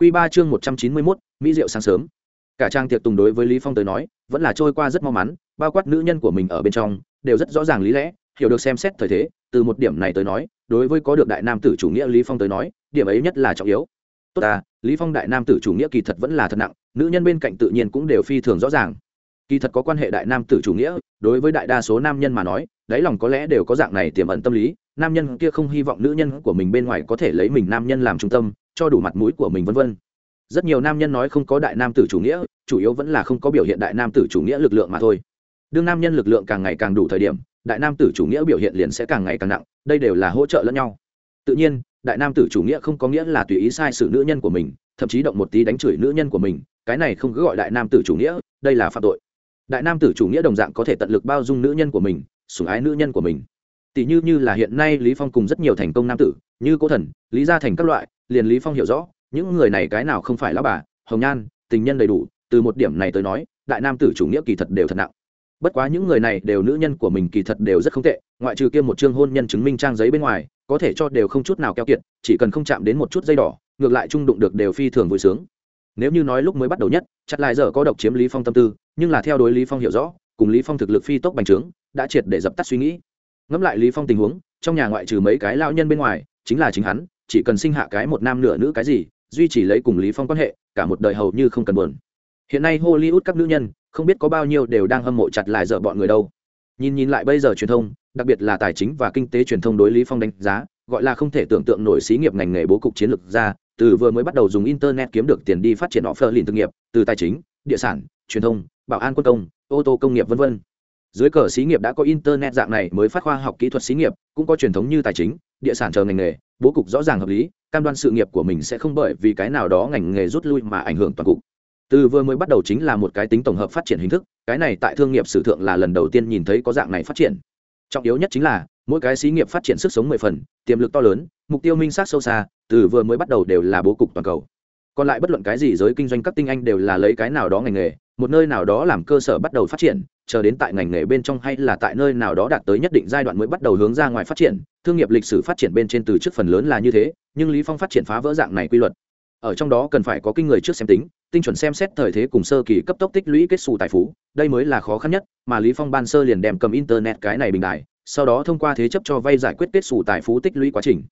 Quy 3 chương 191, mỹ rượu sáng sớm. Cả trang tiệc tùng đối với Lý Phong tới nói, vẫn là trôi qua rất mau mắn, bao quát nữ nhân của mình ở bên trong, đều rất rõ ràng lý lẽ, hiểu được xem xét thời thế, từ một điểm này tới nói, đối với có được đại nam tử chủ nghĩa Lý Phong tới nói, điểm ấy nhất là trọng yếu. Tốt à, Lý Phong đại nam tử chủ nghĩa kỳ thật vẫn là thật nặng, nữ nhân bên cạnh tự nhiên cũng đều phi thường rõ ràng. Kỳ thật có quan hệ đại nam tử chủ nghĩa, đối với đại đa số nam nhân mà nói, đáy lòng có lẽ đều có dạng này tiềm ẩn tâm lý, nam nhân kia không hy vọng nữ nhân của mình bên ngoài có thể lấy mình nam nhân làm trung tâm, cho đủ mặt mũi của mình vân vân. Rất nhiều nam nhân nói không có đại nam tử chủ nghĩa, chủ yếu vẫn là không có biểu hiện đại nam tử chủ nghĩa lực lượng mà thôi. Đương nam nhân lực lượng càng ngày càng đủ thời điểm, đại nam tử chủ nghĩa biểu hiện liền sẽ càng ngày càng nặng, đây đều là hỗ trợ lẫn nhau. Tự nhiên, đại nam tử chủ nghĩa không có nghĩa là tùy ý sai sự nữ nhân của mình, thậm chí động một tí đánh chửi nữ nhân của mình, cái này không cứ gọi đại nam tử chủ nghĩa, đây là phạm tội. Đại nam tử chủ nghĩa đồng dạng có thể tận lực bao dung nữ nhân của mình, sủng ái nữ nhân của mình. Tỷ như như là hiện nay lý phong cùng rất nhiều thành công nam tử, như cố thần, lý gia thành các loại liền lý phong hiểu rõ, những người này cái nào không phải lão bà, hồng nhan, tình nhân đầy đủ, từ một điểm này tới nói, đại nam tử chủ nghĩa kỳ thật đều thật nặng. Bất quá những người này đều nữ nhân của mình kỳ thật đều rất không tệ, ngoại trừ kia một chương hôn nhân chứng minh trang giấy bên ngoài, có thể cho đều không chút nào keo kiệt, chỉ cần không chạm đến một chút dây đỏ, ngược lại trung đụng được đều phi thường vui sướng. Nếu như nói lúc mới bắt đầu nhất, chặt lại giờ có độc chiếm lý phong tâm tư, nhưng là theo đối lý phong hiểu rõ, cùng lý phong thực lực phi tốc bành trướng, đã triệt để dập tắt suy nghĩ. Ngẫm lại lý phong tình huống, trong nhà ngoại trừ mấy cái lão nhân bên ngoài, chính là chính hắn chỉ cần sinh hạ cái một nam nửa nữ cái gì, duy trì lấy cùng lý phong quan hệ, cả một đời hầu như không cần buồn. Hiện nay hollywood các nữ nhân, không biết có bao nhiêu đều đang hâm mộ chặt lại dở bọn người đâu. Nhìn nhìn lại bây giờ truyền thông, đặc biệt là tài chính và kinh tế truyền thông đối lý phong đánh giá, gọi là không thể tưởng tượng nổi xí nghiệp ngành nghề bố cục chiến lược ra, từ vừa mới bắt đầu dùng internet kiếm được tiền đi phát triển offer liền thực nghiệp, từ tài chính, địa sản, truyền thông, bảo an quân công, ô tô công nghiệp vân vân. Dưới cờ xí nghiệp đã có internet dạng này mới phát khoa học kỹ thuật xí nghiệp, cũng có truyền thống như tài chính, địa sản chờ ngành nghề bố cục rõ ràng hợp lý, cam đoan sự nghiệp của mình sẽ không bởi vì cái nào đó ngành nghề rút lui mà ảnh hưởng toàn cục. Từ vừa mới bắt đầu chính là một cái tính tổng hợp phát triển hình thức, cái này tại thương nghiệp sử thượng là lần đầu tiên nhìn thấy có dạng này phát triển. Trọng yếu nhất chính là, mỗi cái xí nghiệp phát triển sức sống mười phần, tiềm lực to lớn, mục tiêu minh sát sâu xa, từ vừa mới bắt đầu đều là bố cục toàn cầu. Còn lại bất luận cái gì giới kinh doanh các tinh anh đều là lấy cái nào đó ngành nghề, một nơi nào đó làm cơ sở bắt đầu phát triển chờ đến tại ngành nghề bên trong hay là tại nơi nào đó đạt tới nhất định giai đoạn mới bắt đầu hướng ra ngoài phát triển, thương nghiệp lịch sử phát triển bên trên từ trước phần lớn là như thế, nhưng lý phong phát triển phá vỡ dạng này quy luật. Ở trong đó cần phải có kinh người trước xem tính, tinh chuẩn xem xét thời thế cùng sơ kỳ cấp tốc tích lũy kết xù tài phú, đây mới là khó khăn nhất, mà lý phong ban sơ liền đem cầm internet cái này bình đại, sau đó thông qua thế chấp cho vay giải quyết kết xù tài phú tích lũy quá trình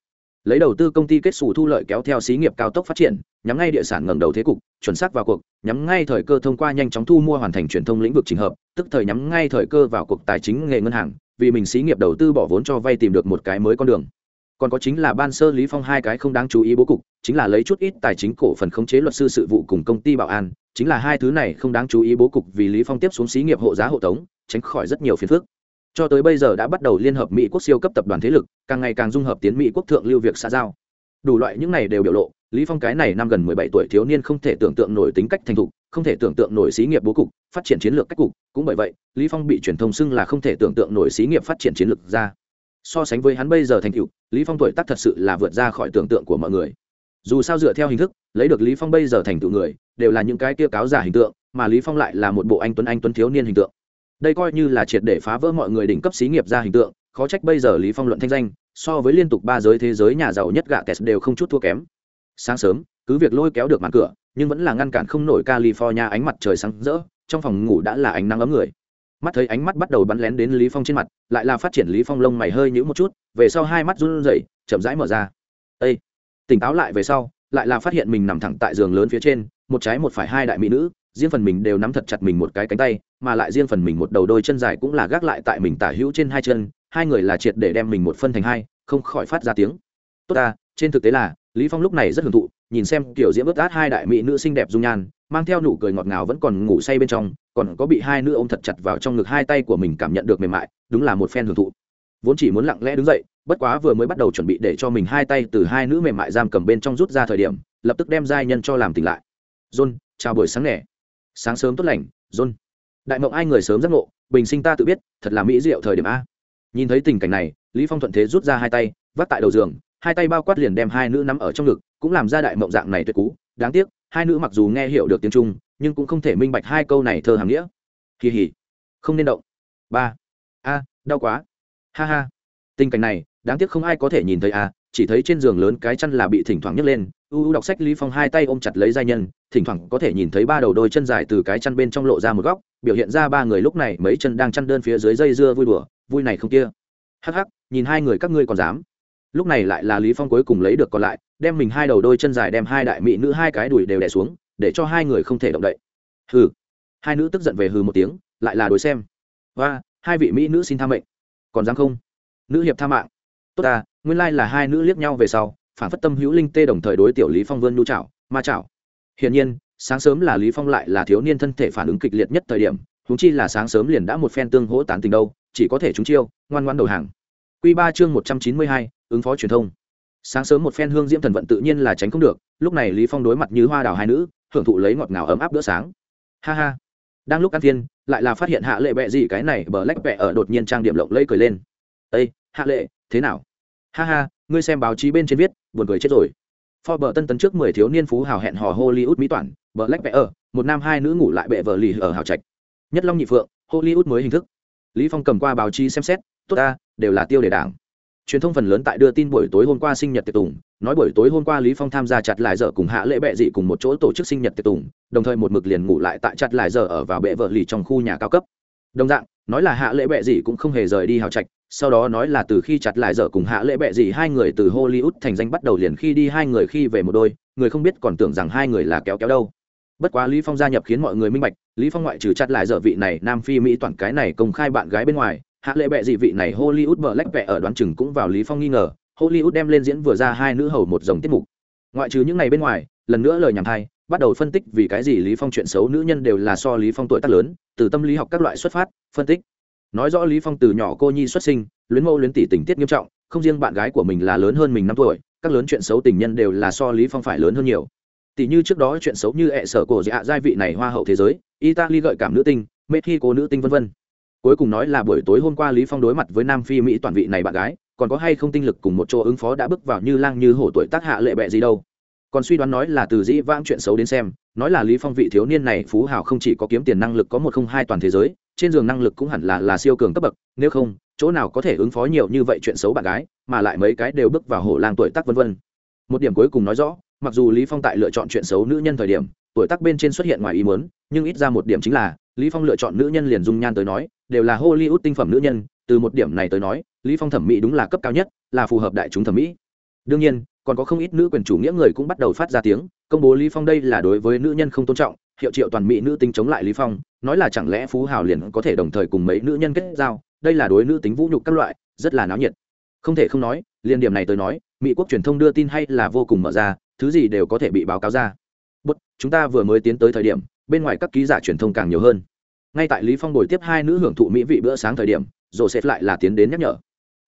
lấy đầu tư công ty kết xù thu lợi kéo theo xí nghiệp cao tốc phát triển, nhắm ngay địa sản ngẩng đầu thế cục, chuẩn xác vào cuộc, nhắm ngay thời cơ thông qua nhanh chóng thu mua hoàn thành truyền thông lĩnh vực trình hợp, tức thời nhắm ngay thời cơ vào cuộc tài chính nghề ngân hàng, vì mình xí nghiệp đầu tư bỏ vốn cho vay tìm được một cái mới con đường. Còn có chính là ban sơ lý phong hai cái không đáng chú ý bố cục, chính là lấy chút ít tài chính cổ phần khống chế luật sư sự vụ cùng công ty bảo an, chính là hai thứ này không đáng chú ý bố cục vì lý phong tiếp xuống xí nghiệp hộ giá hộ tống, tránh khỏi rất nhiều phiền phức cho tới bây giờ đã bắt đầu liên hợp mỹ quốc siêu cấp tập đoàn thế lực, càng ngày càng dung hợp tiến mỹ quốc thượng lưu việc xã giao. Đủ loại những này đều biểu lộ, lý phong cái này năm gần 17 tuổi thiếu niên không thể tưởng tượng nổi tính cách thành thục, không thể tưởng tượng nổi xí nghiệp bố cục, phát triển chiến lược cách cục, cũng bởi vậy, lý phong bị truyền thông xưng là không thể tưởng tượng nổi xí nghiệp phát triển chiến lược ra. So sánh với hắn bây giờ thành tựu, lý phong tuổi tác thật sự là vượt ra khỏi tưởng tượng của mọi người. Dù sao dựa theo hình thức, lấy được lý phong bây giờ thành tựu người, đều là những cái kia cáo giả hình tượng, mà lý phong lại là một bộ anh tuấn anh tuấn thiếu niên hình tượng đây coi như là triệt để phá vỡ mọi người đỉnh cấp xí nghiệp ra hình tượng, khó trách bây giờ lý phong luận thanh danh, so với liên tục ba giới thế giới nhà giàu nhất gạ kẹt đều không chút thua kém. Sáng sớm, cứ việc lôi kéo được màn cửa, nhưng vẫn là ngăn cản không nổi california ánh mặt trời sáng rỡ, trong phòng ngủ đã là ánh nắng ấm người. Mắt thấy ánh mắt bắt đầu bắn lén đến lý phong trên mặt, lại là phát triển lý phong lông mày hơi nhíu một chút, về sau hai mắt run rẩy, chậm rãi mở ra. Ê! tỉnh táo lại về sau, lại là phát hiện mình nằm thẳng tại giường lớn phía trên, một trái một phải hai đại mỹ nữ riêng phần mình đều nắm thật chặt mình một cái cánh tay, mà lại riêng phần mình một đầu đôi chân dài cũng là gác lại tại mình tả hữu trên hai chân, hai người là triệt để đem mình một phân thành hai, không khỏi phát ra tiếng. Tốt ta, trên thực tế là, lý phong lúc này rất hưởng thụ, nhìn xem kiểu diễm ướt át hai đại mỹ nữ xinh đẹp dung nhan, mang theo nụ cười ngọt ngào vẫn còn ngủ say bên trong, còn có bị hai nữ ôm thật chặt vào trong ngực hai tay của mình cảm nhận được mềm mại, đúng là một phen hưởng thụ. Vốn chỉ muốn lặng lẽ đứng dậy, bất quá vừa mới bắt đầu chuẩn bị để cho mình hai tay từ hai nữ mềm mại giam cầm bên trong rút ra thời điểm, lập tức đem giai nhân cho làm tỉnh lại. John, chào buổi sáng nè sáng sớm tốt lành, john. Đại mộng ai người sớm giác ngộ, bình sinh ta tự biết, thật là mỹ diệu thời điểm a. Nhìn thấy tình cảnh này, lý phong thuận thế rút ra hai tay, vắt tại đầu giường, hai tay bao quát liền đem hai nữ nắm ở trong ngực, cũng làm ra đại mộng dạng này tuyệt cú. Đáng tiếc, hai nữ mặc dù nghe hiểu được tiếng trung, nhưng cũng không thể minh bạch hai câu này thơ hàm nghĩa. Kỳ hỉ. Không nên động. Ba. A, đau quá. Ha ha. Tình cảnh này, đáng tiếc không ai có thể nhìn thấy a chỉ thấy trên giường lớn cái chăn là bị thỉnh thoảng nhấc lên, u u đọc sách lý phong hai tay ôm chặt lấy giai nhân, thỉnh thoảng có thể nhìn thấy ba đầu đôi chân dài từ cái chăn bên trong lộ ra một góc, biểu hiện ra ba người lúc này mấy chân đang chăn đơn phía dưới dây dưa vui đùa, vui này không kia. Hắc hắc, nhìn hai người các ngươi còn dám. Lúc này lại là lý phong cuối cùng lấy được còn lại, đem mình hai đầu đôi chân dài đem hai đại mỹ nữ hai cái đùi đều đè xuống, để cho hai người không thể động đậy. Hừ. Hai nữ tức giận về hừ một tiếng, lại là đối xem. Và hai vị mỹ nữ xin tha mệnh. Còn dám không? Nữ hiệp tha mạng. Tốt ta nguyên lai là hai nữ liếc nhau về sau phản phất tâm hữu linh tê đồng thời đối tiểu lý phong vươn nhu chảo ma chảo. Hiển nhiên sáng sớm là lý phong lại là thiếu niên thân thể phản ứng kịch liệt nhất thời điểm huống chi là sáng sớm liền đã một phen tương hỗ tán tình đâu chỉ có thể chúng chiêu ngoan ngoan đầu hàng. Quy ba chương một trăm chín mươi hai, ứng phó truyền thông. Sáng sớm một phen hương diễm thần vận tự nhiên là tránh không được lúc này lý phong đối mặt như hoa đào hai nữ hưởng thụ lấy ngọt ngào ấm áp bữa sáng. Ha ha. Đang lúc ăn phiên lại là phát hiện hạ lệ bẹ gì cái này bờ lách bẹ ở đột nhiên trang điểm lộng lẫy cười lên. Ây hạ lệ thế nào? Ha ha ngươi xem báo chí bên trên viết buồn cười chết rồi Forbes tân tấn trước mười thiếu niên phú hào hẹn hò Hollywood mỹ toản, Black ở, một nam hai nữ ngủ lại bệ vợ lì ở hào trạch. Nhất Long nhị phượng, Hollywood mới hình thức. Lý Phong cầm qua báo chí xem xét, tốt ta, đều là tiêu đề đảng. Truyền thông phần lớn tại đưa tin buổi tối hôm qua sinh nhật tiệc tùng, nói buổi tối hôm qua Lý Phong tham gia chặt lại giờ cùng hạ lễ bệ dị cùng một chỗ tổ chức sinh nhật tiệc tùng, đồng thời một mực liền ngủ lại tại chặt lại giờ ở vào bệ vợ lì trong khu nhà cao cấp. Đồng dạng, nói là hạ lễ bệ dị cũng không hề rời đi hào trạch, sau đó nói là từ khi chặt lại dở cùng hạ lễ bệ gì hai người từ hollywood thành danh bắt đầu liền khi đi hai người khi về một đôi người không biết còn tưởng rằng hai người là kéo kéo đâu. Bất quá lý phong gia nhập khiến mọi người minh bạch lý phong ngoại trừ chặt lại dở vị này nam phi mỹ toàn cái này công khai bạn gái bên ngoài hạ lễ bệ gì vị này hollywood vợ lách vẽ ở đoán chừng cũng vào lý phong nghi ngờ hollywood đem lên diễn vừa ra hai nữ hầu một dòng tiết mục. Ngoại trừ những ngày bên ngoài lần nữa lời nhảm thay bắt đầu phân tích vì cái gì lý phong chuyện xấu nữ nhân đều là so lý phong tuổi tác lớn, từ tâm lý học các loại xuất phát, phân tích. Nói rõ lý phong từ nhỏ cô nhi xuất sinh, luyến mẫu luyến tỷ tình tiết nghiêm trọng, không riêng bạn gái của mình là lớn hơn mình năm tuổi, các lớn chuyện xấu tình nhân đều là so lý phong phải lớn hơn nhiều. Tỷ như trước đó chuyện xấu như ẹ sở cổ dạ giai vị này hoa hậu thế giới, italy gợi cảm nữ tinh mexico nữ tinh vân vân. Cuối cùng nói là buổi tối hôm qua lý phong đối mặt với nam phi mỹ toàn vị này bạn gái, còn có hay không tinh lực cùng một chỗ ứng phó đã bước vào như lang như hổ tuổi tác hạ lệ bệ gì đâu còn suy đoán nói là từ dĩ vãng chuyện xấu đến xem, nói là lý phong vị thiếu niên này phú hào không chỉ có kiếm tiền năng lực có một không hai toàn thế giới, trên giường năng lực cũng hẳn là là siêu cường cấp bậc, nếu không, chỗ nào có thể ứng phó nhiều như vậy chuyện xấu bạn gái, mà lại mấy cái đều bước vào hổ lang tuổi tác vân vân. Một điểm cuối cùng nói rõ, mặc dù lý phong tại lựa chọn chuyện xấu nữ nhân thời điểm, tuổi tác bên trên xuất hiện ngoài ý muốn, nhưng ít ra một điểm chính là, lý phong lựa chọn nữ nhân liền dung nhan tới nói, đều là hollywood tinh phẩm nữ nhân, từ một điểm này tới nói, lý phong thẩm mỹ đúng là cấp cao nhất, là phù hợp đại chúng thẩm mỹ. Đương nhiên còn có không ít nữ quyền chủ nghĩa người cũng bắt đầu phát ra tiếng, công bố lý phong đây là đối với nữ nhân không tôn trọng, hiệu triệu toàn mỹ nữ tính chống lại lý phong, nói là chẳng lẽ phú hào liền có thể đồng thời cùng mấy nữ nhân kết giao, đây là đối nữ tính vũ nhục các loại, rất là náo nhiệt. Không thể không nói, liên điểm này tôi nói, mỹ quốc truyền thông đưa tin hay là vô cùng mở ra, thứ gì đều có thể bị báo cáo ra. Bất chúng ta vừa mới tiến tới thời điểm, bên ngoài các ký giả truyền thông càng nhiều hơn. Ngay tại lý phong đổi tiếp hai nữ hưởng thụ mỹ vị bữa sáng thời điểm rồi sẽ lại là tiến đến nhắc nhở.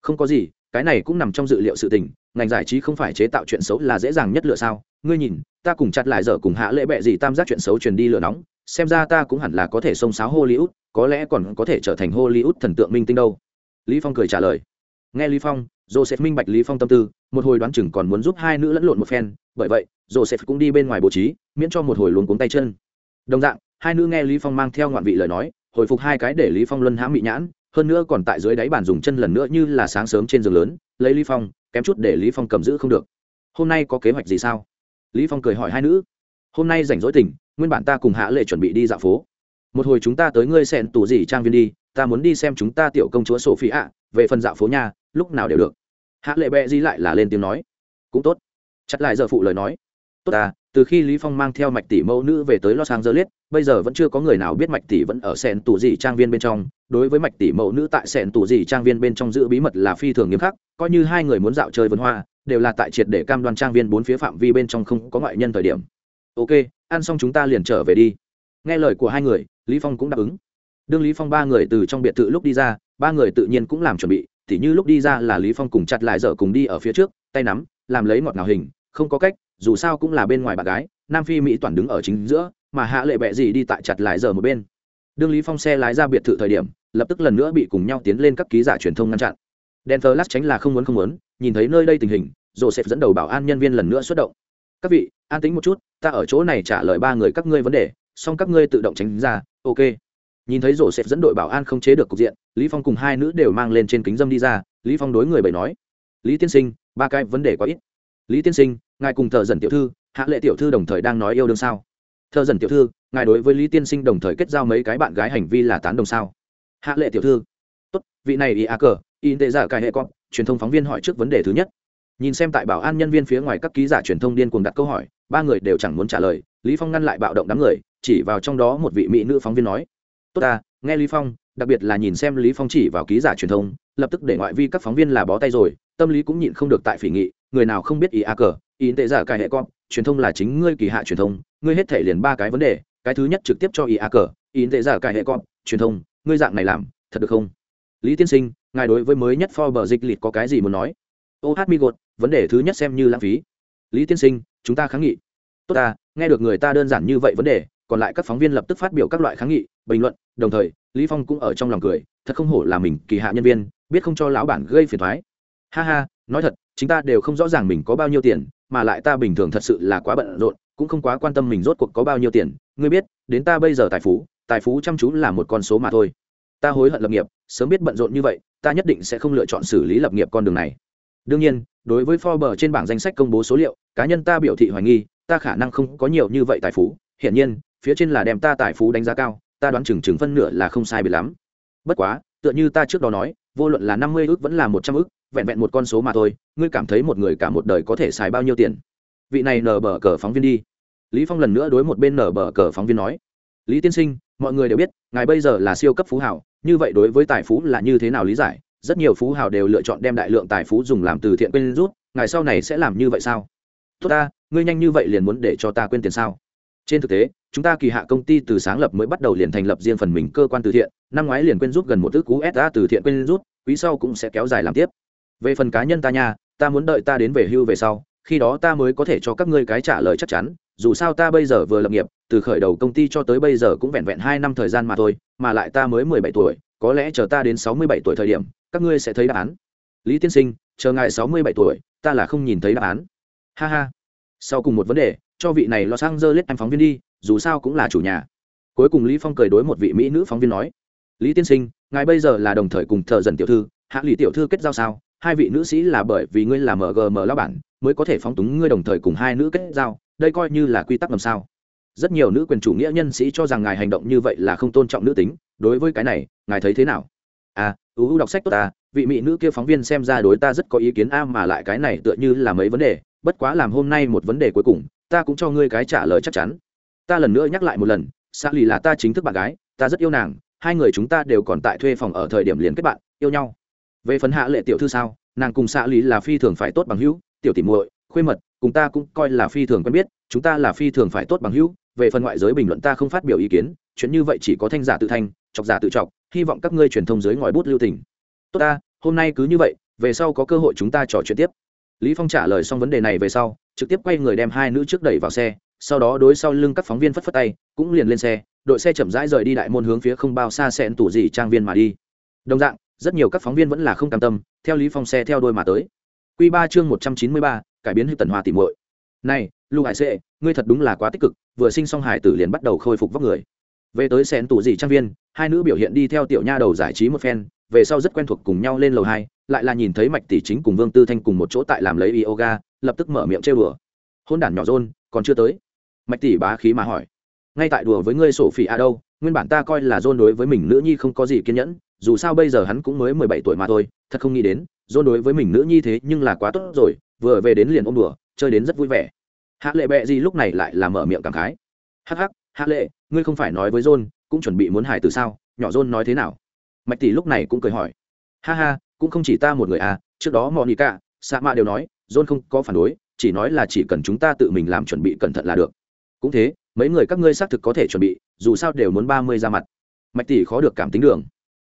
Không có gì, cái này cũng nằm trong dự liệu sự tình ngành giải trí không phải chế tạo chuyện xấu là dễ dàng nhất lựa sao? Ngươi nhìn, ta cùng chặt lại giờ cùng hạ lễ bệ gì tam giác chuyện xấu truyền đi lửa nóng, xem ra ta cũng hẳn là có thể xông xáo hollywood, có lẽ còn có thể trở thành hollywood thần tượng minh tinh đâu. Lý phong cười trả lời. Nghe lý phong, joseph minh bạch lý phong tâm tư, một hồi đoán chừng còn muốn giúp hai nữ lẫn lộn một phen, bởi vậy, joseph cũng đi bên ngoài bố trí, miễn cho một hồi luồn cuống tay chân. Đồng dạng, hai nữ nghe lý phong mang theo ngoạn vị lời nói, hồi phục hai cái để lý phong luân hãm bị nhãn, hơn nữa còn tại dưới đáy bàn dùng chân lần nữa như là sáng sớm trên giường lớn, lấy lý phong kém chút để lý phong cầm giữ không được. Hôm nay có kế hoạch gì sao? Lý phong cười hỏi hai nữ. Hôm nay rảnh rỗi tỉnh, nguyên bản ta cùng hạ lệ chuẩn bị đi dạo phố. Một hồi chúng ta tới ngươi xẹn tủ gì trang viên đi, ta muốn đi xem chúng ta tiểu công chúa sophie ạ về phần dạo phố nhà, lúc nào đều được. Hạ lệ bẹ di lại là lên tiếng nói. Cũng tốt. Chặt lại giờ phụ lời nói. Tốt à từ khi lý phong mang theo mạch tỷ mẫu nữ về tới los angeles, bây giờ vẫn chưa có người nào biết mạch tỷ vẫn ở sen tủ gì trang viên bên trong đối với mạch tỷ mẫu nữ tại sẹn tủ gì trang viên bên trong giữ bí mật là phi thường nghiêm khắc, coi như hai người muốn dạo chơi vườn hoa, đều là tại triệt để cam đoan trang viên bốn phía phạm vi bên trong không có ngoại nhân thời điểm. Ok, ăn xong chúng ta liền trở về đi. Nghe lời của hai người, lý phong cũng đáp ứng. Đương lý phong ba người từ trong biệt thự lúc đi ra, ba người tự nhiên cũng làm chuẩn bị, tỉ như lúc đi ra là lý phong cùng chặt lại dở cùng đi ở phía trước, tay nắm, làm lấy ngọt ngào hình, không có cách, dù sao cũng là bên ngoài bạn gái, nam phi mỹ toàn đứng ở chính giữa, mà hạ lệ bẹ gì đi tại chặt lại dở một bên. Đương lý phong xe lái ra biệt thự thời điểm lập tức lần nữa bị cùng nhau tiến lên các ký giả truyền thông ngăn chặn. Đèn thờ lát tránh là không muốn không muốn, nhìn thấy nơi đây tình hình, joseph dẫn đầu bảo an nhân viên lần nữa xuất động. Các vị, an tính một chút, ta ở chỗ này trả lời ba người các ngươi vấn đề, xong các ngươi tự động tránh ra, ok. Nhìn thấy rổ xếp dẫn đội bảo an không chế được cục diện, lý phong cùng hai nữ đều mang lên trên kính dâm đi ra, lý phong đối người bày nói, lý tiên sinh, ba cái vấn đề quá ít. Lý tiên sinh, ngài cùng thợ dần tiểu thư, hạ lệ tiểu thư đồng thời đang nói yêu đương sao? Thợ dần tiểu thư, ngài đối với lý tiên sinh đồng thời kết giao mấy cái bạn gái hành vi là tán đồng sao? Hạ lệ tiểu thư. Tốt, vị này ý a cờ, y tệ giả cài hệ con truyền thông phóng viên hỏi trước vấn đề thứ nhất. Nhìn xem tại bảo an nhân viên phía ngoài các ký giả truyền thông điên cuồng đặt câu hỏi, ba người đều chẳng muốn trả lời, lý phong ngăn lại bạo động đám người, chỉ vào trong đó một vị mỹ nữ phóng viên nói. Tốt ta, nghe lý phong, đặc biệt là nhìn xem lý phong chỉ vào ký giả truyền thông, lập tức để ngoại vi các phóng viên là bó tay rồi, tâm lý cũng nhịn không được tại phỉ nghị, người nào không biết ý a cờ ý tệ giả cài hệ con truyền thông là chính ngươi kỳ hạ truyền thông, ngươi hết thể liền ba cái vấn đề, cái thứ nhất trực tiếp cho ý a cờ ý tệ giả cài hệ con truyền thông ngươi dạng này làm, thật được không? Lý tiên sinh, ngài đối với mới nhất Forbes dịch lịt có cái gì muốn nói? Ô hát mi gột, vấn đề thứ nhất xem như lãng phí. Lý tiên sinh, chúng ta kháng nghị. Tốt ta, nghe được người ta đơn giản như vậy vấn đề, còn lại các phóng viên lập tức phát biểu các loại kháng nghị, bình luận, đồng thời, lý phong cũng ở trong lòng cười, thật không hổ là mình kỳ hạ nhân viên, biết không cho lão bản gây phiền toái ha ha, nói thật chúng ta đều không rõ ràng mình có bao nhiêu tiền, mà lại ta bình thường thật sự là quá bận rộn, cũng không quá quan tâm mình rốt cuộc có bao nhiêu tiền. Ngươi biết, đến ta bây giờ tài phú tài phú chăm chú là một con số mà thôi. Ta hối hận lập nghiệp, sớm biết bận rộn như vậy, ta nhất định sẽ không lựa chọn xử lý lập nghiệp con đường này. Đương nhiên, đối với forbes trên bảng danh sách công bố số liệu, cá nhân ta biểu thị hoài nghi, ta khả năng không có nhiều như vậy tài phú. Hiển nhiên, phía trên là đem ta tài phú đánh giá cao, ta đoán chừng chừng phân nửa là không sai biệt lắm. Bất quá, tựa như ta trước đó nói, vô luận là năm mươi ước vẫn là một trăm ước, vẹn vẹn một con số mà thôi, ngươi cảm thấy một người cả một đời có thể xài bao nhiêu tiền? Vị này nở bờ cờ phóng viên đi. Lý phong lần nữa đối một bên nở bờ cờ phóng viên nói, lý tiên sinh mọi người đều biết, ngài bây giờ là siêu cấp phú hảo như vậy đối với tài phú là như thế nào lý giải? Rất nhiều phú hào đều lựa chọn đem đại lượng tài phú dùng làm từ thiện quên rút, ngài sau này sẽ làm như vậy sao? Tốt ta, ngươi nhanh như vậy liền muốn để cho ta quên tiền sao? Trên thực tế, chúng ta kỳ hạ công ty từ sáng lập mới bắt đầu liền thành lập riêng phần mình cơ quan từ thiện, năm ngoái liền quên rút gần một ước cú sa từ thiện quên rút, quý sau cũng sẽ kéo dài làm tiếp. Về phần cá nhân ta nha, ta muốn đợi ta đến về hưu về sau, khi đó ta mới có thể cho các ngươi cái trả lời chắc chắn, dù sao ta bây giờ vừa lập nghiệp từ khởi đầu công ty cho tới bây giờ cũng vẹn vẹn hai năm thời gian mà thôi, mà lại ta mới mười bảy tuổi, có lẽ chờ ta đến sáu mươi bảy tuổi thời điểm, các ngươi sẽ thấy đáp án. Lý tiên sinh, chờ ngài sáu mươi bảy tuổi, ta là không nhìn thấy đáp án. Ha ha. Sau cùng một vấn đề, cho vị này lo sang dơ lết anh phóng viên đi, dù sao cũng là chủ nhà. Cuối cùng lý phong cười đối một vị mỹ nữ phóng viên nói, lý tiên sinh, ngài bây giờ là đồng thời cùng thợ dần tiểu thư, hạ lý tiểu thư kết giao sao? Hai vị nữ sĩ là bởi vì ngươi là mgm lao bản, mới có thể phóng túng ngươi đồng thời cùng hai nữ kết giao, đây coi như là quy tắc làm sao? Rất nhiều nữ quyền chủ nghĩa nhân sĩ cho rằng ngài hành động như vậy là không tôn trọng nữ tính. Đối với cái này, ngài thấy thế nào? À ưu đọc sách tốt ta vị mỹ nữ kia phóng viên xem ra đối ta rất có ý kiến a, mà lại cái này tựa như là mấy vấn đề. Bất quá làm hôm nay một vấn đề cuối cùng, ta cũng cho ngươi cái trả lời chắc chắn. Ta lần nữa nhắc lại một lần xa lì là ta chính thức bạn gái, ta rất yêu nàng, hai người chúng ta đều còn tại thuê phòng ở thời điểm liền kết bạn, yêu nhau. Về phần hạ lệ tiểu thư sao, nàng cùng xạ lý là phi thường phải tốt bằng hữu, tiểu tỉ muội, khuê mật cùng ta cũng coi là phi thường quen biết chúng ta là phi thường phải tốt bằng hữu về phần ngoại giới bình luận ta không phát biểu ý kiến chuyện như vậy chỉ có thanh giả tự thanh chọc giả tự chọc hy vọng các ngươi truyền thông dưới ngòi bút lưu tình. Tốt ta hôm nay cứ như vậy về sau có cơ hội chúng ta trò chuyện tiếp. Lý phong trả lời xong vấn đề này về sau trực tiếp quay người đem hai nữ trước đẩy vào xe sau đó đối sau lưng các phóng viên phất phất tay cũng liền lên xe đội xe chậm rãi rời đi đại môn hướng phía không bao xa xẹn tủ gì trang viên mà đi. Đồng dạng rất nhiều các phóng viên vẫn là không cam tâm theo lý phong xe theo đôi mà tới. Quy ba chương một trăm chín mươi ba, cải biến hữu tần hoa tỉ muội. Này lưu hải sệ, ngươi thật đúng là quá tích cực, vừa sinh xong hải tử liền bắt đầu khôi phục vóc người. Về tới xén tủ gì trang viên, hai nữ biểu hiện đi theo tiểu nha đầu giải trí một phen, về sau rất quen thuộc cùng nhau lên lầu hai, lại là nhìn thấy mạch tỷ chính cùng vương tư thanh cùng một chỗ tại làm lấy yoga, lập tức mở miệng trêu đùa. Hôn đản nhỏ rôn, còn chưa tới. Mạch tỷ bá khí mà hỏi. Ngay tại đùa với ngươi sổ phỉ a đâu, nguyên bản ta coi là rôn đối với mình nữ nhi không có gì kiên nhẫn, dù sao bây giờ hắn cũng mới mười bảy tuổi mà thôi, thật không nghĩ đến, rôn đối với mình nữ nhi thế nhưng là quá tốt rồi vừa về đến liền ôm đùa, chơi đến rất vui vẻ. Hạ lệ bẹ gì lúc này lại là mở miệng cảm khái. Hắc hắc, hạ lệ, ngươi không phải nói với john, cũng chuẩn bị muốn hải từ sao? Nhỏ john nói thế nào? Mạch tỷ lúc này cũng cười hỏi. Ha ha, cũng không chỉ ta một người à trước đó mọi cả sa mạ đều nói, john không có phản đối, chỉ nói là chỉ cần chúng ta tự mình làm chuẩn bị cẩn thận là được. Cũng thế, mấy người các ngươi xác thực có thể chuẩn bị, dù sao đều muốn ba mươi ra mặt. Mạch tỷ khó được cảm tính đường.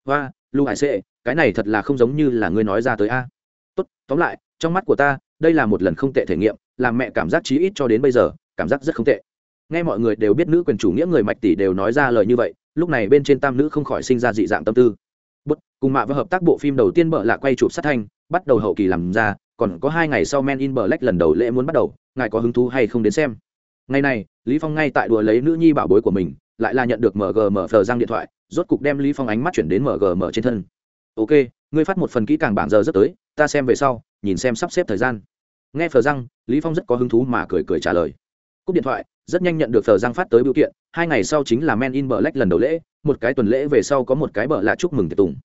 Và lưu hải sệ, cái này thật là không giống như là ngươi nói ra tới a. Tốt, tóm lại, trong mắt của ta đây là một lần không tệ thể nghiệm làm mẹ cảm giác chí ít cho đến bây giờ cảm giác rất không tệ. Nghe mọi người đều biết nữ quyền chủ nghĩa người mạch tỷ đều nói ra lời như vậy lúc này bên trên tam nữ không khỏi sinh ra dị dạng tâm tư. Bất, cùng mạ và hợp tác bộ phim đầu tiên bợ lạ quay chụp sát thanh bắt đầu hậu kỳ làm ra còn có hai ngày sau men in black lần đầu lễ muốn bắt đầu ngài có hứng thú hay không đến xem? Ngày này lý phong ngay tại đùa lấy nữ nhi bảo bối của mình lại là nhận được mgm phờ giang điện thoại rốt cục đem lý phong ánh mắt chuyển đến mgm trên thân. Ok ngươi phát một phần kỹ càng bảng giờ rất tới ta xem về sau nhìn xem sắp xếp thời gian. Nghe phờ răng, lý phong rất có hứng thú mà cười cười trả lời. Cúp điện thoại, rất nhanh nhận được phờ răng phát tới biểu kiện, hai ngày sau chính là men in bờ lách lần đầu lễ, một cái tuần lễ về sau có một cái bờ lạ chúc mừng tiệc tùng.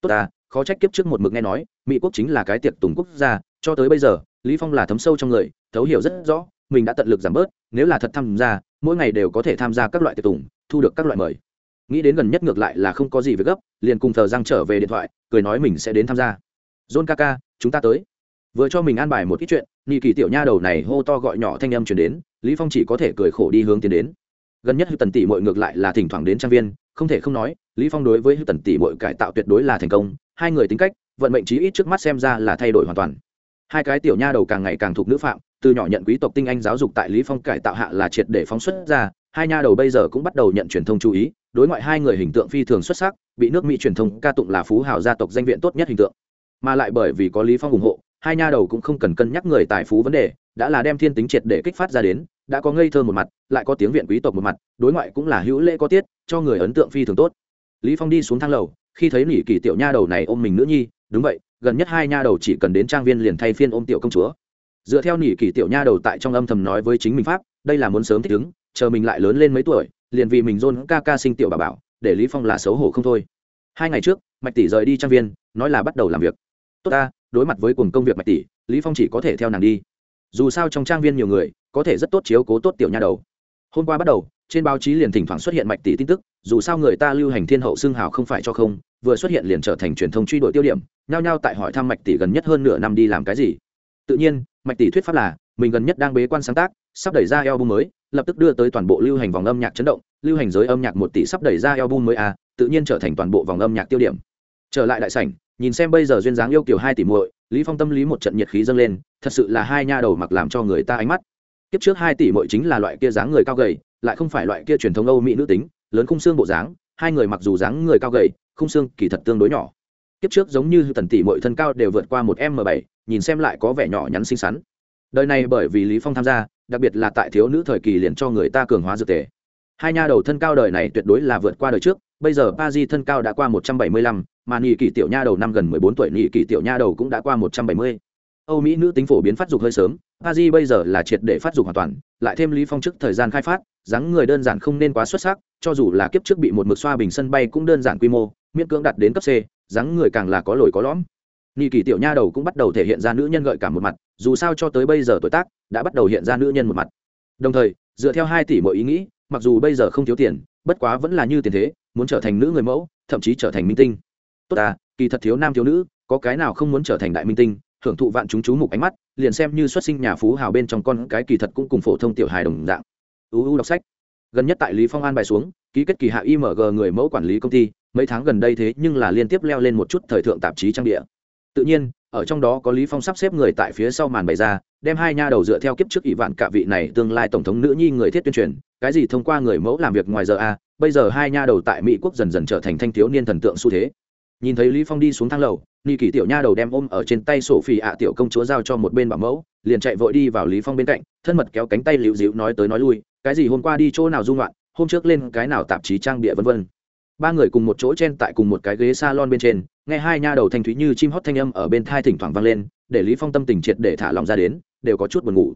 Tốt à khó trách kiếp trước một mực nghe nói, mỹ quốc chính là cái tiệc tùng quốc gia, cho tới bây giờ, lý phong là thấm sâu trong người, thấu hiểu rất rõ, mình đã tận lực giảm bớt, nếu là thật tham gia, mỗi ngày đều có thể tham gia các loại tiệc tùng, thu được các loại mời. Nghĩ đến gần nhất ngược lại là không có gì việc gấp, liền cùng thờ răng trở về điện thoại, cười nói mình sẽ đến tham gia. John kaka, chúng ta tới vừa cho mình an bài một ít chuyện nhị kỳ tiểu nha đầu này hô to gọi nhỏ thanh âm chuyển đến, lý phong chỉ có thể cười khổ đi hướng tiến đến. Gần nhất hư tần tỷ mội ngược lại là thỉnh thoảng đến trang viên, không thể không nói, lý phong đối với hư tần tỷ mội cải tạo tuyệt đối là thành công, hai người tính cách, vận mệnh trí ít trước mắt xem ra là thay đổi hoàn toàn. Hai cái tiểu nha đầu càng ngày càng thuộc nữ phạm, từ nhỏ nhận quý tộc tinh anh giáo dục tại lý phong cải tạo hạ là triệt để phóng xuất ra, hai nha đầu bây giờ cũng bắt đầu nhận truyền thông chú ý, đối ngoại hai người hình tượng phi thường xuất sắc, bị nước mỹ truyền thông ca tụng là phú hào gia tộc danh viện tốt nhất hình tượng. Mà lại bởi vì có lý phong ủng hộ hai nha đầu cũng không cần cân nhắc người tài phú vấn đề, đã là đem thiên tính triệt để kích phát ra đến, đã có ngây thơ một mặt, lại có tiếng viện quý tộc một mặt, đối ngoại cũng là hữu lễ có tiết, cho người ấn tượng phi thường tốt. Lý phong đi xuống thang lầu, khi thấy nỉ kỳ tiểu nha đầu này ôm mình nữ nhi, đúng vậy, gần nhất hai nha đầu chỉ cần đến trang viên liền thay phiên ôm tiểu công chúa. Dựa theo nỉ kỳ tiểu nha đầu tại trong âm thầm nói với chính mình pháp, đây là muốn sớm thích ứng, chờ mình lại lớn lên mấy tuổi, liền vì mình dôn ca ca sinh tiểu bà bảo, để lý phong là xấu hổ không thôi. Hai ngày trước, mạch tỷ rời đi trang viên, nói là bắt đầu làm việc. Tốt ta đối mặt với cùng công việc mạch tỷ, lý phong chỉ có thể theo nàng đi. Dù sao trong trang viên nhiều người, có thể rất tốt chiếu cố tốt tiểu nha đầu. Hôm qua bắt đầu, trên báo chí liền thỉnh thoảng xuất hiện mạch tỷ tin tức, dù sao người ta lưu hành thiên hậu xưng hào không phải cho không, vừa xuất hiện liền trở thành truyền thông truy đuổi tiêu điểm, nhao nhao tại hỏi thăm mạch tỷ gần nhất hơn nửa năm đi làm cái gì. Tự nhiên, mạch tỷ thuyết pháp là, mình gần nhất đang bế quan sáng tác, sắp đẩy ra album mới, lập tức đưa tới toàn bộ lưu hành vòng âm nhạc chấn động, lưu hành giới âm nhạc một tỷ sắp đẩy ra album mới à tự nhiên trở thành toàn bộ vòng âm nhạc tiêu điểm. Trở lại đại sảnh nhìn xem bây giờ duyên dáng yêu kiều hai tỷ muội, lý phong tâm lý một trận nhiệt khí dâng lên, thật sự là hai nha đầu mặc làm cho người ta ánh mắt. Kiếp trước hai tỷ muội chính là loại kia dáng người cao gầy, lại không phải loại kia truyền thống âu mỹ nữ tính, lớn khung xương bộ dáng, hai người mặc dù dáng người cao gầy, khung xương kỳ thật tương đối nhỏ. Kiếp trước giống như tần tỷ muội thân cao đều vượt qua một m bảy, nhìn xem lại có vẻ nhỏ nhắn xinh xắn. Đời này bởi vì lý phong tham gia, đặc biệt là tại thiếu nữ thời kỳ liền cho người ta cường hóa dược tề. Hai nha đầu thân cao đời này tuyệt đối là vượt qua đời trước, bây giờ pa di thân cao đã qua một trăm bảy mươi lăm mà nhị kỳ tiểu nha đầu năm gần mười bốn tuổi nhị kỳ tiểu nha đầu cũng đã qua một trăm bảy mươi. Âu mỹ nữ tính phổ biến phát dục hơi sớm pa di bây giờ là triệt để phát dục hoàn toàn, lại thêm lý phong trước thời gian khai phát, dáng người đơn giản không nên quá xuất sắc, cho dù là kiếp trước bị một mực xoa bình sân bay cũng đơn giản quy mô, miễn cưỡng đạt đến cấp c, dáng người càng là có lồi có lõm. Nhị kỳ tiểu nha đầu cũng bắt đầu thể hiện ra nữ nhân gợi cảm một mặt, dù sao cho tới bây giờ tuổi tác, đã bắt đầu hiện ra nữ nhân một mặt. Đồng thời, dựa theo hai tỷ mỗi ý nghĩ, mặc dù bây giờ không thiếu tiền, bất quá vẫn là như tiền thế, muốn trở thành nữ người mẫu, thậm chí trở thành minh tinh tốt à kỳ thật thiếu nam thiếu nữ, có cái nào không muốn trở thành đại minh tinh, hưởng thụ vạn chúng chú mục ánh mắt, liền xem như xuất sinh nhà phú hào bên trong con cái kỳ thật cũng cùng phổ thông tiểu hài đồng dạng. Uu đọc sách. Gần nhất tại lý phong an bài xuống, ký kết kỳ hạ img người mẫu quản lý công ty, mấy tháng gần đây thế nhưng là liên tiếp leo lên một chút thời thượng tạp chí trang địa. Tự nhiên, ở trong đó có lý phong sắp xếp người tại phía sau màn bày ra, đem hai nha đầu dựa theo kiếp trước ỷ vạn cả vị này tương lai tổng thống nữ nhi người thiết tuyên truyền, cái gì thông qua người mẫu làm việc ngoài giờ a, bây giờ hai nha đầu tại mỹ quốc dần dần trở thành thanh thiếu niên thần tượng xu thế nhìn thấy lý phong đi xuống thang lầu ni Kỷ tiểu nha đầu đem ôm ở trên tay sổ phì ạ tiểu công chúa giao cho một bên bảo mẫu liền chạy vội đi vào lý phong bên cạnh thân mật kéo cánh tay liễu dịu nói tới nói lui cái gì hôm qua đi chỗ nào dung loạn hôm trước lên cái nào tạp chí trang bịa vân vân ba người cùng một chỗ chen tại cùng một cái ghế salon bên trên nghe hai nha đầu thanh thúy như chim hót thanh âm ở bên thai thỉnh thoảng vang lên để lý phong tâm tình triệt để thả lòng ra đến đều có chút buồn ngủ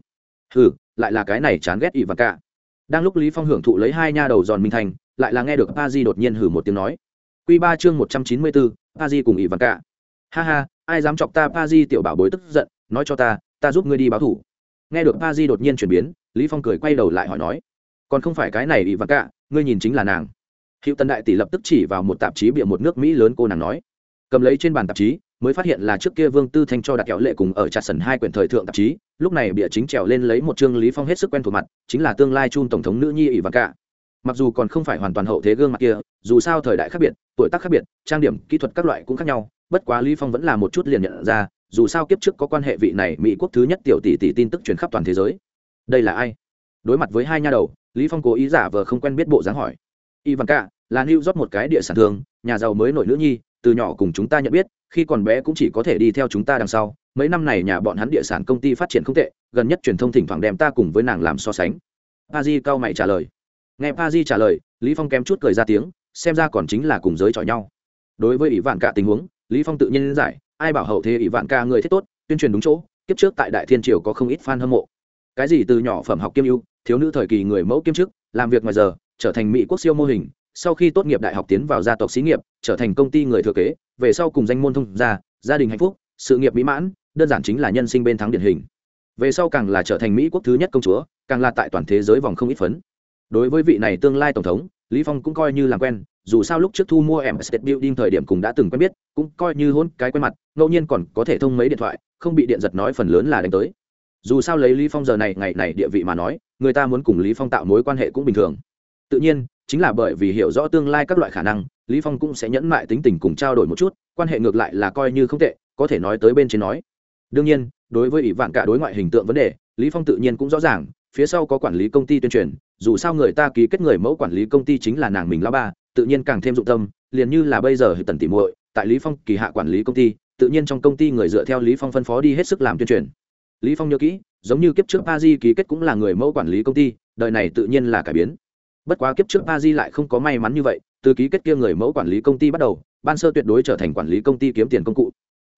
hừ lại là cái này chán ghét ỷ và cả đang lúc lý phong hưởng thụ lấy hai nha đầu giòn minh thành lại là nghe được pa di đột nhiên hử một tiếng nói quy ba chương một trăm chín mươi bốn cùng ỷ và cả ha ha, ai dám chọc ta Pazi tiểu bảo bối tức giận, nói cho ta ta giúp ngươi đi báo thủ. Nghe được Pazi đột nhiên chuyển biến, lý phong cười quay đầu lại hỏi nói, còn không phải cái này ỷ và cả ngươi nhìn chính là nàng. Hữu tân đại tỷ lập tức chỉ vào một tạp chí bịa một nước mỹ lớn cô nàng nói, cầm lấy trên bàn tạp chí, mới phát hiện là trước kia vương tư thanh cho đặt kẹo lệ cùng ở chặt sần hai quyển thời thượng tạp chí, lúc này bịa chính trèo lên lấy một chương lý phong hết sức quen thuộc mặt, chính là tương lai chun tổng thống nữ nhi ỷ và cả mặc dù còn không phải hoàn toàn hậu thế gương mặt kia dù sao thời đại khác biệt tuổi tác khác biệt trang điểm kỹ thuật các loại cũng khác nhau bất quá lý phong vẫn là một chút liền nhận ra dù sao kiếp trước có quan hệ vị này mỹ quốc thứ nhất tiểu tỷ tỷ tin tức truyền khắp toàn thế giới đây là ai đối mặt với hai nha đầu lý phong cố ý giả vờ không quen biết bộ dáng hỏi Ivanka là New York một cái địa sản thương, nhà giàu mới nổi nữ nhi, từ nhỏ cùng chúng ta nhận biết, khi còn bé cũng chỉ có thể đi theo chúng ta đằng sau. Mấy năm này nhà bọn hắn địa sản công ty phát triển không tệ, gần nhất truyền thông thỉnh thoảng đem ta cùng với nàng làm so sánh. Pazi cao mày trả lời. Nghe Pa Di trả lời, Lý Phong kém chút cười ra tiếng, xem ra còn chính là cùng giới chọi nhau. Đối với ỷ vạn cả tình huống, Lý Phong tự nhiên giải, ai bảo hậu thế ỷ vạn ca người thế tốt, tuyên truyền đúng chỗ kiếp trước tại đại thiên triều có không ít fan hâm mộ. Cái gì từ nhỏ phẩm học kiêm ưu thiếu nữ thời kỳ người mẫu kiêm chức làm việc ngoài giờ trở thành mỹ quốc siêu mô hình sau khi tốt nghiệp đại học tiến vào gia tộc xí nghiệp trở thành công ty người thừa kế về sau cùng danh môn thông gia gia đình hạnh phúc sự nghiệp mỹ mãn đơn giản chính là nhân sinh bên thắng điển hình. Về sau càng là trở thành mỹ quốc thứ nhất công chúa càng là tại toàn thế giới vòng không ít phấn đối với vị này tương lai tổng thống, lý phong cũng coi như làm quen, dù sao lúc trước thu mua em state building thời điểm cùng đã từng quen biết, cũng coi như hôn cái quen mặt, ngẫu nhiên còn có thể thông mấy điện thoại, không bị điện giật nói phần lớn là đánh tới. Dù sao lấy lý phong giờ này, ngày này địa vị mà nói, người ta muốn cùng lý phong tạo mối quan hệ cũng bình thường. Tự nhiên, chính là bởi vì hiểu rõ tương lai các loại khả năng, lý phong cũng sẽ nhẫn mại tính tình cùng trao đổi một chút, quan hệ ngược lại là coi như không tệ, có thể nói tới bên trên nói. Đương nhiên, đối với ủy vạn cả đối ngoại hình tượng vấn đề, lý phong tự nhiên cũng rõ ràng, phía sau có quản lý công ty tuyên truyền dù sao người ta ký kết người mẫu quản lý công ty chính là nàng mình lão ba, tự nhiên càng thêm dụng tâm, liền như là bây giờ tần tỷ muội, tại lý phong kỳ hạ quản lý công ty, tự nhiên trong công ty người dựa theo lý phong phân phó đi hết sức làm tuyên truyền. Lý phong nhớ kỹ, giống như kiếp trước pa di ký kết cũng là người mẫu quản lý công ty, đời này tự nhiên là cải biến. Bất quá kiếp trước pa di lại không có may mắn như vậy, từ ký kết kia người mẫu quản lý công ty bắt đầu, ban sơ tuyệt đối trở thành quản lý công ty kiếm tiền công cụ.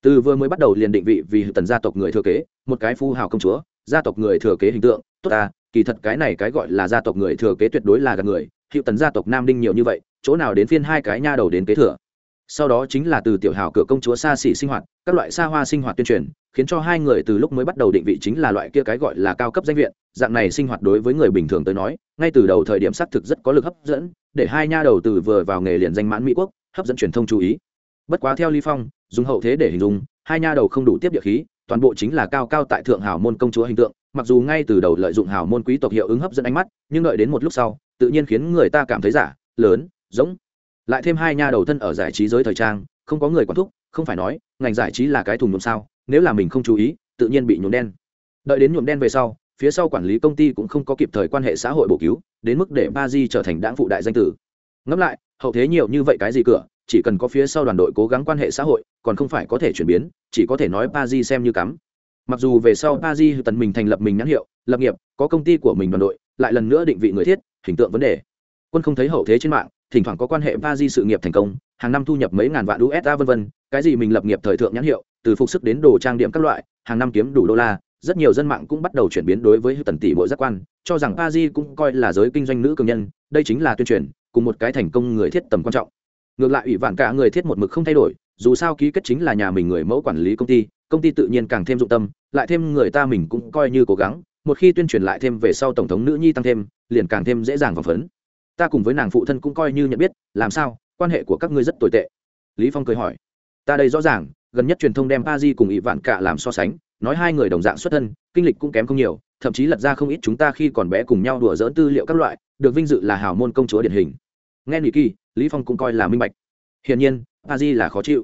Từ vừa mới bắt đầu liền định vị vì tần gia tộc người thừa kế, một cái phu hào công chúa, gia tộc người thừa kế hình tượng, tốt ta kỳ thật cái này cái gọi là gia tộc người thừa kế tuyệt đối là gạt người hiệu tần gia tộc nam đinh nhiều như vậy, chỗ nào đến phiên hai cái nha đầu đến kế thừa? Sau đó chính là từ tiểu hào cửa công chúa xa xỉ sinh hoạt, các loại xa hoa sinh hoạt tuyên truyền, khiến cho hai người từ lúc mới bắt đầu định vị chính là loại kia cái gọi là cao cấp danh viện, dạng này sinh hoạt đối với người bình thường tới nói, ngay từ đầu thời điểm xác thực rất có lực hấp dẫn, để hai nha đầu từ vừa vào nghề liền danh mãn mỹ quốc, hấp dẫn truyền thông chú ý. Bất quá theo ly phong, dùng hậu thế để hình dung, hai nha đầu không đủ tiếp địa khí, toàn bộ chính là cao cao tại thượng hào môn công chúa hình tượng mặc dù ngay từ đầu lợi dụng hào môn quý tộc hiệu ứng hấp dẫn ánh mắt, nhưng đợi đến một lúc sau, tự nhiên khiến người ta cảm thấy giả, lớn giống lại thêm hai nha đầu thân ở giải trí giới thời trang, không có người quản thúc, không phải nói, ngành giải trí là cái thùng nhuộm sao, nếu là mình không chú ý, tự nhiên bị nhuộm đen. Đợi đến nhuộm đen về sau, phía sau quản lý công ty cũng không có kịp thời quan hệ xã hội bổ cứu, đến mức để ba di trở thành đảng phụ đại danh tử. Ngẫm lại, hậu thế nhiều như vậy cái gì cửa, chỉ cần có phía sau đoàn đội cố gắng quan hệ xã hội, còn không phải có thể chuyển biến, chỉ có thể nói ba di xem như cắm mặc dù về sau ba di tần mình thành lập mình nhãn hiệu, lập nghiệp, có công ty của mình đoàn đội, lại lần nữa định vị người thiết, hình tượng vấn đề. Quân không thấy hậu thế trên mạng, thỉnh thoảng có quan hệ ba di sự nghiệp thành công, hàng năm thu nhập mấy ngàn vạn usd vân vân, cái gì mình lập nghiệp thời thượng nhãn hiệu, từ phục sức đến đồ trang điểm các loại, hàng năm kiếm đủ đô la, rất nhiều dân mạng cũng bắt đầu chuyển biến đối với tần tỷ mỗi giác quan, cho rằng ba di cũng coi là giới kinh doanh nữ cường nhân, đây chính là tuyên truyền, cùng một cái thành công người thiết tầm quan trọng. Ngược lại, ủy vạn cả người thiết một mực không thay đổi, dù sao ký kết chính là nhà mình người mẫu quản lý công ty công ty tự nhiên càng thêm dụng tâm, lại thêm người ta mình cũng coi như cố gắng, một khi tuyên truyền lại thêm về sau tổng thống nữ nhi tăng thêm, liền càng thêm dễ dàng và phấn ta cùng với nàng phụ thân cũng coi như nhận biết, làm sao, quan hệ của các ngươi rất tồi tệ. Lý phong cười hỏi. Ta đây rõ ràng, gần nhất truyền thông đem A di cùng Y vạn cả làm so sánh, nói hai người đồng dạng xuất thân, kinh lịch cũng kém không nhiều, thậm chí lật ra không ít chúng ta khi còn bé cùng nhau đùa dỡn tư liệu các loại, được vinh dự là hào môn công chúa điển hình. Nghe nghỉ kỳ, lý phong cũng coi là minh bạch. Hiển nhiên A di là khó chịu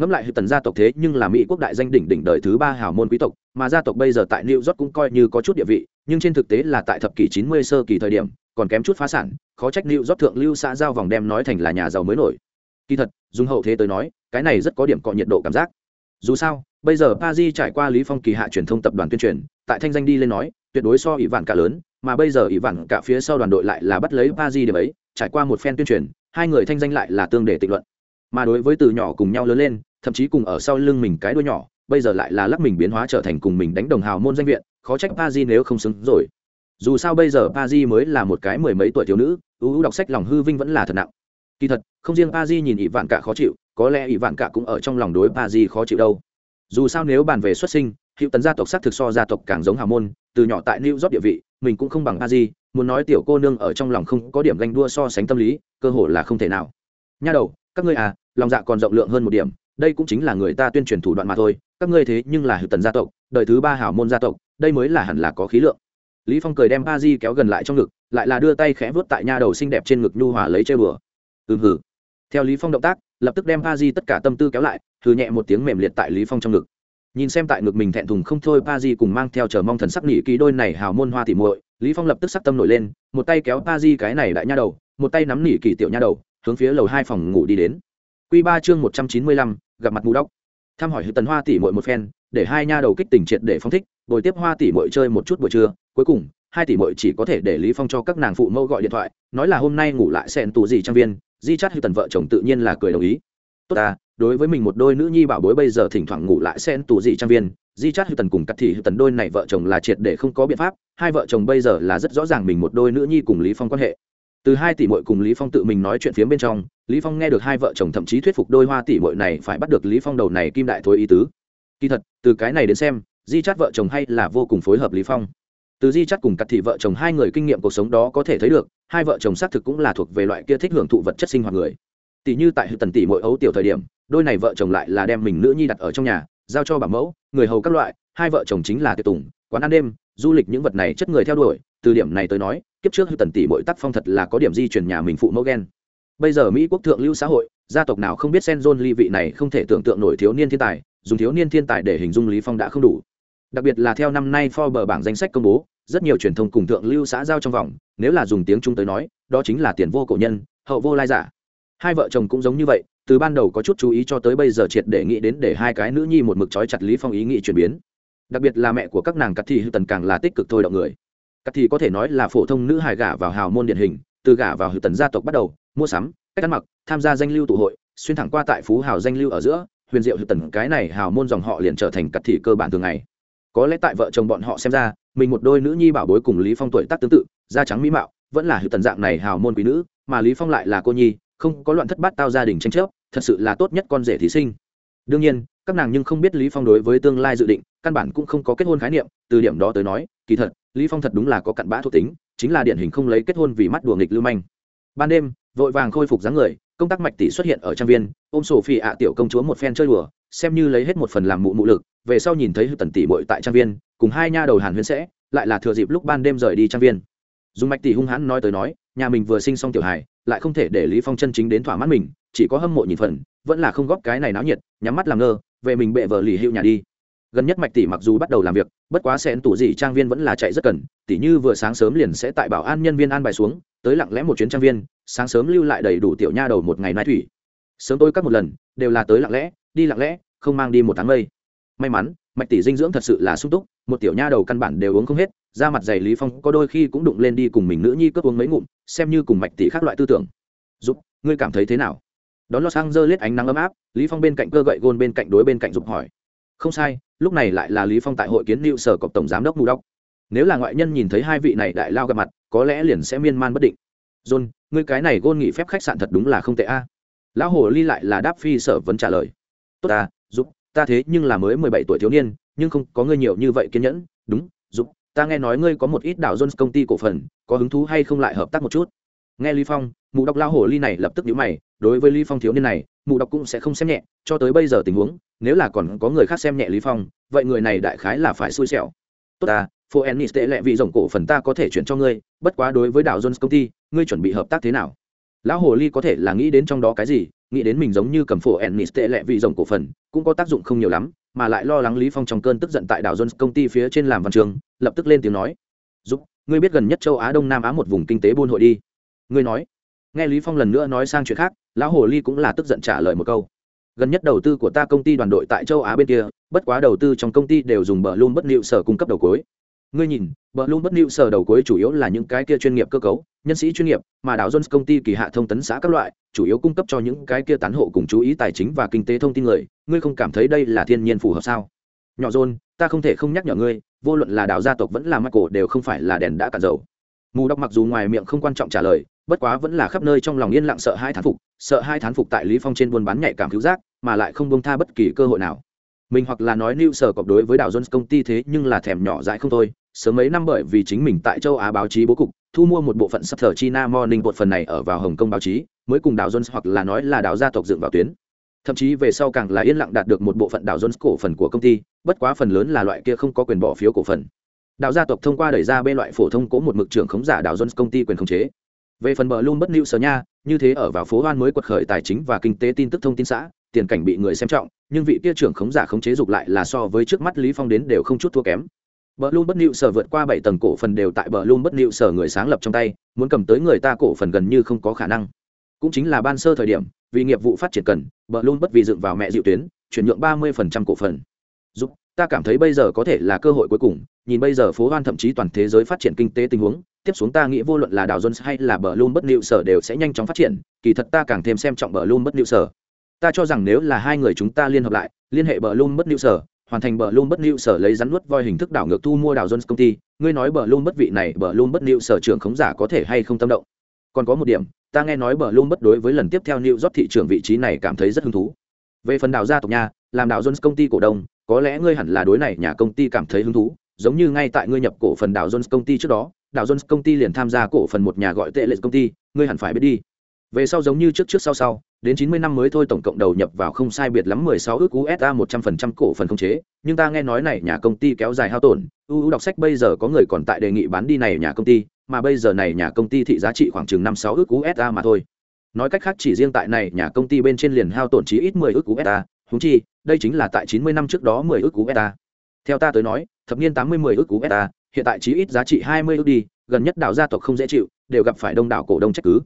ngẫm lại tần gia tộc thế nhưng là mỹ quốc đại danh đỉnh đỉnh đời thứ ba hào môn quý tộc, mà gia tộc bây giờ tại new york cũng coi như có chút địa vị, nhưng trên thực tế là tại thập kỷ 90 sơ kỳ thời điểm, còn kém chút phá sản, khó trách new york thượng lưu xã giao vòng đem nói thành là nhà giàu mới nổi. Kỳ thật, dùng hậu thế tới nói, cái này rất có điểm cọ nhiệt độ cảm giác. Dù sao, bây giờ pa di trải qua lý phong kỳ hạ truyền thông tập đoàn tuyên truyền, tại thanh danh đi lên nói, tuyệt đối so ỷ vạn cả lớn, mà bây giờ ỷ vạn cả phía sau đoàn đội lại là bắt lấy pa di điểm ấy, trải qua một phen tuyên truyền, hai người thanh danh lại là tương để tịnh luận. Mà đối với từ nhỏ cùng nhau lớn lên thậm chí cùng ở sau lưng mình cái đuôi nhỏ, bây giờ lại là lắc mình biến hóa trở thành cùng mình đánh đồng hào môn danh viện, khó trách pa di nếu không xứng rồi. Dù sao bây giờ pa di mới là một cái mười mấy tuổi thiếu nữ, ưu đọc sách lòng hư vinh vẫn là thật nặng. Kỳ thật, không riêng pa di nhìn ỷ vạn cả khó chịu, có lẽ ỷ vạn cả cũng ở trong lòng đối pa di khó chịu đâu. Dù sao nếu bàn về xuất sinh hiệu tấn gia tộc xác thực so gia tộc càng giống hào môn, từ nhỏ tại new york địa vị, mình cũng không bằng pa di muốn nói tiểu cô nương ở trong lòng không có điểm ganh đua so sánh tâm lý, cơ hội là không thể nào. Nha đầu, các ngươi à lòng dạ còn rộng lượng hơn một điểm đây cũng chính là người ta tuyên truyền thủ đoạn mà thôi, các ngươi thế nhưng là hữu tần gia tộc, đời thứ ba hảo môn gia tộc, đây mới là hẳn là có khí lượng. Lý phong cười đem Ba di kéo gần lại trong ngực, lại là đưa tay khẽ vuốt tại nha đầu xinh đẹp trên ngực nhu hòa lấy chơi bừa ừm hử theo lý phong động tác, lập tức đem Ba di tất cả tâm tư kéo lại thử nhẹ một tiếng mềm liệt tại lý phong trong ngực. Nhìn xem tại ngực mình thẹn thùng không thôi pa di cùng mang theo chờ mong thần sắc nỉ ký đôi này hào môn hoa tỉ muội, lý phong lập tức sắc tâm nổi lên, một tay kéo pa di cái này đại nha đầu, một tay nắm nỉ kỳ tiểu nha đầu, hướng phía lầu hai phòng ngủ đi đến. Quy ba chương một trăm chín mươi lăm gặp mặt mù đốc. Thăm hỏi tần hoa tỷ muội một phen, để hai nha đầu kích tình triệt để phong thích, bồi tiếp hoa tỷ muội chơi một chút buổi trưa. Cuối cùng, hai tỷ muội chỉ có thể để lý phong cho các nàng phụ mẫu gọi điện thoại, nói là hôm nay ngủ lại xẹn tù gì trang viên, di chắt hữu tần vợ chồng tự nhiên là cười đồng ý. Tốt ta, đối với mình một đôi nữ nhi bảo bối bây giờ thỉnh thoảng ngủ lại sen tù gì trang viên, di chát hữu tần cùng cắt thị hữu tần đôi này vợ chồng là triệt để không có biện pháp, hai vợ chồng bây giờ là rất rõ ràng mình một đôi nữ nhi cùng lý phong quan hệ từ hai tỷ muội cùng lý phong tự mình nói chuyện phía bên trong, lý phong nghe được hai vợ chồng thậm chí thuyết phục đôi hoa tỷ muội này phải bắt được lý phong đầu này kim đại thối ý tứ. Kỳ thật, từ cái này đến xem, di chát vợ chồng hay là vô cùng phối hợp lý phong. Từ di chắt cùng cặt thị vợ chồng hai người kinh nghiệm cuộc sống đó có thể thấy được, hai vợ chồng xác thực cũng là thuộc về loại kia thích hưởng thụ vật chất sinh hoạt người. Tỷ như tại tần tỷ mỗi ấu tiểu thời điểm, đôi này vợ chồng lại là đem mình nữ nhi đặt ở trong nhà, giao cho bà mẫu, người hầu các loại, hai vợ chồng chính là tiệc tùng, quán ăn đêm, du lịch những vật này chất người theo đuổi từ điểm này tới nói, kiếp trước hư tần tỷ mỗi tác phong thật là có điểm di chuyển nhà mình phụ mẫu ghen bây giờ mỹ quốc thượng lưu xã hội, gia tộc nào không biết sen john ly vị này không thể tưởng tượng nổi thiếu niên thiên tài, dùng thiếu niên thiên tài để hình dung lý phong đã không đủ. Đặc biệt là theo năm nay Forbes bảng danh sách công bố, rất nhiều truyền thông cùng thượng lưu xã giao trong vòng, nếu là dùng tiếng trung tới nói, đó chính là tiền vô cổ nhân, hậu vô lai giả. Hai vợ chồng cũng giống như vậy, từ ban đầu có chút chú ý cho tới bây giờ triệt để nghĩ đến để hai cái nữ nhi một mực trói chặt lý phong ý nghĩ chuyển biến. Đặc biệt là mẹ của các nàng cắt thì hư tần càng là tích cực thôi động người cắt thì có thể nói là phổ thông nữ hài gả vào hào môn điển hình, từ gả vào hư tần gia tộc bắt đầu, mua sắm, cách ăn mặc, tham gia danh lưu tụ hội, xuyên thẳng qua tại phú hào danh lưu ở giữa, huyền diệu hư tần cái này hào môn dòng họ liền trở thành cắt thì cơ bản thường ngày. Có lẽ tại vợ chồng bọn họ xem ra, mình một đôi nữ nhi bảo bối cùng lý phong tuổi tác tương tự, da trắng mỹ mạo, vẫn là hữu tần dạng này hào môn quý nữ, mà lý phong lại là cô nhi, không có loạn thất bát tao gia đình tranh chấp, thật sự là tốt nhất con rể thí sinh. Đương nhiên, các nàng nhưng không biết lý phong đối với tương lai dự định, căn bản cũng không có kết hôn khái niệm, từ điểm đó tới nói, kỳ thật lý phong thật đúng là có cặn bã thuộc tính, chính là điển hình không lấy kết hôn vì mắt đùa nghịch lưu manh. Ban đêm, vội vàng khôi phục dáng người, công tác mạch tỷ xuất hiện ở trang viên, ôm sổ phi ạ tiểu công chúa một phen chơi đùa, xem như lấy hết một phần làm mụ mụ lực, về sau nhìn thấy hư tần tỷ bội tại trang viên, cùng hai nha đầu hàn huyên sẽ, lại là thừa dịp lúc ban đêm rời đi trang viên. Dùng mạch tỷ hung hãn nói tới nói, nhà mình vừa sinh xong tiểu hài, lại không thể để lý phong chân chính đến thỏa mãn mình, chỉ có hâm mộ nhìn phần, vẫn là không góp cái này náo nhiệt, nhắm mắt làm ngơ, về mình bệ vợ lì hiệu nhà đi gần nhất mạch tỷ mặc dù bắt đầu làm việc, bất quá xén tủ gì trang viên vẫn là chạy rất cần tỷ như vừa sáng sớm liền sẽ tại bảo an nhân viên an bài xuống, tới lặng lẽ một chuyến trang viên, sáng sớm lưu lại đầy đủ tiểu nha đầu một ngày nai thủy. Sớm tôi cắt một lần, đều là tới lặng lẽ, đi lặng lẽ, không mang đi một tháng mây. May mắn, mạch tỷ dinh dưỡng thật sự là sung túc, một tiểu nha đầu căn bản đều uống không hết, da mặt dày lý phong có đôi khi cũng đụng lên đi cùng mình nữ nhi cướp uống mấy ngụm, xem như cùng mạch tỷ khác loại tư tưởng. Giúp ngươi cảm thấy thế nào? Đón lo sang dơ lết ánh nắng ấm áp, lý phong bên cạnh cơ gậy gôn bên cạnh đối bên cạnh giúp hỏi không sai, lúc này lại là lý phong tại hội kiến lưu sở cục tổng giám đốc mù đốc. Nếu là ngoại nhân nhìn thấy hai vị này đại lao gặp mặt, có lẽ liền sẽ miên man bất định. John, ngươi cái này gôn nghị phép khách sạn thật đúng là không tệ a. Lão hồ ly lại là đáp phi sở vấn trả lời. Tốt ta giúp ta thế nhưng là mới mười bảy tuổi thiếu niên, nhưng không có ngươi nhiều như vậy kiên nhẫn. Đúng giúp ta nghe nói ngươi có một ít đảo jones công ty cổ phần, có hứng thú hay không lại hợp tác một chút? Nghe lý phong, mụ đọc lao hồ ly này lập tức nhíu mày, đối với lý phong thiếu niên này, mụ đọc cũng sẽ không xem nhẹ, cho tới bây giờ tình huống, nếu là còn có người khác xem nhẹ lý phong, vậy người này đại khái là phải xui xẻo. Tốt ta phố ennis tệ lệ vị rồng cổ phần ta có thể chuyển cho ngươi, bất quá đối với đảo jones công ty, ngươi chuẩn bị hợp tác thế nào? Lão hồ ly có thể là nghĩ đến trong đó cái gì, nghĩ đến mình giống như cầm phổ ennis tệ lệ vị rồng cổ phần, cũng có tác dụng không nhiều lắm, mà lại lo lắng lý phong trong cơn tức giận tại đảo jones công ty phía trên làm văn trường, lập tức lên tiếng nói. Giúp ngươi biết gần nhất châu á đông nam á một vùng kinh tế buôn hội đi ngươi nói. Nghe lý phong lần nữa nói sang chuyện khác, lão hồ ly cũng là tức giận trả lời một câu. Gần nhất đầu tư của ta công ty đoàn đội tại châu á bên kia, bất quá đầu tư trong công ty đều dùng bờ luôn bất liệu sở cung cấp đầu cuối. Ngươi nhìn, bờ luôn bất liệu sở đầu cuối chủ yếu là những cái kia chuyên nghiệp cơ cấu, nhân sĩ chuyên nghiệp, mà đảo jones công ty kỳ hạ thông tấn xã các loại, chủ yếu cung cấp cho những cái kia tán hộ cùng chú ý tài chính và kinh tế thông tin người. Ngươi không cảm thấy đây là thiên nhiên phù hợp sao? Nhỏ john, ta không thể không nhắc nhở ngươi, vô luận là đảo gia tộc vẫn là michael đều không phải là đèn đã cạn dầu. Mù đọc mặc dù ngoài miệng không quan trọng trả lời bất quá vẫn là khắp nơi trong lòng yên lặng sợ hai thán phục, sợ hai thán phục tại lý phong trên buôn bán nhạy cảm cứu giác, mà lại không buông tha bất kỳ cơ hội nào. Mình hoặc là nói new sở cọp đối với đảo jones công ty thế nhưng là thèm nhỏ dãi không thôi. Sớm mấy năm bởi vì chính mình tại châu á báo chí bố cục, thu mua một bộ phận sắp thở china morning một phần này ở vào hồng kông báo chí, mới cùng đảo jones hoặc là nói là đảo gia tộc dựng vào tuyến. Thậm chí về sau càng là yên lặng đạt được một bộ phận đảo jones cổ phần của công ty, bất quá phần lớn là loại kia không có quyền bỏ phiếu cổ phần. Đạo gia tộc thông qua đẩy ra bên loại phổ thông cố một mực trưởng khống giả đảo jones công ty quyền khống chế về phần bờ luôn bất lưu sở nha, như thế ở vào phố hoan mới quật khởi tài chính và kinh tế tin tức thông tin xã, tiền cảnh bị người xem trọng, nhưng vị kia trưởng khống giả khống chế dục lại là so với trước mắt lý phong đến đều không chút thua kém. Bờ luôn bất lưu sở vượt qua bảy tầng cổ phần đều tại bờ luôn bất lưu sở người sáng lập trong tay, muốn cầm tới người ta cổ phần gần như không có khả năng. Cũng chính là ban sơ thời điểm, vì nghiệp vụ phát triển cần, bờ luôn bất vì dựng vào mẹ dịu tuyến, chuyển nhượng ba mươi cổ phần. Giúp ta cảm thấy bây giờ có thể là cơ hội cuối cùng, nhìn bây giờ phố hoan thậm chí toàn thế giới phát triển kinh tế tình huống, tiếp xuống ta nghĩ vô luận là đảo jones hay là bờ luôn bất liệu sở đều sẽ nhanh chóng phát triển, kỳ thật ta càng thêm xem trọng bờ luôn bất liệu sở. Ta cho rằng nếu là hai người chúng ta liên hợp lại, liên hệ bờ luôn bất liệu sở, hoàn thành bờ luôn bất liệu sở lấy rắn nuốt voi hình thức đảo ngược thu mua đảo jones công ty, ngươi nói bờ luôn bất vị này, bờ luôn bất liệu sở trưởng khống giả có thể hay không tâm động? Còn có một điểm, ta nghe nói bờ luôn bất đối với lần tiếp theo liệu rót thị trường vị trí này cảm thấy rất hứng thú. Về phần đảo gia tộc nhà, làm đảo jones công ty cổ đông có lẽ ngươi hẳn là đối này nhà công ty cảm thấy hứng thú giống như ngay tại ngươi nhập cổ phần đảo jones công ty trước đó đảo jones công ty liền tham gia cổ phần một nhà gọi tệ lệ công ty ngươi hẳn phải biết đi về sau giống như trước trước sau sau đến 90 năm mới thôi tổng cộng đầu nhập vào không sai biệt lắm 16 ước USD 100% cổ phần không chế, nhưng ta nghe nói này nhà công ty kéo dài hao tổn, ưu đọc sách bây giờ có người còn tại đề nghị bán đi này nhà công ty, mà bây giờ này nhà công ty thị giá trị khoảng chừng 5-6 ước USA mà thôi. Nói cách khác chỉ riêng tại này nhà công ty bên trên liền hao tổn chí ít 10 ước USA, huống chi, đây chính là tại 90 năm trước đó 10 ước beta. Theo ta tới nói, thập niên 80 10 ước beta, hiện tại chí ít giá trị 20 ước đi, gần nhất đảo gia tộc không dễ chịu, đều gặp phải đông đảo cổ đông trách cứ.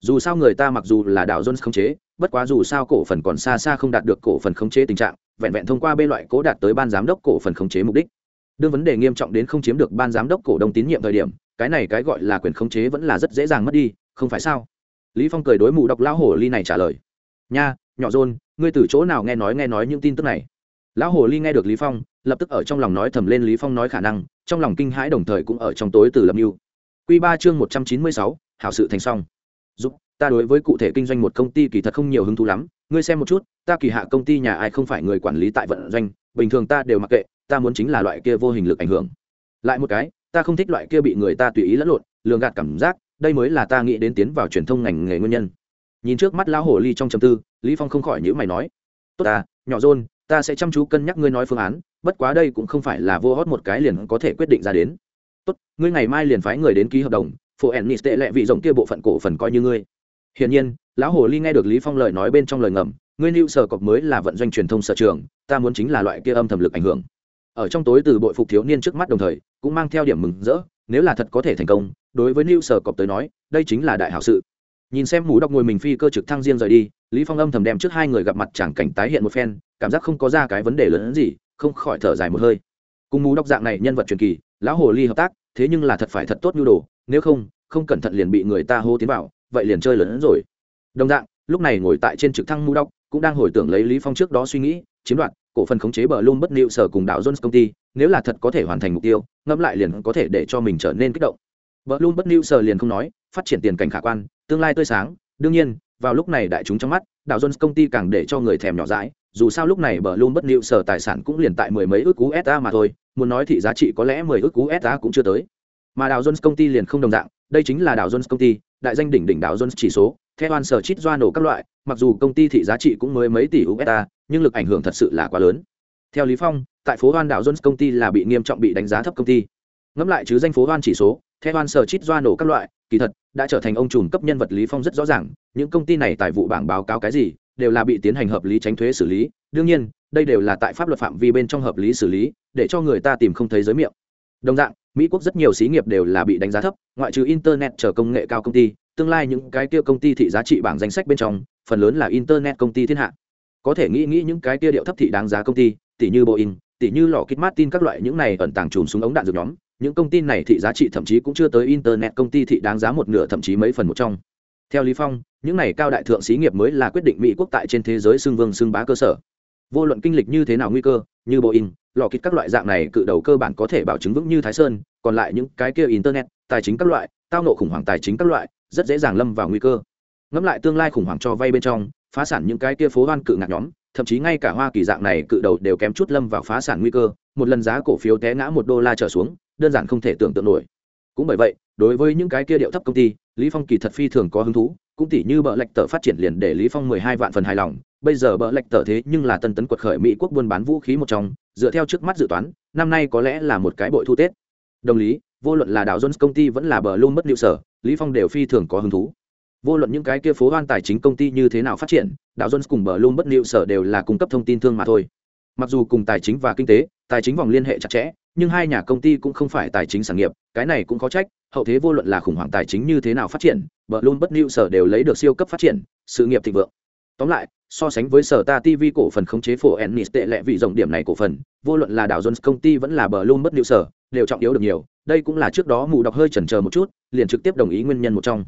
Dù sao người ta mặc dù là đảo jones khống chế bất quá dù sao cổ phần còn xa xa không đạt được cổ phần khống chế tình trạng vẹn vẹn thông qua b loại cố đạt tới ban giám đốc cổ phần khống chế mục đích. Đương vấn đề nghiêm trọng đến không chiếm được ban giám đốc cổ đông tín nhiệm thời điểm cái này cái gọi là quyền khống chế vẫn là rất dễ dàng mất đi không phải sao? Lý phong cười đối mù đọc lão hổ ly này trả lời. Nha nhỏ john ngươi từ chỗ nào nghe nói nghe nói những tin tức này? Lão hồ ly nghe được lý phong lập tức ở trong lòng nói thầm lên lý phong nói khả năng trong lòng kinh hãi đồng thời cũng ở trong tối từ lâm yêu quy ba chương một trăm chín mươi sáu, hảo sự thành xong. Giúp ta đối với cụ thể kinh doanh một công ty kỳ thật không nhiều hứng thú lắm ngươi xem một chút ta kỳ hạ công ty nhà ai không phải người quản lý tại vận doanh bình thường ta đều mặc kệ ta muốn chính là loại kia vô hình lực ảnh hưởng. Lại một cái ta không thích loại kia bị người ta tùy ý lẫn lộn lường gạt cảm giác đây mới là ta nghĩ đến tiến vào truyền thông ngành nghề nguyên nhân nhìn trước mắt lão hồ ly trong trầm tư, lý phong không khỏi nhíu mày nói, tốt ta, nhỏ rôn ta sẽ chăm chú cân nhắc ngươi nói phương án, bất quá đây cũng không phải là vô hót một cái liền có thể quyết định ra đến. Tốt, ngươi ngày mai liền phái người đến ký hợp đồng phụ ennis tệ lệ vị rộng kia bộ phận cổ phần coi như ngươi. Hiển nhiên, lão hồ ly nghe được lý phong lời nói bên trong lời ngầm, ngươi lưu sở cọc mới là vận doanh truyền thông sở trường, ta muốn chính là loại kia âm thầm lực ảnh hưởng. Ở trong tối từ bội phục thiếu niên trước mắt đồng thời, cũng mang theo điểm mừng rỡ, nếu là thật có thể thành công, đối với lưu sở cọc tới nói, đây chính là đại hảo sự nhìn xem mũ đọc ngồi mình phi cơ trực thăng riêng rời đi, lý phong âm thầm đem trước hai người gặp mặt chẳng cảnh tái hiện một phen, cảm giác không có ra cái vấn đề lớn hơn gì, không khỏi thở dài một hơi. Cùng mũ đọc dạng này nhân vật truyền kỳ, lão hồ ly hợp tác, thế nhưng là thật phải thật tốt nhu đồ, nếu không không cẩn thận liền bị người ta hô tiến vào, vậy liền chơi lớn hơn rồi. Đồng dạng, lúc này ngồi tại trên trực thăng mũ đọc, cũng đang hồi tưởng lấy lý phong trước đó suy nghĩ, chiếm đoạt, cổ phần khống chế bờ lum bất liệu sở cùng đảo jones công ty, nếu là thật có thể hoàn thành mục tiêu, ngẫm lại liền có thể để cho mình trở nên kích động. Bờ lum bất liệu sở liền không nói, phát triển tiền cảnh khả quan tương lai tươi sáng. Đương nhiên, vào lúc này đại chúng trong mắt đạo jones công ty càng để cho người thèm nhỏ dãi. Dù sao lúc này bờ luôn bất liệu sở tài sản cũng liền tại mười mấy ước cú sa mà thôi. Muốn nói thì giá trị có lẽ mười ước cú sa cũng chưa tới. Mà đạo jones công ty liền không đồng dạng. Đây chính là đạo jones công ty, đại danh đỉnh đỉnh đạo jones chỉ số. Theo an sở chít doa nổ các loại, mặc dù công ty thị giá trị cũng mới mấy tỷ usd nhưng lực ảnh hưởng thật sự là quá lớn. Theo lý phong, tại phố hoan đảo jones công ty là bị nghiêm trọng bị đánh giá thấp công ty. Ngẫm lại chứ danh phố hoan chỉ số theo hoan sở chít doa nổ các loại, kỳ thật, đã trở thành ông trùm cấp nhân vật lý phong rất rõ ràng, những công ty này tại vụ bảng báo cáo cái gì, đều là bị tiến hành hợp lý tránh thuế xử lý. Đương nhiên, đây đều là tại pháp luật phạm vi bên trong hợp lý xử lý, để cho người ta tìm không thấy giới miệng. Đồng dạng, mỹ quốc rất nhiều xí nghiệp đều là bị đánh giá thấp, ngoại trừ internet chờ công nghệ cao công ty, tương lai những cái kia công ty thị giá trị bảng danh sách bên trong, phần lớn là internet công ty thiên hạ. Có thể nghĩ nghĩ những cái kia điệu thấp thị đáng giá công ty, tỷ như boeing, tỷ như lò kit martin các loại những này ẩn tàng chùm súng ống đạn dược nhóm những công ty này thị giá trị thậm chí cũng chưa tới internet công ty thị đáng giá một nửa, thậm chí mấy phần một trong. Theo lý phong, những này cao đại thượng xí nghiệp mới là quyết định mỹ quốc tại trên thế giới xưng vương xưng bá cơ sở. Vô luận kinh lịch như thế nào nguy cơ, như boeing lò kít các loại dạng này cự đầu cơ bản có thể bảo chứng vững như thái sơn, còn lại những cái kia internet, tài chính các loại, tao nộ khủng hoảng tài chính các loại, rất dễ dàng lâm vào nguy cơ. Ngẫm lại tương lai khủng hoảng cho vay bên trong, phá sản những cái kia phố hoan cự ngạc nhóm, thậm chí ngay cả hoa kỳ dạng này cự đầu đều kém chút lâm vào phá sản nguy cơ một lần giá cổ phiếu té ngã một đô la trở xuống, đơn giản không thể tưởng tượng nổi. Cũng bởi vậy, đối với những cái kia điệu thấp công ty, lý phong kỳ thật phi thường có hứng thú, cũng tỷ như bợ lệch tờ phát triển liền để lý phong mười hai vạn phần hài lòng. Bây giờ bợ lệch tờ thế nhưng là tân tấn quật khởi mỹ quốc buôn bán vũ khí một trong, dựa theo trước mắt dự toán, năm nay có lẽ là một cái bội thu tết. Đồng lý, vô luận là đảo jones công ty vẫn là bờ luôn mất liệu sở, lý phong đều phi thường có hứng thú. Vô luận những cái kia phố hoan tài chính công ty như thế nào phát triển đảo jones cùng bờ luôn bất liệu sở đều là cung cấp thông tin thương mà thôi mặc dù cùng tài chính và kinh tế, tài chính vòng liên hệ chặt chẽ, nhưng hai nhà công ty cũng không phải tài chính sản nghiệp, cái này cũng có trách, hậu thế vô luận là khủng hoảng tài chính như thế nào phát triển, bờ luôn bất liệu sở đều lấy được siêu cấp phát triển, sự nghiệp thịnh vượng. Tóm lại, so sánh với sở ta tv cổ phần khống chế phổ ennis tệ lệ vị rộng điểm này cổ phần, vô luận là đảo jones công ty vẫn là bờ luôn bất liệu sở, đều trọng yếu được nhiều, đây cũng là trước đó mù đọc hơi chần chờ một chút, liền trực tiếp đồng ý nguyên nhân một trong.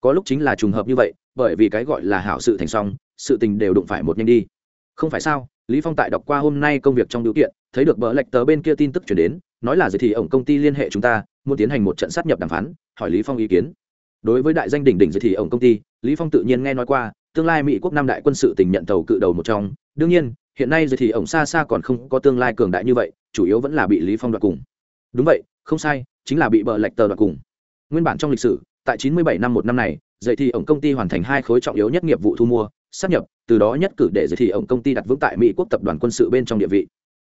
Có lúc chính là trùng hợp như vậy, bởi vì cái gọi là hảo sự thành xong sự tình đều đụng phải một nhanh đi. Không phải sao? Lý phong tại đọc qua hôm nay công việc trong điều kiện, thấy được bờ lệch tờ bên kia tin tức chuyển đến, nói là gì thì ổng công ty liên hệ chúng ta, muốn tiến hành một trận sát nhập đàm phán, hỏi lý phong ý kiến. Đối với đại danh đỉnh đỉnh gì thì ổng công ty, lý phong tự nhiên nghe nói qua, tương lai mỹ quốc năm đại quân sự tình nhận tàu cự đầu một trong. Đương nhiên, hiện nay gì thì ổng xa xa còn không có tương lai cường đại như vậy, chủ yếu vẫn là bị lý phong đoạt cùng. Đúng vậy, không sai, chính là bị bờ lệch tờ đoạt cùng. Nguyên bản trong lịch sử, tại 97 năm một năm này dậy thì ổng công ty hoàn thành hai khối trọng yếu nhất nghiệp vụ thu mua sắp nhập, từ đó nhất cử để giới thị ổng công ty đặt vững tại mỹ quốc tập đoàn quân sự bên trong địa vị.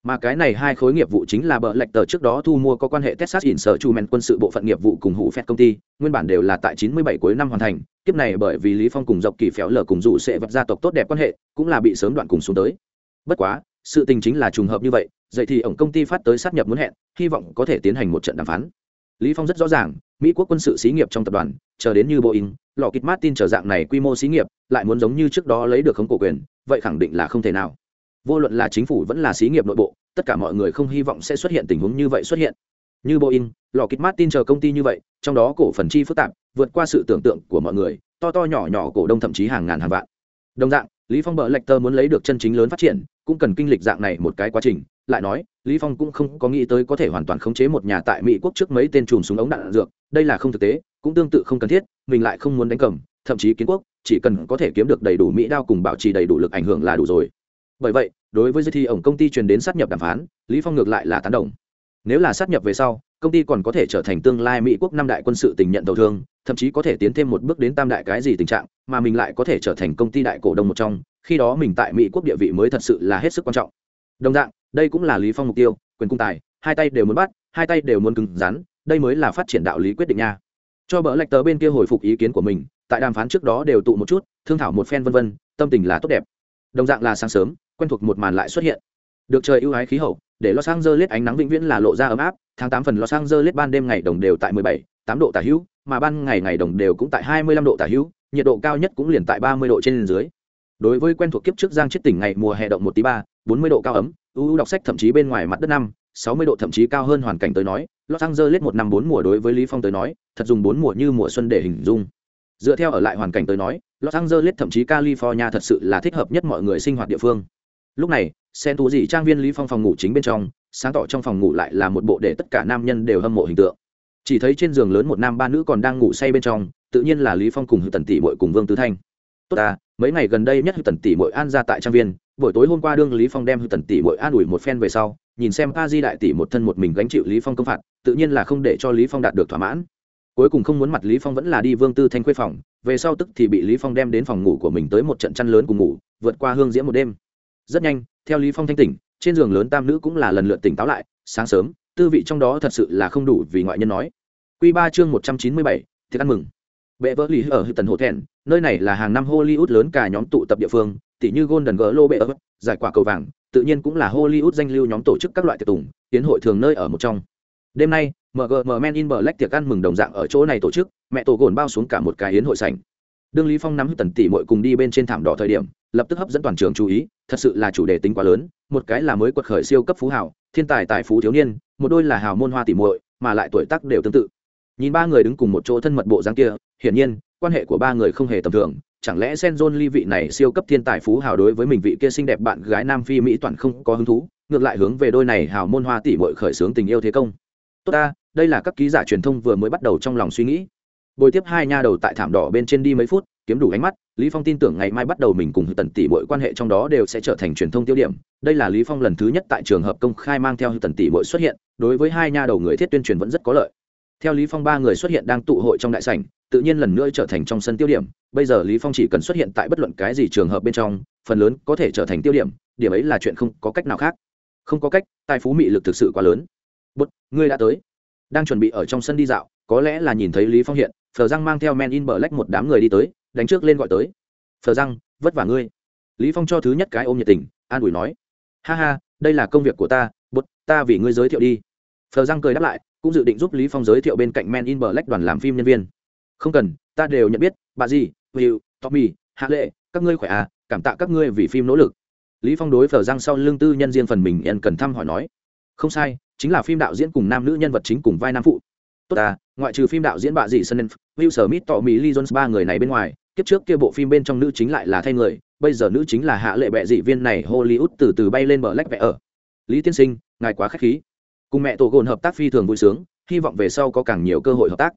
Mà cái này hai khối nghiệp vụ chính là bờ lệch tờ trước đó thu mua có quan hệ texas in sở chu men quân sự bộ phận nghiệp vụ cùng hữu phép công ty, nguyên bản đều là tại 97 cuối năm hoàn thành Tiếp này bởi vì lý phong cùng dọc kỳ phéo lở cùng dụ sẽ vật gia tộc tốt đẹp quan hệ, cũng là bị sớm đoạn cùng xuống tới. Bất quá, sự tình chính là trùng hợp như vậy dậy thì ổng công ty phát tới sát nhập muốn hẹn, hy vọng có thể tiến hành một trận đàm phán lý phong rất rõ ràng, mỹ quốc quân sự xí nghiệp trong tập đoàn, chờ đến như boeing lò kịch martin trở dạng này quy mô xí nghiệp, lại muốn giống như trước đó lấy được khống cổ quyền, vậy khẳng định là không thể nào. Vô luận là chính phủ vẫn là xí nghiệp nội bộ, tất cả mọi người không hy vọng sẽ xuất hiện tình huống như vậy xuất hiện. Như boeing lò kịch martin chờ công ty như vậy, trong đó cổ phần chi phức tạp, vượt qua sự tưởng tượng của mọi người, to to nhỏ nhỏ cổ đông thậm chí hàng ngàn hàng vạn. Đồng dạng, lý phong bợ lệch tơ muốn lấy được chân chính lớn phát triển, cũng cần kinh lịch dạng này một cái quá trình, lại nói lý phong cũng không có nghĩ tới có thể hoàn toàn khống chế một nhà tại mỹ quốc trước mấy tên chùm súng ống đạn dược, đây là không thực tế, cũng tương tự không cần thiết, mình lại không muốn đánh cầm, thậm chí kiến quốc, chỉ cần có thể kiếm được đầy đủ mỹ đao cùng bảo trì đầy đủ lực ảnh hưởng là đủ rồi. Bởi vậy, đối với dư thi ổng công ty truyền đến sát nhập đàm phán, lý phong ngược lại là tán đồng. Nếu là sát nhập về sau, công ty còn có thể trở thành tương lai mỹ quốc năm đại quân sự tình nhận đầu thương, thậm chí có thể tiến thêm một bước đến tam đại cái gì tình trạng, mà mình lại có thể trở thành công ty đại cổ đông một trong, khi đó mình tại mỹ quốc địa vị mới thật sự là hết sức quan trọng. Đồng dạng đây cũng là lý phong mục tiêu quyền cung tài hai tay đều muốn bắt hai tay đều muốn cứng rắn đây mới là phát triển đạo lý quyết định nha. Cho bỡ lạch tờ bên kia hồi phục ý kiến của mình tại đàm phán trước đó đều tụ một chút thương thảo một phen vân vân tâm tình là tốt đẹp. Đồng dạng là sáng sớm quen thuộc một màn lại xuất hiện. Được trời ưu ái khí hậu để Los Angeles ánh nắng vĩnh viễn là lộ ra ấm áp, tháng 8 phần Los Angeles ban đêm ngày đồng đều tại 17, 8 độ tả hữu, mà ban ngày ngày đồng đều cũng tại 25 độ tả hữu, nhiệt độ cao nhất cũng liền tại 30 độ trên dưới. Đối với quen thuộc kiếp trước Giang chết tỉnh ngày mùa hè động 1 tí 3, 40 độ cao ấm, uu đọc sách thậm chí bên ngoài mặt đất năm, 60 độ thậm chí cao hơn hoàn cảnh tới nói, Los Angeles một năm bốn mùa đối với Lý Phong tới nói, thật dùng bốn mùa như mùa xuân để hình dung. Dựa theo ở lại hoàn cảnh tới nói, Los Angeles thậm chí California thật sự là thích hợp nhất mọi người sinh hoạt địa phương. Lúc này, sen tú dị trang viên lý phong phòng ngủ chính bên trong sáng tỏ trong phòng ngủ lại là một bộ để tất cả nam nhân đều hâm mộ hình tượng chỉ thấy trên giường lớn một nam ba nữ còn đang ngủ say bên trong tự nhiên là lý phong cùng hư tần tỷ muội cùng vương tứ thanh tốt à mấy ngày gần đây nhất hư tần tỷ muội an ra tại trang viên buổi tối hôm qua đương lý phong đem hư tần tỷ bội an ủi một phen về sau, nhìn xem a di đại tỷ một thân một mình gánh chịu lý phong công phạt, tự nhiên là không để cho lý phong đạt được thỏa mãn. Cuối cùng không muốn mặt lý phong vẫn là đi vương tư thanh khuê phòng, về sau tức thì bị lý phong đem đến phòng ngủ của mình tới một trận chăn lớn cùng ngủ, vượt qua hương diễm một đêm. Rất nhanh, theo lý phong thanh tỉnh, trên giường lớn tam nữ cũng là lần lượt tỉnh táo lại, sáng sớm, tư vị trong đó thật sự là không đủ vì ngoại nhân nói. Quy ba chương một trăm chín mươi bảy thì ăn mừng. Bệ vỡ Lý ở tần hồ thẹn, nơi này là hàng năm hollywood lớn cả nhóm tụ tập địa phương tỷ như golden Globe bệ giải quả cầu vàng, tự nhiên cũng là hollywood danh lưu nhóm tổ chức các loại tiệc tùng, tiến hội thường nơi ở một trong. Đêm nay mgm men in black tiệc ăn mừng đồng dạng ở chỗ này tổ chức, mẹ tổ gồn bao xuống cả một cái yến hội sảnh. Đương lý phong nắm tần tỷ muội cùng đi bên trên thảm đỏ thời điểm, lập tức hấp dẫn toàn trường chú ý, thật sự là chủ đề tính quá lớn, một cái là mới quật khởi siêu cấp phú hảo thiên tài tài phú thiếu niên, một đôi là hào môn hoa tỷ muội, mà lại tuổi tác đều tương tự. Nhìn ba người đứng cùng một chỗ thân mật bộ dáng kia, hiển nhiên, quan hệ của ba người không hề tầm thường chẳng lẽ Senzon ly vị này siêu cấp thiên tài phú hào đối với mình vị kia xinh đẹp bạn gái nam phi mỹ toàn không có hứng thú, ngược lại hướng về đôi này hào môn hoa tỷ muội khởi sướng tình yêu thế công. Tốt ta, đây là các ký giả truyền thông vừa mới bắt đầu trong lòng suy nghĩ. Bồi tiếp hai nha đầu tại thảm đỏ bên trên đi mấy phút, kiếm đủ ánh mắt, lý phong tin tưởng ngày mai bắt đầu mình cùng tần tỷ muội quan hệ trong đó đều sẽ trở thành truyền thông tiêu điểm. Đây là lý phong lần thứ nhất tại trường hợp công khai mang theo tần tỷ muội xuất hiện, đối với hai nha đầu người thiết tuyên truyền vẫn rất có lợi. Theo lý phong ba người xuất hiện đang tụ hội trong đại sảnh, tự nhiên lần nữa trở thành trong sân tiêu điểm bây giờ lý phong chỉ cần xuất hiện tại bất luận cái gì trường hợp bên trong, phần lớn có thể trở thành tiêu điểm điểm ấy là chuyện không có cách nào khác. Không có cách, tài phú mị lực thực sự quá lớn. Bút ngươi đã tới. Đang chuẩn bị ở trong sân đi dạo, có lẽ là nhìn thấy lý phong hiện, phờ răng mang theo men in bờ lách một đám người đi tới, đánh trước lên gọi tới. Phờ răng, vất vả ngươi. Lý phong cho thứ nhất cái ôm nhiệt tình, an ủi nói. Ha ha, đây là công việc của ta bút ta vì ngươi giới thiệu đi. Phờ răng cười đáp lại, cũng dự định giúp lý phong giới thiệu bên cạnh men in black đoàn làm phim nhân viên. Không cần, ta đều nhận biết bà Dì, will tommy hạ lệ các ngươi khỏe à? Cảm tạ các ngươi vì phim nỗ lực. Lý phong đối phở răng sau lưng tư nhân riêng phần mình ân cần thăm hỏi nói. Không sai chính là phim đạo diễn cùng nam nữ nhân vật chính cùng vai nam phụ. Tốt à ngoại trừ phim đạo diễn bà Dì, sơn will smith tọ mỹ lee jones ba người này bên ngoài kiếp trước kia bộ phim bên trong nữ chính lại là thay người bây giờ nữ chính là hạ lệ bệ dị viên này hollywood từ từ bay lên bờ lách vẽ ở. Lý tiên sinh ngài quá khách khí. Cùng mẹ tổ gồn hợp tác phi thường vui sướng hy vọng về sau có càng nhiều cơ hội hợp tác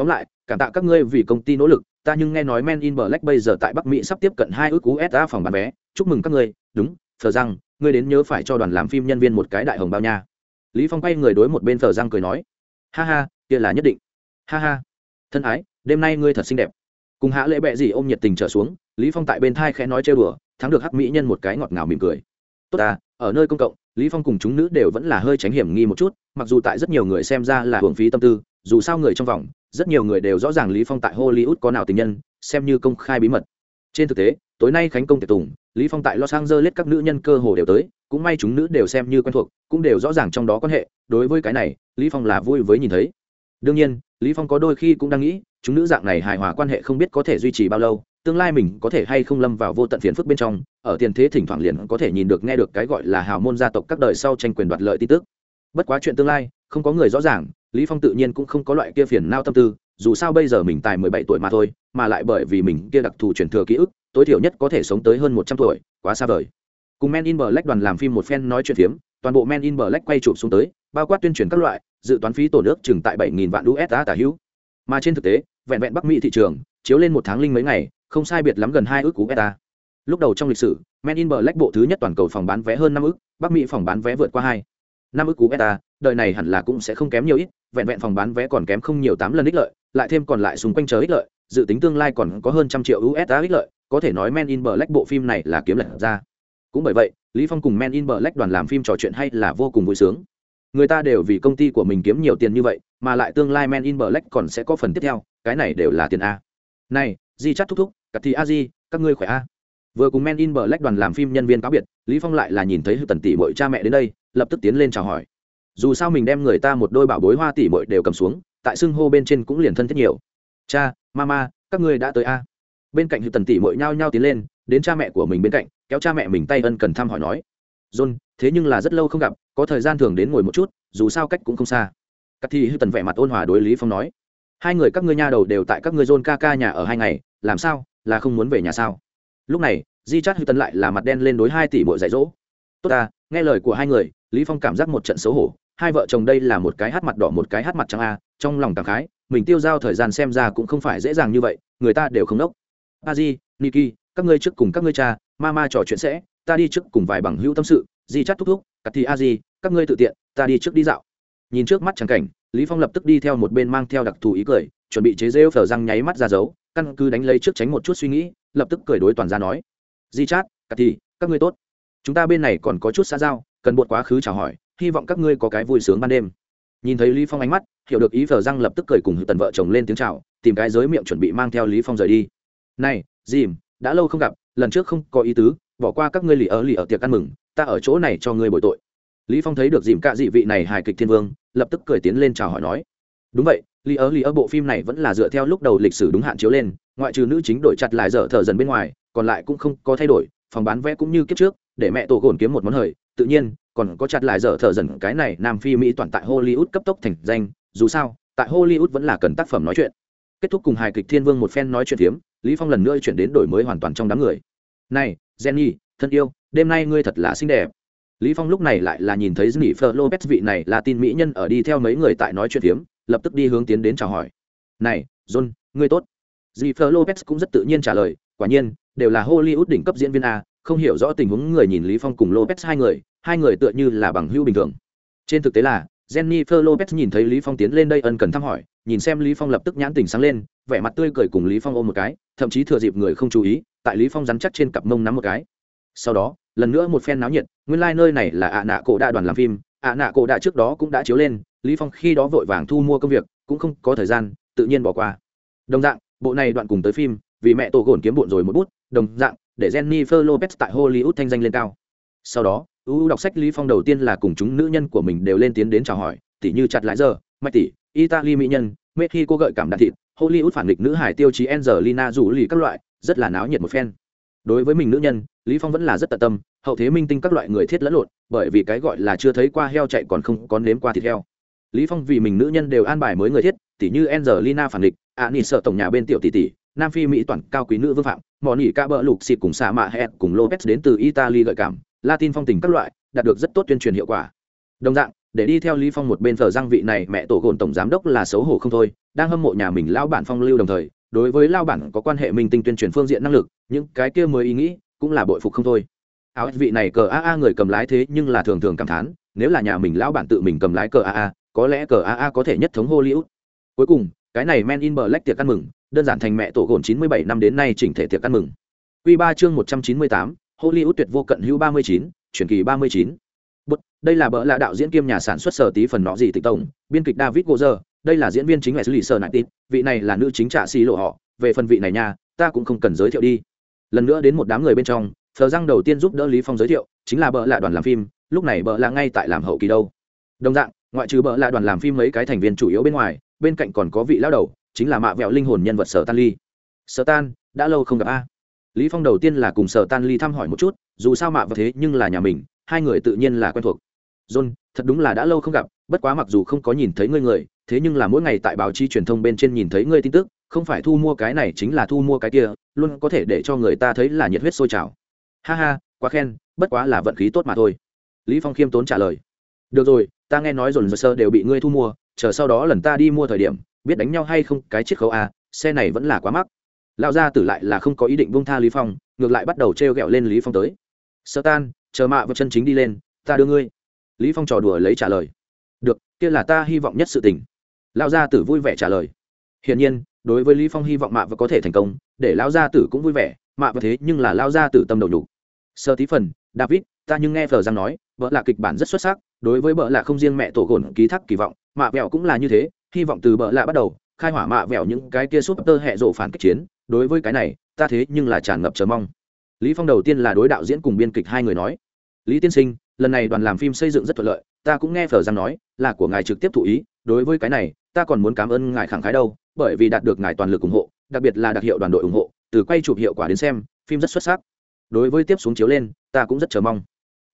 tóm lại, cảm tạ các ngươi vì công ty nỗ lực, ta nhưng nghe nói men in black bây giờ tại bắc mỹ sắp tiếp cận hai ước cú sa phòng bán vé. Chúc mừng các ngươi. Đúng, thờ rằng ngươi đến nhớ phải cho đoàn làm phim nhân viên một cái đại hồng bao nha. Lý phong quay người đối một bên thờ răng cười nói. Ha ha, kia là nhất định. Ha ha. Thân ái, đêm nay ngươi thật xinh đẹp. Cùng hạ lễ bệ gì ôm nhiệt tình trở xuống, lý phong tại bên thai khẽ nói chơi bừa thắng được hắc mỹ nhân một cái ngọt ngào mỉm cười tốt ta, ở nơi công cộng, lý phong cùng chúng nữ đều vẫn là hơi tránh hiểm nghi một chút, mặc dù tại rất nhiều người xem ra là hưởng phí tâm tư, dù sao người trong vòng, rất nhiều người đều rõ ràng lý phong tại hollywood có nào tình nhân, xem như công khai bí mật. Trên thực tế, tối nay khánh công tiệc tùng, lý phong tại los angeles các nữ nhân cơ hồ đều tới, cũng may chúng nữ đều xem như quen thuộc, cũng đều rõ ràng trong đó quan hệ, đối với cái này, lý phong là vui với nhìn thấy. Đương nhiên, lý phong có đôi khi cũng đang nghĩ, chúng nữ dạng này hài hòa quan hệ không biết có thể duy trì bao lâu tương lai mình có thể hay không lâm vào vô tận phiền phức bên trong, ở tiền thế thỉnh thoảng liền có thể nhìn được nghe được cái gọi là hào môn gia tộc các đời sau tranh quyền đoạt lợi tin tức. Bất quá chuyện tương lai, không có người rõ ràng, lý phong tự nhiên cũng không có loại kia phiền nao tâm tư, dù sao bây giờ mình tài mười bảy tuổi mà thôi, mà lại bởi vì mình kia đặc thù truyền thừa ký ức, tối thiểu nhất có thể sống tới hơn một trăm tuổi, quá xa vời. Cùng men in black đoàn làm phim một phen nói chuyện phiếm, toàn bộ men in black quay chụp xuống tới, bao quát tuyên truyền các loại, dự toán phí tổ nước chừng tại bảy nghìn vạn usd tả hữu. Mà trên thực tế, vẹn vẹn bắc mỹ thị trường chiếu lên một tháng linh mấy ngày, không sai biệt lắm gần hai ước cú beta. Lúc đầu trong lịch sử men in black bộ thứ nhất toàn cầu phòng bán vé hơn năm ước, bắc mỹ phòng bán vé vượt qua hai. Năm ước cú beta, đời này hẳn là cũng sẽ không kém nhiều ít, vẹn vẹn phòng bán vé còn kém không nhiều tám lần ích lợi, lại thêm còn lại xung quanh chờ ích lợi, dự tính tương lai còn có hơn trăm triệu usd ích lợi, có thể nói men in black bộ phim này là kiếm lật ra. Cũng bởi vậy, lý phong cùng men in black đoàn làm phim trò chuyện hay là vô cùng vui sướng. Người ta đều vì công ty của mình kiếm nhiều tiền như vậy, mà lại tương lai men in black còn sẽ có phần tiếp theo, cái này đều là tiền a này, di chắt thúc thúc, cặp thì a di, các ngươi khỏe a? Vừa cùng men in bờ lách đoàn làm phim nhân viên cáo biệt, lý phong lại là nhìn thấy hư tần tỷ bội cha mẹ đến đây, lập tức tiến lên chào hỏi. Dù sao mình đem người ta một đôi bảo bối hoa tỷ bội đều cầm xuống, tại xưng hô bên trên cũng liền thân thiết nhiều. Cha, mama, các ngươi đã tới a? Bên cạnh hư tần tỷ bội nhao nhao tiến lên, đến cha mẹ của mình bên cạnh, kéo cha mẹ mình tay ân cần thăm hỏi nói. John, thế nhưng là rất lâu không gặp, có thời gian thường đến ngồi một chút, dù sao cách cũng không xa. Cắt thì hư tần vẻ mặt ôn hòa đối lý phong nói hai người các ngươi nha đầu đều tại các ngươi john ca ca nhà ở hai ngày, làm sao, là không muốn về nhà sao? Lúc này di chát hư tấn lại là mặt đen lên đối hai tỷ bội dạy dỗ. Tốt ta, nghe lời của hai người, lý phong cảm giác một trận xấu hổ. Hai vợ chồng đây là một cái hát mặt đỏ, một cái hát mặt trắng a, trong lòng cảm khái, mình tiêu giao thời gian xem ra cũng không phải dễ dàng như vậy, người ta đều không đốc. A di, niki, các ngươi trước cùng các ngươi cha, mama trò chuyện sẽ, ta đi trước cùng vài bằng hữu tâm sự. Di chát thúc thúc cắt thì a di, các ngươi tự tiện, ta đi trước đi dạo nhìn trước mắt trắng cảnh, lý phong lập tức đi theo một bên mang theo đặc thù ý cười, chuẩn bị chế rêu phở răng nháy mắt ra dấu, căn cứ đánh lấy trước tránh một chút suy nghĩ, lập tức cười đối toàn ra nói. Di chát Cả thì các ngươi tốt. Chúng ta bên này còn có chút xa giao, cần buộc quá khứ chào hỏi, hy vọng các ngươi có cái vui sướng ban đêm. Nhìn thấy lý phong ánh mắt, hiểu được ý phở răng lập tức cười cùng tần vợ chồng lên tiếng chào, tìm cái giới miệng chuẩn bị mang theo lý phong rời đi. Này, dìm, đã lâu không gặp, lần trước không có ý tứ, bỏ qua các ngươi lì ở lì ở tiệc ăn mừng, ta ở chỗ này cho ngươi bồi tội lý phong thấy được dìm cạ dị vị này hài kịch thiên vương lập tức cười tiến lên chào hỏi nói đúng vậy Lý ở Lý ở bộ phim này vẫn là dựa theo lúc đầu lịch sử đúng hạn chiếu lên ngoại trừ nữ chính đổi chặt lại dở thở dần bên ngoài còn lại cũng không có thay đổi phòng bán vé cũng như kiếp trước để mẹ tổ gồn kiếm một món hời tự nhiên còn có chặt lại dở thở dần cái này nam phi mỹ toàn tại hollywood cấp tốc thành danh dù sao tại hollywood vẫn là cần tác phẩm nói chuyện. Kết thúc cùng hài kịch thiên vương một phen nói chuyện hiếm, lý phong lần nữa chuyển đến đổi mới hoàn toàn trong đám người. Này jenny thân yêu đêm nay ngươi thật là xinh đẹp lý phong lúc này lại là nhìn thấy jennifer lopez vị này là tin mỹ nhân ở đi theo mấy người tại nói chuyện phiếm lập tức đi hướng tiến đến chào hỏi. Này john ngươi tốt. Jennifer lopez cũng rất tự nhiên trả lời quả nhiên đều là hollywood đỉnh cấp diễn viên a không hiểu rõ tình huống người nhìn lý phong cùng lopez hai người hai người tựa như là bằng hữu bình thường. Trên thực tế là Jennifer Lopez nhìn thấy Lý Phong tiến lên đây ân cần thăm hỏi, nhìn xem Lý Phong lập tức nhãn tỉnh sáng lên, vẻ mặt tươi cười cùng Lý Phong ôm một cái, thậm chí thừa dịp người không chú ý, tại Lý Phong rắn chắc trên cặp mông nắm một cái. Sau đó, lần nữa một phen náo nhiệt, nguyên lai nơi này là ạ nạ cổ đại đoàn làm phim, ạ nạ cổ đại trước đó cũng đã chiếu lên, Lý Phong khi đó vội vàng thu mua công việc, cũng không có thời gian, tự nhiên bỏ qua. Đồng dạng, bộ này đoạn cùng tới phim, vì mẹ tổ gồn kiếm bộn rồi một bút, đồng dạng, để Jennifer Lopez tại Hollywood thanh danh lên cao. Sau đó, ưu đọc sách lý phong đầu tiên là cùng chúng nữ nhân của mình đều lên tiến đến chào hỏi tỷ như chặt lại giờ mạch tỷ italy mỹ nhân mexico gợi cảm đạt thịt hollywood phản nghịch nữ hải tiêu chí angelina rủ lì các loại rất là náo nhiệt một phen đối với mình nữ nhân, lý phong vẫn là rất tận tâm, hậu thế minh tinh các loại người thiết lẫn lộn, bởi vì cái gọi là chưa thấy qua heo chạy còn không có nếm qua thịt heo. Lý phong vì mình nữ nhân đều an bài mới người thiết tỷ như angelina phản địch ạ nỉ sợ tổng nhà bên tiểu tỷ tỷ, nam phi mỹ toàn cao quý nữ vương phạm mỏ nỉ ca bỡ lục xịt cùng xạ mạ hẹn cùng lopez đến từ italy gợi cảm, latin phong tình các loại, đạt được rất tốt tuyên truyền hiệu quả. Đồng dạng, để đi theo lý phong một bên thờ giang vị này mẹ tổ gồn tổng giám đốc là xấu hổ không thôi, đang hâm mộ nhà mình lão bản phong lưu đồng thời đối với lao bản có quan hệ minh tinh tuyên truyền phương diện năng lực những cái kia mới ý nghĩ cũng là bội phục không thôi. Áo vị này cờ a a người cầm lái thế nhưng là thường thường cảm thán nếu là nhà mình lão bản tự mình cầm lái cờ a a có lẽ cờ a a có thể nhất thống hollywood. Cuối cùng cái này men in black tiệc ăn mừng đơn giản thành mẹ tổ gồn 97 năm đến nay chỉnh thể tiệc ăn mừng. Quy 3 chương 198, Hollywood tuyệt vô cận hữu 39, truyền kỳ 39. Bút, đây là bỡ là đạo diễn kiêm nhà sản xuất sở tí phần nọ gì tịch tổng, biên kịch David Gozer, đây là diễn viên chính Wesley Sở Nại Tít, vị này là nữ chính trạ xì lộ họ, về phần vị này nha, ta cũng không cần giới thiệu đi. Lần nữa đến một đám người bên trong, Phờ răng đầu tiên giúp đỡ Lý Phong giới thiệu, chính là bợ lạ đoàn làm phim, lúc này bợ lạ ngay tại làm hậu kỳ đâu. Đồng dạng, ngoại trừ bợ lạ đoàn làm phim mấy cái thành viên chủ yếu bên ngoài, bên cạnh còn có vị lão đầu, chính là mạ vẹo linh hồn nhân vật Sở Tan Ly. Sở Tan, đã lâu không gặp a. Lý Phong đầu tiên là cùng Sở Tan Ly thăm hỏi một chút, dù sao mạ và thế nhưng là nhà mình, hai người tự nhiên là quen thuộc john thật đúng là đã lâu không gặp bất quá mặc dù không có nhìn thấy ngươi người thế nhưng là mỗi ngày tại báo chí truyền thông bên trên nhìn thấy ngươi tin tức, không phải thu mua cái này chính là thu mua cái kia, luôn có thể để cho người ta thấy là nhiệt huyết sôi trào. Ha ha, quá khen, bất quá là vận khí tốt mà thôi. Lý phong khiêm tốn trả lời. Được rồi, ta nghe nói dồn dơ sơ đều bị ngươi thu mua, chờ sau đó lần ta đi mua thời điểm, biết đánh nhau hay không, cái chiếc khấu a, xe này vẫn là quá mắc. Lão gia tử lại là không có ý định buông tha lý phong, ngược lại bắt đầu treo gẹo lên lý phong tới. Sơ tan, chờ mạ và chân chính đi lên, ta đưa ngươi. Lý phong trò đùa lấy trả lời. Được, kia là ta hy vọng nhất sự tình lão gia tử vui vẻ trả lời. Hiển nhiên, đối với lý phong hy vọng mạ và có thể thành công, để lão gia tử cũng vui vẻ, mạ và thế nhưng là lão gia tử tâm đầu đủ sơ tí phần, david, ta nhưng nghe phờ rằng nói vợ là kịch bản rất xuất sắc, đối với vợ là không riêng mẹ tổ gồn ký thác kỳ vọng, mạ vẹo cũng là như thế, hy vọng từ vợ là bắt đầu, khai hỏa mạ vẹo những cái kia súp tơ hệ rộ phản kích chiến, đối với cái này, ta thế nhưng là tràn ngập chờ mong. Lý phong đầu tiên là đối đạo diễn cùng biên kịch hai người nói, lý tiên sinh, lần này đoàn làm phim xây dựng rất thuận lợi ta cũng nghe phở giang nói, là của ngài trực tiếp thụ ý, đối với cái này, ta còn muốn cảm ơn ngài khẳng khái đâu, bởi vì đạt được ngài toàn lực ủng hộ, đặc biệt là đặc hiệu đoàn đội ủng hộ, từ quay chụp hiệu quả đến xem, phim rất xuất sắc. Đối với tiếp xuống chiếu lên, ta cũng rất chờ mong.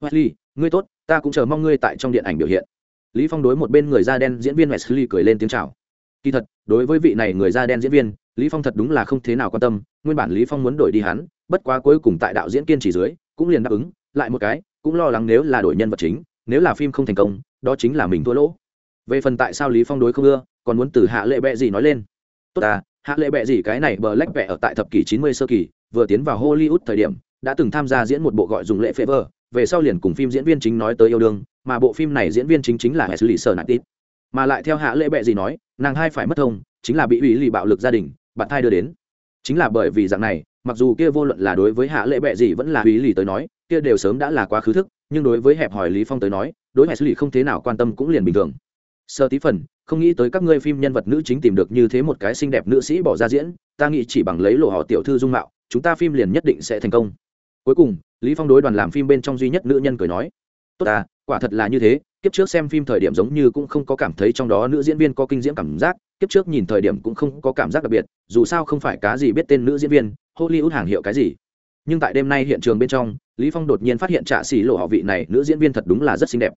Wesley, ngươi tốt, ta cũng chờ mong ngươi tại trong điện ảnh biểu hiện. Lý phong đối một bên người da đen diễn viên wesley cười lên tiếng chào. Kỳ thật, đối với vị này người da đen diễn viên, lý phong thật đúng là không thế nào quan tâm, nguyên bản lý phong muốn đổi đi hắn, bất quá cuối cùng tại đạo diễn kiên trì dưới, cũng liền đáp ứng, lại một cái, cũng lo lắng nếu là đổi nhân vật chính nếu là phim không thành công, đó chính là mình thua lỗ. Về phần tại sao lý phong đối không ưa, còn muốn từ hạ lệ bệ gì nói lên. Tốt à hạ lệ bệ gì cái này bờ lách bệ ở tại thập kỷ 90 sơ kỳ, vừa tiến vào hollywood thời điểm, đã từng tham gia diễn một bộ gọi dùng lệ phê vơ. Về sau liền cùng phim diễn viên chính nói tới yêu đương, mà bộ phim này diễn viên chính chính là Ashley Sernattit mà lại theo hạ lệ bệ gì nói, nàng hai phải mất thông, chính là bị ủy lì bạo lực gia đình, bạn thai đưa đến. Chính là bởi vì dạng này mặc dù kia vô luận là đối với hạ lệ bệ gì vẫn là ý lì tới nói, kia đều sớm đã là quá khứ thức, nhưng đối với hẹp hỏi lý phong tới nói, đối hệ xử lý không thế nào quan tâm cũng liền bình thường. Sơ tí phần, không nghĩ tới các ngươi phim nhân vật nữ chính tìm được như thế một cái xinh đẹp nữ sĩ bỏ ra diễn, ta nghĩ chỉ bằng lấy lộ họ tiểu thư dung mạo, chúng ta phim liền nhất định sẽ thành công. Cuối cùng, lý phong đối đoàn làm phim bên trong duy nhất nữ nhân cười nói, tốt à quả thật là như thế, kiếp trước xem phim thời điểm giống như cũng không có cảm thấy trong đó nữ diễn viên có kinh diễm cảm giác, kiếp trước nhìn thời điểm cũng không có cảm giác đặc biệt, dù sao không phải cá gì biết tên nữ diễn viên hollywood hàng hiệu cái gì? Nhưng tại đêm nay hiện trường bên trong, lý phong đột nhiên phát hiện trạ xỉ lộ họ vị này nữ diễn viên thật đúng là rất xinh đẹp.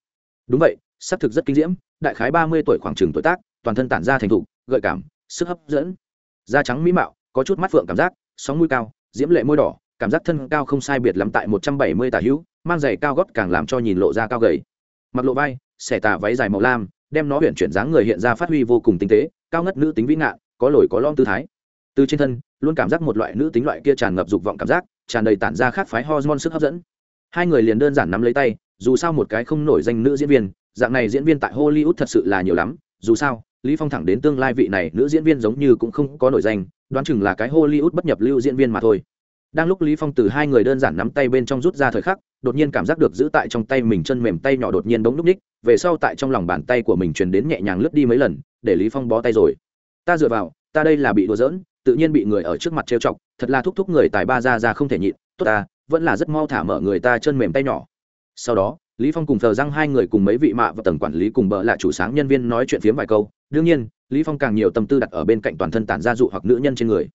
Đúng vậy sắc thực rất kinh diễm, đại khái ba mươi tuổi khoảng trường tuổi tác, toàn thân tản ra thành thục, gợi cảm, sức hấp dẫn. Da trắng mỹ mạo, có chút mắt phượng cảm giác, sóng mũi cao, diễm lệ môi đỏ, cảm giác thân cao không sai biệt lắm tại một trăm bảy mươi tả hữu, mang giày cao gót càng làm cho nhìn lộ ra cao gầy. Mặc lộ vai, xẻ tà váy dài màu lam, đem nó huyện chuyển dáng người hiện ra phát huy vô cùng tinh tế, cao ngất nữ tính vĩ ngạn có lồi có lom tư thái. Từ trên thân luôn cảm giác một loại nữ tính loại kia tràn ngập dục vọng cảm giác, tràn đầy tản ra khác phái hormone sức hấp dẫn. Hai người liền đơn giản nắm lấy tay, dù sao một cái không nổi danh nữ diễn viên, dạng này diễn viên tại hollywood thật sự là nhiều lắm, dù sao, lý phong thẳng đến tương lai vị này nữ diễn viên giống như cũng không có nổi danh, đoán chừng là cái hollywood bất nhập lưu diễn viên mà thôi. Đang lúc lý phong từ hai người đơn giản nắm tay bên trong rút ra thời khắc, đột nhiên cảm giác được giữ tại trong tay mình chân mềm tay nhỏ đột nhiên bỗng lúc ních, về sau tại trong lòng bàn tay của mình truyền đến nhẹ nhàng lướt đi mấy lần, để lý phong bó tay rồi. Ta dựa vào, ta đây là bị đùa giỡn tự nhiên bị người ở trước mặt trêu chọc, thật là thúc thúc người tài ba ra ra không thể nhịn, tốt ta, vẫn là rất mau thả mở người ta chân mềm tay nhỏ. Sau đó, lý phong cùng thờ răng hai người cùng mấy vị mạ và tầng quản lý cùng bờ lại chủ sáng nhân viên nói chuyện phiếm vài câu. Đương nhiên, lý phong càng nhiều tâm tư đặt ở bên cạnh toàn thân tản ra dụ hoặc nữ nhân trên người.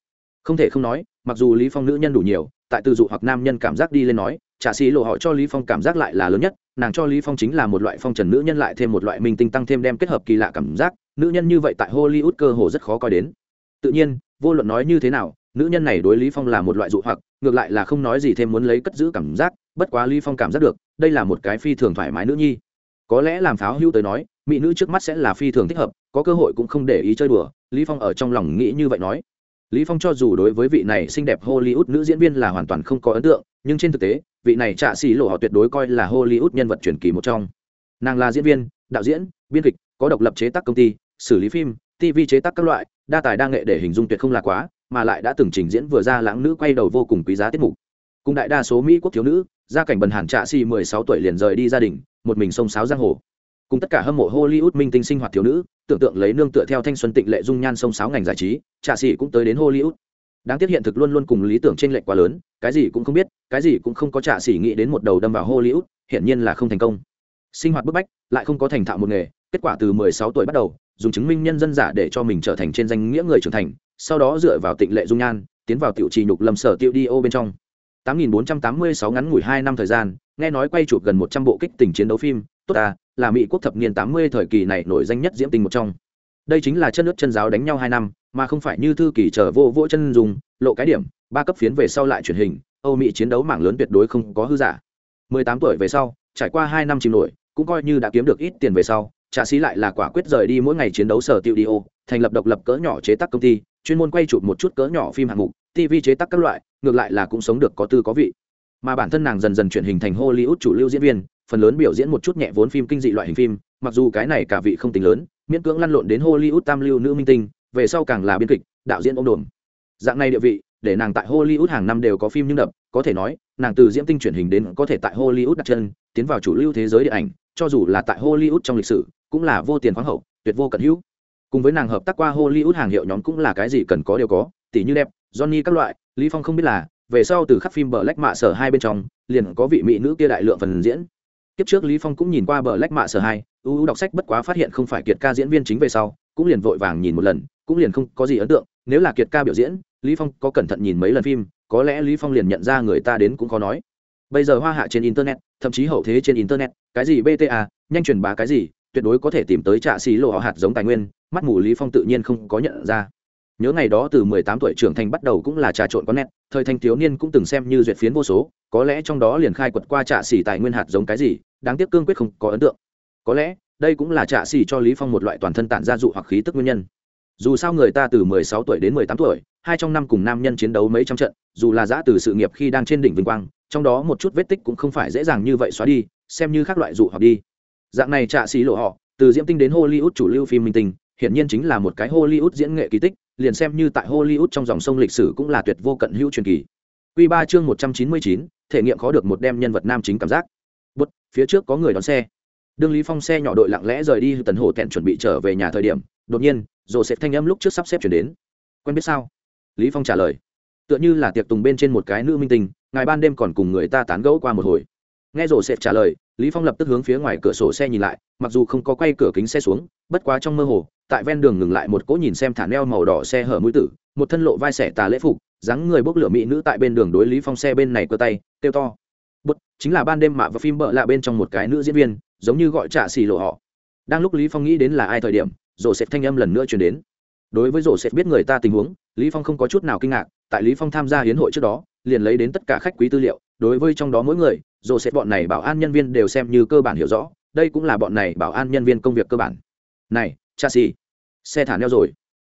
Không thể không nói, mặc dù lý phong nữ nhân đủ nhiều, tại từ dụ hoặc nam nhân cảm giác đi lên nói trả xí lộ họ cho lý phong cảm giác lại là lớn nhất, nàng cho lý phong chính là một loại phong trần nữ nhân lại thêm một loại minh tinh tăng thêm đem kết hợp kỳ lạ cảm giác, nữ nhân như vậy tại hollywood cơ hồ rất khó coi đến. Tự nhiên vô luận nói như thế nào, nữ nhân này đối lý phong là một loại dụ hoặc, ngược lại là không nói gì thêm muốn lấy cất giữ cảm giác, bất quá lý phong cảm giác được, đây là một cái phi thường thoải mái nữ nhi. Có lẽ làm pháo hưu tới nói, mỹ nữ trước mắt sẽ là phi thường thích hợp, có cơ hội cũng không để ý chơi đùa, lý phong ở trong lòng nghĩ như vậy nói. Lý phong cho dù đối với vị này xinh đẹp hollywood nữ diễn viên là hoàn toàn không có ấn tượng, nhưng trên thực tế, vị này trạ xì lộ họ tuyệt đối coi là hollywood nhân vật truyền kỳ một trong. Nàng là diễn viên, đạo diễn, biên kịch, có độc lập chế tác công ty, xử lý phim tv chế tác các loại, đa tài đa nghệ để hình dung tuyệt không là quá, mà lại đã từng trình diễn vừa ra lãng nữ quay đầu vô cùng quý giá tiết mục. Cùng đại đa số mỹ quốc thiếu nữ, gia cảnh bần hàn trạ xì 16 tuổi liền rời đi gia đình, một mình sông sáo giang hồ. Cùng tất cả hâm mộ hollywood minh tinh sinh hoạt thiếu nữ, tưởng tượng lấy nương tựa theo thanh xuân tịnh lệ dung nhan sông sáo ngành giải trí, trạ xỉ cũng tới đến hollywood. Đáng tiếc hiện thực luôn luôn cùng lý tưởng trên lệch quá lớn, cái gì cũng không biết, cái gì cũng không có trạ xỉ nghĩ đến một đầu đâm vào hollywood, hiển nhiên là không thành công. Sinh hoạt bức bách, lại không có thành thạo một nghề, kết quả từ 16 tuổi bắt đầu dùng chứng minh nhân dân giả để cho mình trở thành trên danh nghĩa người trưởng thành, sau đó dựa vào tịnh lệ dung nhan, tiến vào tiểu trì nhục lâm sở tiêu đi ô bên trong. 8.486 ngắn ngủi hai năm thời gian, nghe nói quay chụp gần 100 bộ kích tình chiến đấu phim, tốt à là mỹ quốc thập niên 80 thời kỳ này nổi danh nhất diễm tình một trong. Đây chính là chân nước chân giáo đánh nhau hai năm, mà không phải như thư kỳ trở vô vỗ chân dùng lộ cái điểm, ba cấp phiến về sau lại truyền hình, âu mỹ chiến đấu mảng lớn tuyệt đối không có hư giả. 18 tuổi về sau, trải qua hai năm chìm nổi, cũng coi như đã kiếm được ít tiền về sau trà sĩ lại là quả quyết rời đi mỗi ngày chiến đấu sở tiêu đi ô, thành lập độc lập cỡ nhỏ chế tác công ty, chuyên môn quay chụp một chút cỡ nhỏ phim hạng mục tv chế tác các loại, ngược lại là cũng sống được có tư có vị. Mà bản thân nàng dần dần chuyển hình thành hollywood chủ lưu diễn viên, phần lớn biểu diễn một chút nhẹ vốn phim kinh dị loại hình phim, mặc dù cái này cả vị không tính lớn, miễn cưỡng lăn lộn đến hollywood tam lưu nữ minh tinh, về sau càng là biên kịch, đạo diễn ôm đồn dạng này địa vị, để nàng tại hollywood hàng năm đều có phim nhưng đập, có thể nói, nàng từ diễm tinh chuyển hình đến có thể tại hollywood đặt chân, tiến vào chủ lưu thế giới điện ảnh, cho dù là tại hollywood trong lịch sử cũng là vô tiền khoáng hậu, tuyệt vô cận hữu. Cùng với nàng hợp tác qua hollywood hàng hiệu nhóm cũng là cái gì cần có đều có tỷ như đẹp, johnny các loại, lý phong không biết là, về sau từ khắp phim bờ lách mạ sở hai bên trong, liền có vị mỹ nữ kia đại lượng phần diễn. Kiếp trước lý phong cũng nhìn qua bờ lách mạ sở hai ưu đọc sách bất quá phát hiện không phải kiệt ca diễn viên chính về sau, cũng liền vội vàng nhìn một lần, cũng liền không có gì ấn tượng, nếu là kiệt ca biểu diễn, lý phong có cẩn thận nhìn mấy lần phim, có lẽ lý phong liền nhận ra người ta đến cũng có nói. Bây giờ hoa hạ trên internet, thậm chí hậu thế trên internet, cái gì bta nhanh truyền bá cái gì tuyệt đối có thể tìm tới trạ xí lộ họ hạt giống tài nguyên, mắt mù lý phong tự nhiên không có nhận ra. Nhớ ngày đó từ 18 tuổi trưởng thành bắt đầu cũng là trà trộn có nét, thời thanh thiếu niên cũng từng xem như duyệt phiến vô số, có lẽ trong đó liền khai quật qua trạ xỉ tài nguyên hạt giống cái gì, đáng tiếc cương quyết không có ấn tượng. Có lẽ, đây cũng là trạ xỉ cho lý phong một loại toàn thân tản ra dụ hoặc khí tức nguyên nhân. Dù sao người ta từ 16 tuổi đến 18 tuổi, hai trong năm cùng nam nhân chiến đấu mấy trăm trận, dù là giã từ sự nghiệp khi đang trên đỉnh vinh quang, trong đó một chút vết tích cũng không phải dễ dàng như vậy xóa đi, xem như các loại dụ hoặc đi dạng này trạ xí lộ họ từ diễm tinh đến hollywood chủ lưu phim minh tinh hiển nhiên chính là một cái hollywood diễn nghệ kỳ tích liền xem như tại hollywood trong dòng sông lịch sử cũng là tuyệt vô cận hữu truyền kỳ Quy ba chương 199, thể nghiệm khó được một đem nhân vật nam chính cảm giác. Bút, phía trước có người đón xe. đương Lý Phong xe nhỏ đội lặng lẽ rời đi tần hồ thẹn chuẩn bị trở về nhà thời điểm, đột nhiên, sẽ thanh âm lúc trước sắp xếp chuyển đến. Quen biết sao? Lý Phong trả lời. Tựa như là tiệc tùng bên trên một cái nữ minh tinh, ngày ban đêm còn cùng người ta tán gẫu qua một hồi. Nghe rổ sệt trả lời, Lý Phong lập tức hướng phía ngoài cửa sổ xe nhìn lại, mặc dù không có quay cửa kính xe xuống, bất quá trong mơ hồ, tại ven đường ngừng lại một cỗ nhìn xem thả neo màu đỏ xe hở mũi tử, một thân lộ vai xẻ tà lễ phục, dáng người bốc lửa mỹ nữ tại bên đường đối lý phong xe bên này cơ tay kêu to. Bút chính là ban đêm mạ và phim bợ lạ bên trong một cái nữ diễn viên giống như gọi trả xì lộ họ. Đang lúc lý phong nghĩ đến là ai thời điểm rổ sệt thanh âm lần nữa truyền đến. Đối với rổ sệt biết người ta tình huống lý phong không có chút nào kinh ngạc tại lý phong tham gia hiến hội trước đó liền lấy đến tất cả khách quý tư liệu đối với trong đó mỗi người rồi sẽ bọn này bảo an nhân viên đều xem như cơ bản hiểu rõ, đây cũng là bọn này bảo an nhân viên công việc cơ bản. Này cha xì xe thả neo rồi.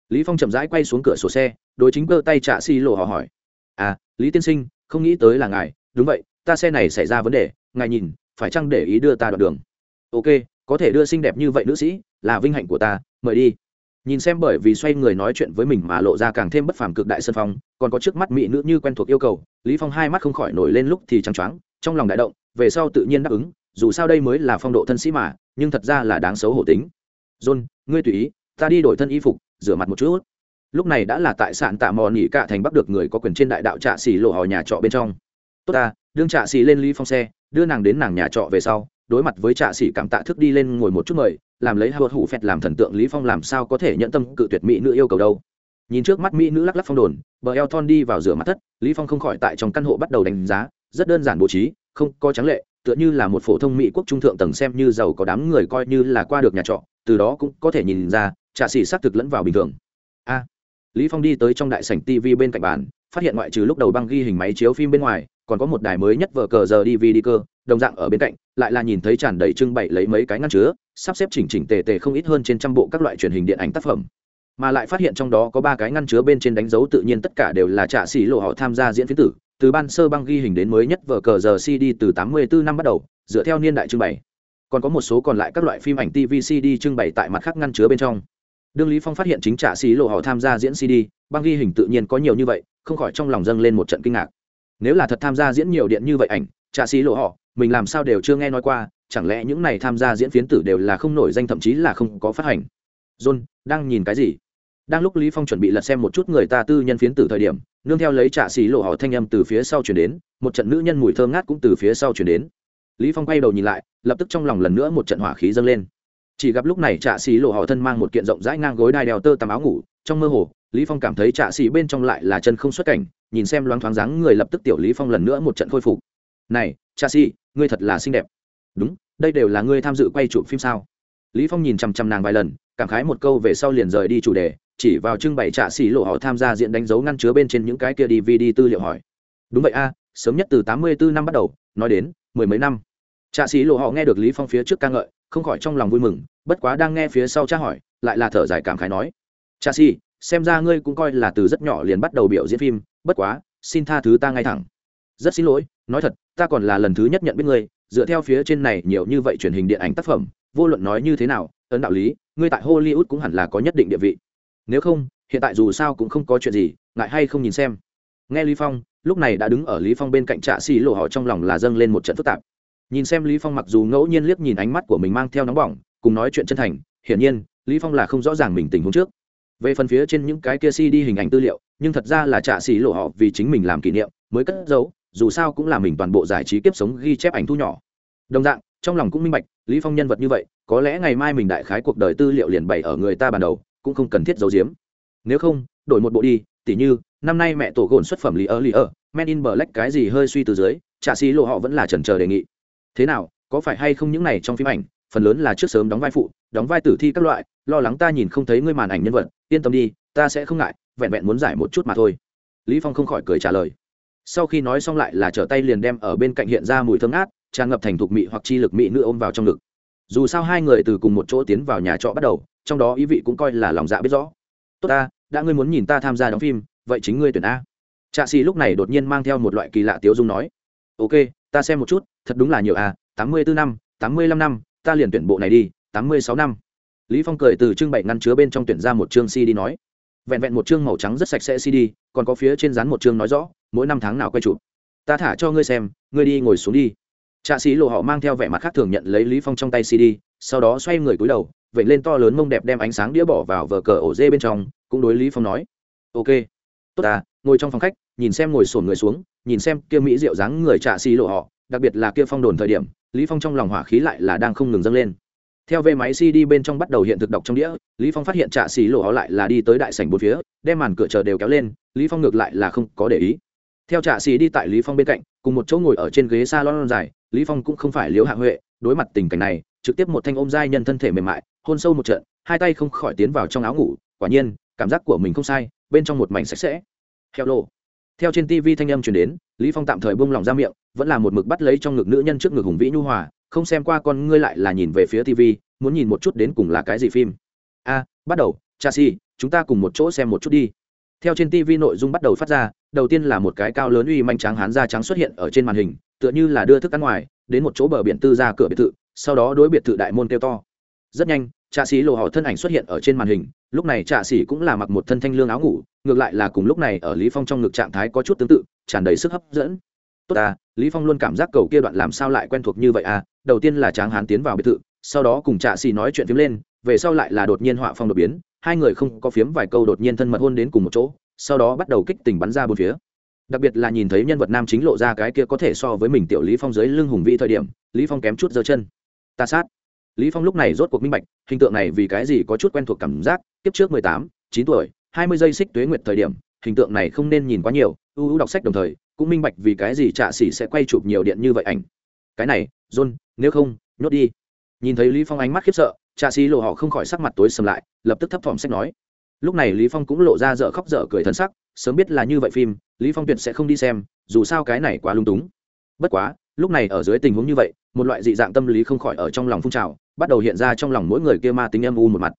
Lý phong chậm rãi quay xuống cửa sổ xe, đối chính cơ tay trả xì lộ họ hỏi. À lý tiên sinh, không nghĩ tới là ngài. Đúng vậy, ta xe này xảy ra vấn đề, ngài nhìn, phải chăng để ý đưa ta đoạn đường? Ok, có thể đưa xinh đẹp như vậy nữ sĩ, là vinh hạnh của ta, mời đi. Nhìn xem bởi vì xoay người nói chuyện với mình mà lộ ra càng thêm bất phàm cực đại sân phong, còn có trước mắt mỹ nữ như quen thuộc yêu cầu, lý phong hai mắt không khỏi nổi lên lúc thì trắng choáng trong lòng đại động, về sau tự nhiên đáp ứng, dù sao đây mới là phong độ thân sĩ mà, nhưng thật ra là đáng xấu hổ tính. John, ngươi tùy ý, ta đi đổi thân y phục, rửa mặt một chút. Lúc này đã là tại sạn tạ mò nỉ cả thành bắc được người có quyền trên đại đạo trạ xỉ lộ hò nhà trọ bên trong. Tốt ta, đương trạ xỉ lên ly phong xe, đưa nàng đến nàng nhà trọ về sau, đối mặt với trạ xỉ cảm tạ thức đi lên ngồi một chút mời, làm lấy hờ hủ phẹt làm thần tượng lý phong làm sao có thể nhận tâm cự tuyệt mỹ nữ yêu cầu đâu. Nhìn trước mắt mỹ nữ lắc lắc phong đồn, bờ eo thon đi vào rửa mặt thất, lý phong không khỏi tại trong căn hộ bắt đầu đánh giá rất đơn giản bố trí, không có trắng lệ, tựa như là một phổ thông mỹ quốc trung thượng tầng xem như giàu có đám người coi như là qua được nhà trọ, từ đó cũng có thể nhìn ra, trạ xỉ xác thực lẫn vào bình thường. A, lý phong đi tới trong đại sảnh tv bên cạnh bàn, phát hiện ngoại trừ lúc đầu băng ghi hình máy chiếu phim bên ngoài, còn có một đài mới nhất vở cờ giờ dvd cơ, đồng dạng ở bên cạnh, lại là nhìn thấy tràn đầy trưng bày lấy mấy cái ngăn chứa, sắp xếp chỉnh chỉnh tề tề không ít hơn trên trăm bộ các loại truyền hình điện ảnh tác phẩm. Mà lại phát hiện trong đó có ba cái ngăn chứa bên trên đánh dấu tự nhiên tất cả đều là trạ xỉ lộ họ tham gia diễn phiến tử từ ban sơ băng ghi hình đến mới nhất vở cờ giờ cd từ 84 năm bắt đầu, dựa theo niên đại trưng bày. Còn có một số còn lại các loại phim ảnh tv cd trưng bày tại mặt khác ngăn chứa bên trong. Đương lý phong phát hiện chính Trả Xí lộ họ tham gia diễn cd băng ghi hình tự nhiên có nhiều như vậy, không khỏi trong lòng dâng lên một trận kinh ngạc. Nếu là thật tham gia diễn nhiều điện như vậy ảnh Trả Xí lộ họ, mình làm sao đều chưa nghe nói qua, chẳng lẽ những này tham gia diễn phiến tử đều là không nổi danh, thậm chí là không có phát hành? John, đang nhìn cái gì? Đang lúc lý phong chuẩn bị lật xem một chút người ta tư nhân phiến tử thời điểm, nương theo lấy trạ xì lộ họ thanh âm từ phía sau chuyển đến, một trận nữ nhân mùi thơm ngát cũng từ phía sau chuyển đến. Lý phong quay đầu nhìn lại, lập tức trong lòng lần nữa một trận hỏa khí dâng lên. Chỉ gặp lúc này trạ xì lộ họ thân mang một kiện rộng rãi ngang gối đai đeo tơ tằm áo ngủ, trong mơ hồ, lý phong cảm thấy trạ xì bên trong lại là chân không xuất cảnh, nhìn xem loáng thoáng dáng người lập tức tiểu lý phong lần nữa một trận khôi phục. Này trạ xì ngươi thật là xinh đẹp. Đúng, đây đều là ngươi tham dự quay chụp phim sao? Lý phong nhìn chăm chăm nàng vài lần cảm khái một câu về sau liền rời đi chủ đề, chỉ vào trưng bày trạ xỉ lộ họ tham gia diện đánh dấu ngăn chứa bên trên những cái kia dvd tư liệu hỏi. Đúng vậy a, sớm nhất từ tám mươi bốn năm bắt đầu, nói đến mười mấy năm. Trạ xỉ lộ họ nghe được lý phong phía trước ca ngợi, không khỏi trong lòng vui mừng, bất quá đang nghe phía sau tra hỏi, lại là thở dài cảm khái nói. Trạ xỉ xem ra ngươi cũng coi là từ rất nhỏ liền bắt đầu biểu diễn phim, bất quá, xin tha thứ ta ngay thẳng. Rất xin lỗi, nói thật, ta còn là lần thứ nhất nhận biết ngươi, dựa theo phía trên này nhiều như vậy truyền hình điện ảnh tác phẩm, vô luận nói như thế nào ấn đạo lý, ngươi tại hollywood cũng hẳn là có nhất định địa vị. Nếu không, hiện tại dù sao cũng không có chuyện gì, ngại hay không nhìn xem. Nghe lý phong, lúc này đã đứng ở lý phong bên cạnh trạ xì lộ họ trong lòng là dâng lên một trận phức tạp. Nhìn xem lý phong mặc dù ngẫu nhiên liếc nhìn ánh mắt của mình mang theo nóng bỏng, cùng nói chuyện chân thành, hiển nhiên, lý phong là không rõ ràng mình tình huống trước. Về phần phía trên những cái kia cd hình ảnh tư liệu, nhưng thật ra là trạ xì lộ họ vì chính mình làm kỷ niệm, mới cất giấu, dù sao cũng là mình toàn bộ giải trí kiếp sống ghi chép ảnh thu nhỏ. Đồng dạng, trong lòng cũng minh bạch lý phong nhân vật như vậy, có lẽ ngày mai mình đại khái cuộc đời tư liệu liền bày ở người ta ban đầu, cũng không cần thiết giấu giếm. Nếu không, đổi một bộ đi, tỉ như, năm nay mẹ tổ gồn xuất phẩm lý ở lý ở men in black cái gì hơi suy từ dưới trả xí lộ họ vẫn là trần chờ đề nghị. Thế nào, có phải hay không những này trong phim ảnh, phần lớn là trước sớm đóng vai phụ, đóng vai tử thi các loại, lo lắng ta nhìn không thấy ngươi màn ảnh nhân vật, yên tâm đi, ta sẽ không ngại, vẹn vẹn muốn giải một chút mà thôi. Lý phong không khỏi cười trả lời. Sau khi nói xong lại là trở tay liền đem ở bên cạnh hiện ra mùi thơm ngát tràn ngập thành thục mị hoặc chi lực mị nữ ôm vào trong ngực. Dù sao hai người từ cùng một chỗ tiến vào nhà trọ bắt đầu, trong đó ý vị cũng coi là lòng dạ biết rõ. Tốt ta, đã ngươi muốn nhìn ta tham gia đóng phim, vậy chính ngươi tuyển a. Trạ xì lúc này đột nhiên mang theo một loại kỳ lạ tiếu dung nói. Ok, ta xem một chút, thật đúng là nhiều a, tám mươi bốn năm, tám mươi lăm năm, ta liền tuyển bộ này đi, tám mươi sáu năm. Lý phong cười từ trưng bày ngăn chứa bên trong tuyển ra một chương cd nói. Vẹn vẹn một chương màu trắng rất sạch sẽ cd còn có phía trên dán một chương nói rõ, mỗi năm tháng nào quay chụp. Ta thả cho ngươi xem, ngươi đi ngồi xuống đi trạ sĩ lộ họ mang theo vẻ mặt khác thường nhận lấy lý phong trong tay cd, sau đó xoay người cúi đầu vậy lên to lớn mông đẹp đem ánh sáng đĩa bỏ vào vờ cờ ổ dê bên trong, cũng đối lý phong nói, ok, tốt à ngồi trong phòng khách, nhìn xem ngồi sổn người xuống, nhìn xem kia mỹ rượu dáng người trạ xì lộ họ, đặc biệt là kia phong đồn thời điểm, lý phong trong lòng hỏa khí lại là đang không ngừng dâng lên. Theo về máy cd bên trong bắt đầu hiện thực đọc trong đĩa, lý phong phát hiện trạ xì lộ họ lại là đi tới đại sảnh bốn phía, đem màn cửa chờ đều kéo lên, lý phong ngược lại là không có để ý. Theo trạ xì đi tại lý phong bên cạnh, cùng một chỗ ngồi ở trên ghế salon dài lý phong cũng không phải Liễu hạ huệ, đối mặt tình cảnh này, trực tiếp một thanh ôm giai nhân thân thể mềm mại, hôn sâu một trận, hai tay không khỏi tiến vào trong áo ngủ, quả nhiên, cảm giác của mình không sai, bên trong một mảnh sạch sẽ. Heo lộ theo trên tv thanh âm truyền đến, lý phong tạm thời buông lỏng ra miệng, vẫn là một mực bắt lấy trong ngực nữ nhân trước ngực hùng vĩ nhu hòa, không xem qua con ngươi lại là nhìn về phía tv muốn nhìn một chút đến cùng là cái gì phim. A, bắt đầu, cha si chúng ta cùng một chỗ xem một chút đi. Theo trên tv nội dung bắt đầu phát ra, đầu tiên là một cái cao lớn uy manh trắng hán da trắng xuất hiện ở trên màn hình tựa như là đưa thức ăn ngoài, đến một chỗ bờ biển tư ra cửa biệt thự, sau đó đối biệt thự đại môn kêu to. Rất nhanh, trạ sĩ lộ họ thân ảnh xuất hiện ở trên màn hình, lúc này trạ sĩ cũng là mặc một thân thanh lương áo ngủ, ngược lại là cùng lúc này ở lý phong trong ngực trạng thái có chút tương tự, tràn đầy sức hấp dẫn. Tốt à lý phong luôn cảm giác cầu kia đoạn làm sao lại quen thuộc như vậy à đầu tiên là tráng hán tiến vào biệt thự, sau đó cùng trạ sĩ nói chuyện phím lên, về sau lại là đột nhiên họa phong đột biến, hai người không có phiếm vài câu đột nhiên thân mật hôn đến cùng một chỗ, sau đó bắt đầu kích tình bắn ra bốn phía đặc biệt là nhìn thấy nhân vật nam chính lộ ra cái kia có thể so với mình tiểu lý phong dưới lưng hùng vĩ thời điểm lý phong kém chút giơ chân. Ta sát. Lý phong lúc này rốt cuộc minh bạch hình tượng này vì cái gì có chút quen thuộc cảm giác tiếp trước mười tám, chín tuổi hai mươi giây xích tuế nguyệt thời điểm hình tượng này không nên nhìn quá nhiều ưu ưu đọc sách đồng thời cũng minh bạch vì cái gì trạ sĩ sẽ quay chụp nhiều điện như vậy ảnh. Cái này john nếu không nhốt đi. Nhìn thấy lý phong ánh mắt khiếp sợ trạ sĩ lộ họ không khỏi sắc mặt tối sầm lại lập tức thấp thỏm sách nói. Lúc này lý phong cũng lộ ra dở khóc dở cười thân sắc sớm biết là như vậy phim lý phong tuyệt sẽ không đi xem, dù sao cái này quá lung túng. Bất quá, lúc này ở dưới tình huống như vậy, một loại dị dạng tâm lý không khỏi ở trong lòng phun trào, bắt đầu hiện ra trong lòng mỗi người kia ma tính âm u một mặt.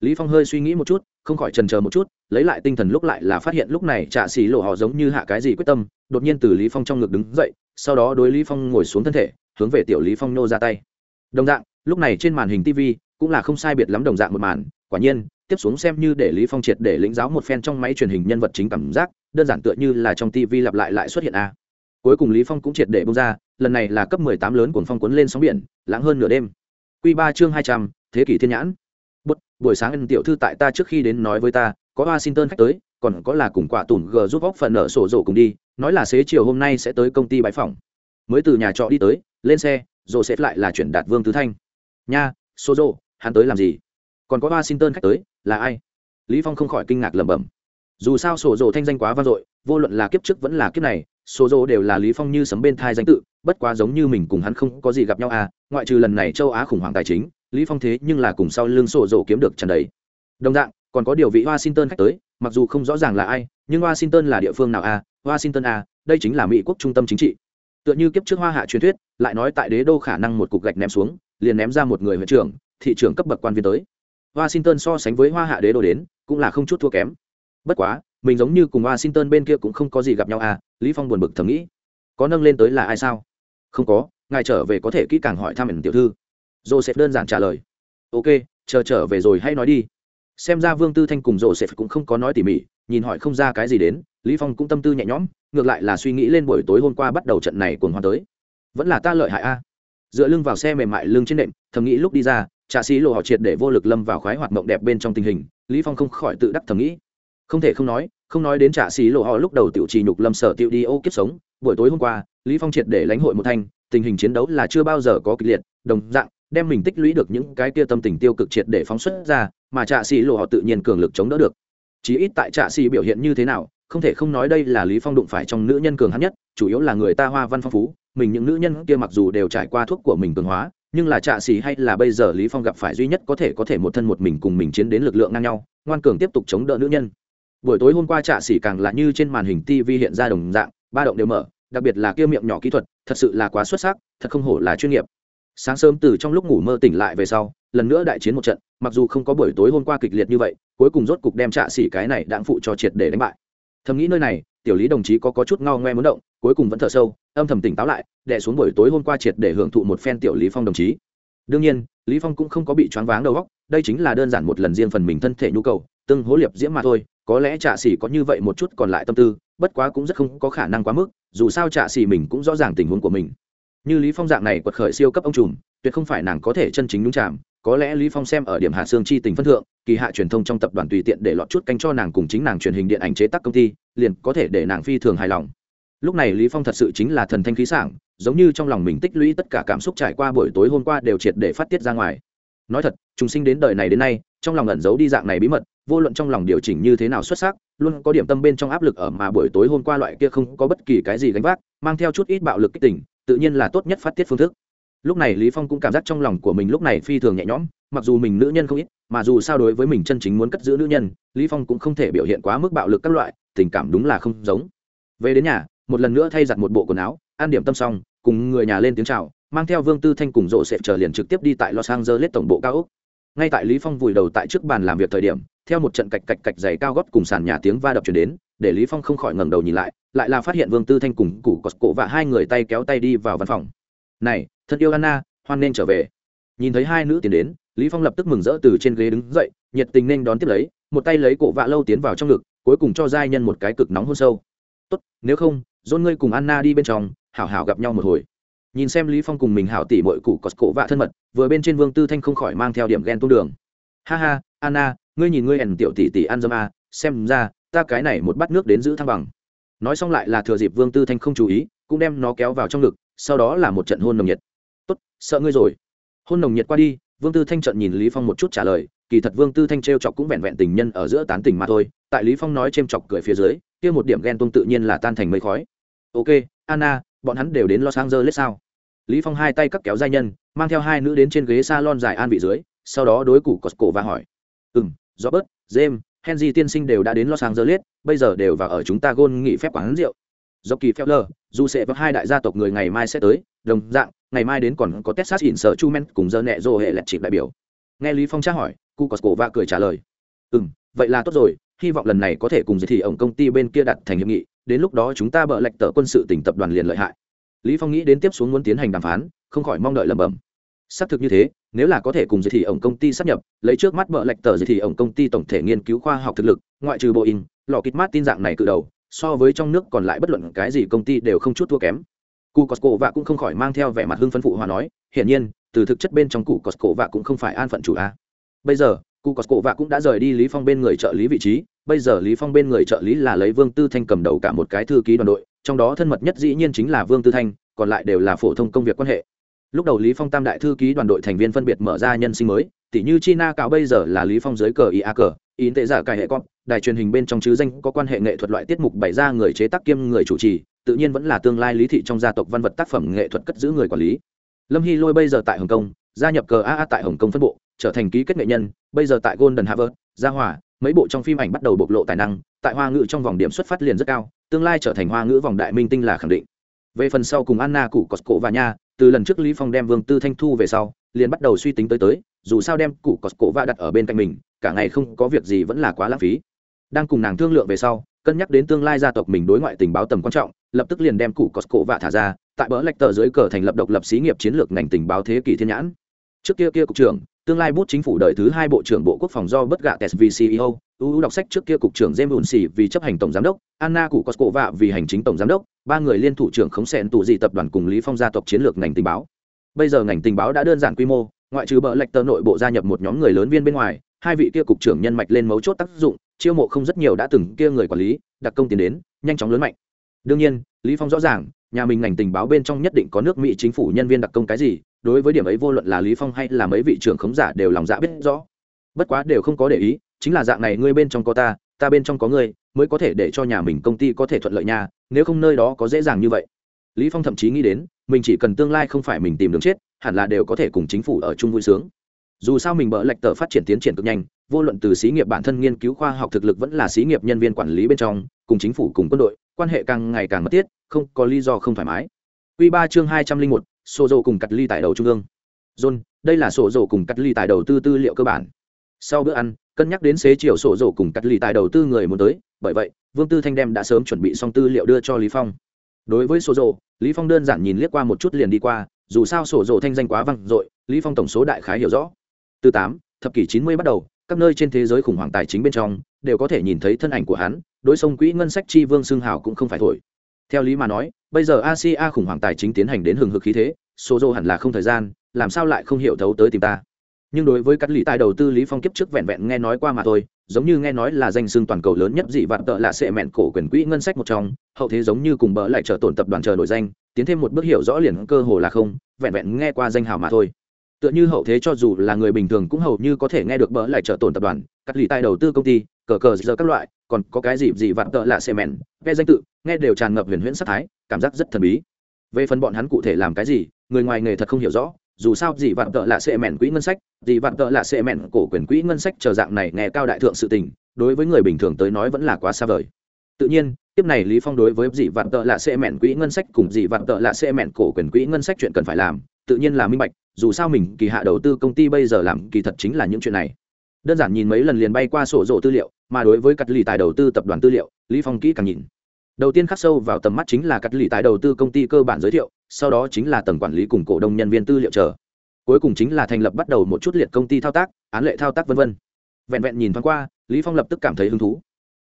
Lý phong hơi suy nghĩ một chút, không khỏi chần chờ một chút, lấy lại tinh thần lúc lại là phát hiện lúc này trạ xì lộ họ giống như hạ cái gì quyết tâm, đột nhiên từ lý phong trong ngực đứng dậy, sau đó đối lý phong ngồi xuống thân thể, hướng về tiểu lý phong nô ra tay. Đồng dạng, lúc này trên màn hình tv cũng là không sai biệt lắm đồng dạng một màn, quả nhiên, tiếp xuống xem như để lý phong triệt để lĩnh giáo một phen trong máy truyền hình nhân vật chính cảm giác đơn giản tựa như là trong tivi lặp lại lại xuất hiện a. Cuối cùng lý phong cũng triệt để bông ra lần này là cấp 18 lớn cuồng phong cuốn lên sóng biển lãng hơn nửa đêm. Quy 3 chương 200, thế kỷ thiên nhãn. Bất, buổi sáng anh tiểu thư tại ta trước khi đến nói với ta có washington khách tới còn có là cùng quả tủn g giúp góc phần nợ sổ rổ cùng đi nói là xế chiều hôm nay sẽ tới công ty bãi phòng. Mới từ nhà trọ đi tới lên xe rồi sẽ lại là chuyển đạt vương tứ thanh. Nha số rổ hắn tới làm gì? Còn có washington khách tới là ai? Lý phong không khỏi kinh ngạc lẩm bẩm dù sao sổ dồ thanh danh quá vang dội, vô luận là kiếp trước vẫn là kiếp này, sổ dồ đều là lý phong như sấm bên thai danh tự, bất quá giống như mình cùng hắn không có gì gặp nhau à ngoại trừ lần này châu á khủng hoảng tài chính, lý phong thế nhưng là cùng sau lưng sổ dồ kiếm được trần đấy đồng dạng, còn có điều vị washington khách tới, mặc dù không rõ ràng là ai, nhưng washington là địa phương nào à washington à đây chính là mỹ quốc trung tâm chính trị. Tựa như kiếp trước hoa hạ truyền thuyết, lại nói tại đế đô khả năng một cục gạch ném xuống, liền ném ra một người huyện trưởng, thị trưởng cấp bậc quan viên tới. Washington so sánh với hoa hạ đế đô đến, cũng là không chút thua kém bất quá, mình giống như cùng washington bên kia cũng không có gì gặp nhau à lý phong buồn bực thầm nghĩ. Có nâng lên tới là ai sao? Không có, ngài trở về có thể kỹ càng hỏi thăm ẩn tiểu thư. Joseph đơn giản trả lời. Ok, chờ trở về rồi hãy nói đi. Xem ra vương tư thanh cùng joseph cũng không có nói tỉ mỉ, nhìn hỏi không ra cái gì đến, lý phong cũng tâm tư nhẹ nhõm, ngược lại là suy nghĩ lên buổi tối hôm qua bắt đầu trận này cuồng hoan tới. Vẫn là ta lợi hại a. Dựa lưng vào xe mềm mại lưng trên nệm, thầm nghĩ lúc đi ra, trà sĩ lộ họ triệt để vô lực lâm vào khoái hoạt mộng đẹp bên trong tình hình, lý phong không khỏi tự đắc thầm nghĩ không thể không nói không nói đến trà xí lộ họ lúc đầu tiểu trì nhục lâm sở tiểu đi ô kiếp sống, buổi tối hôm qua, lý phong triệt để lãnh hội một thanh, tình hình chiến đấu là chưa bao giờ có kịch liệt, đồng dạng, đem mình tích lũy được những cái kia tâm tình tiêu cực triệt để phóng xuất ra, mà trạ sĩ lộ họ tự nhiên cường lực chống đỡ được. Chí ít tại trạ sĩ biểu hiện như thế nào, không thể không nói đây là lý phong đụng phải trong nữ nhân cường hắn nhất, chủ yếu là người ta hoa văn phong phú, mình những nữ nhân kia mặc dù đều trải qua thuốc của mình cường hóa, nhưng là trạ sĩ hay là bây giờ lý phong gặp phải duy nhất có thể có thể một thân một mình cùng mình chiến đến lực lượng ngang nhau, ngoan cường tiếp tục chống đỡ nữ nhân buổi tối hôm qua trạ xỉ càng là như trên màn hình tv hiện ra đồng dạng ba động đều mở đặc biệt là kia miệng nhỏ kỹ thuật thật sự là quá xuất sắc thật không hổ là chuyên nghiệp. Sáng sớm từ trong lúc ngủ mơ tỉnh lại về sau lần nữa đại chiến một trận mặc dù không có buổi tối hôm qua kịch liệt như vậy cuối cùng rốt cục đem trạ xỉ cái này đạn phụ cho triệt để đánh bại. Thầm nghĩ nơi này tiểu lý đồng chí có, có chút ngao ngoe muốn động cuối cùng vẫn thở sâu âm thầm tỉnh táo lại đẻ xuống buổi tối hôm qua triệt để hưởng thụ một phen tiểu lý phong đồng chí. Đương nhiên lý phong cũng không có bị choáng váng đầu óc đây chính là đơn giản một lần riêng phần mình thân thể nhu cầu tương hố liệp diễm mà thôi có lẽ trạ xỉ có như vậy một chút còn lại tâm tư, bất quá cũng rất không có khả năng quá mức, dù sao trạ xỉ mình cũng rõ ràng tình huống của mình. Như lý phong dạng này quật khởi siêu cấp ông trùm, tuyệt không phải nàng có thể chân chính đúng chạm có lẽ lý phong xem ở điểm hạ xương chi tình phân thượng, kỳ hạ truyền thông trong tập đoàn tùy tiện để lọt chút canh cho nàng cùng chính nàng truyền hình điện ảnh chế tác công ty, liền có thể để nàng phi thường hài lòng. Lúc này lý phong thật sự chính là thần thanh khí sảng, giống như trong lòng mình tích lũy tất cả cảm xúc trải qua buổi tối hôm qua đều triệt để phát tiết ra ngoài. Nói thật chúng sinh đến đời này đến nay, trong lòng ẩn giấu đi dạng này bí mật vô luận trong lòng điều chỉnh như thế nào xuất sắc, luôn có điểm tâm bên trong áp lực ở mà buổi tối hôm qua loại kia không có bất kỳ cái gì gánh vác, mang theo chút ít bạo lực kích tỉnh tự nhiên là tốt nhất phát tiết phương thức. Lúc này lý phong cũng cảm giác trong lòng của mình lúc này phi thường nhẹ nhõm, mặc dù mình nữ nhân không ít, mà dù sao đối với mình chân chính muốn cất giữ nữ nhân, lý phong cũng không thể biểu hiện quá mức bạo lực các loại, tình cảm đúng là không giống. Về đến nhà, một lần nữa thay giặt một bộ quần áo an điểm tâm xong, cùng người nhà lên tiếng chào, mang theo vương tư thanh cùng rộ sẽ chờ liền trực tiếp đi tại los angeles tổng bộ cao ốc. Ngay tại lý phong vùi đầu tại trước bàn làm việc thời điểm theo một trận cạch cạch cạch dày cao gót cùng sàn nhà tiếng va đập truyền đến, để lý phong không khỏi ngẩng đầu nhìn lại lại là phát hiện vương tư thanh cùng củ cọt cổ và hai người tay kéo tay đi vào văn phòng. Này, thân yêu anna, hoan nên trở về. Nhìn thấy hai nữ tiến đến, lý phong lập tức mừng rỡ từ trên ghế đứng dậy, nhiệt tình nên đón tiếp lấy, một tay lấy cổ vạ lâu tiến vào trong ngực, cuối cùng cho giai nhân một cái cực nóng hôn sâu. Tốt, nếu không, dôn ngươi cùng anna đi bên trong, hảo hảo gặp nhau một hồi. Nhìn xem lý phong cùng mình hảo tỉ mọi cụ cọt cổ vạ thân mật, vừa bên trên vương tư thanh không khỏi mang theo điểm ghen tuông đường. Ha ha, anna ngươi nhìn ngươi ẻn tiểu tỷ tỷ ăn dâm a xem ra, ta cái này một bát nước đến giữ thăng bằng. Nói xong lại là thừa dịp vương tư thanh không chú ý, cũng đem nó kéo vào trong ngực, sau đó là một trận hôn nồng nhiệt. Tốt, sợ ngươi rồi. Hôn nồng nhiệt qua đi, vương tư thanh trận nhìn lý phong một chút trả lời, kỳ thật vương tư thanh trêu chọc cũng vẹn vẹn tình nhân ở giữa tán tình mà thôi, tại lý phong nói chêm chọc cười phía dưới, kia một điểm ghen tuông tự nhiên là tan thành mây khói. Ok, anna, bọn hắn đều đến lo sang lết sao? Lý phong hai tay cắt kéo giai nhân, mang theo hai nữ đến trên ghế salon dài an vị dưới, sau đó đối củ cọt cổ và hỏi. Ừm robert james henry tiên sinh đều đã đến los angeles bây giờ đều vào ở chúng ta gôn nghỉ phép quán rượu Jockey Feller, dù sẽ với hai đại gia tộc người ngày mai sẽ tới, đồng dạng, ngày mai đến còn có Texas in sở Chumen cùng giờ nẹ rồ hệ lẹt chịp đại biểu. Nghe Lý Phong tra hỏi, Cu Cosco và cười trả lời. Ừm, vậy là tốt rồi, hy vọng lần này có thể cùng giới thị ổng công ty bên kia đặt thành hiệp nghị, đến lúc đó chúng ta bợ lệch tờ quân sự tỉnh tập đoàn liền lợi hại. Lý Phong nghĩ đến tiếp xuống muốn tiến hành đàm phán, không khỏi mong đợi lẩm bẩm. Xác thực như thế, nếu là có thể cùng giới thì ổng công ty sắp nhập, lấy trước mắt bợ lệch tờ giới thì ổng công ty tổng thể nghiên cứu khoa học thực lực, ngoại trừ Boeing, lò kít mát tin dạng này cự đầu, so với trong nước còn lại bất luận cái gì công ty đều không chút thua kém. Cụ cosco và cũng không khỏi mang theo vẻ mặt hưng phấn phụ hòa nói hiển nhiên từ thực chất bên trong cụ cosco và cũng không phải an phận chủ a. Bây giờ cụ cosco và cũng đã rời đi lý phong bên người trợ lý vị trí bây giờ lý phong bên người trợ lý là lấy vương tư thanh cầm đầu cả một cái thư ký đoàn đội trong đó thân mật nhất dĩ nhiên chính là vương tư thanh còn lại đều là phổ thông công việc quan hệ lúc đầu lý phong tam đại thư ký đoàn đội thành viên phân biệt mở ra nhân sinh mới tỷ như china cáo bây giờ là lý phong dưới cờ ia cờ in tệ giả cải hệ con đài truyền hình bên trong chứ danh có quan hệ nghệ thuật loại tiết mục bày ra người chế tác kiêm người chủ trì, tự nhiên vẫn là tương lai lý thị trong gia tộc văn vật tác phẩm nghệ thuật cất giữ người quản lý. Lâm hy lôi bây giờ tại hồng kông, gia nhập cờ aa tại hồng kông phân bộ, trở thành ký kết nghệ nhân, bây giờ tại golden harvard, gia hòa, mấy bộ trong phim ảnh bắt đầu bộc lộ tài năng, tại hoa ngữ trong vòng điểm xuất phát liền rất cao, tương lai trở thành hoa ngữ vòng đại minh tinh là khẳng định. Về phần sau cùng anna cụ cosco và nha từ lần trước lý phong đem vương tư thanh thu về sau, liền bắt đầu suy tính tới tới, dù sao đem cụ cổ va đặt ở bên cạnh mình, cả ngày không có việc gì vẫn là quá lãng phí. Đang cùng nàng thương lượng về sau, cân nhắc đến tương lai gia tộc mình đối ngoại tình báo tầm quan trọng, lập tức liền đem cụ cổ vạ thả ra, tại bỡ lệch tờ dưới cờ thành lập độc lập xí nghiệp chiến lược ngành tình báo thế kỷ thiên nhãn. Trước kia kia cục trưởng, tương lai bút chính phủ đời thứ hai bộ trưởng bộ quốc phòng do bất gạ tsv uu đọc sách trước kia cục trưởng james unsi vì chấp hành tổng giám đốc, anna cụ cosco vạ vì hành chính tổng giám đốc, ba người liên thủ trưởng khống xẹn tụ dị tập đoàn cùng lý phong gia tộc chiến lược ngành tình báo. Bây giờ ngành tình báo đã đơn giản quy mô, ngoại trừ bỡ lệch tờ nội bộ gia nhập một nhóm người lớn viên bên ngoài, hai vị kia cục trưởng nhân mạch lên mấu chốt tác dụng, chiêu mộ không rất nhiều đã từng kia người quản lý đặc công tiến đến, nhanh chóng lớn mạnh. Đương nhiên, lý phong rõ ràng, nhà mình ngành tình báo bên trong nhất định có nước mỹ chính phủ nhân viên đặc công cái gì, đối với điểm ấy vô luận là lý phong hay là mấy vị trưởng khống giả đều lòng dạ biết rõ. Bất quá đều không có để ý chính là dạng này ngươi bên trong có ta ta bên trong có ngươi, mới có thể để cho nhà mình công ty có thể thuận lợi nha, nếu không nơi đó có dễ dàng như vậy. Lý phong thậm chí nghĩ đến, mình chỉ cần tương lai không phải mình tìm đường chết, hẳn là đều có thể cùng chính phủ ở chung vui sướng. Dù sao mình bỡ lệch tờ phát triển tiến triển cực nhanh, vô luận từ xí nghiệp bản thân nghiên cứu khoa học thực lực vẫn là xí nghiệp nhân viên quản lý bên trong, cùng chính phủ cùng quân đội, quan hệ càng ngày càng mất tiết không có lý do không thoải mái. Quy ba chương hai trăm linh một, sổ dầu cùng cắt ly tại đầu trung ương. John, đây là sổ dầu cùng cắt ly tại đầu tư tư liệu cơ bản sau bữa ăn cân nhắc đến xế chiều sổ rổ cùng cắt lì tài đầu tư người muốn tới bởi vậy vương tư thanh đem đã sớm chuẩn bị xong tư liệu đưa cho lý phong. Đối với sổ rổ, lý phong đơn giản nhìn liếc qua một chút liền đi qua dù sao sổ rổ thanh danh quá vang dội lý phong tổng số đại khái hiểu rõ. Từ tám thập kỷ chín mươi bắt đầu các nơi trên thế giới khủng hoảng tài chính bên trong đều có thể nhìn thấy thân ảnh của hắn đối sông quỹ ngân sách chi vương xương hào cũng không phải thổi. Theo lý mà nói bây giờ asia khủng hoảng tài chính tiến hành đến hừng hực khí thế sổ rổ hẳn là không thời gian làm sao lại không hiểu thấu tới tìm ta? Nhưng đối với các lý tài đầu tư lý phong kiếp trước vẹn vẹn nghe nói qua mà thôi giống như nghe nói là danh xưng toàn cầu lớn nhất dị vạn tợ là sẽ mẹn cổ quyền quỹ ngân sách một trong hậu thế giống như cùng bỡ lại trở tổn tập đoàn chờ nổi danh tiến thêm một bước hiểu rõ liền cơ hồ là không vẹn vẹn nghe qua danh hào mà thôi tựa như hậu thế cho dù là người bình thường cũng hầu như có thể nghe được bỡ lại trở tổn tập đoàn cắt lì tài đầu tư công ty cờ cờ giờ các loại còn có cái gì gì vạn tợ là xe mẹn nghe danh tự nghe đều tràn ngập huyền huyễn sắc thái cảm giác rất thần bí về phần bọn hắn cụ thể làm cái gì người ngoài nghề thật không hiểu rõ dù sao gì vạn tợ là sẽ mèn quỹ ngân sách gì vạn tợ là sẽ mèn cổ quyền quỹ ngân sách chờ dạng này nghe cao đại thượng sự tình, đối với người bình thường tới nói vẫn là quá xa vời. Tự nhiên, tiếp này lý phong đối với dị vạn tợ là sẽ mẹn quỹ ngân sách cùng dị vạn tợ là sẽ mẹn cổ quyền quỹ ngân sách chuyện cần phải làm, tự nhiên là minh bạch, dù sao mình kỳ hạ đầu tư công ty bây giờ làm kỳ thật chính là những chuyện này. Đơn giản nhìn mấy lần liền bay qua sổ rộ tư liệu, mà đối với cắt lì tài đầu tư tập đoàn tư liệu, lý phong kỹ càng nhìn. Đầu tiên khắc sâu vào tầm mắt chính là cắt lì tài đầu tư công ty cơ bản giới thiệu sau đó chính là tầng quản lý cùng cổ đông nhân viên tư liệu chờ. Cuối cùng chính là thành lập bắt đầu một chút liệt công ty thao tác án lệ thao tác vân vân. Vẹn vẹn nhìn thoáng qua lý phong lập tức cảm thấy hứng thú.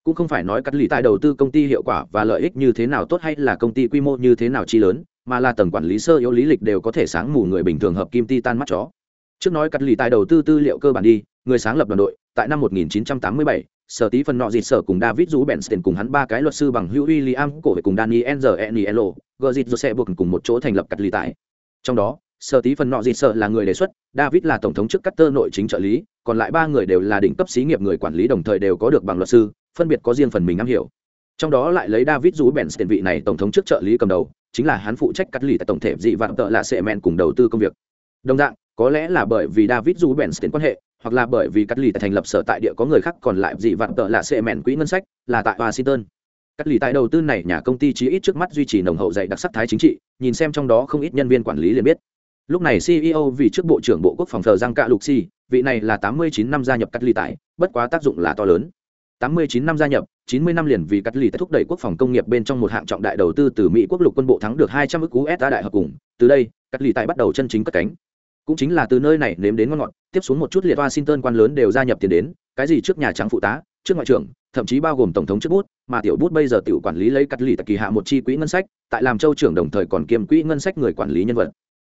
Cũng không phải nói cắt lì tài đầu tư công ty hiệu quả và lợi ích như thế nào tốt hay là công ty quy mô như thế nào chi lớn mà là tầng quản lý sơ yếu lý lịch đều có thể sáng mù người bình thường hợp kim ti tan mắt chó. Trước nói cắt lì tài đầu tư tư liệu cơ bản đi người sáng lập đoàn đội tại năm 1987, sở tí phần nọ dịt sở cùng david rú benstein cùng hắn ba cái luật sư bằng hữu william cổ về cùng daniel zenielo gờ dịt sẽ buộc cùng một chỗ thành lập cắt lì tại. trong đó, sở tí phần nọ dịt sở là người đề xuất, david là tổng thống trước cắt tơ nội chính trợ lý, còn lại ba người đều là đỉnh cấp xí nghiệp người quản lý đồng thời đều có được bằng luật sư, phân biệt có riêng phần mình am hiểu trong đó lại lấy david rú benstein vị này tổng thống trước trợ lý cầm đầu, chính là hắn phụ trách cắt lì tại tổng thể dị vạn tợ là sệ mẹn cùng đầu tư công việc đồng dạng, có lẽ là bởi vì david rú benstein quan hệ hoặc là bởi vì cắt lì tại thành lập sở tại địa có người khác còn lại dị vặn tợ là sẽ mẹn quỹ ngân sách, là tại washington. Cắt lì tại đầu tư này nhà công ty chí ít trước mắt duy trì nồng hậu dạy đặc sắc thái chính trị, nhìn xem trong đó không ít nhân viên quản lý liền biết. Lúc này ceo vì trước bộ trưởng bộ quốc phòng thờ giang cạ lục si vị này là tám mươi chín năm gia nhập cắt lì tại, bất quá tác dụng là to lớn. tám mươi chín năm gia nhập, chín mươi năm liền vì cắt lì tại thúc đẩy quốc phòng công nghiệp bên trong một hạng trọng đại đầu tư từ mỹ quốc lục quân bộ thắng được hai trăm ước usd đại hợp cùng. Từ đây, cắt lì tại bắt đầu chân chính cất cánh cũng chính là từ nơi này nếm đến ngon ngọt, tiếp xuống một chút liệt washington quan lớn đều gia nhập tiền đến, cái gì trước nhà trắng phụ tá, trước ngoại trưởng, thậm chí bao gồm tổng thống trước bút, mà tiểu bút bây giờ tiểu quản lý lấy cắt lì tại kỳ hạ một chi quỹ ngân sách, tại làm châu trưởng đồng thời còn kiêm quỹ ngân sách người quản lý nhân vật.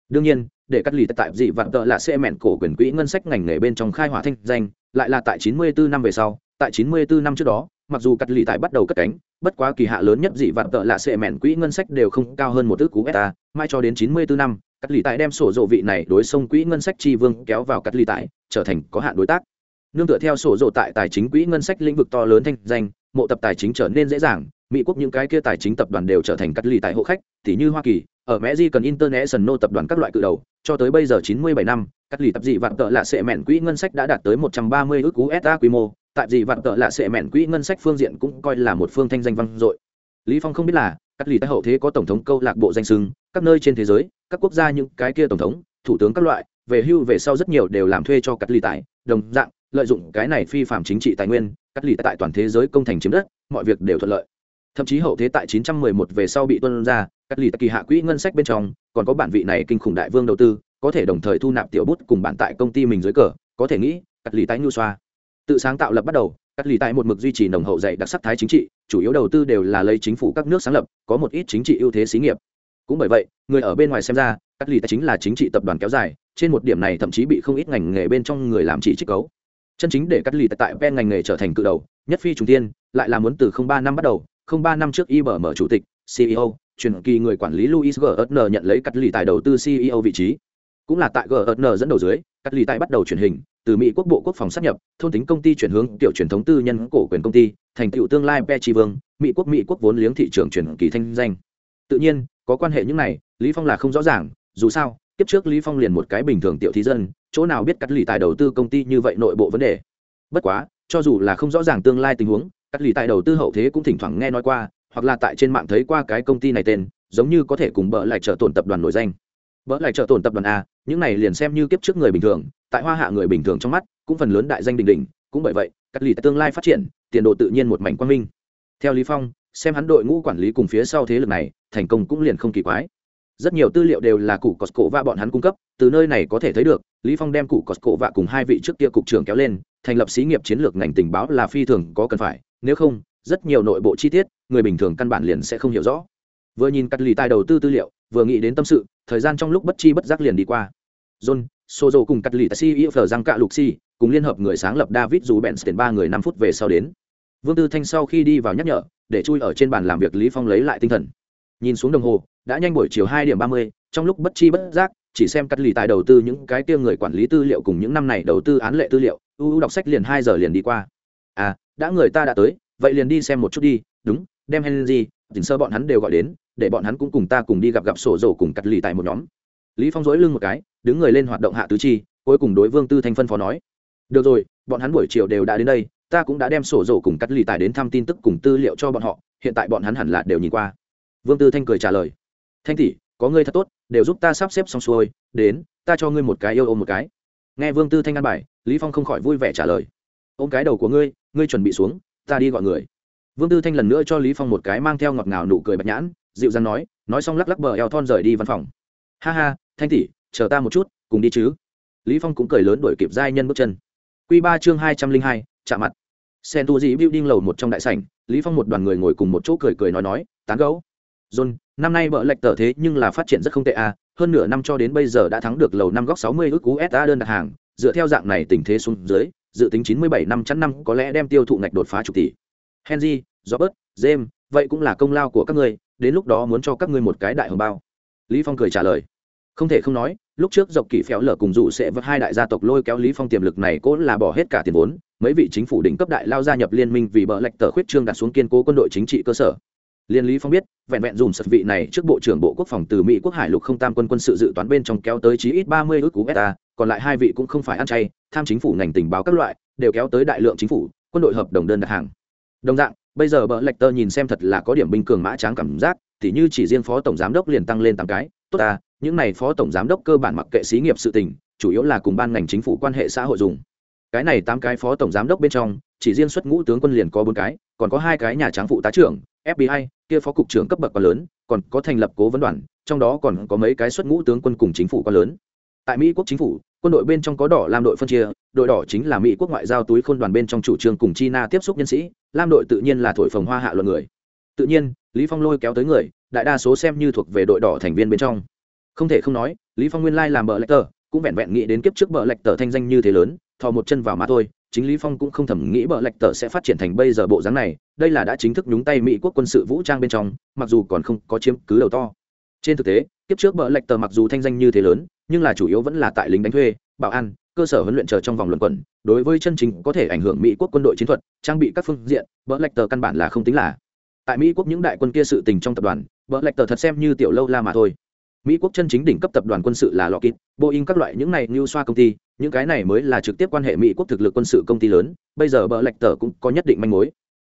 Đương nhiên, để cắt lì tại dị vạn tợ là xe mẹn cổ quyền quỹ ngân sách ngành nghề bên trong khai hỏa thanh danh, lại là tại 94 năm về sau, tại 94 năm trước đó mặc dù cắt lì tại bắt đầu cất cánh, bất quá kỳ hạ lớn nhất dị vạn tợ là sệ mẹn quỹ ngân sách đều không cao hơn một ước cú beta mai cho đến 94 năm, cắt lì tại đem sổ dộ vị này đối xông quỹ ngân sách tri vương kéo vào cắt lì tại trở thành có hạn đối tác. Nương tựa theo sổ dộ tại tài chính quỹ ngân sách lĩnh vực to lớn thanh danh, mộ tập tài chính trở nên dễ dàng, mỹ quốc những cái kia tài chính tập đoàn đều trở thành cắt lì tại hộ khách tỷ như hoa kỳ, ở mẹ di cần international tập đoàn các loại cự đầu, cho tới bây giờ 97 năm, cắt lì tập dị vạn tợ lạ sệ mẹn quỹ ngân sách đã đạt tới 130 ước usd quy mô tại gì vạn tợ lạ sệ mẹn quỹ ngân sách phương diện cũng coi là một phương thanh danh vang dội. Lý phong không biết là, các lì tại hậu thế có tổng thống câu lạc bộ danh sưng, các nơi trên thế giới, các quốc gia những cái kia tổng thống, thủ tướng các loại, về hưu về sau rất nhiều đều làm thuê cho các lì tại, đồng dạng, lợi dụng cái này phi phạm chính trị tài nguyên, các lì tại toàn thế giới công thành chiếm đất, mọi việc đều thuận lợi. Thậm chí hậu thế tại 911 về sau bị tuân ra, các lì kỳ hạ quỹ ngân sách bên trong, còn có bản vị này kinh khủng đại vương đầu tư, có thể đồng thời thu nạp tiểu bút cùng bản tại công ty mình dưới cờ, có thể nghĩ, các lì tại nhu xoa tự sáng tạo lập bắt đầu, cắt lì tại một mực duy trì nồng hậu dạy đặc sắc thái chính trị, chủ yếu đầu tư đều là lấy chính phủ các nước sáng lập, có một ít chính trị ưu thế xí nghiệp. Cũng bởi vậy, người ở bên ngoài xem ra, cắt lì tại chính là chính trị tập đoàn kéo dài, trên một điểm này thậm chí bị không ít ngành nghề bên trong người làm chỉ trích cấu. Chân chính để cắt lì tại ven ngành nghề trở thành cự đầu, nhất phi trùng tiên lại là muốn từ không ba năm bắt đầu, không ba năm trước ibm chủ tịch ceo truyền kỳ người quản lý luis gn nhận lấy cắt lì tại đầu tư ceo vị trí. Cũng là tại gn dẫn đầu dưới, cắt lì tại bắt đầu truyền hình từ mỹ quốc bộ quốc phòng sắp nhập, thôn tính công ty chuyển hướng tiểu truyền thống tư nhân cổ quyền công ty, thành tựu tương lai pe tri vương, mỹ quốc mỹ quốc vốn liếng thị trường chuyển kỳ thanh danh. Tự nhiên, có quan hệ những này, lý phong là không rõ ràng, dù sao tiếp trước lý phong liền một cái bình thường tiểu thí dân, chỗ nào biết cắt lì tài đầu tư công ty như vậy nội bộ vấn đề. Bất quá, cho dù là không rõ ràng tương lai tình huống, cắt lì tài đầu tư hậu thế cũng thỉnh thoảng nghe nói qua, hoặc là tại trên mạng thấy qua cái công ty này tên, giống như có thể cùng bỡ lại trở tổn tập đoàn nổi danh vỡ lại trợ tổn tập đoàn a, những này liền xem như kiếp trước người bình thường, tại hoa hạ người bình thường trong mắt, cũng phần lớn đại danh đình đình cũng bởi vậy cắt lì tương lai phát triển, tiền đồ tự nhiên một mảnh quang minh. Theo lý phong, xem hắn đội ngũ quản lý cùng phía sau thế lực này, thành công cũng liền không kỳ quái. Rất nhiều tư liệu đều là cụ costco và bọn hắn cung cấp, từ nơi này có thể thấy được, lý phong đem cụ costco và cùng hai vị trước kia cục trưởng kéo lên, thành lập xí nghiệp chiến lược ngành tình báo là phi thường có cần phải, nếu không, rất nhiều nội bộ chi tiết, người bình thường căn bản liền sẽ không hiểu rõ. Vừa nhìn cắt lì tài đầu tư tư liệu, vừa nghĩ đến tâm sự thời gian trong lúc bất chi bất giác liền đi qua. John, sozo cùng cắt lì taxi ceo phở răng cạ lục si cùng liên hợp người sáng lập david dù bèn tiền ba người năm phút về sau đến. Vương tư thanh sau khi đi vào nhắc nhở, để chui ở trên bàn làm việc lý phong lấy lại tinh thần. Nhìn xuống đồng hồ, đã nhanh buổi chiều hai điểm ba mươi, trong lúc bất chi bất giác, chỉ xem cắt lì tài đầu tư những cái kia người quản lý tư liệu cùng những năm này đầu tư án lệ tư liệu ưu đọc sách liền hai giờ liền đi qua. À đã người ta đã tới, vậy liền đi xem một chút đi, đúng, đem henry tỉnh sơ bọn hắn đều gọi đến để bọn hắn cũng cùng ta cùng đi gặp gặp sổ rổ cùng cắt lì tại một nhóm. Lý phong dối lưng một cái, đứng người lên hoạt động hạ tứ chi, cuối cùng đối vương tư thanh phân phó nói, được rồi, bọn hắn buổi chiều đều đã đến đây, ta cũng đã đem sổ rổ cùng cắt lì tài đến thăm tin tức cùng tư liệu cho bọn họ, hiện tại bọn hắn hẳn là đều nhìn qua. Vương tư thanh cười trả lời, thanh tỷ, có ngươi thật tốt, đều giúp ta sắp xếp xong xuôi, đến, ta cho ngươi một cái yêu ôm một cái. Nghe vương tư thanh ăn bài, lý phong không khỏi vui vẻ trả lời, ôm cái đầu của ngươi ngươi chuẩn bị xuống, ta đi gọi người. Vương tư thanh lần nữa cho lý phong một cái mang theo ngọt ngào nụ cười bạch nhãn dịu dàng nói nói xong lắc lắc bờ eo thon rời đi văn phòng. Ha ha thanh tỷ chờ ta một chút cùng đi chứ. Lý phong cũng cười lớn đuổi kịp giai nhân bước chân. Quy ba chương hai trăm linh hai chạm mặt. Sen tu dị building lầu một trong đại sảnh lý phong một đoàn người ngồi cùng một chỗ cười cười nói nói tán gẫu. John năm nay bợ lệch tờ thế nhưng là phát triển rất không tệ à, hơn nửa năm cho đến bây giờ đã thắng được lầu năm góc sáu mươi ước usd đơn đặt hàng dựa theo dạng này tình thế xuống dưới dự tính chín mươi bảy năm chắn năm có lẽ đem tiêu thụ ngạch đột phá chục tỷ. Henry robert james vậy cũng là công lao của các người đến lúc đó muốn cho các ngươi một cái đại hồng bao. Lý phong cười trả lời. Không thể không nói, lúc trước dọc kỷ phéo lở cùng dụ sẽ vượt hai đại gia tộc lôi kéo lý phong tiềm lực này cố là bỏ hết cả tiền vốn, mấy vị chính phủ đỉnh cấp đại lao gia nhập liên minh vì bờ lệch tờ khuyết trương đặt xuống kiên cố quân đội chính trị cơ sở. Liên lý phong biết, vẹn vẹn dùng sật vị này trước bộ trưởng bộ quốc phòng từ mỹ quốc hải lục không tam quân quân sự dự toán bên trong kéo tới chí ít ba mươi ước cú beta còn lại hai vị cũng không phải ăn chay, tham chính phủ ngành tình báo các loại, đều kéo tới đại lượng chính phủ, quân đội hợp đồng đơn đặt hàng. Đồng dạng bây giờ bờ lệch tơ nhìn xem thật là có điểm binh cường mã tráng cảm giác thì như chỉ riêng phó tổng giám đốc liền tăng lên tám cái. Tốt ta, những này phó tổng giám đốc cơ bản mặc kệ xí nghiệp sự tình, chủ yếu là cùng ban ngành chính phủ quan hệ xã hội dùng. Cái này tám cái phó tổng giám đốc bên trong, chỉ riêng xuất ngũ tướng quân liền có bốn cái, còn có hai cái nhà tráng phụ tá trưởng fbi kia phó cục trưởng cấp bậc quá lớn, còn có thành lập cố vấn đoàn, trong đó còn có mấy cái xuất ngũ tướng quân cùng chính phủ quá lớn. Tại mỹ quốc chính phủ, quân đội bên trong có đỏ làm đội phân chia, đội đỏ chính là mỹ quốc ngoại giao túi khôn đoàn bên trong chủ trương cùng china tiếp xúc nhân sĩ lam đội tự nhiên là thổi phồng hoa hạ luận người. Tự nhiên, lý phong lôi kéo tới người, đại đa số xem như thuộc về đội đỏ thành viên bên trong. Không thể không nói, lý phong nguyên lai làm bờ lạch tờ, cũng vẹn vẹn nghĩ đến kiếp trước bờ lạch tờ thanh danh như thế lớn, thò một chân vào mà thôi, chính lý phong cũng không thầm nghĩ bờ lạch tờ sẽ phát triển thành bây giờ bộ dáng này, đây là đã chính thức nhúng tay mỹ quốc quân sự vũ trang bên trong, mặc dù còn không có chiếm cứ đầu to. Trên thực tế, kiếp trước bờ lạch tờ mặc dù thanh danh như thế lớn, nhưng là chủ yếu vẫn là tại lính đánh thuê, bảo an cơ sở huấn luyện chờ trong vòng luận quẩn, đối với chân chính có thể ảnh hưởng mỹ quốc quân đội chiến thuật, trang bị các phương diện bờ lạch tờ căn bản là không tính là. Tại mỹ quốc những đại quân kia sự tình trong tập đoàn bờ lạch tờ thật xem như tiểu lâu la mà thôi. Mỹ quốc chân chính đỉnh cấp tập đoàn quân sự là lockheed, boeing các loại những này như xoa công ty, những cái này mới là trực tiếp quan hệ mỹ quốc thực lực quân sự công ty lớn, bây giờ bờ lạch tờ cũng có nhất định manh mối.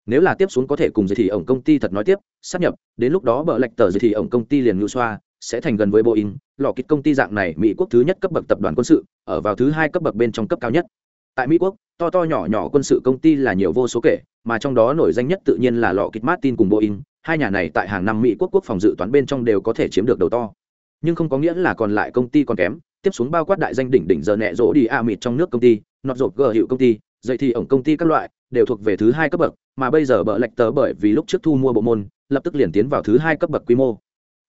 Nếu là tiếp xuống có thể cùng giới thì ổng công ty thật nói tiếp, sắp nhập, đến lúc đó bờ lệch tờ giới thì ổng công ty liền như xoa sẽ thành gần với boeing, lò kịch công ty dạng này mỹ quốc thứ nhất cấp bậc tập đoàn quân sự, ở vào thứ hai cấp bậc bên trong cấp cao nhất. Tại mỹ quốc, to to nhỏ nhỏ quân sự công ty là nhiều vô số kể, mà trong đó nổi danh nhất tự nhiên là lò kịch martin cùng boeing, hai nhà này tại hàng năm mỹ quốc quốc phòng dự toán bên trong đều có thể chiếm được đầu to. Nhưng không có nghĩa là còn lại công ty còn kém, tiếp xuống bao quát đại danh đỉnh đỉnh giờ nẹ rỗ đi a mịt trong nước công ty, nọt rột gờ hiệu công ty, dậy thì ổng công ty các loại, đều thuộc về thứ hai cấp bậc, mà bây giờ bợ lệch tớ bởi vì lúc trước thu mua bộ môn, lập tức liền tiến vào thứ hai cấp bậc quy mô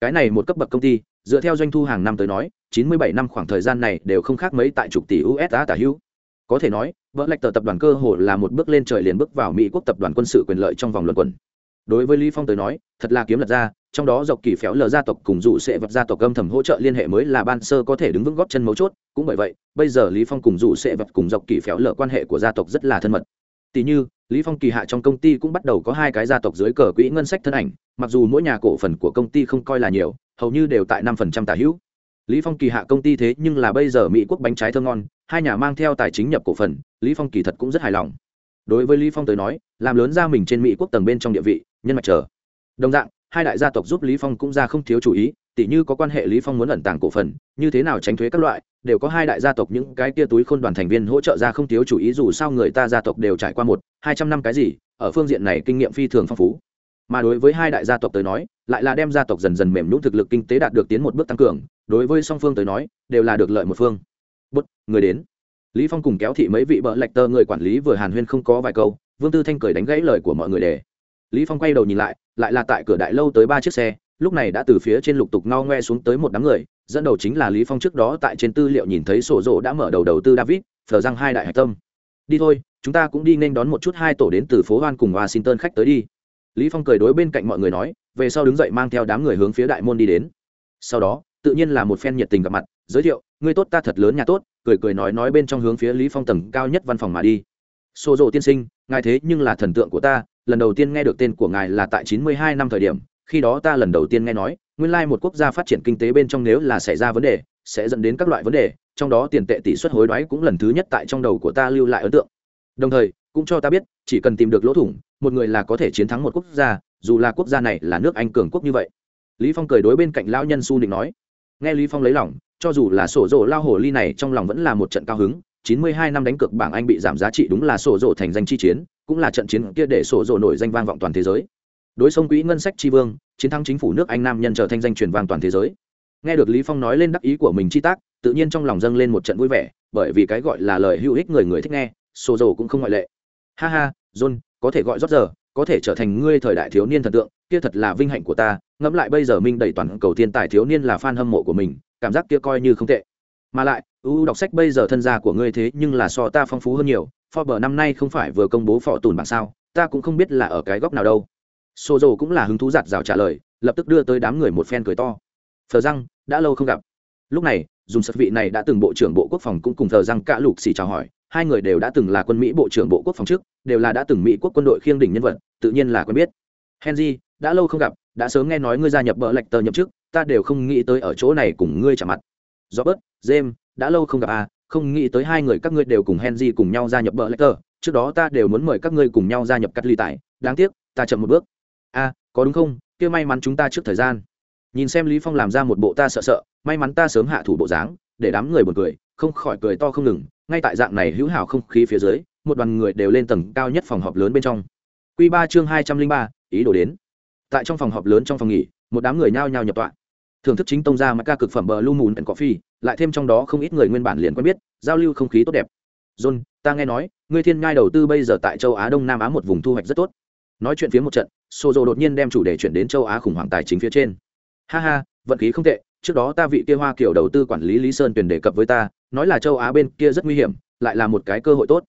cái này một cấp bậc công ty, dựa theo doanh thu hàng năm tới nói, chín mươi bảy năm khoảng thời gian này đều không khác mấy tại chục tỷ usd tả hữu. Có thể nói vợ lệch tờ tập đoàn cơ hồ là một bước lên trời liền bước vào mỹ quốc tập đoàn quân sự quyền lợi trong vòng luận quần. Đối với lý phong tới nói, thật là kiếm lật ra, trong đó dọc kỳ phéo lờ gia tộc cùng dụ sẽ vật gia tộc âm thầm hỗ trợ liên hệ mới là ban sơ có thể đứng vững góp chân mấu chốt. Cũng bởi vậy, bây giờ lý phong cùng dụ sẽ vật cùng dọc kỳ phéo lờ quan hệ của gia tộc rất là thân mật tỷ như, lý phong kỳ hạ trong công ty cũng bắt đầu có hai cái gia tộc dưới cờ quỹ ngân sách thân ảnh, mặc dù mỗi nhà cổ phần của công ty không coi là nhiều, hầu như đều tại năm phần trăm tả hữu. Lý phong kỳ hạ công ty thế nhưng là bây giờ mỹ quốc bánh trái thơm ngon, hai nhà mang theo tài chính nhập cổ phần, lý phong kỳ thật cũng rất hài lòng. Đối với lý phong tới nói, làm lớn ra mình trên mỹ quốc tầng bên trong địa vị, nhân mạch chờ. Đồng dạng, hai đại gia tộc giúp lý phong cũng ra không thiếu chú ý tỷ như có quan hệ lý phong muốn ẩn tàng cổ phần như thế nào tránh thuế các loại, đều có hai đại gia tộc những cái kia túi khôn đoàn thành viên hỗ trợ ra không thiếu chủ ý, dù sao người ta gia tộc đều trải qua một, hai trăm năm cái gì, ở phương diện này kinh nghiệm phi thường phong phú. Mà đối với hai đại gia tộc tới nói, lại là đem gia tộc dần dần mềm nhũng thực lực kinh tế đạt được tiến một bước tăng cường, đối với song phương tới nói, đều là được lợi một phương. Bút, người đến. Lý phong cùng kéo thị mấy vị bợ lệch tơ người quản lý vừa hàn huyên không có vài câu, vương tư thanh cười đánh gãy lời của mọi người để lý phong quay đầu nhìn lại lại là tại cửa đại lâu tới ba chiếc xe, lúc này đã từ phía trên lục tục ngao ngoe xuống tới một đám người dẫn đầu chính là lý phong trước đó tại trên tư liệu nhìn thấy sổ rộ đã mở đầu đầu tư david phờ răng hai đại hạch tâm. Đi thôi, chúng ta cũng đi nên đón một chút hai tổ đến từ phố hoan cùng washington khách tới đi. Lý phong cười đối bên cạnh mọi người nói, về sau đứng dậy mang theo đám người hướng phía đại môn đi đến. Sau đó, tự nhiên là một phen nhiệt tình gặp mặt, giới thiệu người tốt, ta thật lớn nhà tốt, cười cười nói nói bên trong hướng phía lý phong tầng cao nhất văn phòng mà đi. Xô rộ tiên sinh, ngài thế nhưng là thần tượng của ta, lần đầu tiên nghe được tên của ngài là tại 92 năm thời điểm, khi đó ta lần đầu tiên nghe nói nguyên lai một quốc gia phát triển kinh tế bên trong nếu là xảy ra vấn đề, sẽ dẫn đến các loại vấn đề, trong đó tiền tệ tỷ suất hối đoái cũng lần thứ nhất tại trong đầu của ta lưu lại ấn tượng. Đồng thời, cũng cho ta biết, chỉ cần tìm được lỗ thủng, một người là có thể chiến thắng một quốc gia, dù là quốc gia này là nước anh cường quốc như vậy. Lý phong cười đối bên cạnh lão nhân su định nói. Nghe lý phong lấy lòng, cho dù là sổ rổ lao hồ ly này trong lòng vẫn là một trận cao hứng 92 năm đánh cược bảng anh bị giảm giá trị đúng là sổ rổ thành danh chi chiến, cũng là trận chiến kia để sổ rổ nổi danh vang vọng toàn thế giới đối sông quỹ ngân sách tri vương, chiến thắng chính phủ nước anh nam nhân trở thành danh truyền vang toàn thế giới. Nghe được lý phong nói lên đắc ý của mình chi tác, tự nhiên trong lòng dâng lên một trận vui vẻ, bởi vì cái gọi là lời hữu ích người người thích nghe sổ dầu cũng không ngoại lệ. Ha ha, john, có thể gọi rót giờ, có thể trở thành ngươi thời đại thiếu niên thần tượng, kia thật là vinh hạnh của ta. Ngẫm lại bây giờ minh đầy toàn cầu thiên tài thiếu niên là fan hâm mộ của mình, cảm giác kia coi như không tệ. Mà lại ưu đọc sách bây giờ thân gia của ngươi thế nhưng là so ta phong phú hơn nhiều, Forbes năm nay không phải vừa công bố phò tùn bảng sao, ta cũng không biết là ở cái góc nào đâu. Sô dầu cũng là hứng thú giạt rào trả lời, lập tức đưa tới đám người một phen cười to. Phờ răng, đã lâu không gặp. Lúc này, dùng sật vị này đã từng bộ trưởng bộ quốc phòng cũng cùng thờ răng cả lục xì chào hỏi, hai người đều đã từng là quân mỹ bộ trưởng bộ quốc phòng trước, đều là đã từng mỹ quốc quân đội khiêng đỉnh nhân vật, tự nhiên là quen biết. Henry, đã lâu không gặp, đã sớm nghe nói ngươi gia nhập bờ lệch tờ nhậm chức, ta đều không nghĩ tới ở chỗ này cùng ngươi trả mặt. Robert, james, đã lâu không gặp à không nghĩ tới hai người các ngươi đều cùng henry cùng nhau gia nhập bờ lê tờ, trước đó ta đều muốn mời các ngươi cùng nhau gia nhập cắt ly tại, đáng tiếc, ta chậm một bước a có đúng không? Kia may mắn chúng ta trước thời gian. Nhìn xem lý phong làm ra một bộ ta sợ sợ, may mắn ta sớm hạ thủ bộ dáng, để đám người buồn cười, không khỏi cười to không ngừng. Ngay tại dạng này hữu hảo không khí phía dưới, một đoàn người đều lên tầng cao nhất phòng họp lớn bên trong. Quy ba chương hai trăm linh ba, ý đồ đến. Tại trong phòng họp lớn trong phòng nghỉ, một đám người nhao nhao nhập tọa. Thưởng thức chính tông ra mà ca cực phẩm bờ lu mùn and coffee, lại thêm trong đó không ít người nguyên bản liền quen biết, giao lưu không khí tốt đẹp. John, ta nghe nói, ngươi thiên ngai đầu tư bây giờ tại châu á đông nam á một vùng thu hoạch rất tốt nói chuyện phía một trận sô dô đột nhiên đem chủ đề chuyển đến châu á khủng hoảng tài chính phía trên. Ha ha, vận khí không tệ, trước đó ta vị kia hoa kiểu đầu tư quản lý lý sơn tuyển đề cập với ta, nói là châu á bên kia rất nguy hiểm, lại là một cái cơ hội tốt.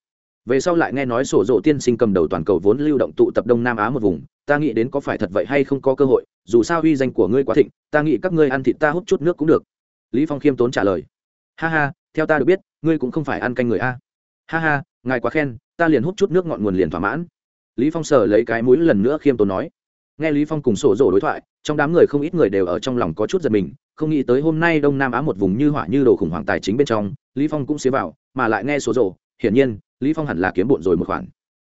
Về sau lại nghe nói sổ dộ tiên sinh cầm đầu toàn cầu vốn lưu động tụ tập đông nam á một vùng, ta nghĩ đến có phải thật vậy hay không có cơ hội, dù sao uy danh của ngươi quá thịnh, ta nghĩ các ngươi ăn thịt ta hút chút nước cũng được. Lý phong khiêm tốn trả lời. Ha ha, theo ta được biết, ngươi cũng không phải ăn canh người a. Ha ha, ngài quá khen, ta liền hút chút nước ngọn nguồn liền thỏa mãn lý phong sờ lấy cái mũi lần nữa khiêm tốn nói. Nghe lý phong cùng sổ rổ đối thoại, trong đám người không ít người đều ở trong lòng có chút giật mình, không nghĩ tới hôm nay đông nam á một vùng như hỏa như đồ khủng hoảng tài chính bên trong, lý phong cũng xế vào, mà lại nghe sổ rổ, hiển nhiên, lý phong hẳn là kiếm bộn rồi một khoản.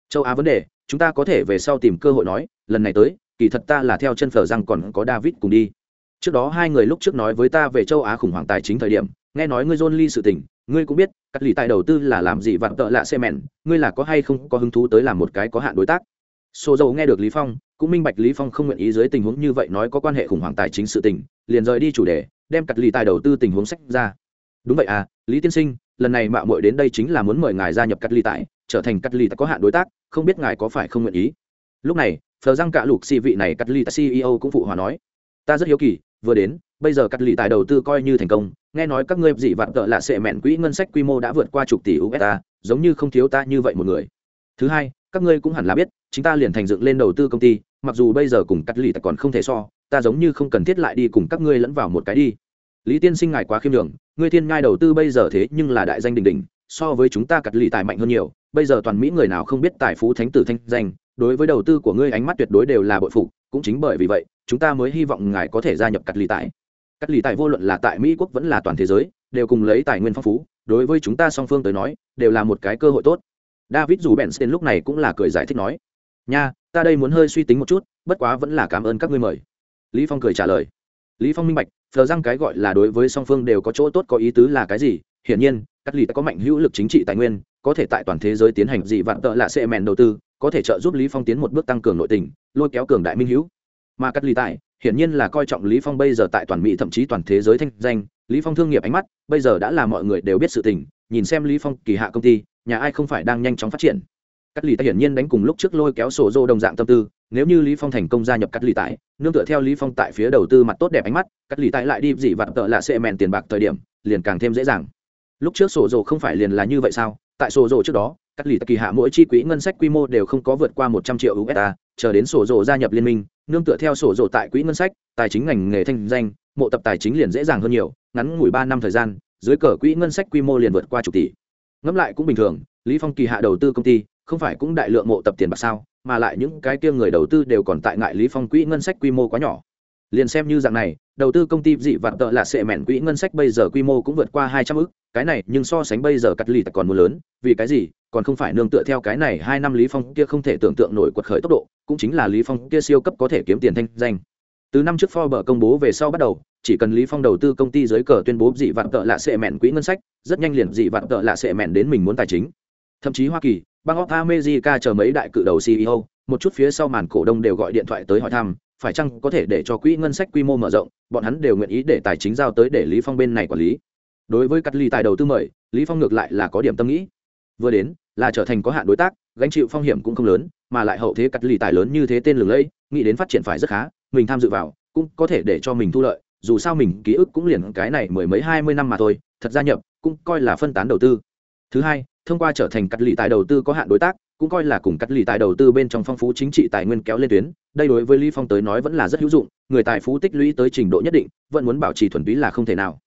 Châu á vấn đề, chúng ta có thể về sau tìm cơ hội nói, lần này tới, kỳ thật ta là theo chân phở rằng còn có david cùng đi. Trước đó hai người lúc trước nói với ta về châu á khủng hoảng tài chính thời điểm nghe nói ngươi john Lee sự tình, ngươi cũng biết, cắt lì tài đầu tư là làm gì vặn tợ lạ xe mèn ngươi là có hay không có hứng thú tới làm một cái có hạn đối tác? Sô dầu nghe được lý phong, cũng minh bạch lý phong không nguyện ý dưới tình huống như vậy nói có quan hệ khủng hoảng tài chính sự tình, liền rời đi chủ đề, đem cắt lì tài đầu tư tình huống sách ra. Đúng vậy à lý tiên sinh, lần này mạo muội đến đây chính là muốn mời ngài gia nhập cắt lì tài trở thành cắt lì tài có hạn đối tác, không biết ngài có phải không nguyện ý? Lúc này, phờ răng cả lục xì vị này cắt lì tài ceo cũng phụ hòa nói, ta rất hiếu kỳ, vừa đến bây giờ cắt lì tài đầu tư coi như thành công, nghe nói các ngươi dị vạn tợ là sẽ mẹn quỹ ngân sách quy mô đã vượt qua chục tỷ usd giống như không thiếu ta như vậy một người. Thứ hai, các ngươi cũng hẳn là biết chúng ta liền thành dựng lên đầu tư công ty, mặc dù bây giờ cùng cắt lì tài còn không thể so, ta giống như không cần thiết lại đi cùng các ngươi lẫn vào một cái đi. Lý tiên sinh ngài quá khiêm đường ngươi thiên ngai đầu tư bây giờ thế nhưng là đại danh đình đình so với chúng ta cắt lì tài mạnh hơn nhiều, bây giờ toàn mỹ người nào không biết tài phú thánh tử thanh danh, đối với đầu tư của ngươi ánh mắt tuyệt đối đều là bội phục, cũng chính bởi vì vậy, chúng ta mới hy vọng ngài có thể gia nhập cắt lì tài cắt lì tài vô luận là tại mỹ quốc vẫn là toàn thế giới, đều cùng lấy tài nguyên phong phú, đối với chúng ta song phương tới nói, đều là một cái cơ hội tốt. David dù bèn lúc này cũng là cười giải thích nói, nha, ta đây muốn hơi suy tính một chút, bất quá vẫn là cảm ơn các ngươi mời. Lý phong cười trả lời. Lý phong minh bạch, thờ rằng cái gọi là đối với song phương đều có chỗ tốt có ý tứ là cái gì? Hiển nhiên, cắt lì có mạnh hữu lực chính trị tài nguyên, có thể tại toàn thế giới tiến hành gì vạn tợ là sẽ mèn đầu tư, có thể trợ giúp lý phong tiến một bước tăng cường nội tình, lôi kéo cường đại minh hữu. Mà cắt lì tài hiển nhiên là coi trọng lý phong bây giờ tại toàn mỹ thậm chí toàn thế giới thanh danh. Lý phong thương nghiệp ánh mắt, bây giờ đã là mọi người đều biết sự tình, nhìn xem lý phong kỳ hạ công ty, nhà ai không phải đang nhanh chóng phát triển. Cắt lì tại hiển nhiên đánh cùng lúc trước lôi kéo sổ dô đồng dạng tâm tư, nếu như lý phong thành công gia nhập cắt lì tại nương tựa theo lý phong tại phía đầu tư mặt tốt đẹp ánh mắt, cắt lì tại lại đi dị vặt tợ là sẽ mèn tiền bạc thời điểm, liền càng thêm dễ dàng. Lúc trước sổ dô không phải liền là như vậy sao? Tại sổ dô trước đó cắt lì kỳ hạ mỗi chi quỹ ngân sách quy mô đều không có vượt qua một trăm triệu usd chờ đến sổ dô gia nhập liên minh, nương tựa theo sổ dô tại quỹ ngân sách, tài chính ngành nghề thanh danh, mộ tập tài chính liền dễ dàng hơn nhiều, ngắn ngủi ba năm thời gian, dưới cờ quỹ ngân sách quy mô liền vượt qua chục tỷ. Ngẫm lại cũng bình thường, lý phong kỳ hạ đầu tư công ty, không phải cũng đại lượng mộ tập tiền bạc sao, mà lại những cái kia người đầu tư đều còn tại ngại lý phong quỹ ngân sách quy mô quá nhỏ. Liền xem như dạng này, đầu tư công ty dị vạn tợ là sẽ mẹn quỹ ngân sách bây giờ quy mô cũng vượt qua hai trăm ức cái này nhưng so sánh bây giờ cắt lì còn mua lớn, vì cái gì? Còn không phải nương tựa theo cái này hai năm lý phong kia không thể tưởng tượng nổi quật khởi tốc độ, cũng chính là lý phong kia siêu cấp có thể kiếm tiền thanh danh. Từ năm trước Forbes công bố về sau bắt đầu, chỉ cần lý phong đầu tư công ty dưới cờ tuyên bố dị vạn tợ lạ sẽ mẹn quỹ ngân sách, rất nhanh liền dị vạn tợ lạ sẽ mẹn đến mình muốn tài chính. Thậm chí hoa kỳ bang of america chờ mấy đại cự đầu ceo một chút phía sau màn cổ đông đều gọi điện thoại tới hỏi thăm, phải chăng có thể để cho quỹ ngân sách quy mô mở rộng, bọn hắn đều nguyện ý để tài chính giao tới để lý phong bên này quản lý. Đối với cắt ly tài đầu tư mời, lý phong ngược lại là có điểm tâm nghĩ vừa đến, là trở thành có hạn đối tác, gánh chịu phong hiểm cũng không lớn, mà lại hậu thế cắt lì tài lớn như thế tên lừng lẫy, nghĩ đến phát triển phải rất khá, mình tham dự vào, cũng có thể để cho mình thu lợi, dù sao mình ký ức cũng liền cái này mười mấy hai mươi năm mà thôi, thật gia nhập, cũng coi là phân tán đầu tư. Thứ hai, thông qua trở thành cắt lì tài đầu tư có hạn đối tác, cũng coi là cùng cắt lì tài đầu tư bên trong phong phú chính trị tài nguyên kéo lên tuyến, đây đối với lý phong tới nói vẫn là rất hữu dụng, người tài phú tích lũy tới trình độ nhất định, vẫn muốn bảo trì thuần túy là không thể nào.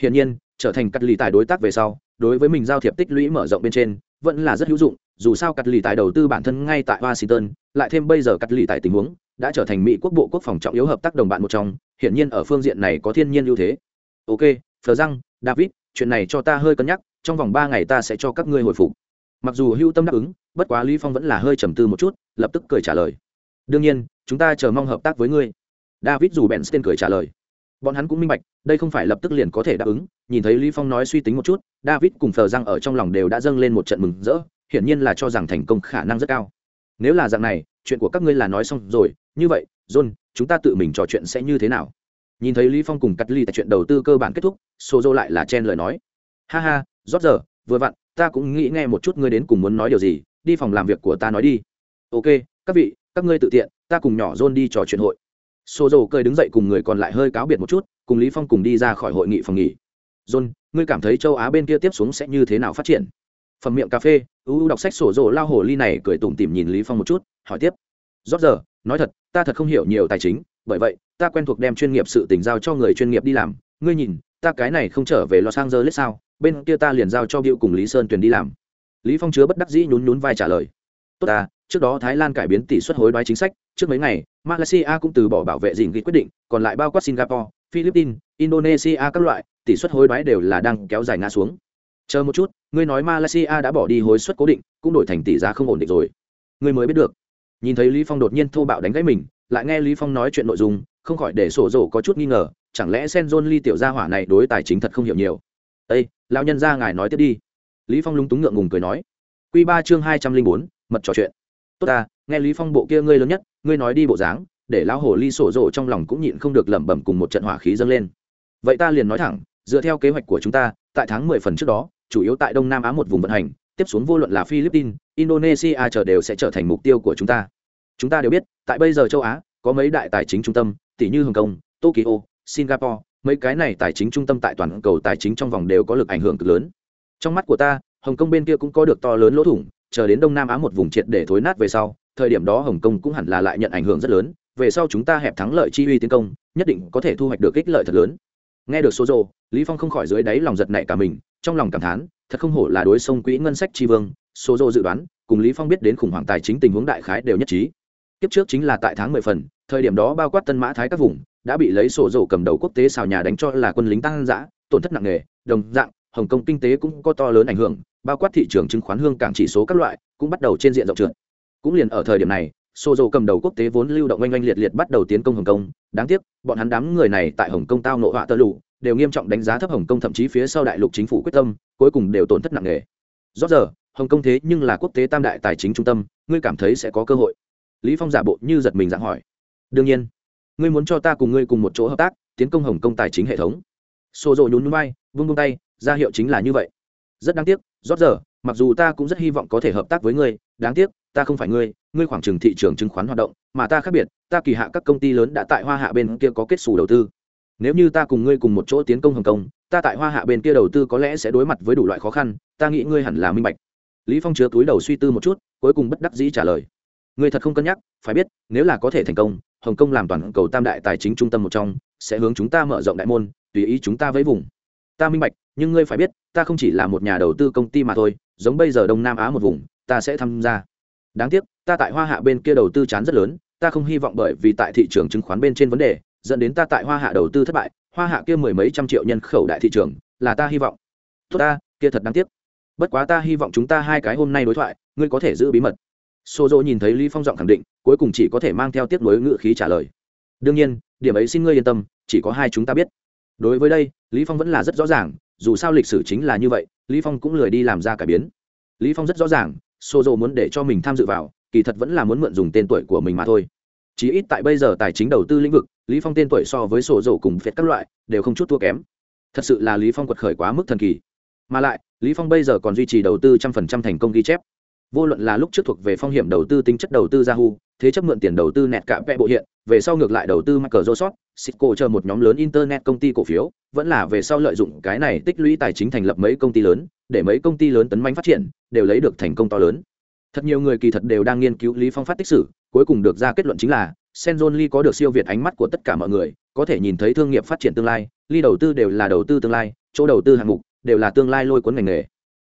Hiển nhiên, trở thành cắt lì tài đối tác về sau đối với mình giao thiệp tích lũy mở rộng bên trên, vẫn là rất hữu dụng, dù sao cắt lì tài đầu tư bản thân ngay tại washington, lại thêm bây giờ cắt lì tài tình huống, đã trở thành mỹ quốc bộ quốc phòng trọng yếu hợp tác đồng bạn một trong, hiển nhiên ở phương diện này có thiên nhiên ưu thế. Ok thờ răng, david, chuyện này cho ta hơi cân nhắc, trong vòng ba ngày ta sẽ cho các ngươi hồi phục. Mặc dù hưu tâm đáp ứng, bất quá lý phong vẫn là hơi trầm tư một chút, lập tức cười trả lời. Đương nhiên, chúng ta chờ mong hợp tác với ngươi. David dù bèn tên cười trả lời. Bọn hắn cũng minh bạch đây không phải lập tức liền có thể đáp ứng, nhìn thấy lý phong nói suy tính một chút, david cùng thờ răng ở trong lòng đều đã dâng lên một trận mừng rỡ, hiển nhiên là cho rằng thành công khả năng rất cao. Nếu là dạng này, chuyện của các ngươi là nói xong rồi, như vậy, john, chúng ta tự mình trò chuyện sẽ như thế nào? Nhìn thấy lý phong cùng cắt ly tại chuyện đầu tư cơ bản kết thúc, sozo lại là chen lời nói. Ha ha rót giờ, vừa vặn, ta cũng nghĩ nghe một chút ngươi đến cùng muốn nói điều gì, đi phòng làm việc của ta nói đi. Ok, các vị, các ngươi tự tiện, ta cùng nhỏ john đi trò chuyện hội sozo cười đứng dậy cùng người còn lại hơi cáo biệt một chút cùng lý phong cùng đi ra khỏi hội nghị phòng nghỉ. John ngươi cảm thấy châu á bên kia tiếp xuống sẽ như thế nào phát triển? Phẩm miệng cà phê u đọc sách sổ rồ lao hồ ly này cười tủm tỉm nhìn lý phong một chút hỏi tiếp. Rót giờ nói thật ta thật không hiểu nhiều tài chính bởi vậy ta quen thuộc đem chuyên nghiệp sự tình giao cho người chuyên nghiệp đi làm. Ngươi nhìn ta cái này không trở về los angeles sao? Bên kia ta liền giao cho Bill cùng Lý Sơn Tuyền đi làm. Lý Phong chứa bất đắc dĩ nhún nhún vai trả lời. Tốt ta, trước đó Thái Lan cải biến tỷ suất hối đoái chính sách, trước mấy ngày, Malaysia cũng từ bỏ bảo vệ dình ghi quyết định, còn lại bao quát Singapore, Philippines, Indonesia các loại, tỷ suất hối đoái đều là đang kéo dài ngã xuống. Chờ một chút, ngươi nói Malaysia đã bỏ đi hối suất cố định, cũng đổi thành tỷ giá không ổn định rồi. Ngươi mới biết được. Nhìn thấy Lý Phong đột nhiên thô bạo đánh gãy mình, lại nghe Lý Phong nói chuyện nội dung, không khỏi để sổ rổ có chút nghi ngờ, chẳng lẽ Senzon ly tiểu gia hỏa này đối tài chính thật không hiểu nhiều. Ê, lão nhân gia ngài nói tiếp đi. Lý Phong lúng túng ngượng ngùng cười nói. Quy ba chương hai trăm linh bốn, mật trò chuyện. Tốt ta, nghe Lý Phong bộ kia ngươi lớn nhất, ngươi nói đi bộ dáng, để lão hồ ly sổ rổ trong lòng cũng nhịn không được lẩm bẩm cùng một trận hỏa khí dâng lên. Vậy ta liền nói thẳng, dựa theo kế hoạch của chúng ta, tại tháng mười phần trước đó, chủ yếu tại Đông Nam Á một vùng vận hành, tiếp xuống vô luận là Philippines, Indonesia chờ đều sẽ trở thành mục tiêu của chúng ta. Chúng ta đều biết, tại bây giờ châu Á, có mấy đại tài chính trung tâm, tỷ như Hồng Kông, Tokyo, Singapore, mấy cái này tài chính trung tâm tại toàn cầu tài chính trong vòng đều có lực ảnh hưởng cực lớn. Trong mắt của ta, Hồng Kông bên kia cũng có được to lớn lỗ thủng, chờ đến Đông Nam Á một vùng triệt để thối nát về sau, thời điểm đó Hồng Kông cũng hẳn là lại nhận ảnh hưởng rất lớn, về sau chúng ta hẹp thắng lợi chi uy tiến công, nhất định có thể thu hoạch được ích lợi thật lớn. Nghe được số rồ, Lý Phong không khỏi dưới đáy lòng giật nảy cả mình, trong lòng cảm thán, thật không hổ là đối sông quỹ ngân sách tri vương số rồ dự đoán cùng lý phong biết đến khủng hoảng tài chính tình huống đại khái đều nhất trí tiếp trước chính là tại tháng mười phần thời điểm đó bao quát tân mã thái các vùng đã bị lấy sổ dầu cầm đầu quốc tế xào nhà đánh cho là quân lính tăng dã tổn thất nặng nề đồng dạng hồng kông kinh tế cũng có to lớn ảnh hưởng bao quát thị trường chứng khoán hương cảng chỉ số các loại, cũng bắt đầu trên diện rộng trượt. Cũng liền ở thời điểm này Sô dầu cầm đầu quốc tế vốn lưu động oanh oanh liệt liệt bắt đầu tiến công hồng kông. Đáng tiếc, bọn hắn đám người này tại hồng kông tao nộ họa tơ lụ đều nghiêm trọng đánh giá thấp hồng kông thậm chí phía sau đại lục chính phủ quyết tâm, cuối cùng đều tổn thất nặng nề. Rõ giờ, hồng kông thế nhưng là quốc tế tam đại tài chính trung tâm, ngươi cảm thấy sẽ có cơ hội? Lý phong giả bộ như giật mình dạng hỏi. Đương nhiên, ngươi muốn cho ta cùng ngươi cùng một chỗ hợp tác, tiến công hồng kông tài chính hệ thống. Xô dầu nhún nhún vai, vung vung tay, ra hiệu chính là như vậy. Rất đáng tiếc rót giờ, mặc dù ta cũng rất hy vọng có thể hợp tác với ngươi, đáng tiếc, ta không phải ngươi ngươi khoảng trừng thị trường chứng khoán hoạt động, mà ta khác biệt, ta kỳ hạ các công ty lớn đã tại hoa hạ bên kia có kết xù đầu tư. Nếu như ta cùng ngươi cùng một chỗ tiến công hồng kông, ta tại hoa hạ bên kia đầu tư có lẽ sẽ đối mặt với đủ loại khó khăn, ta nghĩ ngươi hẳn là minh bạch. Lý phong chứa túi đầu suy tư một chút, cuối cùng bất đắc dĩ trả lời. Ngươi thật không cân nhắc, phải biết, nếu là có thể thành công, hồng kông làm toàn cầu tam đại tài chính trung tâm một trong, sẽ hướng chúng ta mở rộng đại môn, tùy ý chúng ta với vùng ta minh bạch, nhưng ngươi phải biết, ta không chỉ là một nhà đầu tư công ty mà thôi, giống bây giờ đông nam á một vùng, ta sẽ tham gia. Đáng tiếc, ta tại hoa hạ bên kia đầu tư chán rất lớn, ta không hy vọng bởi vì tại thị trường chứng khoán bên trên vấn đề, dẫn đến ta tại hoa hạ đầu tư thất bại, hoa hạ kia mười mấy trăm triệu nhân khẩu đại thị trường, là ta hy vọng. Tốt ta, kia thật đáng tiếc. Bất quá ta hy vọng chúng ta hai cái hôm nay đối thoại, ngươi có thể giữ bí mật. Xô dỗ nhìn thấy lý phong giọng khẳng định, cuối cùng chỉ có thể mang theo tiếp nối ngữ khí trả lời. Đương nhiên, điểm ấy xin ngươi yên tâm, chỉ có hai chúng ta biết đối với đây, lý phong vẫn là rất rõ ràng, dù sao lịch sử chính là như vậy, lý phong cũng lười đi làm ra cải biến. Lý phong rất rõ ràng Sô dỗ muốn để cho mình tham dự vào, kỳ thật vẫn là muốn mượn dùng tên tuổi của mình mà thôi. Chí ít tại bây giờ tài chính đầu tư lĩnh vực, lý phong tên tuổi so với sổ dầu cùng phết các loại, đều không chút thua kém. Thật sự là lý phong quật khởi quá mức thần kỳ. Mà lại, lý phong bây giờ còn duy trì đầu tư trăm phần trăm thành công ghi chép vô luận là lúc trước thuộc về phong hiểm đầu tư tính chất đầu tư yahoo thế chấp mượn tiền đầu tư nẹt cả vẽ bộ hiện về sau ngược lại đầu tư microsoft sitco chờ một nhóm lớn internet công ty cổ phiếu vẫn là về sau lợi dụng cái này tích lũy tài chính thành lập mấy công ty lớn để mấy công ty lớn tấn manh phát triển đều lấy được thành công to lớn thật nhiều người kỳ thật đều đang nghiên cứu lý phong phát tích sử cuối cùng được ra kết luận chính là senjon Lee có được siêu việt ánh mắt của tất cả mọi người, có thể nhìn thấy thương nghiệp phát triển tương lai, Lee đầu tư đều là đầu tư tương lai, chỗ đầu tư hạng mục đều là tương lai lôi cuốn ngành nghề.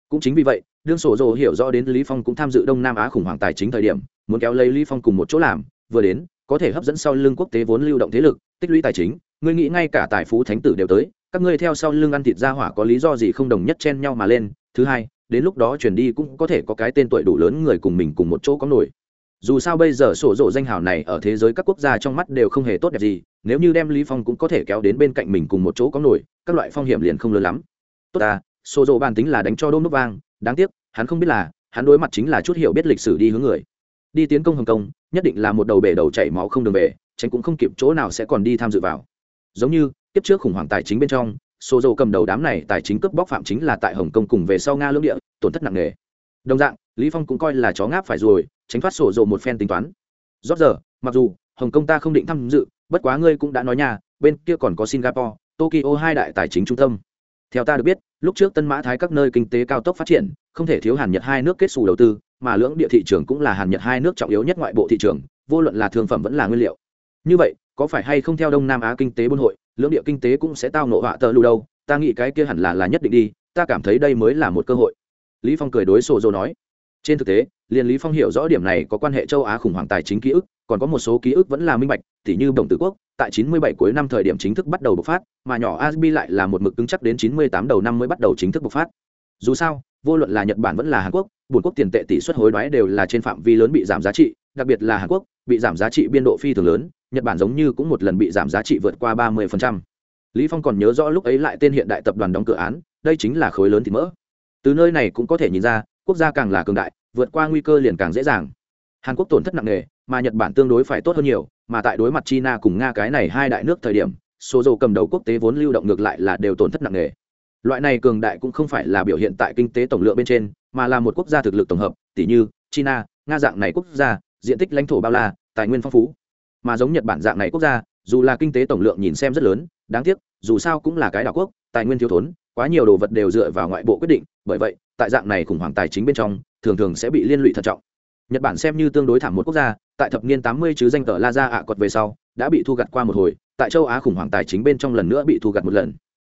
Cũng chính vì vậy, đương sổ dồ hiểu rõ đến Lý Phong cũng tham dự Đông Nam Á khủng hoảng tài chính thời điểm, muốn kéo lấy Lý Phong cùng một chỗ làm, vừa đến, có thể hấp dẫn sau lưng quốc tế vốn lưu động thế lực, tích lũy tài chính, người nghĩ ngay cả tài phú thánh tử đều tới, các ngươi theo sau lưng ăn thịt ra hỏa có lý do gì không đồng nhất chen nhau mà lên, thứ hai đến lúc đó chuyển đi cũng có thể có cái tên tuổi đủ lớn người cùng mình cùng một chỗ có nổi. Dù sao bây giờ sổ rộ danh hào này ở thế giới các quốc gia trong mắt đều không hề tốt đẹp gì nếu như đem lý phong cũng có thể kéo đến bên cạnh mình cùng một chỗ có nổi các loại phong hiểm liền không lớn lắm. Tốt ta sổ rộ bàn tính là đánh cho đôm nút vang đáng tiếc, hắn không biết là, hắn đối mặt chính là chút hiểu biết lịch sử đi hướng người. Đi tiến công hồng kông, nhất định là một đầu bể đầu chảy máu không đường về, tránh cũng không kịp chỗ nào sẽ còn đi tham dự vào. Giống như tiếp trước khủng hoảng tài chính bên trong số dầu cầm đầu đám này tài chính cướp bóc phạm chính là tại hồng kông cùng về sau nga lưỡng địa, tổn thất nặng nề. Đồng dạng, lý phong cũng coi là chó ngáp phải rồi, tránh thoát sổ dầu một phen tính toán. Rót giờ, mặc dù, hồng kông ta không định tham dự, bất quá ngươi cũng đã nói nhà bên kia còn có singapore, tokyo hai đại tài chính trung tâm. Theo ta được biết lúc trước tân mã thái các nơi kinh tế cao tốc phát triển, không thể thiếu hàn nhật hai nước kết xù đầu tư, mà lưỡng địa thị trường cũng là hàn nhật hai nước trọng yếu nhất ngoại bộ thị trường, vô luận là thương phẩm vẫn là nguyên liệu. Như vậy, có phải hay không theo đông nam á kinh tế buôn hội, lưỡng địa kinh tế cũng sẽ tao nộ họa tờ lưu đâu? Ta nghĩ cái kia hẳn là là nhất định đi, ta cảm thấy đây mới là một cơ hội. Lý phong cười đối sổ dô nói. Trên thực tế liền lý phong hiểu rõ điểm này có quan hệ châu á khủng hoảng tài chính ký ức, còn có một số ký ức vẫn là minh bạch, tỉ như đồng tử quốc, tại 97 cuối năm thời điểm chính thức bắt đầu bộc phát, mà nhỏ asbi lại là một mực cứng chắc đến 98 đầu năm mới bắt đầu chính thức bộc phát dù sao, vô luận là nhật bản vẫn là hàn quốc, buồn quốc tiền tệ tỷ suất hối đoái đều là trên phạm vi lớn bị giảm giá trị, đặc biệt là hàn quốc, bị giảm giá trị biên độ phi thường lớn, nhật bản giống như cũng một lần bị giảm giá trị vượt qua 30%. lý phong còn nhớ rõ lúc ấy lại tên hiện đại tập đoàn đóng cửa án, đây chính là khối lớn thì mỡ từ nơi này cũng có thể nhìn ra, quốc gia càng là cường đại vượt qua nguy cơ liền càng dễ dàng. Hàn quốc tổn thất nặng nề, mà nhật bản tương đối phải tốt hơn nhiều, mà tại đối mặt china cùng nga cái này hai đại nước thời điểm, số dầu cầm đầu quốc tế vốn lưu động ngược lại là đều tổn thất nặng nề. Loại này cường đại cũng không phải là biểu hiện tại kinh tế tổng lượng bên trên, mà là một quốc gia thực lực tổng hợp tỷ như china, nga dạng này quốc gia, diện tích lãnh thổ bao la, tài nguyên phong phú. Mà giống nhật bản dạng này quốc gia, dù là kinh tế tổng lượng nhìn xem rất lớn, đáng tiếc, dù sao cũng là cái đảo quốc, tài nguyên thiếu thốn, quá nhiều đồ vật đều dựa vào ngoại bộ quyết định, bởi vậy tại dạng này khủng hoảng tài chính bên trong, thường thường sẽ bị liên lụy thận trọng. Nhật bản xem như tương đối thảm một quốc gia, tại thập niên tám mươi chứ danh tờ la ra ạ cọt về sau, đã bị thu gặt qua một hồi, tại châu á khủng hoảng tài chính bên trong lần nữa bị thu gặt một lần.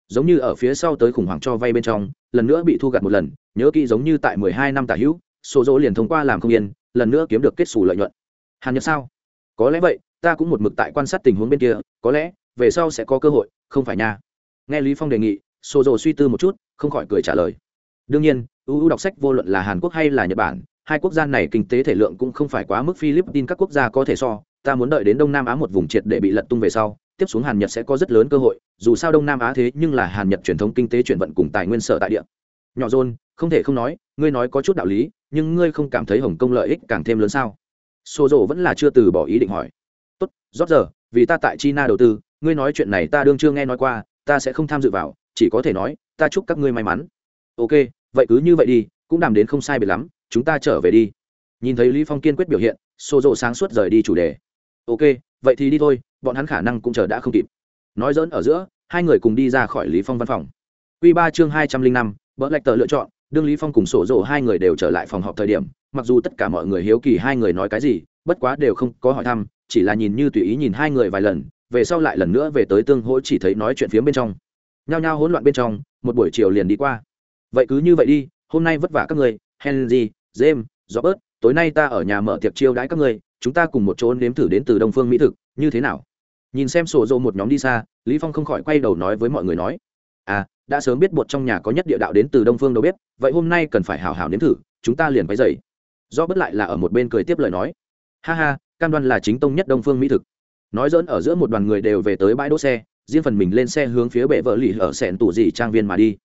Giống như ở phía sau tới khủng hoảng cho vay bên trong, lần nữa bị thu gặt một lần, nhớ kỹ giống như tại mười hai năm tả hữu số dỗ liền thông qua làm không yên, lần nữa kiếm được kết xù lợi nhuận. Hàn nhật sao? Có lẽ vậy, ta cũng một mực tại quan sát tình huống bên kia, có lẽ, về sau sẽ có cơ hội, không phải nha. Nghe lý phong đề nghị, sô dồ suy tư một chút, không khỏi cười trả lời. Đương nhiên Uu đọc sách vô luận là hàn quốc hay là nhật bản hai quốc gia này kinh tế thể lượng cũng không phải quá mức philippines các quốc gia có thể so. Ta muốn đợi đến đông nam á một vùng triệt để bị lật tung về sau tiếp xuống hàn nhật sẽ có rất lớn cơ hội. Dù sao đông nam á thế nhưng là hàn nhật truyền thống kinh tế chuyển vận cùng tài nguyên sở tại địa. Nhỏ John, không thể không nói ngươi nói có chút đạo lý nhưng ngươi không cảm thấy hồng kông lợi ích càng thêm lớn sao? Xô rộ vẫn là chưa từ bỏ ý định hỏi. Tốt rót giờ vì ta tại china đầu tư ngươi nói chuyện này ta đương chưa nghe nói qua ta sẽ không tham dự vào chỉ có thể nói ta chúc các ngươi may mắn. Ok vậy cứ như vậy đi, cũng đàm đến không sai biệt lắm, chúng ta trở về đi. Nhìn thấy lý phong kiên quyết biểu hiện xô rộ sáng suốt rời đi chủ đề. Ok, vậy thì đi thôi, bọn hắn khả năng cũng chờ đã không kịp. Nói dỡn ở giữa, hai người cùng đi ra khỏi lý phong văn phòng. Quy ba chương hai trăm linh năm, bỡ lạch tờ lựa chọn, đương lý phong cùng sổ rộ hai người đều trở lại phòng họp thời điểm, mặc dù tất cả mọi người hiếu kỳ hai người nói cái gì, bất quá đều không có hỏi thăm, chỉ là nhìn như tùy ý nhìn hai người vài lần, về sau lại lần nữa về tới tương hỗ chỉ thấy nói chuyện phía bên trong. Nhao nhao hỗn loạn bên trong, một buổi chiều liền đi qua vậy cứ như vậy đi, hôm nay vất vả các người, henry, james, robert, tối nay ta ở nhà mở tiệc chiêu đãi các người, chúng ta cùng một chỗ nếm thử đến từ đông phương mỹ thực, như thế nào? Nhìn xem sổ dô một nhóm đi xa, lý phong không khỏi quay đầu nói với mọi người nói à đã sớm biết bột trong nhà có nhất địa đạo đến từ đông phương đâu biết, vậy hôm nay cần phải hào hào nếm thử, chúng ta liền phải dậy do bất lại là ở một bên cười tiếp lời nói, ha ha, cam đoan là chính tông nhất đông phương mỹ thực. Nói dỡn ở giữa một đoàn người đều về tới bãi đỗ xe, riêng phần mình lên xe hướng phía bệ vợ lì ở sẹn tủ dị trang viên mà đi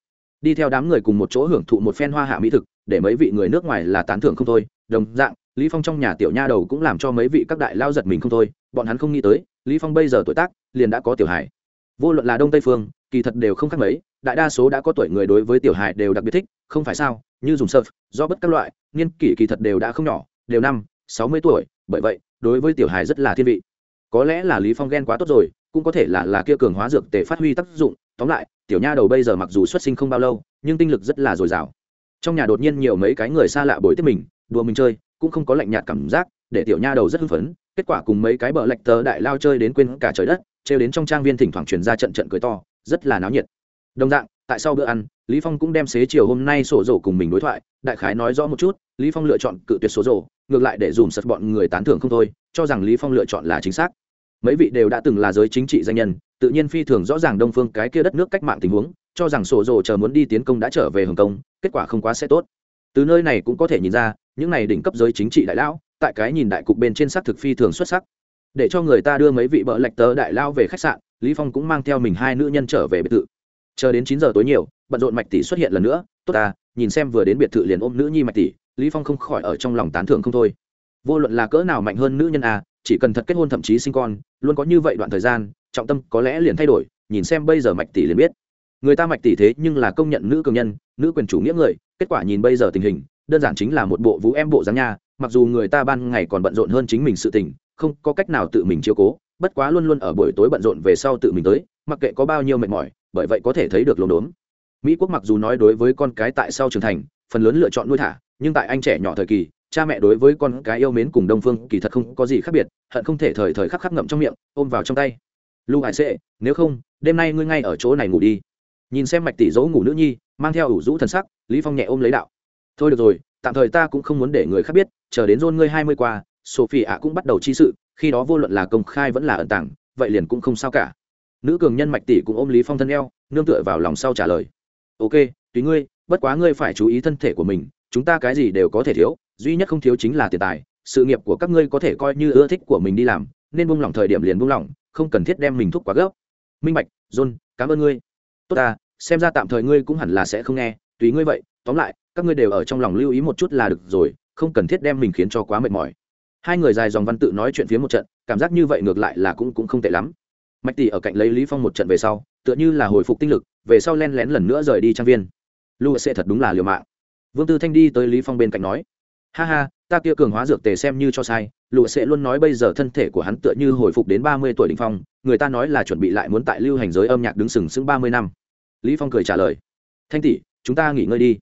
đi theo đám người cùng một chỗ hưởng thụ một phen hoa hạ mỹ thực, để mấy vị người nước ngoài là tán thưởng không thôi. Đồng dạng, lý phong trong nhà tiểu nha đầu cũng làm cho mấy vị các đại lao giật mình không thôi. Bọn hắn không nghĩ tới, lý phong bây giờ tuổi tác liền đã có tiểu hải vô luận là đông tây phương, kỳ thật đều không khác mấy, đại đa số đã có tuổi người đối với tiểu hải đều đặc biệt thích, không phải sao? Như dùng surf, do bất các loại, niên kỷ kỳ thật đều đã không nhỏ, đều năm, sáu mươi tuổi, bởi vậy, đối với tiểu hải rất là thiên vị. Có lẽ là lý phong ghen quá tốt rồi, cũng có thể là là kia cường hóa dược tề phát huy tác dụng tóm lại, tiểu nha đầu bây giờ mặc dù xuất sinh không bao lâu, nhưng tinh lực rất là dồi dào. Trong nhà đột nhiên nhiều mấy cái người xa lạ bồi tiếp mình, đùa mình chơi, cũng không có lạnh nhạt cảm giác, để tiểu nha đầu rất hưng phấn. Kết quả cùng mấy cái bờ lạch tờ đại lao chơi đến quên cả trời đất, trêu đến trong trang viên thỉnh thoảng truyền ra trận trận cười to, rất là náo nhiệt. Đồng dạng, tại sau bữa ăn, lý phong cũng đem xế chiều hôm nay sổ rổ cùng mình đối thoại, đại khái nói rõ một chút, lý phong lựa chọn cự tuyệt sổ rổ, ngược lại để dùm sật bọn người tán thưởng không thôi, cho rằng lý phong lựa chọn là chính xác mấy vị đều đã từng là giới chính trị danh nhân, tự nhiên phi thường rõ ràng đông phương cái kia đất nước cách mạng tình huống, cho rằng sổ rồ chờ muốn đi tiến công đã trở về hồng kông, kết quả không quá sẽ tốt. Từ nơi này cũng có thể nhìn ra, những này đỉnh cấp giới chính trị đại lão, tại cái nhìn đại cục bên trên xác thực phi thường xuất sắc. Để cho người ta đưa mấy vị bợ lạch tớ đại lao về khách sạn, lý phong cũng mang theo mình hai nữ nhân trở về biệt thự. Chờ đến chín giờ tối nhiều, bận rộn mạch tỷ xuất hiện lần nữa, tốt ta, nhìn xem vừa đến biệt thự liền ôm nữ nhi mạch tỷ. Lý phong không khỏi ở trong lòng tán thưởng không thôi. Vô luận là cỡ nào mạnh hơn nữ nhân à chỉ cần thật kết hôn thậm chí sinh con, luôn có như vậy đoạn thời gian, trọng tâm có lẽ liền thay đổi, nhìn xem bây giờ mạch tỷ liền biết. Người ta mạch tỷ thế nhưng là công nhận nữ cường nhân, nữ quyền chủ nghĩa người, kết quả nhìn bây giờ tình hình, đơn giản chính là một bộ vũ em bộ dáng nha, mặc dù người ta ban ngày còn bận rộn hơn chính mình sự tình, không có cách nào tự mình chiếu cố, bất quá luôn luôn ở buổi tối bận rộn về sau tự mình tới, mặc kệ có bao nhiêu mệt mỏi, bởi vậy có thể thấy được lồn đốn mỹ quốc mặc dù nói đối với con cái tại sau trưởng thành, phần lớn lựa chọn nuôi thả, nhưng tại anh trẻ nhỏ thời kỳ cha mẹ đối với con cái yêu mến cùng đông phương kỳ thật không có gì khác biệt, hận không thể thời thời khắc khắc ngậm trong miệng, ôm vào trong tay. Lưu hải sệ, nếu không, đêm nay ngươi ngay ở chỗ này ngủ đi. Nhìn xem mạch tỷ dỗ ngủ nữ nhi, mang theo ủ rũ thần sắc, lý phong nhẹ ôm lấy đạo. Thôi được rồi, tạm thời ta cũng không muốn để người khác biết, chờ đến rôn ngươi hai mươi qua sophie ạ cũng bắt đầu chi sự, khi đó vô luận là công khai vẫn là ẩn tàng, vậy liền cũng không sao cả. Nữ cường nhân mạch tỷ cũng ôm lý phong thân eo, nương tựa vào lòng sau trả lời. Ok, tùy ngươi, bất quá ngươi phải chú ý thân thể của mình chúng ta cái gì đều có thể thiếu, duy nhất không thiếu chính là tiền tài, sự nghiệp của các ngươi có thể coi như ưa thích của mình đi làm, nên buông lỏng thời điểm liền buông lỏng, không cần thiết đem mình thúc quá gấp. Minh bạch, john, cảm ơn ngươi. Tốt ta, xem ra tạm thời ngươi cũng hẳn là sẽ không nghe, tùy ngươi vậy, tóm lại, các ngươi đều ở trong lòng lưu ý một chút là được rồi, không cần thiết đem mình khiến cho quá mệt mỏi. Hai người dài dòng văn tự nói chuyện phía một trận, cảm giác như vậy ngược lại là cũng cũng không tệ lắm. Mạch tỷ ở cạnh lấy lý phong một trận về sau, tựa như là hồi phục tinh lực, về sau len lén lần nữa rời đi trang viên. Lu sẽ thật đúng là liều mạng vương tư thanh đi tới lý phong bên cạnh nói, ha ha, ta kia cường hóa dược tề xem như cho sai, lụa sẽ luôn nói bây giờ thân thể của hắn tựa như hồi phục đến ba mươi tuổi đỉnh phong, người ta nói là chuẩn bị lại muốn tại lưu hành giới âm nhạc đứng sừng sững ba mươi năm. Lý phong cười trả lời, thanh tỷ, chúng ta nghỉ ngơi đi.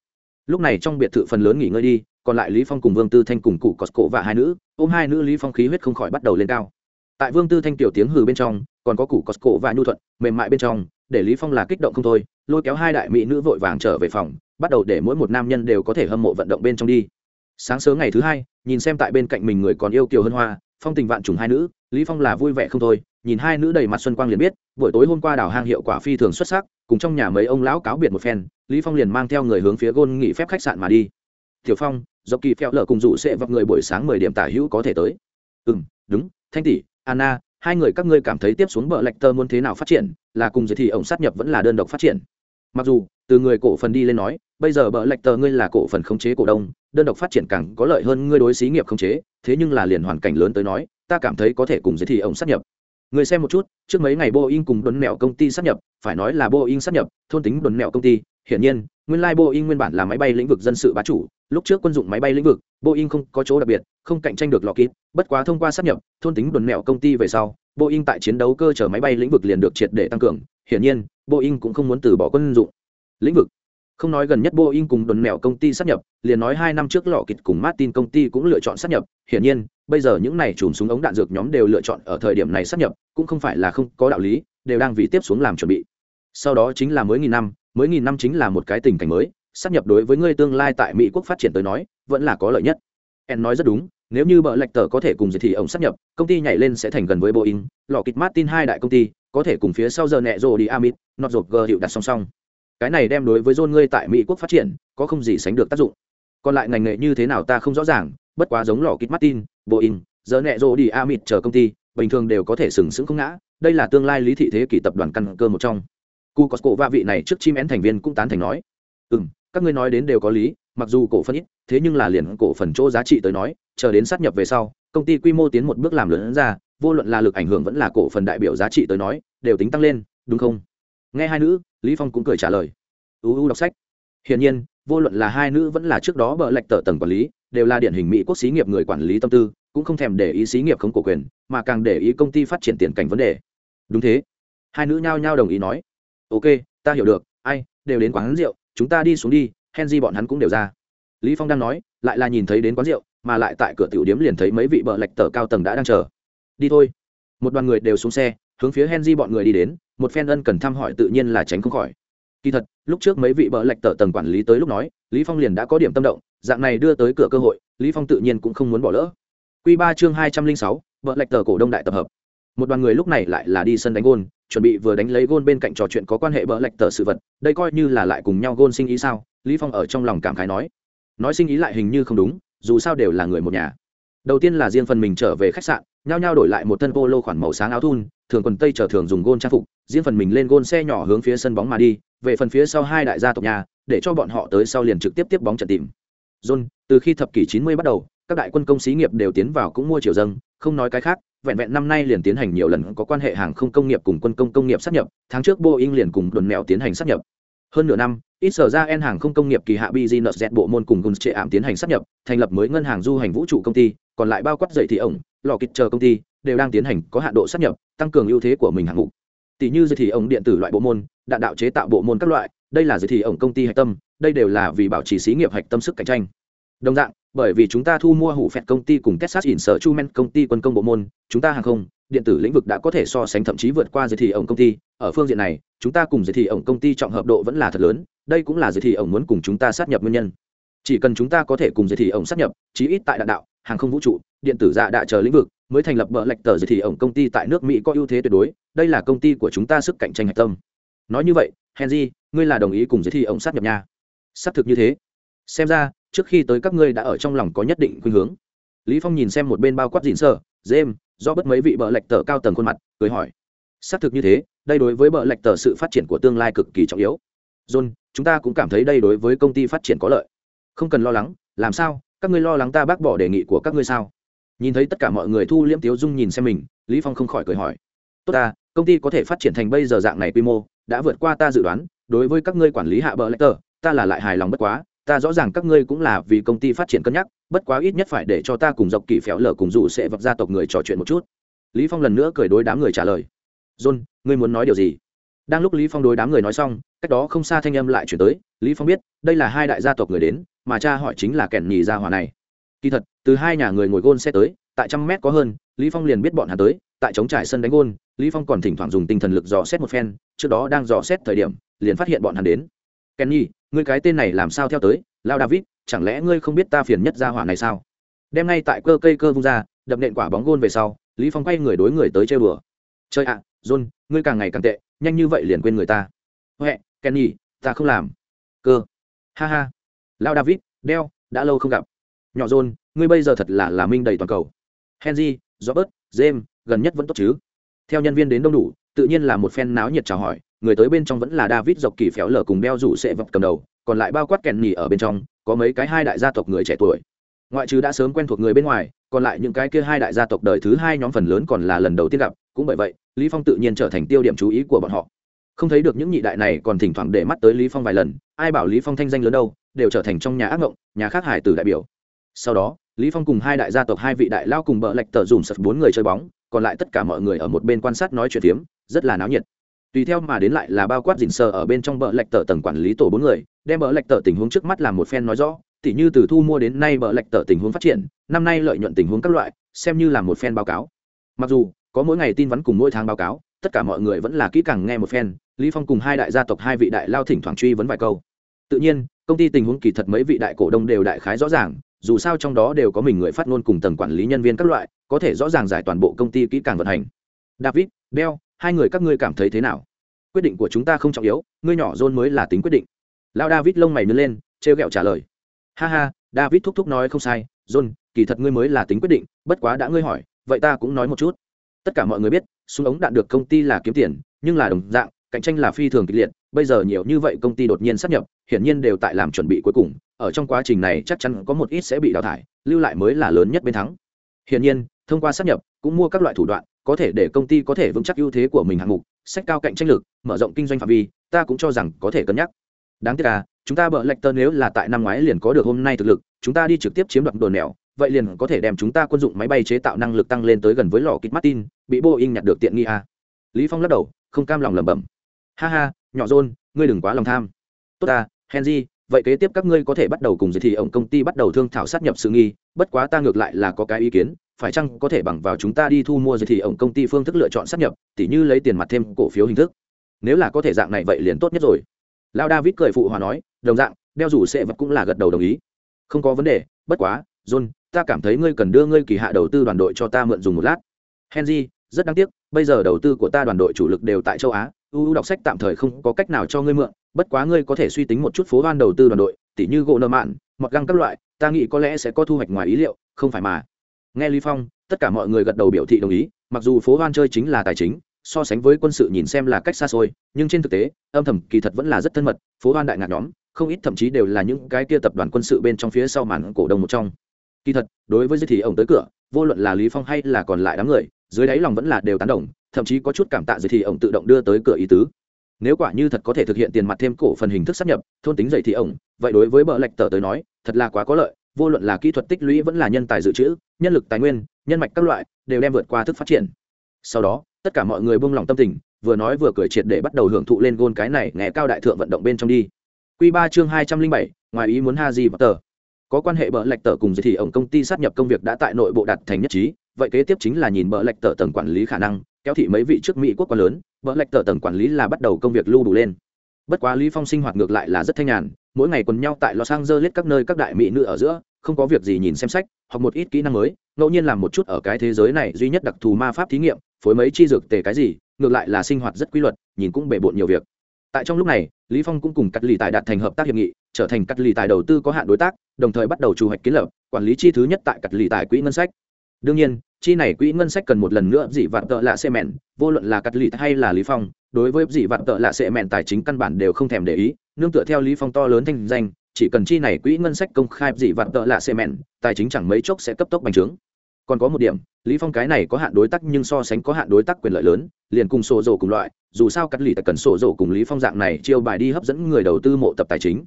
Lúc này trong biệt thự phần lớn nghỉ ngơi đi, còn lại lý phong cùng vương tư thanh cùng cụ cọt cổ và hai nữ, ôm hai nữ lý phong khí huyết không khỏi bắt đầu lên cao. Tại vương tư thanh tiểu tiếng hừ bên trong, còn có cụ cọt cổ và nhu thuận mềm mại bên trong, để lý phong là kích động không thôi, lôi kéo hai đại mỹ nữ vội vàng trở về phòng bắt đầu để mỗi một nam nhân đều có thể hâm mộ vận động bên trong đi. Sáng sớm ngày thứ hai, nhìn xem tại bên cạnh mình người còn yêu kiều hơn hoa, phong tình vạn trùng hai nữ, lý phong là vui vẻ không thôi, nhìn hai nữ đầy mặt xuân quang liền biết, buổi tối hôm qua đào hang hiệu quả phi thường xuất sắc, cùng trong nhà mấy ông lão cáo biệt một phen, lý phong liền mang theo người hướng phía gôn nghỉ phép khách sạn mà đi. Tiểu phong, dọc kỳ phèo lở cùng dụ sẽ vấp người buổi sáng mười điểm tả hữu có thể tới. Ừm, đúng, thanh tỷ, anna, hai người các ngươi cảm thấy tiếp xuống bờ lạch tơ muốn thế nào phát triển, là cùng giới thì ổng sát nhập vẫn là đơn độc phát triển. Mặc dù từ người cổ phần đi lên nói, bây giờ bợ lạch tờ ngươi là cổ phần khống chế cổ đông, đơn độc phát triển càng có lợi hơn ngươi đối xí nghiệp khống chế, thế nhưng là liền hoàn cảnh lớn tới nói, ta cảm thấy có thể cùng giới thì ông sát nhập. Người xem một chút, trước mấy ngày boeing cùng đốn mẹo công ty sát nhập, phải nói là boeing sát nhập, thôn tính đốn mẹo công ty, hiển nhiên, nguyên lai boeing nguyên bản là máy bay lĩnh vực dân sự bá chủ, lúc trước quân dụng máy bay lĩnh vực, boeing không có chỗ đặc biệt, không cạnh tranh được lockheed, bất quá thông qua sát nhập, thôn tính đốn mẹo công ty về sau, boeing tại chiến đấu cơ chở máy bay lĩnh vực liền được triệt để tăng cường, hiển nhiên, boeing cũng không muốn từ bỏ quân dụng lĩnh vực. Không nói gần nhất boeing cùng đồn mèo công ty sát nhập, liền nói hai năm trước lọ kịch cùng martin công ty cũng lựa chọn sát nhập. Hiển nhiên, bây giờ những này chùm súng ống đạn dược nhóm đều lựa chọn ở thời điểm này sát nhập, cũng không phải là không có đạo lý, đều đang vì tiếp xuống làm chuẩn bị. Sau đó chính là mới nghìn năm, mới nghìn năm chính là một cái tình cảnh mới sát nhập đối với ngươi tương lai tại mỹ quốc phát triển tới nói, vẫn là có lợi nhất. En nói rất đúng, nếu như bợ lệch tờ có thể cùng dịch thì ông sát nhập, công ty nhảy lên sẽ thành gần với boeing lò kịch martin hai đại công ty, có thể cùng phía sau giờ nẹ rồ đi amit, nọt rột g hiệu đặt song song cái này đem đối với john ngươi tại mỹ quốc phát triển, có không gì sánh được tác dụng. Còn lại ngành nghề như thế nào ta không rõ ràng, bất quá giống lò kít martin, boeing, giờ nẹ rô đi amit chờ công ty, bình thường đều có thể sừng sững không ngã, đây là tương lai lý thị thế kỷ tập đoàn căn cơ một trong. Cu có cổ và vị này trước chim én thành viên cũng tán thành nói ừ m các ngươi nói đến đều có lý, mặc dù cổ phân ít, thế nhưng là liền cổ phần chỗ giá trị tới nói, chờ đến sát nhập về sau, công ty quy mô tiến một bước làm lớn ra, vô luận là lực ảnh hưởng vẫn là cổ phần đại biểu giá trị tới nói, đều tính tăng lên, đúng không? Nghe hai nữ lý phong cũng cười trả lời. Uu đọc sách. Hiển nhiên, vô luận là hai nữ vẫn là trước đó bợ lệch tờ tầng quản lý, đều là điển hình mỹ quốc xí nghiệp người quản lý tâm tư, cũng không thèm để ý xí nghiệp không cổ quyền, mà càng để ý công ty phát triển tiền cảnh vấn đề. Đúng thế. Hai nữ nhao nhao đồng ý nói. Ok, ta hiểu được. Ai, đều đến quán rượu, chúng ta đi xuống đi, henry bọn hắn cũng đều ra. Lý phong đang nói, lại là nhìn thấy đến quán rượu, mà lại tại cửa tiểu điếm liền thấy mấy vị bợ lệch tờ cao tầng đã đang chờ. Đi thôi. Một đoàn người đều xuống xe hướng phía henry bọn người đi đến, một phen ân cần thăm hỏi tự nhiên là tránh không khỏi. Kỳ thật, lúc trước mấy vị bợ lệch tờ tầng quản lý tới lúc nói, lý phong liền đã có điểm tâm động, dạng này đưa tới cửa cơ hội, lý phong tự nhiên cũng không muốn bỏ lỡ. Quy ba chương hai trăm linh sáu, bợ lệch tờ cổ đông đại tập hợp. Một đoàn người lúc này lại là đi sân đánh gôn, chuẩn bị vừa đánh lấy gôn bên cạnh trò chuyện có quan hệ bợ lệch tờ sự vật, đây coi như là lại cùng nhau gôn sinh ý sao? Lý phong ở trong lòng cảm khái nói. Nói sinh ý lại hình như không đúng, dù sao đều là người một nhà. Đầu tiên là riêng phần mình trở về khách sạn nhao nhao đổi lại một thân polo khoản màu sáng áo thun, thường quần tây trở thường dùng gôn trang phục, diễn phần mình lên gôn xe nhỏ hướng phía sân bóng mà đi, về phần phía sau hai đại gia tộc nhà, để cho bọn họ tới sau liền trực tiếp tiếp bóng trận tìm. John, từ khi thập kỷ 90 bắt đầu, các đại quân công xí nghiệp đều tiến vào cũng mua chiều dâng, không nói cái khác, vẹn vẹn năm nay liền tiến hành nhiều lần có quan hệ hàng không công nghiệp cùng quân công công nghiệp sát nhập, tháng trước boeing liền cùng đồn mèo tiến hành sát nhập. Hơn nửa năm, ít sở ra en hàng không công nghiệp kỳ hạ business jet bộ môn cùng guns trệ ảm tiến hành sát nhập, thành lập mới ngân hàng du hành vũ trụ công ty còn lại bao quát dậy thì ổng, lò kịch chờ công ty, đều đang tiến hành có hạn độ sát nhập, tăng cường ưu thế của mình hạng mục. Tỷ như dây thì ổng điện tử loại bộ môn, đạn đạo chế tạo bộ môn các loại, đây là dây thì ổng công ty hạch tâm, đây đều là vì bảo trì xí nghiệp hạch tâm sức cạnh tranh. Đồng dạng, bởi vì chúng ta thu mua hủ phẹt công ty cùng texas in sở chumen công ty quân công bộ môn, chúng ta hàng không, điện tử lĩnh vực đã có thể so sánh thậm chí vượt qua dây thì ổng công ty. Ở phương diện này, chúng ta cùng dây thì ổng công ty trọng hợp độ vẫn là thật lớn, đây cũng là dây thì ổng muốn cùng chúng ta sát nhập nguyên nhân. Chỉ cần chúng ta có thể cùng dây thì ổng sát nhập, chí ít tại đạn đạo hàng không vũ trụ, điện tử dạ đạ chờ lĩnh vực, mới thành lập bờ lệch tờ dây thì ổng công ty tại nước mỹ có ưu thế tuyệt đối, đây là công ty của chúng ta sức cạnh tranh hạch tâm. Nói như vậy, henry, ngươi là đồng ý cùng giới thì ổng sát nhập nha. Xác thực như thế. Xem ra, trước khi tới các ngươi đã ở trong lòng có nhất định khuynh hướng. Lý phong nhìn xem một bên bao quát dịn sơ, james, do bất mấy vị bờ lệch tờ cao tầng khuôn mặt, cười hỏi. Xác thực như thế, đây đối với bờ lệch tờ sự phát triển của tương lai cực kỳ trọng yếu. John, chúng ta cũng cảm thấy đây đối với công ty phát triển có lợi. Không cần lo lắng, làm sao các ngươi lo lắng ta bác bỏ đề nghị của các ngươi sao? Nhìn thấy tất cả mọi người thu liễm tiếu dung nhìn xem mình, lý phong không khỏi cười hỏi. Tốt ta, công ty có thể phát triển thành bây giờ dạng này quy mô, đã vượt qua ta dự đoán, đối với các ngươi quản lý hạ bờ lệch tờ, ta là lại hài lòng bất quá, ta rõ ràng các ngươi cũng là vì công ty phát triển cân nhắc, bất quá ít nhất phải để cho ta cùng dọc kỳ phéo lở cùng dù sẽ vập gia tộc người trò chuyện một chút. Lý phong lần nữa cười đối đám người trả lời. John, ngươi muốn nói điều gì? Đang lúc lý phong đối đám người nói xong, cách đó không xa thanh âm lại chuyển tới, lý phong biết, đây là hai đại gia tộc người đến mà cha hỏi chính là kẻn nhì ra hỏa này. Kỳ thật từ hai nhà người ngồi gôn xe tới tại trăm mét có hơn lý phong liền biết bọn hắn tới tại chống trải sân đánh gôn lý phong còn thỉnh thoảng dùng tinh thần lực dò xét một phen trước đó đang dò xét thời điểm liền phát hiện bọn hắn đến. Kenny ngươi cái tên này làm sao theo tới? Lao david chẳng lẽ ngươi không biết ta phiền nhất ra hỏa này sao? Đem ngay tại cơ cây cơ vung ra đập nện quả bóng gôn về sau lý phong quay người đối người tới chơi bừa chơi ạ à, john ngươi càng ngày càng tệ nhanh như vậy liền quên người ta. Huệ kenny ta không làm. Cơ. Ha ha lao david, đeo, đã lâu không gặp. Nhỏ john, ngươi bây giờ thật là là minh đầy toàn cầu. Henry, robert, james, gần nhất vẫn tốt chứ? Theo nhân viên đến đông đủ, tự nhiên là một phen náo nhiệt chào hỏi, người tới bên trong vẫn là david dọc kỳ phéo lở cùng đeo rủ sệ vật cầm đầu, còn lại bao quát kèn nhì ở bên trong, có mấy cái hai đại gia tộc người trẻ tuổi. Ngoại trừ đã sớm quen thuộc người bên ngoài, còn lại những cái kia hai đại gia tộc đời thứ hai nhóm phần lớn còn là lần đầu tiên gặp, cũng bởi vậy, lý phong tự nhiên trở thành tiêu điểm chú ý của bọn họ. Không thấy được những nhị đại này còn thỉnh thoảng để mắt tới lý phong vài lần, ai bảo lý phong thanh danh lớn đâu đều trở thành trong nhà ác ngộng nhà khác hải tử đại biểu. Sau đó lý phong cùng hai đại gia tộc hai vị đại lao cùng bợ lệch tờ dùm sập bốn người chơi bóng còn lại tất cả mọi người ở một bên quan sát nói chuyện tiếm, rất là náo nhiệt. Tùy theo mà đến lại là bao quát dình sờ ở bên trong bờ lệch tờ tầng quản lý tổ bốn người đem bờ lệch tờ tình huống trước mắt làm một phen nói rõ tỉ như từ thu mua đến nay bờ lệch tờ tình huống phát triển năm nay lợi nhuận tình huống các loại xem như là một phen báo cáo. Mặc dù có mỗi ngày tin vắn cùng mỗi tháng báo cáo tất cả mọi người vẫn là kỹ càng nghe một phen lý phong cùng hai đại gia tộc hai vị đại lao thỉnh thoảng truy vấn vài câu. Tự nhiên công ty tình huống kỳ thật mấy vị đại cổ đông đều đại khái rõ ràng dù sao trong đó đều có mình người phát ngôn cùng tầng quản lý nhân viên các loại có thể rõ ràng giải toàn bộ công ty kỹ càng vận hành. David Bell, hai người các ngươi cảm thấy thế nào? Quyết định của chúng ta không trọng yếu ngươi nhỏ john mới là tính quyết định. Lao david lông mày nứt lên trêu ghẹo trả lời. Ha ha david thúc thúc nói không sai john kỳ thật ngươi mới là tính quyết định bất quá đã ngươi hỏi vậy ta cũng nói một chút. Tất cả mọi người biết súng ống đạn được công ty là kiếm tiền nhưng là đồng dạng cạnh tranh là phi thường kịch liệt bây giờ nhiều như vậy công ty đột nhiên sắp nhập hiển nhiên đều tại làm chuẩn bị cuối cùng, ở trong quá trình này chắc chắn có một ít sẽ bị đào thải, lưu lại mới là lớn nhất bên thắng. Hiển nhiên, thông qua sắp nhập, cũng mua các loại thủ đoạn, có thể để công ty có thể vững chắc ưu thế của mình hạng mục, sách cao cạnh tranh lực, mở rộng kinh doanh phạm vi, ta cũng cho rằng có thể cân nhắc. Đáng tiếc là chúng ta bợ lệch tơ nếu là tại năm ngoái liền có được hôm nay thực lực, chúng ta đi trực tiếp chiếm đoạt đồn nẻo, vậy liền có thể đem chúng ta quân dụng máy bay chế tạo năng lực tăng lên tới gần với lò kit martin, bị boeing nhặt được tiện nghi a lý phong lắc đầu, không cam lòng lẩm bẩm. Ha ha, nhỏ john, ngươi đừng quá lòng tham. Tốt ta henry, vậy kế tiếp các ngươi có thể bắt đầu cùng giới thị ổng công ty bắt đầu thương thảo sát nhập sự nghi, bất quá ta ngược lại là có cái ý kiến, phải chăng có thể bằng vào chúng ta đi thu mua giới thị ổng công ty phương thức lựa chọn sát nhập, tỉ như lấy tiền mặt thêm cổ phiếu hình thức. Nếu là có thể dạng này vậy liền tốt nhất rồi. Lao david cười phụ hòa nói, đồng dạng, đeo rủ sẽ vật cũng là gật đầu đồng ý. Không có vấn đề, bất quá, john, ta cảm thấy ngươi cần đưa ngươi kỳ hạ đầu tư đoàn đội cho ta mượn dùng một lát. Henry, rất đáng tiếc, bây giờ đầu tư của ta đoàn đội chủ lực đều tại châu á uu đọc sách tạm thời không có cách nào cho ngươi mượn bất quá ngươi có thể suy tính một chút phố hoan đầu tư đoàn đội, tỉ như gỗ nợ mạn, mọt găng các loại, ta nghĩ có lẽ sẽ có thu hoạch ngoài ý liệu, không phải mà. Nghe lý phong, tất cả mọi người gật đầu biểu thị đồng ý, mặc dù phố hoan chơi chính là tài chính, so sánh với quân sự nhìn xem là cách xa xôi, nhưng trên thực tế, âm thầm kỳ thật vẫn là rất thân mật, phố hoan đại ngạc nhóm, không ít thậm chí đều là những cái kia tập đoàn quân sự bên trong phía sau màn cổ đông một trong. Kỳ thật, đối với dư thì ông tới cửa, vô luận là lý phong hay là còn lại đám người, dưới đáy lòng vẫn là đều tán đồng, thậm chí có chút cảm tạ dư thì ông tự động đưa tới cửa ý tứ nếu quả như thật có thể thực hiện tiền mặt thêm cổ phần hình thức sắp nhập, thôn tính dạy thì ổng. Vậy đối với bờ lạch tờ tới nói, thật là quá có lợi, vô luận là kỹ thuật tích lũy vẫn là nhân tài dự trữ, nhân lực tài nguyên, nhân mạch các loại, đều đem vượt qua thức phát triển. Sau đó, tất cả mọi người buông lòng tâm tình, vừa nói vừa cười triệt để bắt đầu hưởng thụ lên gôn cái này nghe cao đại thượng vận động bên trong đi. Quy ba chương hai trăm linh bảy, ngoài ý muốn ha gì và tờ. Có quan hệ bờ lạch tờ cùng thì ổng công ty sát nhập công việc đã tại nội bộ đạt thành nhất trí, vậy kế tiếp chính là nhìn bờ lạch tờ tầng quản lý khả năng kéo thị mấy vị trước mỹ quốc quá lớn, vợ lệch tờ tầng quản lý là bắt đầu công việc lưu đủ lên. Bất quá lý phong sinh hoạt ngược lại là rất thanh nhàn, mỗi ngày quần nhau tại los angeles các nơi các đại mỹ nữ ở giữa, không có việc gì nhìn xem sách hoặc một ít kỹ năng mới, ngẫu nhiên làm một chút ở cái thế giới này duy nhất đặc thù ma pháp thí nghiệm, phối mấy chi dược tề cái gì, ngược lại là sinh hoạt rất quy luật, nhìn cũng bể bộn nhiều việc. Tại trong lúc này, lý phong cũng cùng cắt lì tài đạt thành hợp tác hiệp nghị, trở thành cắt lì tài đầu tư có hạn đối tác, đồng thời bắt đầu chủ hoạch kiến lập, quản lý chi thứ nhất tại cắt lì tài quỹ ngân sách. Đương nhiên chi này quỹ ngân sách cần một lần nữa dị vạn tợ lạ xe mẹn, vô luận là cắt lì hay là lý phong, đối với dị vạn tợ lạ xe mẹn tài chính căn bản đều không thèm để ý, nương tựa theo lý phong to lớn thanh danh, chỉ cần chi này quỹ ngân sách công khai dị vạn tợ lạ xe mẹn, tài chính chẳng mấy chốc sẽ cấp tốc bành trướng. Còn có một điểm, lý phong cái này có hạn đối tác nhưng so sánh có hạn đối tác quyền lợi lớn, liền cùng sổ rổ cùng loại, dù sao cắt lì tại cần sổ rổ cùng lý phong dạng này chiêu bài đi hấp dẫn người đầu tư mộ tập tài chính.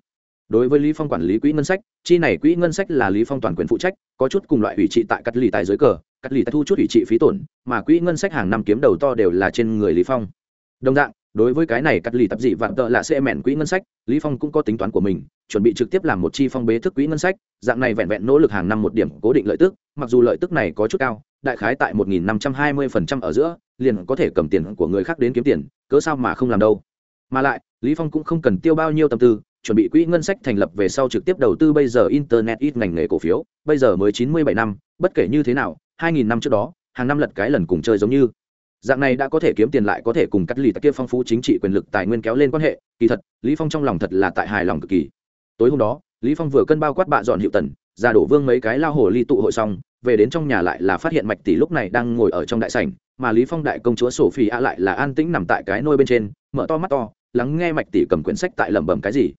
Đối với lý phong quản lý quỹ ngân sách, chi này quỹ ngân sách là lý phong toàn quyền phụ trách, có chút cùng loại ủy trị tại cắt lì tại dưới cờ cắt lì tại thu chút ủy trị phí tổn, mà quỹ ngân sách hàng năm kiếm đầu to đều là trên người lý phong. Đồng dạng, đối với cái này cắt lì tập dị vạn tợ là sẽ mẹn quỹ ngân sách, lý phong cũng có tính toán của mình, chuẩn bị trực tiếp làm một chi phong bế thức quỹ ngân sách, dạng này vẹn vẹn nỗ lực hàng năm một điểm cố định lợi tức, mặc dù lợi tức này có chút cao, đại khái tại một nghìn năm trăm hai mươi phần trăm ở giữa, liền có thể cầm tiền của người khác đến kiếm tiền, cớ sao mà không làm đâu. Mà lại, lý phong cũng không cần tiêu bao nhiêu tâm tư, chuẩn bị quỹ ngân sách thành lập về sau trực tiếp đầu tư bây giờ internet ít ngành nghề cổ phiếu, bây giờ mới chín mươi bảy năm, bất kể như thế nào hai nghìn năm trước đó, hàng năm lật cái lần cùng chơi giống như. Dạng này đã có thể kiếm tiền lại có thể cùng cắt lì tại kia phong phú chính trị quyền lực tài nguyên kéo lên quan hệ, kỳ thật, lý phong trong lòng thật là tại hài lòng cực kỳ. Tối hôm đó, lý phong vừa cân bao quát bạ dọn hiệu tần, ra đổ vương mấy cái lao hồ ly tụ hội xong, về đến trong nhà lại là phát hiện mạch tỷ lúc này đang ngồi ở trong đại sảnh, mà lý phong đại công chúa sổ phi a lại là an tĩnh nằm tại cái nôi bên trên, mở to mắt to, lắng nghe mạch tỷ cầm quyển sách tại lẩm bẩm cái gì.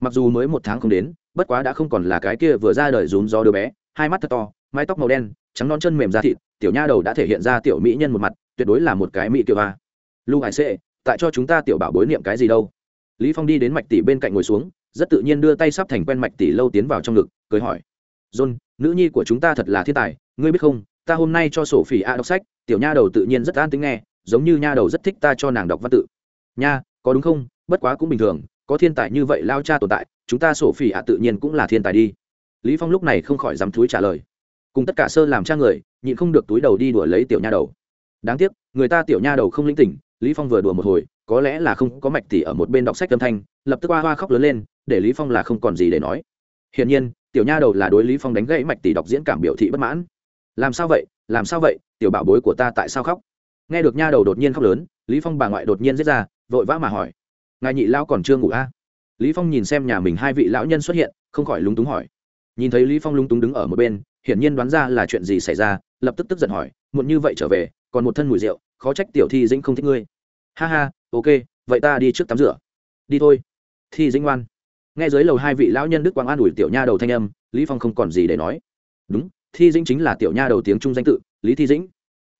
Mặc dù mới một tháng không đến, bất quá đã không còn là cái kia vừa ra đời rún gió đứa bé, hai mắt thật to, mái tóc màu đen trắng non chân mềm da thịt, tiểu nha đầu đã thể hiện ra tiểu mỹ nhân một mặt, tuyệt đối là một cái mỹ kiều a lưu hải sệ, tại cho chúng ta tiểu bảo bối niệm cái gì đâu? Lý phong đi đến mạch tỷ bên cạnh ngồi xuống, rất tự nhiên đưa tay sắp thành quen mạch tỷ lâu tiến vào trong ngực, cười hỏi. John, nữ nhi của chúng ta thật là thiên tài, ngươi biết không, ta hôm nay cho sổ phỉ a đọc sách, tiểu nha đầu tự nhiên rất an tính nghe, giống như nha đầu rất thích ta cho nàng đọc văn tự. Nha, có đúng không? Bất quá cũng bình thường, có thiên tài như vậy lao cha tồn tại, chúng ta sổ phỉ ạ tự nhiên cũng là thiên tài đi. Lý phong lúc này không khỏi dám thúi trả lời cùng tất cả sơ làm cha người, nhịn không được túi đầu đi đùa lấy tiểu nha đầu. Đáng tiếc, người ta tiểu nha đầu không linh tỉnh, lý phong vừa đùa một hồi, có lẽ là không có mạch tỷ ở một bên đọc sách âm thanh, lập tức hoa hoa khóc lớn lên, để lý phong là không còn gì để nói. Hiển nhiên, tiểu nha đầu là đối lý phong đánh gãy mạch tỷ đọc diễn cảm biểu thị bất mãn. Làm sao vậy, làm sao vậy, tiểu bảo bối của ta tại sao khóc? Nghe được nha đầu đột nhiên khóc lớn, lý phong bà ngoại đột nhiên giết ra, vội vã mà hỏi. Ngài nhị lao còn chưa ngủ a à? lý phong nhìn xem nhà mình hai vị lão nhân xuất hiện, không khỏi lúng túng hỏi. Nhìn thấy lý phong lúng túng đứng ở một bên hiển nhiên đoán ra là chuyện gì xảy ra, lập tức tức giận hỏi, muộn như vậy trở về, còn một thân mùi rượu, khó trách tiểu thi dĩnh không thích ngươi. Ha ha, ok, vậy ta đi trước tắm rửa. Đi thôi. Thi dĩnh ngoan. Nghe dưới lầu hai vị lão nhân đức quang an ủi tiểu nha đầu thanh âm, lý phong không còn gì để nói. Đúng, thi dĩnh chính là tiểu nha đầu tiếng trung danh tự, lý thi dĩnh.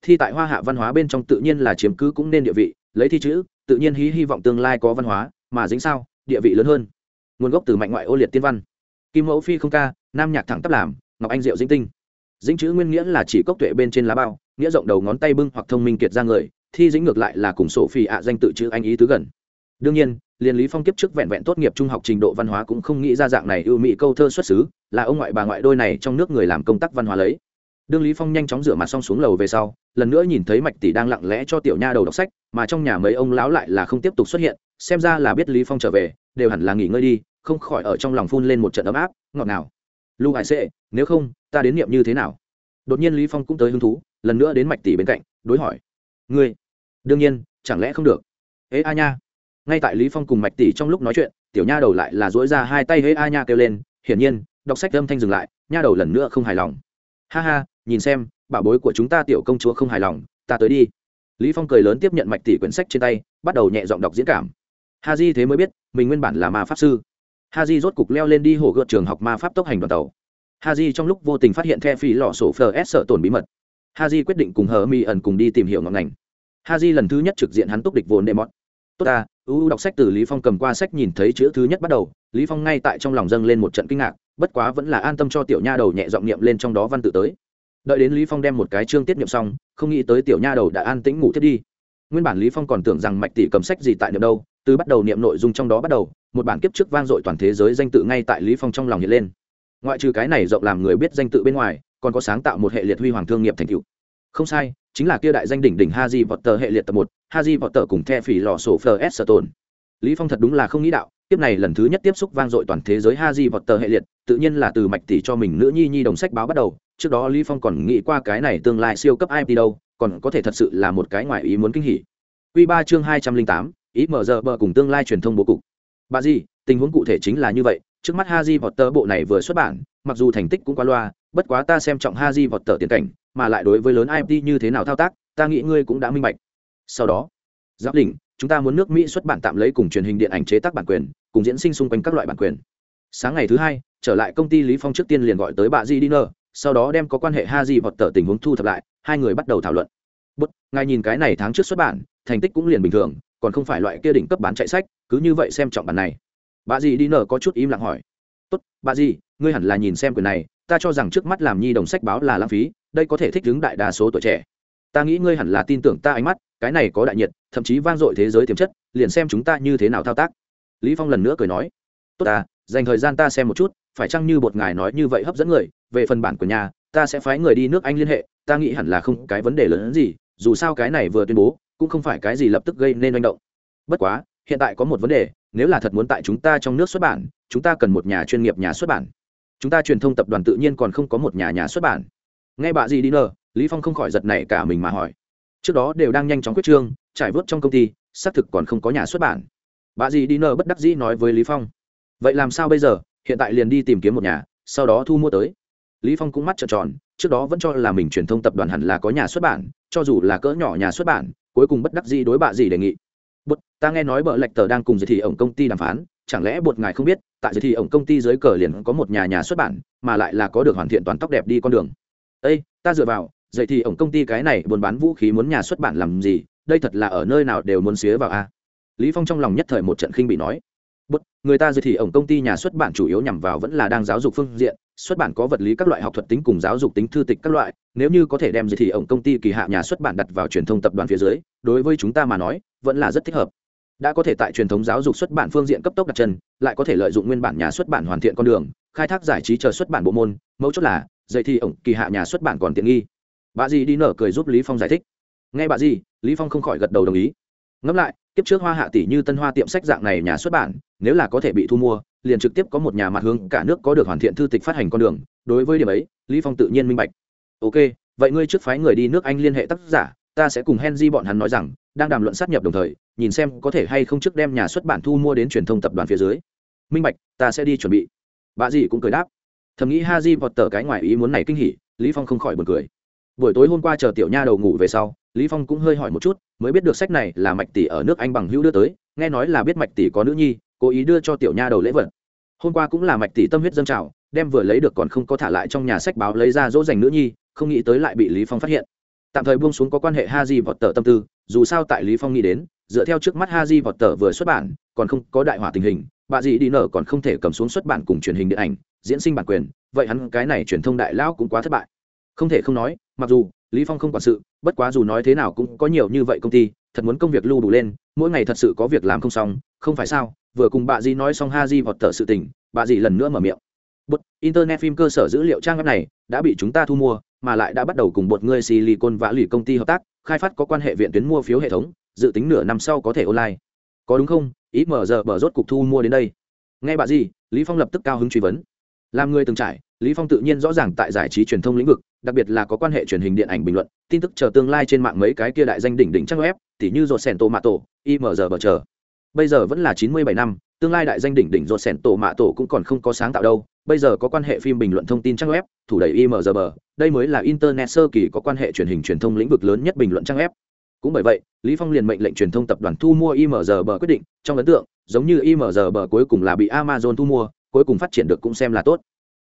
Thi tại hoa hạ văn hóa bên trong tự nhiên là chiếm cứ cũng nên địa vị, lấy thi chữ, tự nhiên hí hy vọng tương lai có văn hóa, mà dính sao, địa vị lớn hơn. Nguồn gốc từ mạnh ngoại ô liệt tiên văn. Kim mẫu phi không ca, nam nhạc thẳng tắp làm ngọc anh diệu dĩnh tinh. Dĩnh chữ nguyên nghĩa là chỉ cốc tuệ bên trên lá bao, nghĩa rộng đầu ngón tay bưng hoặc thông minh kiệt ra người, thi dĩnh ngược lại là cùng sổ phi ạ danh tự chữ anh ý tứ gần. Đương nhiên liên lý phong kiếp trước vẹn vẹn tốt nghiệp trung học trình độ văn hóa cũng không nghĩ ra dạng này ưu mỹ câu thơ xuất xứ, là ông ngoại bà ngoại đôi này trong nước người làm công tác văn hóa lấy. Đương lý phong nhanh chóng rửa mặt xong xuống lầu về sau, lần nữa nhìn thấy mạch tỷ đang lặng lẽ cho tiểu nha đầu đọc sách, mà trong nhà mấy ông lão lại là không tiếp tục xuất hiện, xem ra là biết lý phong trở về, đều hẳn là nghỉ ngơi đi, không khỏi ở trong lòng phun lên một trận ấm áp, ngọt ngào lưu hải sệ, nếu không, ta đến niệm như thế nào? Đột nhiên lý phong cũng tới hứng thú, lần nữa đến mạch tỷ bên cạnh, đối hỏi, ngươi? Đương nhiên, chẳng lẽ không được? Ế a nha. Ngay tại lý phong cùng mạch tỷ trong lúc nói chuyện, tiểu nha đầu lại là dỗi ra hai tay ế a nha kêu lên, hiển nhiên, đọc sách âm thanh dừng lại, nha đầu lần nữa không hài lòng. Ha ha, nhìn xem, bảo bối của chúng ta tiểu công chúa không hài lòng, ta tới đi. Lý phong cười lớn tiếp nhận mạch tỷ quyển sách trên tay, bắt đầu nhẹ giọng đọc diễn cảm. Ha di thế mới biết, mình nguyên bản là ma pháp sư. Haji rốt cục leo lên đi hồ gợt trường học ma pháp tốc hành đoàn tàu. Haji trong lúc vô tình phát hiện the phi lọ sổ phờ s sợ tổn bí mật. Haji quyết định cùng hờ mi ẩn cùng đi tìm hiểu ngọn ngành. Haji lần thứ nhất trực diện hắn túc địch vốn đệ mọt. Tốt ta ưu đọc sách từ lý phong cầm qua sách nhìn thấy chữ thứ nhất bắt đầu, lý phong ngay tại trong lòng dâng lên một trận kinh ngạc, bất quá vẫn là an tâm cho tiểu nha đầu nhẹ giọng niệm lên trong đó văn tự tới. Đợi đến lý phong đem một cái chương tiết niệm xong, không nghĩ tới tiểu nha đầu đã an tĩnh ngủ thiết đi. Nguyên bản lý phong còn tưởng rằng mạch tỷ cầm sách gì tại niệm đâu, từ bắt đầu niệm nội dung trong đó bắt đầu một bản kiếp trước vang dội toàn thế giới danh tự ngay tại lý phong trong lòng hiện lên ngoại trừ cái này rộng làm người biết danh tự bên ngoài còn có sáng tạo một hệ liệt huy hoàng thương nghiệp thành tựu không sai chính là kia đại danh đỉnh đỉnh Haji Potter hệ liệt tập một Haji Potter cùng The Phỉ lò sổ Fleur Eston. Lý Phong thật đúng là không nghĩ đạo, tiếp này lần thứ nhất tiếp xúc vang dội toàn thế giới Haji Potter hệ liệt, tự nhiên là từ mạch tỷ cho mình nữ nhi nhi đồng sách báo bắt đầu, trước đó Lý Phong còn nghĩ qua cái này tương lai siêu cấp IP đâu, còn có thể thật sự là một cái ngoài ý muốn kinh hỉ. Quy 3 chương 208, ý mở giờ bờ cùng tương lai truyền thông bố cục. Bà gì, tình huống cụ thể chính là như vậy, trước mắt Haji Potter bộ này vừa xuất bản, mặc dù thành tích cũng quá loa, bất quá ta xem trọng Haji Potter tiền cảnh, mà lại đối với lớn imt như thế nào thao tác ta nghĩ ngươi cũng đã minh bạch. Sau đó giáp đỉnh chúng ta muốn nước mỹ xuất bản tạm lấy cùng truyền hình điện ảnh chế tác bản quyền cùng diễn sinh xung quanh các loại bản quyền. Sáng ngày thứ hai trở lại công ty lý phong trước tiên liền gọi tới bà di dinner sau đó đem có quan hệ ha di tờ tình huống thu thập lại hai người bắt đầu thảo luận. Bất, ngài nhìn cái này tháng trước xuất bản thành tích cũng liền bình thường còn không phải loại kia đỉnh cấp bán chạy sách cứ như vậy xem trọng bản này. Bà dì đi nở có chút im lặng hỏi. Tốt bà dì, ngươi hẳn là nhìn xem quyền này ta cho rằng trước mắt làm nhi đồng sách báo là lãng phí đây có thể thích ứng đại đa số tuổi trẻ. Ta nghĩ ngươi hẳn là tin tưởng ta ánh mắt cái này có đại nhiệt thậm chí vang dội thế giới tiềm chất liền xem chúng ta như thế nào thao tác. Lý phong lần nữa cười nói. Tốt ta dành thời gian ta xem một chút phải chăng như bột ngài nói như vậy hấp dẫn người về phần bản của nhà ta sẽ phái người đi nước anh liên hệ ta nghĩ hẳn là không cái vấn đề lớn hơn gì dù sao cái này vừa tuyên bố cũng không phải cái gì lập tức gây nên manh động. Bất quá, hiện tại có một vấn đề, nếu là thật muốn tại chúng ta trong nước xuất bản, chúng ta cần một nhà chuyên nghiệp nhà xuất bản. Chúng ta truyền thông tập đoàn tự nhiên còn không có một nhà nhà xuất bản. Nghe bà gì đi nờ, lý phong không khỏi giật này cả mình mà hỏi. Trước đó đều đang nhanh chóng quyết trương, trải vớt trong công ty, xác thực còn không có nhà xuất bản. Bà gì đi nờ bất đắc dĩ nói với lý phong. Vậy làm sao bây giờ? Hiện tại liền đi tìm kiếm một nhà, sau đó thu mua tới. Lý phong cũng mắt trợn tròn, trước đó vẫn cho là mình truyền thông tập đoàn hẳn là có nhà xuất bản, cho dù là cỡ nhỏ nhà xuất bản cuối cùng bất đắc dĩ đối bạ gì đề nghị. Bột ta nghe nói bợ lệch tờ đang cùng giới thị ổng công ty đàm phán, chẳng lẽ bột ngài không biết, tại giới thị ổng công ty dưới cờ liền có một nhà nhà xuất bản, mà lại là có được hoàn thiện toàn tóc đẹp đi con đường. Ây ta dựa vào dậy thì ổng công ty cái này buôn bán vũ khí muốn nhà xuất bản làm gì, đây thật là ở nơi nào đều muốn xía vào a. Lý phong trong lòng nhất thời một trận khinh bị nói người ta dự thì ổng công ty nhà xuất bản chủ yếu nhằm vào vẫn là đang giáo dục phương diện, xuất bản có vật lý các loại học thuật tính cùng giáo dục tính thư tịch các loại, nếu như có thể đem dự thì ổng công ty kỳ hạ nhà xuất bản đặt vào truyền thông tập đoàn phía dưới, đối với chúng ta mà nói, vẫn là rất thích hợp. Đã có thể tại truyền thống giáo dục xuất bản phương diện cấp tốc đặt chân, lại có thể lợi dụng nguyên bản nhà xuất bản hoàn thiện con đường, khai thác giải trí chờ xuất bản bộ môn, mấu chốt là dạy thì ổng kỳ hạ nhà xuất bản còn tiện nghi. Bà dì đi nở cười giúp lý phong giải thích. Nghe bà dì lý phong không khỏi gật đầu đồng ý. Ngẫm lại kiếp trước hoa hạ tỷ như tân hoa tiệm sách dạng này nhà xuất bản, nếu là có thể bị thu mua, liền trực tiếp có một nhà mặt hướng cả nước có được hoàn thiện thư tịch phát hành con đường. Đối với điểm ấy, lý phong tự nhiên minh bạch. Ok, vậy ngươi trước phái người đi nước anh liên hệ tác giả, ta sẽ cùng henry bọn hắn nói rằng, đang đàm luận sát nhập đồng thời, nhìn xem có thể hay không trước đem nhà xuất bản thu mua đến truyền thông tập đoàn phía dưới. Minh bạch, ta sẽ đi chuẩn bị. Bà dì cũng cười đáp. Thầm nghĩ ha di vọt tờ cái ngoài ý muốn này kinh hỉ, lý phong không khỏi buồn cười. Buổi tối hôm qua chờ tiểu nha đầu ngủ về sau lý phong cũng hơi hỏi một chút, mới biết được sách này là mạch tỷ ở nước anh bằng hữu đưa tới, nghe nói là biết mạch tỷ có nữ nhi, cố ý đưa cho tiểu nha đầu lễ vật. Hôm qua cũng là mạch tỷ tâm huyết dâng trào, đem vừa lấy được còn không có thả lại trong nhà sách báo lấy ra dỗ dành nữ nhi, không nghĩ tới lại bị lý phong phát hiện. Tạm thời buông xuống có quan hệ ha di vọt tờ tâm tư, dù sao tại lý phong nghĩ đến, dựa theo trước mắt ha di vọt tờ vừa xuất bản, còn không có đại hỏa tình hình, bà dì đi nở còn không thể cầm xuống xuất bản cùng truyền hình điện ảnh, diễn sinh bản quyền, vậy hắn cái này truyền thông đại lão cũng quá thất bại. Không thể không nói, mặc dù lý phong không quản sự bất quá dù nói thế nào cũng có nhiều như vậy công ty thật muốn công việc lưu đủ lên mỗi ngày thật sự có việc làm không xong không phải sao? Vừa cùng bà Di nói xong ha di vọt tờ sự tình bà Di lần nữa mở miệng. Bột internet phim cơ sở dữ liệu trang web này đã bị chúng ta thu mua mà lại đã bắt đầu cùng một người silicon và lì công ty hợp tác khai phát có quan hệ viện tuyến mua phiếu hệ thống dự tính nửa năm sau có thể online. Có đúng không? Ít mở giờ bở rốt cục thu mua đến đây. Nghe bà Di, lý phong lập tức cao hứng truy vấn. Làm người từng trải lý phong tự nhiên rõ ràng tại giải trí truyền thông lĩnh vực, đặc biệt là có quan hệ truyền hình điện ảnh bình luận, tin tức chờ tương lai trên mạng mấy cái kia đại danh đỉnh đỉnh trang web, tỉ như rột sèn tổ mạ tổ img bờ chờ. Bây giờ vẫn là chín mươi bảy năm, tương lai đại danh đỉnh đỉnh rột sèn tổ mạ tổ cũng còn không có sáng tạo đâu, bây giờ có quan hệ phim bình luận thông tin trang web, thủ đẩy img bờ, đây mới là internet sơ kỳ có quan hệ truyền hình truyền thông lĩnh vực lớn nhất bình luận trang web. Cũng bởi vậy, lý phong liền mệnh lệnh truyền thông tập đoàn thu mua img bờ quyết định, trong ấn tượng, giống như img bờ cuối cùng là bị amazon thu mua, cuối cùng phát triển được cũng xem là tốt.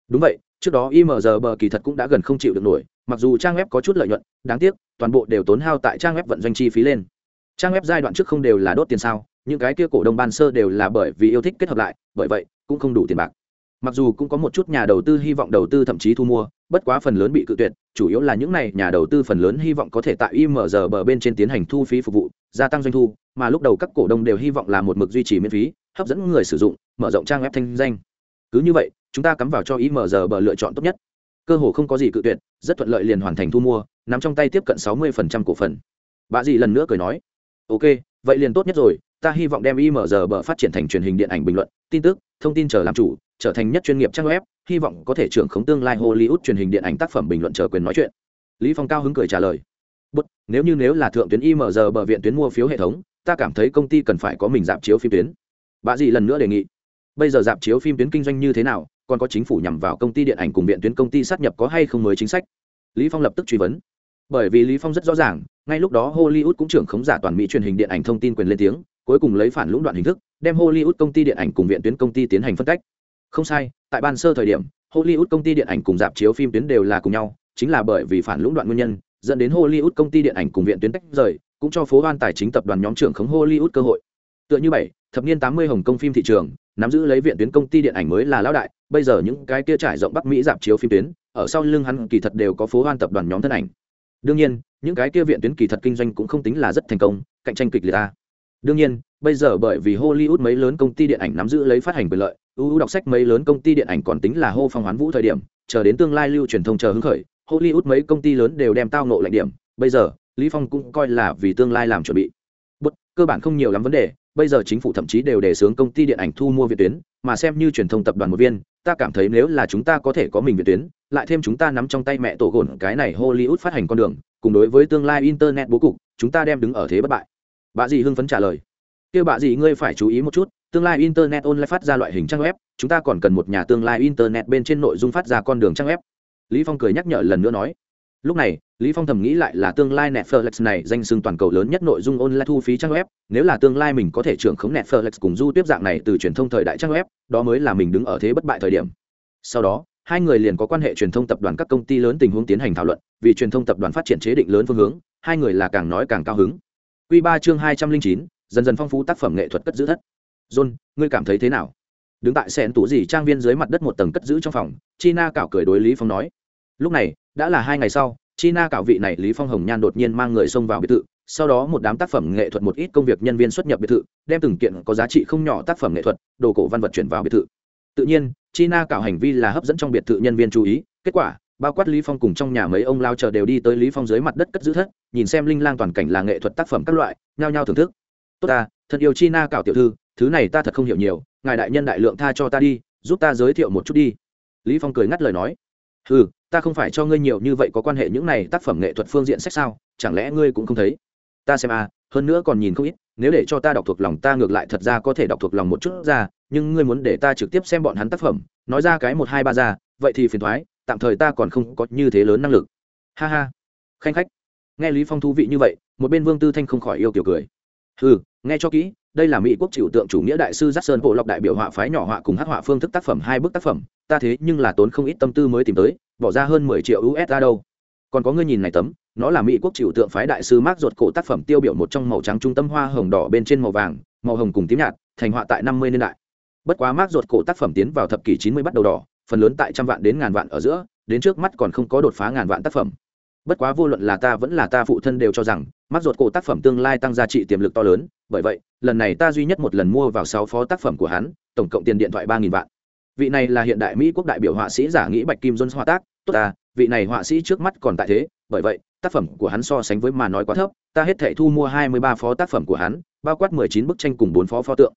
Đúng vậy trước đó imgb kỳ thật cũng đã gần không chịu được nổi, mặc dù trang web có chút lợi nhuận, đáng tiếc, toàn bộ đều tốn hao tại trang web vận doanh chi phí lên. Trang web giai đoạn trước không đều là đốt tiền sao, những cái kia cổ đông ban sơ đều là bởi vì yêu thích kết hợp lại, bởi vậy, cũng không đủ tiền bạc. Mặc dù cũng có một chút nhà đầu tư hy vọng đầu tư thậm chí thu mua, bất quá phần lớn bị cự tuyệt, chủ yếu là những này nhà đầu tư phần lớn hy vọng có thể tại img bờ bên trên tiến hành thu phí phục vụ, gia tăng doanh thu, mà lúc đầu các cổ đông đều hy vọng là một mực duy trì miễn phí, hấp dẫn người sử dụng, mở rộng trang web thanh danh. Cứ như vậy chúng ta cắm vào cho img bờ lựa chọn tốt nhất. Cơ hồ không có gì cự tuyệt rất thuận lợi liền hoàn thành thu mua nắm trong tay tiếp cận sáu mươi cổ phần. Bà dì lần nữa cười nói ok vậy liền tốt nhất rồi ta hy vọng đem img bờ phát triển thành truyền hình điện ảnh bình luận tin tức thông tin chờ làm chủ trở thành nhất chuyên nghiệp trang web hy vọng có thể trưởng khống tương lai hollywood truyền hình điện ảnh tác phẩm bình luận chờ quyền nói chuyện. Lý phong cao hứng cười trả lời Bất, nếu như nếu là thượng tuyến img bờ viện tuyến mua phiếu hệ thống ta cảm thấy công ty cần phải có mình dạp chiếu phim tuyến. Bà dì lần nữa đề nghị bây giờ dạp chiếu phim tuyến kinh doanh như thế nào còn có chính phủ nhằm vào công ty điện ảnh cùng viện tuyến công ty sát nhập có hay không mới chính sách? Lý phong lập tức truy vấn. Bởi vì lý phong rất rõ ràng, ngay lúc đó hollywood cũng trưởng khống giả toàn mỹ truyền hình điện ảnh thông tin quyền lên tiếng, cuối cùng lấy phản lũng đoạn hình thức, đem hollywood công ty điện ảnh cùng viện tuyến công ty tiến hành phân cách. Không sai, tại ban sơ thời điểm, hollywood công ty điện ảnh cùng dạp chiếu phim tuyến đều là cùng nhau, chính là bởi vì phản lũng đoạn nguyên nhân, dẫn đến hollywood công ty điện ảnh cùng viện tuyến tách rời, cũng cho phố hoan tài chính tập đoàn nhóm trưởng khống hollywood cơ hội. Tựa như bảy thập niên tám mươi hồng công phim thị trường, nắm giữ lấy viện tuyến công ty điện ảnh mới là lão đại, bây giờ những cái kia trải rộng bắc mỹ dạp chiếu phim tuyến, ở sau lưng hắn kỳ thật đều có phố hoan tập đoàn nhóm thân ảnh. Đương nhiên, những cái kia viện tuyến kỳ thật kinh doanh cũng không tính là rất thành công, cạnh tranh kịch liệt ta. Đương nhiên, bây giờ bởi vì hollywood mấy lớn công ty điện ảnh nắm giữ lấy phát hành quyền lợi ưu đọc sách mấy lớn công ty điện ảnh còn tính là hô phong hoán vũ thời điểm, chờ đến tương lai lưu truyền thông chờ hứng khởi, hollywood mấy công ty lớn đều đem tao nộ lạnh điểm. Bây giờ, lý phong cũng coi là vì tương lai làm chuẩn bị. Bất cơ bản không nhiều lắm vấn đề bây giờ chính phủ thậm chí đều đề xướng công ty điện ảnh thu mua viện tuyến, mà xem như truyền thông tập đoàn một viên, ta cảm thấy nếu là chúng ta có thể có mình viện tuyến, lại thêm chúng ta nắm trong tay mẹ tổ gồn cái này hollywood phát hành con đường, cùng đối với tương lai internet bố cục, chúng ta đem đứng ở thế bất bại. Bà dì hưng phấn trả lời. Kêu bà dì ngươi phải chú ý một chút, tương lai internet online phát ra loại hình trang web, chúng ta còn cần một nhà tương lai internet bên trên nội dung phát ra con đường trang web. Lý phong cười nhắc nhở lần nữa nói lúc này, lý phong thầm nghĩ lại là tương lai netflix này danh xưng toàn cầu lớn nhất nội dung online thu phí trang web, nếu là tương lai mình có thể trưởng khống netflix cùng du tiếp dạng này từ truyền thông thời đại trang web, đó mới là mình đứng ở thế bất bại thời điểm. Sau đó, hai người liền có quan hệ truyền thông tập đoàn các công ty lớn tình huống tiến hành thảo luận, vì truyền thông tập đoàn phát triển chế định lớn phương hướng, hai người là càng nói càng cao hứng. Quy ba chương hai trăm linh chín, dần dần phong phú tác phẩm nghệ thuật cất giữ thất. John, ngươi cảm thấy thế nào? Đứng tại sẹn tủ gì trang viên dưới mặt đất một tầng cất giữ trong phòng, china cảo cười đối lý phong nói. Lúc này đã là hai ngày sau, china cảo vị này lý phong hồng nhan đột nhiên mang người xông vào biệt thự, sau đó một đám tác phẩm nghệ thuật một ít công việc nhân viên xuất nhập biệt thự, đem từng kiện có giá trị không nhỏ tác phẩm nghệ thuật, đồ cổ văn vật chuyển vào biệt thự. Tự nhiên, china cảo hành vi là hấp dẫn trong biệt thự nhân viên chú ý, kết quả, bao quát lý phong cùng trong nhà mấy ông lao chờ đều đi tới lý phong dưới mặt đất cất giữ thất, nhìn xem linh lang toàn cảnh là nghệ thuật tác phẩm các loại, nhao nhao thưởng thức. Tốt ta, thật yêu china cảo tiểu thư, thứ này ta thật không hiểu nhiều, ngài đại nhân đại lượng tha cho ta đi, giúp ta giới thiệu một chút đi. Lý phong cười ngắt lời nói. Ừ ta không phải cho ngươi nhiều như vậy có quan hệ những này tác phẩm nghệ thuật phương diện sách sao, chẳng lẽ ngươi cũng không thấy? Ta xem à hơn nữa còn nhìn không ít, nếu để cho ta đọc thuộc lòng, ta ngược lại thật ra có thể đọc thuộc lòng một chút ra, nhưng ngươi muốn để ta trực tiếp xem bọn hắn tác phẩm, nói ra cái một hai ba ra, vậy thì phiền thoái, tạm thời ta còn không có như thế lớn năng lực. Ha ha. Khanh khách. Nghe lý phong thú vị như vậy, một bên vương tư thanh không khỏi yêu kiểu cười. Ừ nghe cho kỹ đây là mỹ quốc chịu tượng chủ nghĩa đại sư giác sơn bộ lọc đại biểu họa phái nhỏ họa cùng hát họa phương thức tác phẩm, hai bức tác phẩm. Ta thế nhưng là tốn không ít tâm tư mới tìm tới, bỏ ra hơn mười triệu usd đâu. Còn có ngươi nhìn này tấm, nó là mỹ quốc chịu tượng phái đại sư mark ruột cổ tác phẩm tiêu biểu một trong màu trắng trung tâm hoa hồng đỏ bên trên màu vàng, màu hồng cùng tím nhạt, thành họa tại năm mươi niên đại. Bất quá mark ruột cổ tác phẩm tiến vào thập kỷ chín mươi bắt đầu đỏ, phần lớn tại trăm vạn đến ngàn vạn ở giữa, đến trước mắt còn không có đột phá ngàn vạn tác phẩm bất quá vô luận là ta vẫn là ta phụ thân đều cho rằng mắt ruột cổ tác phẩm tương lai tăng giá trị tiềm lực to lớn, bởi vậy, lần này ta duy nhất một lần mua vào sáu phó tác phẩm của hắn, tổng cộng tiền điện thoại ba nghìn vạn. Vị này là hiện đại mỹ quốc đại biểu họa sĩ giả nghĩ bạch kim jones họa tác, tốt ta vị này họa sĩ trước mắt còn tại thế, bởi vậy, tác phẩm của hắn so sánh với mà nói quá thấp, ta hết thể thu mua hai mươi ba phó tác phẩm của hắn, bao quát mười chín bức tranh cùng bốn phó pho tượng.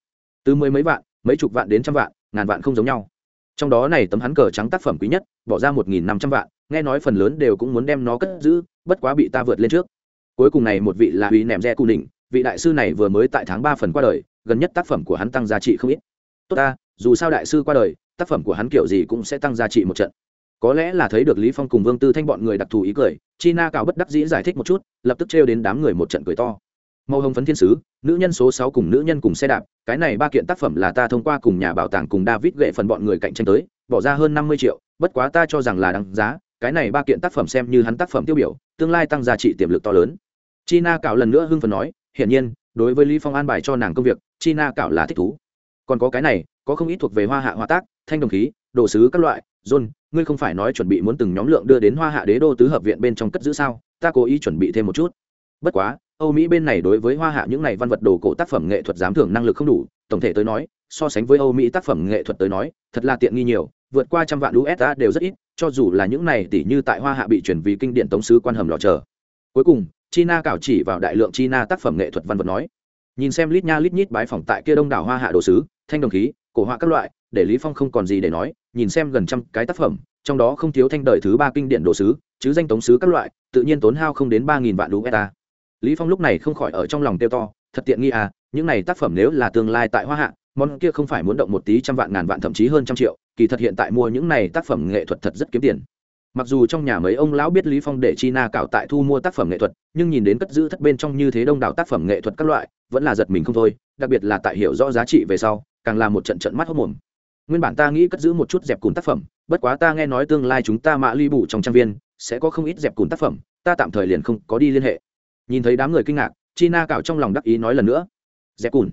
Từ mười mấy vạn, mấy chục vạn đến trăm vạn, ngàn vạn không giống nhau trong đó này tấm hắn cờ trắng tác phẩm quý nhất, bỏ ra một nghìn năm trăm vạn, nghe nói phần lớn đều cũng muốn đem nó cất giữ, bất quá bị ta vượt lên trước. Cuối cùng này một vị là uy nèm re cù đình vị đại sư này vừa mới tại tháng ba phần qua đời, gần nhất tác phẩm của hắn tăng giá trị không ít. Tốt ta, dù sao đại sư qua đời, tác phẩm của hắn kiểu gì cũng sẽ tăng giá trị một trận. Có lẽ là thấy được lý phong cùng vương tư thanh bọn người đặc thù ý cười, chi na cào bất đắc dĩ giải thích một chút, lập tức trêu đến đám người một trận cười to màu hồng phấn thiên sứ, nữ nhân số sáu cùng nữ nhân cùng xe đạp, cái này ba kiện tác phẩm là ta thông qua cùng nhà bảo tàng cùng david gậy phần bọn người cạnh tranh tới, bỏ ra hơn năm mươi triệu, bất quá ta cho rằng là đáng giá, cái này ba kiện tác phẩm xem như hắn tác phẩm tiêu biểu, tương lai tăng giá trị tiềm lực to lớn. China cạo lần nữa hưng phần nói, hiển nhiên, đối với lý phong an bài cho nàng công việc, china cạo là thích thú. Còn có cái này, có không ít thuộc về hoa hạ hoa tác, thanh đồng khí, đồ sứ các loại, john, ngươi không phải nói chuẩn bị muốn từng nhóm lượng đưa đến hoa hạ đế đô tứ hợp viện bên trong cất giữ sao, ta cố ý chuẩn bị thêm một chút. Bất quá âu mỹ bên này đối với hoa hạ những này văn vật đồ cổ tác phẩm nghệ thuật giám thưởng năng lực không đủ, tổng thể tới nói, so sánh với âu mỹ tác phẩm nghệ thuật tới nói, thật là tiện nghi nhiều, vượt qua trăm vạn usd đều rất ít, cho dù là những này tỷ như tại hoa hạ bị chuyển vì kinh điển tống sứ quan hầm lò chờ. Cuối cùng, china cảo chỉ vào đại lượng china tác phẩm nghệ thuật văn vật nói, nhìn xem lít nha lít nhít bái phòng tại kia đông đảo hoa hạ đồ sứ, thanh đồng khí, cổ họa các loại, để lý phong không còn gì để nói, nhìn xem gần trăm cái tác phẩm, trong đó không thiếu thanh đời thứ ba kinh điển đồ sứ, chứ danh tống sứ các loại, tự nhiên tốn hao không đến ba nghìn vạn usd lý phong lúc này không khỏi ở trong lòng tiêu to, thật tiện nghi à những này tác phẩm nếu là tương lai tại hoa hạ, món kia không phải muốn động một tí trăm vạn ngàn vạn thậm chí hơn trăm triệu, kỳ thật hiện tại mua những này tác phẩm nghệ thuật thật rất kiếm tiền. Mặc dù trong nhà mấy ông lão biết lý phong để chi na cạo tại thu mua tác phẩm nghệ thuật, nhưng nhìn đến cất giữ thất bên trong như thế đông đảo tác phẩm nghệ thuật các loại, vẫn là giật mình không thôi, đặc biệt là tại hiểu rõ giá trị về sau, càng là một trận trận mắt hốc mồm. Nguyên bản ta nghĩ cất giữ một chút dẹp cùn tác phẩm, bất quá ta nghe nói tương lai chúng ta mã ly bù trong trang viên, sẽ có không ít dẹp cùn tác phẩm, ta tạm thời liền không có đi liên hệ nhìn thấy đám người kinh ngạc chi na cạo trong lòng đắc ý nói lần nữa. Dẹp cùn.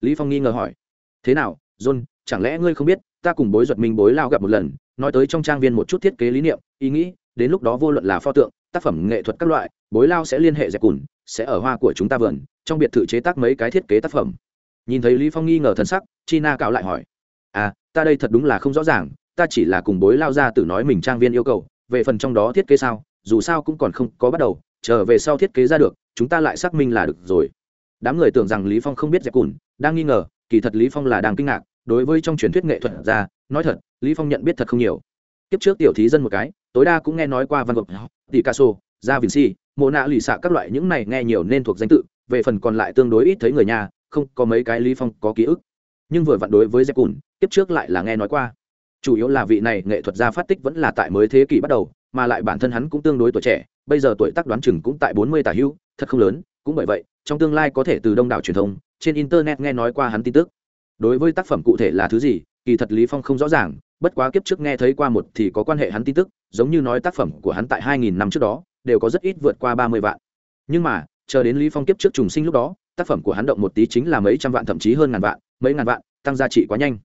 Lý phong nghi ngờ hỏi. Thế nào, john, chẳng lẽ ngươi không biết, ta cùng bối duật minh bối lao gặp một lần, nói tới trong trang viên một chút thiết kế lý niệm, ý nghĩ, đến lúc đó vô luận là pho tượng, tác phẩm nghệ thuật các loại, bối lao sẽ liên hệ dẹp cùn, sẽ ở hoa của chúng ta vườn, trong biệt thự chế tác mấy cái thiết kế tác phẩm. Nhìn thấy lý phong nghi ngờ thần sắc, china cạo lại hỏi. À ta đây thật đúng là không rõ ràng, ta chỉ là cùng bối lao ra từ nói mình trang viên yêu cầu, về phần trong đó thiết kế sao, dù sao cũng còn không có bắt đầu chờ về sau thiết kế ra được, chúng ta lại xác minh là được rồi. Đám người tưởng rằng lý phong không biết dẹp cùn, đang nghi ngờ, kỳ thật lý phong là đang kinh ngạc, đối với trong truyền thuyết nghệ thuật ra, nói thật, lý phong nhận biết thật không nhiều. Kiếp trước tiểu thí dân một cái, tối đa cũng nghe nói qua văn gogh, picasso, da vinci mộ nạ lì xạ các loại những này nghe nhiều nên thuộc danh tự, về phần còn lại tương đối ít thấy người nhà, không có mấy cái lý phong có ký ức. Nhưng vừa vặn đối với dẹp cùn, kiếp trước lại là nghe nói qua. Chủ yếu là vị này nghệ thuật gia phát tích vẫn là tại mới thế kỷ bắt đầu, mà lại bản thân hắn cũng tương đối tuổi trẻ bây giờ tuổi tác đoán chừng cũng tại bốn mươi tả hưu thật không lớn, cũng bởi vậy, trong tương lai có thể từ đông đảo truyền thông, trên internet nghe nói qua hắn tin tức. Đối với tác phẩm cụ thể là thứ gì, kỳ thật lý phong không rõ ràng, bất quá kiếp trước nghe thấy qua một thì có quan hệ hắn tin tức, giống như nói tác phẩm của hắn tại 2000 năm trước đó, đều có rất ít vượt qua 30 vạn. Nhưng mà, chờ đến lý phong kiếp trước trùng sinh lúc đó, tác phẩm của hắn động một tí chính là mấy trăm vạn thậm chí hơn ngàn vạn, mấy ngàn vạn, tăng giá trị quá nhanh.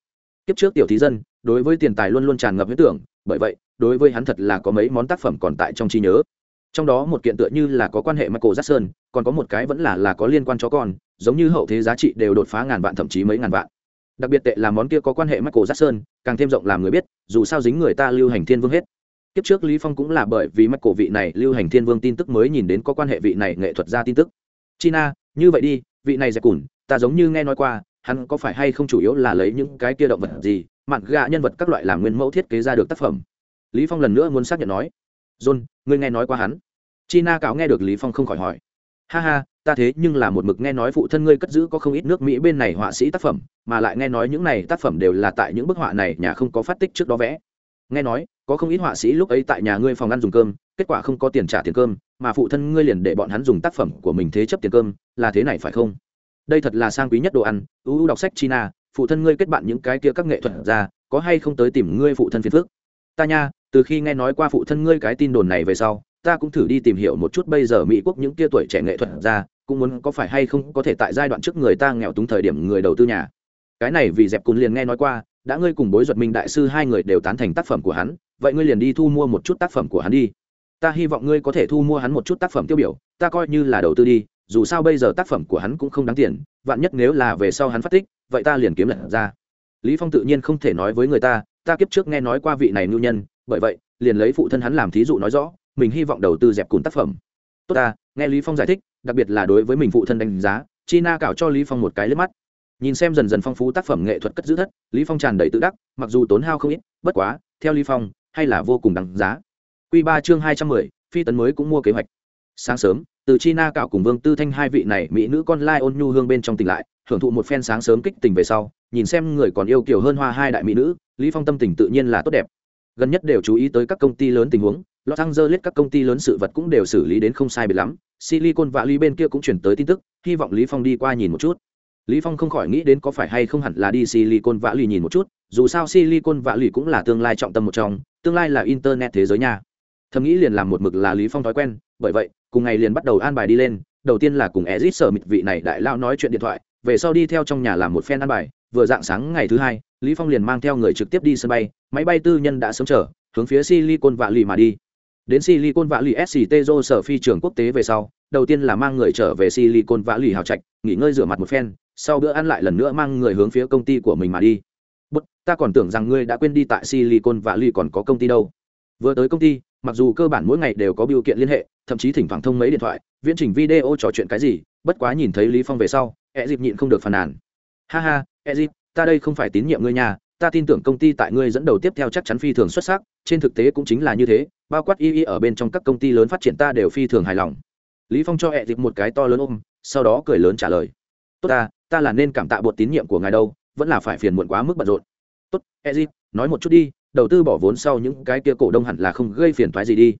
Kiếp trước tiểu thí dân, đối với tiền tài luôn luôn tràn ngập huyết tưởng, bởi vậy, đối với hắn thật là có mấy món tác phẩm còn tại trong trí nhớ trong đó một kiện tựa như là có quan hệ michael jackson, còn có một cái vẫn là là có liên quan cho con, giống như hậu thế giá trị đều đột phá ngàn vạn thậm chí mấy ngàn vạn. Đặc biệt tệ là món kia có quan hệ michael jackson, càng thêm rộng làm người biết, dù sao dính người ta lưu hành thiên vương hết. Kiếp trước lý phong cũng là bởi vì michael vị này, lưu hành thiên vương tin tức mới nhìn đến có quan hệ vị này nghệ thuật ra tin tức. China, như vậy đi, vị này dẹp cùn, ta giống như nghe nói qua, hắn có phải hay không chủ yếu là lấy những cái kia động vật gì mặn gạ nhân vật các loại làm nguyên mẫu thiết kế ra được tác phẩm. Lý phong lần nữa muốn xác nhận nói, john, ngươi nghe nói qua hắn? Chi Na cáo nghe được lý phong không khỏi hỏi. Ha ha, ta thế nhưng là một mực nghe nói phụ thân ngươi cất giữ có không ít nước mỹ bên này họa sĩ tác phẩm, mà lại nghe nói những này tác phẩm đều là tại những bức họa này nhà không có phát tích trước đó vẽ. Nghe nói, có không ít họa sĩ lúc ấy tại nhà ngươi phòng ăn dùng cơm, kết quả không có tiền trả tiền cơm, mà phụ thân ngươi liền để bọn hắn dùng tác phẩm của mình thế chấp tiền cơm, là thế này phải không? Đây thật là sang quý nhất đồ ăn ưu đọc sách china phụ thân ngươi kết bạn những cái kia các nghệ thuật ra, có hay không tới tìm ngươi phụ thân phiền phước ta nha, từ khi nghe nói qua phụ thân ngươi cái tin đồn này về sau ta cũng thử đi tìm hiểu một chút bây giờ mỹ quốc những kia tuổi trẻ nghệ thuật ra, cũng muốn có phải hay không có thể tại giai đoạn trước người ta nghèo túng thời điểm người đầu tư nhà. Cái này vì dẹp cùn liền nghe nói qua, đã ngươi cùng bối duật minh đại sư hai người đều tán thành tác phẩm của hắn, vậy ngươi liền đi thu mua một chút tác phẩm của hắn đi. Ta hy vọng ngươi có thể thu mua hắn một chút tác phẩm tiêu biểu, ta coi như là đầu tư đi, dù sao bây giờ tác phẩm của hắn cũng không đáng tiền, vạn nhất nếu là về sau hắn phát tích, vậy ta liền kiếm lật ra. Lý phong tự nhiên không thể nói với người ta ta kiếp trước nghe nói qua vị này ngưu nhân, bởi vậy, liền lấy phụ thân hắn làm thí dụ nói rõ mình hy vọng đầu tư dẹp cùn tác phẩm. Tốt ta, nghe lý phong giải thích, đặc biệt là đối với mình phụ thân đánh giá, china cảo cho lý phong một cái lướt mắt. Nhìn xem dần dần phong phú tác phẩm nghệ thuật cất giữ thất, lý phong tràn đầy tự đắc, mặc dù tốn hao không ít, bất quá, theo lý phong, hay là vô cùng đáng giá. Quy ba chương hai trăm mười, phi tấn mới cũng mua kế hoạch. Sáng sớm, từ china cảo cùng vương tư thanh hai vị này mỹ nữ con lai ôn nhu hương bên trong tỉnh lại hưởng thụ một phen sáng sớm kích tình về sau, nhìn xem người còn yêu kiều hơn hoa hai đại mỹ nữ, lý phong tâm tình tự nhiên là tốt đẹp. Gần nhất đều chú ý tới các công ty lớn tình huống los angeles các công ty lớn sự vật cũng đều xử lý đến không sai biệt lắm. Silicon valley bên kia cũng chuyển tới tin tức, hy vọng lý phong đi qua nhìn một chút. Lý phong không khỏi nghĩ đến có phải hay không hẳn là đi silicon valley nhìn một chút, dù sao silicon valley cũng là tương lai trọng tâm một trong, tương lai là internet thế giới nha. Thầm nghĩ liền làm một mực là lý phong thói quen, bởi vậy, cùng ngày liền bắt đầu an bài đi lên, đầu tiên là cùng ezit sở mịt vị này đại lao nói chuyện điện thoại, về sau đi theo trong nhà làm một phen an bài, vừa dạng sáng ngày thứ hai, lý phong liền mang theo người trực tiếp đi sân bay, máy bay tư nhân đã sớm chờ, hướng phía silicon valley mà đi đến silicon valley sct do sở phi trường quốc tế về sau, đầu tiên là mang người trở về silicon valley hào trạch, nghỉ ngơi rửa mặt một phen, sau bữa ăn lại lần nữa mang người hướng phía công ty của mình mà đi. Bất ta còn tưởng rằng ngươi đã quên đi tại silicon valley còn có công ty đâu. Vừa tới công ty, mặc dù cơ bản mỗi ngày đều có biểu kiện liên hệ, thậm chí thỉnh thoảng thông mấy điện thoại, viễn trình video trò chuyện cái gì, bất quá nhìn thấy lý phong về sau e dịp nhịn không được phàn nàn. Ha ha e dịp, ta đây không phải tín nhiệm ngươi nhà ta tin tưởng công ty tại ngươi dẫn đầu tiếp theo chắc chắn phi thường xuất sắc, trên thực tế cũng chính là như thế bao quát y y ở bên trong các công ty lớn phát triển ta đều phi thường hài lòng. Lý phong cho e dịp một cái to lớn ôm, sau đó cười lớn trả lời. Tốt ta ta là nên cảm tạ bột tín nhiệm của ngài đâu, vẫn là phải phiền muộn quá mức bận rộn. Tốt e dịp nói một chút đi, đầu tư bỏ vốn sau những cái kia cổ đông hẳn là không gây phiền toái gì đi.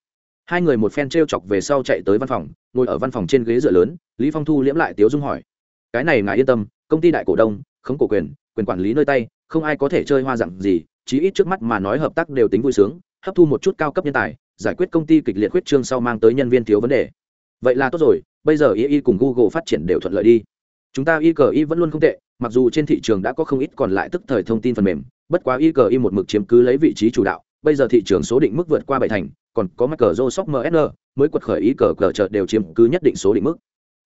Hai người một phen t r e o chọc về sau chạy tới văn phòng, ngồi ở văn phòng trên ghế dựa lớn, lý phong thu liễm lại tiếu dung hỏi. Cái này ngài yên tâm, công ty đại cổ đông không cổ quyền quyền quản lý nơi tay, không ai có thể chơi hoa dặn gì, chí ít trước mắt mà nói hợp tác đều tính vui sướng hấp thu một chút cao cấp nhân tài, giải quyết công ty kịch liệt khuyết trương sau mang tới nhân viên thiếu vấn đề. Vậy là tốt rồi, bây giờ y y cùng google phát triển đều thuận lợi đi. Chúng ta y cờ y vẫn luôn không tệ, mặc dù trên thị trường đã có không ít còn lại tức thời thông tin phần mềm, bất quá y cờ y một mực chiếm cứ lấy vị trí chủ đạo, bây giờ thị trường số định mức vượt qua bảy thành, còn có mắc cờ rô sóc msn mới quật khởi Y cờ cờ chợ đều chiếm cứ nhất định số định mức.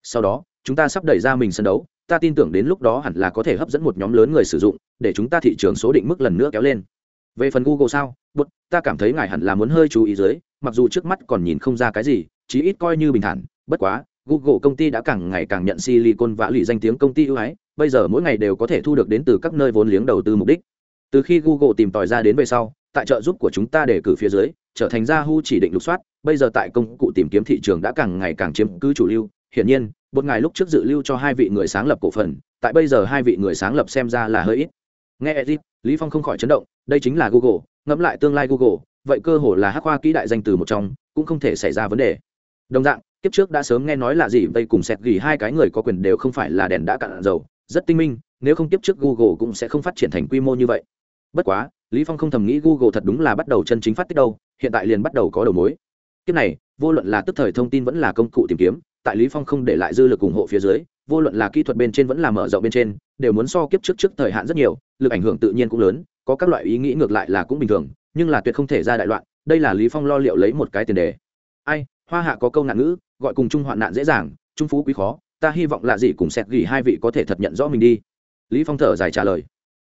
Sau đó, chúng ta sắp đẩy ra mình sân đấu, ta tin tưởng đến lúc đó hẳn là có thể hấp dẫn một nhóm lớn người sử dụng, để chúng ta thị trường số định mức lần nữa kéo lên. Về phần google sao? Bút ta cảm thấy ngài hẳn là muốn hơi chú ý dưới mặc dù trước mắt còn nhìn không ra cái gì chí ít coi như bình thản bất quá google công ty đã càng ngày càng nhận silicon và lì danh tiếng công ty ưu ái bây giờ mỗi ngày đều có thể thu được đến từ các nơi vốn liếng đầu tư mục đích từ khi google tìm tòi ra đến về sau tại trợ giúp của chúng ta để cử phía dưới trở thành Yahoo chỉ định lục soát, bây giờ tại công cụ tìm kiếm thị trường đã càng ngày càng chiếm cứ chủ lưu. Hiển nhiên, một ngày lúc trước dự lưu cho hai vị người sáng lập cổ phần, tại bây giờ hai vị người sáng lập xem ra là hơi ít. Nghe Edit, Lý Phong không khỏi chấn động, đây chính là Google, ngẫm lại tương lai Google, vậy cơ hồ là hắc khoa kỹ đại danh từ một trong, cũng không thể xảy ra vấn đề. Đồng dạng, kiếp trước đã sớm nghe nói là gì đây cùng sẹt gỉ hai cái người có quyền đều không phải là đèn đã cạn dầu, rất tinh minh, nếu không kiếp trước Google cũng sẽ không phát triển thành quy mô như vậy. Bất quá, lý phong không thầm nghĩ google thật đúng là bắt đầu chân chính phát tích đâu hiện tại liền bắt đầu có đầu mối kiếp này vô luận là tức thời thông tin vẫn là công cụ tìm kiếm tại lý phong không để lại dư lực ủng hộ phía dưới vô luận là kỹ thuật bên trên vẫn là mở rộng bên trên đều muốn so kiếp trước trước thời hạn rất nhiều lực ảnh hưởng tự nhiên cũng lớn có các loại ý nghĩ ngược lại là cũng bình thường, nhưng là tuyệt không thể ra đại loạn, đây là lý phong lo liệu lấy một cái tiền đề. Ai, hoa hạ có câu nạn ngữ, gọi cùng chung hoạn nạn dễ dàng trung phú quý khó, ta hy vọng là gì cùng xét gỉ hai vị có thể thật nhận rõ mình đi. Lý phong thở dài trả lời.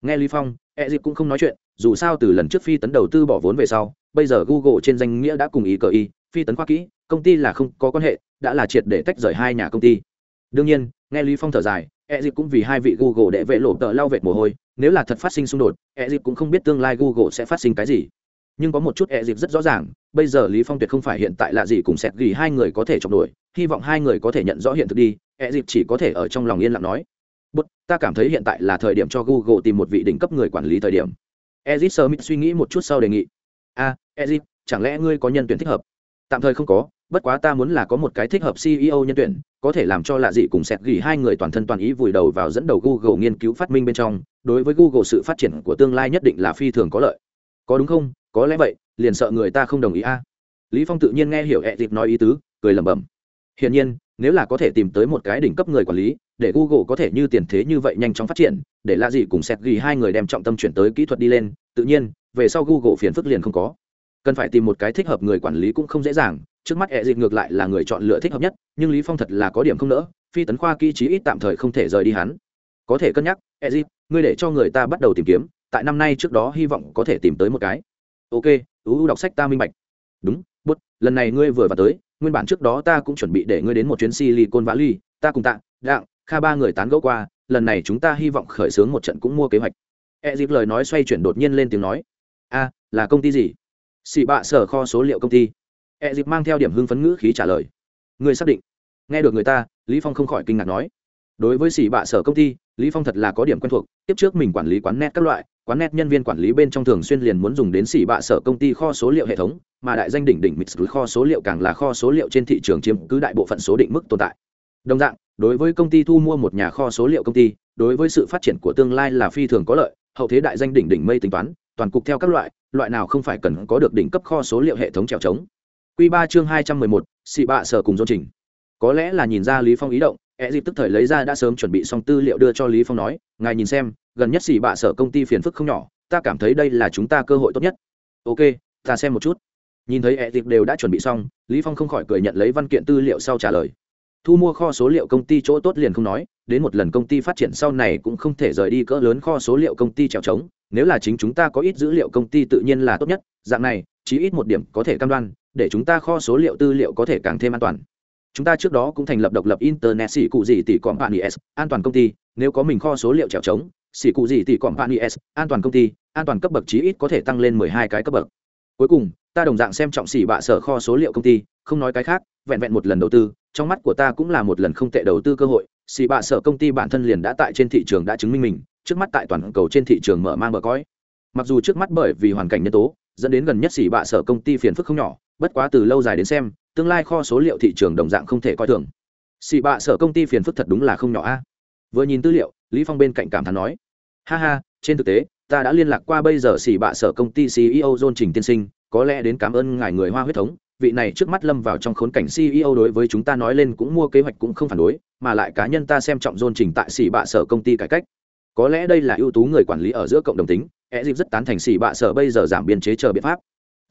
Nghe lý phong e dịp cũng không nói chuyện, dù sao từ lần trước phi tấn đầu tư bỏ vốn về sau, bây giờ google trên danh nghĩa đã cùng ý cờ y, phi tấn khoa kỹ, công ty là không có quan hệ, đã là triệt để tách rời hai nhà công ty. Đương nhiên, nghe lý phong thở dài e dịp cũng vì hai vị google để vệ lộ tờ lao vệt mồ hôi nếu là thật phát sinh xung đột e dịp cũng không biết tương lai google sẽ phát sinh cái gì nhưng có một chút e dịp rất rõ ràng bây giờ lý phong tuyệt không phải hiện tại là gì cùng sẹt gỉ hai người có thể chống đuổi. hy vọng hai người có thể nhận rõ hiện thực đi e dịp chỉ có thể ở trong lòng yên lặng nói Bút, ta cảm thấy hiện tại là thời điểm cho Google tìm một vị đỉnh cấp người quản lý thời điểm. Ezit Smith suy nghĩ một chút sau đề nghị. A, à, Ezit, chẳng lẽ ngươi có nhân tuyển thích hợp? Tạm thời không có, bất quá ta muốn là có một cái thích hợp CEO nhân tuyển, có thể làm cho lạ dị cùng sẹt gỉ hai người toàn thân toàn ý vùi đầu vào dẫn đầu Google nghiên cứu phát minh bên trong, đối với Google sự phát triển của tương lai nhất định là phi thường có lợi. Có đúng không? Có lẽ vậy, liền sợ người ta không đồng ý a. Lý Phong tự nhiên nghe hiểu Ezit nói ý tứ, cười lẩm bẩm. Hiển nhiên, nếu là có thể tìm tới một cái đỉnh cấp người quản lý, để google có thể như tiền thế như vậy nhanh chóng phát triển để lạ gì cùng sẹt gỉ hai người đem trọng tâm chuyển tới kỹ thuật đi lên tự nhiên về sau google phiền phức liền không có cần phải tìm một cái thích hợp người quản lý cũng không dễ dàng trước mắt ẹ dịp ngược lại là người chọn lựa thích hợp nhất, nhưng lý phong thật là có điểm không nỡ, phi tấn khoa kỹ trí ít tạm thời không thể rời đi hắn. Có thể cân nhắc ẹ dịp ngươi để cho người ta bắt đầu tìm kiếm, tại năm nay trước đó hy vọng có thể tìm tới một cái. Ok uu đọc sách ta minh bạch. Đúng, bút, lần này ngươi vừa vào tới, nguyên bản trước đó ta cũng chuẩn bị để ngươi đến một chuyến silicon valley, ta cùng tạ, đặng, kha ba người tán gẫu qua, lần này chúng ta hy vọng khởi xướng một trận cũng mua kế hoạch. E dịp lời nói xoay chuyển đột nhiên lên tiếng nói, a, là công ty gì? Xị bạ sở kho số liệu công ty e dịp mang theo điểm hưng phấn ngữ khí trả lời. Người xác định. Nghe được người ta, lý phong không khỏi kinh ngạc nói. Đối với xỉ bạ sở công ty, lý phong thật là có điểm quen thuộc, tiếp trước mình quản lý quán net các loại, quán net nhân viên quản lý bên trong thường xuyên liền muốn dùng đến xỉ bạ sở công ty kho số liệu hệ thống, mà đại danh đỉnh đỉnh mix kho số liệu càng là kho số liệu trên thị trường chiếm cứ đại bộ phận số định mức tồn tại. Đồng dạng, đối với công ty thu mua một nhà kho số liệu công ty, đối với sự phát triển của tương lai là phi thường có lợi, hậu thế đại danh đỉnh đỉnh mây tính toán, toàn cục theo các loại loại nào không phải cần có được đỉnh cấp kho số liệu hệ thống trèo trống. Quy 3 chương 211, xị bạ sở cùng dôn trình. Có lẽ là nhìn ra Lý Phong ý động, E dịp tức thời lấy ra đã sớm chuẩn bị xong tư liệu đưa cho Lý Phong nói, ngài nhìn xem, gần nhất xị bạ sở công ty phiền phức không nhỏ, ta cảm thấy đây là chúng ta cơ hội tốt nhất. Ok, ta xem một chút. Nhìn thấy E dịp đều đã chuẩn bị xong, Lý Phong không khỏi cười nhận lấy văn kiện tư liệu sau trả lời. Thu mua kho số liệu công ty chỗ tốt liền không nói, đến một lần công ty phát triển sau này cũng không thể rời đi cỡ lớn kho số liệu công ty trèo trống, nếu là chính chúng ta có ít dữ liệu công ty tự nhiên là tốt nhất, dạng này, chí ít một điểm có thể cam đoan, để chúng ta kho số liệu tư liệu có thể càng thêm an toàn. Chúng ta trước đó cũng thành lập độc lập internet xỉ cụ gì tỷ company s an toàn công ty. Nếu có mình kho số liệu trèo trống, xỉ cụ gì tỷ company s an toàn công ty, an toàn cấp bậc chí ít có thể tăng lên mười hai cái cấp bậc. Cuối cùng, ta đồng dạng xem trọng xỉ bạ sở kho số liệu công ty, không nói cái khác, vẹn vẹn một lần đầu tư, trong mắt của ta cũng là một lần không tệ đầu tư cơ hội. Xỉ bạ sở công ty bản thân liền đã tại trên thị trường đã chứng minh mình, trước mắt tại toàn cầu trên thị trường mở mang bờ cõi. Mặc dù trước mắt bởi vì hoàn cảnh nhân tố, dẫn đến gần nhất xỉ bạ sở công ty phiền phức không nhỏ bất quá từ lâu dài đến xem, tương lai kho số liệu thị trường đồng dạng không thể coi thường. Xì bạ sở công ty phiền phức thật đúng là không nhỏ a. Vừa nhìn tư liệu, lý phong bên cạnh cảm thán nói, ha ha, trên thực tế, ta đã liên lạc qua bây giờ xì bạ sở công ty ceo john trình tiên sinh, có lẽ đến cảm ơn ngài người hoa huyết thống, vị này trước mắt lâm vào trong khốn cảnh ceo đối với chúng ta nói lên cũng mua kế hoạch cũng không phản đối, mà lại cá nhân ta xem trọng john trình tại xì bạ sở công ty cải cách. Có lẽ đây là ưu tú người quản lý ở giữa cộng đồng tính e dịp rất tán thành xì bạ sở bây giờ giảm biên chế chờ biện pháp.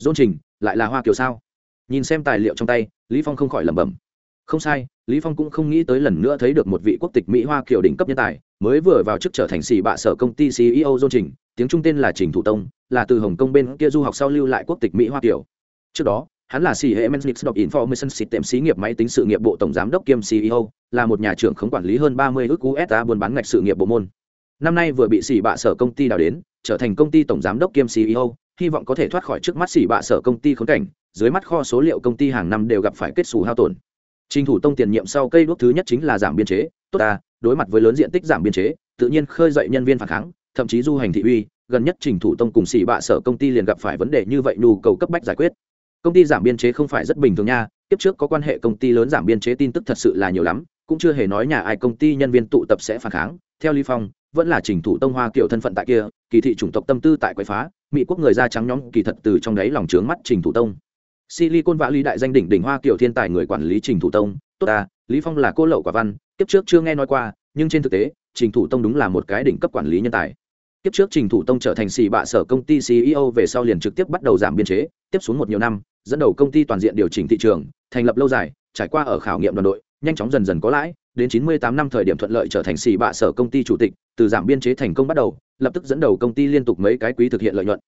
John trình lại là hoa kiều sao? Nhìn xem tài liệu trong tay lý phong không khỏi lẩm bẩm. Không sai lý phong cũng không nghĩ tới lần nữa thấy được một vị quốc tịch mỹ hoa kiều đỉnh cấp nhân tài mới vừa vào chức trở thành xì bạ sở công ty ceo dôn trình tiếng trung tên là trình thủ tông là từ hồng kông bên kia du học sau lưu lại quốc tịch mỹ hoa kiều. Trước đó hắn là CEO Menix of Information System xí nghiệp máy tính sự nghiệp bộ tổng giám đốc kiêm CEO, là một nhà trưởng khống quản lý hơn 30 ước USA buôn bán ngạch sự nghiệp bộ môn. Năm nay vừa bị xỉ bạ sở công ty đào đến, trở thành công ty tổng giám đốc kiêm CEO, hy vọng có thể thoát khỏi trước mắt xỉ bạ sở công ty khốn cảnh, dưới mắt kho số liệu công ty hàng năm đều gặp phải kết xù hao tổn. Trình thủ tông tiền nhiệm sau cây đuốc thứ nhất chính là giảm biên chế tốt ta đối mặt với lớn diện tích giảm biên chế tự nhiên khơi dậy nhân viên phản kháng thậm chí du hành thị uy gần nhất trình thủ tông cùng xỉ bạ sở công ty liền gặp phải vấn đề như vậy nhu cầu cấp bách giải quyết. Công ty giảm biên chế không phải rất bình thường nha tiếp trước có quan hệ công ty lớn giảm biên chế tin tức thật sự là nhiều lắm cũng chưa hề nói nhà ai công ty nhân viên tụ tập sẽ phản kháng. Theo ly phong vẫn là trình thủ tông hoa kiểu thân phận tại kia kỳ thị chủng tộc tâm tư tại quậy phá mỹ quốc người da trắng nhóm kỳ thật từ trong đáy lòng trướng mắt trình thủ tông. Silicon vã lý đại danh đỉnh đỉnh hoa kiểu thiên tài người quản lý trình thủ tông. Tốt ta, lý phong là cô lậu quả văn tiếp trước chưa nghe nói qua, nhưng trên thực tế, trình thủ tông đúng là một cái đỉnh cấp quản lý nhân tài. Tiếp trước trình thủ tông trở thành xì bạ sở công ty ceo về sau liền trực tiếp bắt đầu giảm biên chế, tiếp xuống một nhiều năm, dẫn đầu công ty toàn diện điều chỉnh thị trường, thành lập lâu dài, trải qua ở khảo nghiệm đoàn đội, nhanh chóng dần dần có lãi đến 98 năm thời điểm thuận lợi trở thành xì bạ sở công ty chủ tịch, từ giảm biên chế thành công bắt đầu, lập tức dẫn đầu công ty liên tục mấy cái quý thực hiện lợi nhuận.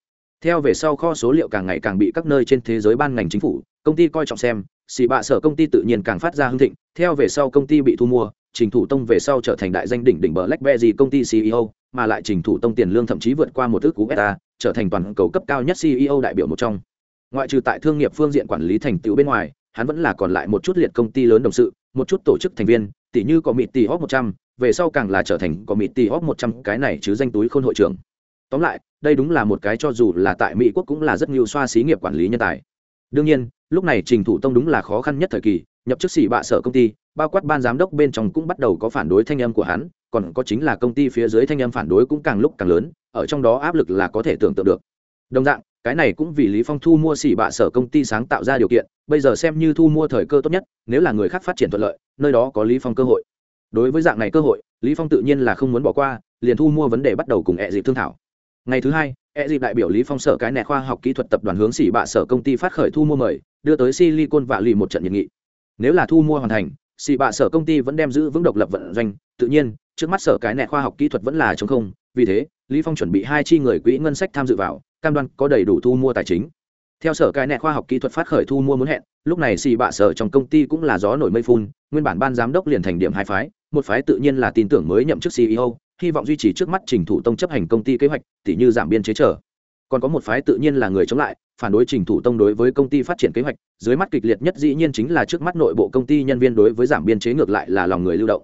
Theo về sau kho số liệu càng ngày càng bị các nơi trên thế giới ban ngành chính phủ, công ty coi trọng xem, xì bạ sở công ty tự nhiên càng phát ra hưng thịnh. Theo về sau công ty bị thu mua, trình thủ tông về sau trở thành đại danh đỉnh đỉnh blackberry công ty ceo mà lại trình thủ tông tiền lương thậm chí vượt qua một thứ cú beta trở thành toàn cầu cấp cao nhất ceo đại biểu một trong. Ngoại trừ tại thương nghiệp phương diện quản lý thành tựu bên ngoài, hắn vẫn là còn lại một chút liệt công ty lớn đồng sự, một chút tổ chức thành viên tỷ như có mịt tỷ hóc một trăm, về sau càng là trở thành có mịt tỷ hóc một trăm cái này chứ danh túi khôn hội trưởng. Tóm lại, đây đúng là một cái cho dù là tại mỹ quốc cũng là rất nhiều xoa xí nghiệp quản lý nhân tài. Đương nhiên, lúc này trình thủ tông đúng là khó khăn nhất thời kỳ, nhập chức xỉ bạ sở công ty, bao quát ban giám đốc bên trong cũng bắt đầu có phản đối thanh âm của hắn, còn có chính là công ty phía dưới thanh âm phản đối cũng càng lúc càng lớn, ở trong đó áp lực là có thể tưởng tượng được. Đồng dạng cái này cũng vì lý phong thu mua xỉ bạ sở công ty sáng tạo ra điều kiện, bây giờ xem như thu mua thời cơ tốt nhất, nếu là người khác phát triển thuận lợi, nơi đó có lý phong cơ hội. Đối với dạng này cơ hội, lý phong tự nhiên là không muốn bỏ qua, liền thu mua vấn đề bắt đầu cùng ẹ dịp thương thảo. Ngày thứ hai e dịp đại biểu lý phong sở cái nẹ khoa học kỹ thuật tập đoàn hướng xỉ bạ sở công ty phát khởi thu mua mời, đưa tới silicon vạ lì một trận nhiệt nghị. Nếu là thu mua hoàn thành, xỉ bạ sở công ty vẫn đem giữ vững độc lập vận doanh, tự nhiên, trước mắt sở cái nẹ khoa học kỹ thuật vẫn là chống không, vì thế, lý phong chuẩn bị hai chi người quỹ ngân sách tham dự vào cam đoan có đầy đủ thu mua tài chính. Theo sở cái nẹ khoa học kỹ thuật phát khởi thu mua muốn hẹn, lúc này xì bạ sở trong công ty cũng là gió nổi mây phun, nguyên bản ban giám đốc liền thành điểm hai phái, một phái tự nhiên là tin tưởng mới nhậm chức ceo hy vọng duy trì trước mắt trình thủ tông chấp hành công ty kế hoạch, tỉ như giảm biên chế trở. Còn có một phái tự nhiên là người chống lại, phản đối trình thủ tông đối với công ty phát triển kế hoạch, dưới mắt kịch liệt nhất dĩ nhiên chính là trước mắt nội bộ công ty nhân viên đối với giảm biên chế ngược lại là lòng người lưu động.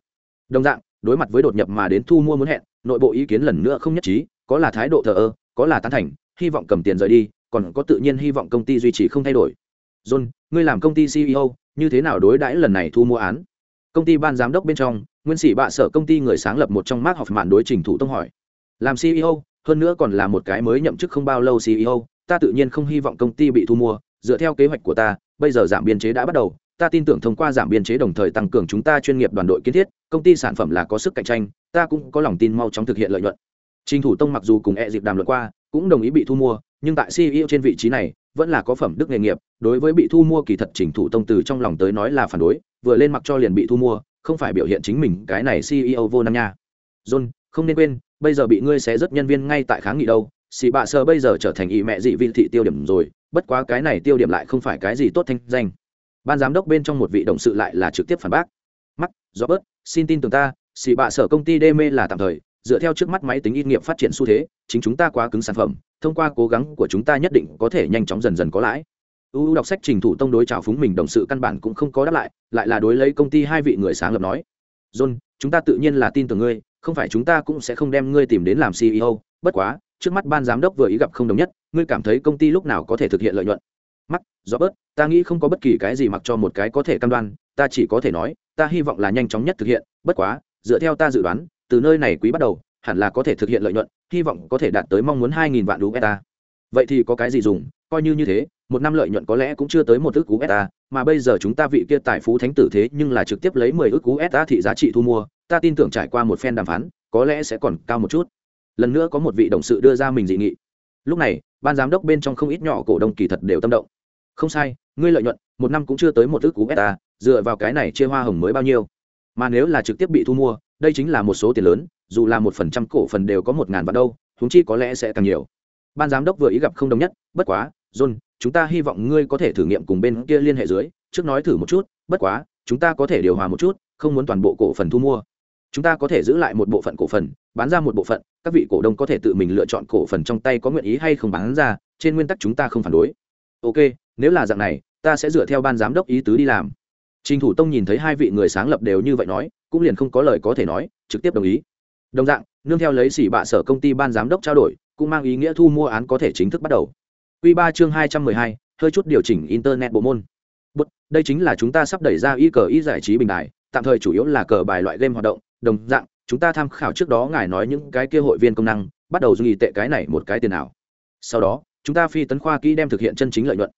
Đồng dạng, đối mặt với đột nhập mà đến thu mua muốn hẹn, nội bộ ý kiến lần nữa không nhất trí, có là thái độ thờ ơ, có là tán thành hy vọng cầm tiền rời đi, còn có tự nhiên hy vọng công ty duy trì không thay đổi. John, ngươi làm công ty ceo như thế nào đối đãi lần này thu mua án? Công ty ban giám đốc bên trong, nguyên sĩ bạ sở công ty người sáng lập một trong mark học mạn đối trình thủ tông hỏi. Làm ceo hơn nữa còn là một cái mới nhậm chức không bao lâu ceo ta tự nhiên không hy vọng công ty bị thu mua, dựa theo kế hoạch của ta, bây giờ giảm biên chế đã bắt đầu, ta tin tưởng thông qua giảm biên chế đồng thời tăng cường chúng ta chuyên nghiệp đoàn đội kiến thiết, công ty sản phẩm là có sức cạnh tranh, ta cũng có lòng tin mau chóng thực hiện lợi nhuận. Trình thủ tông mặc dù cùng e dịp đàm luận qua cũng đồng ý bị thu mua, nhưng tại ceo trên vị trí này, vẫn là có phẩm đức nghề nghiệp, đối với bị thu mua kỳ thật chỉnh thủ tông từ trong lòng tới nói là phản đối, vừa lên mặc cho liền bị thu mua, không phải biểu hiện chính mình, cái này ceo vô năng nha. John, không nên quên, bây giờ bị ngươi xé rất nhân viên ngay tại kháng nghị đâu, xì bạ sơ bây giờ trở thành ý mẹ dị vị thị tiêu điểm rồi, bất quá cái này tiêu điểm lại không phải cái gì tốt thanh danh. Ban giám đốc bên trong một vị đồng sự lại là trực tiếp phản bác. Mắc do bớt xin tin tưởng ta, xì bạ sở công ty đê mê là tạm thời dựa theo trước mắt máy tính ít nghiệp phát triển xu thế, chính chúng ta quá cứng sản phẩm, thông qua cố gắng của chúng ta nhất định có thể nhanh chóng dần dần có lãi. Ưu đọc sách trình thủ tông đối trào phúng mình đồng sự căn bản cũng không có đáp lại lại là đối lấy công ty hai vị người sáng lập nói, john, chúng ta tự nhiên là tin tưởng ngươi, không phải chúng ta cũng sẽ không đem ngươi tìm đến làm ceo bất quá, trước mắt ban giám đốc vừa ý gặp không đồng nhất, ngươi cảm thấy công ty lúc nào có thể thực hiện lợi nhuận? Mắc do bớt ta nghĩ không có bất kỳ cái gì mặc cho một cái có thể cam đoan, ta chỉ có thể nói, ta hy vọng là nhanh chóng nhất thực hiện, bất quá, dựa theo ta dự đoán từ nơi này quý bắt đầu, hẳn là có thể thực hiện lợi nhuận, hy vọng có thể đạt tới mong muốn hai nghìn vạn usd vậy thì có cái gì dùng? Coi như như thế, một năm lợi nhuận có lẽ cũng chưa tới một ước usd mà bây giờ chúng ta vị kia tài phú thánh tử thế nhưng là trực tiếp lấy mười ước usd thị giá trị thu mua, ta tin tưởng trải qua một phen đàm phán, có lẽ sẽ còn cao một chút. Lần nữa có một vị đồng sự đưa ra mình dị nghị. Lúc này, ban giám đốc bên trong không ít nhỏ cổ đông kỳ thật đều tâm động. Không sai, ngươi lợi nhuận, một năm cũng chưa tới một ước cú beta dựa vào cái này chia hoa hồng mới bao nhiêu? Mà nếu là trực tiếp bị thu mua, đây chính là một số tiền lớn, dù là một phần trăm cổ phần đều có một ngàn vạn đâu thúng chi có lẽ sẽ càng nhiều. Ban giám đốc vừa ý gặp không đồng nhất, bất quá, john, chúng ta hy vọng ngươi có thể thử nghiệm cùng bên kia liên hệ dưới, trước nói thử một chút, bất quá, chúng ta có thể điều hòa một chút, không muốn toàn bộ cổ phần thu mua. Chúng ta có thể giữ lại một bộ phận cổ phần, bán ra một bộ phận, các vị cổ đông có thể tự mình lựa chọn cổ phần trong tay có nguyện ý hay không bán ra, trên nguyên tắc chúng ta không phản đối. Ok, nếu là dạng này, ta sẽ dựa theo ban giám đốc ý tứ đi làm trình thủ tông nhìn thấy hai vị người sáng lập đều như vậy nói cũng liền không có lời có thể nói trực tiếp đồng ý. Đồng dạng nương theo lấy xỉ bạ sở công ty ban giám đốc trao đổi cũng mang ý nghĩa thu mua án có thể chính thức bắt đầu. Quy ba chương hai trăm mười hai hơi chút điều chỉnh internet bộ môn. Bất, đây chính là chúng ta sắp đẩy ra y cờ y giải trí bình đại tạm thời chủ yếu là cờ bài loại game hoạt động. Đồng dạng chúng ta tham khảo trước đó ngài nói những cái kia hội viên công năng bắt đầu dùng tệ cái này một cái tiền nào sau đó chúng ta phi tấn khoa kỹ đem thực hiện chân chính lợi nhuận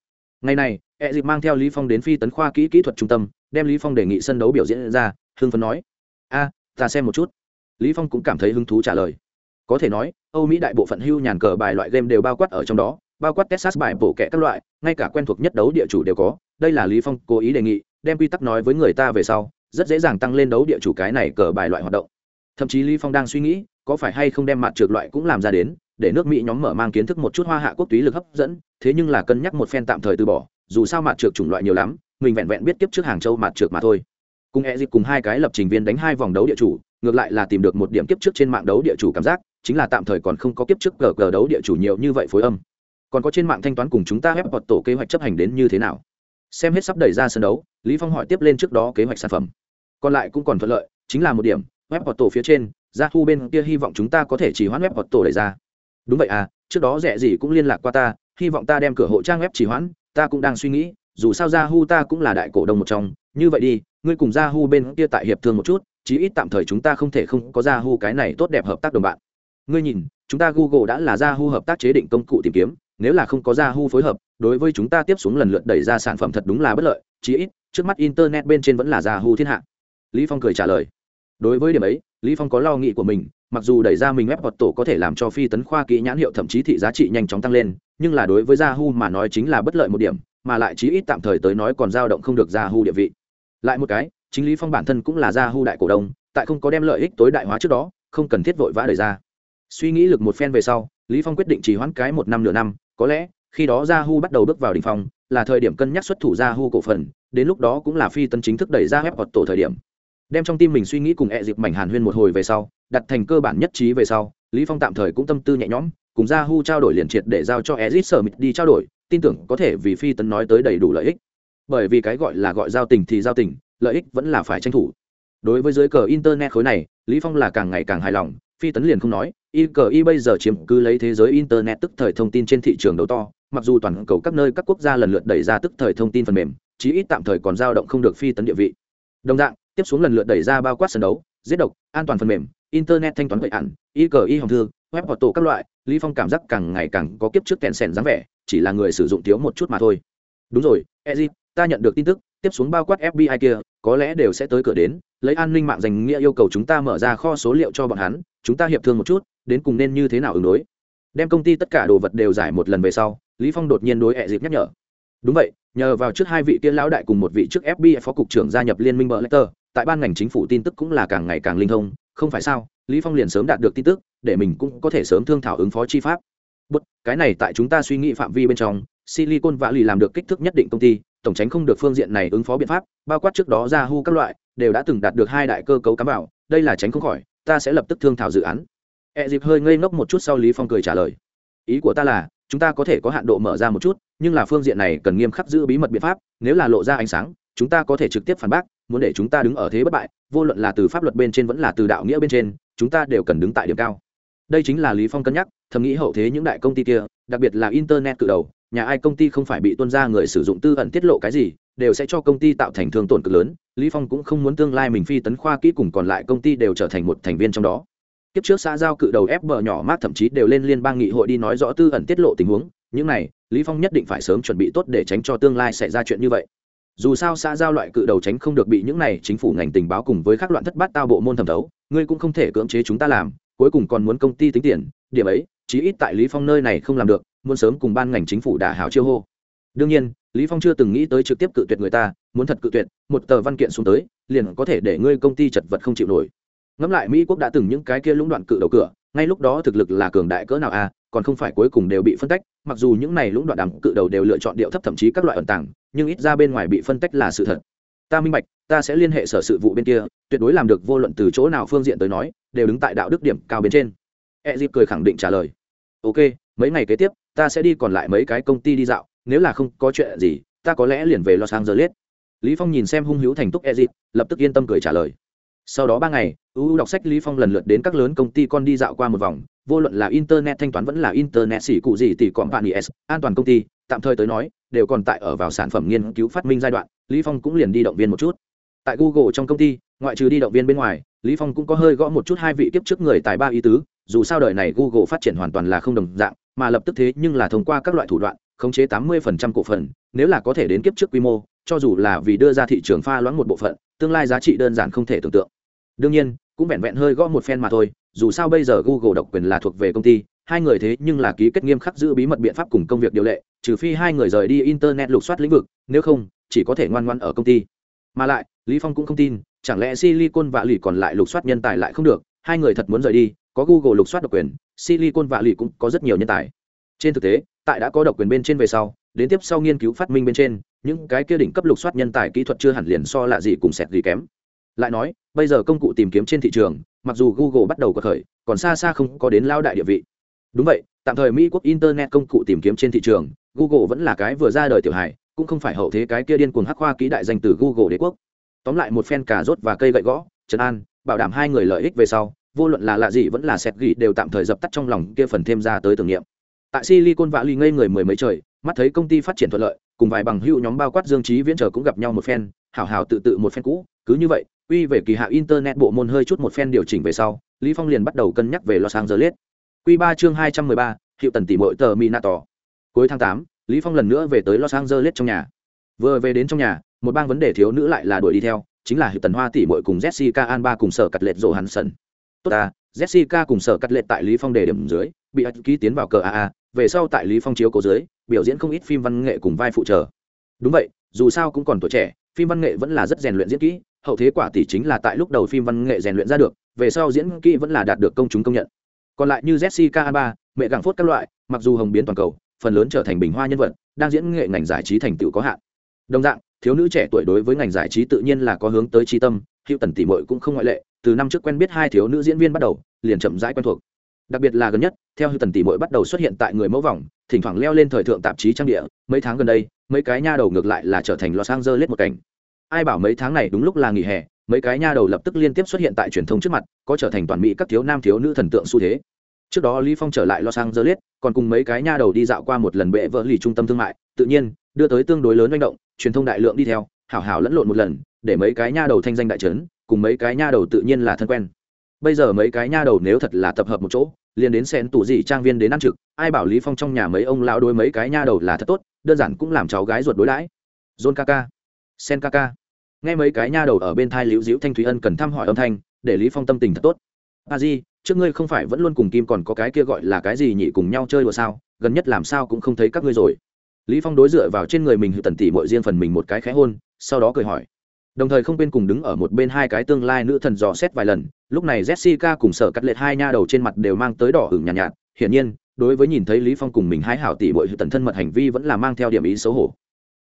ngày này ẹ dịp mang theo lý phong đến phi tấn khoa kỹ kỹ thuật trung tâm, đem lý phong đề nghị sân đấu biểu diễn ra, hưng phấn nói. A, ta xem một chút. Lý phong cũng cảm thấy hứng thú trả lời. Có thể nói, âu mỹ đại bộ phận hưu nhàn cờ bài loại game đều bao quát ở trong đó, bao quát texas bài bổ kẹ các loại, ngay cả quen thuộc nhất đấu địa chủ đều có. Đây là lý phong cố ý đề nghị, đem quy tắc nói với người ta về sau, rất dễ dàng tăng lên đấu địa chủ cái này cờ bài loại hoạt động. Thậm chí lý phong đang suy nghĩ, có phải hay không đem mặt trượt loại cũng làm ra đến để nước mỹ nhóm mở mang kiến thức một chút hoa hạ quốc túy lực hấp dẫn, thế nhưng là cân nhắc một phen tạm thời từ bỏ, dù sao mặt trượt chủng loại nhiều lắm, mình vẹn vẹn biết tiếp trước hàng châu mặt trượt mà thôi. Cùng e dịp cùng hai cái lập trình viên đánh hai vòng đấu địa chủ, ngược lại là tìm được một điểm kiếp trước trên mạng đấu địa chủ cảm giác, chính là tạm thời còn không có kiếp trước cờ cờ đấu địa chủ nhiều như vậy phối âm. Còn có trên mạng thanh toán cùng chúng ta ép hoặc tổ kế hoạch chấp hành đến như thế nào? Xem hết sắp đẩy ra sân đấu, lý phong hỏi tiếp lên trước đó kế hoạch sản phẩm. Còn lại cũng còn thuận lợi, chính là một điểm, web hoặc tổ phía trên ra thu bên kia hy vọng chúng ta có thể chỉ hoãn web hoặc tổ đẩy ra đúng vậy à trước đó rẻ gì cũng liên lạc qua ta hy vọng ta đem cửa hộ trang web chỉ hoãn ta cũng đang suy nghĩ dù sao Yahoo ta cũng là đại cổ đông một trong, như vậy đi, ngươi cùng Yahoo bên kia tại hiệp thương một chút, chí ít tạm thời chúng ta không thể không có Yahoo cái này tốt đẹp hợp tác đồng bạn. Ngươi nhìn, chúng ta Google đã là Yahoo hợp tác chế định công cụ tìm kiếm, nếu là không có Yahoo phối hợp, đối với chúng ta tiếp xuống lần lượt đẩy ra sản phẩm thật đúng là bất lợi, chí ít, trước mắt internet bên trên vẫn là Yahoo thiên hạ. Lý Phong cười trả lời. Đối với điểm ấy, Lý Phong có lo nghĩ của mình, mặc dù đẩy ra mình web hoạt tổ có thể làm cho phi tấn khoa kỹ nhãn hiệu thậm chí thị giá trị nhanh chóng tăng lên, nhưng là đối với Yahoo mà nói chính là bất lợi một điểm, mà lại chí ít tạm thời tới nói còn dao động không được Yahoo địa vị. Lại một cái, chính Lý Phong bản thân cũng là Yahoo đại cổ đông, tại không có đem lợi ích tối đại hóa trước đó, không cần thiết vội vã đẩy ra. Suy nghĩ lực một phen về sau, Lý Phong quyết định trì hoãn cái một năm nửa năm, có lẽ khi đó Yahoo bắt đầu bước vào đỉnh phong, là thời điểm cân nhắc xuất thủ ra hu cổ phần đến lúc đó cũng là phi tấn chính thức đẩy ra web hoạt tổ thời điểm đem trong tim mình suy nghĩ cùng ẹ dịp mảnh hàn huyên một hồi về sau, đặt thành cơ bản nhất trí về sau, lý phong tạm thời cũng tâm tư nhẹ nhõm, cùng ra hu trao đổi liền triệt để giao cho ezit sở đi trao đổi, tin tưởng có thể vì phi tấn nói tới đầy đủ lợi ích. Bởi vì cái gọi là gọi giao tình thì giao tình, lợi ích vẫn là phải tranh thủ. Đối với dưới cờ internet khối này, lý phong là càng ngày càng hài lòng, phi tấn liền không nói, y cờ y bây giờ chiếm cứ lấy thế giới internet tức thời thông tin trên thị trường đầu to, mặc dù toàn cầu các nơi các quốc gia lần lượt đẩy ra tức thời thông tin phần mềm, chí ít tạm thời còn dao động không được phi tấn địa vị. Đồng dạng tiếp xuống lần lượt đẩy ra bao quát sân đấu, giết độc, an toàn phần mềm, internet thanh toán vậy ẩn y cờ, y hồng thư, web hoặc tổ các loại, lý phong cảm giác càng ngày càng có kiếp trước kèn sẻn dáng vẻ, chỉ là người sử dụng thiếu một chút mà thôi. Đúng rồi ezit ta nhận được tin tức, tiếp xuống bao quát fbi kia, có lẽ đều sẽ tới cửa đến, lấy an ninh mạng danh nghĩa yêu cầu chúng ta mở ra kho số liệu cho bọn hắn, chúng ta hiệp thương một chút, đến cùng nên như thế nào ứng đối. Đem công ty tất cả đồ vật đều giải một lần về sau, lý phong đột nhiên đối ẹ dịp nhắc nhở. Đúng vậy, nhờ vào trước hai vị kia lão đại cùng một vị trước fbi phó cục trưởng gia nhập liên minh bờ letter tại ban ngành chính phủ tin tức cũng là càng ngày càng linh thông, không phải sao? Lý phong liền sớm đạt được tin tức, để mình cũng có thể sớm thương thảo ứng phó chi pháp. Bất, cái này tại chúng ta suy nghĩ phạm vi bên trong, silicon valley làm được kích thước nhất định công ty, tổng tránh không được phương diện này ứng phó biện pháp, bao quát trước đó ra hu các loại, đều đã từng đạt được hai đại cơ cấu cám bảo, đây là tránh không khỏi, ta sẽ lập tức thương thảo dự án. E dịp hơi ngây ngốc một chút sau lý phong cười trả lời. Ý của ta là, chúng ta có thể có hạn độ mở ra một chút, nhưng là phương diện này cần nghiêm khắc giữ bí mật biện pháp, nếu là lộ ra ánh sáng, chúng ta có thể trực tiếp phản bác muốn để chúng ta đứng ở thế bất bại, vô luận là từ pháp luật bên trên vẫn là từ đạo nghĩa bên trên, chúng ta đều cần đứng tại điểm cao. Đây chính là lý phong cân nhắc, thầm nghĩ hậu thế những đại công ty kia, đặc biệt là internet cự đầu, nhà ai công ty không phải bị tuân ra người sử dụng tư ẩn tiết lộ cái gì, đều sẽ cho công ty tạo thành thương tổn cực lớn. Lý phong cũng không muốn tương lai mình phi tấn khoa kỹ cùng còn lại công ty đều trở thành một thành viên trong đó. Kiếp trước xã giao cự đầu ép bờ nhỏ mát thậm chí đều lên liên bang nghị hội đi nói rõ tư ẩn tiết lộ tình huống. Những này, lý phong nhất định phải sớm chuẩn bị tốt để tránh cho tương lai xảy ra chuyện như vậy dù sao xã giao loại cự đầu tránh không được bị những này chính phủ ngành tình báo cùng với các loạn thất bát tao bộ môn thẩm thấu ngươi cũng không thể cưỡng chế chúng ta làm cuối cùng còn muốn công ty tính tiền điểm ấy chí ít tại lý phong nơi này không làm được muốn sớm cùng ban ngành chính phủ đả hảo chiêu hô. Đương nhiên lý phong chưa từng nghĩ tới trực tiếp cự tuyệt người ta muốn thật cự tuyệt một tờ văn kiện xuống tới liền có thể để ngươi công ty chật vật không chịu nổi. Ngẫm lại mỹ quốc đã từng những cái kia lũng đoạn cự đầu cửa ngay lúc đó thực lực là cường đại cỡ nào a à, còn không phải cuối cùng đều bị phân tách mặc dù những này lũng đoạn đàm cự đầu đều lựa chọn điệu thấp thậm chí các loại ẩn tàng nhưng ít ra bên ngoài bị phân tách là sự thật. Ta minh bạch, ta sẽ liên hệ sở sự vụ bên kia, tuyệt đối làm được vô luận từ chỗ nào phương diện tới nói, đều đứng tại đạo đức điểm cao bên trên. E dịp cười khẳng định trả lời. Ok, mấy ngày kế tiếp, ta sẽ đi còn lại mấy cái công ty đi dạo, nếu là không có chuyện gì, ta có lẽ liền về los angeles. Lý phong nhìn xem hung hữu thành túc e dịp lập tức yên tâm cười trả lời. Sau đó ba ngày uu đọc sách lý phong lần lượt đến các lớn công ty con đi dạo qua một vòng, vô luận là internet thanh toán vẫn là internet xỉ cụ gì thì còn bạn is an toàn công ty tạm thời tới nói, đều còn tại ở vào sản phẩm nghiên cứu phát minh giai đoạn, lý phong cũng liền đi động viên một chút. Tại google trong công ty, ngoại trừ đi động viên bên ngoài, lý phong cũng có hơi gõ một chút hai vị kiếp trước người tài ba ý tứ, dù sao đời này google phát triển hoàn toàn là không đồng dạng, mà lập tức thế nhưng là thông qua các loại thủ đoạn, khống chế 80% cổ phần, nếu là có thể đến kiếp trước quy mô, cho dù là vì đưa ra thị trường pha loãng một bộ phận, tương lai giá trị đơn giản không thể tưởng tượng. Đương nhiên, cũng vẹn vẹn hơi gõ một phen mà thôi, dù sao bây giờ google độc quyền là thuộc về công ty, hai người thế nhưng là ký kết nghiêm khắc giữ bí mật biện pháp cùng công việc điều lệ trừ phi hai người rời đi internet lục soát lĩnh vực, nếu không, chỉ có thể ngoan ngoan ở công ty. Mà lại, lý phong cũng không tin, chẳng lẽ silicon Valley lì còn lại lục soát nhân tài lại không được, hai người thật muốn rời đi, có google lục soát độc quyền, silicon Valley lì cũng có rất nhiều nhân tài. Trên thực tế, tại đã có độc quyền bên trên về sau, đến tiếp sau nghiên cứu phát minh bên trên, những cái kia đỉnh cấp lục soát nhân tài kỹ thuật chưa hẳn liền so là gì cùng sẹt gì kém. Lại nói, bây giờ công cụ tìm kiếm trên thị trường, mặc dù google bắt đầu có khởi, còn xa xa không có đến lao đại địa vị. Đúng vậy, tạm thời mỹ quốc internet công cụ tìm kiếm trên thị trường google vẫn là cái vừa ra đời tiểu hài cũng không phải hậu thế cái kia điên cuồng hắc khoa ký đại danh từ google đế quốc. Tóm lại một phen cà rốt và cây gậy gõ trấn an bảo đảm hai người lợi ích về sau vô luận là lạ gì vẫn là sẹt gỉ đều tạm thời dập tắt trong lòng kia phần thêm ra tới tưởng niệm. Tại silicon valley ngây người mười mấy trời mắt thấy công ty phát triển thuận lợi cùng vài bằng hữu nhóm bao quát dương trí viễn trở cũng gặp nhau một phen hảo hảo tự tự một phen cũ cứ như vậy quy về kỳ hạ internet bộ môn hơi chút một phen điều chỉnh về sau lý phong liền bắt đầu cân nhắc về lo sang giờ liết quy ba chương hai trăm mười ba, hiệu tần tỷ mội tờ minato cuối tháng tám, lý phong lần nữa về tới los angeles trong nhà. Vừa về đến trong nhà một bang vấn đề thiếu nữ lại là đuổi đi theo chính là hiệp tần hoa tỷ muội cùng jessica alba cùng sở cắt lệ rộ hansen tốt ta jessica cùng sở cắt lệ tại lý phong đề điểm dưới bị ký tiến vào cờ aa về sau tại lý phong chiếu cố dưới biểu diễn không ít phim văn nghệ cùng vai phụ trợ. Đúng vậy dù sao cũng còn tuổi trẻ phim văn nghệ vẫn là rất rèn luyện diễn kỹ hậu thế quả tỷ chính là tại lúc đầu phim văn nghệ rèn luyện ra được về sau diễn kỹ vẫn là đạt được công chúng công nhận. Còn lại như jessica alba mẹ gặng phốt các loại mặc dù hồng biến toàn cầu phần lớn trở thành bình hoa nhân vật, đang diễn nghệ ngành giải trí thành tựu có hạn. Đồng dạng, thiếu nữ trẻ tuổi đối với ngành giải trí tự nhiên là có hướng tới tri tâm, hữu tần tỷ mội cũng không ngoại lệ, từ năm trước quen biết hai thiếu nữ diễn viên bắt đầu, liền chậm rãi quen thuộc. Đặc biệt là gần nhất, theo hữu tần tỷ mội bắt đầu xuất hiện tại người mẫu vòng, thỉnh thoảng leo lên thời thượng tạp chí trang địa, mấy tháng gần đây, mấy cái nha đầu ngược lại là trở thành los angeles một cảnh. Ai bảo mấy tháng này đúng lúc là nghỉ hè, mấy cái nha đầu lập tức liên tiếp xuất hiện tại truyền thông trước mặt, có trở thành toàn mỹ các thiếu nam thiếu nữ thần tượng xu thế trước đó lý phong trở lại los angeles, còn cùng mấy cái nha đầu đi dạo qua một lần bệ vỡ lì trung tâm thương mại, tự nhiên, đưa tới tương đối lớn manh động, truyền thông đại lượng đi theo, hảo hảo lẫn lộn một lần, để mấy cái nha đầu thanh danh đại trấn, cùng mấy cái nha đầu tự nhiên là thân quen. Bây giờ mấy cái nha đầu nếu thật là tập hợp một chỗ, liền đến xén tủ gì trang viên đến ăn trực, ai bảo lý phong trong nhà mấy ông lão đối mấy cái nha đầu là thật tốt, đơn giản cũng làm cháu gái ruột đối đãi. John kaka, sen kaka. Nghe mấy cái nha đầu ở bên thai liễu diễu thanh thúy ân cần thăm hỏi âm thanh, để lý phong tâm tình thật tốt. A di trước ngươi không phải vẫn luôn cùng kim còn có cái kia gọi là cái gì nhỉ cùng nhau chơi đùa sao? Gần nhất làm sao cũng không thấy các ngươi rồi. Lý phong đối dựa vào trên người mình hữu tần tỷ muội riêng phần mình một cái khẽ hôn sau đó cười hỏi. Đồng thời không quên cùng đứng ở một bên hai cái tương lai nữ thần dò xét vài lần lúc này jessica cùng sở cắt lệ hai nha đầu trên mặt đều mang tới đỏ ửng nhàn nhạt, nhạt. Hiển nhiên đối với nhìn thấy lý phong cùng mình hái hảo tỷ muội hữu tần thân mật hành vi vẫn là mang theo điểm ý xấu hổ.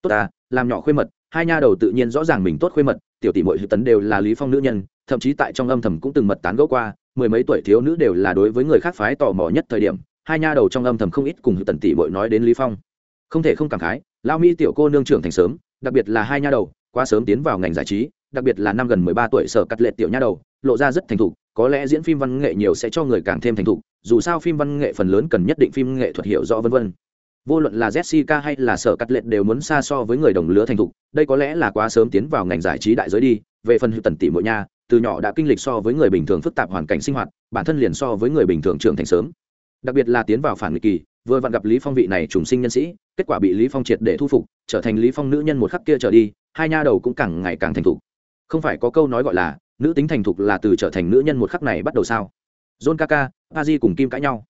Tốt à làm nhỏ khuê mật hai nha đầu tự nhiên rõ ràng mình tốt khuê mật tiểu tỷ muội hữu tấn đều là lý phong nữ nhân thậm chí tại trong âm thầm cũng từng mật tán gẫu qua mười mấy tuổi thiếu nữ đều là đối với người khác phái tò mò nhất thời điểm, hai nha đầu trong âm thầm không ít cùng hữu tần tỷ bội nói đến lý phong. Không thể không cảm khái lao mi tiểu cô nương trưởng thành sớm, đặc biệt là hai nha đầu, quá sớm tiến vào ngành giải trí, đặc biệt là năm gần mười ba tuổi sở cắt lệ tiểu nha đầu, lộ ra rất thành thục, có lẽ diễn phim văn nghệ nhiều sẽ cho người càng thêm thành thục, dù sao phim văn nghệ phần lớn cần nhất định phim nghệ thuật hiểu rõ vân vân. Vô luận là jessica hay là sở cắt lệ đều muốn xa so với người đồng lứa thành thục, đây có lẽ là quá sớm tiến vào ngành giải trí đại giới đi, về phần hữu tần tỷ mỗi nha từ nhỏ đã kinh lịch so với người bình thường phức tạp hoàn cảnh sinh hoạt, bản thân liền so với người bình thường trưởng thành sớm. Đặc biệt là tiến vào phản nghịch kỳ, vừa vặn gặp lý phong vị này trùng sinh nhân sĩ, kết quả bị lý phong triệt để thu phục, trở thành lý phong nữ nhân một khắc kia trở đi, hai nha đầu cũng càng ngày càng thành thục. Không phải có câu nói gọi là, nữ tính thành thục là từ trở thành nữ nhân một khắc này bắt đầu sao? John kaka aji cùng kim cãi nhau.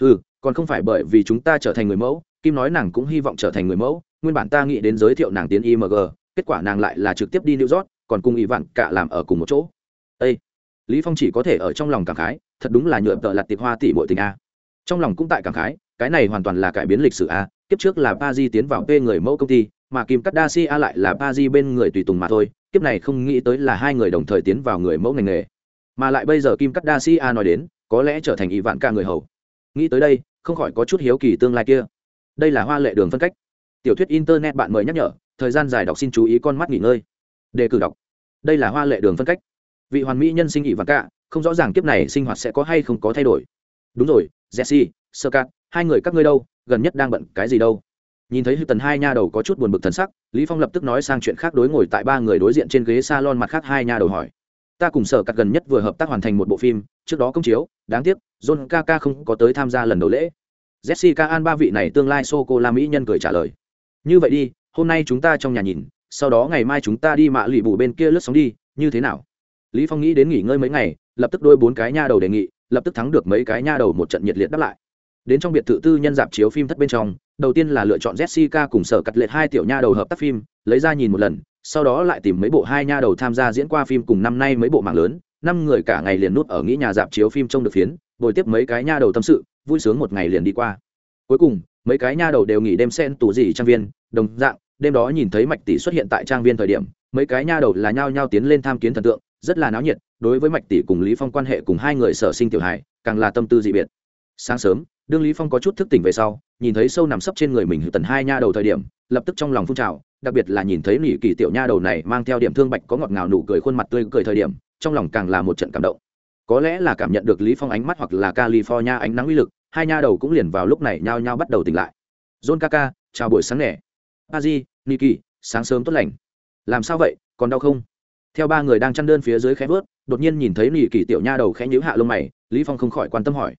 Ừ còn không phải bởi vì chúng ta trở thành người mẫu, kim nói nàng cũng hy vọng trở thành người mẫu, nguyên bản ta nghĩ đến giới thiệu nàng tiến img kết quả nàng lại là trực tiếp đi new york, còn cùng y vạn cả làm ở cùng một chỗ. Ê! lý phong chỉ có thể ở trong lòng cảm khái, thật đúng là nhựa tợ lặt tiệp hoa tỷ bội tình a. Trong lòng cũng tại cảm khái, cái này hoàn toàn là cải biến lịch sử a, kiếp trước là pa di tiến vào p người mẫu công ty, mà kim cắt đa si a lại là pa di bên người tùy tùng mà thôi, kiếp này không nghĩ tới là hai người đồng thời tiến vào người mẫu ngành nghề. Mà lại bây giờ kim cắt đa si a nói đến, có lẽ trở thành y vạn ca người hầu. Nghĩ tới đây, không khỏi có chút hiếu kỳ tương lai kia. Đây là hoa lệ đường phân cách. Tiểu thuyết internet bạn mời nhắc nhở, thời gian dài đọc xin chú ý con mắt nghỉ ngơi. Đề cử đọc. Đây là hoa lệ đường phân cách vị hoàn mỹ nhân sinh ỵ và cả không rõ ràng kiếp này sinh hoạt sẽ có hay không có thay đổi. Đúng rồi, jesse, sơ cát, hai người các ngươi đâu, gần nhất đang bận cái gì đâu? Nhìn thấy hư tần hai nha đầu có chút buồn bực thần sắc, lý phong lập tức nói sang chuyện khác đối ngồi tại ba người đối diện trên ghế salon mặt khác hai nha đầu hỏi. Ta cùng sở cắt gần nhất vừa hợp tác hoàn thành một bộ phim, trước đó công chiếu, đáng tiếc, john kaka không có tới tham gia lần đầu lễ. Jessica an ba vị này tương lai sô cô la mỹ nhân cười trả lời. Như vậy đi, hôm nay chúng ta trong nhà nhìn, sau đó ngày mai chúng ta đi mạ lụy bù bên kia lướt sóng đi, như thế nào? Lý phong nghĩ đến nghỉ ngơi mấy ngày, lập tức đôi bốn cái nha đầu đề nghị, lập tức thắng được mấy cái nha đầu một trận nhiệt liệt đáp lại. Đến trong biệt thự tư nhân dạp chiếu phim thất bên trong, đầu tiên là lựa chọn jessica cùng sở cắt liệt hai tiểu nha đầu hợp tác phim, lấy ra nhìn một lần, sau đó lại tìm mấy bộ hai nha đầu tham gia diễn qua phim cùng năm nay mấy bộ mạng lớn, năm người cả ngày liền nút ở nghĩ nhà dạp chiếu phim trông được phiến, bồi tiếp mấy cái nha đầu tâm sự, vui sướng một ngày liền đi qua. Cuối cùng, mấy cái nha đầu đều nghỉ đêm sen tủ gì trang viên, đồng dạng, đêm đó nhìn thấy mạch tỷ xuất hiện tại trang viên thời điểm, mấy cái nha đầu là nhao nhao tiến lên tham kiến thần tượng rất là náo nhiệt, đối với mạch tỷ cùng lý phong quan hệ cùng hai người sở sinh tiểu hài, càng là tâm tư dị biệt. Sáng sớm, đương lý phong có chút thức tỉnh về sau, nhìn thấy sâu nằm sấp trên người mình hữu tần hai nha đầu thời điểm, lập tức trong lòng phun trào, đặc biệt là nhìn thấy nỉ kỳ tiểu nha đầu này mang theo điểm thương bạch có ngọt ngào nụ cười khuôn mặt tươi cười thời điểm, trong lòng càng là một trận cảm động. Có lẽ là cảm nhận được lý phong ánh mắt hoặc là california ánh nắng uy lực, hai nha đầu cũng liền vào lúc này nhao nhao bắt đầu tỉnh lại. John kaka, chào buổi sáng nẻ a di niki, sáng sớm tốt lành. Làm sao vậy, còn đau không? Theo ba người đang chăn đơn phía dưới khẽ vớt đột nhiên nhìn thấy nỉ kỳ tiểu nha đầu khẽ nhíu hạ lông mày, lý phong không khỏi quan tâm hỏi.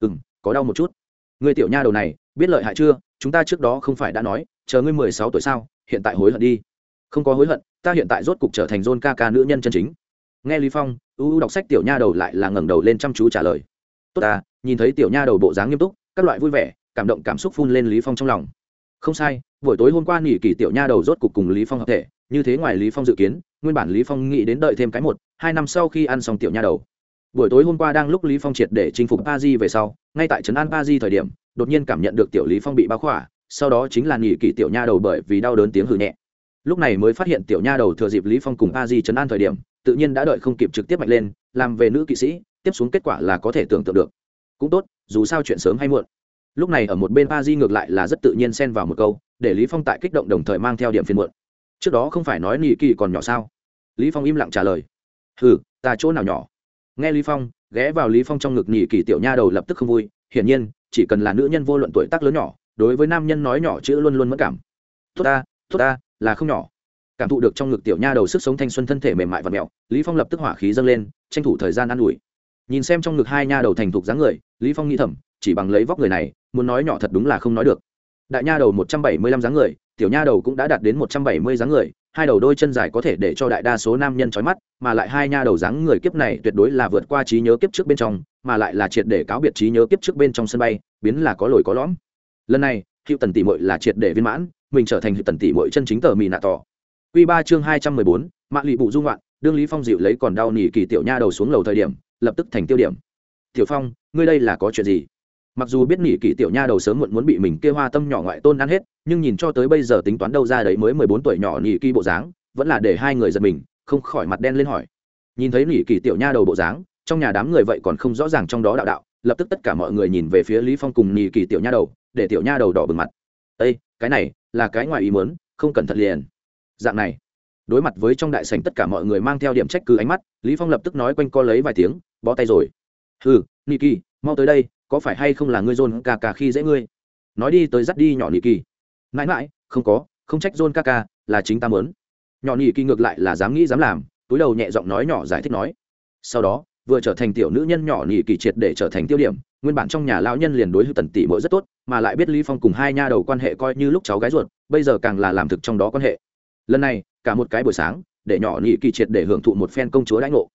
Ừ có đau một chút. Người tiểu nha đầu này, biết lợi hại chưa? Chúng ta trước đó không phải đã nói, chờ ngươi mười sáu tuổi sao, hiện tại hối hận đi. Không có hối hận, ta hiện tại rốt cục trở thành john ca ca nữ nhân chân chính. Nghe lý phong, u đọc sách tiểu nha đầu lại là ngẩng đầu lên chăm chú trả lời. Tốt ta, nhìn thấy tiểu nha đầu bộ dáng nghiêm túc, các loại vui vẻ, cảm động cảm xúc phun lên lý phong trong lòng. Không sai, buổi tối hôm qua nghỉ kỳ tiểu nha đầu rốt cục cùng lý phong hợp thể, như thế ngoài lý phong dự kiến nguyên bản lý phong nghĩ đến đợi thêm cái một, hai năm sau khi ăn xong tiểu nha đầu. Buổi tối hôm qua đang lúc lý phong triệt để chinh phục pa di về sau, ngay tại trấn an pa di thời điểm, đột nhiên cảm nhận được tiểu lý phong bị bao khỏa, sau đó chính là nghỉ kỷ tiểu nha đầu bởi vì đau đớn tiếng hừ nhẹ. Lúc này mới phát hiện tiểu nha đầu thừa dịp lý phong cùng a di Trấn an thời điểm, tự nhiên đã đợi không kịp trực tiếp mạnh lên, làm về nữ kỵ sĩ, tiếp xuống kết quả là có thể tưởng tượng được. Cũng tốt, dù sao chuyện sớm hay muộn. Lúc này ở một bên a di ngược lại là rất tự nhiên xen vào một câu, để lý phong tại kích động đồng thời mang theo điểm phiền muộn. Trước đó không phải nói nghỉ kỳ còn nhỏ sao? Lý phong im lặng trả lời. Hừ, ta chỗ nào nhỏ? Nghe lý phong ghé vào lý phong trong ngực nghỉ kỳ tiểu nha đầu lập tức không vui hiển nhiên chỉ cần là nữ nhân vô luận tuổi tác lớn nhỏ đối với nam nhân nói nhỏ chữ luôn luôn mất cảm. Tốt ta tốt ta là không nhỏ. Cảm thụ được trong ngực tiểu nha đầu sức sống thanh xuân thân thể mềm mại và mèo. lý phong lập tức hỏa khí dâng lên tranh thủ thời gian ăn ủi. Nhìn xem trong ngực hai nha đầu thành thục dáng người lý phong nghĩ thầm chỉ bằng lấy vóc người này muốn nói nhỏ thật đúng là không nói được. Đại nha đầu một trăm bảy mươi lăm dáng người tiểu nha đầu cũng đã đạt đến một trăm bảy mươi dáng người, hai đầu đôi chân dài có thể để cho đại đa số nam nhân chói mắt, mà lại hai nha đầu dáng người kiếp này tuyệt đối là vượt qua trí nhớ kiếp trước bên trong, mà lại là triệt để cáo biệt trí nhớ kiếp trước bên trong sân bay, biến là có lồi có lõm. Lần này hiệu tần tỷ muội là triệt để viên mãn, mình trở thành hiệu tần tỷ muội chân chính tờ mì nạ tỏ. Quy ba chương hai trăm mười bốn mạng lụy bụ dung loạn, đương lý phong dịu lấy còn đau nỉ kỳ tiểu nha đầu xuống lầu thời điểm, lập tức thành tiêu điểm. Tiểu phong, ngươi đây là có chuyện gì? Mặc dù biết nghỉ kỷ tiểu nha đầu sớm muộn muốn bị mình kia hoa tâm nhỏ ngoại tôn ăn hết, nhưng nhìn cho tới bây giờ tính toán đâu ra đấy mới mười bốn tuổi nhỏ nghỉ kỳ bộ dáng, vẫn là để hai người giật mình, không khỏi mặt đen lên hỏi. Nhìn thấy nghỉ kỷ tiểu nha đầu bộ dáng, trong nhà đám người vậy còn không rõ ràng trong đó đạo đạo, lập tức tất cả mọi người nhìn về phía lý phong cùng nghỉ kỷ tiểu nha đầu, để tiểu nha đầu đỏ bừng mặt. Ây cái này là cái ngoài ý muốn, không cẩn thận liền. Dạng này, đối mặt với trong đại sảnh tất cả mọi người mang theo điểm trách cứ ánh mắt, lý phong lập tức nói quanh co lấy vài tiếng, bó tay rồi. Hừ niki mau tới đây có phải hay không là ngươi dôn ca ca khi dễ ngươi? Nói đi tới dắt đi nhỏ niki mãi mãi, không có, không trách dôn ca ca là chính ta muốn. Nhỏ niki ngược lại là dám nghĩ dám làm, túi đầu nhẹ giọng nói nhỏ giải thích nói. Sau đó, vừa trở thành tiểu nữ nhân nhỏ nhị kỳ triệt để trở thành tiêu điểm, nguyên bản trong nhà lão nhân liền đối hữu tần tỷ mỗi rất tốt, mà lại biết lý phong cùng hai nha đầu quan hệ coi như lúc cháu gái ruột, bây giờ càng là làm thực trong đó quan hệ. Lần này, cả một cái buổi sáng, để nhỏ nhị kỳ triệt để hưởng thụ một phen công chúa đãi ngộ.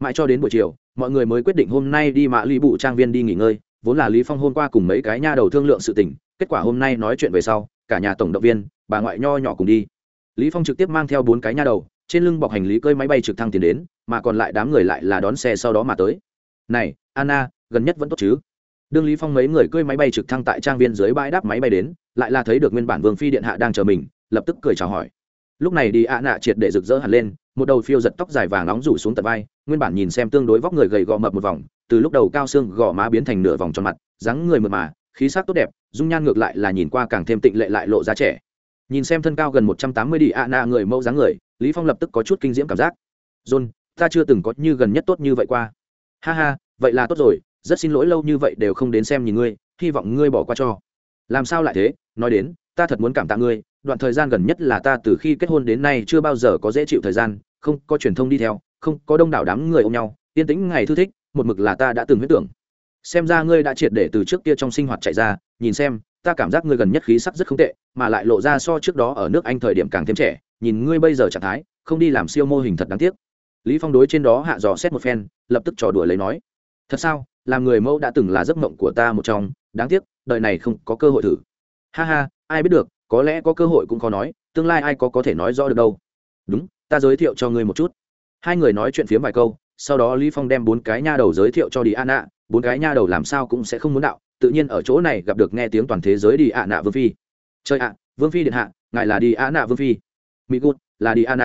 Mãi cho đến buổi chiều, mọi người mới quyết định hôm nay đi mạ lý bụ trang viên đi nghỉ ngơi vốn là lý phong hôm qua cùng mấy cái nha đầu thương lượng sự tình, kết quả hôm nay nói chuyện về sau, cả nhà tổng động viên, bà ngoại nho nhỏ cùng đi. Lý phong trực tiếp mang theo bốn cái nha đầu, trên lưng bọc hành lý cơi máy bay trực thăng tiến đến, mà còn lại đám người lại là đón xe sau đó mà tới. Này, anna, gần nhất vẫn tốt chứ? Đương lý phong mấy người cơi máy bay trực thăng tại trang viên dưới bãi đáp máy bay đến, lại là thấy được nguyên bản vương phi điện hạ đang chờ mình, lập tức cười chào hỏi. Lúc này đi ạ nạ triệt để rực rỡ hẳn lên, một đầu phiêu giật tóc dài vàng nóng rủ xuống tận vai, nguyên bản nhìn xem tương đối vóc người gầy gò mập một vòng từ lúc đầu cao xương gò má biến thành nửa vòng tròn mặt, dáng người mượt mà, khí sắc tốt đẹp, dung nhan ngược lại là nhìn qua càng thêm tịnh lệ lại lộ ra trẻ. Nhìn xem thân cao gần một trăm tám mươi đi ạ na người mẫu dáng người, lý phong lập tức có chút kinh diễm cảm giác. John, ta chưa từng có như gần nhất tốt như vậy qua. Ha ha, vậy là tốt rồi, rất xin lỗi lâu như vậy đều không đến xem nhìn ngươi, hy vọng ngươi bỏ qua cho. Làm sao lại thế? Nói đến, ta thật muốn cảm tạ ngươi, đoạn thời gian gần nhất là ta từ khi kết hôn đến nay chưa bao giờ có dễ chịu thời gian, không có truyền thông đi theo, không có đông đảo đám người ôm nhau, yên tĩnh ngày thư thích một mực là ta đã từng huyết tưởng. Xem ra ngươi đã triệt để từ trước kia trong sinh hoạt chạy ra, nhìn xem, ta cảm giác ngươi gần nhất khí sắc rất không tệ, mà lại lộ ra so trước đó ở nước anh thời điểm càng thêm trẻ, nhìn ngươi bây giờ trạng thái, không đi làm siêu mô hình thật đáng tiếc. Lý phong đối trên đó hạ dò xét một phen, lập tức trò đùa lấy nói, thật sao? Làm người mẫu đã từng là giấc mộng của ta một trong, đáng tiếc, đời này không có cơ hội thử. Ha ha, ai biết được, có lẽ có cơ hội cũng khó nói, tương lai ai có có thể nói rõ được đâu. Đúng, ta giới thiệu cho ngươi một chút. Hai người nói chuyện phiếm vài câu sau đó lý phong đem bốn cái nha đầu giới thiệu cho đi an bốn cái nha đầu làm sao cũng sẽ không muốn đạo, tự nhiên ở chỗ này gặp được nghe tiếng toàn thế giới đi ạ nạ vương phi. Chơi ạ, vương phi điện hạ, ngài là đi ạ nạ vương phi. Mỹ gút, là đi an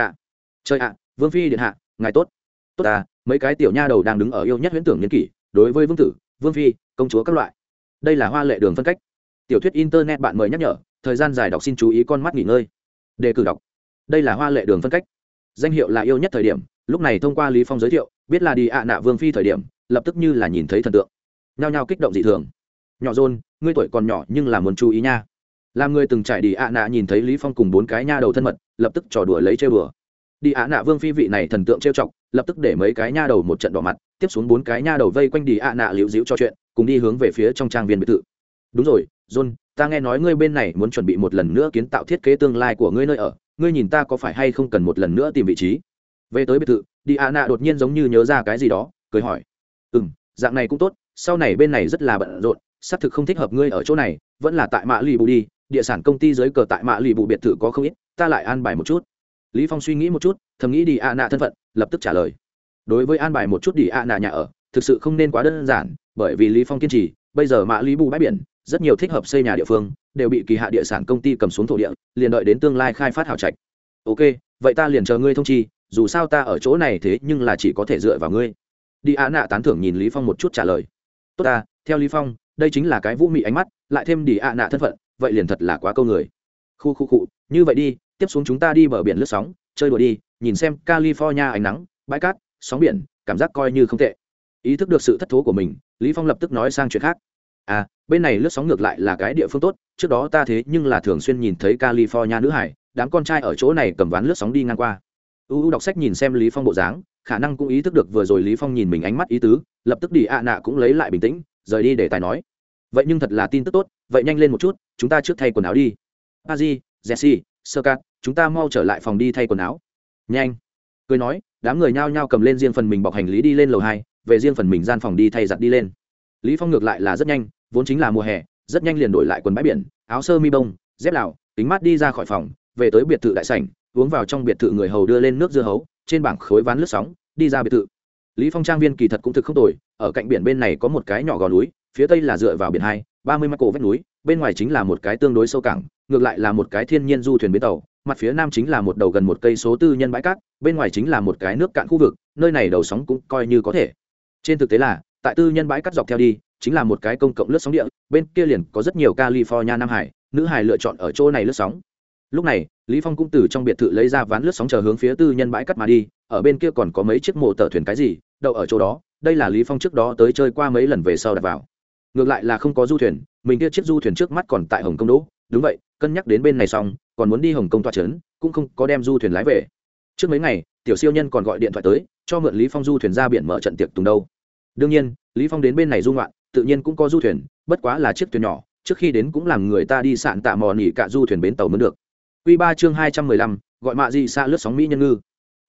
chơi ạ, vương phi điện hạ, ngài tốt. Tốt à mấy cái tiểu nha đầu đang đứng ở yêu nhất huyễn tưởng nhân kỷ, đối với vương tử, vương phi, công chúa các loại. Đây là hoa lệ đường phân cách. Tiểu thuyết internet bạn mời nhắc nhở, thời gian dài đọc xin chú ý con mắt nghỉ ngơi. Đề cử đọc. Đây là hoa lệ đường phân cách danh hiệu là yêu nhất thời điểm, lúc này thông qua lý phong giới thiệu, biết là đi ạ nạ vương phi thời điểm, lập tức như là nhìn thấy thần tượng. Nhao nhao kích động dị thường. Nhỏ rôn ngươi tuổi còn nhỏ nhưng là muốn chú ý nha. Làm người từng trải đi ạ nạ nhìn thấy lý phong cùng bốn cái nha đầu thân mật, lập tức trò đùa lấy chơi bừa đi ạ nạ vương phi vị này thần tượng trêu chọc, lập tức để mấy cái nha đầu một trận đỏ mặt, tiếp xuống bốn cái nha đầu vây quanh đi ạ nạ liễu diễu cho chuyện, cùng đi hướng về phía trong trang viên biệt thự. Đúng rồi, john, ta nghe nói ngươi bên này muốn chuẩn bị một lần nữa kiến tạo thiết kế tương lai của ngươi nơi ở ngươi nhìn ta có phải hay không cần một lần nữa tìm vị trí? Về tới biệt thự, đi a nạ đột nhiên giống như nhớ ra cái gì đó, cười hỏi. Ừ m dạng này cũng tốt, sau này bên này rất là bận rộn, xác thực không thích hợp ngươi ở chỗ này, vẫn là tại mạ lì bù đi, địa sản công ty dưới cờ tại mạ lì bù biệt thự có không ít, ta lại an bài một chút. Lý phong suy nghĩ một chút, thầm nghĩ đi a nạ thân phận, lập tức trả lời. Đối với an bài một chút đi a nạ nhà ở, thực sự không nên quá đơn giản, bởi vì lý phong kiên trì, bây giờ mạ lý bù bãi biển rất nhiều thích hợp xây nhà địa phương, đều bị kỳ hạ địa sản công ty cầm xuống thổ địa, liền đợi đến tương lai khai phát hào trạch. Ok, vậy ta liền chờ ngươi thông chi, dù sao ta ở chỗ này thế nhưng là chỉ có thể dựa vào ngươi. Đi á nạ tán thưởng nhìn lý phong một chút trả lời. Tốt ta, theo lý phong, đây chính là cái vũ mị ánh mắt, lại thêm đi ạ nạ thân phận, vậy liền thật là quá câu người. Khu khu cụ như vậy đi, tiếp xuống chúng ta đi bờ biển lướt sóng, chơi đùa đi, nhìn xem california ánh nắng, bãi cát, sóng biển, cảm giác coi như không tệ. Ý thức được sự thất thố của mình, lý phong lập tức nói sang chuyện khác à bên này lướt sóng ngược lại là cái địa phương tốt, trước đó ta thế nhưng là thường xuyên nhìn thấy california nữ hải, đám con trai ở chỗ này cầm ván lướt sóng đi ngang qua. U u đọc sách nhìn xem lý phong bộ dáng, khả năng cũng ý thức được vừa rồi lý phong nhìn mình ánh mắt ý tứ, lập tức đi ạ nạ cũng lấy lại bình tĩnh, rời đi để tài nói. Vậy nhưng thật là tin tức tốt, vậy nhanh lên một chút, chúng ta trước thay quần áo đi. A di jesse sơ cát chúng ta mau trở lại phòng đi thay quần áo. Nhanh. Cười nói, đám người nhao nhao cầm lên riêng phần mình bọc hành lý đi lên lầu hai, về riêng phần mình gian phòng đi thay giặt đi lên lý phong ngược lại là rất nhanh, vốn chính là mùa hè, rất nhanh liền đổi lại quần bãi biển, áo sơ mi bông, dép lào tính mát đi ra khỏi phòng, về tới biệt thự đại sảnh, uống vào trong biệt thự người hầu đưa lên nước dưa hấu, trên bảng khối ván lướt sóng, đi ra biệt thự. Lý phong trang viên kỳ thật cũng thực không tồi, ở cạnh biển bên này có một cái nhỏ gò núi, phía tây là dựa vào biển hai, ba mươi mét cổ vách núi, bên ngoài chính là một cái tương đối sâu cảng, ngược lại là một cái thiên nhiên du thuyền bến tàu, mặt phía nam chính là một đầu gần một cây số tư nhân bãi cát, bên ngoài chính là một cái nước cạn khu vực, nơi này đầu sóng cũng coi như có thể. Trên thực tế là tại tư nhân bãi cắt dọc theo đi, chính là một cái công cộng lướt sóng địa, bên kia liền có rất nhiều california nam hải, nữ hải lựa chọn ở chỗ này lướt sóng. Lúc này, lý phong cũng từ trong biệt thự lấy ra ván lướt sóng chờ hướng phía tư nhân bãi cắt mà đi, ở bên kia còn có mấy chiếc mồ tờ thuyền cái gì, đậu ở chỗ đó, đây là lý phong trước đó tới chơi qua mấy lần về sau đặt vào. Ngược lại là không có du thuyền, mình kia chiếc du thuyền trước mắt còn tại hồng kông đỗ. Đúng vậy, cân nhắc đến bên này xong, còn muốn đi hồng kông toa trấn, cũng không có đem du thuyền lái về. Trước mấy ngày, tiểu siêu nhân còn gọi điện thoại tới, cho mượn lý phong du thuyền ra biển mở trận tiệc tùng đâu đương nhiên lý phong đến bên này du ngoạn tự nhiên cũng có du thuyền bất quá là chiếc thuyền nhỏ trước khi đến cũng làm người ta đi sạn tạ mò nỉ cả du thuyền bến tàu mới được Quy 3 chương 215, gọi mạ gì xa lướt sóng mỹ nhân ngư.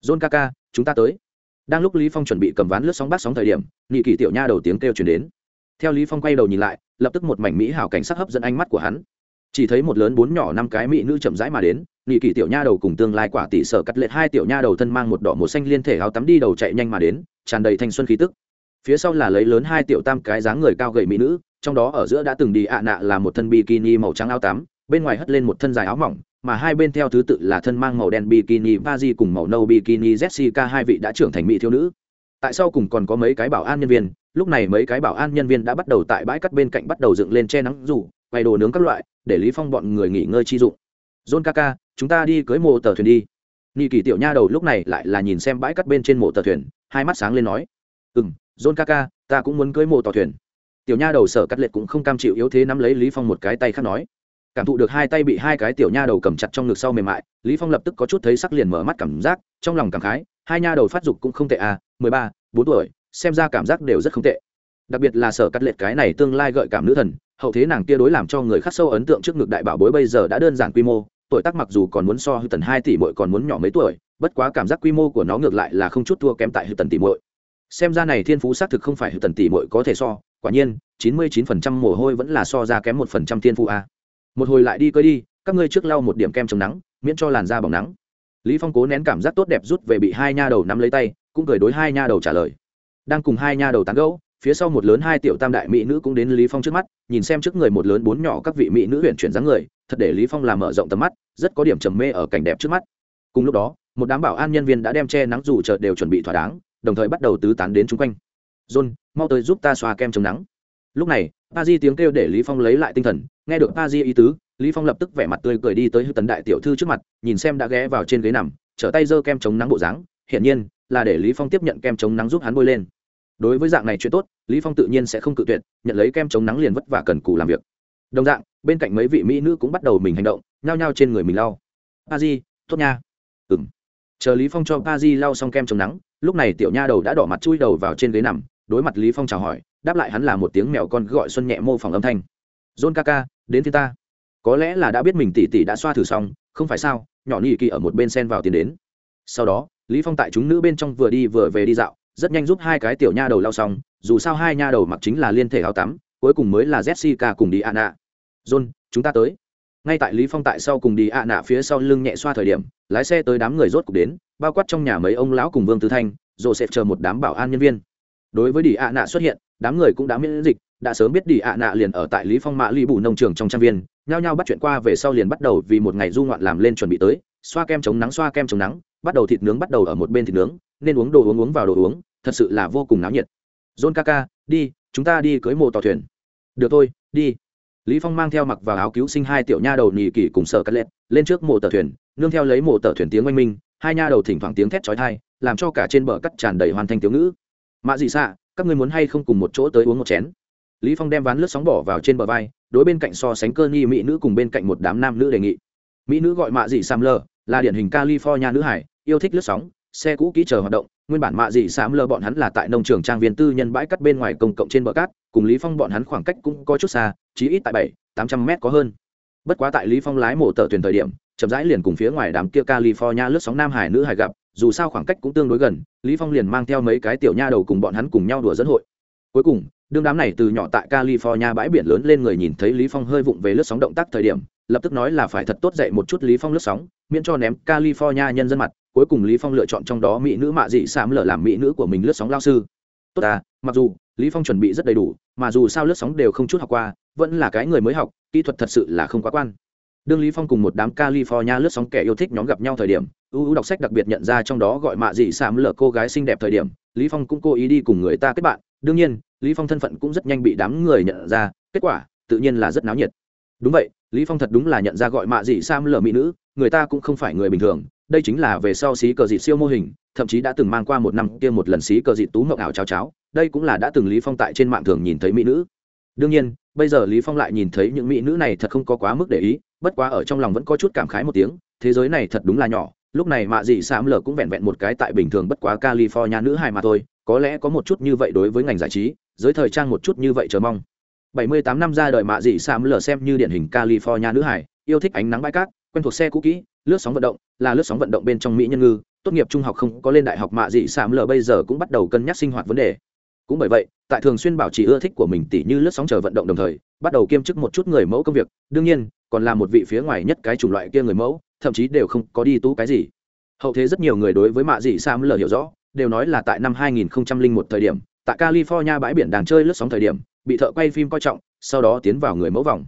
John Kaka, chúng ta tới. Đang lúc Lý Phong chuẩn bị cầm ván lướt sóng bắt sóng thời điểm, nhị kỳ tiểu nha đầu tiếng kêu truyền đến. Theo Lý Phong quay đầu nhìn lại, lập tức một mảnh mỹ hảo cảnh sắc hấp dẫn ánh mắt của hắn. Chỉ thấy một lớn bốn nhỏ năm cái mỹ nữ chậm rãi mà đến, nhị kỳ tiểu nha đầu cùng tương lai quả tỷ sở cắt lệ hai tiểu nha đầu thân mang một đỏ một xanh liên thể áo tắm đi đầu chạy nhanh mà đến, tràn đầy thanh xuân khí tức. Phía sau là lấy lớn hai tiểu tam cái dáng người cao gầy mỹ nữ, trong đó ở giữa đã từng đi ạ nạ là một thân bikini màu trắng áo tắm, bên ngoài hất lên một thân dài áo mỏng, mà hai bên theo thứ tự là thân mang màu đen bikini Vaji cùng màu nâu bikini Jessica hai vị đã trưởng thành mỹ thiếu nữ. Tại sau cùng còn có mấy cái bảo an nhân viên, lúc này mấy cái bảo an nhân viên đã bắt đầu tại bãi cắt bên cạnh bắt đầu dựng lên che nắng rủ, quay đồ nướng các loại, để Lý Phong bọn người nghỉ ngơi chi dụng. John Kaka, chúng ta đi cưới mộ tờ thuyền đi. Nị kỳ tiểu nha đầu lúc này lại là nhìn xem bãi cắt bên trên mộ tờ thuyền, hai mắt sáng lên nói: "Ừm, John Kaka, ta cũng muốn cưới mộ tàu thuyền." Tiểu nha đầu sở cắt lệ cũng không cam chịu yếu thế nắm lấy Lý Phong một cái tay khác nói: cảm thụ được hai tay bị hai cái tiểu nha đầu cầm chặt trong ngực sau mềm mại lý phong lập tức có chút thấy sắc liền mở mắt cảm giác trong lòng cảm khái hai nha đầu phát dục cũng không tệ à mười ba bốn tuổi xem ra cảm giác đều rất không tệ. Đặc biệt là sở cắt lệ cái này tương lai gợi cảm nữ thần hậu thế nàng kia đối làm cho người khắc sâu ấn tượng trước ngực đại bảo bối bây giờ đã đơn giản quy mô tuổi tác mặc dù còn muốn so hư tần hai tỷ muội còn muốn nhỏ mấy tuổi bất quá cảm giác quy mô của nó ngược lại là không chút thua kém tại hư tần tỷ muội xem ra này thiên phú xác thực không phải tần tỷ muội có thể so, quả nhiên, chín mươi chín phần trăm mồ hôi vẫn là so ra kém một phần trăm thiên phú a. Một hồi lại đi cơi đi, các ngươi trước lau một điểm kem chống nắng, miễn cho làn da bỏng nắng. Lý phong cố nén cảm giác tốt đẹp rút về bị hai nha đầu nắm lấy tay, cũng cười đối hai nha đầu trả lời. Đang cùng hai nha đầu tán gẫu, phía sau một lớn hai tiểu tam đại mỹ nữ cũng đến lý phong trước mắt, nhìn xem trước người một lớn bốn nhỏ các vị mỹ nữ huyền chuyển dáng người, thật để lý phong làm mở rộng tầm mắt, rất có điểm trầm mê ở cảnh đẹp trước mắt. Cùng lúc đó, một đám bảo an nhân viên đã đem che nắng dù chợt đều chuẩn bị thỏa đáng đồng thời bắt đầu tứ tán đến chung quanh. John, mau tới giúp ta xoa kem chống nắng. Lúc này pa di tiếng kêu để lý phong lấy lại tinh thần, nghe được pa di ý tứ, lý phong lập tức vẻ mặt tươi cười đi tới hư tấn đại tiểu thư trước mặt, nhìn xem đã ghé vào trên ghế nằm, trở tay giơ kem chống nắng bộ dáng, hiển nhiên là để lý phong tiếp nhận kem chống nắng giúp hắn bôi lên. Đối với dạng này chuyện tốt, lý phong tự nhiên sẽ không cự tuyệt, nhận lấy kem chống nắng liền vất vả cần cù làm việc. Đồng dạng, bên cạnh mấy vị mỹ nữ cũng bắt đầu mình hành động, nhao nhao trên người mình lau. Pa di tốt nha. Ừm. Chờ lý phong cho pa di lau xong kem chống nắng lúc này tiểu nha đầu đã đỏ mặt chui đầu vào trên ghế nằm, đối mặt lý phong chào hỏi, đáp lại hắn là một tiếng mèo con gọi xuân nhẹ mô phỏng âm thanh. John kaka đến thiên ta. Có lẽ là đã biết mình tỷ tỷ đã xoa thử xong, không phải sao, nhỏ nhị kỳ ở một bên sen vào tiền đến. Sau đó, lý phong tại chúng nữ bên trong vừa đi vừa về đi dạo, rất nhanh giúp hai cái tiểu nha đầu lao xong, dù sao hai nha đầu mặc chính là liên thể áo tắm, cuối cùng mới là jessica cùng đi anna john, chúng ta tới. Ngay tại lý phong tại sau cùng đi anna phía sau lưng nhẹ xoa thời điểm, lái xe tới đám người rốt cục đến bao quát trong nhà mấy ông lão cùng vương tư thanh, rồi sẽ chờ một đám bảo an nhân viên. Đối với đỉ ạ nạ xuất hiện, đám người cũng đã miễn dịch, đã sớm biết đỉ ạ nạ liền ở tại lý phong Mạ ly bù nông trường trong trang viên, nhao nhao bắt chuyện qua về sau liền bắt đầu vì một ngày du ngoạn làm lên chuẩn bị tới, xoa kem chống nắng, xoa kem chống nắng, bắt đầu thịt nướng bắt đầu ở một bên thịt nướng, nên uống đồ uống uống vào đồ uống, thật sự là vô cùng náo nhiệt. John kaka đi, chúng ta đi cưới mộ tàu thuyền. Được thôi, đi. Lý phong mang theo mặc vào áo cứu sinh hai tiểu nha đầu nhì kỳ cùng sợ cắt lẹt lên trước mộ tàu thuyền, nương theo lấy mộ tàu thuyền tiếng oanh minh hai nha đầu thỉnh thoảng tiếng thét chói tai làm cho cả trên bờ cắt tràn đầy hoàn thành tiểu ngữ. Mạ Dị xạ các ngươi muốn hay không cùng một chỗ tới uống một chén? Lý phong đem ván lướt sóng bỏ vào trên bờ vai đối bên cạnh so sánh cơ nghi mỹ nữ cùng bên cạnh một đám nam nữ đề nghị. Mỹ nữ gọi mạ dị sam Lơ, là điển hình california nữ hải yêu thích lướt sóng xe cũ kỹ chờ hoạt động. Nguyên bản mạ dị sam Lơ bọn hắn là tại nông trường trang viên tư nhân bãi cắt bên ngoài công cộng trên bờ cát cùng lý phong bọn hắn khoảng cách cũng có chút xa chỉ ít tại bảy tám trăm mét có hơn. Bất quá tại lý phong lái mổ tờ tuyển thời điểm chậm rãi liền cùng phía ngoài đám kia california lướt sóng nam hải nữ hải gặp, dù sao khoảng cách cũng tương đối gần, lý phong liền mang theo mấy cái tiểu nha đầu cùng bọn hắn cùng nhau đùa dẫn hội. Cuối cùng, đương đám này từ nhỏ tại california bãi biển lớn lên người nhìn thấy lý phong hơi vụng về lướt sóng động tác thời điểm, lập tức nói là phải thật tốt dạy một chút lý phong lướt sóng, miễn cho ném california nhân dân mặt, cuối cùng lý phong lựa chọn trong đó mỹ nữ mạ dị xám lở làm mỹ nữ của mình lướt sóng lao sư. Tốt à mặc dù lý phong chuẩn bị rất đầy đủ, mà dù sao lướt sóng đều không chút học qua, vẫn là cái người mới học, kỹ thuật thật sự là không quá quan đương lý phong cùng một đám california lướt sóng kẻ yêu thích nhóm gặp nhau thời điểm ưu đọc sách đặc biệt nhận ra trong đó gọi mạ dị xám lở cô gái xinh đẹp thời điểm, lý phong cũng cố ý đi cùng người ta kết bạn. Đương nhiên, lý phong thân phận cũng rất nhanh bị đám người nhận ra, kết quả, tự nhiên là rất náo nhiệt. Đúng vậy, lý phong thật đúng là nhận ra gọi mạ dị xám lờ mỹ nữ, người ta cũng không phải người bình thường. Đây chính là về sau xí cờ dị siêu mô hình, thậm chí đã từng mang qua một năm kia một lần xí cờ dị tú mộng ảo cháo cháo. Đây cũng là đã từng lý phong tại trên mạng thường nhìn thấy mỹ nữ. Đương nhiên, bây giờ lý phong lại nhìn thấy những mỹ nữ này thật không có quá mức để ý bất quá ở trong lòng vẫn có chút cảm khái một tiếng thế giới này thật đúng là nhỏ lúc này mạ dị sam lờ cũng vẹn vẹn một cái tại bình thường bất quá california nữ hài mà thôi có lẽ có một chút như vậy đối với ngành giải trí giới thời trang một chút như vậy chờ mong 78 năm ra đời mạ dị Sam lờ xem như điển hình California nữ hài. yêu thích ánh nắng bãi cát, quen thuộc xe cũ kỹ, lướt sóng vận động, là lướt sóng vận động bên trong mỹ nhân ngư, tốt nghiệp trung học không có lên đại học mạ dị Sam lờ bây giờ cũng bắt đầu cân nhắc sinh hoạt vấn đề. Cũng bởi vậy, tại thường xuyên bảo trì ưa thích của mình tỉ như lướt sóng chờ vận động đồng thời, bắt đầu kiêm chức một chút người mẫu công việc, đương nhiên, còn là một vị phía ngoài nhất cái chủng loại kia người mẫu, thậm chí đều không có đi tú cái gì. Hậu thế rất nhiều người đối với mạ dị Sam lờ hiểu rõ, đều nói là tại năm 2001 thời điểm, tại California bãi biển đang chơi lướt sóng thời điểm, bị thợ quay phim coi trọng sau đó tiến vào người mẫu vòng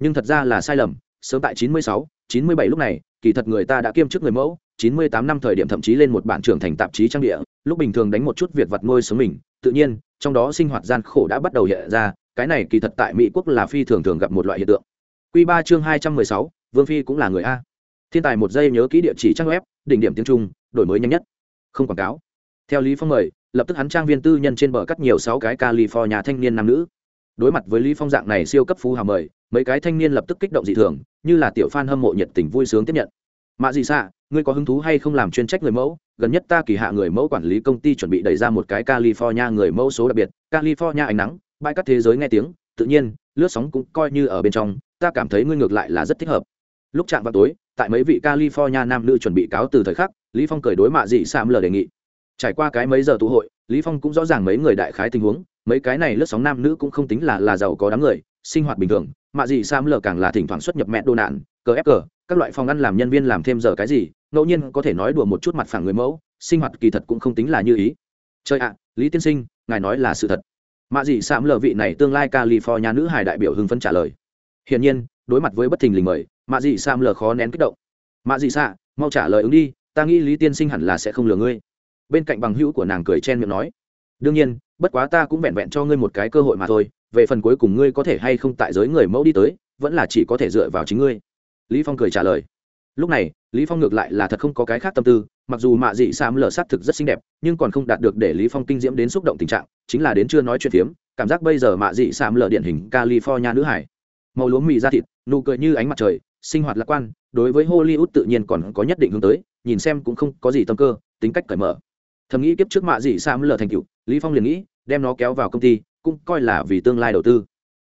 nhưng thật ra là sai lầm sớm tại 96, 97 lúc này kỳ thật người ta đã kiêm chức người mẫu 98 năm thời điểm thậm chí lên một bản trưởng thành tạp chí trang địa lúc bình thường đánh một chút việc vặt nuôi sống mình tự nhiên trong đó sinh hoạt gian khổ đã bắt đầu hiện ra cái này kỳ thật tại mỹ quốc là phi thường thường gặp một loại hiện tượng. Q ba chương 216, vương phi cũng là người a. Thiên tài một giây nhớ kỹ địa chỉ trang web đỉnh điểm tiếng trung đổi mới nhanh nhất. Không quảng cáo. Theo lý phong mời lập tức hắn trang viên tư nhân trên bờ cắt nhiều sáu cái california thanh niên nam nữ. Đối mặt với lý phong dạng này siêu cấp phú hào mời mấy cái thanh niên lập tức kích động dị thường như là tiểu fan hâm mộ nhiệt tình vui sướng tiếp nhận mạ gì xạ ngươi có hứng thú hay không làm chuyên trách người mẫu? Gần nhất ta kỳ hạ người mẫu quản lý công ty chuẩn bị đẩy ra một cái california người mẫu số đặc biệt. California ánh nắng, bãi cắt thế giới nghe tiếng, tự nhiên, lướt sóng cũng coi như ở bên trong, ta cảm thấy ngươi ngược lại là rất thích hợp. Lúc chạm vào tối, tại mấy vị california nam nữ chuẩn bị cáo từ thời khắc, lý phong cười đối mạ dị xạ lờ đề nghị. Trải qua cái mấy giờ tụ hội, lý phong cũng rõ ràng mấy người đại khái tình huống, mấy cái này lướt sóng nam nữ cũng không tính là là giàu có đám người, sinh hoạt bình thường. Mà gì sam lờ càng là thỉnh thoảng xuất nhập mẹ đồ nạn, cờ ép cờ các loại phòng ăn làm nhân viên làm thêm giờ cái gì, ngẫu nhiên có thể nói đùa một chút mặt phẳng người mẫu, sinh hoạt kỳ thật cũng không tính là như ý. Chơi ạ, lý tiên sinh, ngài nói là sự thật. Mạ dị xạm lờ vị này tương lai california nữ hải đại biểu hưng phấn trả lời. Hiển nhiên, đối mặt với bất thình lình mời, mạ dị xạm lờ khó nén kích động. Mạ dị xạ mau trả lời ứng đi, ta nghĩ lý tiên sinh hẳn là sẽ không lừa ngươi. Bên cạnh bằng hữu của nàng cười chen miệng nói. Đương nhiên, bất quá ta cũng vẹn vẹn cho ngươi một cái cơ hội mà thôi, về phần cuối cùng ngươi có thể hay không tại giới người mẫu đi tới, vẫn là chỉ có thể dựa vào chính ngươi lý phong cười trả lời. Lúc này, lý phong ngược lại là thật không có cái khác tâm tư, mặc dù mạ dị sam lờ sát thực rất xinh đẹp, nhưng còn không đạt được để lý phong kinh diễm đến xúc động tình trạng, chính là đến chưa nói chuyện thiếm cảm giác bây giờ mạ dị sam lờ điển hình california nữ hải. Màu lúa mì da thịt, nụ cười như ánh mặt trời, sinh hoạt lạc quan, đối với hollywood tự nhiên còn có nhất định hướng tới, nhìn xem cũng không có gì tâm cơ, tính cách cởi mở. Thầm nghĩ kiếp trước mạ dị sam lờ thành cựu lý phong liền nghĩ, đem nó kéo vào công ty, cũng coi là vì tương lai đầu tư.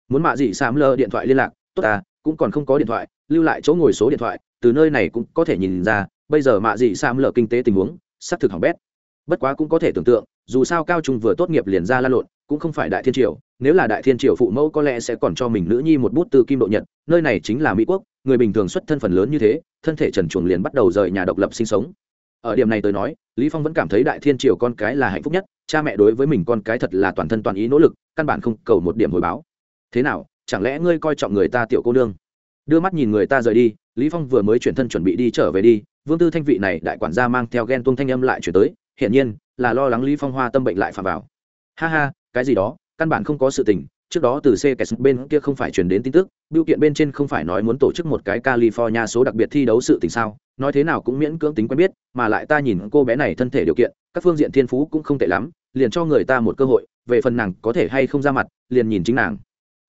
Muốn mạ dị sam lờ điện thoại liên lạc, tốt à cũng còn không có điện thoại, lưu lại chỗ ngồi số điện thoại, từ nơi này cũng có thể nhìn ra, bây giờ mạ dị sam lờ kinh tế tình huống, xác thực hỏng bét. Bất quá cũng có thể tưởng tượng, dù sao cao trung vừa tốt nghiệp liền ra la lộn, cũng không phải đại thiên triều, nếu là đại thiên triều phụ mẫu có lẽ sẽ còn cho mình nữ nhi một bút từ kim độ nhật, nơi này chính là mỹ quốc, người bình thường xuất thân phần lớn như thế, thân thể trần chuồng liền bắt đầu rời nhà độc lập sinh sống. Ở điểm này tôi nói, lý phong vẫn cảm thấy đại thiên triều con cái là hạnh phúc nhất, cha mẹ đối với mình con cái thật là toàn thân toàn ý nỗ lực, căn bản không cầu một điểm hồi báo. Thế nào chẳng lẽ ngươi coi trọng người ta tiểu cô nương đưa mắt nhìn người ta rời đi lý phong vừa mới chuyển thân chuẩn bị đi trở về đi vương tư thanh vị này đại quản gia mang theo ghen tuông thanh âm lại chuyển tới hiển nhiên là lo lắng lý phong hoa tâm bệnh lại phạm vào ha ha cái gì đó căn bản không có sự tình trước đó từ CKS bên kia không phải truyền đến tin tức, biểu kiện bên trên không phải nói muốn tổ chức một cái California số đặc biệt thi đấu sự tình sao, nói thế nào cũng miễn cưỡng tính quen biết, mà lại ta nhìn cô bé này thân thể điều kiện, các phương diện thiên phú cũng không tệ lắm, liền cho người ta một cơ hội, về phần nàng có thể hay không ra mặt, liền nhìn chính nàng.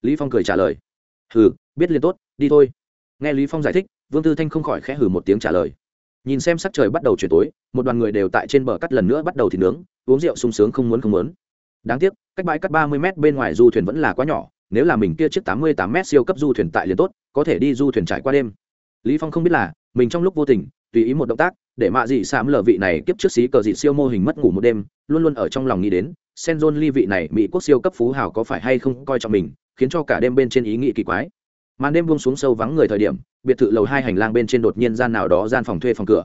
Lý Phong cười trả lời. "Hừ, biết liền tốt, đi thôi." Nghe Lý Phong giải thích, Vương Tư Thanh không khỏi khẽ hừ một tiếng trả lời. Nhìn xem sắc trời bắt đầu chuyển tối, một đoàn người đều tại trên bờ cắt lần nữa bắt đầu thì nướng, uống rượu sung sướng không muốn không muốn đáng tiếc cách bãi cắt ba mươi m bên ngoài du thuyền vẫn là quá nhỏ nếu là mình kia chiếc tám mươi tám m siêu cấp du thuyền tại liền tốt có thể đi du thuyền trải qua đêm lý phong không biết là mình trong lúc vô tình tùy ý một động tác để mạ dị sạm lờ vị này kiếp trước xí cờ dị siêu mô hình mất ngủ một đêm luôn luôn ở trong lòng nghĩ đến Senzon ly vị này mỹ quốc siêu cấp phú hào có phải hay không coi trọng mình, khiến cho cả đêm bên trên ý nghĩ kỳ quái. Màn đêm buông xuống sâu vắng người thời điểm, biệt thự lầu hai hành lang bên trên đột nhiên gian nào đó gian phòng thuê phòng cửa.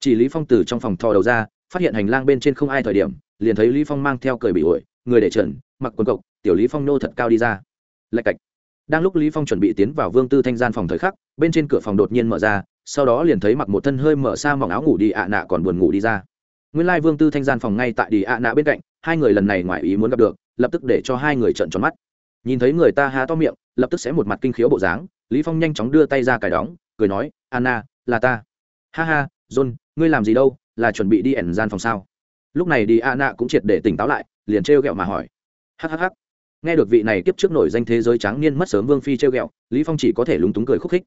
Chỉ lý phong từ trong phòng thò đầu ra, phát hiện hành lang bên trên không ai thời điểm, liền thấy lý phong mang theo cười bị ổi, người để trần, mặc quần cộc, tiểu lý phong nô thật cao đi ra. Lạch cạch. Đang lúc lý phong chuẩn bị tiến vào vương tư thanh gian phòng thời khắc, bên trên cửa phòng đột nhiên mở ra, sau đó liền thấy mặc một thân hơi mở xa mỏng áo ngủ đi ạ nạ còn buồn ngủ đi ra. Nguyên lai vương tư thanh gian phòng ngay tại đi ạ nạ bên cạnh hai người lần này ngoài ý muốn gặp được, lập tức để cho hai người trận tròn mắt. Nhìn thấy người ta há to miệng, lập tức sẽ một mặt kinh khiếu bộ dáng, lý phong nhanh chóng đưa tay ra cài đóng, cười nói, anna, là ta. Ha ha, john, ngươi làm gì đâu, là chuẩn bị đi ẩn gian phòng sao? Lúc này đi anna cũng triệt để tỉnh táo lại, liền trêu ghẹo mà hỏi. Hhh nghe được vị này tiếp trước nổi danh thế giới trắng niên mất sớm vương phi trêu ghẹo, lý phong chỉ có thể lúng túng cười khúc khích.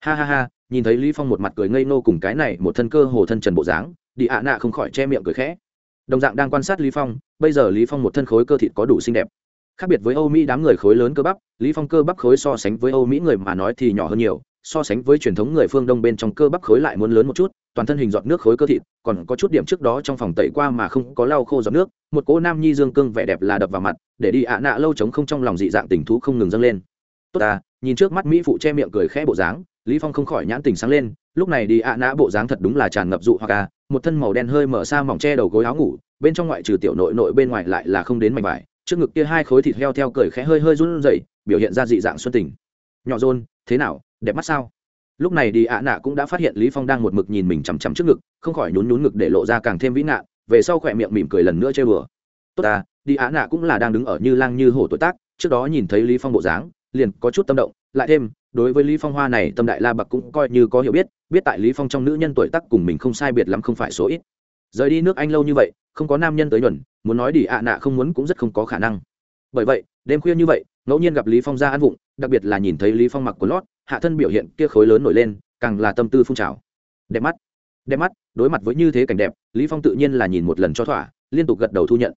Ha ha ha, nhìn thấy lý phong một mặt cười ngây nô cùng cái này một thân cơ hồ thân trần bộ dáng, đi ạ nạ không khỏi che miệng cười khẽ đồng dạng đang quan sát lý phong bây giờ lý phong một thân khối cơ thịt có đủ xinh đẹp khác biệt với âu mỹ đám người khối lớn cơ bắp lý phong cơ bắp khối so sánh với âu mỹ người mà nói thì nhỏ hơn nhiều so sánh với truyền thống người phương đông bên trong cơ bắp khối lại muốn lớn một chút toàn thân hình giọt nước khối cơ thịt còn có chút điểm trước đó trong phòng tẩy qua mà không có lau khô giọt nước một cô nam nhi dương cương vẻ đẹp là đập vào mặt để đi ạ nạ lâu trống không trong lòng dị dạng tình thú không ngừng dâng lên tốt à nhìn trước mắt mỹ phụ che miệng cười khẽ bộ dáng lý phong không khỏi nhãn tình sáng lên lúc này đi ạ nã bộ dáng thật đúng là tràn ngập dụ hoặc à một thân màu đen hơi mở xa mỏng che đầu gối áo ngủ, bên trong ngoại trừ tiểu nội nội bên ngoài lại là không đến mảnh vải, trước ngực kia hai khối thịt heo theo cười khẽ hơi hơi run rẩy, biểu hiện ra dị dạng xuân tình. Nhỏ rôn thế nào, đẹp mắt sao? Lúc này đi ạ nạ cũng đã phát hiện lý phong đang một mực nhìn mình chằm chằm trước ngực, không khỏi nhún nhún ngực để lộ ra càng thêm vĩ ngạn về sau khỏe miệng mỉm cười lần nữa chơi bừa tốt ta, đi ạ nạ cũng là đang đứng ở như lang như hổ tuổi tác, trước đó nhìn thấy lý phong bộ dáng, liền có chút tâm động lại thêm, đối với lý phong hoa này, tâm đại la bậc cũng coi như có hiểu biết biết tại lý phong trong nữ nhân tuổi tác cùng mình không sai biệt lắm không phải số ít. Rời đi nước anh lâu như vậy, không có nam nhân tới nhuần muốn nói đi ạ nạ không muốn cũng rất không có khả năng. Bởi vậy, đêm khuya như vậy, ngẫu nhiên gặp lý phong ra ăn vụng, đặc biệt là nhìn thấy lý phong mặc quần lót, hạ thân biểu hiện kia khối lớn nổi lên, càng là tâm tư phun trào. Đẹp mắt đẹp mắt, đối mặt với như thế cảnh đẹp, lý phong tự nhiên là nhìn một lần cho thỏa, liên tục gật đầu thu nhận.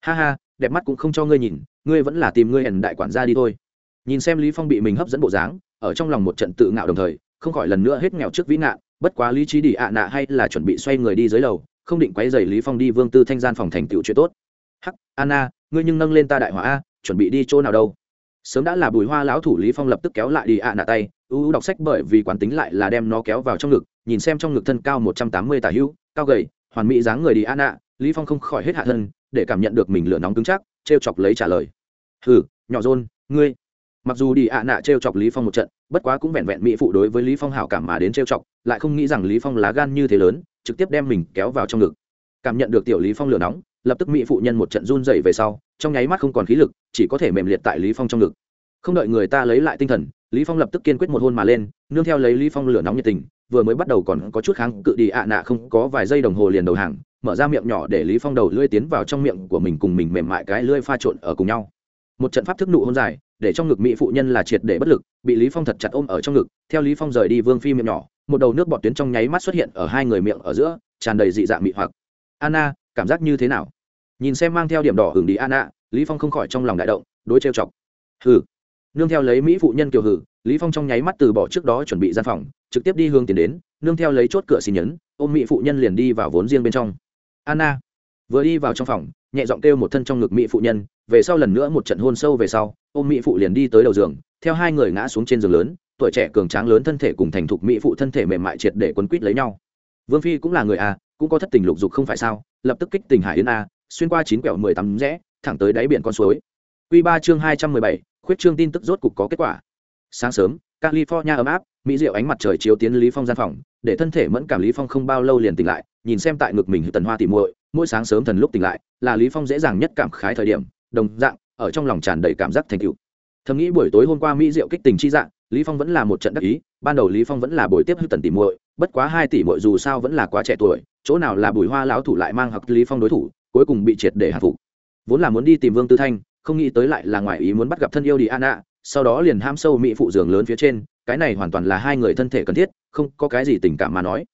Ha ha, đẹp mắt cũng không cho ngươi nhìn, ngươi vẫn là tìm ngươi ẩn đại quản gia đi thôi nhìn xem lý phong bị mình hấp dẫn bộ dáng, ở trong lòng một trận tự ngạo đồng thời, không khỏi lần nữa hết nghèo trước vĩ nạn bất quá lý trí đi ạ nạ hay là chuẩn bị xoay người đi dưới lầu, không định quấy rầy lý phong đi vương tư thanh gian phòng thành tựu chuyện tốt. Hắc, anna, ngươi nhưng nâng lên ta đại hỏa a, chuẩn bị đi chỗ nào đâu? Sớm đã là bùi hoa lão thủ lý phong lập tức kéo lại đi ạ nạ tay ưu đọc sách bởi vì quán tính lại là đem nó kéo vào trong ngực, nhìn xem trong ngực thân cao một trăm tám mươi tả hữu, cao gầy, hoàn mỹ dáng người đi ạ nạ, lý phong không khỏi hết hạ thân, để cảm nhận được mình lửa nóng cứng chắc, trêu chọc lấy trả lời. Hừ, nhỏ rôn ngươi mặc dù đi ạ nạ trêu chọc lý phong một trận, bất quá cũng vẹn vẹn mỹ phụ đối với lý phong hảo cảm mà đến trêu chọc, lại không nghĩ rằng lý phong lá gan như thế lớn, trực tiếp đem mình kéo vào trong ngực. Cảm nhận được tiểu lý phong lửa nóng, lập tức mỹ phụ nhân một trận run dậy về sau, trong nháy mắt không còn khí lực, chỉ có thể mềm liệt tại lý phong trong ngực. Không đợi người ta lấy lại tinh thần, lý phong lập tức kiên quyết một hôn mà lên, nương theo lấy lý phong lửa nóng nhiệt tình, vừa mới bắt đầu còn có chút kháng cự đi ạ nạ không có vài giây đồng hồ liền đầu hàng, mở ra miệng nhỏ để lý phong đầu lưỡi tiến vào trong miệng của mình cùng mình mềm mại cái lưỡi pha trộn ở cùng nhau một trận pháp thức nụ hôn dài, để trong ngực mỹ phụ nhân là triệt để bất lực, bị lý phong thật chặt ôm ở trong ngực, theo lý phong rời đi vương phi miệng nhỏ, một đầu nước bọt tuyến trong nháy mắt xuất hiện ở hai người miệng ở giữa, tràn đầy dị dạng mị hoặc. Anna, cảm giác như thế nào? Nhìn xem mang theo điểm đỏ hưởng đi anna, lý phong không khỏi trong lòng đại động, đối trêu chọc. Hừ. Nương theo lấy mỹ phụ nhân kiều hử, lý phong trong nháy mắt từ bỏ trước đó chuẩn bị gian phòng, trực tiếp đi hướng tiền đến, nương theo lấy chốt cửa xin nhấn, ôm mỹ phụ nhân liền đi vào vốn riêng bên trong. Anna, vừa đi vào trong phòng nhẹ giọng kêu một thân trong ngực mỹ phụ nhân, về sau lần nữa một trận hôn sâu về sau, ôm mỹ phụ liền đi tới đầu giường, theo hai người ngã xuống trên giường lớn, tuổi trẻ cường tráng lớn thân thể cùng thành thục mỹ phụ thân thể mềm mại triệt để quấn quýt lấy nhau. Vương phi cũng là người a, cũng có thất tình lục dục không phải sao, lập tức kích tình hải yến a, xuyên qua chín quẹo mười tắm rẽ, thẳng tới đáy biển con suối. Q ba chương hai trăm mười bảy, khuyết Chương tin tức rốt cục có kết quả. Sáng sớm, california ấm áp, mỹ diệu ánh mặt trời chiếu tiến lý phong gian phòng, để thân thể mẫn cảm lý phong không bao lâu liền tỉnh lại, nhìn xem tại ngực mình tần hoa tỉ muội mỗi sáng sớm thần lúc tỉnh lại là lý phong dễ dàng nhất cảm khái thời điểm đồng dạng ở trong lòng tràn đầy cảm giác thành tựu. Thầm nghĩ buổi tối hôm qua mỹ diệu kích tình chi dạng lý phong vẫn là một trận đắc ý ban đầu lý phong vẫn là buổi tiếp hư tần tỷ muội bất quá hai tỷ muội dù sao vẫn là quá trẻ tuổi chỗ nào là bùi hoa lão thủ lại mang hoặc lý phong đối thủ cuối cùng bị triệt để hạ phục vốn là muốn đi tìm vương tư thanh không nghĩ tới lại là ngoại ý muốn bắt gặp thân yêu đi ạ, sau đó liền ham sâu mỹ phụ giường lớn phía trên cái này hoàn toàn là hai người thân thể cần thiết không có cái gì tình cảm mà nói.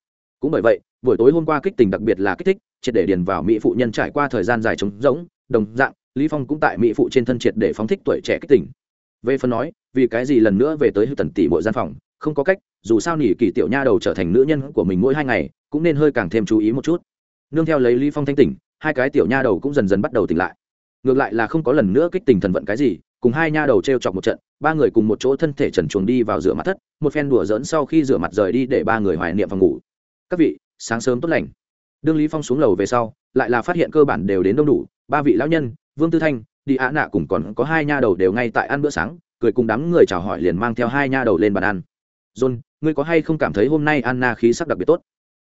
Cũng bởi vậy buổi tối hôm qua kích tình đặc biệt là kích thích triệt để điền vào mỹ phụ nhân trải qua thời gian dài trống rỗng, đồng dạng, lý phong cũng tại mỹ phụ trên thân triệt để phóng thích tuổi trẻ kích tỉnh. về phần nói, vì cái gì lần nữa về tới hư tần tỷ mỗi gian phòng, không có cách, dù sao nỉ kỳ tiểu nha đầu trở thành nữ nhân của mình mỗi hai ngày, cũng nên hơi càng thêm chú ý một chút. Nương theo lấy lý phong thanh tỉnh, hai cái tiểu nha đầu cũng dần dần bắt đầu tỉnh lại. Ngược lại là không có lần nữa kích tình thần vận cái gì, cùng hai nha đầu t r e o chọc một trận, ba người cùng một chỗ thân thể trần chuồng đi vào rửa mặt thất, một phen đùa dỡn sau khi rửa mặt rời đi để ba người hoài niệm và ngủ. Các vị, sáng sớm tốt lành đương lý phong xuống lầu về sau, lại là phát hiện cơ bản đều đến đông đủ, ba vị lão nhân, vương tư thanh, đi ạ nạ cùng còn có hai nha đầu đều ngay tại ăn bữa sáng, cười cùng đám người chào hỏi liền mang theo hai nha đầu lên bàn ăn. John, ngươi có hay không cảm thấy hôm nay anna khí sắc đặc biệt tốt?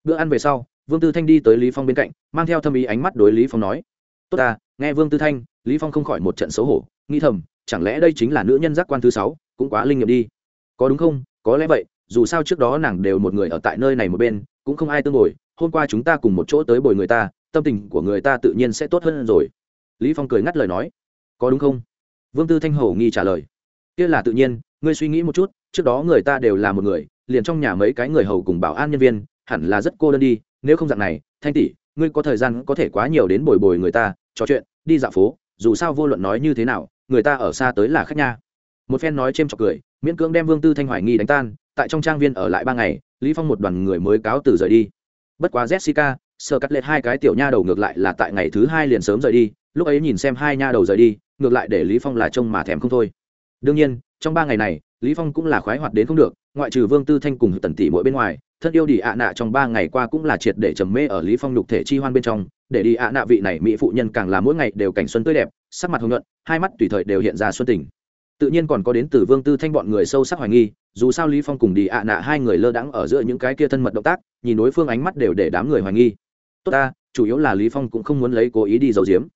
Bữa ăn về sau, vương tư thanh đi tới lý phong bên cạnh, mang theo thâm ý ánh mắt đối lý phong nói, tốt à nghe vương tư thanh, lý phong không khỏi một trận xấu hổ, nghĩ thầm, chẳng lẽ đây chính là nữ nhân giác quan thứ sáu, cũng quá linh nghiệm đi. Có đúng không? Có lẽ vậy, dù sao trước đó nàng đều một người ở tại nơi này một bên, cũng không ai tương ngồi hôm qua chúng ta cùng một chỗ tới bồi người ta, tâm tình của người ta tự nhiên sẽ tốt hơn rồi. Lý phong cười ngắt lời nói. Có đúng không? Vương tư thanh hổ nghi trả lời. Kia là tự nhiên, ngươi suy nghĩ một chút, trước đó người ta đều là một người, liền trong nhà mấy cái người hầu cùng bảo an nhân viên, hẳn là rất cô đơn đi, nếu không dạng này, thanh tỷ, ngươi có thời gian có thể quá nhiều đến bồi bồi người ta, trò chuyện, đi dạo phố, dù sao vô luận nói như thế nào, người ta ở xa tới là khách nha. Một phen nói chêm chọc cười, miễn cưỡng đem vương tư thanh hoài nghi đánh tan, tại trong trang viên ở lại ba ngày, lý phong một đoàn người mới cáo từ rời đi bất quá jessica sơ cắt lệch hai cái tiểu nha đầu ngược lại là tại ngày thứ hai liền sớm rời đi, lúc ấy nhìn xem hai nha đầu rời đi, ngược lại để lý phong là trông mà thèm không thôi. Đương nhiên, trong ba ngày này, lý phong cũng là khoái hoạt đến không được, ngoại trừ vương tư thanh cùng tần tỷ mỗi bên ngoài, thân yêu đi ạ nạ trong ba ngày qua cũng là triệt để trầm mê ở lý phong nhục thể chi hoan bên trong, để đi ạ nạ vị này mỹ phụ nhân càng là mỗi ngày đều cảnh xuân tươi đẹp, sắc mặt hồng nhuận, hai mắt tùy thời đều hiện ra xuân tình tự nhiên còn có đến từ vương tư thanh bọn người sâu sắc hoài nghi, dù sao lý phong cùng đi ạ nạ hai người lơ đãng ở giữa những cái kia thân mật động tác, nhìn đối phương ánh mắt đều để đám người hoài nghi. Tốt ta, chủ yếu là lý phong cũng không muốn lấy cố ý đi giấu giếm.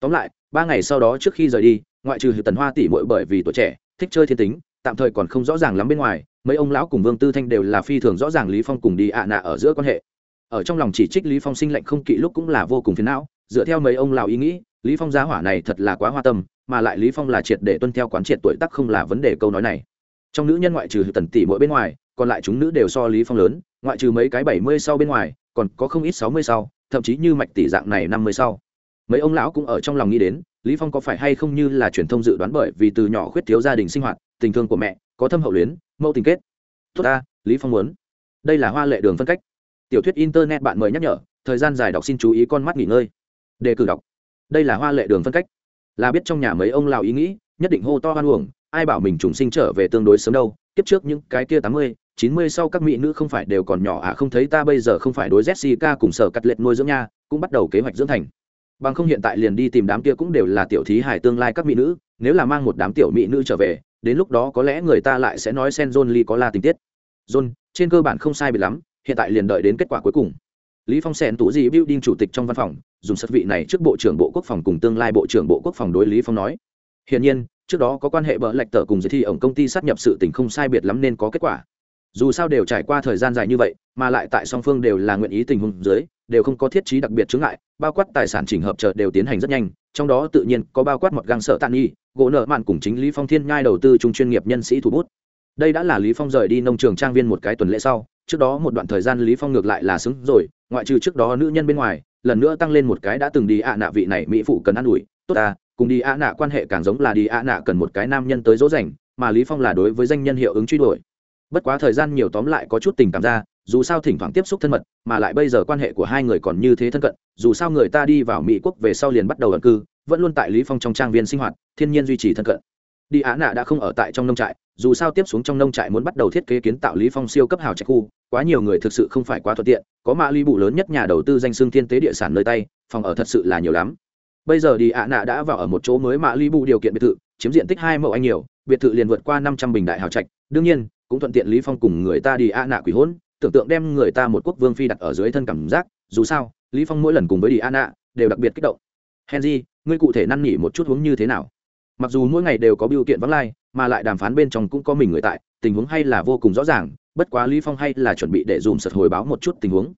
Tóm lại, ba ngày sau đó trước khi rời đi, ngoại trừ tần hoa tỷ muội bởi vì tuổi trẻ, thích chơi thiên tính, tạm thời còn không rõ ràng lắm bên ngoài, mấy ông lão cùng vương tư thanh đều là phi thường rõ ràng lý phong cùng đi ạ à nạ ở giữa quan hệ. Ở trong lòng chỉ trích lý phong sinh lệnh không kỵ lúc cũng là vô cùng phiền não, dựa theo mấy ông lão ý nghĩ, lý phong giá hỏa này thật là quá hoa tâm mà lại lý phong là triệt để tuân theo quán triệt tuổi tác không là vấn đề câu nói này. Trong nữ nhân ngoại trừ tần tỷ mỗi bên ngoài, còn lại chúng nữ đều so lý phong lớn, ngoại trừ mấy cái bảy mươi sau bên ngoài, còn có không ít sáu mươi sau, thậm chí như mạch tỷ dạng này năm mươi sau. Mấy ông lão cũng ở trong lòng nghĩ đến, lý phong có phải hay không như là truyền thông dự đoán bởi vì từ nhỏ khuyết thiếu gia đình sinh hoạt, tình thương của mẹ, có thâm hậu luyến, mẫu tình kết. Tốt ta, lý phong muốn. Đây là hoa lệ đường phân cách. Tiểu thuyết internet bạn mời nhắc nhở, thời gian dài đọc xin chú ý con mắt nghỉ ngơi. Đề cử đọc. Đây là hoa lệ đường phân cách là biết trong nhà mấy ông lào ý nghĩ, nhất định hô to hoan uổng, ai bảo mình trùng sinh trở về tương đối sớm đâu, kiếp trước những cái kia tám mươi, chín mươi sau các mỹ nữ không phải đều còn nhỏ à không thấy ta bây giờ không phải đối Jessica cùng sở cắt lệch nuôi dưỡng nha, cũng bắt đầu kế hoạch dưỡng thành. Bằng không hiện tại liền đi tìm đám kia cũng đều là tiểu thí hải tương lai các mỹ nữ, nếu là mang một đám tiểu mỹ nữ trở về, đến lúc đó có lẽ người ta lại sẽ nói sen john lee có la tình tiết. John, trên cơ bản không sai bị lắm, hiện tại liền đợi đến kết quả cuối cùng lý phong xen tủ gì building chủ tịch trong văn phòng, dùng sật vị này trước bộ trưởng bộ quốc phòng cùng tương lai bộ trưởng bộ quốc phòng đối lý phong nói. Hiển nhiên, trước đó có quan hệ bỡ lệch tờ cùng giới thi ổng công ty sát nhập sự tình không sai biệt lắm nên có kết quả. Dù sao đều trải qua thời gian dài như vậy, mà lại tại song phương đều là nguyện ý tình huống dưới, đều không có thiết trí đặc biệt chứng ngại, bao quát tài sản chỉnh hợp chợ đều tiến hành rất nhanh, trong đó tự nhiên có bao quát một găng sợ tàn nhi gỗ nợ mạn cùng chính lý phong thiên nhai đầu tư trung chuyên nghiệp nhân sĩ thủ bút đây đã là lý phong rời đi nông trường trang viên một cái tuần lễ sau, trước đó một đoạn thời gian lý phong ngược lại là xứng rồi, ngoại trừ trước đó nữ nhân bên ngoài, lần nữa tăng lên một cái đã từng đi ạ nạ vị này mỹ phụ cần ăn ủi, tốt ta, cùng đi ạ nạ quan hệ càng giống là đi ạ nạ cần một cái nam nhân tới dỗ dành, mà lý phong là đối với danh nhân hiệu ứng truy đuổi. Bất quá thời gian nhiều tóm lại có chút tình cảm ra, dù sao thỉnh thoảng tiếp xúc thân mật, mà lại bây giờ quan hệ của hai người còn như thế thân cận, dù sao người ta đi vào mỹ quốc về sau liền bắt đầu ẩn cư, vẫn luôn tại lý phong trong trang viên sinh hoạt, thiên nhiên duy trì thân cận. Đi á nạ đã không ở tại trong nông trại dù sao tiếp xuống trong nông trại muốn bắt đầu thiết kế kiến tạo lý phong siêu cấp hào trạch khu, quá nhiều người thực sự không phải quá thuận tiện, có mã ly bụ lớn nhất nhà đầu tư danh xương thiên tế địa sản nơi tay, phòng ở thật sự là nhiều lắm. Bây giờ đi ạ nạ đã vào ở một chỗ mới mã ly bụ điều kiện biệt thự, chiếm diện tích hai mẫu anh nhiều, biệt thự liền vượt qua năm trăm bình đại hào trạch, đương nhiên, cũng thuận tiện lý phong cùng người ta đi ạ nạ quỷ hôn, tưởng tượng đem người ta một quốc vương phi đặt ở dưới thân cảm giác, dù sao, lý phong mỗi lần cùng với đi ạ nạ đều đặc biệt kích động. Henry, ngươi cụ thể năn nỉ một chút hướng như thế nào? Mặc dù mỗi ngày đều có biểu kiện vắng lai mà lại đàm phán bên trong cũng có mình người tại, tình huống hay là vô cùng rõ ràng, bất quá lý phong hay là chuẩn bị để dùm sật hồi báo một chút tình huống.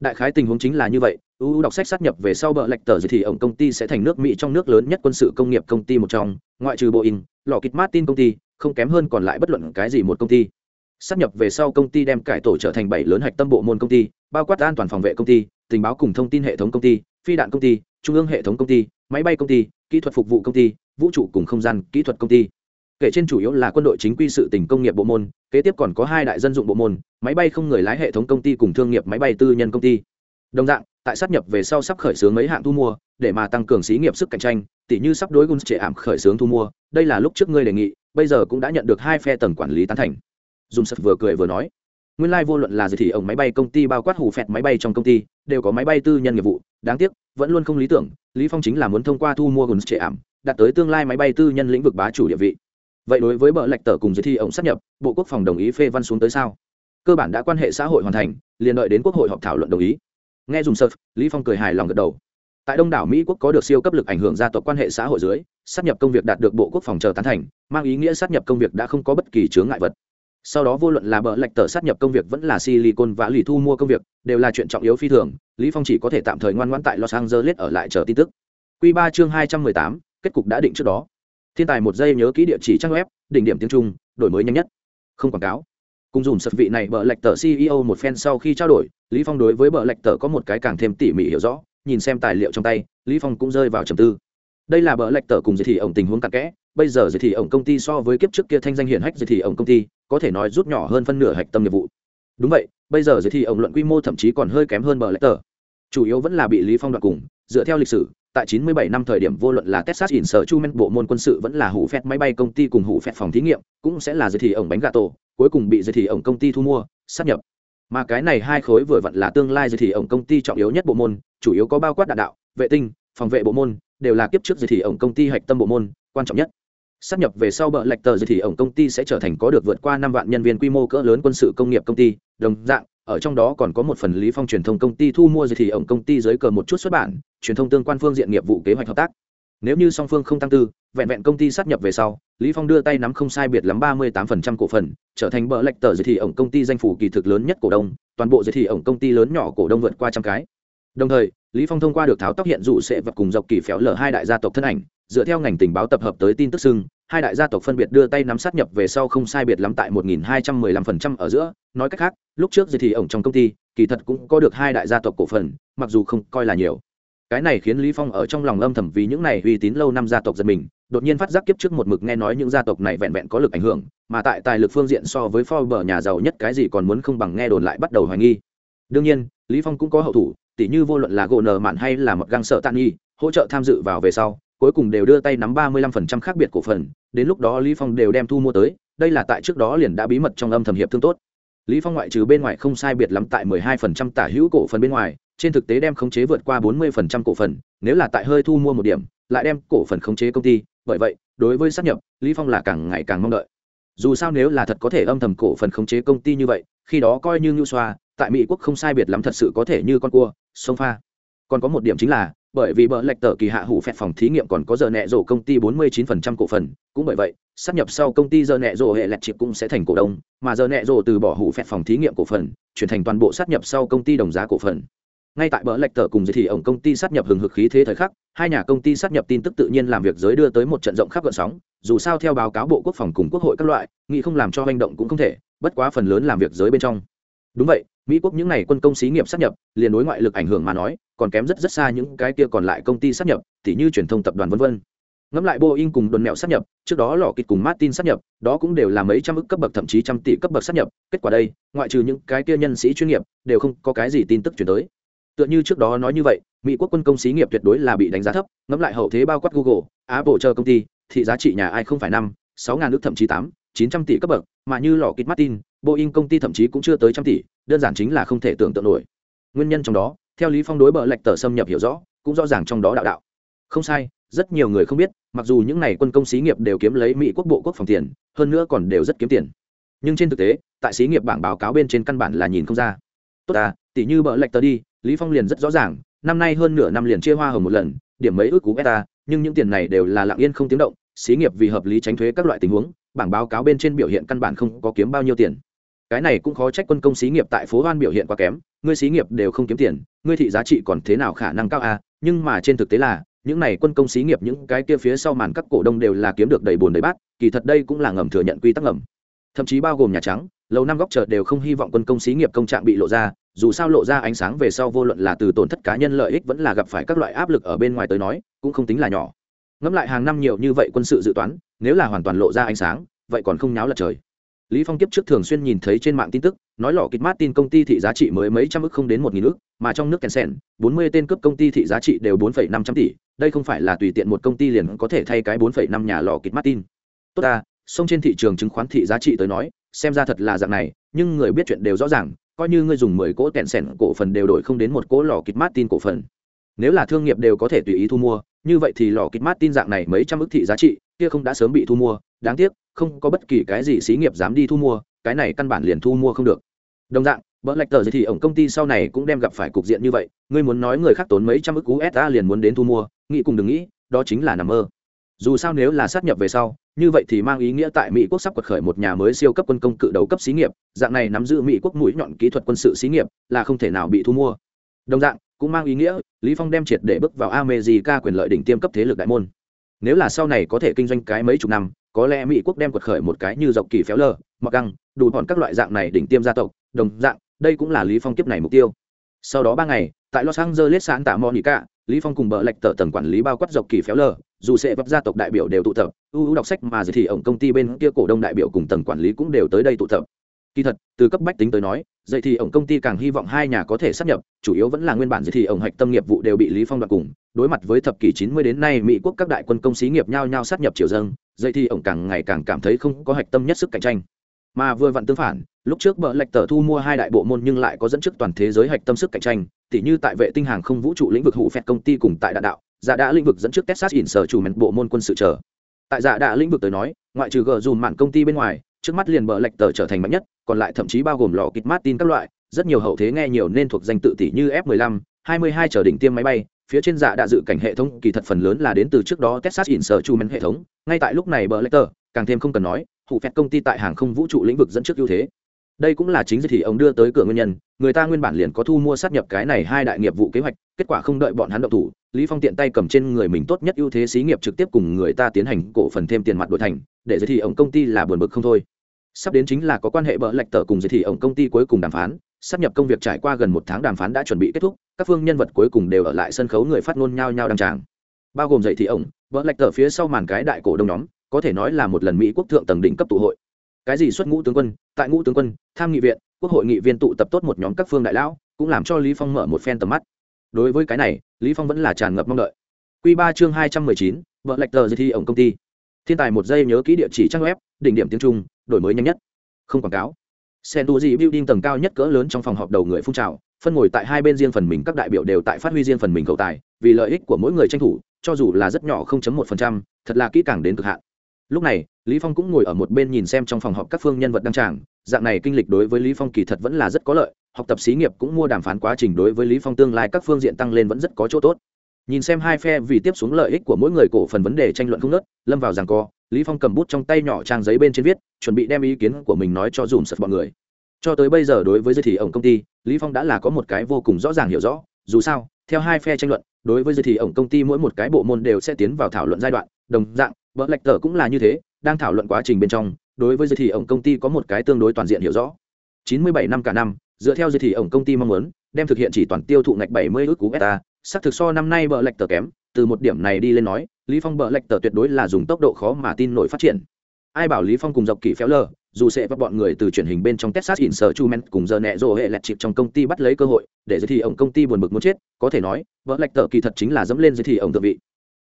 Đại khái tình huống chính là như vậy uu đọc sách sát nhập về sau bờ lệch tờ gì thì ổng công ty sẽ thành nước mỹ trong nước lớn nhất quân sự công nghiệp công ty một trong, ngoại trừ boeing lò kịch martin công ty, không kém hơn còn lại bất luận cái gì một công ty. Sát nhập về sau công ty đem cải tổ trở thành bảy lớn hạch tâm bộ môn công ty, bao quát an toàn phòng vệ công ty, tình báo cùng thông tin hệ thống công ty, phi đạn công ty, trung ương hệ thống công ty, máy bay công ty, kỹ thuật phục vụ công ty, vũ trụ cùng không gian kỹ thuật công ty kể trên chủ yếu là quân đội chính quy sự tỉnh công nghiệp bộ môn, kế tiếp còn có hai đại dân dụng bộ môn, máy bay không người lái hệ thống công ty cùng thương nghiệp máy bay tư nhân công ty. Đồng dạng, tại sát nhập về sau sắp khởi xướng mấy hạng thu mua, để mà tăng cường xí nghiệp sức cạnh tranh, tỉ như sắp đối guns trệ ảm khởi xướng thu mua, đây là lúc trước ngươi đề nghị, bây giờ cũng đã nhận được hai phe tầng quản lý tán thành. Dùng sật vừa cười vừa nói. Nguyên lai、like、vô luận là gì thì ổng máy bay công ty bao quát hủ phẹt máy bay trong công ty, đều có máy bay tư nhân nghiệp vụ, đáng tiếc, vẫn luôn không lý tưởng, lý phong chính là muốn thông qua thu mua guns trệ ảm, đạt tới tương lai máy bay tư nhân lĩnh vực bá chủ địa vị vậy đối với bờ lạch tờ cùng giới thi ổng sắp nhập bộ quốc phòng đồng ý phê văn xuống tới sao? Cơ bản đã quan hệ xã hội hoàn thành liền đợi đến quốc hội họp thảo luận đồng ý. Nghe dùng sơ lý phong cười hài lòng gật đầu. Tại đông đảo mỹ quốc có được siêu cấp lực ảnh hưởng gia tộc quan hệ xã hội dưới sắp nhập công việc đạt được bộ quốc phòng chờ tán thành mang ý nghĩa sát nhập công việc đã không có bất kỳ chướng ngại vật. Sau đó vô luận là bờ lệch tờ sát nhập công việc vẫn là silicon và lì thu mua công việc đều là chuyện trọng yếu phi thường lý phong chỉ có thể tạm thời ngoan ngoãn tại los angeles ở lại chờ tin tức. Quy 3 chương 218, kết cục đã định trước đó thiên tài một giây nhớ kỹ địa chỉ trang web, đỉnh điểm tiếng trung, đổi mới nhanh nhất. Không quảng cáo. Cùng dùng sật vị này bợ lệch tờ ceo một phen sau khi trao đổi, lý phong đối với bợ lệch tờ có một cái càng thêm tỉ mỉ hiểu rõ, nhìn xem tài liệu trong tay, lý phong cũng rơi vào trầm tư. Đây là bợ lệch tờ cùng giới thị ổng tình huống cặn kẽ, bây giờ giới thị ổng công ty so với kiếp trước kia thanh danh hiển hách giới thị ổng công ty, có thể nói rút nhỏ hơn phân nửa hạch tâm nghiệp vụ. Đúng vậy, bây giờ giới thị ổng luận quy mô thậm chí còn hơi kém hơn bợ lệch tờ. Chủ yếu vẫn là bị lý phong đoạt cùng, dựa theo lịch sử tại 97 năm thời điểm vô luận là Texas Instruments bộ môn quân sự vẫn là hủ phẹt máy bay công ty cùng hủ phẹt phòng thí nghiệm, cũng sẽ là giới thị ổng bánh gà tổ, cuối cùng bị giới thị ổng công ty thu mua, sát nhập. Mà cái này hai khối vừa vặn là tương lai giới thị ổng công ty trọng yếu nhất bộ môn, chủ yếu có bao quát đạn đạo, vệ tinh, phòng vệ bộ môn, đều là kiếp trước giới thị ổng công ty hạch tâm bộ môn, quan trọng nhất. Sát nhập về sau bợ lệch tờ giới thị ổng công ty sẽ trở thành có được vượt qua 5 vạn nhân viên quy mô cỡ lớn quân sự công nghiệp công ty, đồng dạng ở trong đó còn có một phần lý phong truyền thông công ty thu mua giới thì ổng công ty dưới cờ một chút xuất bản truyền thông tương quan phương diện nghiệp vụ kế hoạch hợp tác. Nếu như song phương không tăng tư vẹn vẹn công ty sát nhập về sau lý phong đưa tay nắm không sai biệt lắm ba mươi 38% cổ phần trở thành bờ lệch tờ giới thì ổng công ty danh phủ kỳ thực lớn nhất cổ đông toàn bộ giới thì ổng công ty lớn nhỏ cổ đông vượt qua trăm cái. Đồng thời lý phong thông qua được tháo tóc hiện dụ sẽ vật cùng dọc kỳ phéo lở hai đại gia tộc thân ảnh dựa theo ngành tình báo tập hợp tới tin tức sưng, hai đại gia tộc phân biệt đưa tay nắm sát nhập về sau không sai biệt lắm tại 1.215% ở giữa. Nói cách khác lúc trước giới thì ổng trong công ty kỳ thật cũng có được hai đại gia tộc cổ phần mặc dù không coi là nhiều cái này khiến lý phong ở trong lòng âm thầm vì những này uy tín lâu năm gia tộc giật mình, đột nhiên phát giác kiếp trước một mực nghe nói những gia tộc này vẹn vẹn có lực ảnh hưởng, mà tại tài lực phương diện so với Forbes nhà giàu nhất cái gì còn muốn không bằng nghe đồn lại bắt đầu hoài nghi. Đương nhiên, lý phong cũng có hậu thủ tỷ như vô luận là gỗ nở mạn hay là một găng sợ tàn nghi hỗ trợ tham dự vào về sau, cuối cùng đều đưa tay nắm ba mươi lăm phần trăm khác biệt cổ phần, đến lúc đó lý phong đều đem thu mua tới, đây là tại trước đó liền đã bí mật trong âm thầm hiệp thương tốt. Lý phong ngoại trừ bên ngoài không sai biệt lắm tại mười hai phần trăm tả hữu cổ phần bên ngoài trên thực tế đem khống chế vượt qua bốn mươi phần trăm cổ phần, nếu là tại hơi thu mua một điểm, lại đem cổ phần khống chế công ty. Bởi vậy, đối với sát nhập, lý phong là càng ngày càng mong đợi. Dù sao nếu là thật có thể âm thầm cổ phần khống chế công ty như vậy, khi đó coi như ngưu xoa, tại mỹ quốc không sai biệt lắm thật sự có thể như con cua, sông pha. Còn có một điểm chính là, bởi vì bờ lệch tờ kỳ hạ hủ phẹt phòng thí nghiệm còn có giờ nẹ rổ công ty 49% cổ phần, cũng bởi vậy, sáp nhập sau công ty giờ nẹ rổ hệ lẹt chịp cũng sẽ thành cổ đông, mà giờ nẹ rổ từ bỏ hủ phẹt phòng thí nghiệm cổ phần, chuyển thành toàn bộ sát nhập sau công ty đồng giá cổ phần ngay tại bờ lệch tờ cùng giới thì ổng công ty sát nhập hừng hực khí thế thời khắc, hai nhà công ty sát nhập tin tức tự nhiên làm việc giới đưa tới một trận rộng khắp gợn sóng. Dù sao theo báo cáo bộ quốc phòng cùng quốc hội các loại, nghị không làm cho hành động cũng không thể, bất quá phần lớn làm việc giới bên trong. Đúng vậy, mỹ quốc những n à y quân công xí nghiệp sát nhập, liền đối ngoại lực ảnh hưởng mà nói, còn kém rất rất xa những cái kia còn lại công ty sát nhập t h như truyền thông tập đoàn v v ngẫm lại boeing cùng đồn mẹo sát nhập, trước đó lò kịch cùng martin sát nhập, đó cũng đều là mấy trăm ức cấp bậc thậm chí trăm tỷ cấp bậc sát nhập. Kết quả đây, ngoại trừ những cái kia nhân sĩ chuyên nghiệp, đều không có cái gì tin tức chuyển tới tựa như trước đó nói như vậy, mỹ quốc quân công xí nghiệp tuyệt đối là bị đánh giá thấp, ngẫm lại hậu thế bao quát google, apple chờ công ty thị giá trị nhà ai không phải năm, sáu ngàn ước thậm chí tám, chín trăm tỷ cấp bậc, mà như lò kịch martin, boeing công ty thậm chí cũng chưa tới trăm tỷ, đơn giản chính là không thể tưởng tượng nổi. Nguyên nhân trong đó, theo lý phong đối bờ lệch tờ xâm nhập hiểu rõ, cũng rõ ràng trong đó đạo đạo. Không sai, rất nhiều người không biết, mặc dù những này quân công xí nghiệp đều kiếm lấy mỹ quốc bộ quốc phòng tiền, hơn nữa còn đều rất kiếm tiền. Nhưng trên thực tế, tại xí nghiệp bảng báo cáo bên trên căn bản là nhìn không ra. Tốt à tỷ như bờ lệch tờ đi lý phong liền rất rõ ràng, năm nay hơn nửa năm liền chia hoa hồng một lần, điểm mấy ước cú beta, nhưng những tiền này đều là lặng yên không tiếng động, xí nghiệp vì hợp lý tránh thuế các loại tình huống, bảng báo cáo bên trên biểu hiện căn bản không có kiếm bao nhiêu tiền. Cái này cũng khó trách quân công xí nghiệp tại phố hoan biểu hiện quá kém, ngươi xí nghiệp đều không kiếm tiền, ngươi thị giá trị còn thế nào khả năng cao à nhưng mà trên thực tế là, những này quân công xí nghiệp những cái kia phía sau màn các cổ đông đều là kiếm được đầy bồn đầy bát, kỳ thật đây cũng là ngầm thừa nhận quy tắc ngầm. Thậm chí bao gồm nhà trắng lâu năm góc chợ đều không hy vọng quân công xí nghiệp công trạng bị lộ ra dù sao lộ ra ánh sáng về sau vô luận là từ tổn thất cá nhân lợi ích vẫn là gặp phải các loại áp lực ở bên ngoài tới nói, cũng không tính là nhỏ. Ngẫm lại hàng năm nhiều như vậy quân sự dự toán, nếu là hoàn toàn lộ ra ánh sáng, vậy còn không nháo lật trời. Lý phong kiếp trước thường xuyên nhìn thấy trên mạng tin tức, nói lọ kịch martin công ty thị giá trị mới mấy trăm ức không đến một nghìn ức mà trong nước kèn sen bốn mươi tên cấp công ty thị giá trị đều bốn phẩy năm trăm tỷ, đây không phải là tùy tiện một công ty liền có thể thay cái bốn phẩy năm nhà lọ kịch martin. Tốt ta xông trên thị trường chứng khoán thị giá trị tới nói, xem ra thật là dạng này, nhưng người biết chuyện đều rõ ràng coi như ngươi dùng mười cỗ tẹn sẻn cổ phần đều đổi không đến một cỗ lò kịch martin cổ phần. Nếu là thương nghiệp đều có thể tùy ý thu mua, như vậy thì lò kịch martin dạng này mấy trăm ức thị giá trị, kia không đã sớm bị thu mua, đáng tiếc, không có bất kỳ cái gì xí nghiệp dám đi thu mua, cái này căn bản liền thu mua không được. Đồng dạng bỡ lạch tờ thì ổng công ty sau này cũng đem gặp phải cục diện như vậy, ngươi muốn nói người khác tốn mấy trăm ức usa liền muốn đến thu mua, nghĩ cùng đừng nghĩ, đó chính là nằm mơ. Dù sao nếu là sát nhập về sau như vậy thì mang ý nghĩa tại mỹ quốc sắp quật khởi một nhà mới siêu cấp quân công cự đầu cấp xí nghiệp, dạng này nắm giữ mỹ quốc mũi nhọn kỹ thuật quân sự xí nghiệp là không thể nào bị thu mua. Đồng dạng, cũng mang ý nghĩa, lý phong đem triệt để bước vào america quyền lợi đỉnh tiêm cấp thế lực đại môn. Nếu là sau này có thể kinh doanh cái mấy chục năm, có lẽ mỹ quốc đem quật khởi một cái như dọc kỳ phéo lờ, mặc găng, đủ bọn các loại dạng này đỉnh tiêm gia tộc. Đồng dạng, đây cũng là lý phong kiếp này mục tiêu. Sau đó ba ngày, tại los angeles sáng tạ monica, lý phong cùng bờ lệch tờ tầng quản lý bao quát dọc kỳ phéo lờ dù sẽ vấp gia tộc đại biểu đều tụ tập ưu đọc sách mà thì ổng công ty bên kia cổ đông đại biểu cùng tầng quản lý cũng đều tới đây tụ tập. Kỳ thật, từ cấp bách tính tới nói dạy thì ổng công ty càng hy vọng hai nhà có thể sắp nhập, chủ yếu vẫn là nguyên bản dạy thì ổng hạch tâm nghiệp vụ đều bị lý phong đoạt cùng. Đối mặt với thập kỷ 90 đến nay mỹ quốc các đại quân công xí nghiệp nhau nhau sát nhập triều dân dạy thì ổng càng ngày càng cảm thấy không có hạch tâm nhất sức cạnh tranh. Mà vừa vặn tương phản, lúc trước bợ lệch tờ thu mua hai đại bộ môn nhưng lại có dẫn trước toàn thế giới hạch tâm sức cạnh tranh, tỉ như tại vệ tinh hàng không vũ trụ lĩnh vực hụ phẹt công ty cùng tại đạn đạo giả đã lĩnh vực dẫn trước texas in sở chủ mệnh bộ môn quân sự chờ. Tại giả đã lĩnh vực tới nói, ngoại trừ gờ dùm mạn công ty bên ngoài, trước mắt liền bờ lệch tờ trở thành mạnh nhất, còn lại thậm chí bao gồm lò kịch martin các loại, rất nhiều hậu thế nghe nhiều nên thuộc danh tự tỷ như f 15 22 trở đỉnh tiêm máy bay, phía trên giả đã dự cảnh hệ thống, kỳ thật phần lớn là đến từ trước đó texas in sở chủ mệnh hệ thống, ngay tại lúc này bờ lệch tờ, càng thêm không cần nói, hụ phép công ty tại hàng không vũ trụ lĩnh vực dẫn trước ưu thế. Đây cũng là chính gì thì ông đưa tới cửa nguyên nhân, người ta nguyên bản liền có thu mua sát nhập cái này hai đại nghiệp vụ kế hoạch, kết quả không đợi bọn hắn động thủ lý phong tiện tay cầm trên người mình tốt nhất ưu thế xí nghiệp trực tiếp cùng người ta tiến hành cổ phần thêm tiền mặt đổi thành, để giới thì ông công ty là buồn bực không thôi. Sắp đến chính là có quan hệ bỡ lệch tờ cùng giới thì ông công ty cuối cùng đàm phán, sắp nhập công việc trải qua gần một tháng đàm phán đã chuẩn bị kết thúc, các phương nhân vật cuối cùng đều ở lại sân khấu người phát ngôn nhau nhau đăng tràng. Bao gồm dậy thì ông vợ lệch tờ phía sau màn cái đại cổ đông nhóm, có thể nói là một lần mỹ quốc thượng tầng đỉnh cấp tụ hội. Cái gì xuất ngũ tướng quân, tại ngũ tướng quân, tham nghị viện, quốc hội nghị viên tụ tập tốt một nhóm các phương đại lão, cũng làm cho lý phong mở một phen tầm mắt đối với cái này lý phong vẫn là tràn ngập mong đợi. Quy ba chương hai trăm mười chín, vợ lệch tờ thi ổng công ty. Thiên tài một giây nhớ kỹ địa chỉ trang web đỉnh điểm tiếng trung đổi mới nhanh nhất. Không quảng cáo. Century Building tầng cao nhất cỡ lớn trong phòng họp đầu người phun trào, phân ngồi tại hai bên riêng phần mình các đại biểu đều tại phát huy riêng phần mình cầu tài, vì lợi ích của mỗi người tranh thủ, cho dù là rất nhỏ 0.1%, thật là kỹ càng đến cực hạn. Lúc này lý phong cũng ngồi ở một bên nhìn xem trong phòng họp các phương nhân vật đăng tràng dạng này kinh lịch đối với lý phong kỳ thật vẫn là rất có lợi học tập xí nghiệp cũng mua đàm phán quá trình đối với lý phong tương lai các phương diện tăng lên vẫn rất có chỗ tốt. Nhìn xem hai phe vì tiếp xuống lợi ích của mỗi người cổ phần vấn đề tranh luận không nớt lâm vào giằng co, lý phong cầm bút trong tay nhỏ trang giấy bên trên viết, chuẩn bị đem ý kiến của mình nói cho dùm sật bọn người. Cho tới bây giờ đối với giới thị ổng công ty, lý phong đã là có một cái vô cùng rõ ràng hiểu rõ. Dù sao, theo hai phe tranh luận, đối với giới thị ổng công ty mỗi một cái bộ môn đều sẽ tiến vào thảo luận giai đoạn, đồng dạng vợ lệch tờ cũng là như thế, đang thảo luận quá trình bên trong, đối với giới thị ổng công ty có một cái tương đối toàn diện hiểu rõ. 97 năm cả năm dựa theo dự thị ổng công ty mong muốn đem thực hiện chỉ toàn tiêu thụ ngạch 70 ước cú beta. Xác thực so năm nay bờ lệch tờ kém từ một điểm này đi lên nói lý phong bờ lệch tờ tuyệt đối là dùng tốc độ khó mà tin nổi phát triển. Ai bảo lý phong cùng dọc kỳ phéo lờ dù sẽ và bọn người từ truyền hình bên trong Texas Instruments cùng giờ nẹ rồ hệ lẹt chịp trong công ty bắt lấy cơ hội, để giới thị ổng công ty buồn bực muốn chết, có thể nói, vợ lệch tờ kỳ thật chính là dẫm lên giới thị ổng tự vị.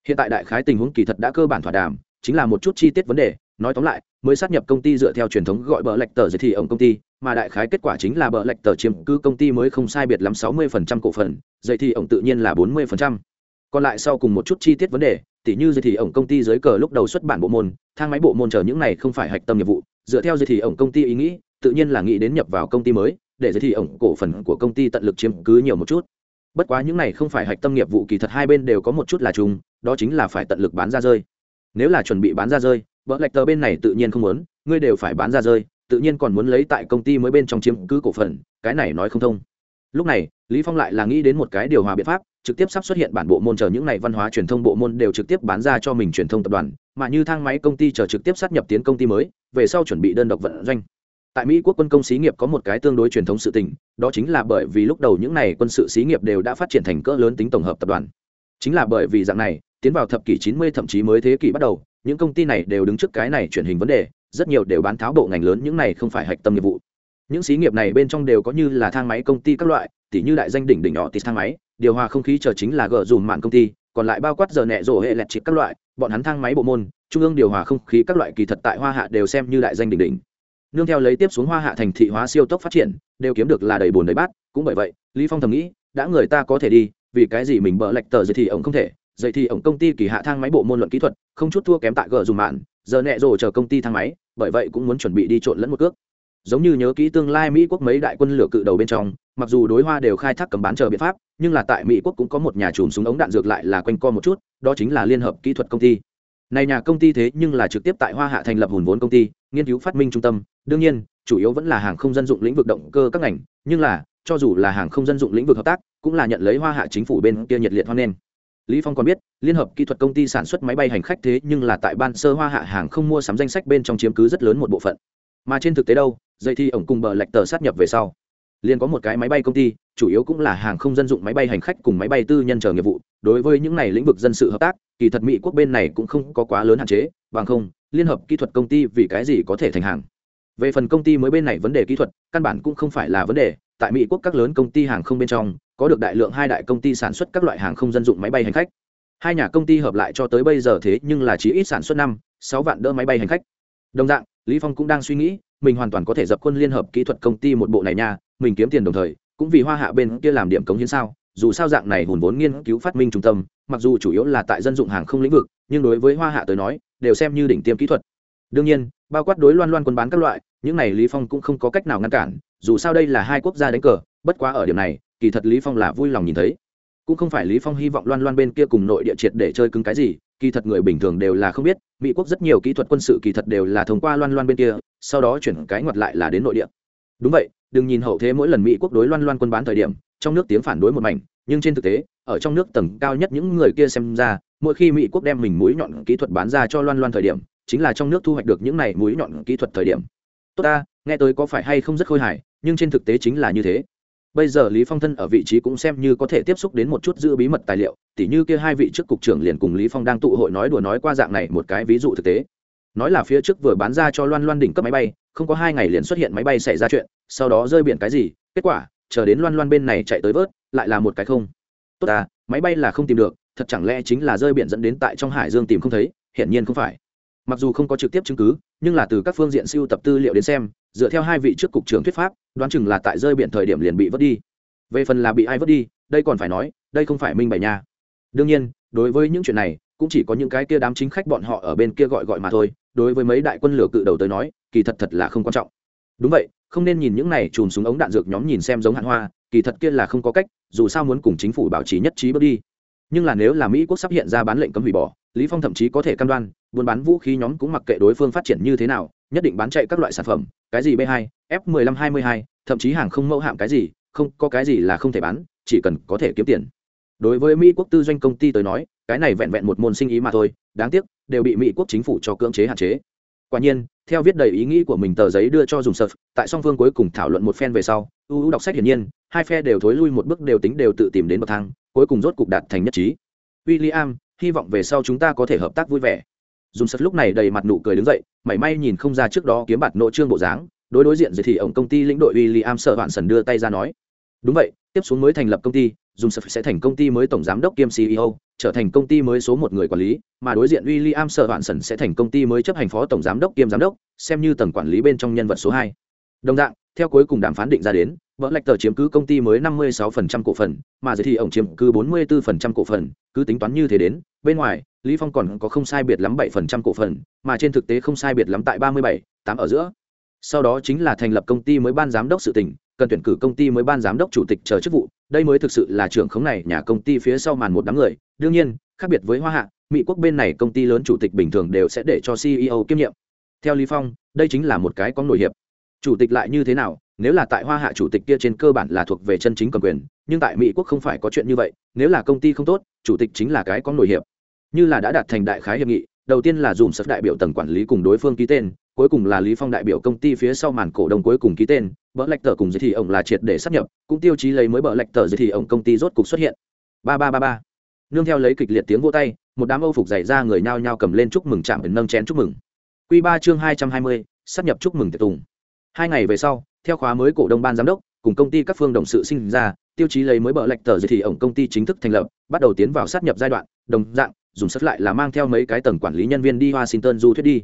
Hiện tại đại khái tình huống kỳ thật đã cơ bản thỏa đàm chính là một chút chi tiết vấn đề nói tóm lại, mới sát nhập công ty dựa theo truyền thống gọi bờ lạch tờ giới thì ổng công ty, mà đại khái kết quả chính là bờ lạch tờ chiếm cứ công ty mới không sai biệt lắm sáu mươi phần trăm cổ phần dạy thì ổng tự nhiên là bốn mươi phần trăm. Còn lại sau cùng một chút chi tiết vấn đề, tỉ như dạy thì ổng công ty dưới cờ lúc đầu xuất bản bộ môn, thang máy bộ môn chờ những này không phải hạch tâm nghiệp vụ, dựa theo dạy thì ổng công ty ý nghĩ, tự nhiên là nghĩ đến nhập vào công ty mới, để dạy thì ổng cổ phần của công ty tận lực chiếm cứ nhiều một chút. Bất quá những này không phải hạch tâm nghiệp vụ kỳ thật hai bên đều có một chút là chung, đó chính là phải tận lực bán ra rơi. Nếu là chuẩn bị bán ra rơi vợ lạch tờ bên này tự nhiên không muốn, ngươi đều phải bán ra rơi, tự nhiên còn muốn lấy tại công ty mới bên trong chiếm cứ cổ phần, cái này nói không thông. Lúc này, lý phong lại là nghĩ đến một cái điều hòa biện pháp, trực tiếp sắp xuất hiện bản bộ môn chờ những này văn hóa truyền thông bộ môn đều trực tiếp bán ra cho mình truyền thông tập đoàn, mà như thang máy công ty chờ trực tiếp sát nhập tiến công ty mới, về sau chuẩn bị đơn độc vận doanh. Tại mỹ quốc quân công xí nghiệp có một cái tương đối truyền thống sự tình, đó chính là bởi vì lúc đầu những này quân sự xí nghiệp đều đã phát triển thành cỡ lớn tính tổng hợp tập đoàn. Chính là bởi vì dạng này, tiến vào thập kỷ 90 thậm chí mới thế kỷ bắt đầu những công ty này đều đứng trước cái này chuyển hình vấn đề, rất nhiều đều bán tháo bộ ngành lớn, những này không phải hạch tâm nghiệp vụ. Những xí nghiệp này bên trong đều có như là thang máy công ty các loại, tỉ như đại danh đỉnh đỉnh họ tít thang máy, điều hòa không khí chờ chính là gỡ dùm mạng công ty, còn lại bao quát giờ nẹ rổ hệ lẹt chịp các loại, bọn hắn thang máy bộ môn, trung ương điều hòa không khí các loại kỳ thật tại hoa hạ đều xem như đại danh đỉnh đỉnh. Nương theo lấy tiếp xuống hoa hạ thành thị hóa siêu tốc phát triển, đều kiếm được là đầy bồn đầy bát, cũng bởi vậy, lý phong thầm nghĩ, đã người ta có thể đi, vì cái gì mình bỡ lệch tờ gì thì ổng không thể dậy thì ổng công ty kỳ hạ thang máy bộ môn luận kỹ thuật, không chút thua kém tại gờ dùng mạn giờ nẹ rồ chờ công ty thang máy, bởi vậy cũng muốn chuẩn bị đi trộn lẫn một cước. Giống như nhớ kỹ tương lai mỹ quốc mấy đại quân lửa cự đầu bên trong, mặc dù đối hoa đều khai thác cầm bán chờ biện pháp, nhưng là tại mỹ quốc cũng có một nhà chùm súng ống đạn dược lại là quanh co một chút, đó chính là liên hợp kỹ thuật công ty. Này nhà công ty thế nhưng là trực tiếp tại hoa hạ thành lập hùn vốn công ty, nghiên cứu phát minh trung tâm. Đương nhiên, chủ yếu vẫn là hàng không dân dụng lĩnh vực động cơ các ngành, nhưng là, cho dù là hàng không dân dụng lĩnh vực hợp tác, cũng là nhận lấy hoa hạ chính phủ bên kia nhiệt liệt hoan nghênh lý phong còn biết, liên hợp kỹ thuật công ty sản xuất máy bay hành khách thế nhưng là tại ban sơ hoa hạ hàng không mua sắm danh sách bên trong chiếm cứ rất lớn một bộ phận. Mà trên thực tế đâu, dây thi ổng cùng bờ lệch tờ sát nhập về sau. Liền có một cái máy bay công ty, chủ yếu cũng là hàng không dân dụng máy bay hành khách cùng máy bay tư nhân chờ nghiệp vụ. Đối với những này lĩnh vực dân sự hợp tác, kỳ thật mỹ quốc bên này cũng không có quá lớn hạn chế, bằng không, liên hợp kỹ thuật công ty vì cái gì có thể thành hàng. Về phần công ty mới bên này vấn đề kỹ thuật, căn bản cũng không phải là vấn đề tại mỹ quốc các lớn công ty hàng không bên trong, có được đại lượng hai đại công ty sản xuất các loại hàng không dân dụng máy bay hành khách. Hai nhà công ty hợp lại cho tới bây giờ thế nhưng là chỉ ít sản xuất năm, sáu vạn đỡ máy bay hành khách. Đồng dạng, lý phong cũng đang suy nghĩ, mình hoàn toàn có thể dập quân liên hợp kỹ thuật công ty một bộ này nha, mình kiếm tiền đồng thời, cũng vì hoa hạ bên kia làm điểm cống hiến sao, dù sao dạng này hùn vốn nghiên cứu phát minh trung tâm, mặc dù chủ yếu là tại dân dụng hàng không lĩnh vực, nhưng đối với hoa hạ tới nói, đều xem như đỉnh tiêm kỹ thuật. Đương nhiên, bao quát đối loan loan quân bán các loại, những này lý phong cũng không có cách nào ngăn cản dù sao đây là hai quốc gia đánh cờ, bất quá ở điểm này, kỳ thật lý phong là vui lòng nhìn thấy. Cũng không phải lý phong hy vọng loan loan bên kia cùng nội địa triệt để chơi cứng cái gì, kỳ thật người bình thường đều là không biết, mỹ quốc rất nhiều kỹ thuật quân sự kỳ thật đều là thông qua loan loan bên kia, sau đó chuyển cái ngoặt lại là đến nội địa. Đúng vậy, đừng nhìn hậu thế mỗi lần mỹ quốc đối loan loan quân bán thời điểm, trong nước tiếng phản đối một mảnh, nhưng trên thực tế, ở trong nước tầng cao nhất những người kia xem ra, mỗi khi mỹ quốc đem mình mũi nhọn kỹ thuật bán ra cho loan loan thời điểm, chính là trong nước thu hoạch được những này mũi nhọn kỹ thuật thời điểm. Tốt ta, nghe tới có phải hay không rất khôi hài nhưng trên thực tế chính là như thế. Bây giờ lý phong thân ở vị trí cũng xem như có thể tiếp xúc đến một chút giữ bí mật tài liệu, tỉ như kia hai vị trước cục trưởng liền cùng lý phong đang tụ hội nói đùa nói qua dạng này một cái ví dụ thực tế. Nói là phía trước vừa bán ra cho loan loan đỉnh cấp máy bay, không có hai ngày liền xuất hiện máy bay xảy ra chuyện, sau đó rơi biển cái gì, kết quả, chờ đến loan loan bên này chạy tới vớt, lại là một cái không. Tốt ta, máy bay là không tìm được, thật chẳng lẽ chính là rơi biển dẫn đến tại trong hải dương tìm không thấy, hiển nhiên không phải mặc dù không có trực tiếp chứng cứ, nhưng là từ các phương diện siêu tập tư liệu đến xem, dựa theo hai vị trước cục trưởng thuyết pháp, đoán chừng là tại rơi biển thời điểm liền bị vớt đi. Về phần là bị ai vớt đi, đây còn phải nói, đây không phải minh bày nha. Đương nhiên, đối với những chuyện này, cũng chỉ có những cái kia đám chính khách bọn họ ở bên kia gọi gọi mà thôi, đối với mấy đại quân lửa cự đầu tới nói, kỳ thật thật là không quan trọng. Đúng vậy, không nên nhìn những này chùm súng ống đạn dược nhóm nhìn xem giống hạn hoa, kỳ thật kia là không có cách, dù sao muốn cùng chính phủ bảo trì nhất trí bước đi. Nhưng là nếu là mỹ quốc sắp hiện ra bán lệnh cấm hủy bỏ lý phong thậm chí có thể cam đoan buôn bán vũ khí nhóm cũng mặc kệ đối phương phát triển như thế nào nhất định bán chạy các loại sản phẩm cái gì b 2 f 15 22 thậm chí hàng không mẫu hạm cái gì không có cái gì là không thể bán chỉ cần có thể kiếm tiền. Đối với mỹ quốc tư doanh công ty tới nói cái này vẹn vẹn một môn sinh ý mà thôi đáng tiếc đều bị mỹ quốc chính phủ cho cưỡng chế hạn chế. Quả nhiên theo viết đầy ý nghĩ của mình tờ giấy đưa cho dùng sợt tại song phương cuối cùng thảo luận một phen về sau ưu đọc sách hiển nhiên hai phe đều thối lui một bước đều tính đều tự tìm đến bậc thang cuối cùng rốt cục đạt thành nhất trí. William, hy vọng về sau chúng ta có thể hợp tác vui vẻ. Dùng sật lúc này đầy mặt nụ cười đứng dậy, mảy may nhìn không ra trước đó kiếm bạt nội trương bộ dáng, đối đối diện dệt thì ổng công ty lĩnh đội William sợ hoạn sần đưa tay ra nói. Đúng vậy, tiếp xuống mới thành lập công ty, dùng sật sẽ thành công ty mới tổng giám đốc kiêm ceo trở thành công ty mới số một người quản lý, mà đối diện William sợ Vạn Sẩn sẽ thành công ty mới chấp hành phó tổng giám đốc kiêm giám đốc, xem như tầng quản lý bên trong nhân vật số hai. Đồng dạng, theo cuối cùng đàm phán định ra đến vợ lạch tờ chiếm cứ công ty mới 56% cổ phần, mà giới thì ổng chiếm cứ 44% cổ phần cứ tính toán như thế đến bên ngoài lý phong còn có không sai biệt lắm 7% cổ phần mà trên thực tế không sai biệt lắm tại 37, 8 ở giữa. Sau đó chính là thành lập công ty mới ban giám đốc sự tỉnh cần tuyển cử công ty mới ban giám đốc chủ tịch chờ chức vụ. Đây mới thực sự là trưởng khống này nhà công ty phía sau màn một đám người. Đương nhiên khác biệt với hoa hạ mỹ quốc bên này công ty lớn chủ tịch bình thường đều sẽ để cho ceo kiêm nhiệm. Theo lý phong đây chính là một cái có nổi hiệp. Chủ tịch lại như thế nào nếu là tại hoa hạ chủ tịch kia trên cơ bản là thuộc về chân chính cầm quyền, nhưng tại mỹ quốc không phải có chuyện như vậy, nếu là công ty không tốt, chủ tịch chính là cái có nổi hiệp. Như là đã đạt thành đại khái hiệp nghị, đầu tiên là dùng sập đại biểu tầng quản lý cùng đối phương ký tên, cuối cùng là lý phong đại biểu công ty phía sau màn cổ đông cuối cùng ký tên, bỡ lạch tờ cùng giới thì ông là triệt để sắp nhập, cũng tiêu chí lấy mới bỡ lạch tờ giới thì ông công ty rốt cục xuất hiện. Ba ba ba ba. Nương theo lấy kịch liệt tiếng vỗ tay, một đám âu phục dày ra người nhao nhao cầm lên chúc mừng chạm nâng chén chúc mừng. Quy ba chương hai trăm hai mươi sắp nhập chúc mừng tiệc tùng. Hai ngày về sau theo khóa mới cổ đông ban giám đốc, cùng công ty các phương đồng sự sinh ra, tiêu chí lấy mới bờ lệch tờ giới thì ổng công ty chính thức thành lập, bắt đầu tiến vào sát nhập giai đoạn, đồng dạng, dùng sất lại là mang theo mấy cái tầng quản lý nhân viên đi washington du thuyết đi.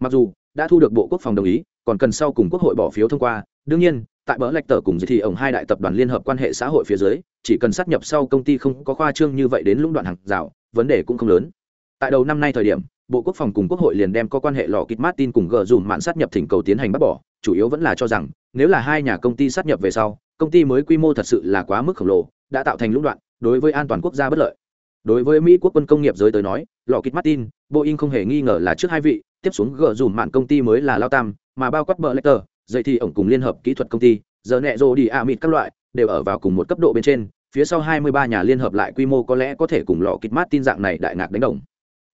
Mặc dù, đã thu được bộ quốc phòng đồng ý, còn cần sau cùng quốc hội bỏ phiếu thông qua, đương nhiên, tại bờ lệch tờ cùng giới thì ổng hai đại tập đoàn liên hợp quan hệ xã hội phía dưới, chỉ cần sát nhập sau công ty không có khoa trương như vậy đến lũng đoạn hàng rào, vấn đề cũng không lớn. Tại đầu năm nay thời điểm, bộ quốc phòng cùng quốc hội liền đem có quan hệ lò kịch martin cùng gờ dùm mạn sát nhập thỉnh cầu tiến hành bắt bỏ, chủ yếu vẫn là cho rằng nếu là hai nhà công ty sát nhập về sau, công ty mới quy mô thật sự là quá mức khổng lồ, đã tạo thành lũng đoạn, đối với an toàn quốc gia bất lợi. Đối với mỹ quốc quân công nghiệp giới tới nói lò kịch martin, boeing không hề nghi ngờ là trước hai vị, tiếp xuống gờ dùm mạn công ty mới là lao tam, mà bao quát bờ lecter dậy thì ổng cùng liên hợp kỹ thuật công ty, giờ nẹ rô đi a mịt các loại, đều ở vào cùng một cấp độ bên trên, phía sau 23 nhà liên hợp lại quy mô có lẽ có thể cùng lò kịch martin dạng này đại ngạc đánh đồng.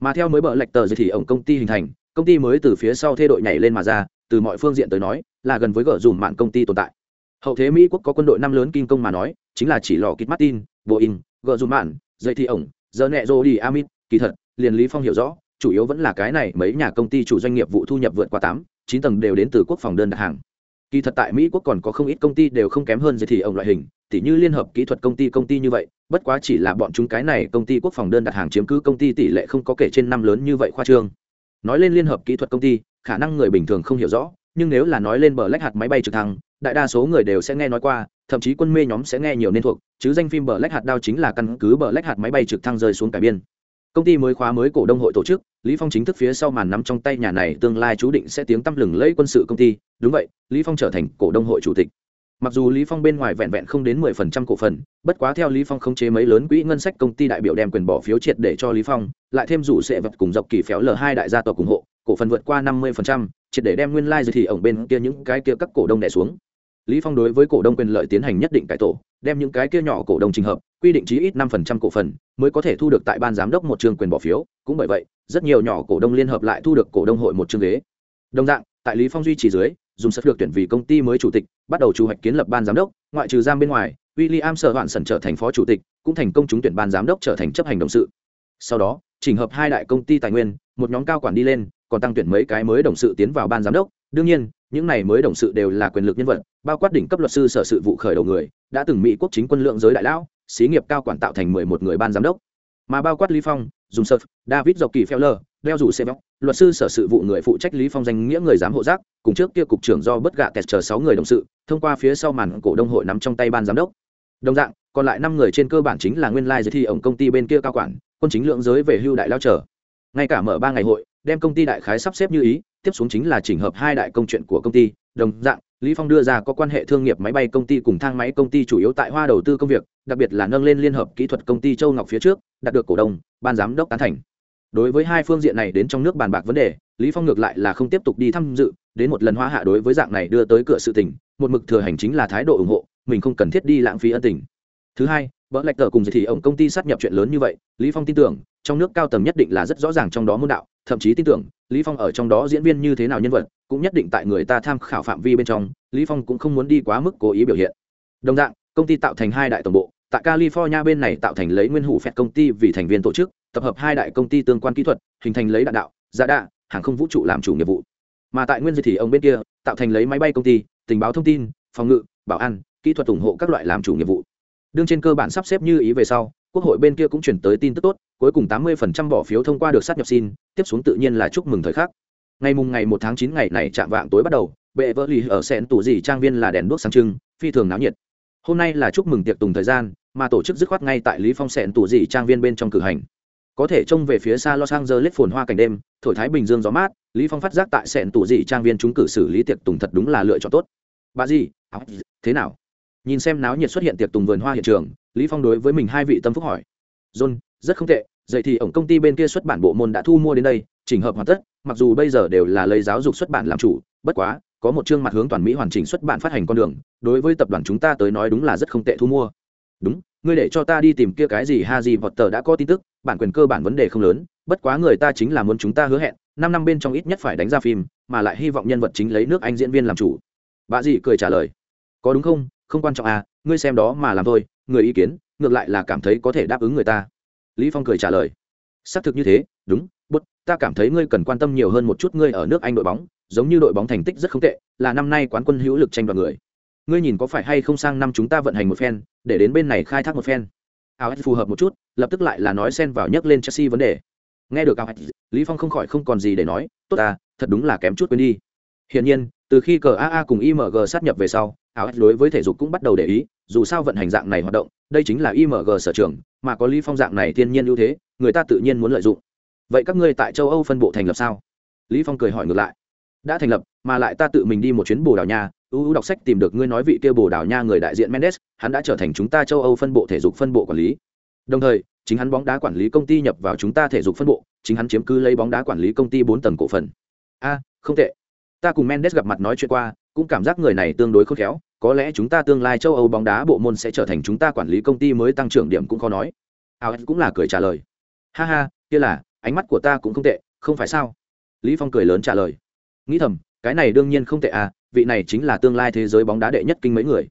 Mà theo mới bờ lệch tờ thì ổng công ty hình thành, công ty mới từ phía sau thê đội nhảy lên mà ra từ mọi phương diện tới nói, là gần với gỡ dùm mạng công ty tồn tại. Hậu thế mỹ quốc có quân đội năm lớn kinh công mà nói, chính là chỉ lò kit martin boeing gỡ dùm mạng dây thi ổng giờ nẹ rô đi amit, kỳ thật, liền lý phong hiểu rõ, chủ yếu vẫn là cái này mấy nhà công ty chủ doanh nghiệp vụ thu nhập vượt qua tám, chín tầng đều đến từ quốc phòng đơn đặt hàng. Kỳ thật tại mỹ quốc còn có không ít công ty đều không kém hơn dây thì ổng loại hình, tỉ như liên hợp kỹ thuật công ty công ty như vậy, bất quá chỉ là bọn chúng cái này công ty quốc phòng đơn đặt hàng chiếm cứ công ty tỷ lệ không có kể trên năm lớn như vậy khoa trương. Nói lên liên hợp kỹ thuật công ty khả năng người bình thường không hiểu rõ, nhưng nếu là nói lên bờ lách hạt máy bay trực thăng, đại đa số người đều sẽ nghe nói qua, thậm chí quân mê nhóm sẽ nghe nhiều nên thuộc, chứ danh phim bờ lách hạt đao chính là căn cứ bờ lách hạt máy bay trực thăng rơi xuống cải biên. Công ty mới khóa mới cổ đông hội tổ chức, lý phong chính thức phía sau màn nắm trong tay nhà này, tương lai chú định sẽ tiếng tăm lừng lẫy quân sự công ty, đúng vậy, lý phong trở thành cổ đông hội chủ tịch. Mặc dù lý phong bên ngoài vẹn vẹn không đến 10% cổ phần, bất quá theo lý phong không chế mấy lớn quỹ ngân sách công ty đại biểu đem quyền bỏ phiếu triệt để cho lý phong, lại thêm rủ sẽ vật cùng dọc kỳ phéo l hai đại gia tộc ủng hộ cổ phần vượt qua 50%, triệt để đem nguyên lai like thì ổng bên kia những cái kia các cổ đông đè xuống. Lý phong đối với cổ đông quyền lợi tiến hành nhất định cải tổ đem những cái kia nhỏ cổ đông trình hợp quy định chí ít 5% cổ phần mới có thể thu được tại ban giám đốc một trường quyền bỏ phiếu. Cũng bởi vậy rất nhiều nhỏ cổ đông liên hợp lại thu được cổ đông hội một chương ghế. Đồng dạng tại lý phong duy trì dưới dùng sắp được tuyển vì công ty mới chủ tịch bắt đầu chủ hoạch kiến lập ban giám đốc ngoại trừ giam bên ngoài William sở hoạn sẩn trở thành phó chủ tịch cũng thành công trúng tuyển ban giám đốc trở thành chấp hành đồng sự. Sau đó chỉnh hợp hai đại công ty tài nguyên một nhóm cao quản đi lên còn tăng tuyển mấy cái mới đồng sự tiến vào ban giám đốc. Đương nhiên, những này mới đồng sự đều là quyền lực nhân vật, bao quát đỉnh cấp luật sư sở sự vụ khởi đầu người, đã từng mỹ quốc chính quân lượng giới đại lão, xí nghiệp cao quản tạo thành mười một người ban giám đốc. Mà bao quát lý phong, dùng sơ david dọc kỳ feller, đeo rủ xe vóc luật sư sở sự vụ người phụ trách lý phong danh nghĩa người giám hộ giác, cùng trước kia cục trưởng do bất gạ kẹt chờ sáu người đồng sự, thông qua phía sau màn cổ đông hội nắm trong tay ban giám đốc. Đồng dạng, còn lại năm người trên cơ bản chính là nguyên lai giới thi ổng công ty bên kia cao quản, quân chính lượng giới về hưu đại lao trở ngay cả mở ba ngày hội, đem công ty đại khái sắp xếp như ý, tiếp xuống chính là chỉnh hợp hai đại công chuyện của công ty. Đồng dạng, lý phong đưa ra có quan hệ thương nghiệp máy bay công ty cùng thang máy công ty chủ yếu tại hoa đầu tư công việc, đặc biệt là nâng lên liên hợp kỹ thuật công ty châu ngọc phía trước, đạt được cổ đông, ban giám đốc tán thành. Đối với hai phương diện này đến trong nước bàn bạc vấn đề, lý phong ngược lại là không tiếp tục đi tham dự, đến một lần hoa hạ đối với dạng này đưa tới cửa sự tình, một mực thừa hành chính là thái độ ủng hộ, mình không cần thiết đi lãng phí ân tình. Thứ hai vợ lạch tờ cùng thì ổng công ty sát nhập chuyện lớn như vậy, lý phong tin tưởng trong nước cao tầng nhất định là rất rõ ràng trong đó môn đạo, thậm chí tin tưởng, lý phong ở trong đó diễn viên như thế nào nhân vật, cũng nhất định tại người ta tham khảo phạm vi bên trong, lý phong cũng không muốn đi quá mức cố ý biểu hiện. Đồng dạng, công ty tạo thành hai đại tổng bộ, tại california bên này tạo thành lấy nguyên hủ phẹt công ty vì thành viên tổ chức, tập hợp hai đại công ty tương quan kỹ thuật, hình thành lấy đạn đạo, giả đạ hàng không vũ trụ làm chủ nghiệp vụ. Mà tại nguyên di thì ông bên kia, tạo thành lấy máy bay công ty, tình báo thông tin, phòng ngự, bảo an, kỹ thuật ủng hộ các loại làm chủ nghiệp vụ. Đương trên cơ bản sắp xếp như ý về sau quốc hội bên kia cũng chuyển tới tin tức tốt, cuối cùng tám mươi phần trăm bỏ phiếu thông qua được sát nhập xin, tiếp xuống tự nhiên là chúc mừng thời khắc. Ngày mùng ngày một tháng chín ngày này chạm vạng tối bắt đầu, bệ vỡ lì ở sen tủ gì trang viên là đèn đuốc sáng trưng, phi thường náo nhiệt. Hôm nay là chúc mừng tiệc tùng thời gian, mà tổ chức dứt khoát ngay tại lý phong sẹn tủ gì trang viên bên trong cử hành. Có thể trông về phía xa los angeles phồn hoa cảnh đêm, thổi thái bình dương gió mát, lý phong phát giác tại sẹn tủ gì trang viên chúng cử xử lý tiệc tùng thật đúng là lựa chọn tốt. Bà gì? Thế nào? Nhìn xem náo nhiệt xuất hiện tiệc tùng vườn hoa hiện trường lý phong đối với mình hai vị tâm phúc hỏi. John, rất không tệ, vậy thì ổng công ty bên kia xuất bản bộ môn đã thu mua đến đây, chỉnh hợp hoàn tất, mặc dù bây giờ đều là lấy giáo dục xuất bản làm chủ, bất quá, có một chương mặt hướng toàn mỹ hoàn chỉnh xuất bản phát hành con đường, đối với tập đoàn chúng ta tới nói đúng là rất không tệ thu mua. Đúng, ngươi để cho ta đi tìm kia cái gì ha gì vọt tờ đã có tin tức, bản quyền cơ bản vấn đề không lớn, bất quá người ta chính là muốn chúng ta hứa hẹn, năm năm bên trong ít nhất phải đánh ra phim, mà lại hy vọng nhân vật chính lấy nước anh diễn viên làm chủ. Bà dị cười trả lời. Có đúng không? Không quan trọng à ngươi xem đó mà làm thôi người ý kiến, ngược lại là cảm thấy có thể đáp ứng người ta. Lý phong cười trả lời. Xác thực như thế, đúng, bút, ta cảm thấy ngươi cần quan tâm nhiều hơn một chút ngươi ở nước anh đội bóng, giống như đội bóng thành tích rất không tệ, là năm nay quán quân hữu lực tranh đoạt người. Ngươi nhìn có phải hay không sang năm chúng ta vận hành một phen, để đến bên này khai thác một phen. Áo phù hợp một chút, lập tức lại là nói xen vào nhấc lên chelsea vấn đề. Nghe được áo lý phong không khỏi không còn gì để nói, tốt ta, thật đúng là kém chút quên đi. Hiển nhiên từ khi cờ aa cùng img sát nhập về sau, áo đối với thể dục cũng bắt đầu để ý, dù sao vận hành dạng này hoạt động, đây chính là img sở trường, mà có lý phong dạng này thiên nhiên ưu thế, người ta tự nhiên muốn lợi dụng. Vậy các ngươi tại châu âu phân bộ thành lập sao? Lý phong cười hỏi ngược lại. Đã thành lập, mà lại ta tự mình đi một chuyến bồ đào nha ưu đọc sách tìm được ngươi nói vị kia bồ đào nha người đại diện mendes, hắn đã trở thành chúng ta châu âu phân bộ thể dục phân bộ quản lý. Đồng thời, chính hắn bóng đá quản lý công ty nhập vào chúng ta thể dục phân bộ, chính hắn chiếm cứ lấy bóng đá quản lý công ty bốn tầng cổ phần. A, không tệ ta cùng mendes gặp mặt nói chuyện qua, cũng cảm giác người này tương đối khôn khéo, có lẽ chúng ta tương lai châu âu bóng đá bộ môn sẽ trở thành chúng ta quản lý công ty mới tăng trưởng điểm cũng khó nói. Áo cũng là cười trả lời. Ha ha, kia là, ánh mắt của ta cũng không tệ, không phải sao? Lý phong cười lớn trả lời. Nghĩ thầm, cái này đương nhiên không tệ à vị này chính là tương lai thế giới bóng đá đệ nhất kinh mấy người.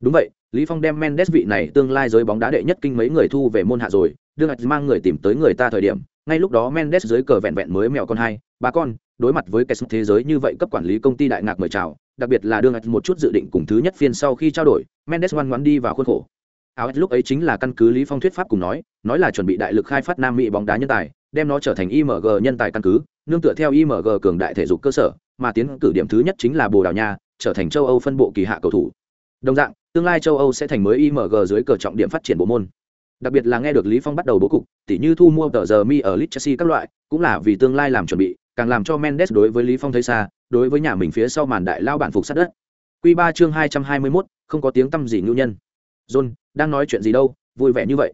Đúng vậy, lý phong đem mendes vị này tương lai giới bóng đá đệ nhất kinh mấy người thu về môn hạ rồi đương ạch mang người tìm tới người ta thời điểm, ngay lúc đó mendes dưới cờ vẹn vẹn mới mèo con hai, ba con đối mặt với cái sức thế giới như vậy cấp quản lý công ty đại ngạc mời chào, đặc biệt là đương một chút dự định cùng thứ nhất phiên sau khi trao đổi, mendes ngoan ngoãn đi vào khuôn khổ. Áo lúc ấy chính là căn cứ lý phong thuyết pháp cùng nói nói là chuẩn bị đại lực khai phát nam mỹ bóng đá nhân tài, đem nó trở thành img nhân tài căn cứ, nương tựa theo img cường đại thể dục cơ sở, mà tiến cử điểm thứ nhất chính là bồ đào nha, trở thành châu âu phân bộ kỳ hạ cầu thủ. Đồng dạng, tương lai châu âu sẽ thành mới img dưới cờ trọng điểm phát triển bộ môn. Đặc biệt là nghe được lý phong bắt đầu bố cục, tỉ như thu mua tờ giờ mi ở lit chelsea các loại, cũng là vì tương lai làm chuẩn bị càng làm cho mendes đối với lý phong thấy xa đối với nhà mình phía sau màn đại lao bản phục sát đất. Quy ba chương hai trăm hai mươi 221, không có tiếng tâm gì nhu nhân. John đang nói chuyện gì đâu? Vui vẻ như vậy.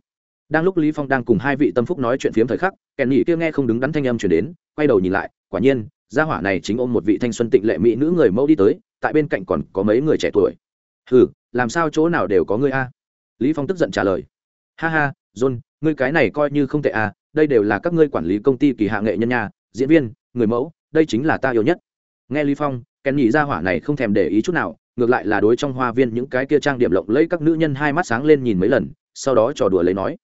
Đang lúc lý phong đang cùng hai vị tâm phúc nói chuyện phiếm thời khắc kèn nhị kia nghe không đứng đắn thanh âm truyền đến quay đầu nhìn lại quả nhiên gia hỏa này chính ôm một vị thanh xuân tịnh lệ mỹ nữ người mẫu đi tới tại bên cạnh còn có mấy người trẻ tuổi. Hừ làm sao chỗ nào đều có ngươi a? Lý phong tức giận trả lời. Ha ha john ngươi cái này coi như không tệ à? đây đều là các ngươi quản lý công ty kỳ hạ nghệ nhân nhà diễn viên người mẫu, đây chính là ta yêu nhất. Nghe lý phong kèn nhị gia hỏa này không thèm để ý chút nào, ngược lại là đối trong hoa viên những cái kia trang điểm lộng lẫy các nữ nhân hai mắt sáng lên nhìn mấy lần, sau đó trò đùa lấy nói,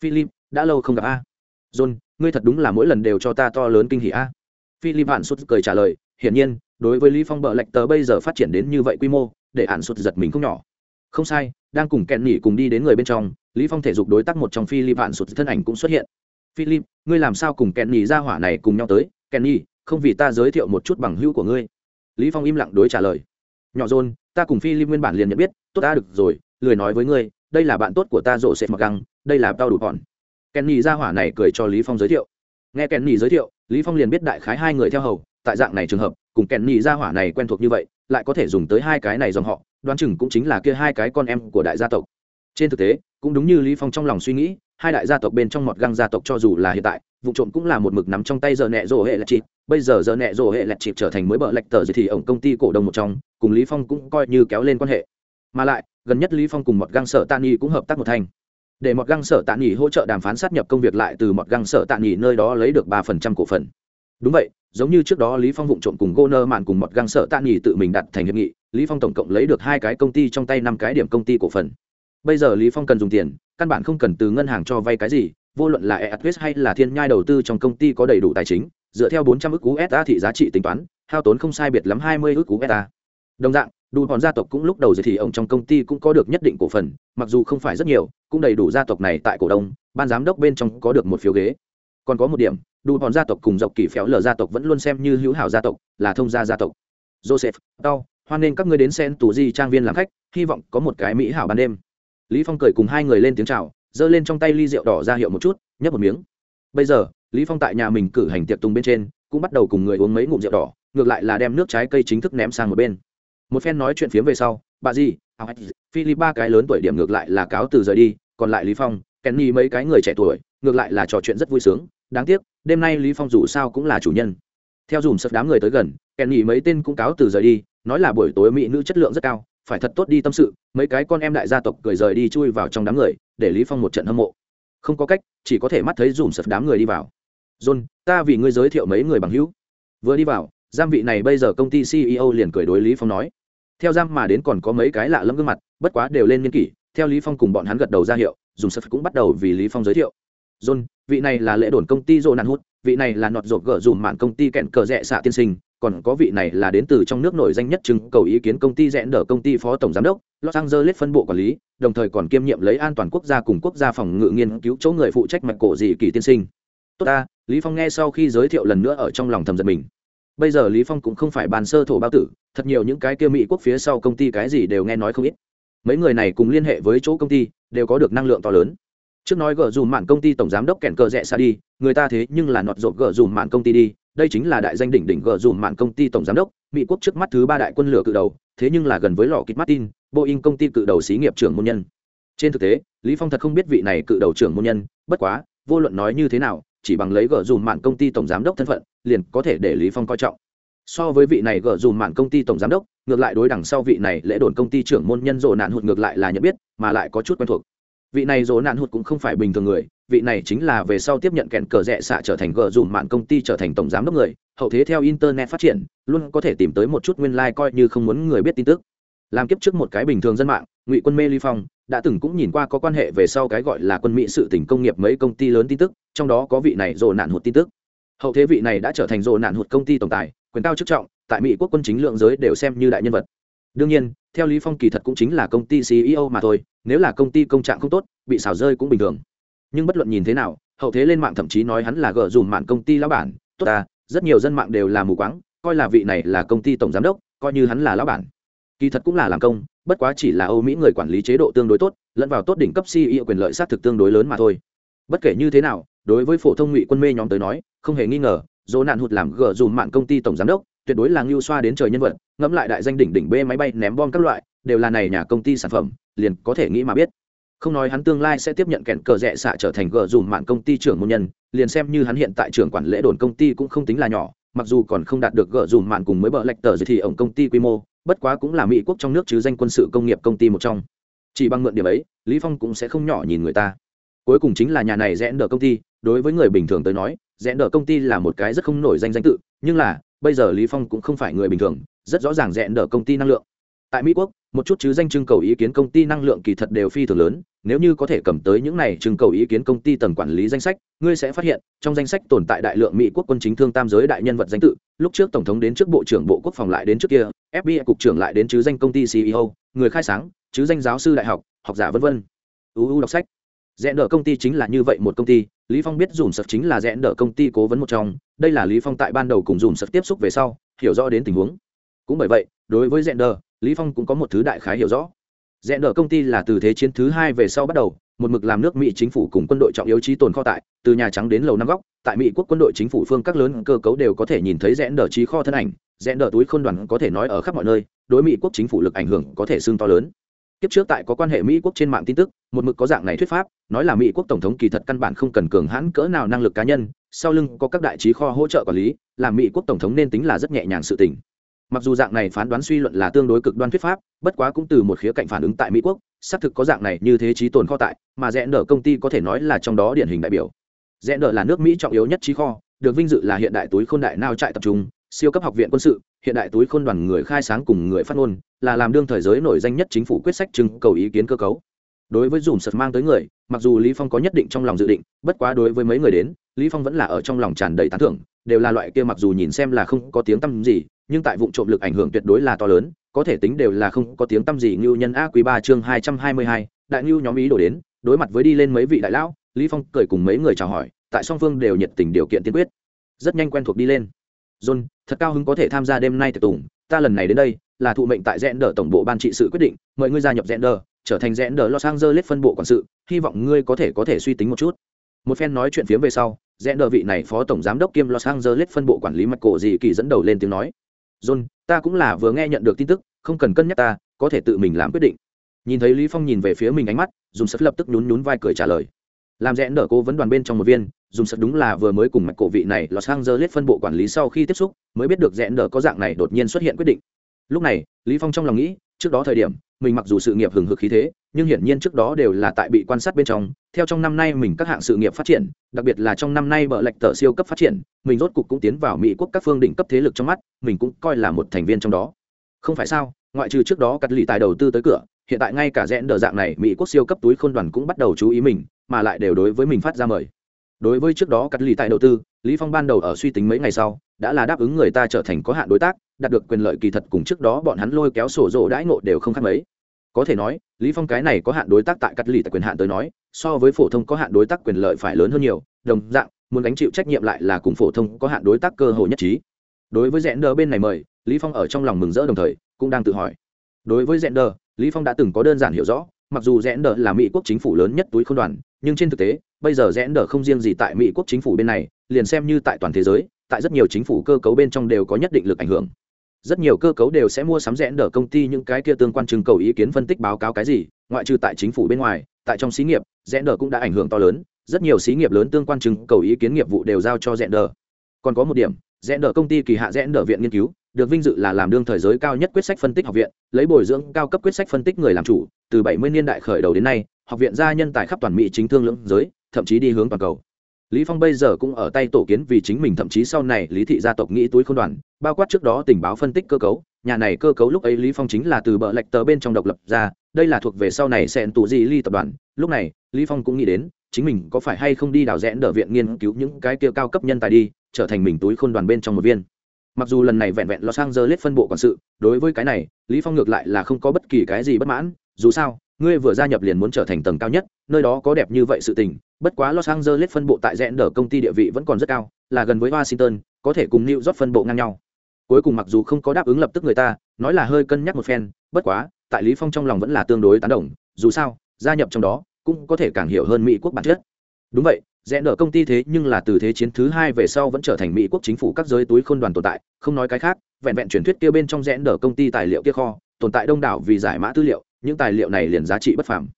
philip, đã lâu không gặp a. John, ngươi thật đúng là mỗi lần đều cho ta to lớn kinh hỉ a. Philip hạn sút cười trả lời, hiển nhiên, đối với lý phong bợ lệch tờ bây giờ phát triển đến như vậy quy mô, để hạn sút giật mình không nhỏ. Không sai, đang cùng kẹn nhỉ cùng đi đến người bên trong, lý phong thể dục đối tác một trong philip hạn sụt thân ảnh cũng xuất hiện. Philip, ngươi làm sao cùng kẹn nhỉ ra hỏa này cùng nhau tới? Kenny, không vì ta giới thiệu một chút bằng hữu của ngươi. Lý phong im lặng đối trả lời. Nhỏ john, ta cùng philip nguyên bản liền nhận biết, tốt ta được rồi, lười nói với ngươi, đây là bạn tốt của ta rộ sẽ mặc găng, đây là tao đủ bọn. Kenny ra hỏa này cười cho lý phong giới thiệu. Nghe kenny giới thiệu, lý phong liền biết đại khái hai người theo hầu, tại dạng này trường hợp, cùng kenny ra hỏa này quen thuộc như vậy, lại có thể dùng tới hai cái này dòng họ, đoán chừng cũng chính là kia hai cái con em của đại gia tộc. Trên thực tế, cũng đúng như lý phong trong lòng suy nghĩ, hai đại gia tộc bên trong một găng gia tộc cho dù là hiện tại vụ trộm cũng là một mực nắm trong tay giờ nẹ rổ hệ lạch chịp. Bây giờ giờ nẹ rổ hệ lạch chịp trở thành mới bợ lạch tờ gì thì ổng công ty cổ đông một trong, cùng lý phong cũng coi như kéo lên quan hệ. Mà lại, gần nhất lý phong cùng một găng sở tạ nghỉ cũng hợp tác một thành. Để một găng sở tạ nghỉ hỗ trợ đàm phán sát nhập công việc lại từ một găng sở tạ nghỉ nơi đó lấy được ba phần trăm cổ phần. Đúng vậy, giống như trước đó lý phong vụng trộm cùng goner mạn cùng một găng sở tạ nghỉ tự mình đặt thành hiệp nghị, lý phong tổng cộng lấy được hai cái công ty trong tay năm cái điểm công ty cổ phần. Bây giờ lý phong cần dùng tiền, căn bản không cần từ ngân hàng cho vay cái gì vô luận là eatwest hay là thiên nhai đầu tư trong công ty có đầy đủ tài chính, dựa theo 400 ức USD thị giá trị tính toán, hao tốn không sai biệt lắm 20 ức USD đồng dạng đủ bọn gia tộc cũng lúc đầu giới thì ông trong công ty cũng có được nhất định cổ phần, mặc dù không phải rất nhiều, cũng đầy đủ gia tộc này tại cổ đông, ban giám đốc bên trong có được một phiếu ghế. Còn có một điểm đủ bọn gia tộc cùng dọc kỳ phéo lở gia tộc vẫn luôn xem như hữu hảo gia tộc, là thông gia gia tộc. Joseph, tao, hoan nghênh các ngươi đến sen tù di trang viên làm khách, hy vọng có một cái mỹ hảo ban đêm. Lý phong cười cùng hai người lên tiếng chào giơ lên trong tay ly rượu đỏ ra hiệu một chút, nhấp một miếng. Bây giờ, lý phong tại nhà mình cử hành tiệc tùng bên trên, cũng bắt đầu cùng người uống mấy ngụm rượu đỏ, ngược lại là đem nước trái cây chính thức ném sang một bên. Một phen nói chuyện phiếm về sau, bà gì à, philip ba cái lớn tuổi điểm ngược lại là cáo từ rời đi, còn lại lý phong, kenny mấy cái người trẻ tuổi, ngược lại là trò chuyện rất vui sướng. Đáng tiếc, đêm nay lý phong dù sao cũng là chủ nhân. Theo dùm sập đám người tới gần, kenny mấy tên cũng cáo từ rời đi, nói là buổi tối mỹ nữ chất lượng rất cao phải thật tốt đi tâm sự, mấy cái con em đại gia tộc cười rời đi chui vào trong đám người, để lý phong một trận hâm mộ. Không có cách, chỉ có thể mắt thấy dùm sập đám người đi vào. John, ta vì ngươi giới thiệu mấy người bằng hữu. Vừa đi vào, giam vị này bây giờ công ty ceo liền cười đối lý phong nói. Theo giam mà đến còn có mấy cái lạ lẫm gương mặt, bất quá đều lên niên kỷ, theo lý phong cùng bọn hắn gật đầu ra hiệu dùm sập cũng bắt đầu vì lý phong giới thiệu. John, vị này là lễ đồn công ty rộ nạn hút, vị này là nọt rột gỡ dùm mạn công ty kẹn cờ rẽ xạ tiên sinh còn có vị này là đến từ trong nước nổi danh nhất chứng cầu ý kiến công ty rẽn đỡ công ty phó tổng giám đốc, los angeles phân bộ quản lý, đồng thời còn kiêm nhiệm lấy an toàn quốc gia cùng quốc gia phòng ngự nghiên cứu chỗ người phụ trách mạch cổ dị kỳ tiên sinh. Tốt ta, lý phong nghe sau khi giới thiệu lần nữa ở trong lòng thầm giật mình. Bây giờ lý phong cũng không phải bàn sơ thổ bao tử, thật nhiều những cái kia mỹ quốc phía sau công ty cái gì đều nghe nói không ít. Mấy người này cùng liên hệ với chỗ công ty, đều có được năng lượng to lớn. Trước nói gỡ dùm mạn công ty tổng giám đốc kẹn cờ rẽ xa đi, người ta thế nhưng là nọt rộp gỡ dùm mạn công ty đi đây chính là đại danh đỉnh đỉnh gờ dùm mạng công ty tổng giám đốc, mỹ quốc trước mắt thứ ba đại quân lửa cự đầu, thế nhưng là gần với lò kít martin, boeing công ty cự đầu xí nghiệp trưởng môn nhân. Trên thực tế, lý phong thật không biết vị này cự đầu trưởng môn nhân, bất quá, vô luận nói như thế nào, chỉ bằng lấy gờ dùm mạng công ty tổng giám đốc thân phận, liền có thể để lý phong coi trọng. So với vị này gờ dùm mạng công ty tổng giám đốc, ngược lại đối đằng sau vị này lễ đồn công ty trưởng môn nhân rộ nạn hụt ngược lại là nhận biết, mà lại có chút quen thuộc vị này dỗ nạn hụt cũng không phải bình thường người, vị này chính là về sau tiếp nhận kẹn cờ rẽ xạ trở thành gờ dùm mạng công ty trở thành tổng giám đốc người, hậu thế theo internet phát triển, luôn có thể tìm tới một chút nguyên lai coi như không muốn người biết tin tức. Làm kiếp trước một cái bình thường dân mạng, ngụy quân mê ly phong đã từng cũng nhìn qua có quan hệ về sau cái gọi là quân mỹ sự tỉnh công nghiệp mấy công ty lớn tin tức, trong đó có vị này rồ nạn hụt tin tức. Hậu thế vị này đã trở thành rồ nạn hụt công ty tổng tài, quyền cao chức trọng, tại mỹ quốc quân chính lượng giới đều xem như đại nhân vật đương nhiên, theo lý phong kỳ thật cũng chính là công ty ceo mà thôi, nếu là công ty công trạng không tốt, bị xào rơi cũng bình thường. Nhưng bất luận nhìn thế nào, hậu thế lên mạng thậm chí nói hắn là gỡ dùm mạng công ty lão bản, tốt ta, rất nhiều dân mạng đều là mù quáng, coi là vị này là công ty tổng giám đốc, coi như hắn là lão bản. Kỳ thật cũng là làm công, bất quá chỉ là âu mỹ người quản lý chế độ tương đối tốt, lẫn vào tốt đỉnh cấp ceo quyền lợi sát thực tương đối lớn mà thôi. Bất kể như thế nào, đối với phổ thông ngụy quân mê nhóm tới nói, không hề nghi ngờ dỗ nạn hụt làm gỡ dùm mạng công ty tổng giám đốc, tuyệt đối là ngưu xoa đến trời nhân vật ngẫm lại đại danh đỉnh đỉnh bê máy bay ném bom các loại, đều là này nhà công ty sản phẩm, liền có thể nghĩ mà biết. Không nói hắn tương lai sẽ tiếp nhận kẹn cờ rẽ xạ trở thành gờ dùm mạng công ty trưởng môn nhân, liền xem như hắn hiện tại trưởng quản lễ đồn công ty cũng không tính là nhỏ, mặc dù còn không đạt được gờ dùm mạng cùng mới bờ lệch tờ gì thì ổng công ty quy mô, bất quá cũng là mỹ quốc trong nước chứ danh quân sự công nghiệp công ty một trong. Chỉ bằng mượn điểm ấy, lý phong cũng sẽ không nhỏ nhìn người ta. Cuối cùng chính là nhà này rẽ đờ công ty, đối với người bình thường tới nói, rẽ đờ công ty là một cái rất không nổi danh danh tự, nhưng là, bây giờ lý phong cũng không phải người bình thường rất rõ ràng rẽ đỡ công ty năng lượng. Tại mỹ quốc, một chút chứ danh trưng cầu ý kiến công ty năng lượng kỳ thật đều phi thường lớn. Nếu như có thể cầm tới những này trưng cầu ý kiến công ty tầng quản lý danh sách, ngươi sẽ phát hiện, trong danh sách tồn tại đại lượng mỹ quốc quân chính thương tam giới đại nhân vật danh tự. Lúc trước tổng thống đến trước bộ trưởng bộ quốc phòng lại đến trước kia fbi cục trưởng lại đến chứ danh công ty ceo người khai sáng, chứ danh giáo sư đại học học giả vân vân. Uu đọc sách. Rẽ nợ công ty chính là như vậy một công ty. Lý phong biết dùm sập chính là rẽ nợ công ty cố vấn một trong. Đây là lý phong tại ban đầu cùng dùm sập tiếp xúc về sau, hiểu rõ đến tình huống cũng bởi vậy, đối với rẽ nợ lý phong cũng có một thứ đại khái hiểu rõ. Rẽ nợ công ty là từ thế chiến thứ hai về sau bắt đầu, một mực làm nước mỹ chính phủ cùng quân đội trọng yếu trí tồn kho tại, từ nhà trắng đến lầu năm góc, tại mỹ quốc quân đội chính phủ phương các lớn cơ cấu đều có thể nhìn thấy rẽ nợ trí kho thân ảnh rẽ nợ túi khôn đoàn có thể nói ở khắp mọi nơi, đối mỹ quốc chính phủ lực ảnh hưởng có thể xương to lớn. Kiếp trước tại có quan hệ mỹ quốc trên mạng tin tức, một mực có dạng này thuyết pháp, nói là mỹ quốc tổng thống kỳ thật căn bản không cần cường hãn cỡ nào năng lực cá nhân, sau lưng có các đại trí kho hỗ trợ quản lý, làm mỹ quốc tổng thống nên tính là rất nhẹ nhàng sự tình mặc dù dạng này phán đoán suy luận là tương đối cực đoan thuyết pháp, bất quá cũng từ một khía cạnh phản ứng tại mỹ quốc, xác thực có dạng này như thế trí tồn kho tại, mà rẽ nở công ty có thể nói là trong đó điển hình đại biểu. Rẽ nở là nước mỹ trọng yếu nhất trí kho, được vinh dự là hiện đại túi khôn đại nao trại tập trung, siêu cấp học viện quân sự, hiện đại túi khôn đoàn người khai sáng cùng người phát ngôn, là làm đương thời giới nổi danh nhất chính phủ quyết sách trưng cầu ý kiến cơ cấu. Đối với dùm sật mang tới người, mặc dù lý phong có nhất định trong lòng dự định, bất quá đối với mấy người đến, lý phong vẫn là ở trong lòng tràn đầy tán thưởng, đều là loại kia mặc dù nhìn xem là không có tiếng tăm gì nhưng tại vụ trộm lực ảnh hưởng tuyệt đối là to lớn, có thể tính đều là không có tiếng tăm gì ngưu nhân a quý ba chương hai trăm hai mươi hai, đại ngưu nhóm ý đổ đến, đối mặt với đi lên mấy vị đại lão, lý phong cười cùng mấy người chào hỏi, tại song phương đều nhiệt tình điều kiện tiên quyết. Rất nhanh quen thuộc đi lên. John, thật cao hứng có thể tham gia đêm nay tiệc tùng, ta lần này đến đây, là thụ mệnh tại rẽn đờ tổng bộ ban trị sự quyết định, mời ngươi gia nhập rẽn đờ trở thành rẽn đờ los angeles phân bộ quản sự, hy vọng ngươi có thể có thể suy tính một chút. Một phen nói chuyện phía về sau rẽn đờ vị này phó tổng giám đốc kiêm los angeles phân bộ quản lý mặt cổ gì kỳ dẫn đầu lên tiếng nói john, ta cũng là vừa nghe nhận được tin tức, không cần cân nhắc ta, có thể tự mình làm quyết định. Nhìn thấy lý phong nhìn về phía mình ánh mắt, dùng sập lập tức nhún nhún vai cười trả lời. Làm rẽ đờ cố vấn đoàn bên trong một viên, dùng sập đúng là vừa mới cùng mạch cổ vị này los angeles phân bộ quản lý sau khi tiếp xúc, mới biết được rẽ đờ có dạng này đột nhiên xuất hiện quyết định. Lúc này, lý phong trong lòng nghĩ trước đó thời điểm, mình mặc dù sự nghiệp hừng hực khí thế, nhưng hiển nhiên trước đó đều là tại bị quan sát bên trong. Theo trong năm nay mình các hạng sự nghiệp phát triển, đặc biệt là trong năm nay bờ lệch tờ siêu cấp phát triển, mình rốt cục cũng tiến vào mỹ quốc các phương đỉnh cấp thế lực trong mắt, mình cũng coi là một thành viên trong đó. Không phải sao, ngoại trừ trước đó cắt lì tài đầu tư tới cửa, hiện tại ngay cả rẽn đờ dạng này mỹ quốc siêu cấp túi khôn đoàn cũng bắt đầu chú ý mình, mà lại đều đối với mình phát ra mời. Đối với trước đó cắt lì tài đầu tư, lý phong ban đầu ở suy tính mấy ngày sau, đã là đáp ứng người ta trở thành có hạn đối tác đạt được quyền lợi kỳ thật cùng trước đó bọn hắn lôi kéo sổ rộ đãi ngộ đều không khác mấy. Có thể nói, lý phong cái này có hạn đối tác tại cắt lì tại quyền hạn tới nói, so với phổ thông có hạn đối tác quyền lợi phải lớn hơn nhiều, đồng dạng, muốn gánh chịu trách nhiệm lại là cùng phổ thông có hạn đối tác cơ hội nhất trí. Đối với rẽn đờ bên này mời, lý phong ở trong lòng mừng rỡ đồng thời, cũng đang tự hỏi. Đối với rẽn đờ lý phong đã từng có đơn giản hiểu rõ, mặc dù rẽn đờ là mỹ quốc chính phủ lớn nhất túi không đoàn, nhưng trên thực tế, bây giờ rẽn đờ không riêng gì tại mỹ quốc chính phủ bên này, liền xem như tại toàn thế giới, tại rất nhiều chính phủ cơ cấu bên trong đều có nhất định lực ảnh hưởng rất nhiều cơ cấu đều sẽ mua sắm rẽn đờ công ty những cái kia tương quan trưng cầu ý kiến phân tích báo cáo cái gì, ngoại trừ tại chính phủ bên ngoài, tại trong xí nghiệp, rẽn đờ cũng đã ảnh hưởng to lớn, rất nhiều xí nghiệp lớn tương quan trưng cầu ý kiến nghiệp vụ đều giao cho rẽn đờ. Còn có một điểm, rẽn đờ công ty kỳ hạ rẽn đờ viện nghiên cứu, được vinh dự là làm đương thời giới cao nhất quyết sách phân tích học viện, lấy bồi dưỡng cao cấp quyết sách phân tích người làm chủ, từ 70 niên đại khởi đầu đến nay, học viện gia nhân tài khắp toàn mỹ chính thương lưỡng giới, thậm chí đi hướng toàn cầu lý phong bây giờ cũng ở tay tổ kiến vì chính mình thậm chí sau này lý thị gia tộc nghĩ túi không đoàn, bao quát trước đó tình báo phân tích cơ cấu. Nhà này cơ cấu lúc ấy lý phong chính là từ bờ lệch tờ bên trong độc lập ra, đây là thuộc về sau này sẽ tụ gì ly tập đoàn. Lúc này, lý phong cũng nghĩ đến, chính mình có phải hay không đi đào rẽ đỡ viện nghiên cứu những cái kia cao cấp nhân tài đi, trở thành mình túi khôn đoàn bên trong một viên. Mặc dù lần này vẹn vẹn lo sang giờ lết phân bộ quản sự, đối với cái này, lý phong ngược lại là không có bất kỳ cái gì bất mãn, dù sao ngươi vừa gia nhập liền muốn trở thành tầng cao nhất, nơi đó có đẹp như vậy sự tình, bất quá los angeles phân bộ tại rẽn đờ công ty địa vị vẫn còn rất cao, là gần với washington, có thể cùng new york phân bộ ngang nhau. Cuối cùng mặc dù không có đáp ứng lập tức người ta, nói là hơi cân nhắc một phen, bất quá, tại lý phong trong lòng vẫn là tương đối tán đồng, dù sao, gia nhập trong đó cũng có thể càng hiểu hơn mỹ quốc bản chất. Đúng vậy, rẽn đờ công ty thế nhưng là từ thế chiến thứ hai về sau vẫn trở thành mỹ quốc chính phủ các giới túi khôn đoàn tồn tại, không nói cái khác, vẹn vẹn truyền thuyết kia bên trong rẽn đờ công ty tài liệu kia kho, tồn tại đông đảo vì giải mã tư liệu những tài liệu này liền giá trị bất phàm.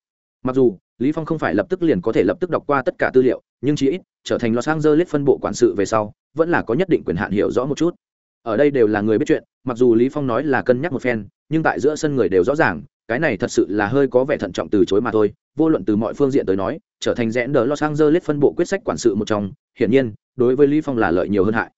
Mặc dù, lý phong không phải lập tức liền có thể lập tức đọc qua tất cả tư liệu, nhưng chí ít, trở thành los angeles phân bộ quản sự về sau, vẫn là có nhất định quyền hạn hiểu rõ một chút. Ở đây đều là người biết chuyện, mặc dù lý phong nói là cân nhắc một phen, nhưng tại giữa sân người đều rõ ràng, cái này thật sự là hơi có vẻ thận trọng từ chối mà thôi, vô luận từ mọi phương diện tới nói, trở thành rẽn đờ los angeles phân bộ quyết sách quản sự một trong, hiển nhiên, đối với lý phong là lợi nhiều hơn hại.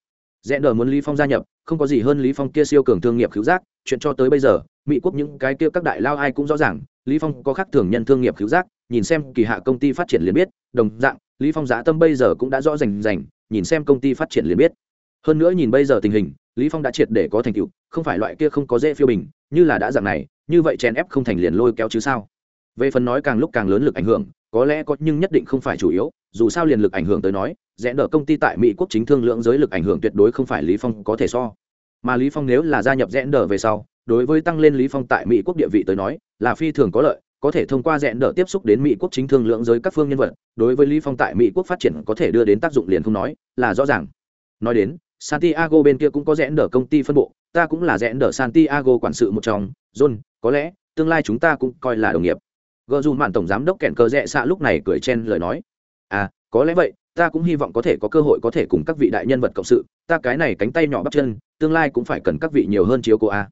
Rẽ đờ muốn lý phong gia nhập, không có gì hơn lý phong kia siêu cường thương nghiệp cứu giác, chuyện cho tới bây giờ, mỹ quốc những cái kia các đại lao ai cũng rõ ràng, lý phong có khác thường nhân thương nghiệp cứu giác, nhìn xem kỳ hạ công ty phát triển liền biết, đồng dạng, lý phong giá tâm bây giờ cũng đã rõ rành rành, nhìn xem công ty phát triển liền biết. Hơn nữa nhìn bây giờ tình hình, lý phong đã triệt để có thành tựu, không phải loại kia không có dễ phiêu bình, như là đã dạng này, như vậy chèn ép không thành liền lôi kéo chứ sao? Về phần nói càng lúc càng lớn lực ảnh hưởng, có lẽ có nhưng nhất định không phải chủ yếu dù sao liền lực ảnh hưởng tới nói, rẽ nợ công ty tại mỹ quốc chính thương lượng giới lực ảnh hưởng tuyệt đối không phải lý phong có thể so. Mà lý phong nếu là gia nhập rẽ nợ về sau, đối với tăng lên lý phong tại mỹ quốc địa vị tới nói, là phi thường có lợi, có thể thông qua rẽ nợ tiếp xúc đến mỹ quốc chính thương lượng giới các phương nhân vật, đối với lý phong tại mỹ quốc phát triển có thể đưa đến tác dụng liền không nói, là rõ ràng. Nói đến, santiago bên kia cũng có rẽ nợ công ty phân bộ, ta cũng là rẽ nợ santiago quản sự một trong. John, có lẽ tương lai chúng ta cũng coi là đồng nghiệp. Gợ dù mạn tổng giám đốc kẹn cờ rẽ xạ lúc này cười chen lời nói à có lẽ vậy, ta cũng hy vọng có thể có cơ hội có thể cùng các vị đại nhân vật cộng sự, ta cái này cánh tay nhỏ bắp chân, tương lai cũng phải cần các vị nhiều hơn chiếu cô a.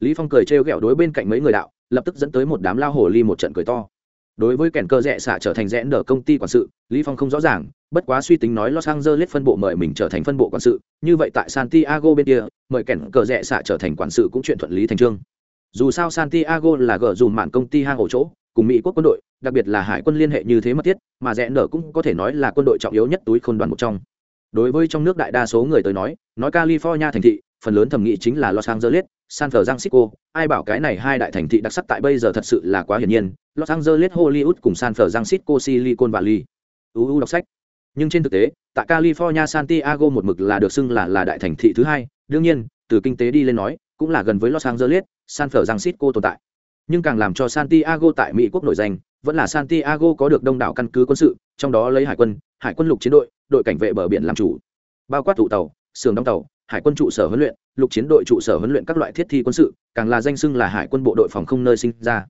Lý phong cười trêu ghẹo đối bên cạnh mấy người đạo, lập tức dẫn tới một đám lao hồ ly một trận cười to. Đối với kèn cơ rẽ xạ trở thành rẽ nở công ty quản sự, lý phong không rõ ràng, bất quá suy tính nói los angeles phân bộ mời mình trở thành phân bộ quản sự, như vậy tại santiago bên kia, mời kèn cờ rẽ xạ trở thành quản sự cũng chuyện thuận lý thành trương dù sao santiago là gờ dùm mạn công ty hang ổ chỗ cùng mỹ quốc quân đội, đặc biệt là hải quân liên hệ như thế mật thiết, mà rẽ nở cũng có thể nói là quân đội trọng yếu nhất túi khôn đoàn một trong. Đối với trong nước đại đa số người tới nói nói california thành thị, phần lớn thẩm nghĩ chính là los angeles, san francisco, ai bảo cái này hai đại thành thị đặc sắc tại bây giờ thật sự là quá hiển nhiên, los angeles, hollywood cùng san francisco, silicon valley. Uu đọc sách. Nhưng trên thực tế, tại california, santiago một mực là được xưng là là đại thành thị thứ hai. Đương nhiên, từ kinh tế đi lên nói, cũng là gần với los angeles, san francisco tồn tại nhưng càng làm cho santiago tại mỹ quốc nổi danh, vẫn là santiago có được đông đảo căn cứ quân sự, trong đó lấy hải quân hải quân lục chiến đội đội cảnh vệ bờ biển làm chủ. Bao quát tụ tàu sườn đóng tàu, hải quân trụ sở huấn luyện, lục chiến đội trụ sở huấn luyện các loại thiết thi quân sự, càng là danh xưng là hải quân bộ đội phòng không nơi sinh ra.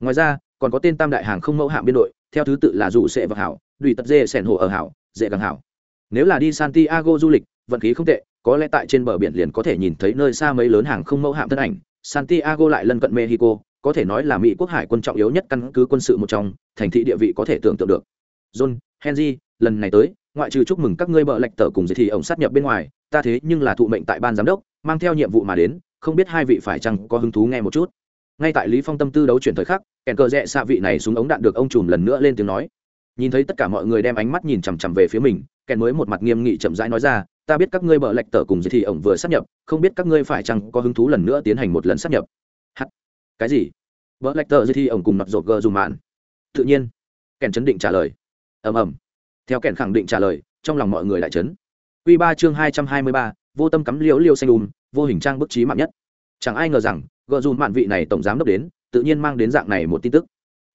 Ngoài ra, còn có tên tam đại hàng không mẫu hạm biên đội, theo thứ tự là dù sệ và hảo, đùi tật dê sẻn hồ ở hảo dễ càng hảo. Nếu là đi santiago du lịch, vận khí không tệ, có lẽ tại trên bờ biển liền có thể nhìn thấy nơi xa mấy lớn hàng không mẫu hạm thân ảnh, santiago lại lân cận mexico có thể nói là mỹ quốc hải quân trọng yếu nhất căn cứ quân sự một trong, thành thị địa vị có thể tưởng tượng được. John, henry, lần này tới, ngoại trừ chúc mừng các ngươi bợ lệch tờ cùng giới thì ông sát nhập bên ngoài, ta thế nhưng là thụ mệnh tại ban giám đốc, mang theo nhiệm vụ mà đến, không biết hai vị phải chăng có hứng thú nghe một chút. Ngay tại lý phong tâm tư đấu chuyển thời khắc, kèn cờ rẽ xạ vị này xuống ống đạn được ông trùm lần nữa lên tiếng nói. Nhìn thấy tất cả mọi người đem ánh mắt nhìn chằm chằm về phía mình, kèn mới một mặt nghiêm nghị chậm rãi nói ra, ta biết các ngươi bợ lệch tờ cùng giới thì ổng vừa sát nhập, không biết các ngươi phải chăng có hứng thú lần nữa tiến hành một lần sát nhập cái gì? Vợ lạch tờ giới thì ổng cùng nọc rột gờ dùng mạn. Tự nhiên kèn chấn định trả lời. Ầm ầm. Theo kèn khẳng định trả lời, trong lòng mọi người đại chấn. Quy ba chương hai trăm hai mươi ba, vô tâm cắm liễu liêu xanh đùm, vô hình trang bức trí mạng nhất. Chẳng ai ngờ rằng gợ dùm mạn vị này tổng giám đốc đến, tự nhiên mang đến dạng này một tin tức.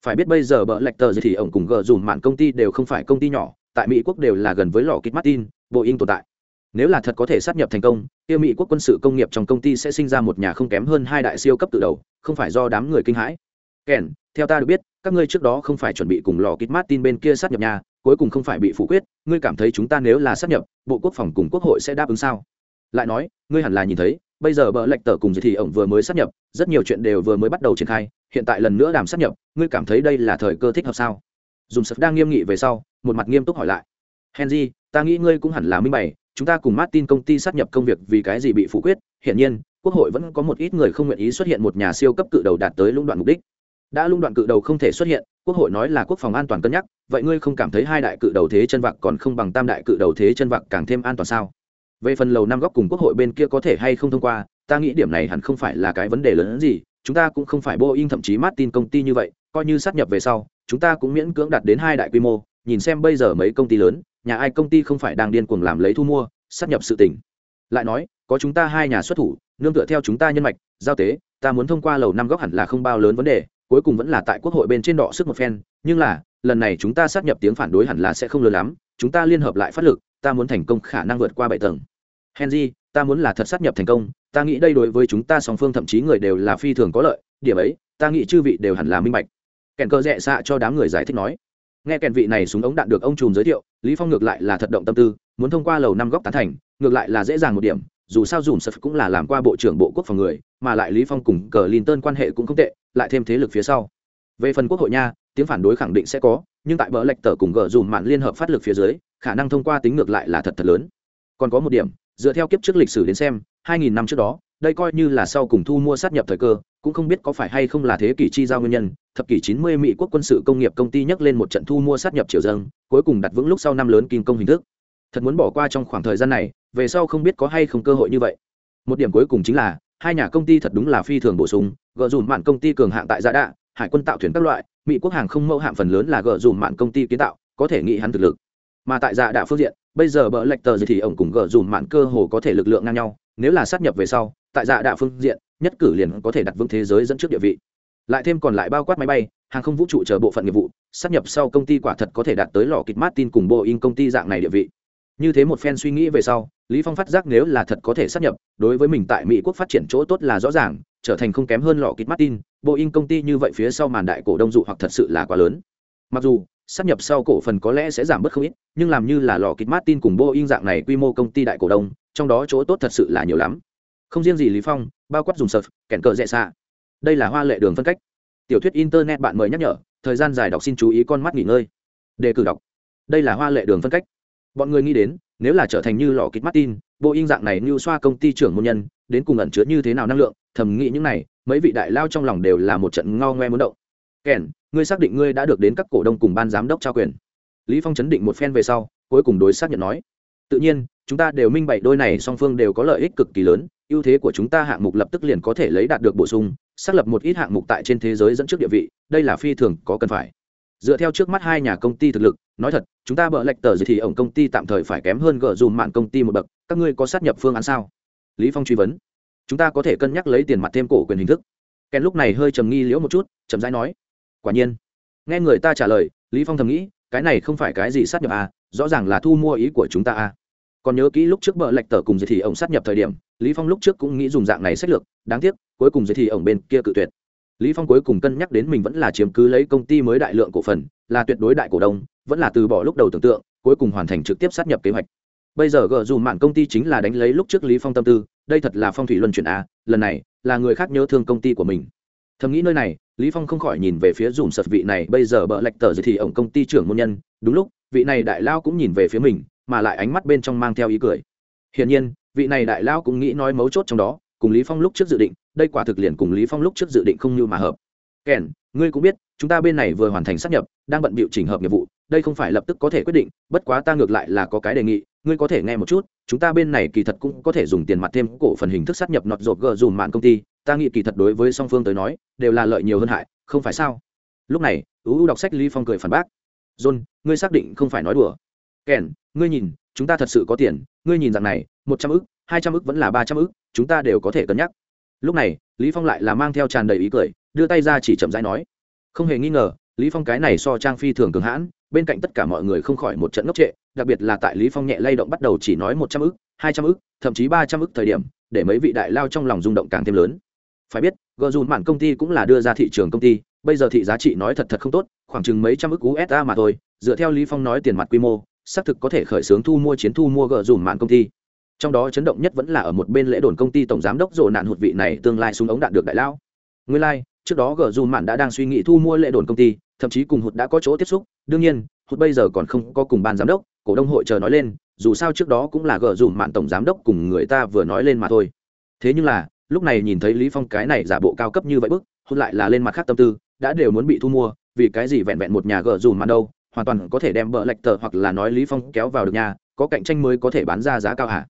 Phải biết bây giờ bợ lạch tờ gì thì ổng cùng gợ dùm mạn công ty đều không phải công ty nhỏ, tại mỹ quốc đều là gần với lò kít martin in tồn tại nếu là thật có thể sát nhập thành công tiêu mỹ quốc quân sự công nghiệp trong công ty sẽ sinh ra một nhà không kém hơn hai đại siêu cấp tự đầu, không phải do đám người kinh hãi. Kèn, theo ta được biết, các ngươi trước đó không phải chuẩn bị cùng lò kít tin bên kia sát nhập nhà, cuối cùng không phải bị phủ quyết, ngươi cảm thấy chúng ta nếu là sát nhập, bộ quốc phòng cùng quốc hội sẽ đáp ứng sao? Lại nói, ngươi hẳn là nhìn thấy, bây giờ bợ lệch tờ cùng thì ổng vừa mới sát nhập, rất nhiều chuyện đều vừa mới bắt đầu triển khai, hiện tại lần nữa đàm sát nhập, ngươi cảm thấy đây là thời cơ thích hợp sao? Dùng sập đang nghiêm nghị về sau, một mặt nghiêm túc hỏi lại. Henry, ta nghĩ ngươi cũng hẳn là minh bày chúng ta cùng martin công ty sát nhập công việc vì cái gì bị phủ quyết. Hiện nhiên, quốc hội vẫn có một ít người không nguyện ý xuất hiện một nhà siêu cấp cự đầu đạt tới lũng đoạn mục đích. Đã lũng đoạn cự đầu không thể xuất hiện, quốc hội nói là quốc phòng an toàn cân nhắc, vậy ngươi không cảm thấy hai đại cự đầu thế chân vạc còn không bằng tam đại cự đầu thế chân vạc càng thêm an toàn sao? Về phần lầu năm góc cùng quốc hội bên kia có thể hay không thông qua, ta nghĩ điểm này hẳn không phải là cái vấn đề lớn hơn gì, chúng ta cũng không phải boeing thậm chí martin công ty như vậy, coi như sát nhập về sau, chúng ta cũng miễn cưỡng đạt đến hai đại quy mô, nhìn xem bây giờ mấy công ty lớn nhà ai công ty không phải đang điên cuồng làm lấy thu mua sát nhập sự tình. lại nói, có chúng ta hai nhà xuất thủ, nương tựa theo chúng ta nhân mạch, giao tế, ta muốn thông qua lầu năm góc hẳn là không bao lớn vấn đề, cuối cùng vẫn là tại quốc hội bên trên đọ sức một phen, nhưng là, lần này chúng ta sát nhập tiếng phản đối hẳn là sẽ không lớn lắm, chúng ta liên hợp lại phát lực, ta muốn thành công khả năng vượt qua bảy tầng. Henry, ta muốn là thật sát nhập thành công, ta nghĩ đây đối với chúng ta song phương thậm chí người đều là phi thường có lợi, điểm ấy, ta nghĩ chư vị đều hẳn là minh bạch. Kèn cơ rẽ xạ cho đám người giải thích nói nghe kèn vị này súng ống đạn được ông trùm giới thiệu, lý phong ngược lại là thật động tâm tư, muốn thông qua lầu năm góc tán thành, ngược lại là dễ dàng một điểm, dù sao dùm sập cũng là làm qua bộ trưởng bộ quốc phòng người, mà lại lý phong cùng cờ linton quan hệ cũng không tệ, lại thêm thế lực phía sau. Về phần quốc hội nha, tiếng phản đối khẳng định sẽ có, nhưng tại bờ lệch tờ cùng gờ dùm mạn liên hợp phát lực phía dưới, khả năng thông qua tính ngược lại là thật thật lớn. Còn có một điểm, dựa theo kiếp trước lịch sử đến xem 2.000 năm trước đó đây coi như là sau cùng thu mua sát nhập thời cơ, cũng không biết có phải hay không là thế kỷ chi giao nguyên nhân, thập kỷ 90 mỹ quốc quân sự công nghiệp công ty nhắc lên một trận thu mua sát nhập triều dâng, cuối cùng đặt vững lúc sau năm lớn kim công hình thức. Thật muốn bỏ qua trong khoảng thời gian này, về sau không biết có hay không cơ hội như vậy. Một điểm cuối cùng chính là, hai nhà công ty thật đúng là phi thường bổ sung gỡ dùn mạn công ty cường hạng tại gia đạ, hải quân tạo thuyền các loại, mỹ quốc hàng không mẫu hạng phần lớn là gỡ dùn mạn công ty kiến tạo, có thể nghĩ hắn thực lực. Mà tại gia đạ phương diện, bây giờ bỡ lệch tờ gì thì ổng cùng gỡ dùn mạn cơ hồ có thể lực lượng ngang nhau nếu là sát nhập về sau, tại dạ đạ phương diện, nhất cử liền có thể đặt vững thế giới dẫn trước địa vị. Lại thêm còn lại bao quát máy bay, hàng không vũ trụ chờ bộ phận nghiệp vụ, sát nhập sau công ty quả thật có thể đạt tới lò kịch martin cùng boeing công ty dạng này địa vị. Như thế một phen suy nghĩ về sau, lý phong phát giác nếu là thật có thể sát nhập, đối với mình tại mỹ quốc phát triển chỗ tốt là rõ ràng, trở thành không kém hơn lò kịch martin, boeing công ty như vậy phía sau màn đại cổ đông dụ hoặc thật sự là quá lớn. Mặc dù sắp nhập sau cổ phần có lẽ sẽ giảm bớt không ít, nhưng làm như là lò kít martin cùng boeing dạng này quy mô công ty đại cổ đông, trong đó chỗ tốt thật sự là nhiều lắm. Không riêng gì lý phong, bao quát dùng sợt kèn cờ rẻ xa đây là hoa lệ đường phân cách. Tiểu thuyết internet bạn mời nhắc nhở, thời gian dài đọc xin chú ý con mắt nghỉ ngơi. Đề cử đọc. Đây là hoa lệ đường phân cách. Bọn người nghĩ đến, nếu là trở thành như lò kít martin, boeing dạng này như xoa công ty trưởng môn nhân, đến cùng ẩn chứa như thế nào năng lượng, thầm nghĩ những này, mấy vị đại lao trong lòng đều là một trận ngao ngoe muốn động. Kèn ngươi xác định ngươi đã được đến các cổ đông cùng ban giám đốc trao quyền. Lý phong chấn định một phen về sau, cuối cùng đối xác nhận nói, tự nhiên, chúng ta đều minh bạch đôi này song phương đều có lợi ích cực kỳ lớn, ưu thế của chúng ta hạng mục lập tức liền có thể lấy đạt được bổ sung, xác lập một ít hạng mục tại trên thế giới dẫn trước địa vị, đây là phi thường có cần phải. Dựa theo trước mắt hai nhà công ty thực lực, nói thật, chúng ta bợ lệch tờ gì thì ổng công ty tạm thời phải kém hơn gỡ dùm mạng công ty một bậc, các ngươi có sát nhập phương án sao? Lý phong truy vấn. Chúng ta có thể cân nhắc lấy tiền mặt thêm cổ quyền hình thức. Ken lúc này hơi trầm nghi liễu một chút, chậm rãi nói quả nhiên. Nghe người ta trả lời, lý phong thầm nghĩ, cái này không phải cái gì sát nhập à rõ ràng là thu mua ý của chúng ta à. Còn nhớ kỹ lúc trước bợ lệch tờ cùng dì thì ổng sát nhập thời điểm, lý phong lúc trước cũng nghĩ dùng dạng này sách lược, đáng tiếc, cuối cùng dì thì ổng bên kia cự tuyệt. Lý phong cuối cùng cân nhắc đến mình vẫn là chiếm cứ lấy công ty mới đại lượng cổ phần, là tuyệt đối đại cổ đông, vẫn là từ bỏ lúc đầu tưởng tượng, cuối cùng hoàn thành trực tiếp sát nhập kế hoạch. Bây giờ gờ dù mạng công ty chính là đánh lấy lúc trước lý phong tâm tư, đây thật là phong thủy luân chuyển a lần này là người khác nhớ thương công ty của mình thầm nghĩ nơi này, lý phong không khỏi nhìn về phía dùm sật vị này, bây giờ bợ lệch tờ gì thì ổng công ty trưởng môn nhân. Đúng lúc, vị này đại lao cũng nhìn về phía mình, mà lại ánh mắt bên trong mang theo ý cười. Hiển nhiên, vị này đại lao cũng nghĩ nói mấu chốt trong đó, cùng lý phong lúc trước dự định, đây quả thực liền cùng lý phong lúc trước dự định không như mà hợp. Kèn, ngươi cũng biết, chúng ta bên này vừa hoàn thành sát nhập, đang bận bịu chỉnh hợp nghiệp vụ, đây không phải lập tức có thể quyết định, bất quá ta ngược lại là có cái đề nghị, ngươi có thể nghe một chút, chúng ta bên này kỳ thật cũng có thể dùng tiền mặt thêm cổ phần hình thức sát nhập nọt rột gờ dùm mạng công ty ta nghĩ kỳ thật đối với song phương tới nói, đều là lợi nhiều hơn hại, không phải sao? Lúc này ưu đọc sách lý phong cười phản bác. John, ngươi xác định không phải nói đùa. Kèn ngươi nhìn, chúng ta thật sự có tiền, ngươi nhìn rằng này, một trăm ức, hai trăm ức vẫn là ba trăm ức, chúng ta đều có thể cân nhắc. Lúc này, lý phong lại là mang theo tràn đầy ý cười, đưa tay ra chỉ chậm rãi nói. Không hề nghi ngờ, lý phong cái này so trang phi thường cường hãn, bên cạnh tất cả mọi người không khỏi một trận ngốc trệ, đặc biệt là tại lý phong nhẹ lay động bắt đầu chỉ nói một trăm ức, hai trăm ức, thậm chí ba trăm ức thời điểm, để mấy vị đại lao trong lòng rung động càng thêm lớn phải biết gờ dùn mạn công ty cũng là đưa ra thị trường công ty bây giờ thị giá trị nói thật thật không tốt khoảng chừng mấy trăm ức usd mà thôi. Dựa theo lý phong nói tiền mặt quy mô xác thực có thể khởi xướng thu mua chiến thu mua gờ dùn mạn công ty. Trong đó chấn động nhất vẫn là ở một bên lễ đồn công ty tổng giám đốc rồ nạn hụt vị này tương lai súng ống đạn được đại lao. Nguyên lai like, trước đó gờ dùn mạn đã đang suy nghĩ thu mua lễ đồn công ty thậm chí cùng hụt đã có chỗ tiếp xúc. Đương nhiên hụt bây giờ còn không có cùng ban giám đốc cổ đông hội chờ nói lên dù sao trước đó cũng là gờ dùn mạn tổng giám đốc cùng người ta vừa nói lên mà thôi. Thế nhưng là lúc này nhìn thấy lý phong cái này giả bộ cao cấp như vậy bức, hôn lại là lên mặt khác tâm tư, đã đều muốn bị thu mua, vì cái gì vẹn vẹn một nhà gờ dùm mà đâu, hoàn toàn có thể đem bợ lệch tờ hoặc là nói lý phong kéo vào được nhà, có cạnh tranh mới có thể bán ra giá cao hả?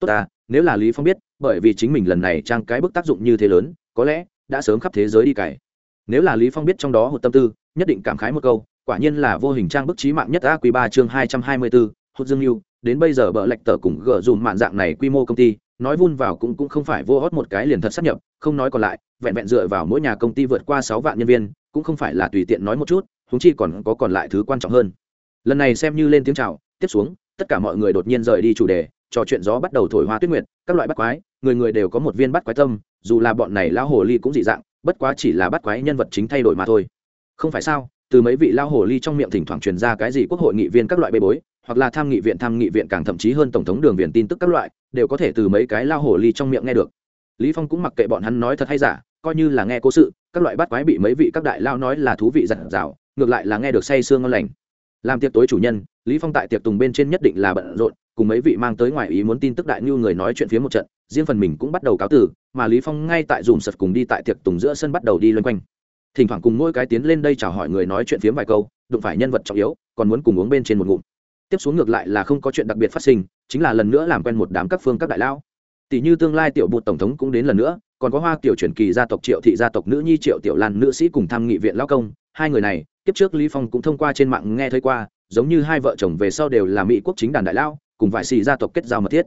Tốt à nếu là lý phong biết, bởi vì chính mình lần này trang cái bức tác dụng như thế lớn, có lẽ đã sớm khắp thế giới đi cày. Nếu là lý phong biết trong đó hụt tâm tư, nhất định cảm khái một câu, quả nhiên là vô hình trang bức trí mạng nhất a quý ba chương hai trăm hai mươi bốn hụt dương lưu đến bây giờ bợ lệch tờ cùng gỡ dùm mạn dạng này quy mô công ty nói vun vào cũng cũng không phải vô hót một cái liền thật sắp nhập, không nói còn lại, vẹn vẹn dựa vào mỗi nhà công ty vượt qua sáu vạn nhân viên, cũng không phải là tùy tiện nói một chút chúng chi còn có còn lại thứ quan trọng hơn. Lần này xem như lên tiếng chào, tiếp xuống, tất cả mọi người đột nhiên rời đi chủ đề, trò chuyện gió bắt đầu thổi hoa tuyết nguyệt, các loại bắt quái, người người đều có một viên bắt quái tâm, dù là bọn này lão hồ ly cũng dị dạng, bất quá chỉ là bắt quái nhân vật chính thay đổi mà thôi. Không phải sao, từ mấy vị lao hồ ly trong miệng thỉnh thoảng truyền ra cái gì quốc hội nghị viên các loại bê bối, hoặc là tham nghị viện tham nghị viện càng thậm chí hơn tổng thống đường viện tin tức các loại đều có thể từ mấy cái lao hồ ly trong miệng nghe được. Lý phong cũng mặc kệ bọn hắn nói thật hay giả, coi như là nghe cố sự, các loại bắt quái bị mấy vị các đại lao nói là thú vị giặt rào ngược lại là nghe được say sương ngon lành. Làm tiệc tối chủ nhân, lý phong tại tiệc tùng bên trên nhất định là bận rộn, cùng mấy vị mang tới ngoài ý muốn tin tức đại như người nói chuyện phía một trận, riêng phần mình cũng bắt đầu cáo từ, mà lý phong ngay tại dùm sật cùng đi tại tiệc tùng giữa sân bắt đầu đi loanh quanh. Thỉnh thoảng cùng mỗi cái tiến lên đây chào hỏi người nói chuyện phiếm vài câu, đụng phải nhân vật trọng yếu, còn muốn cùng uống bên trên một ngụm. Tiếp xuống ngược lại là không có chuyện đặc biệt phát sinh chính là lần nữa làm quen một đám các phương các đại lao. Tỷ như tương lai tiểu bụt tổng thống cũng đến lần nữa, còn có hoa kiểu truyền kỳ gia tộc triệu thị gia tộc nữ nhi triệu tiểu lan nữ sĩ cùng tham nghị viện lao công, hai người này tiếp trước lý phong cũng thông qua trên mạng nghe thấy qua, giống như hai vợ chồng về sau đều là mỹ quốc chính đàn đại lao, cùng vài xì gia tộc kết giao mật thiết.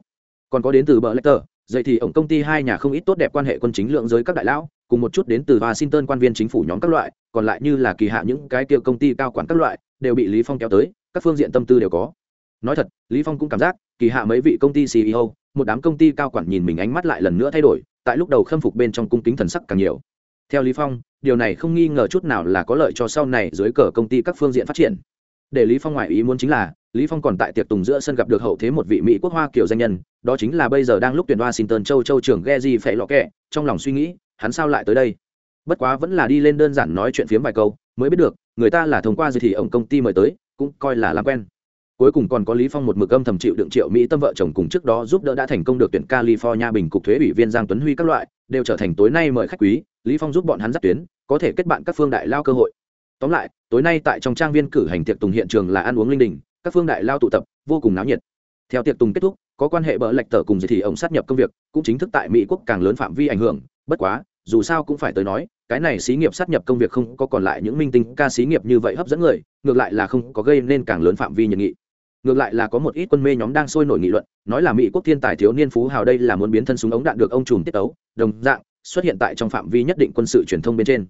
Còn có đến từ bờ lê dậy thì ổng công ty hai nhà không ít tốt đẹp quan hệ quân chính lượng giới các đại lão cùng một chút đến từ washington quan viên chính phủ nhóm các loại, còn lại như là kỳ hạ những cái tiêu công ty cao quản các loại, đều bị lý phong kéo tới, các phương diện tâm tư đều có nói thật, lý phong cũng cảm giác, kỳ hạ mấy vị công ty ceo một đám công ty cao quản nhìn mình ánh mắt lại lần nữa thay đổi, tại lúc đầu khâm phục bên trong cung kính thần sắc càng nhiều. Theo lý phong, điều này không nghi ngờ chút nào là có lợi cho sau này dưới cờ công ty các phương diện phát triển. Để lý phong ngoại ý muốn chính là, lý phong còn tại tiệc tùng giữa sân gặp được hậu thế một vị mỹ quốc hoa kiểu danh nhân, đó chính là bây giờ đang lúc tuyển washington châu châu trưởng geji phải lọ kẹ trong lòng suy nghĩ, hắn sao lại tới đây? Bất quá vẫn là đi lên đơn giản nói chuyện phiếm vài câu, mới biết được, người ta là thông qua gì thì ổng công ty mời tới, cũng coi là làm quen cuối cùng còn có lý phong một mực âm thầm chịu đựng triệu mỹ tâm vợ chồng cùng trước đó giúp đỡ đã thành công được tuyển california bình cục thuế ủy viên giang tuấn huy các loại, đều trở thành tối nay mời khách quý, lý phong giúp bọn hắn dắt tuyến, có thể kết bạn các phương đại lao cơ hội. Tóm lại, tối nay tại trong trang viên cử hành tiệc tùng hiện trường là ăn uống linh đình, các phương đại lao tụ tập, vô cùng náo nhiệt. Theo tiệc tùng kết thúc, có quan hệ bỡ lệch tờ cùng gì thì ông sát nhập công việc, cũng chính thức tại mỹ quốc càng lớn phạm vi ảnh hưởng, bất quá, dù sao cũng phải tới nói, cái này xí nghiệp sát nhập công việc không có còn lại những minh tinh ca xí nghiệp như vậy hấp dẫn người, ngược lại là không có gây nên càng lớn phạm vi nhiệt nghị ngược lại là có một ít quân mê nhóm đang sôi nổi nghị luận, nói là mỹ quốc thiên tài thiếu niên phú hào đây là muốn biến thân súng ống đạn được ông trùm tiết tấu. Đồng dạng, xuất hiện tại trong phạm vi nhất định quân sự truyền thông bên trên.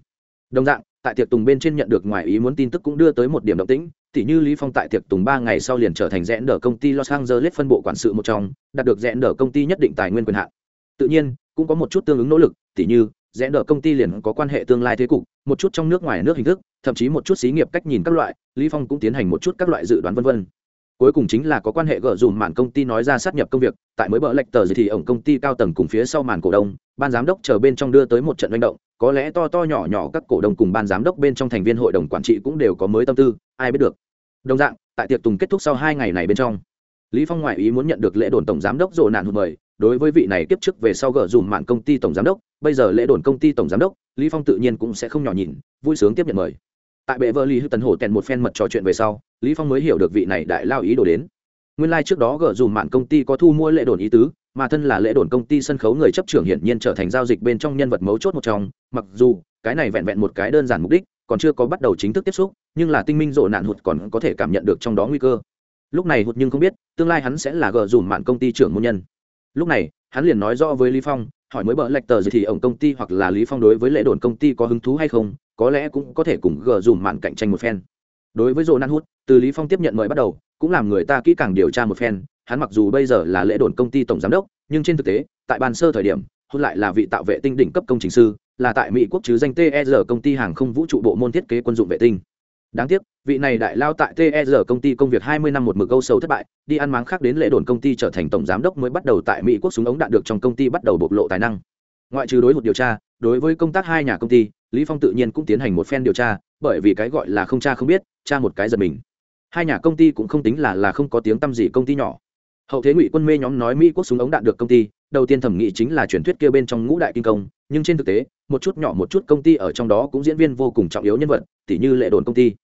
Đồng dạng, tại tiệc tùng bên trên nhận được ngoài ý muốn tin tức cũng đưa tới một điểm động tĩnh. Tỉ như lý phong tại tiệc tùng ba ngày sau liền trở thành rẽ nở công ty los angeles phân bộ quản sự một trong, đạt được rẽ nở công ty nhất định tài nguyên quyền hạn. Tự nhiên, cũng có một chút tương ứng nỗ lực, tỉ như, rẽ nở công ty liền có quan hệ tương lai thế cục, một chút trong nước ngoài nước hình thức, thậm chí một chút xí nghiệp cách nhìn các loại, lý phong cũng tiến hành một chút các loại dự đoán vân vân cuối cùng chính là có quan hệ gỡ dùm màn công ty nói ra sát nhập công việc, tại mới bỡ lệch tờ gì thì ổng công ty cao tầng cùng phía sau màn cổ đông, ban giám đốc chờ bên trong đưa tới một trận manh động, có lẽ to to nhỏ nhỏ các cổ đông cùng ban giám đốc bên trong thành viên hội đồng quản trị cũng đều có mới tâm tư, ai biết được. Đồng dạng, tại tiệc tùng kết thúc sau hai ngày này bên trong, lý phong ngoại ý muốn nhận được lễ đồn tổng giám đốc rộ nạn hụt mời, đối với vị này tiếp trước về sau gỡ dùm mạn công ty tổng giám đốc, bây giờ lễ đồn công ty tổng giám đốc, lý phong tự nhiên cũng sẽ không nhỏ nhìn, vui sướng tiếp nhận mời tại bệ vợ lý hữu tần hổ tèn một phen mật trò chuyện về sau, lý phong mới hiểu được vị này đại lao ý đồ đến. Nguyên lai like trước đó gỡ dùm mạng công ty có thu mua lễ đồn ý tứ, mà thân là lễ đồn công ty sân khấu người chấp trưởng hiển nhiên trở thành giao dịch bên trong nhân vật mấu chốt một trong, mặc dù, cái này vẹn vẹn một cái đơn giản mục đích, còn chưa có bắt đầu chính thức tiếp xúc, nhưng là tinh minh rộ nạn hụt còn có thể cảm nhận được trong đó nguy cơ. Lúc này hụt nhưng không biết, tương lai hắn sẽ là gỡ dùm mạn công ty trưởng môn nhân. Lúc này, hắn liền nói rõ với lý phong hỏi mới bỡ lệch tờ gì thì ổng công ty hoặc là lý phong đối với lễ đồn công ty có hứng thú hay không, có lẽ cũng có thể cùng gờ dùm mạn cạnh tranh một phen. Đối với rộ nạn hút từ lý phong tiếp nhận mời bắt đầu, cũng làm người ta kỹ càng điều tra một phen, hắn mặc dù bây giờ là lễ đồn công ty tổng giám đốc, nhưng trên thực tế, tại bàn sơ thời điểm hôn lại là vị tạo vệ tinh đỉnh cấp công trình sư, là tại mỹ quốc chứ danh ter công ty hàng không vũ trụ bộ môn thiết kế quân dụng vệ tinh đáng tiếc, vị này đại lao tại ter công ty công việc 20 năm một mực câu sầu thất bại, đi ăn máng khác đến lễ đồn công ty trở thành tổng giám đốc mới bắt đầu tại mỹ quốc súng ống đạn được trong công ty bắt đầu bộc lộ tài năng. Ngoại trừ đối một điều tra, đối với công tác hai nhà công ty, lý phong tự nhiên cũng tiến hành một phen điều tra, bởi vì cái gọi là không cha không biết, cha một cái giật mình. Hai nhà công ty cũng không tính là là không có tiếng tăm gì công ty nhỏ. Hậu thế ngụy quân mê nhóm nói mỹ quốc súng ống đạn được công ty đầu tiên thẩm nghĩ chính là truyền thuyết kia bên trong ngũ đại kinh công, nhưng trên thực tế, một chút nhỏ một chút công ty ở trong đó cũng diễn viên vô cùng trọng yếu nhân vật tỷ như lệ đồn công ty.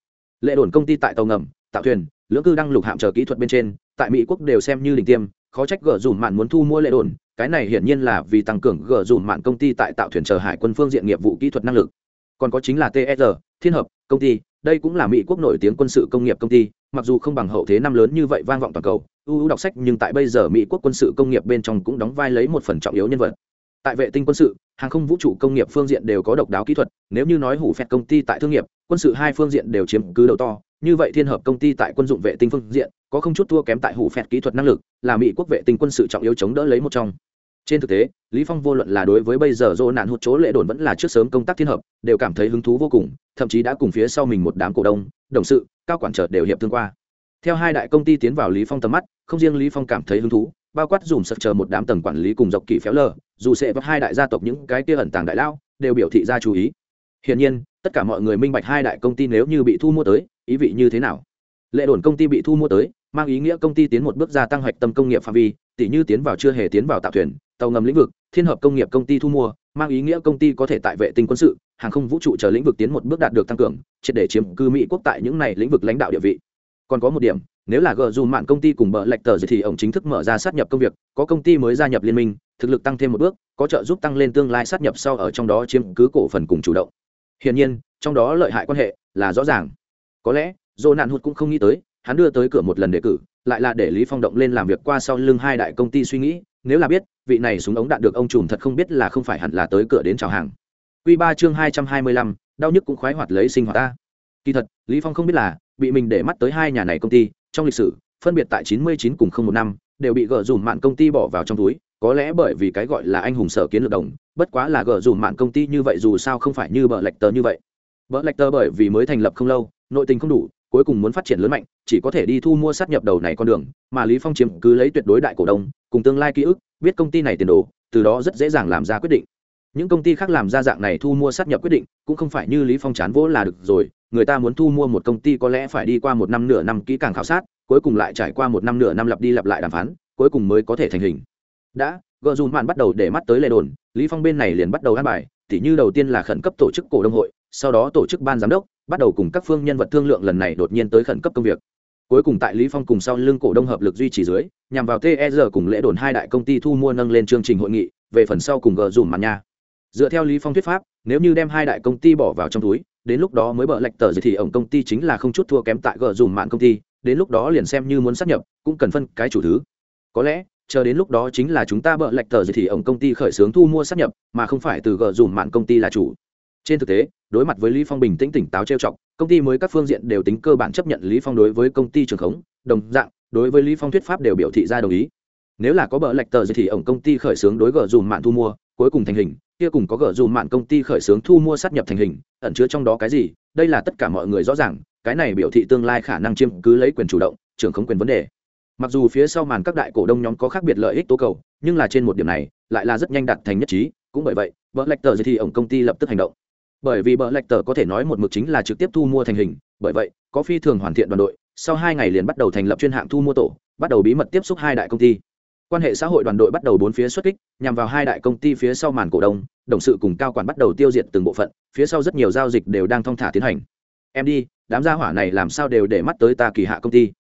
Lệ đồn công ty tại tàu ngầm, tạo thuyền, lưỡng cư đăng lục hạm chờ kỹ thuật bên trên, tại mỹ quốc đều xem như đỉnh tiêm, khó trách gờ dùm mạn muốn thu mua lệ đồn, cái này hiển nhiên là vì tăng cường gờ dùm mạn công ty tại tạo thuyền chờ hải quân phương diện nghiệp vụ kỹ thuật năng lực. Còn có chính là tsr thiên hợp, công ty, đây cũng là mỹ quốc nổi tiếng quân sự công nghiệp công ty, mặc dù không bằng hậu thế năm lớn như vậy vang vọng toàn cầu ưu đọc sách nhưng tại bây giờ mỹ quốc quân sự công nghiệp bên trong cũng đóng vai lấy một phần trọng yếu nhân vật. Tại vệ tinh quân sự, hàng không vũ trụ công nghiệp phương diện đều có độc đáo kỹ thuật, nếu như nói hủ phẹt công ty tại thương nghiệp, quân sự hai phương diện đều chiếm cứ đầu to, như vậy thiên hợp công ty tại quân dụng vệ tinh phương diện, có không chút thua kém tại hủ phẹt kỹ thuật năng lực, là mỹ quốc vệ tinh quân sự trọng yếu chống đỡ lấy một trong. Trên thực tế, lý phong vô luận là đối với bây giờ dô nạn hụt chỗ lệ đồn vẫn là trước sớm công tác thiên hợp, đều cảm thấy hứng thú vô cùng, thậm chí đã cùng phía sau mình một đám cổ đông, đồng sự, cao quản trợ đều hiệp thương qua theo hai đại công ty tiến vào lý phong tầm mắt, không riêng lý phong cảm thấy hứng thú, bao quát dùm sật chờ một đám tầng quản lý cùng dọc kỳ phéo lờ, dù sẽ vấp hai đại gia tộc những cái kia ẩn tàng đại lao, đều biểu thị ra chú ý. Hiển nhiên, tất cả mọi người minh bạch hai đại công ty nếu như bị thu mua tới, ý vị như thế nào. Lệ đồn công ty bị thu mua tới, mang ý nghĩa công ty tiến một bước gia tăng hoạch tâm công nghiệp phạm vi tỷ như tiến vào chưa hề tiến vào tạo thuyền, tàu ngầm lĩnh vực, thiên hợp công nghiệp công ty thu mua, mang ý nghĩa công ty có thể tại vệ tinh quân sự, hàng không vũ trụ chờ lĩnh vực tiến một bước đạt được tăng cường, triệt để chiếm cư mỹ quốc tại những này lĩnh vực lãnh đạo địa vị còn có một điểm, nếu là gờ dù mạng công ty cùng bờ lệch tờ thì ông chính thức mở ra sát nhập công việc, có công ty mới gia nhập liên minh, thực lực tăng thêm một bước, có trợ giúp tăng lên tương lai sát nhập sau ở trong đó chiếm cứ cổ phần cùng chủ động. Hiển nhiên, trong đó lợi hại quan hệ là rõ ràng. Có lẽ dồ nạn hụt cũng không nghĩ tới, hắn đưa tới cửa một lần đề cử, lại là để lý phong động lên làm việc qua sau lưng hai đại công ty suy nghĩ, nếu là biết, vị này súng ống đạn được ông trùm thật không biết là không phải hẳn là tới cửa đến chào hàng. Quy ba chương hai trăm hai mươi lăm, đau nhức cũng khoái hoạt lấy sinh hoạt ta. Kỳ thật, lý phong không biết là bị mình để mắt tới hai nhà này công ty, trong lịch sử, phân biệt tại chín mươi chín cùng không một năm, đều bị gỡ dùm mạn công ty bỏ vào trong túi, có lẽ bởi vì cái gọi là anh hùng sở kiến lược đồng, bất quá là gỡ dùm mạn công ty như vậy dù sao không phải như bờ lạch tờ như vậy. Bờ lạch tờ bởi vì mới thành lập không lâu, nội tình không đủ, cuối cùng muốn phát triển lớn mạnh, chỉ có thể đi thu mua sát nhập đầu này con đường, mà lý phong chiếm cứ lấy tuyệt đối đại cổ đông, cùng tương lai ký ức, biết công ty này tiền đồ, từ đó rất dễ dàng làm ra quyết định. Những công ty khác làm ra dạng này thu mua sát nhập quyết định, cũng không phải như lý phong chán vỗ là được rồi người ta muốn thu mua một công ty có lẽ phải đi qua một năm nửa năm kỹ càng khảo sát, cuối cùng lại trải qua một năm nửa năm lặp đi lặp lại đàm phán, cuối cùng mới có thể thành hình. Đã, gợ dùn mạn bắt đầu để mắt tới lệ đồn, lý phong bên này liền bắt đầu ăn bài, tỉ như đầu tiên là khẩn cấp tổ chức cổ đông hội, sau đó tổ chức ban giám đốc, bắt đầu cùng các phương nhân vật thương lượng lần này đột nhiên tới khẩn cấp công việc. Cuối cùng tại lý phong cùng sau lưng cổ đông hợp lực duy trì dưới, nhằm vào ter cùng lễ đồn hai đại công ty thu mua nâng lên chương trình hội nghị, về phần sau cùng gờ dùm màn nha. Dựa theo lý phong thuyết pháp, nếu như đem hai đại công ty bỏ vào trong túi đến lúc đó mới bợ lệch tờ gì thì ổng công ty chính là không chút thua kém tại gờ dùm mạng công ty, đến lúc đó liền xem như muốn sắp nhập, cũng cần phân cái chủ thứ. Có lẽ, chờ đến lúc đó chính là chúng ta bợ lệch tờ gì thì ổng công ty khởi xướng thu mua sắp nhập, mà không phải từ gờ dùm mạng công ty là chủ. Trên thực tế, đối mặt với lý phong bình tĩnh tỉnh táo trêu chọc, công ty mới các phương diện đều tính cơ bản chấp nhận lý phong đối với công ty trường khống, đồng dạng, đối với lý phong thuyết pháp đều biểu thị ra đồng ý. Nếu là có bợ lệch tờ gì thì ổng công ty khởi xướng đối gờ dùm mạng thu mua, cuối cùng thành hình kia cùng có gỡ dùm mạn công ty khởi xướng thu mua sát nhập thành hình, ẩn chứa trong đó cái gì, đây là tất cả mọi người rõ ràng, cái này biểu thị tương lai khả năng chiếm cứ lấy quyền chủ động, trưởng không quyền vấn đề. Mặc dù phía sau màn các đại cổ đông nhóm có khác biệt lợi ích tố cầu, nhưng là trên một điểm này, lại là rất nhanh đạt thành nhất trí, cũng bởi vậy vợ lạch tờ thì ổng công ty lập tức hành động. Bởi vì bờ lạch tờ có thể nói một mực chính là trực tiếp thu mua thành hình, bởi vậy, có phi thường hoàn thiện đoàn đội, sau hai ngày liền bắt đầu thành lập chuyên hạng thu mua tổ, bắt đầu bí mật tiếp xúc hai đại công ty quan hệ xã hội đoàn đội bắt đầu bốn phía xuất kích, nhằm vào hai đại công ty phía sau màn cổ đông, đồng sự cùng cao quản bắt đầu tiêu diệt từng bộ phận, phía sau rất nhiều giao dịch đều đang thong thả tiến hành. Em đi, đám gia hỏa này làm sao đều để mắt tới ta kỳ hạ công ty.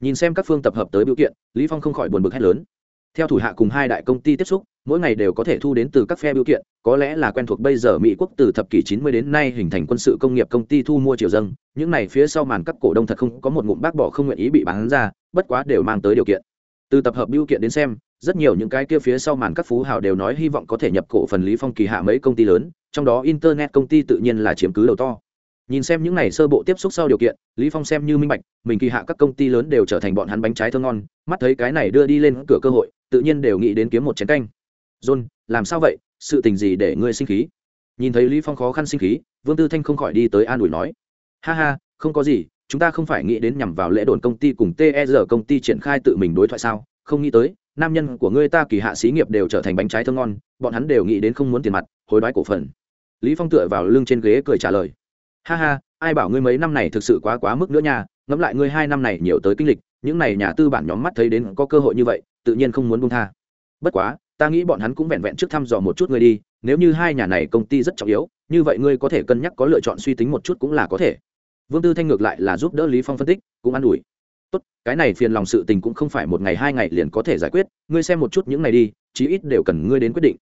Nhìn xem các phương tập hợp tới biểu kiện, lý phong không khỏi buồn bực hét lớn. Theo thủ hạ cùng hai đại công ty tiếp xúc, mỗi ngày đều có thể thu đến từ các phe biểu kiện, có lẽ là quen thuộc bây giờ mỹ quốc từ thập kỷ 90 đến nay hình thành quân sự công nghiệp công ty thu mua triều dâng, những này phía sau màn các cổ đông thật không có một ngụm bác bỏ không nguyện ý bị bán ra, bất quá đều mang tới điều kiện từ tập hợp biểu kiện đến xem, rất nhiều những cái kia phía sau màn các phú hào đều nói hy vọng có thể nhập cổ phần lý phong kỳ hạ mấy công ty lớn, trong đó internet công ty tự nhiên là chiếm cứ đầu to. Nhìn xem những này sơ bộ tiếp xúc sau điều kiện, lý phong xem như minh bạch, mình kỳ hạ các công ty lớn đều trở thành bọn hắn bánh trái thơm ngon, mắt thấy cái này đưa đi lên cửa cơ hội, tự nhiên đều nghĩ đến kiếm một chén canh. John, làm sao vậy? Sự tình gì để ngươi sinh khí? Nhìn thấy lý phong khó khăn sinh khí, vương tư thanh không khỏi đi tới an ủi nói. Ha ha, không có gì chúng ta không phải nghĩ đến nhằm vào lễ đồn công ty cùng TR công ty triển khai tự mình đối thoại sao? Không nghĩ tới, nam nhân của ngươi ta kỳ hạ xí nghiệp đều trở thành bánh trái thơm ngon, bọn hắn đều nghĩ đến không muốn tiền mặt, hối đoái cổ phần. Lý phong tựa vào lưng trên ghế cười trả lời. Ha ha, ai bảo ngươi mấy năm này thực sự quá quá mức nữa nha, ngẫm lại ngươi hai năm này nhiều tới kinh lịch, những này nhà tư bản nhóm mắt thấy đến có cơ hội như vậy, tự nhiên không muốn buông tha. Bất quá, ta nghĩ bọn hắn cũng vẹn vẹn trước thăm dò một chút ngươi đi, nếu như hai nhà này công ty rất trọng yếu, như vậy ngươi có thể cân nhắc có lựa chọn suy tính một chút cũng là có thể vương tư thanh ngược lại là giúp đỡ lý phong phân tích, cũng an ủi. Tốt, cái này phiền lòng sự tình cũng không phải một ngày hai ngày liền có thể giải quyết, ngươi xem một chút những này đi, chí ít đều cần ngươi đến quyết định.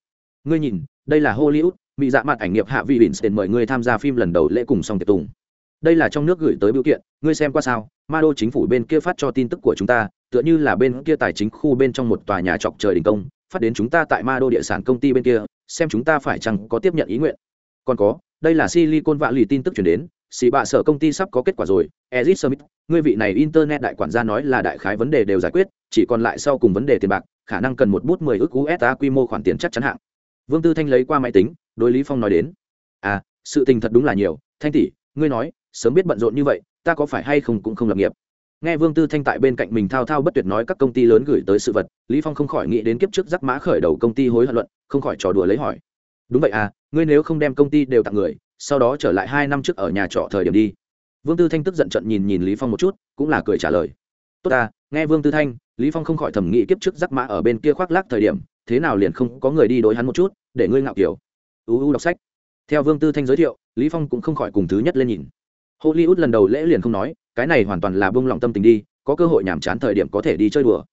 Ngươi nhìn, đây là hollywood bị dạ mặt ảnh nghiệp hạ vi đến mời ngươi tham gia phim lần đầu lễ cùng song tiệc tùng. Đây là trong nước gửi tới biểu kiện, ngươi xem qua sao? Ma đô chính phủ bên kia phát cho tin tức của chúng ta, tựa như là bên kia tài chính khu bên trong một tòa nhà trọc trời đình công, phát đến chúng ta tại ma đô địa sản công ty bên kia, xem chúng ta phải chăng có tiếp nhận ý nguyện. Còn có, đây là silicon vạ lì tin tức chuyển đến xì bạ sở công ty sắp có kết quả rồi. Ezit smith ngươi vị này internet đại quản gia nói là đại khái vấn đề đều giải quyết, chỉ còn lại sau cùng vấn đề tiền bạc, khả năng cần một bút mười ước usd quy mô khoản tiền chắc chắn hạng. Vương tư thanh lấy qua máy tính, đối lý phong nói đến. À sự tình thật đúng là nhiều. Thanh tỷ, ngươi nói, sớm biết bận rộn như vậy, ta có phải hay không cũng không lập nghiệp? Nghe vương tư thanh tại bên cạnh mình thao thao bất tuyệt nói các công ty lớn gửi tới sự vật, lý phong không khỏi nghĩ đến kiếp trước rắc mã khởi đầu công ty hối hận luận, không khỏi trò đùa lấy hỏi. Đúng vậy à ngươi nếu không đem công ty đều tặng người sau đó trở lại hai năm trước ở nhà trọ thời điểm đi. Vương tư thanh tức giận trận nhìn nhìn lý phong một chút, cũng là cười trả lời. Tốt ta, nghe vương tư thanh, lý phong không khỏi thẩm nghĩ kiếp trước rắc mã ở bên kia khoác lác thời điểm, thế nào liền không có người đi đối hắn một chút, để ngươi ngạo kiểu. Uu đọc sách. Theo vương tư thanh giới thiệu, lý phong cũng không khỏi cùng thứ nhất lên nhìn. Hollywood lần đầu lễ liền không nói, cái này hoàn toàn là buông lòng tâm tình đi, có cơ hội nhảm chán thời điểm có thể đi chơi đùa.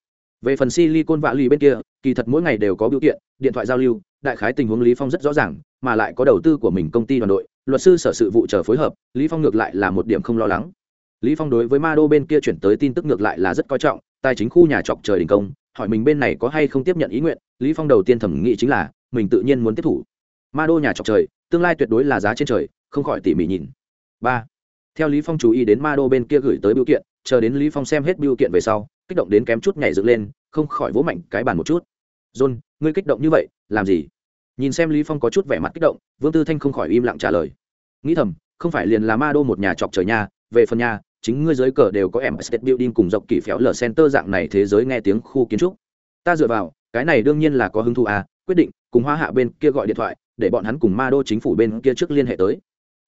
Về phần silicon vạ lì bên kia, kỳ thật mỗi ngày đều có biểu kiện, điện thoại giao lưu, đại khái tình huống lý phong rất rõ ràng, mà lại có đầu tư của mình công ty đoàn đội luật sư sở sự vụ chờ phối hợp, lý phong ngược lại là một điểm không lo lắng. Lý phong đối với ma đô bên kia chuyển tới tin tức ngược lại là rất coi trọng, tài chính khu nhà trọc trời đình công, hỏi mình bên này có hay không tiếp nhận ý nguyện, lý phong đầu tiên thẩm nghĩ chính là, mình tự nhiên muốn tiếp thủ. Ma đô nhà trọc trời, tương lai tuyệt đối là giá trên trời, không khỏi tỉ mỉ nhìn. Ba. Theo lý phong chú ý đến ma đô bên kia gửi tới biểu kiện, chờ đến lý phong xem hết biểu kiện về sau, kích động đến kém chút nhảy dựng lên, không khỏi vỗ mạnh cái bàn một chút. John, ngươi kích động như vậy, làm gì? Nhìn xem lý phong có chút vẻ mặt kích động, vương tư thanh không khỏi im lặng trả lời. Nghĩ thầm, không phải liền là ma đô một nhà trọc trời nhà về phần nhà chính ngươi dưới cờ đều có em state building cùng dọc kỳ phéo lở center dạng này thế giới nghe tiếng khu kiến trúc. Ta dựa vào, cái này đương nhiên là có hứng thú à quyết định, cùng hoa hạ bên kia gọi điện thoại, để bọn hắn cùng ma đô chính phủ bên kia trước liên hệ tới.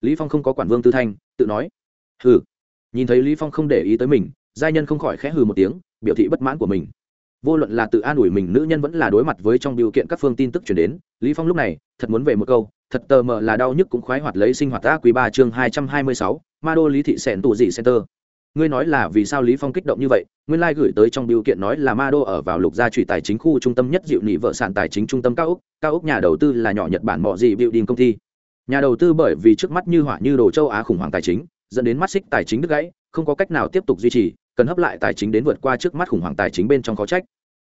Lý phong không có quản vương tư thanh, tự nói. Hừ. Nhìn thấy lý phong không để ý tới mình, giai nhân không khỏi khẽ hừ một tiếng, biểu thị bất mãn của mình vô luận là tự an ủi mình nữ nhân vẫn là đối mặt với trong điều kiện các phương tin tức chuyển đến lý phong lúc này thật muốn về một câu thật tờ mờ là đau nhức cũng khoái hoạt lấy sinh hoạt ta quý ba chương hai trăm hai mươi sáu ma đô lý thị sẹn tụ dị center. Ngươi nói là vì sao lý phong kích động như vậy? Nguyên lai gửi tới trong biểu kiện nói là ma đô ở vào lục gia trụy tài chính khu trung tâm nhất dịu nị vợ sản tài chính trung tâm cao úc, cao úc nhà đầu tư là nhỏ nhật bản mọ gì building công ty. Nhà đầu tư bởi vì trước mắt như hỏa như đồ châu á khủng hoảng tài chính dẫn đến mắt xích tài chính đứt gãy không có cách nào tiếp tục duy trì cần hấp lại tài chính đến vượt qua trước mắt khủng hoảng tài chính bên trong khó trách.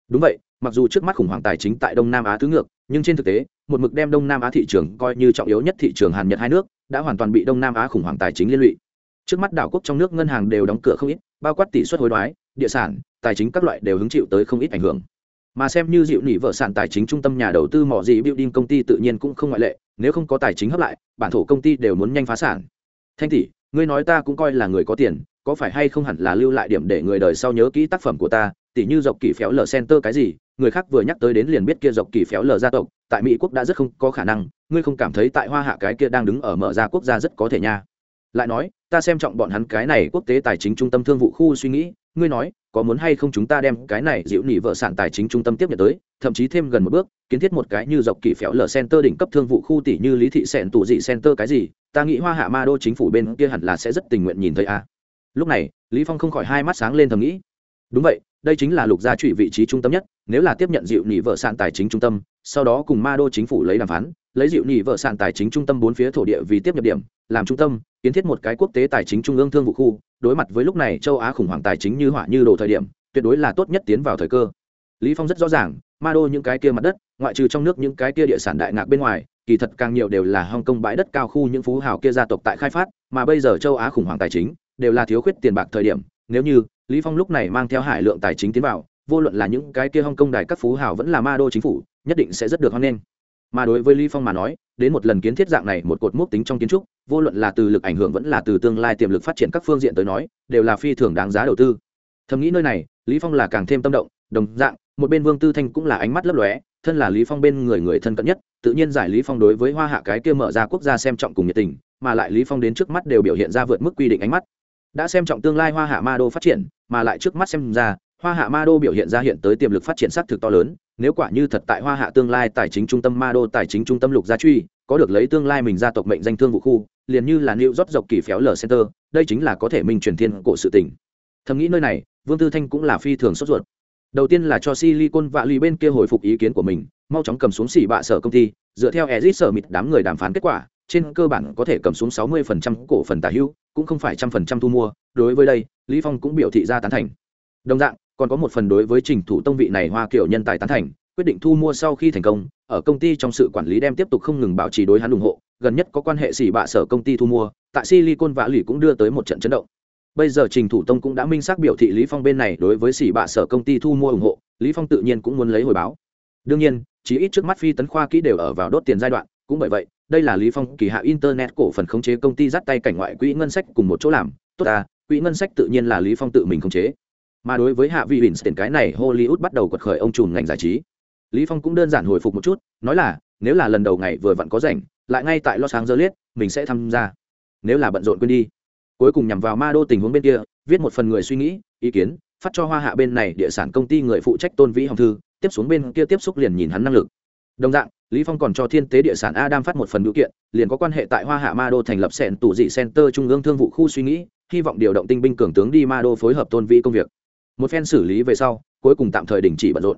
Đúng vậy, mặc dù trước mắt khủng hoảng tài chính tại đông nam á tứ ngược, nhưng trên thực tế, một mực đem đông nam á thị trường coi như trọng yếu nhất thị trường hàn nhật hai nước, đã hoàn toàn bị đông nam á khủng hoảng tài chính liên lụy. Trước mắt đảo quốc trong nước ngân hàng đều đóng cửa không ít, bao quát tỷ suất hối đoái, địa sản, tài chính các loại đều hứng chịu tới không ít ảnh hưởng. Mà xem như dịu nỉ vợ sản tài chính trung tâm nhà đầu tư mỏ dị building công ty tự nhiên cũng không ngoại lệ, nếu không có tài chính hấp lại, bản thổ công ty đều muốn nhanh phá sản. Thanh tỷ, ngươi nói ta cũng coi là người có tiền có phải hay không hẳn là lưu lại điểm để người đời sau nhớ kỹ tác phẩm của ta, tỉ như dọc kỳ phéo lờ center cái gì, người khác vừa nhắc tới đến liền biết kia dọc kỳ phéo lờ gia tộc, tại mỹ quốc đã rất không có khả năng, ngươi không cảm thấy tại hoa hạ cái kia đang đứng ở mở ra quốc gia rất có thể nha. Lại nói, ta xem trọng bọn hắn cái này quốc tế tài chính trung tâm thương vụ khu suy nghĩ, ngươi nói, có muốn hay không chúng ta đem cái này dịu nỉ vợ sản tài chính trung tâm tiếp nhận tới, thậm chí thêm gần một bước, kiến thiết một cái như dọc kỳ phéo lờ center đỉnh cấp thương vụ khu tỷ như lý thị sẹn tủ dị center cái gì, ta nghĩ hoa hạ ma đô chính phủ bên kia hẳn là sẽ rất tình nguyện nhìn thấy a lúc này, lý phong không khỏi hai mắt sáng lên thầm nghĩ. Đúng vậy, đây chính là lục gia trụy vị trí trung tâm nhất, nếu là tiếp nhận dịu nhị vợ sạn tài chính trung tâm, sau đó cùng ma đô chính phủ lấy đàm phán, lấy dịu nhị vợ sạn tài chính trung tâm bốn phía thổ địa vì tiếp nhập điểm, làm trung tâm, kiến thiết một cái quốc tế tài chính trung ương thương vụ khu, đối mặt với lúc này châu á khủng hoảng tài chính như hỏa như đồ thời điểm, tuyệt đối là tốt nhất tiến vào thời cơ. Lý phong rất rõ ràng, ma đô những cái kia mặt đất, ngoại trừ trong nước những cái kia địa sản đại ngạc bên ngoài, kỳ thật càng nhiều đều là hong kong bãi đất cao khu những phú hào kia gia tộc tại khai phát, mà bây giờ châu á khủng hoảng tài chính đều là thiếu khuyết tiền bạc thời điểm, nếu như lý phong lúc này mang theo hải lượng tài chính tiến vào, vô luận là những cái kia hong kong đài các phú hào vẫn là ma đô chính phủ, nhất định sẽ rất được hoan nghênh. Mà đối với lý phong mà nói, đến một lần kiến thiết dạng này một cột mốc tính trong kiến trúc, vô luận là từ lực ảnh hưởng vẫn là từ tương lai tiềm lực phát triển các phương diện tới nói, đều là phi thường đáng giá đầu tư. Thầm nghĩ nơi này, lý phong là càng thêm tâm động, đồng dạng, một bên vương tư thanh cũng là ánh mắt lấp lóe, thân là lý phong bên người người thân cận nhất, tự nhiên giải lý phong đối với hoa hạ cái kia mở ra quốc gia xem trọng cùng nhiệt tình, mà lại lý phong đến trước mắt đều biểu hiện ra vượt mức quy định ánh mắt đã xem trọng tương lai hoa hạ ma đô phát triển, mà lại trước mắt xem ra, hoa hạ ma đô biểu hiện ra hiện tới tiềm lực phát triển xác thực to lớn, nếu quả như thật tại hoa hạ tương lai tài chính trung tâm ma đô, tài chính trung tâm lục gia truy, có được lấy tương lai mình gia tộc mệnh danh thương vụ khu, liền như là new rót dọc kỳ phéo lờ center, đây chính là có thể minh truyền thiên cổ sự tỉnh thầm nghĩ nơi này, vương tư thanh cũng là phi thường sốt ruột. Đầu tiên là cho silicon vạ lì bên kia hồi phục ý kiến của mình, mau chóng cầm xuống xỉ bạ sở công ty, dựa theo ezit sở mịt đám người đàm phán kết quả trên cơ bản có thể cầm xuống 60% cổ phần tả hữu, cũng không phải trăm phần trăm thu mua. Đối với đây, lý phong cũng biểu thị ra tán thành. Đồng dạng, còn có một phần đối với trình thủ tông vị này hoa kiểu nhân tài tán thành, quyết định thu mua sau khi thành công, ở công ty trong sự quản lý đem tiếp tục không ngừng bảo trì đối hắn ủng hộ. Gần nhất có quan hệ xỉ bạ sở công ty thu mua, tại silicon Valley lì cũng đưa tới một trận chấn động. Bây giờ trình thủ tông cũng đã minh xác biểu thị lý phong bên này đối với xỉ bạ sở công ty thu mua ủng hộ, lý phong tự nhiên cũng muốn lấy hồi báo. Đương nhiên chỉ ít trước mắt phi tấn khoa kỹ đều ở vào đốt tiền giai đoạn, cũng bởi vậy đây là lý phong kỳ hạ internet cổ phần khống chế công ty dắt tay cảnh ngoại quỹ ngân sách cùng một chỗ làm. Tốt à quỹ ngân sách tự nhiên là lý phong tự mình khống chế. Mà đối với hạ vi tiền cái này hollywood bắt đầu quật khởi ông trùm ngành giải trí. Lý phong cũng đơn giản hồi phục một chút, nói là, nếu là lần đầu ngày vừa vặn có rảnh, lại ngay tại los angeles, mình sẽ tham gia. Nếu là bận rộn quên đi. Cuối cùng nhằm vào ma đô tình huống bên kia, viết một phần người suy nghĩ, ý kiến, phát cho hoa hạ bên này địa sản công ty người phụ trách tôn vĩ hồng thư, tiếp xuống bên kia tiếp xúc liền nhìn hắn năng lực. Đồng dạng lý phong còn cho thiên tế địa sản adam phát một phần biểu kiện, liền có quan hệ tại hoa hạ ma đô thành lập sẹn tủ dị center trung ương thương vụ khu suy nghĩ, hy vọng điều động tinh binh cường tướng đi ma đô phối hợp tôn vĩ công việc. Một phen xử lý về sau, cuối cùng tạm thời đình chỉ bận rộn.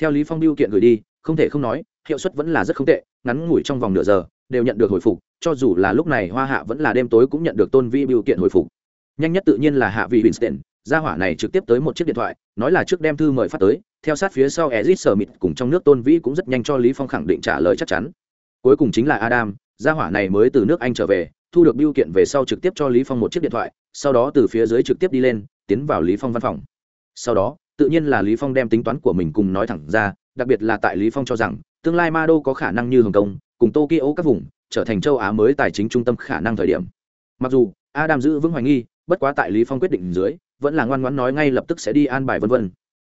Theo lý phong biểu kiện gửi đi, không thể không nói, hiệu suất vẫn là rất không tệ, ngắn ngủi trong vòng nửa giờ, đều nhận được hồi phục, cho dù là lúc này hoa hạ vẫn là đêm tối cũng nhận được tôn vĩ biểu kiện hồi phục. Nhanh nhất tự nhiên là hạ vị winston gia hỏa này trực tiếp tới một chiếc điện thoại, nói là trước đem thư mời phát tới theo sát phía sau ezit Smith cùng trong nước tôn vĩ cũng rất nhanh cho lý phong khẳng định trả lời chắc chắn. Cuối cùng chính là adam, gia hỏa này mới từ nước anh trở về, thu được biêu kiện về sau trực tiếp cho lý phong một chiếc điện thoại, sau đó từ phía dưới trực tiếp đi lên, tiến vào lý phong văn phòng. Sau đó, tự nhiên là lý phong đem tính toán của mình cùng nói thẳng ra, đặc biệt là tại lý phong cho rằng, tương lai ma đô có khả năng như hồng kông, cùng tokyo các vùng, trở thành châu á mới tài chính trung tâm khả năng thời điểm. Mặc dù, adam giữ vững hoài nghi, bất quá tại lý phong quyết định dưới, vẫn là ngoan ngoãn nói ngay lập tức sẽ đi an bài vân vân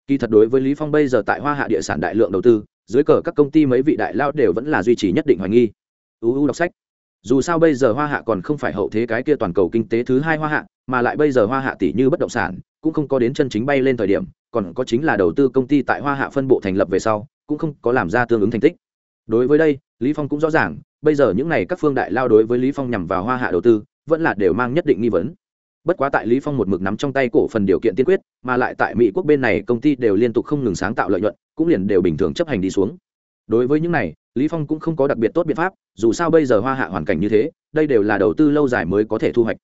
kỳ thật đối với lý phong bây giờ tại hoa hạ địa sản đại lượng đầu tư, dưới cờ các công ty mấy vị đại lao đều vẫn là duy trì nhất định hoài nghi. Uu đọc sách. Dù sao bây giờ hoa hạ còn không phải hậu thế cái kia toàn cầu kinh tế thứ hai hoa hạ, mà lại bây giờ hoa hạ tỷ như bất động sản, cũng không có đến chân chính bay lên thời điểm, còn có chính là đầu tư công ty tại hoa hạ phân bộ thành lập về sau, cũng không có làm ra tương ứng thành tích. Đối với đây, lý phong cũng rõ ràng, bây giờ những này các phương đại lao đối với lý phong nhằm vào hoa hạ đầu tư, vẫn là đều mang nhất định nghi vấn bất quá tại lý phong một mực nắm trong tay cổ phần điều kiện tiên quyết, mà lại tại mỹ quốc bên này công ty đều liên tục không ngừng sáng tạo lợi nhuận, cũng liền đều bình thường chấp hành đi xuống. Đối với những này, lý phong cũng không có đặc biệt tốt biện pháp, dù sao bây giờ hoa hạ hoàn cảnh như thế, đây đều là đầu tư lâu dài mới có thể thu hoạch.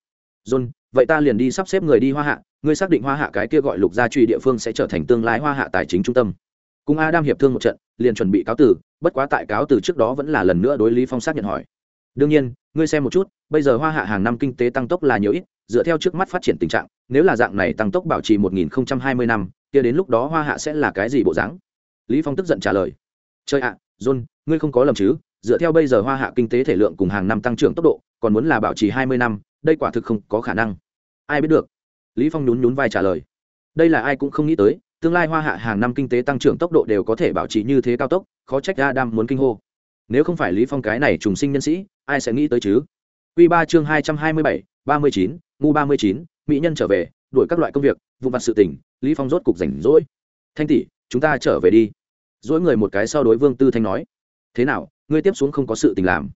John, vậy ta liền đi sắp xếp người đi hoa hạ, ngươi xác định hoa hạ cái kia gọi lục gia truy địa phương sẽ trở thành tương lai hoa hạ tài chính trung tâm. Cùng adam hiệp thương một trận, liền chuẩn bị cáo từ, bất quá tại cáo từ trước đó vẫn là lần nữa đối lý phong xác nhận hỏi. Đương nhiên, ngươi xem một chút, bây giờ hoa hạ hàng năm kinh tế tăng tốc là nhiều ít dựa theo trước mắt phát triển tình trạng nếu là dạng này tăng tốc bảo trì 1020 năm kia đến lúc đó hoa hạ sẽ là cái gì bộ dáng? Lý phong tức giận trả lời. Chơi ạ john ngươi không có lầm chứ dựa theo bây giờ hoa hạ kinh tế thể lượng cùng hàng năm tăng trưởng tốc độ còn muốn là bảo trì 20 năm đây quả thực không có khả năng. Ai biết được? Lý phong nhún nhún vai trả lời. Đây là ai cũng không nghĩ tới tương lai hoa hạ hàng năm kinh tế tăng trưởng tốc độ đều có thể bảo trì như thế cao tốc khó trách adam muốn kinh hô. Nếu không phải lý phong cái này trùng sinh nhân sĩ ai sẽ nghĩ tới chứ? Quy 3 chương 227, 39, ngu 39, mỹ nhân trở về, đuổi các loại công việc, vụ vặt sự tình, Lý Phong rốt cục rảnh rỗi. Thanh tỷ, chúng ta trở về đi. Dỗi người một cái sau đối Vương Tư Thanh nói, thế nào, ngươi tiếp xuống không có sự tình làm?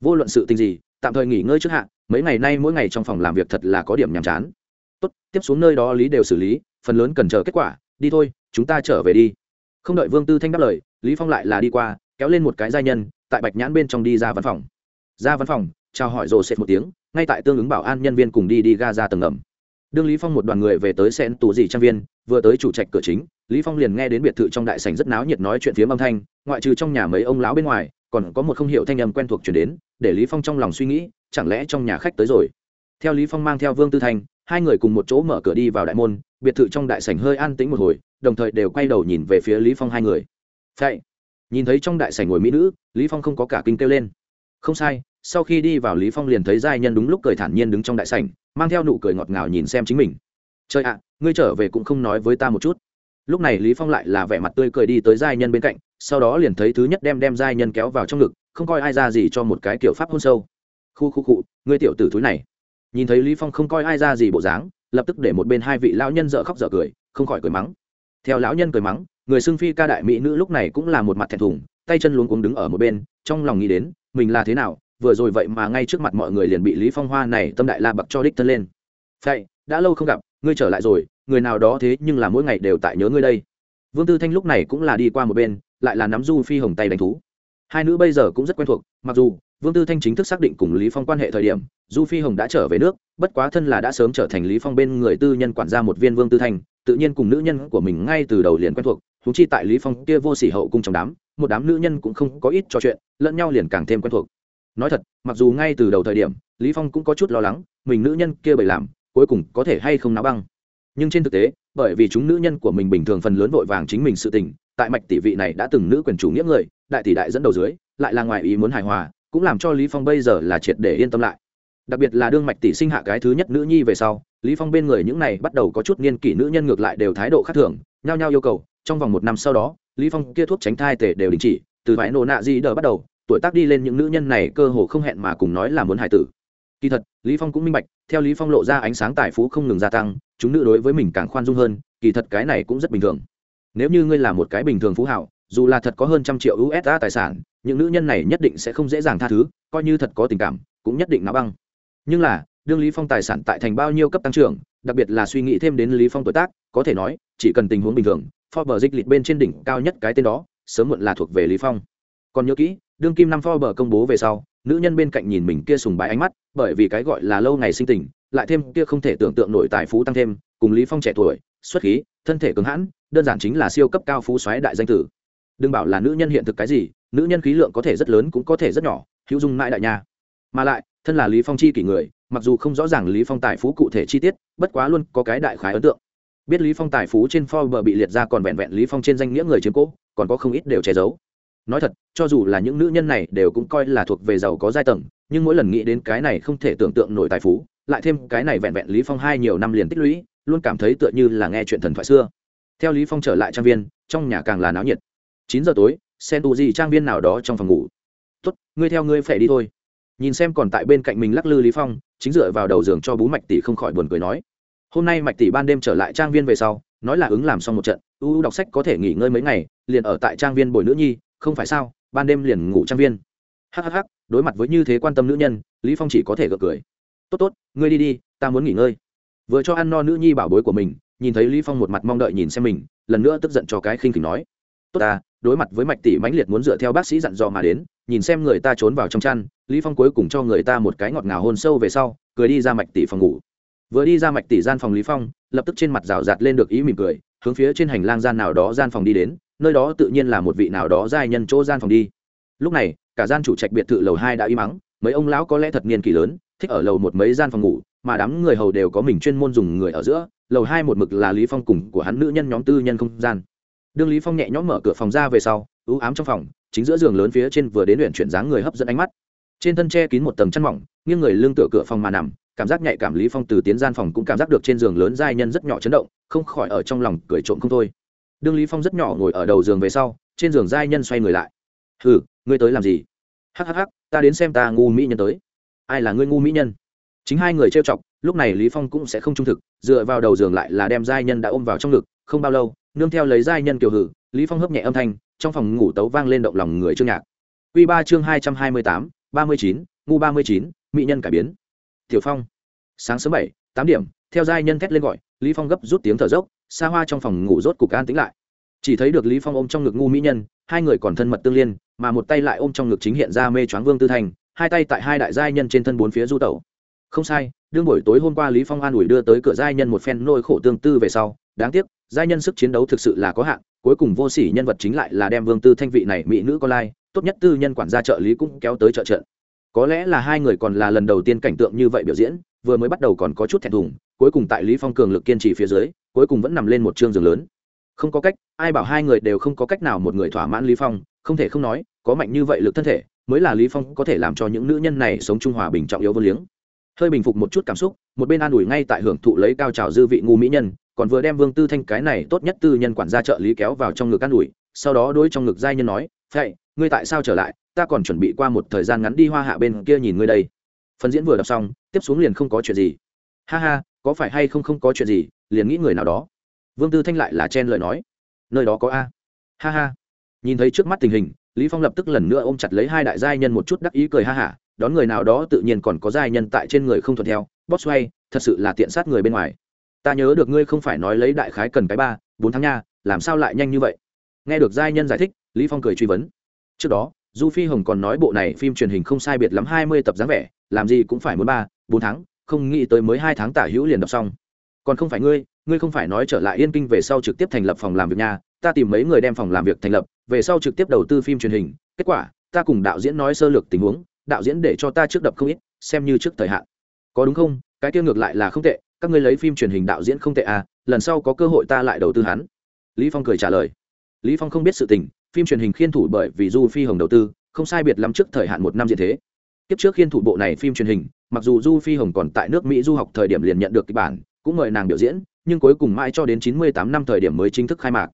Vô luận sự tình gì, tạm thời nghỉ ngơi trước hạ, mấy ngày nay mỗi ngày trong phòng làm việc thật là có điểm nhàm chán. Tốt, tiếp xuống nơi đó lý đều xử lý, phần lớn cần chờ kết quả, đi thôi, chúng ta trở về đi. Không đợi Vương Tư Thanh đáp lời, Lý Phong lại là đi qua, kéo lên một cái giai nhân, tại Bạch Nhãn bên trong đi ra văn phòng. Ra văn phòng, chào hỏi rồ sệt một tiếng ngay tại tương ứng bảo an nhân viên cùng đi đi ga ra tầng ngầm. Đương lý phong một đoàn người về tới sen tù gì trang viên, vừa tới chủ trạch cửa chính, lý phong liền nghe đến biệt thự trong đại sảnh rất náo nhiệt nói chuyện phía âm thanh, ngoại trừ trong nhà mấy ông lão bên ngoài, còn có một không hiểu thanh âm quen thuộc truyền đến, để lý phong trong lòng suy nghĩ, chẳng lẽ trong nhà khách tới rồi? Theo lý phong mang theo vương tư thành, hai người cùng một chỗ mở cửa đi vào đại môn, biệt thự trong đại sảnh hơi an tĩnh một hồi, đồng thời đều quay đầu nhìn về phía lý phong hai người. Vậy nhìn thấy trong đại sảnh ngồi mỹ nữ, lý phong không có cả kinh kêu lên. Không sai sau khi đi vào lý phong liền thấy giai nhân đúng lúc cười thản nhiên đứng trong đại sảnh, mang theo nụ cười ngọt ngào nhìn xem chính mình. Trời ạ, ngươi trở về cũng không nói với ta một chút. Lúc này lý phong lại là vẻ mặt tươi cười đi tới giai nhân bên cạnh, sau đó liền thấy thứ nhất đem đem giai nhân kéo vào trong ngực, không coi ai ra gì cho một cái kiểu pháp hôn sâu. Khu khu cụ ngươi tiểu tử thúi này. Nhìn thấy lý phong không coi ai ra gì bộ dáng, lập tức để một bên hai vị lão nhân dở khóc dở cười, không khỏi cười mắng. Theo lão nhân cười mắng, người xưng phi ca đại mỹ nữ lúc này cũng là một mặt thẹn thùng, tay chân luống cuống đứng ở một bên, trong lòng nghĩ đến, mình là thế nào vừa rồi vậy mà ngay trước mặt mọi người liền bị lý phong hoa này tâm đại la bậc cho đích thân lên. Vậy đã lâu không gặp, ngươi trở lại rồi, người nào đó thế nhưng là mỗi ngày đều tại nhớ ngươi đây. Vương tư thanh lúc này cũng là đi qua một bên, lại là nắm du phi hồng tay đánh thú. Hai nữ bây giờ cũng rất quen thuộc, mặc dù, vương tư thanh chính thức xác định cùng lý phong quan hệ thời điểm, du phi hồng đã trở về nước, bất quá thân là đã sớm trở thành lý phong bên người tư nhân quản gia một viên vương tư thanh, tự nhiên cùng nữ nhân của mình ngay từ đầu liền quen thuộc thú chi tại lý phong kia vô sỉ hậu cung trong đám, một đám nữ nhân cũng không có ít trò chuyện, lẫn nhau liền càng thêm quen thuộc nói thật, mặc dù ngay từ đầu thời điểm, lý phong cũng có chút lo lắng, mình nữ nhân kia bày làm, cuối cùng có thể hay không náo băng. Nhưng trên thực tế, bởi vì chúng nữ nhân của mình bình thường phần lớn vội vàng chính mình sự tình, tại mạch tỷ vị này đã từng nữ quyền chủ nghĩa người, đại tỷ đại dẫn đầu dưới, lại là ngoài ý muốn hài hòa, cũng làm cho lý phong bây giờ là triệt để yên tâm lại. Đặc biệt là đương mạch tỷ sinh hạ cái thứ nhất nữ nhi về sau, lý phong bên người những này bắt đầu có chút niên kỷ nữ nhân ngược lại đều thái độ khác thường, nhao nhao yêu cầu, trong vòng một năm sau đó, lý phong kia thuốc tránh thai tề đều đình chỉ, từ vải nổ nạ gì đờ bắt đầu tuổi tác đi lên những nữ nhân này cơ hồ không hẹn mà cùng nói là muốn hài tử. Kỳ thật, lý phong cũng minh bạch, theo lý phong lộ ra ánh sáng tài phú không ngừng gia tăng, chúng nữ đối với mình càng khoan dung hơn, kỳ thật cái này cũng rất bình thường. Nếu như ngươi là một cái bình thường phú hảo, dù là thật có hơn trăm triệu usd tài sản, những nữ nhân này nhất định sẽ không dễ dàng tha thứ, coi như thật có tình cảm, cũng nhất định náo băng. Nhưng là, đương lý phong tài sản tại thành bao nhiêu cấp tăng trưởng, đặc biệt là suy nghĩ thêm đến lý phong tuổi tác, có thể nói, chỉ cần tình huống bình thường, Forbes dịch lịch bên trên đỉnh cao nhất cái tên đó, sớm muộn là thuộc về lý phong. Còn nhớ kỹ đương kim năm Forbes công bố về sau, nữ nhân bên cạnh nhìn mình kia sùng bái ánh mắt, bởi vì cái gọi là lâu ngày sinh tình, lại thêm kia không thể tưởng tượng nổi tài phú tăng thêm, cùng lý phong trẻ tuổi, xuất khí, thân thể cứng hãn, đơn giản chính là siêu cấp cao phú xoáy đại danh tử. Đừng bảo là nữ nhân hiện thực cái gì, nữ nhân khí lượng có thể rất lớn cũng có thể rất nhỏ, hữu dung mãi đại nha. Mà lại, thân là lý phong chi kỷ người, mặc dù không rõ ràng lý phong tài phú cụ thể chi tiết, bất quá luôn có cái đại khái ấn tượng. Biết lý phong tài phú trên Forbes bị liệt ra còn vẹn vẹn lý phong trên danh nghĩa người chiếm cố, còn có không ít đều che giấu nói thật, cho dù là những nữ nhân này đều cũng coi là thuộc về giàu có giai tầng, nhưng mỗi lần nghĩ đến cái này không thể tưởng tượng nổi tài phú, lại thêm cái này vẹn vẹn lý phong hai nhiều năm liền tích lũy, luôn cảm thấy tựa như là nghe chuyện thần thoại xưa. Theo lý phong trở lại trang viên, trong nhà càng là náo nhiệt. Chín giờ tối, sen tu gì trang viên nào đó trong phòng ngủ. Tốt, ngươi theo ngươi phải đi thôi. Nhìn xem còn tại bên cạnh mình lắc lư lý phong, chính dựa vào đầu giường cho bú mạch tỷ không khỏi buồn cười nói, hôm nay mạch tỷ ban đêm trở lại trang viên về sau, nói là ứng làm xong một trận u đọc sách có thể nghỉ ngơi mấy ngày, liền ở tại trang viên bồi nữ nhi không phải sao, ban đêm liền ngủ trang viên. Hhh đối mặt với như thế quan tâm nữ nhân, lý phong chỉ có thể gật cười. Tốt tốt, ngươi đi đi, ta muốn nghỉ ngơi. Vừa cho ăn no nữ nhi bảo bối của mình, nhìn thấy lý phong một mặt mong đợi nhìn xem mình, lần nữa tức giận cho cái khinh khỉnh nói. Tốt ta, đối mặt với mạch tỷ mãnh liệt muốn dựa theo bác sĩ dặn dò mà đến, nhìn xem người ta trốn vào trong chăn, lý phong cuối cùng cho người ta một cái ngọt ngào hôn sâu về sau, cười đi ra mạch tỷ phòng ngủ vừa đi ra mạch tỷ gian phòng lý phong, lập tức trên mặt rào rạt lên được ý mỉm cười, hướng phía trên hành lang gian nào đó gian phòng đi đến, nơi đó tự nhiên là một vị nào đó giai nhân chỗ gian phòng đi. Lúc này, cả gian chủ trạch biệt thự lầu hai đã im mắng mấy ông lão có lẽ thật niên kỳ lớn, thích ở lầu một mấy gian phòng ngủ, mà đám người hầu đều có mình chuyên môn dùng người ở giữa, lầu hai một mực là lý phong cùng của hắn nữ nhân nhóm tư nhân không gian. Đương lý phong nhẹ nhõm mở cửa phòng ra về sau, ưu ám trong phòng, chính giữa giường lớn phía trên vừa đến luyện chuyển dáng người hấp dẫn ánh mắt trên thân che kín một tầng chăn mỏng, nghiêng người lưng tựa cửa phòng mà nằm, cảm giác nhạy cảm lý phong từ tiến gian phòng cũng cảm giác được trên giường lớn giai nhân rất nhỏ chấn động, không khỏi ở trong lòng cười trộm không thôi. Đương lý phong rất nhỏ ngồi ở đầu giường về sau, trên giường giai nhân xoay người lại. Hừ, ngươi tới làm gì? Hắc hắc hắc, ta đến xem ta ngu mỹ nhân tới. Ai là ngươi ngu mỹ nhân? Chính hai người trêu chọc, lúc này lý phong cũng sẽ không trung thực, dựa vào đầu giường lại là đem giai nhân đã ôm vào trong ngực, không bao lâu, nương theo lấy giai nhân kiều hử, lý phong hấp nhẹ âm thanh, trong phòng ngủ tấu vang lên động lòng người chương nhạc. Quy ba chương hai trăm hai mươi tám ba mươi chín, ngu ba mươi chín, mỹ nhân cải biến. Tiểu phong. Sáng sớm bảy, tám điểm, theo giai nhân thét lên gọi, lý phong gấp rút tiếng thở dốc, xa hoa trong phòng ngủ rốt cục an tĩnh lại. Chỉ thấy được lý phong ôm trong ngực ngu mỹ nhân, hai người còn thân mật tương liên, mà một tay lại ôm trong ngực chính hiện ra mê choáng vương tư thành, hai tay tại hai đại giai nhân trên thân bốn phía du tẩu. Không sai, đương buổi tối hôm qua lý phong an ủi đưa tới cửa giai nhân một phen nỗi khổ tương tư về sau, đáng tiếc, giai nhân sức chiến đấu thực sự là có hạn, cuối cùng vô sỉ nhân vật chính lại là đem vương tư thanh vị này mỹ nữ con lai tốt nhất tư nhân quản gia trợ lý cũng kéo tới trợ trận. Có lẽ là hai người còn là lần đầu tiên cảnh tượng như vậy biểu diễn, vừa mới bắt đầu còn có chút thẹn thùng, cuối cùng tại lý phong cường lực kiên trì phía dưới, cuối cùng vẫn nằm lên một chương giường lớn. Không có cách, ai bảo hai người đều không có cách nào một người thỏa mãn lý phong, không thể không nói, có mạnh như vậy lực thân thể, mới là lý phong có thể làm cho những nữ nhân này sống trung hòa bình trọng yếu vô liếng. Hơi bình phục một chút cảm xúc, một bên an ủi ngay tại hưởng thụ lấy cao trào dư vị ngu mỹ nhân, còn vừa đem vương tư thanh cái này tốt nhất tư nhân quản gia trợ lý kéo vào trong ngực an ủi, sau đó đối trong ngực giai nhân nói vậy ngươi tại sao trở lại? Ta còn chuẩn bị qua một thời gian ngắn đi hoa hạ bên kia nhìn ngươi đây. Phần diễn vừa đọc xong, tiếp xuống liền không có chuyện gì. Ha ha, có phải hay không không có chuyện gì, liền nghĩ người nào đó. Vương tư thanh lại là chen lời nói. Nơi đó có a. Ha ha. Nhìn thấy trước mắt tình hình, lý phong lập tức lần nữa ôm chặt lấy hai đại giai nhân một chút đắc ý cười ha hả đón người nào đó tự nhiên còn có giai nhân tại trên người không thuận theo, bóp xoay, thật sự là tiện sát người bên ngoài. Ta nhớ được ngươi không phải nói lấy đại khái cần cái ba, bốn tháng nha, làm sao lại nhanh như vậy? Nghe được giai nhân giải thích lý phong cười truy vấn. Trước đó, du phi hồng còn nói bộ này phim truyền hình không sai biệt lắm hai mươi tập dáng vẻ, làm gì cũng phải muốn ba, bốn tháng, không nghĩ tới mới hai tháng tả hữu liền đọc xong. Còn không phải ngươi ngươi không phải nói trở lại yên kinh về sau trực tiếp thành lập phòng làm việc nhà, ta tìm mấy người đem phòng làm việc thành lập, về sau trực tiếp đầu tư phim truyền hình, kết quả, ta cùng đạo diễn nói sơ lược tình huống, đạo diễn để cho ta trước đập không ít, xem như trước thời hạn. Có đúng không? Cái kia ngược lại là không tệ, các ngươi lấy phim truyền hình đạo diễn không tệ à lần sau có cơ hội ta lại đầu tư hắn. Lý phong cười trả lời. Lý phong không biết sự tình phim truyền hình khiên thủ bởi vì du phi hồng đầu tư, không sai biệt lắm trước thời hạn một năm diện thế. Kiếp trước khiên thủ bộ này phim truyền hình, mặc dù du phi hồng còn tại nước mỹ du học thời điểm liền nhận được kịch bản, cũng mời nàng biểu diễn, nhưng cuối cùng mãi cho đến chín mươi tám năm thời điểm mới chính thức khai mạc.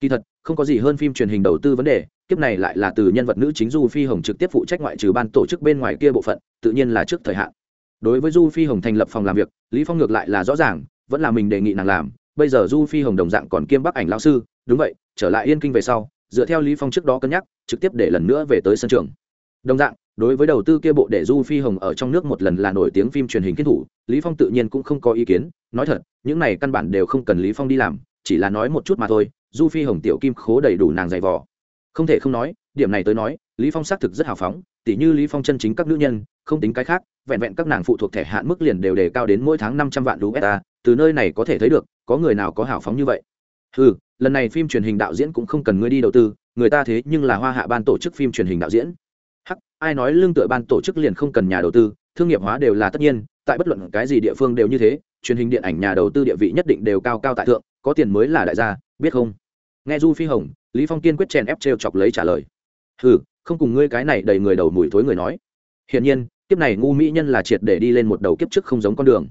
Kỳ thật, không có gì hơn phim truyền hình đầu tư vấn đề, kiếp này lại là từ nhân vật nữ chính du phi hồng trực tiếp phụ trách ngoại trừ ban tổ chức bên ngoài kia bộ phận, tự nhiên là trước thời hạn. Đối với du phi hồng thành lập phòng làm việc, lý phong ngược lại là rõ ràng, vẫn là mình đề nghị nàng làm, bây giờ du phi hồng đồng dạng còn kiêm bắc ảnh lão sư, đúng vậy, trở lại yên kinh về sau dựa theo lý phong trước đó cân nhắc, trực tiếp để lần nữa về tới sân trường. Đồng dạng, đối với đầu tư kia bộ để du phi hồng ở trong nước một lần là nổi tiếng phim truyền hình kiến thủ, lý phong tự nhiên cũng không có ý kiến, nói thật, những này căn bản đều không cần lý phong đi làm, chỉ là nói một chút mà thôi, du phi hồng tiểu kim khố đầy đủ nàng dày vò. Không thể không nói, điểm này tới nói, lý phong xác thực rất hào phóng, tỉ như lý phong chân chính các nữ nhân, không tính cái khác, vẹn vẹn các nàng phụ thuộc thẻ hạn mức liền đều đề cao đến mỗi tháng năm trăm vạn usd từ nơi này có thể thấy được, có người nào có hào phóng như vậy? Ừ lần này phim truyền hình đạo diễn cũng không cần ngươi đi đầu tư, người ta thế nhưng là hoa hạ ban tổ chức phim truyền hình đạo diễn. Hắc, ai nói lương tựa ban tổ chức liền không cần nhà đầu tư, thương nghiệp hóa đều là tất nhiên, tại bất luận cái gì địa phương đều như thế, truyền hình điện ảnh nhà đầu tư địa vị nhất định đều cao cao tại thượng, có tiền mới là đại gia, biết không? Nghe du phi hồng, lý phong kiên quyết chèn ép trêu chọc lấy trả lời. Hừ, không cùng ngươi cái này đầy người đầu mùi thối người nói. Hiển nhiên, kiếp này ngu mỹ nhân là triệt để đi lên một đầu kiếp trước không giống con đường.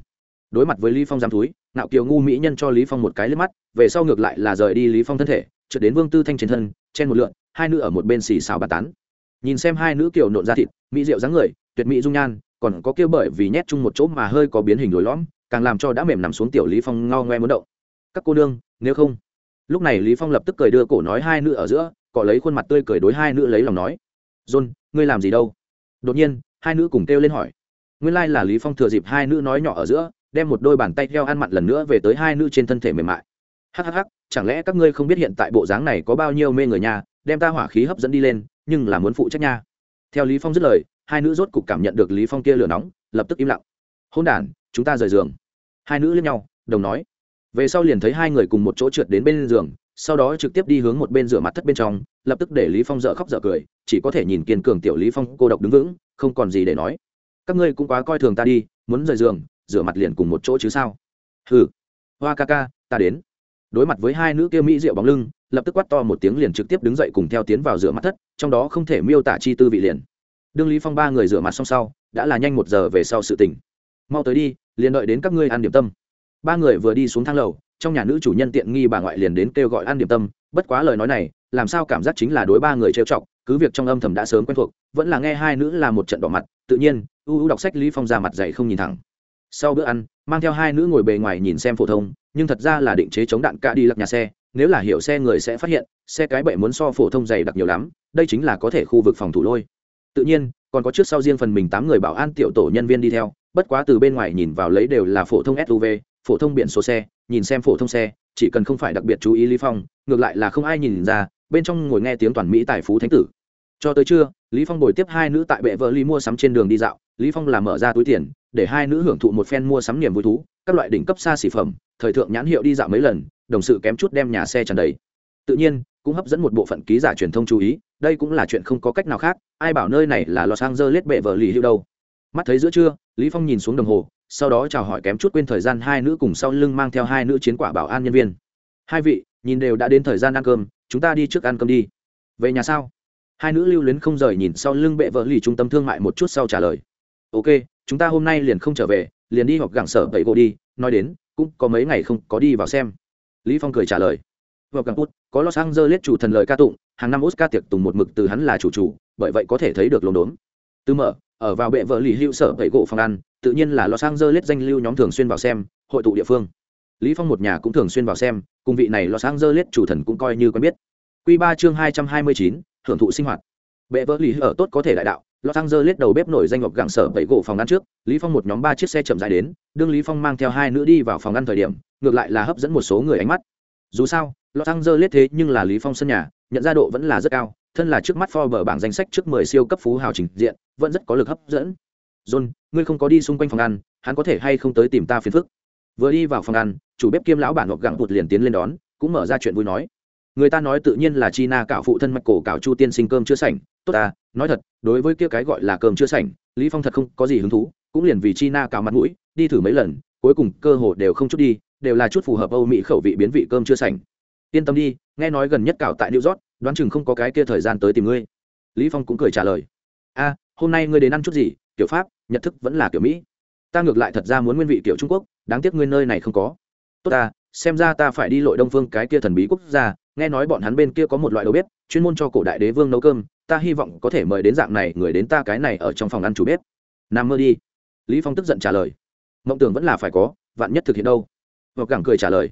Đối mặt với lý phong giám túi nạo kiều ngu mỹ nhân cho lý phong một cái lướt mắt, về sau ngược lại là rời đi lý phong thân thể, trượt đến vương tư thanh trên thân trên một lượn, hai nữ ở một bên xì xào bàn tán. Nhìn xem hai nữ kiều nộn ra thịt, mỹ rượu dáng người, tuyệt mỹ dung nhan, còn có kêu bởi vì nhét chung một chỗ mà hơi có biến hình lồi lõm, càng làm cho đã mềm nằm xuống tiểu lý phong ngao ngoe muốn động. Các cô nương, nếu không? Lúc này lý phong lập tức cười đưa cổ nói hai nữ ở giữa, cọ lấy khuôn mặt tươi cười đối hai nữ lấy lòng nói, john, ngươi làm gì đâu? Đột nhiên, hai nữ cùng kêu lên hỏi. Nguyên lai like là lý phong thừa dịp hai nữ nói nhỏ ở giữa đem một đôi bàn tay theo ăn mặn lần nữa về tới hai nữ trên thân thể mềm mại. Hhh chẳng lẽ các ngươi không biết hiện tại bộ dáng này có bao nhiêu mê người nhà đem ta hỏa khí hấp dẫn đi lên, nhưng là muốn phụ trách nha. Theo lý phong dứt lời, hai nữ rốt cục cảm nhận được lý phong kia lửa nóng, lập tức im lặng. Hôn đản, chúng ta rời giường. Hai nữ liếc nhau, đồng nói. Về sau liền thấy hai người cùng một chỗ trượt đến bên giường, sau đó trực tiếp đi hướng một bên rửa mặt thất bên trong, lập tức để lý phong dở khóc dở cười, chỉ có thể nhìn kiên cường tiểu lý phong cô độc đứng vững, không còn gì để nói. Các ngươi cũng quá coi thường ta đi, muốn rời giường rửa mặt liền cùng một chỗ chứ sao? Hừ. Hoa ca ca, ta đến. Đối mặt với hai nữ kia mỹ rượu bóng lưng, lập tức quát to một tiếng liền trực tiếp đứng dậy cùng theo tiến vào rửa mặt thất, trong đó không thể miêu tả chi tư vị liền. Đương lý phong ba người rửa mặt xong sau, đã là nhanh một giờ về sau sự tình. Mau tới đi, liền đợi đến các ngươi ăn điểm tâm. Ba người vừa đi xuống thang lầu, trong nhà nữ chủ nhân tiện nghi bà ngoại liền đến kêu gọi ăn điểm tâm. Bất quá lời nói này, làm sao cảm giác chính là đối ba người trêu chọc, cứ việc trong âm thầm đã sớm quen thuộc, vẫn là nghe hai nữ là một trận đỏ mặt. Tự nhiên, u u đọc sách lý phong ra mặt dày không nhìn thẳng sau bữa ăn, mang theo hai nữ ngồi bề ngoài nhìn xem phổ thông, nhưng thật ra là định chế chống đạn cạ đi lật nhà xe, nếu là hiểu xe người sẽ phát hiện, xe cái bệ muốn so phổ thông dày đặc nhiều lắm, đây chính là có thể khu vực phòng thủ lôi. Tự nhiên, còn có trước sau riêng phần mình tám người bảo an tiểu tổ nhân viên đi theo, bất quá từ bên ngoài nhìn vào lấy đều là phổ thông suv phổ thông biển số xe, nhìn xem phổ thông xe, chỉ cần không phải đặc biệt chú ý lý phong, ngược lại là không ai nhìn ra, bên trong ngồi nghe tiếng toàn mỹ tài phú thánh tử. Cho tới trưa lý phong bồi tiếp hai nữ tại bệ vợ ly mua sắm trên đường đi dạo. Lý phong làm mở ra túi tiền, để hai nữ hưởng thụ một phen mua sắm niềm vui thú, các loại đỉnh cấp xa xỉ phẩm, thời thượng nhãn hiệu đi dạo mấy lần, đồng sự kém chút đem nhà xe tràn đầy. Tự nhiên, cũng hấp dẫn một bộ phận ký giả truyền thông chú ý, đây cũng là chuyện không có cách nào khác, ai bảo nơi này là los angeles bệ vợ lì hữu đâu. Mắt thấy giữa trưa, lý phong nhìn xuống đồng hồ, sau đó chào hỏi kém chút quên thời gian hai nữ cùng sau lưng mang theo hai nữ chiến quả bảo an nhân viên. Hai vị, nhìn đều đã đến thời gian ăn cơm, chúng ta đi trước ăn cơm đi. Về nhà sao? Hai nữ lưu luyến không rời nhìn sau lưng bệ vợ lì trung tâm thương mại một chút sau trả lời. Ok, chúng ta hôm nay liền không trở về, liền đi họp gặng sở tẩy gỗ đi, nói đến, cũng có mấy ngày không có đi vào xem. Lý phong cười trả lời. Họp gặng út có los angeles chủ thần lời ca tụng, hàng năm oscar tiệc tùng một mực từ hắn là chủ chủ, bởi vậy có thể thấy được lồn đốn. Từ mở, ở vào bệ vợ lì hữu sở tẩy gỗ phòng ăn, tự nhiên là los angeles danh lưu nhóm thường xuyên vào xem, hội tụ địa phương. Lý phong một nhà cũng thường xuyên vào xem, cùng vị này los angeles chủ thần cũng coi như quen biết. Quy ba chương hai trăm hai mươi chín hưởng thụ sinh hoạt bệ vợ Lý ở tốt có thể đại đạo los angeles đầu bếp nổi danh ngọc gặng sở bảy gỗ phòng ăn trước lý phong một nhóm ba chiếc xe chậm dài đến đương lý phong mang theo hai nữ đi vào phòng ăn thời điểm ngược lại là hấp dẫn một số người ánh mắt dù sao los angeles thế nhưng là lý phong sân nhà nhận ra độ vẫn là rất cao thân là trước mắt Forbes bảng danh sách trước 10 siêu cấp phú hào trình diện, vẫn rất có lực hấp dẫn. John, ngươi không có đi xung quanh phòng ăn, hắn có thể hay không tới tìm ta phiền phức. Vừa đi vào phòng ăn, chủ bếp kiêm lão bản ngọc gặng vụt liền tiến lên đón, cũng mở ra chuyện vui nói. Người ta nói tự nhiên là chi na cạo phụ thân mạch cổ cạo Chu tiên sinh cơm chưa sảnh, tốt à, nói thật, đối với kia cái gọi là cơm chưa sảnh, Lý Phong thật không có gì hứng thú, cũng liền vì chi na cạo mặt mũi, đi thử mấy lần, cuối cùng cơ hội đều không chút đi, đều là chút phù hợp Âu Mỹ khẩu vị biến vị cơm chưa sảnh. Yên tâm đi, nghe nói gần nhất cạo tại New York, đoán chừng không có cái kia thời gian tới tìm ngươi. Lý phong cũng cười trả lời. A hôm nay ngươi đến ăn chút gì? Kiểu pháp nhật thức vẫn là kiểu mỹ. Ta ngược lại thật ra muốn nguyên vị kiểu trung quốc đáng tiếc ngươi nơi này không có. Tốt ta xem ra ta phải đi lội đông phương cái kia thần bí quốc gia nghe nói bọn hắn bên kia có một loại đầu bếp, chuyên môn cho cổ đại đế vương nấu cơm, ta hy vọng có thể mời đến dạng này người đến ta cái này ở trong phòng ăn chủ bếp. Nằm mơ đi. Lý phong tức giận trả lời. Mộng tưởng vẫn là phải có, vạn nhất thực hiện đâu? Hoặc gẳng cười trả lời.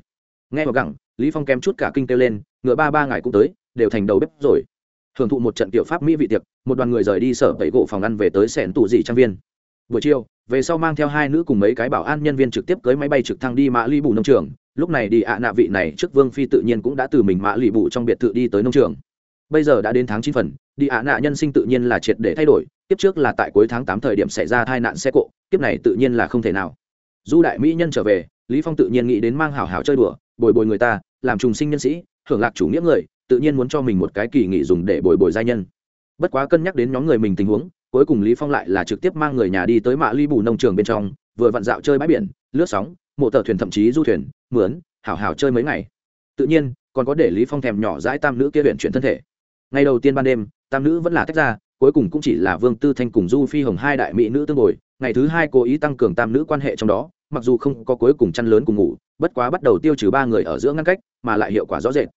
Nghe hoặc gẳng, lý phong kém chút cả kinh kêu lên, ngựa ba ba ngày cũng tới, đều thành đầu bếp rồi. Hưởng thụ một trận tiểu pháp mỹ vị tiệc, một đoàn người rời đi sở tẩy gỗ phòng ăn về tới sẻn tù dị trang viên. Buổi chiều, về sau mang theo hai nữ cùng mấy cái bảo an nhân viên trực tiếp cưới máy bay trực thăng đi mã ly bù nông trường lúc này đi ạ nạ vị này trước vương phi tự nhiên cũng đã từ mình mã lì bụ trong biệt thự đi tới nông trường. Bây giờ đã đến tháng chín phần, đi ạ nạ nhân sinh tự nhiên là triệt để thay đổi tiếp trước là tại cuối tháng tám thời điểm xảy ra tai nạn xe cộ tiếp này tự nhiên là không thể nào. Du đại mỹ nhân trở về, lý phong tự nhiên nghĩ đến mang hảo hảo chơi đùa, bồi bồi người ta, làm trùng sinh nhân sĩ hưởng lạc chủ nghĩa người, tự nhiên muốn cho mình một cái kỳ nghỉ dùng để bồi bồi gia nhân. Bất quá cân nhắc đến nhóm người mình tình huống, cuối cùng lý phong lại là trực tiếp mang người nhà đi tới mạ ly bù nông trường bên trong, vừa vặn dạo chơi bãi biển, lướt sóng mộ tờ thuyền thậm chí du thuyền, mướn, hảo hảo chơi mấy ngày. Tự nhiên, còn có để lý phong thèm nhỏ dãi tam nữ kia luyện chuyển thân thể. Ngày đầu tiên ban đêm, tam nữ vẫn là tách ra, cuối cùng cũng chỉ là vương tư thanh cùng du phi hồng hai đại mỹ nữ tương ngồi. ngày thứ hai cố ý tăng cường tam nữ quan hệ trong đó, mặc dù không có cuối cùng chăn lớn cùng ngủ, bất quá bắt đầu tiêu trừ ba người ở giữa ngăn cách, mà lại hiệu quả rõ rệt.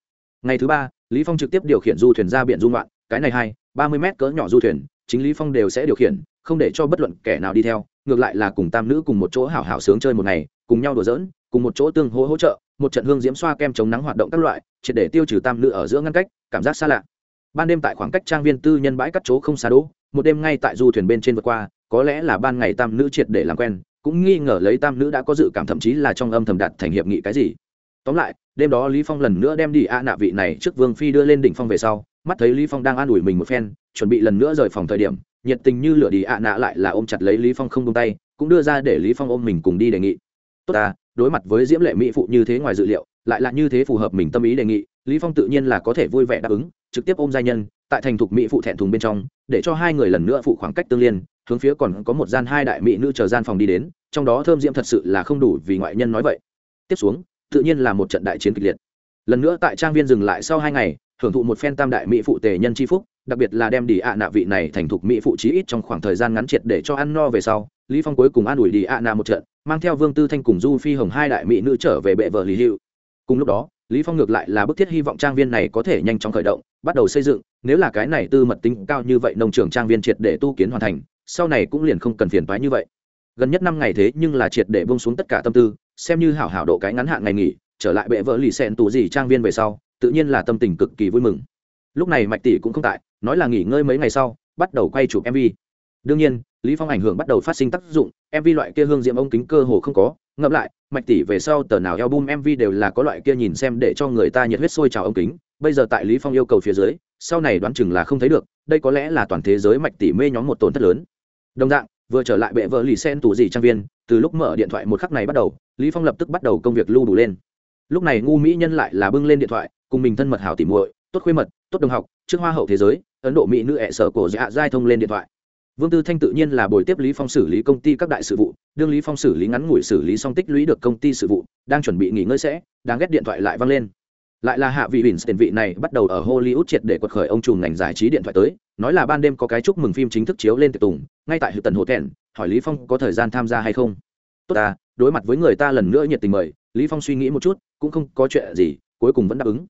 Ngày thứ ba, lý phong trực tiếp điều khiển du thuyền ra biển du ngoạn, cái này hai, ba mươi mét cỡ nhỏ du thuyền, chính lý phong đều sẽ điều khiển, không để cho bất luận kẻ nào đi theo, ngược lại là cùng tam nữ cùng một chỗ hảo hảo sướng chơi một ngày cùng nhau đùa giỡn, cùng một chỗ tương hỗ hỗ trợ, một trận hương diễm xoa kem chống nắng hoạt động các loại, triệt để tiêu trừ tam nữ ở giữa ngăn cách, cảm giác xa lạ. Ban đêm tại khoảng cách trang viên tư nhân bãi cắt chỗ không xa đỗ, một đêm ngay tại du thuyền bên trên vượt qua, có lẽ là ban ngày tam nữ triệt để làm quen, cũng nghi ngờ lấy tam nữ đã có dự cảm thậm chí là trong âm thầm đạt thành hiệp nghị cái gì. Tóm lại, đêm đó lý phong lần nữa đem đi a nạ vị này trước vương phi đưa lên đỉnh phong về sau, mắt thấy lý phong đang an ủi mình một phen, chuẩn bị lần nữa rời phòng thời điểm, nhiệt tình như lửa đi a nạ lại là ôm chặt lấy lý phong không buông tay, cũng đưa ra để lý phong ôm mình cùng đi đề nghị tốt ta, đối mặt với diễm lệ mỹ phụ như thế ngoài dự liệu, lại là như thế phù hợp mình tâm ý đề nghị, lý phong tự nhiên là có thể vui vẻ đáp ứng, trực tiếp ôm gia nhân, tại thành thục mỹ phụ thẹn thùng bên trong, để cho hai người lần nữa phụ khoảng cách tương liên, hướng phía còn có một gian hai đại mỹ nữ chờ gian phòng đi đến, trong đó thơm diễm thật sự là không đủ vì ngoại nhân nói vậy. Tiếp xuống, tự nhiên là một trận đại chiến kịch liệt. Lần nữa tại trang viên dừng lại sau hai ngày hưởng thụ một phen tam đại mỹ phụ tề nhân c phúc, đặc biệt là đem đi ạ nạ vị này thành thục mỹ phụ chí ít trong khoảng thời gian ngắn triệt để cho ăn no về sau, lý phong cuối cùng an ủi đi ạ nạ một trận, mang theo vương tư thanh cùng du phi hồng hai đại mỹ nữ trở về bệ vợ lý hữu. Cùng lúc đó, lý phong ngược lại là bức thiết hy vọng trang viên này có thể nhanh chóng khởi động, bắt đầu xây dựng, nếu là cái này tư mật tính cao như vậy nông trường trang viên triệt để tu kiến hoàn thành, sau này cũng liền không cần phiền toái như vậy. Gần nhất năm ngày thế nhưng là triệt để bông xuống tất cả tâm tư, xem như hảo hảo độ cái ngắn hạn ngày nghỉ, trở lại bệ vợ lì xẹn tù gì trang viên về sau tự nhiên là tâm tình cực kỳ vui mừng. Lúc này mạch tỷ cũng không tại, nói là nghỉ ngơi mấy ngày sau, bắt đầu quay chụp mv đương nhiên, lý phong ảnh hưởng bắt đầu phát sinh tác dụng mv loại kia hương diệm ông kính cơ hồ không có. Ngậm lại, mạch tỷ về sau tờ nào album mv đều là có loại kia nhìn xem để cho người ta nhiệt huyết sôi trào ông kính. Bây giờ tại lý phong yêu cầu phía dưới, sau này đoán chừng là không thấy được, đây có lẽ là toàn thế giới mạch tỷ mê nhóm một tổn thất lớn. Đồng dạng, vừa trở lại bệ vợ lì sen tủ gì trang viên, từ lúc mở điện thoại một khắc này bắt đầu, lý phong lập tức bắt đầu công việc lưu đủ lên. Lúc này ngu mỹ nhân lại là bưng lên điện thoại cùng mình thân mật hảo tỉ muội tốt khuê mật tốt đồng học trước hoa hậu thế giới ấn độ mỹ nữ ẹ sở cổ dạ giai thông lên điện thoại vương tư thanh tự nhiên là buổi tiếp lý phong xử lý công ty các đại sự vụ đương lý phong xử lý ngắn ngủi xử lý xong tích lũy được công ty sự vụ đang chuẩn bị nghỉ ngơi sẽ đang ghét điện thoại lại vang lên lại là hạ vị Winston vị này bắt đầu ở Hollywood triệt để quật khởi ông trùm ngành giải trí điện thoại tới, nói là ban đêm có cái chúc mừng phim chính thức chiếu lên tiệc tùng, ngay tại Hữu Tần Hồ Thẹn, hỏi Lý Phong có thời gian tham gia hay không. Tốt ta, đối mặt với người ta lần nữa nhiệt tình mời, Lý Phong suy nghĩ một chút, cũng không có chuyện gì, cuối cùng vẫn đáp ứng.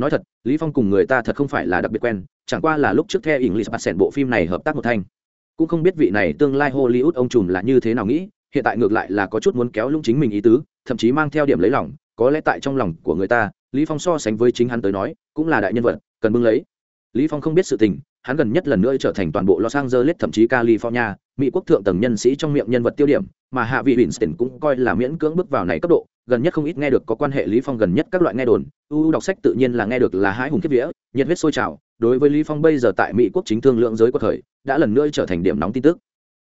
Nói thật, Lý Phong cùng người ta thật không phải là đặc biệt quen, chẳng qua là lúc trước theo English Patient bộ phim này hợp tác một thanh, Cũng không biết vị này tương lai Hollywood ông trùm là như thế nào nghĩ, hiện tại ngược lại là có chút muốn kéo lung chính mình ý tứ, thậm chí mang theo điểm lấy lòng, có lẽ tại trong lòng của người ta lý phong so sánh với chính hắn tới nói cũng là đại nhân vật cần bưng lấy. Lý phong không biết sự tình hắn gần nhất lần nữa trở thành toàn bộ los angeles, thậm chí california, mỹ quốc thượng tầng nhân sĩ trong miệng nhân vật tiêu điểm, mà hạ vị winston cũng coi là miễn cưỡng bước vào này cấp độ, gần nhất không ít nghe được có quan hệ lý phong gần nhất các loại nghe đồn, u đọc sách tự nhiên là nghe được là hãi hùng kiếp vía, nhiệt huyết sôi trào, đối với lý phong bây giờ tại mỹ quốc chính thương lượng giới quốc thời đã lần nữa trở thành điểm nóng tin tức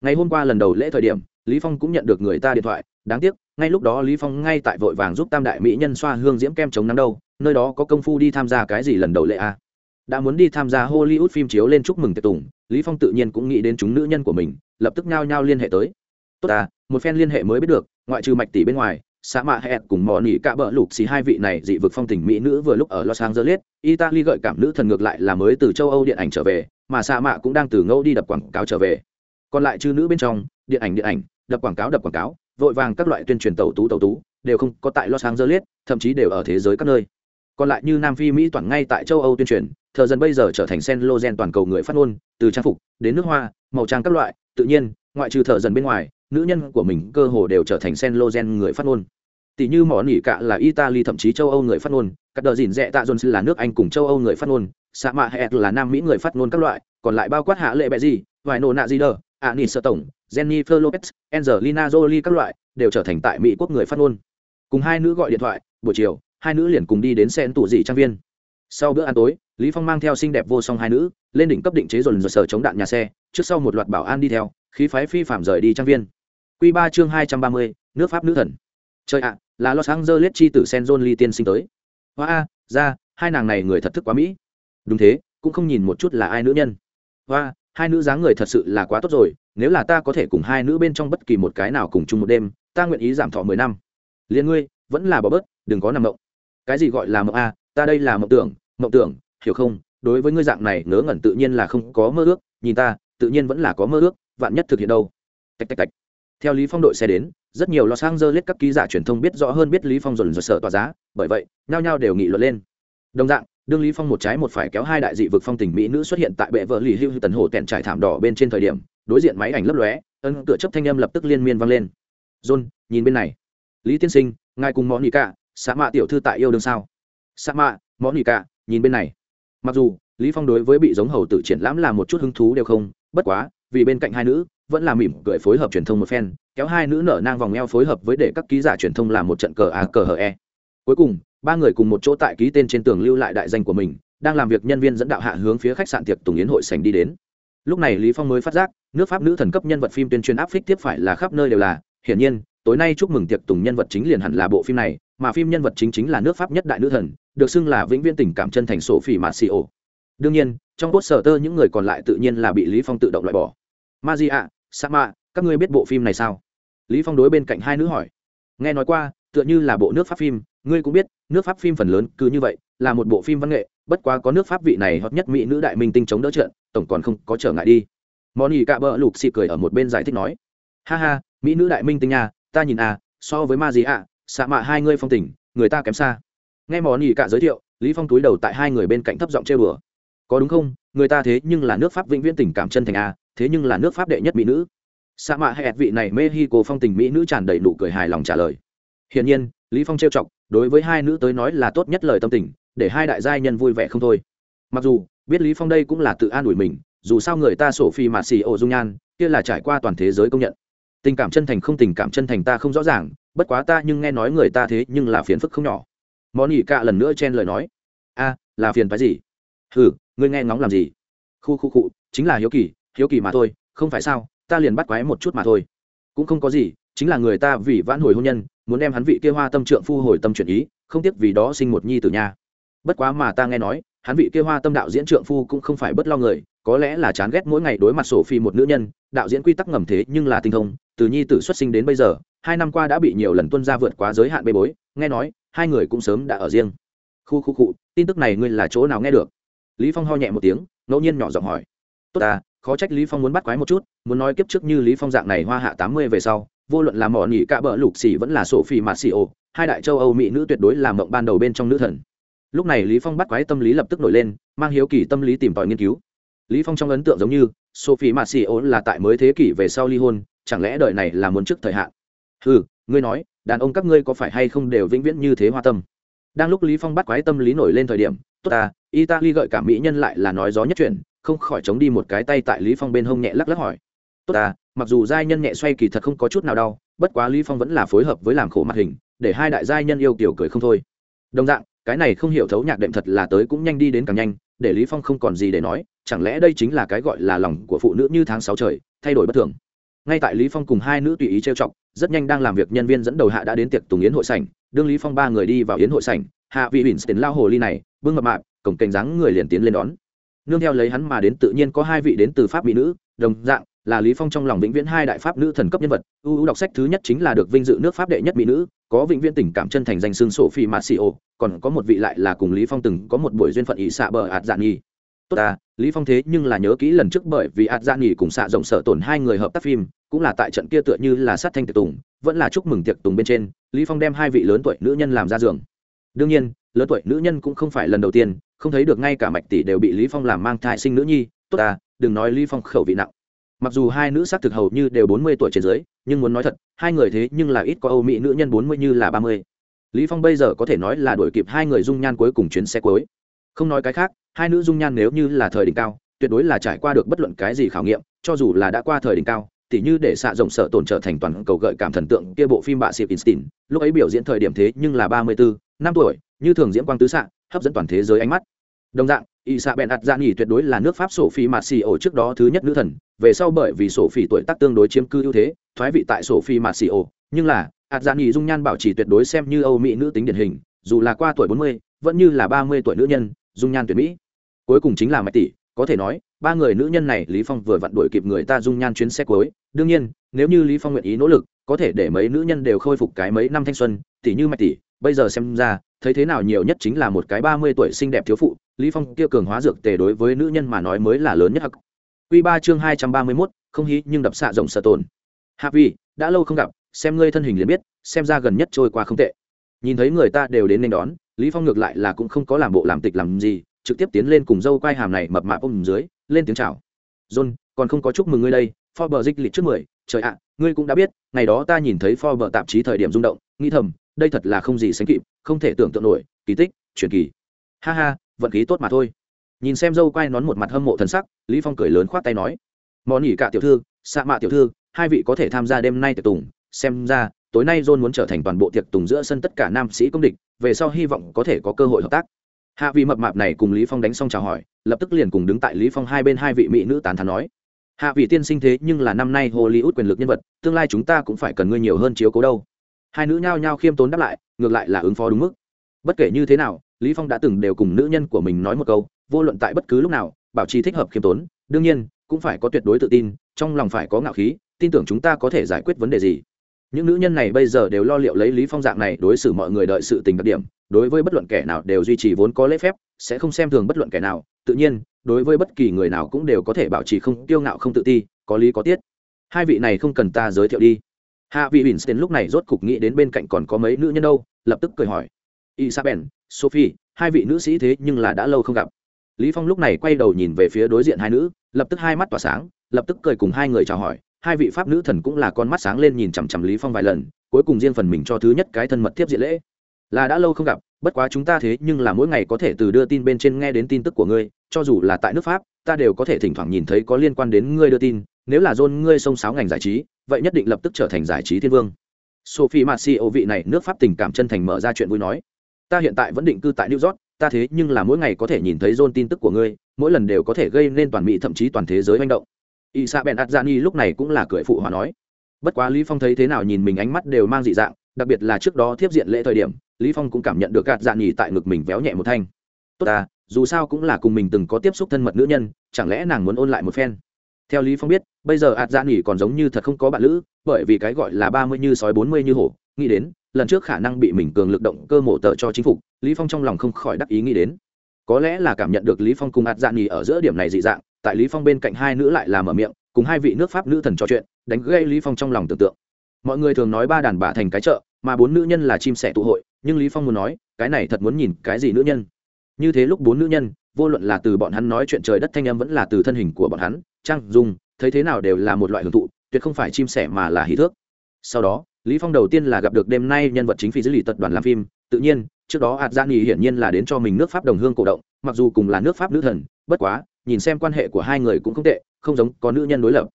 ngày hôm qua lần đầu lễ thời điểm, lý phong cũng nhận được người ta điện thoại, đáng tiếc, ngay lúc đó lý phong ngay tại vội vàng giúp tam đại mỹ nhân xoa hương diễm kem chống nắng đâu, nơi đó có công phu đi tham gia cái gì lần đầu lễ a à? Đã muốn đi tham gia hollywood phim chiếu lên chúc mừng tiệc tùng, lý phong tự nhiên cũng nghĩ đến chúng nữ nhân của mình, lập tức nhao nhao liên hệ tới. Tốt à một phen liên hệ mới biết được, ngoại trừ mạch tỷ bên ngoài xã mạ hẹn cùng mò nỉ cả bờ lục xì hai vị này dị vực phong tình mỹ nữ vừa lúc ở los angeles, italy gợi cảm nữ thần ngược lại là mới từ châu âu điện ảnh trở về, mà xã mạ cũng đang từ ngẫu đi đập quảng cáo trở về. Còn lại chư nữ bên trong, điện ảnh điện ảnh, đập quảng cáo đập quảng cáo, vội vàng các loại tuyên truyền tàu tú tàu tú, đều không có tại los angeles, thậm chí đều ở thế giới các nơi. Còn lại như nam phi mỹ toàn ngay tại châu âu tuyên truyền thợ dần bây giờ trở thành sen lô gen toàn cầu người phát ngôn, từ trang phục đến nước hoa, màu trang các loại, tự nhiên, ngoại trừ thợ dần bên ngoài, nữ nhân của mình cơ hồ đều trở thành sen lô gen người phát ngôn. Tỷ như mỏ nỉ cạ là italy, thậm chí châu âu người phát ngôn các đờ dìn dẹ tạ jones là nước anh cùng châu âu người phát ngôn sa mạ hẹt là nam mỹ người phát ngôn các loại, còn lại bao quát hạ lệ bẹ gì vài nổ nạ gì đờ anis sơ tổng, jennifer lopez, angelina jolie các loại đều trở thành tại mỹ quốc người phát ngôn. Cùng hai nữ gọi điện thoại, buổi chiều, hai nữ liền cùng đi đến sen tủ dị trang viên sau bữa ăn tối, lý phong mang theo xinh đẹp vô song hai nữ, lên đỉnh cấp định chế dồn dồn sở chống đạn nhà xe, trước sau một loạt bảo an đi theo, khí phái phi phạm rời đi trang viên. Quy ba chương hai trăm ba mươi, nước pháp nữ thần. Trời ạ, là los angeles chi tử sen john lee tiên sinh tới. Hoa a, ra, hai nàng này người thật thức quá mỹ. Đúng thế, cũng không nhìn một chút là ai nữ nhân. Hoa, hai nữ dáng người thật sự là quá tốt rồi, nếu là ta có thể cùng hai nữ bên trong bất kỳ một cái nào cùng chung một đêm, ta nguyện ý giảm thọ mười năm. Liền ngươi, vẫn là bỏ bớt, đừng có nằm mộng. Cái gì gọi là mộng a ta đây là mộng tưởng mộng tưởng, hiểu không? Đối với ngươi dạng này, ngớ ngẩn tự nhiên là không có mơ ước, nhìn ta, tự nhiên vẫn là có mơ ước, vạn nhất thực hiện đâu? Tạch tạch tạch. Theo lý phong đội xe đến, rất nhiều lò sang dơ lết các ký giả truyền thông biết rõ hơn biết lý phong dồn dồn sợ tỏa giá, bởi vậy, nhao nhao đều nghị luận lên. Đồng dạng, đương lý phong một trái một phải kéo hai đại dị vực phong tình mỹ nữ xuất hiện tại bệ vợ lì hưu tần hồ tẹn trải thảm đỏ bên trên thời điểm, đối diện máy ảnh lấp lóe ân cửa chấp thanh âm lập tức liên miên vang lên. John, nhìn bên này. Lý tiên sinh, ngài cùng món nhị cả xã mạ tiểu thư tại yêu đương sao? Sa mạ món nỉ cả, nhìn bên này. Mặc dù, lý phong đối với bị giống hầu tử triển lãm là một chút hứng thú đều không, bất quá, vì bên cạnh hai nữ, vẫn là mỉm cười phối hợp truyền thông một phen, kéo hai nữ nở nang vòng eo phối hợp với để các ký giả truyền thông làm một trận cờ a, cờ hờ e. Cuối cùng, ba người cùng một chỗ tại ký tên trên tường lưu lại đại danh của mình, đang làm việc nhân viên dẫn đạo hạ hướng phía khách sạn tiệc tùng yến hội sành đi đến. Lúc này lý phong mới phát giác, nước pháp nữ thần cấp nhân vật phim tuyên truyền áp phích tiếp phải là khắp nơi đều là, hiển nhiên, tối nay chúc mừng tiệc tùng nhân vật chính liền hẳn là bộ phim này mà phim nhân vật chính chính là nước pháp nhất đại nữ thần, được xưng là vĩnh viễn tình cảm chân thành sổ phỉ mạt xì ổ đương nhiên, trong cốt sở tơ những người còn lại tự nhiên là bị lý phong tự động loại bỏ. Ma di ạ sa ma các ngươi biết bộ phim này sao? Lý phong đối bên cạnh hai nữ hỏi. Nghe nói qua, tựa như là bộ nước pháp phim, ngươi cũng biết, nước pháp phim phần lớn cứ như vậy, là một bộ phim văn nghệ, bất quá có nước pháp vị này hot nhất mỹ nữ đại minh tinh chống đỡ trận, tổng còn không có trở ngại đi. Moni cạ bỡ lục xị cười ở một bên giải thích nói. Ha ha, mỹ nữ đại minh tinh nha, ta nhìn à so với ma gì ạ xạ mạ hai ngươi phong tình, người ta kém xa. Nghe món ỉ cả giới thiệu, lý phong túi đầu tại hai người bên cạnh thấp giọng trêu bừa có đúng không? Người ta thế nhưng là nước pháp vĩnh viễn tình cảm chân thành a thế nhưng là nước pháp đệ nhất mỹ nữ. Sa mạ hay vị này mexico phong tình mỹ nữ tràn đầy nụ cười hài lòng trả lời. Hiển nhiên, lý phong trêu chọc, đối với hai nữ tới nói là tốt nhất lời tâm tình, để hai đại giai nhân vui vẻ không thôi. Mặc dù, biết lý phong đây cũng là tự an ủi mình, dù sao người ta sổ phi mà xì ổ dung nhan, kia là trải qua toàn thế giới công nhận. Tình cảm chân thành không tình cảm chân thành ta không rõ ràng bất quá ta nhưng nghe nói người ta thế nhưng là phiền phức không nhỏ. Món ỉ cạ lần nữa chen lời nói. A, là phiền phái gì? Hừ, ngươi nghe ngóng làm gì? Khu khu cụ chính là hiếu kỳ hiếu kỳ mà thôi, không phải sao, ta liền bắt quái một chút mà thôi. Cũng không có gì, chính là người ta vì vãn hồi hôn nhân, muốn đem hắn vị kia hoa tâm trượng phu hồi tâm chuyển ý, không tiếc vì đó sinh một nhi tử nha. Bất quá mà ta nghe nói, hắn vị kia hoa tâm đạo diễn trượng phu cũng không phải bất lo người, có lẽ là chán ghét mỗi ngày đối mặt sổ phi một nữ nhân, đạo diễn quy tắc ngầm thế nhưng là tinh thông, từ nhi tử xuất sinh đến bây giờ hai năm qua đã bị nhiều lần tuân ra vượt quá giới hạn bê bối, nghe nói, hai người cũng sớm đã ở riêng. Khu khu cụ tin tức này ngươi là chỗ nào nghe được? Lý phong ho nhẹ một tiếng, ngẫu nhiên nhỏ giọng hỏi. Tốt ta, khó trách lý phong muốn bắt quái một chút, muốn nói kiếp trước như lý phong dạng này hoa hạ tám mươi về sau, vô luận là mỏ nhỉ cạ bỡ lục xỉ vẫn là sổ phì mà xỉ ồ hai đại châu âu mỹ nữ tuyệt đối làm mộng ban đầu bên trong nữ thần. Lúc này lý phong bắt quái tâm lý lập tức nổi lên, mang hiếu kỳ tâm lý tìm tòi nghiên cứu. Lý phong trong ấn tượng giống như sophie marcio là tại mới thế kỷ về sau ly hôn, chẳng lẽ đời này là muốn trước thời hạn? Ừ ngươi nói, đàn ông các ngươi có phải hay không đều vĩnh viễn như thế hoa tâm? Đang lúc lý phong bắt quái tâm lý nổi lên thời điểm, tốt ta, italy gợi cả mỹ nhân lại là nói gió nhất chuyện không khỏi chống đi một cái tay tại lý phong bên hông nhẹ lắc lắc hỏi. Tốt ta, mặc dù giai nhân nhẹ xoay kỳ thật không có chút nào đau, bất quá lý phong vẫn là phối hợp với làm khổ mặt hình, để hai đại giai nhân yêu kiểu cười không thôi. Đồng dạng, cái này không hiểu thấu nhạc đệm thật là tới cũng nhanh đi đến càng nhanh, để lý phong không còn gì để nói, chẳng lẽ đây chính là cái gọi là lòng của phụ nữ như tháng sáu trời, thay đổi bất thường? Ngay tại lý phong cùng hai nữ tùy ý trêu chọc, rất nhanh đang làm việc nhân viên dẫn đầu hạ đã đến tiệc tùng yến hội sảnh. Đương lý phong ba người đi vào yến hội sảnh, hạ vị bỉn tiền lao hồ ly này, bưng mập mạp, cổng cảnh dáng người liền tiến lên đón. Nương theo lấy hắn mà đến tự nhiên có hai vị đến từ pháp mỹ nữ, đồng dạng là lý phong trong lòng vĩnh viễn hai đại pháp nữ thần cấp nhân vật. Ưu đọc sách thứ nhất chính là được vinh dự nước pháp đệ nhất mỹ nữ, có vĩnh viễn tình cảm chân thành danh xương sổ phi mã xì còn có một vị lại là cùng lý phong từng có một buổi duyên phận ỷ xạ bờ ạt dạn nhi tốt à lý phong thế nhưng là nhớ kỹ lần trước bởi vì ạt dạ nghỉ cùng xạ rộng sở tổn hai người hợp tác phim, cũng là tại trận kia tựa như là sát thanh tiệc tùng, vẫn là chúc mừng tiệc tùng bên trên, lý phong đem hai vị lớn tuổi nữ nhân làm ra giường. Đương nhiên, lớn tuổi nữ nhân cũng không phải lần đầu tiên, không thấy được ngay cả mạch tỷ đều bị lý phong làm mang thai sinh nữ nhi, tốt à đừng nói lý phong khẩu vị nặng. Mặc dù hai nữ sát thực hầu như đều bốn mươi tuổi trên dưới, nhưng muốn nói thật, hai người thế nhưng là ít có âu mỹ nữ nhân bốn mươi như là ba mươi. Lý phong bây giờ có thể nói là đuổi kịp hai người dung nhan cuối cùng chuyến xe cuối không nói cái khác, hai nữ dung nhan nếu như là thời đỉnh cao, tuyệt đối là trải qua được bất luận cái gì khảo nghiệm, cho dù là đã qua thời đỉnh cao, tỉ như để xạ rộng sợ tổn trở thành toàn cầu gợi cảm thần tượng kia bộ phim bạ xịp instin lúc ấy biểu diễn thời điểm thế nhưng là ba mươi bốn năm tuổi, như thường diễn quang tứ xạ, hấp dẫn toàn thế giới ánh mắt. Đồng dạng y xạ bèn ạt dạ nghỉ tuyệt đối là nước pháp sổ phi mạt xì ổ trước đó thứ nhất nữ thần, về sau bởi vì sổ phi tuổi tác tương đối chiếm cư ưu thế, thoái vị tại sổ phi mạt xì ổ, nhưng là ạt dạ nghỉ dung nhan bảo trì tuyệt đối xem như âu mỹ nữ tính điển hình, dù là qua tuổi bốn mươi, vẫn như là ba mươi tuổi nữ nhân dung nhan tuyệt mỹ. Cuối cùng chính là mạch tỷ có thể nói ba người nữ nhân này lý phong vừa vặn đuổi kịp người ta dung nhan chuyến xe cuối. Đương nhiên nếu như lý phong nguyện ý nỗ lực có thể để mấy nữ nhân đều khôi phục cái mấy năm thanh xuân tỷ như mạch tỷ bây giờ xem ra thấy thế nào nhiều nhất chính là một cái ba mươi tuổi xinh đẹp thiếu phụ lý phong kia cường hóa dược tề đối với nữ nhân mà nói mới là lớn nhất hắc. Quy ba chương hai trăm ba mươi 231, không hí nhưng đập xạ rộng sợ tồn. Hạ vi đã lâu không gặp xem ngươi thân hình liền biết xem ra gần nhất trôi qua không tệ nhìn thấy người ta đều đến nên đón, lý phong ngược lại là cũng không có làm bộ làm tịch làm gì, trực tiếp tiến lên cùng dâu quai hàm này mập mạp ôm dưới, lên tiếng chào. John, còn không có chúc mừng ngươi đây, forbes dịch lịch trước mười, trời ạ, ngươi cũng đã biết, ngày đó ta nhìn thấy forbes tạp chí thời điểm rung động, nghĩ thầm, đây thật là không gì sánh kịp, không thể tưởng tượng nổi, kỳ tích, truyền kỳ. Ha ha, vận khí tốt mà thôi. Nhìn xem dâu quai nón một mặt hâm mộ thần sắc, lý phong cười lớn khoát tay nói, món nhỉ cả tiểu thư, xạ mạ tiểu thư, hai vị có thể tham gia đêm nay tiệc tùng, xem ra tối nay john muốn trở thành toàn bộ tiệc tùng giữa sân tất cả nam sĩ công địch, về sau hy vọng có thể có cơ hội hợp tác. Hạ vị mập mạp này cùng lý phong đánh xong chào hỏi, lập tức liền cùng đứng tại lý phong hai bên hai vị mỹ nữ tán thán nói, hạ vị tiên sinh thế nhưng là năm nay hollywood quyền lực nhân vật, tương lai chúng ta cũng phải cần ngươi nhiều hơn chiếu cố đâu. Hai nữ nhao nhao khiêm tốn đáp lại, ngược lại là ứng phó đúng mức. Bất kể như thế nào, lý phong đã từng đều cùng nữ nhân của mình nói một câu, vô luận tại bất cứ lúc nào, bảo trì thích hợp khiêm tốn, đương nhiên, cũng phải có tuyệt đối tự tin, trong lòng phải có ngạo khí, tin tưởng chúng ta có thể giải quyết vấn đề gì những nữ nhân này bây giờ đều lo liệu lấy lý phong dạng này đối xử mọi người đợi sự tình đặc điểm, đối với bất luận kẻ nào đều duy trì vốn có lễ phép, sẽ không xem thường bất luận kẻ nào. Tự nhiên, đối với bất kỳ người nào cũng đều có thể bảo trì không, kiêu ngạo không tự ti, có lý có tiết. Hai vị này không cần ta giới thiệu đi. Hạ vị winston lúc này rốt cục nghĩ đến bên cạnh còn có mấy nữ nhân đâu, lập tức cười hỏi. Isabel, sophie, hai vị nữ sĩ thế nhưng là đã lâu không gặp. Lý phong lúc này quay đầu nhìn về phía đối diện hai nữ, lập tức hai mắt tỏa sáng, lập tức cười cùng hai người chào hỏi hai vị pháp nữ thần cũng là con mắt sáng lên nhìn chằm chằm lý phong vài lần, cuối cùng riêng phần mình cho thứ nhất cái thân mật tiếp diện lễ. Là đã lâu không gặp, bất quá chúng ta thế nhưng là mỗi ngày có thể từ đưa tin bên trên nghe đến tin tức của ngươi, cho dù là tại nước pháp, ta đều có thể thỉnh thoảng nhìn thấy có liên quan đến ngươi đưa tin, nếu là dôn ngươi sông sáo ngành giải trí, vậy nhất định lập tức trở thành giải trí thiên vương. Sophie marcio, vị này nước pháp tình cảm chân thành mở ra chuyện vui nói, ta hiện tại vẫn định cư tại new york, ta thế nhưng là mỗi ngày có thể nhìn thấy dôn tin tức của ngươi, mỗi lần đều có thể gây nên toàn mỹ thậm chí toàn thế giới manh động. Isabel Adzani dạ lúc này cũng là cười phụ hòa nói. Bất quá Lý Phong thấy thế nào nhìn mình ánh mắt đều mang dị dạng, đặc biệt là trước đó tiếp diện lễ thời điểm, Lý Phong cũng cảm nhận được gạt dạ nhì tại ngực mình véo nhẹ một thanh. Tốt à, dù sao cũng là cùng mình từng có tiếp xúc thân mật nữ nhân, chẳng lẽ nàng muốn ôn lại một phen. Theo Lý Phong biết, bây giờ ạt dạ nhì còn giống như thật không có bạn lữ, bởi vì cái gọi là ba mươi như sói bốn mươi như hổ, nghĩ đến, lần trước khả năng bị mình cường lực động cơ mổ tợ cho chính phục, Lý Phong trong lòng không khỏi đắc ý nghĩ đến. Có lẽ là cảm nhận được Lý Phong cùng ạt dạ nhì ở giữa điểm này dị dạng, tại lý phong bên cạnh hai nữ lại là mở miệng, cùng hai vị nước pháp nữ thần trò chuyện, đánh gây lý phong trong lòng tưởng tượng. Mọi người thường nói ba đàn bà thành cái chợ, mà bốn nữ nhân là chim sẻ tụ hội, nhưng lý phong muốn nói, cái này thật muốn nhìn cái gì nữ nhân. Như thế lúc bốn nữ nhân, vô luận là từ bọn hắn nói chuyện trời đất thanh âm vẫn là từ thân hình của bọn hắn, trang, dung, thấy thế nào đều là một loại hưởng thụ, tuyệt không phải chim sẻ mà là hí thước. Sau đó, lý phong đầu tiên là gặp được đêm nay nhân vật chính phi dữ lì tật đoàn làm phim, tự nhiên, trước đó hạt gia dạ hiển nhiên là đến cho mình nước pháp đồng hương cổ động, mặc dù cùng là nước pháp nữ thần, bất quá nhìn xem quan hệ của hai người cũng không tệ, không giống có nữ nhân đối lập.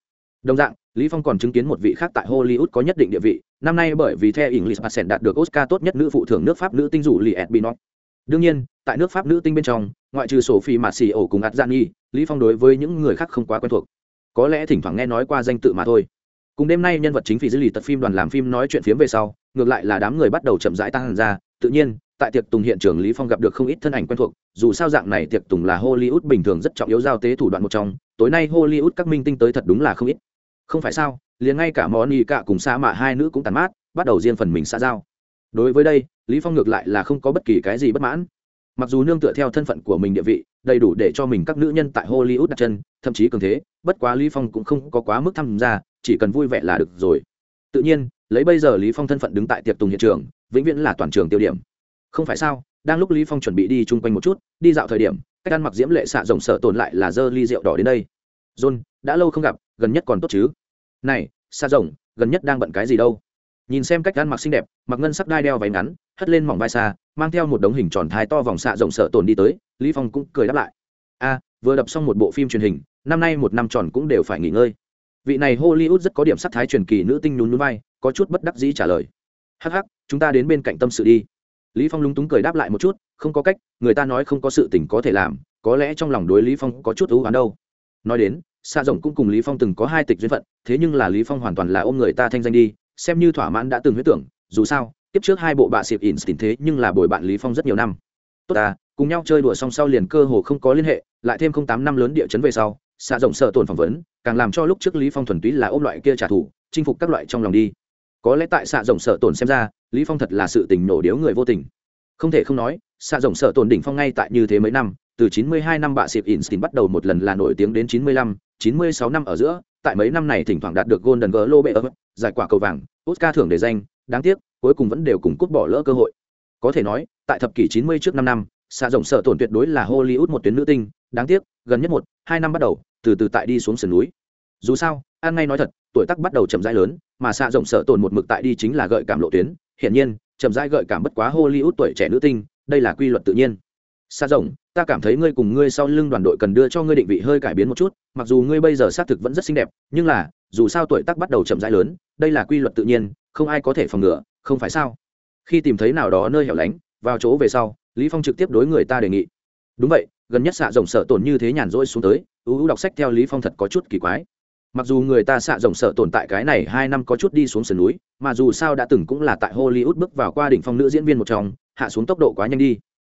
Đồng dạng, lý phong còn chứng kiến một vị khác tại hollywood có nhất định địa vị, năm nay bởi vì theo english patent đạt được oscar tốt nhất nữ phụ thưởng nước pháp nữ tinh rủ liet binot đương nhiên, tại nước pháp nữ tinh bên trong, ngoại trừ sổ phi mà xì ổ cùng adjani, lý phong đối với những người khác không quá quen thuộc. Có lẽ thỉnh thoảng nghe nói qua danh tự mà thôi. Cùng đêm nay nhân vật chính vì dư lì tật phim đoàn làm phim nói chuyện phiếm về sau, ngược lại là đám người bắt đầu chậm rãi tăng ra, tự nhiên tại tiệc tùng hiện trường lý phong gặp được không ít thân ảnh quen thuộc, dù sao dạng này tiệc tùng là hollywood bình thường rất trọng yếu giao tế thủ đoạn một trong, tối nay hollywood các minh tinh tới thật đúng là không ít. Không phải sao, liền ngay cả món y cả cùng xa mạ hai nữ cũng tàn mát, bắt đầu riêng phần mình xã giao. Đối với đây, lý phong ngược lại là không có bất kỳ cái gì bất mãn. Mặc dù nương tựa theo thân phận của mình địa vị, đầy đủ để cho mình các nữ nhân tại hollywood đặt chân, thậm chí cường thế, bất quá lý phong cũng không có quá mức tham gia, chỉ cần vui vẻ là được rồi. Tự nhiên, lấy bây giờ lý phong thân phận đứng tại tiệc tùng hiện trường, vĩnh viễn là toàn trường tiêu điểm không phải sao, đang lúc lý phong chuẩn bị đi chung quanh một chút, đi dạo thời điểm, cách ăn mặc diễm lệ xạ rồng sợ tồn lại là dơ ly rượu đỏ đến đây. John, đã lâu không gặp, gần nhất còn tốt chứ? Này, xạ rồng gần nhất đang bận cái gì đâu? Nhìn xem cách ăn mặc xinh đẹp, mặc ngân sắc đai đeo váy ngắn, hất lên mỏng vai xa, mang theo một đống hình tròn thái to vòng xạ rồng sợ tồn đi tới, lý phong cũng cười đáp lại. A, vừa đập xong một bộ phim truyền hình, năm nay một năm tròn cũng đều phải nghỉ ngơi. Vị này hollywood rất có điểm sắc thái truyền kỳ nữ tinh nhún nhún vai, có chút bất đắc dĩ trả lời. Hắc hắc, chúng ta đến bên cạnh tâm sự đi lý phong lúng túng cười đáp lại một chút, không có cách, người ta nói không có sự tình có thể làm, có lẽ trong lòng đối lý phong có chút ưu ám đâu. Nói đến xa rộng cũng cùng lý phong từng có hai tịch duyên phận, thế nhưng là lý phong hoàn toàn là ôm người ta thanh danh đi, xem như thỏa mãn đã từng huyết tưởng, dù sao tiếp trước hai bộ bạ xịp tình thế nhưng là bồi bạn lý phong rất nhiều năm. Tốt ta, cùng nhau chơi đùa song sau liền cơ hồ không có liên hệ, lại thêm không tám năm lớn địa chấn về sau xa rộng sợ tổn phỏng vấn, càng làm cho lúc trước lý phong thuần túy là ôm loại kia trả thù, chinh phục các loại trong lòng đi có lẽ tại xạ rộng sợ tổn xem ra lý phong thật là sự tình nổ điếu người vô tình không thể không nói xạ rộng sợ tổn đỉnh phong ngay tại như thế mấy năm từ 92 năm bạ xịp Einstein bắt đầu một lần là nổi tiếng đến 95, 96 năm ở giữa, tại mấy năm này thỉnh thoảng đạt được Golden Globe giải quả cầu vàng, Oscar thưởng để danh, đáng tiếc, cuối cùng vẫn đều cùng cút bỏ lỡ cơ hội. Có thể nói, tại thập kỷ 90 trước 5 năm, xạ rộng sợ tổn tuyệt đối là Hollywood một tuyến nữ tinh, đáng tiếc, gần nhất một, hai năm bắt đầu, từ từ tại đi xuống sườn núi. Dù sao, an ngay nói thật, tuổi tác bắt đầu chậm rãi lớn, mà xạ rộng sợ tổn một mực tại đi chính là gợi cảm lộ tuyến, hiển nhiên chậm rãi gợi cảm bất quá hollywood tuổi trẻ nữ tinh đây là quy luật tự nhiên. Xạ rộng ta cảm thấy ngươi cùng ngươi sau lưng đoàn đội cần đưa cho ngươi định vị hơi cải biến một chút mặc dù ngươi bây giờ xác thực vẫn rất xinh đẹp nhưng là dù sao tuổi tác bắt đầu chậm rãi lớn đây là quy luật tự nhiên không ai có thể phòng ngừa không phải sao? Khi tìm thấy nào đó nơi hẻo lánh vào chỗ về sau lý phong trực tiếp đối người ta đề nghị. Đúng vậy gần nhất xạ rộng sợ tổn như thế nhàn rỗi xuống tới ưu đọc sách theo lý phong thật có chút kỳ quái mặc dù người ta xạ rộng sợ tồn tại cái này hai năm có chút đi xuống sườn núi, mà dù sao đã từng cũng là tại hollywood bước vào qua đỉnh phong nữ diễn viên một trong, hạ xuống tốc độ quá nhanh đi.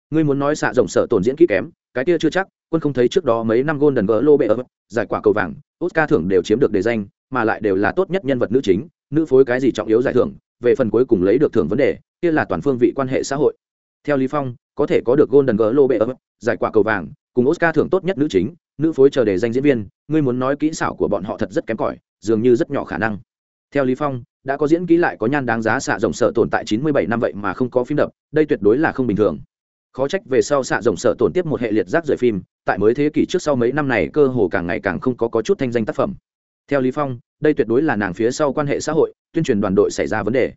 Ngươi muốn nói xạ rộng sợ tồn diễn kỹ kém, cái kia chưa chắc, quân không thấy trước đó mấy năm golden globe ở giải quả cầu vàng, oscar thưởng đều chiếm được đề danh, mà lại đều là tốt nhất nhân vật nữ chính, nữ phối cái gì trọng yếu giải thưởng, về phần cuối cùng lấy được thưởng vấn đề, kia là toàn phương vị quan hệ xã hội. Theo lý phong, có thể có được golden globe ở giải quả cầu vàng cùng oscar thưởng tốt nhất nữ chính, nữ phối chờ đề danh diễn viên, ngươi muốn nói kỹ xảo của bọn họ thật rất kém cỏi, dường như rất nhỏ khả năng. Theo lý phong, đã có diễn kỹ lại có nhan đáng giá xạ rộng sợ tồn tại 97 năm vậy mà không có phim đập, đây tuyệt đối là không bình thường. Khó trách về sau xạ rộng sợ tổn tiếp một hệ liệt rác rưởi phim, tại mới thế kỷ trước sau mấy năm này cơ hồ càng ngày càng không có có chút thanh danh tác phẩm. Theo lý phong, đây tuyệt đối là nàng phía sau quan hệ xã hội, tuyên truyền đoàn đội xảy ra vấn đề.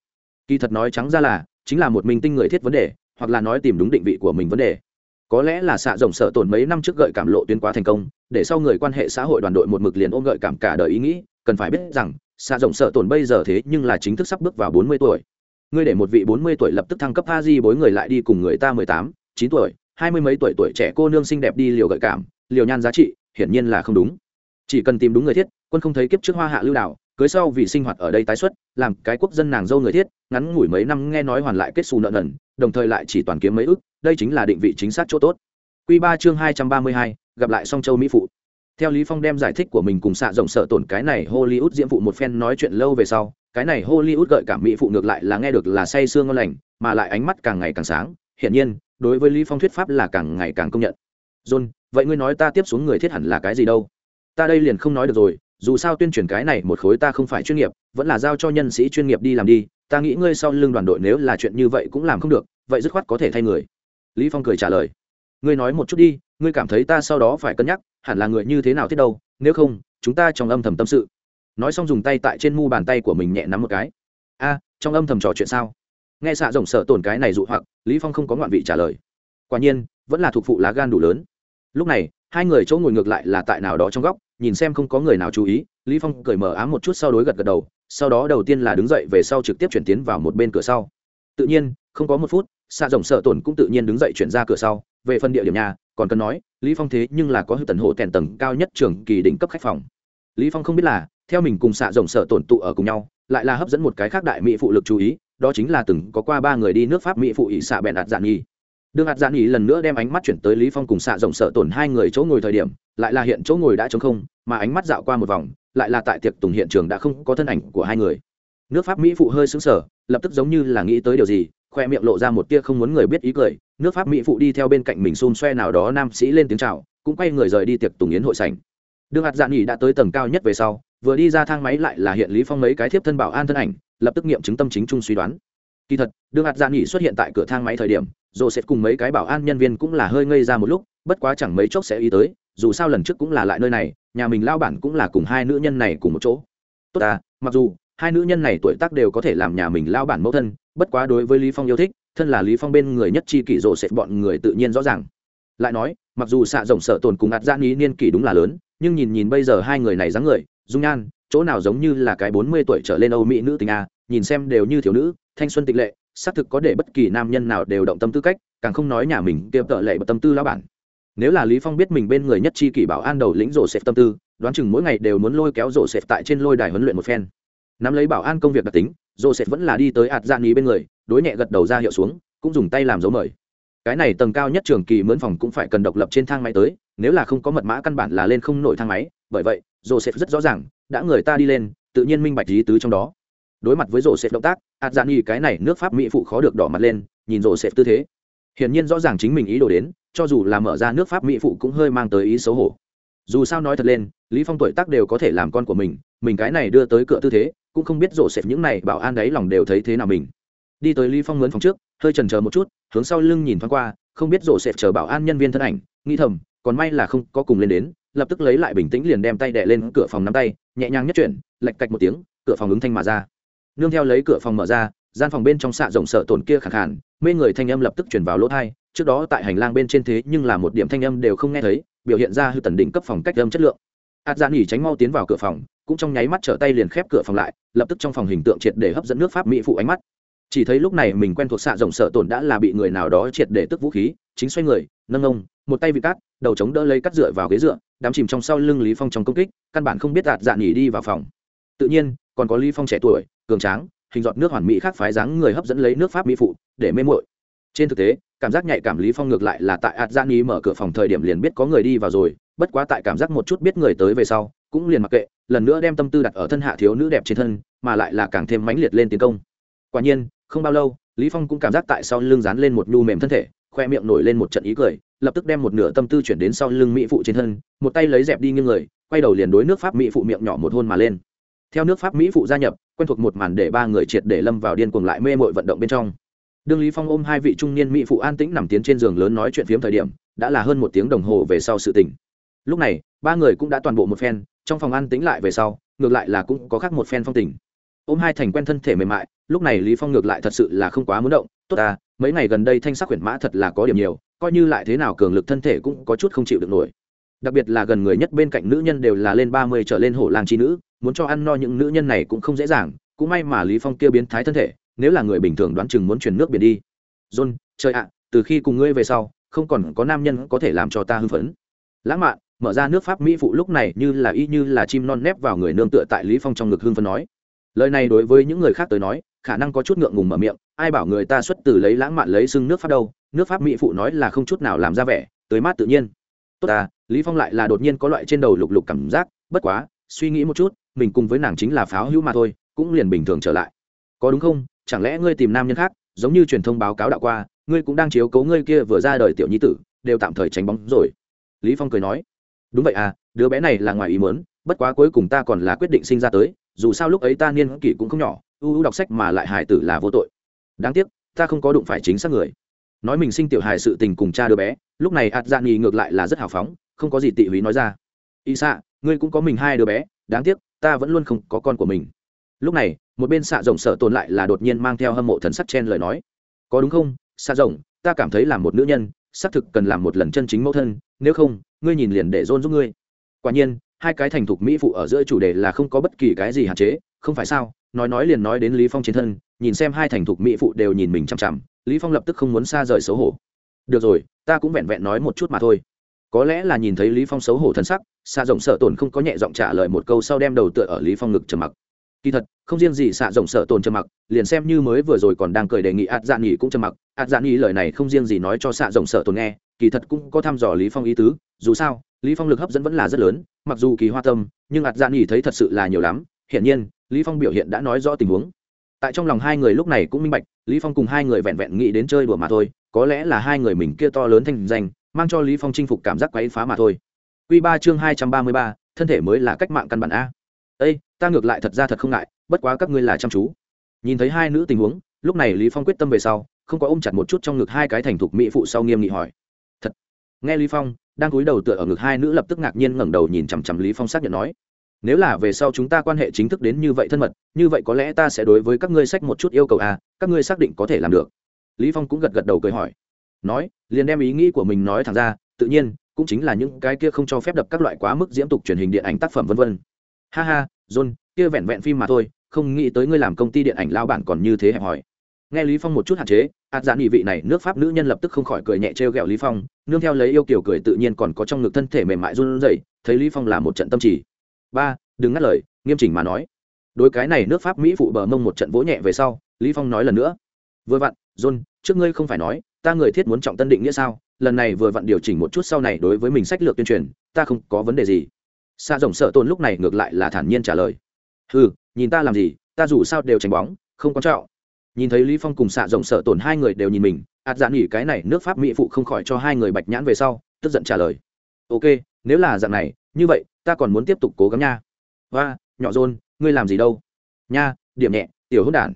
Kỳ thật nói trắng ra là, chính là một mình tinh người thiết vấn đề, hoặc là nói tìm đúng định vị của mình vấn đề có lẽ là xạ rộng sợ tổn mấy năm trước gợi cảm lộ tuyên quá thành công, để sau người quan hệ xã hội đoàn đội một mực liền ôm gợi cảm cả đời ý nghĩ, cần phải biết rằng, xạ rộng sợ tổn bây giờ thế nhưng là chính thức sắp bước vào bốn mươi tuổi. Ngươi để một vị bốn mươi tuổi lập tức thăng cấp a di bối người lại đi cùng người ta mười tám, chín tuổi, hai mươi mấy tuổi tuổi trẻ cô nương xinh đẹp đi liều gợi cảm, liều nhan giá trị, hiển nhiên là không đúng. Chỉ cần tìm đúng người thiết, quân không thấy kiếp trước hoa hạ lưu đạo, cưới sau vì sinh hoạt ở đây tái xuất, làm cái quốc dân nàng dâu người thiết, ngắn ngủi mấy năm nghe nói hoàn lại kết xù nợ nần, đồng thời lại chỉ toàn kiếm mấy ức đây chính là định vị chính xác chỗ tốt. Quy ba chương hai trăm ba mươi hai, gặp lại song châu mỹ phụ. Theo lý phong đem giải thích của mình cùng xạ rộng sợ tổn cái này hollywood diễm phụ một phen nói chuyện lâu về sau, cái này hollywood gợi cảm mỹ phụ ngược lại là nghe được là say sương ngon lành, mà lại ánh mắt càng ngày càng sáng. Hiển nhiên, đối với lý phong thuyết pháp là càng ngày càng công nhận. John, vậy ngươi nói ta tiếp xuống người thiết hẳn là cái gì đâu? Ta đây liền không nói được rồi, dù sao tuyên truyền cái này một khối ta không phải chuyên nghiệp, vẫn là giao cho nhân sĩ chuyên nghiệp đi làm đi, ta nghĩ ngươi sau lưng đoàn đội nếu là chuyện như vậy cũng làm không được, vậy dứt khoát có thể thay người lý phong cười trả lời. Ngươi nói một chút đi, ngươi cảm thấy ta sau đó phải cân nhắc, hẳn là người như thế nào thiết đâu, nếu không, chúng ta trong âm thầm tâm sự. Nói xong dùng tay tại trên mu bàn tay của mình nhẹ nắm một cái. A, trong âm thầm trò chuyện sao? Nghe xạ rộng sợ tổn cái này dụ hoặc, lý phong không có ngoạn vị trả lời. Quả nhiên, vẫn là thuộc phụ lá gan đủ lớn. Lúc này, hai người chỗ ngồi ngược lại là tại nào đó trong góc, nhìn xem không có người nào chú ý, lý phong cười mở ám một chút sau đối gật gật đầu, sau đó đầu tiên là đứng dậy về sau trực tiếp chuyển tiến vào một bên cửa sau. Tự nhiên, không có một phút xạ rộng sợ tổn cũng tự nhiên đứng dậy chuyển ra cửa sau, về phần địa điểm nhà, còn cần nói, lý phong thế nhưng là có hữu tần hộ tèn tầng cao nhất trường kỳ đỉnh cấp khách phòng. Lý phong không biết là, theo mình cùng xạ rộng sợ tổn tụ ở cùng nhau, lại là hấp dẫn một cái khác đại mỹ phụ lực chú ý, đó chính là từng có qua ba người đi nước pháp mỹ phụ ỵ xạ bèn ạt dạn nhi. Đương ạt dạn nhi lần nữa đem ánh mắt chuyển tới lý phong cùng xạ rộng sợ tổn hai người chỗ ngồi thời điểm, lại là hiện chỗ ngồi đã trống không, mà ánh mắt dạo qua một vòng, lại là tại tiệc tùng hiện trường đã không có thân ảnh của hai người. Nước pháp mỹ phụ hơi sững sờ, lập tức giống như là nghĩ tới điều gì khoe miệng lộ ra một tia không muốn người biết ý cười, nước pháp mỹ phụ đi theo bên cạnh mình xôn xoe nào đó nam sĩ lên tiếng chào, cũng quay người rời đi tiệc tùng yến hội sảnh. Đương hạt dạn nghỉ đã tới tầng cao nhất về sau, vừa đi ra thang máy lại là hiện lý phong mấy cái thiếp thân bảo an thân ảnh, lập tức nghiệm chứng tâm chính trung suy đoán. Kỳ thật đương hạt dạn nghỉ xuất hiện tại cửa thang máy thời điểm rồi sẽ cùng mấy cái bảo an nhân viên cũng là hơi ngây ra một lúc, bất quá chẳng mấy chốc sẽ ý tới, dù sao lần trước cũng là lại nơi này, nhà mình lao bản cũng là cùng hai nữ nhân này cùng một chỗ. Tốt à mặc dù hai nữ nhân này tuổi tác đều có thể làm nhà mình lao bản mẫu thân bất quá đối với lý phong yêu thích, thân là lý phong bên người nhất chi kỷ rộ sẽ bọn người tự nhiên rõ ràng. Lại nói, mặc dù xạ rộng sợ tồn cùng ạt gian ý niên kỷ đúng là lớn, nhưng nhìn nhìn bây giờ hai người này dáng người, dung nhan, chỗ nào giống như là cái bốn mươi tuổi trở lên âu mỹ nữ tình a, nhìn xem đều như thiếu nữ, thanh xuân tịch lệ, xác thực có để bất kỳ nam nhân nào đều động tâm tư cách, càng không nói nhà mình kêu tợ lệ bật tâm tư lão bản. Nếu là lý phong biết mình bên người nhất chi kỷ bảo an đầu lĩnh rổ xẹp tâm tư, đoán chừng mỗi ngày đều muốn lôi kéo rổ xẹp tại trên lôi đài huấn luyện một phen nắm lấy bảo an công việc đặc tính rổ sệt vẫn là đi tới ạt dạ ý bên người, đối nhẹ gật đầu ra hiệu xuống, cũng dùng tay làm dấu mời. Cái này tầng cao nhất trường kỳ mướn phòng cũng phải cần độc lập trên thang máy tới, nếu là không có mật mã căn bản là lên không nổi thang máy, bởi vậy, joseph rất rõ ràng, đã người ta đi lên, tự nhiên minh bạch lý tứ trong đó. Đối mặt với joseph động tác, adjani cái này nước pháp mỹ phụ khó được đỏ mặt lên, nhìn joseph tư thế. Hiển nhiên rõ ràng chính mình ý đồ đến, cho dù là mở ra nước pháp mỹ phụ cũng hơi mang tới ý xấu hổ. Dù sao nói thật lên lý phong tuổi tác đều có thể làm con của mình mình cái này đưa tới cửa tư thế, cũng không biết rộ xẹp những này bảo an đấy lòng đều thấy thế nào mình. Đi tới lý phong mướn phòng trước, hơi chần chờ một chút, hướng sau lưng nhìn thoáng qua, không biết rộ xẹp chờ bảo an nhân viên thân ảnh, nghĩ thầm, còn may là không có cùng lên đến, lập tức lấy lại bình tĩnh liền đem tay đè lên cửa phòng nắm tay, nhẹ nhàng nhất chuyển lạch cạch một tiếng, cửa phòng ứng thanh mà ra. Nương theo lấy cửa phòng mở ra, gian phòng bên trong xạ rộng sợ tổn kia khẳng khản mê người thanh âm lập tức chuyển vào lỗ thai trước đó tại hành lang bên trên thế nhưng là một điểm thanh âm đều không nghe thấy, biểu hiện ra hư tần đỉnh cấp phòng cách âm chất lượng ạt dạ nghỉ tránh mau tiến vào cửa phòng, cũng trong nháy mắt trở tay liền khép cửa phòng lại, lập tức trong phòng hình tượng triệt để hấp dẫn nước pháp mỹ phụ ánh mắt. Chỉ thấy lúc này mình quen thuộc xạ rộng sợ tổn đã là bị người nào đó triệt để tức vũ khí, chính xoay người, nâng ông, một tay vị cắt, đầu chống đỡ lấy cắt dựa vào ghế dựa, đám chìm trong sau lưng lý phong trong công kích, căn bản không biết ạt dạ nghỉ đi vào phòng. Tự nhiên, còn có lý phong trẻ tuổi, cường tráng, hình giọt nước hoàn mỹ khác phái dáng người hấp dẫn lấy nước pháp mỹ phụ, để mê muội. Trên thực tế, cảm giác nhạy cảm lý phong ngược lại là tại ạt dạ nghỉ mở cửa phòng thời điểm liền biết có người đi vào rồi bất quá tại cảm giác một chút biết người tới về sau, cũng liền mặc kệ, lần nữa đem tâm tư đặt ở thân hạ thiếu nữ đẹp trên thân, mà lại là càng thêm mãnh liệt lên tiến công. Quả nhiên, không bao lâu, lý phong cũng cảm giác tại sau lưng dán lên một nhu mềm thân thể, khoe miệng nổi lên một trận ý cười, lập tức đem một nửa tâm tư chuyển đến sau lưng mỹ phụ trên thân, một tay lấy dẹp đi nghiêng người, quay đầu liền đối nước pháp mỹ phụ miệng nhỏ một hôn mà lên. Theo nước pháp mỹ phụ gia nhập, quen thuộc một màn để ba người triệt để lâm vào điên cuồng lại mê mội vận động bên trong. Đương lý phong ôm hai vị trung niên mỹ phụ an tĩnh nằm tiến trên giường lớn nói chuyện phiếm thời điểm, đã là hơn một tiếng đồng hồ về sau sự tình lúc này, ba người cũng đã toàn bộ một phen, trong phòng ăn tính lại về sau, ngược lại là cũng có khác một phen phong tình. Ôm hai thành quen thân thể mềm mại, lúc này lý phong ngược lại thật sự là không quá muốn động, tốt à mấy ngày gần đây thanh sắc quyển mã thật là có điểm nhiều, coi như lại thế nào cường lực thân thể cũng có chút không chịu được nổi. Đặc biệt là gần người nhất bên cạnh nữ nhân đều là lên ba mươi trở lên hổ làng chi nữ, muốn cho ăn no những nữ nhân này cũng không dễ dàng, cũng may mà lý phong kia biến thái thân thể, nếu là người bình thường đoán chừng muốn chuyển nước biển đi. John, trời ạ, từ khi cùng ngươi về sau, không còn có nam nhân có thể làm cho ta hưng phấn lãng mạn, mở ra nước pháp mỹ phụ lúc này như là y như là chim non nép vào người nương tựa tại lý phong trong ngực hương phấn nói. Lời này đối với những người khác tới nói, khả năng có chút ngượng ngùng mở miệng, ai bảo người ta xuất từ lấy lãng mạn lấy xưng nước pháp đâu, nước pháp mỹ phụ nói là không chút nào làm ra vẻ, tới mát tự nhiên. Tốt à lý phong lại là đột nhiên có loại trên đầu lục lục cảm giác, bất quá, suy nghĩ một chút, mình cùng với nàng chính là pháo hữu mà thôi, cũng liền bình thường trở lại. Có đúng không? Chẳng lẽ ngươi tìm nam nhân khác, giống như truyền thông báo cáo đạo qua, ngươi cũng đang chiếu cố ngươi kia vừa ra đời tiểu nhi tử, đều tạm thời tránh bóng rồi lý phong cười nói, đúng vậy à đứa bé này là ngoài ý muốn, bất quá cuối cùng ta còn là quyết định sinh ra tới, dù sao lúc ấy ta niên kỷ cũng không nhỏ ưu ưu đọc sách mà lại hài tử là vô tội. Đáng tiếc, ta không có đụng phải chính xác người. Nói mình sinh tiểu hài sự tình cùng cha đứa bé, lúc này ạt dạ nghỉ ngược lại là rất hào phóng, không có gì tị húy nói ra. Y xạ ngươi cũng có mình hai đứa bé, đáng tiếc, ta vẫn luôn không có con của mình. Lúc này, một bên xạ rồng sợ tồn lại là đột nhiên mang theo hâm mộ thần sắc chen lời nói, có đúng không xạ rồng, ta cảm thấy là một nữ nhân xác thực cần làm một lần chân chính mẫu thân, nếu không, ngươi nhìn liền để dôn giúp ngươi. Quả nhiên, hai cái thành thục mỹ phụ ở giữa chủ đề là không có bất kỳ cái gì hạn chế, không phải sao? Nói nói liền nói đến lý phong trên thân, nhìn xem hai thành thục mỹ phụ đều nhìn mình chằm chằm, lý phong lập tức không muốn xa rời xấu hổ. Được rồi, ta cũng vẹn vẹn nói một chút mà thôi. Có lẽ là nhìn thấy lý phong xấu hổ thân sắc, xa rộng sợ tổn không có nhẹ giọng trả lời một câu sau đem đầu tựa ở lý phong ngực trầm mặc kỳ thật không riêng gì xạ rộng sợ tồn trầm mặc liền xem như mới vừa rồi còn đang cười đề nghị ạt dạ nghỉ cũng trầm mặc. Ạt dạ nghỉ lời này không riêng gì nói cho xạ rộng sợ tồn nghe kỳ thật cũng có thăm dò lý phong ý tứ. Dù sao lý phong lực hấp dẫn vẫn là rất lớn mặc dù kỳ hoa tâm nhưng ạt dạ nghỉ thấy thật sự là nhiều lắm. Hiển nhiên lý phong biểu hiện đã nói rõ tình huống. Tại trong lòng hai người lúc này cũng minh bạch lý phong cùng hai người vẹn vẹn nghĩ đến chơi đùa mà thôi có lẽ là hai người mình kia to lớn thành danh mang cho lý phong chinh phục cảm giác quấy phá mà thôi. Quy ba chương hai trăm ba mươi ba, thân thể mới là cách mạng căn bản a ây ta ngược lại thật ra thật không ngại, bất quá các ngươi là chăm chú. Nhìn thấy hai nữ tình huống, lúc này lý phong quyết tâm về sau, không có ôm chặt một chút trong ngực hai cái thành thục mỹ phụ sau nghiêm nghị hỏi. Thật? Nghe lý phong, đang cúi đầu tựa ở ngực hai nữ lập tức ngạc nhiên ngẩng đầu nhìn chằm chằm lý phong xác nhận nói. Nếu là về sau chúng ta quan hệ chính thức đến như vậy thân mật, như vậy có lẽ ta sẽ đối với các ngươi sách một chút yêu cầu à các ngươi xác định có thể làm được. Lý phong cũng gật gật đầu cười hỏi. Nói, liền đem ý nghĩ của mình nói thẳng ra, tự nhiên, cũng chính là những cái kia không cho phép đập các loại quá mức diễm tục truyền hình điện ảnh tác phẩm vân vân ha ha, john, kia vẹn vẹn phim mà thôi, không nghĩ tới ngươi làm công ty điện ảnh lao bản còn như thế hẹp hỏi nghe lý phong một chút hạn chế, ạt giản nghị vị này nước pháp nữ nhân lập tức không khỏi cười nhẹ trêu ghẹo lý phong, nương theo lấy yêu kiểu cười tự nhiên còn có trong ngực thân thể mềm mại run rẩy, thấy lý phong là một trận tâm trì. Ba, đừng ngắt lời, nghiêm chỉnh mà nói. Đối cái này nước pháp mỹ phụ bờ mông một trận vỗ nhẹ về sau, lý phong nói lần nữa. Vừa vặn, john, trước ngươi không phải nói, ta người thiết muốn trọng tân định nghĩa sao? Lần này vừa vặn điều chỉnh một chút sau này đối với mình sách lược tuyên truyền, ta không có vấn đề gì xa rồng sợ tôn lúc này ngược lại là thản nhiên trả lời. Ừ nhìn ta làm gì, ta dù sao đều tránh bóng, không quan trọng. Nhìn thấy lý phong cùng xạ rồng sợ tổn hai người đều nhìn mình ạt dạn nghỉ cái này nước pháp mỹ phụ không khỏi cho hai người bạch nhãn về sau, tức giận trả lời. Ok, nếu là dạng này, như vậy, ta còn muốn tiếp tục cố gắng nha. Và nhỏ rôn ngươi làm gì đâu? Nha, điểm nhẹ, tiểu hỗn đản.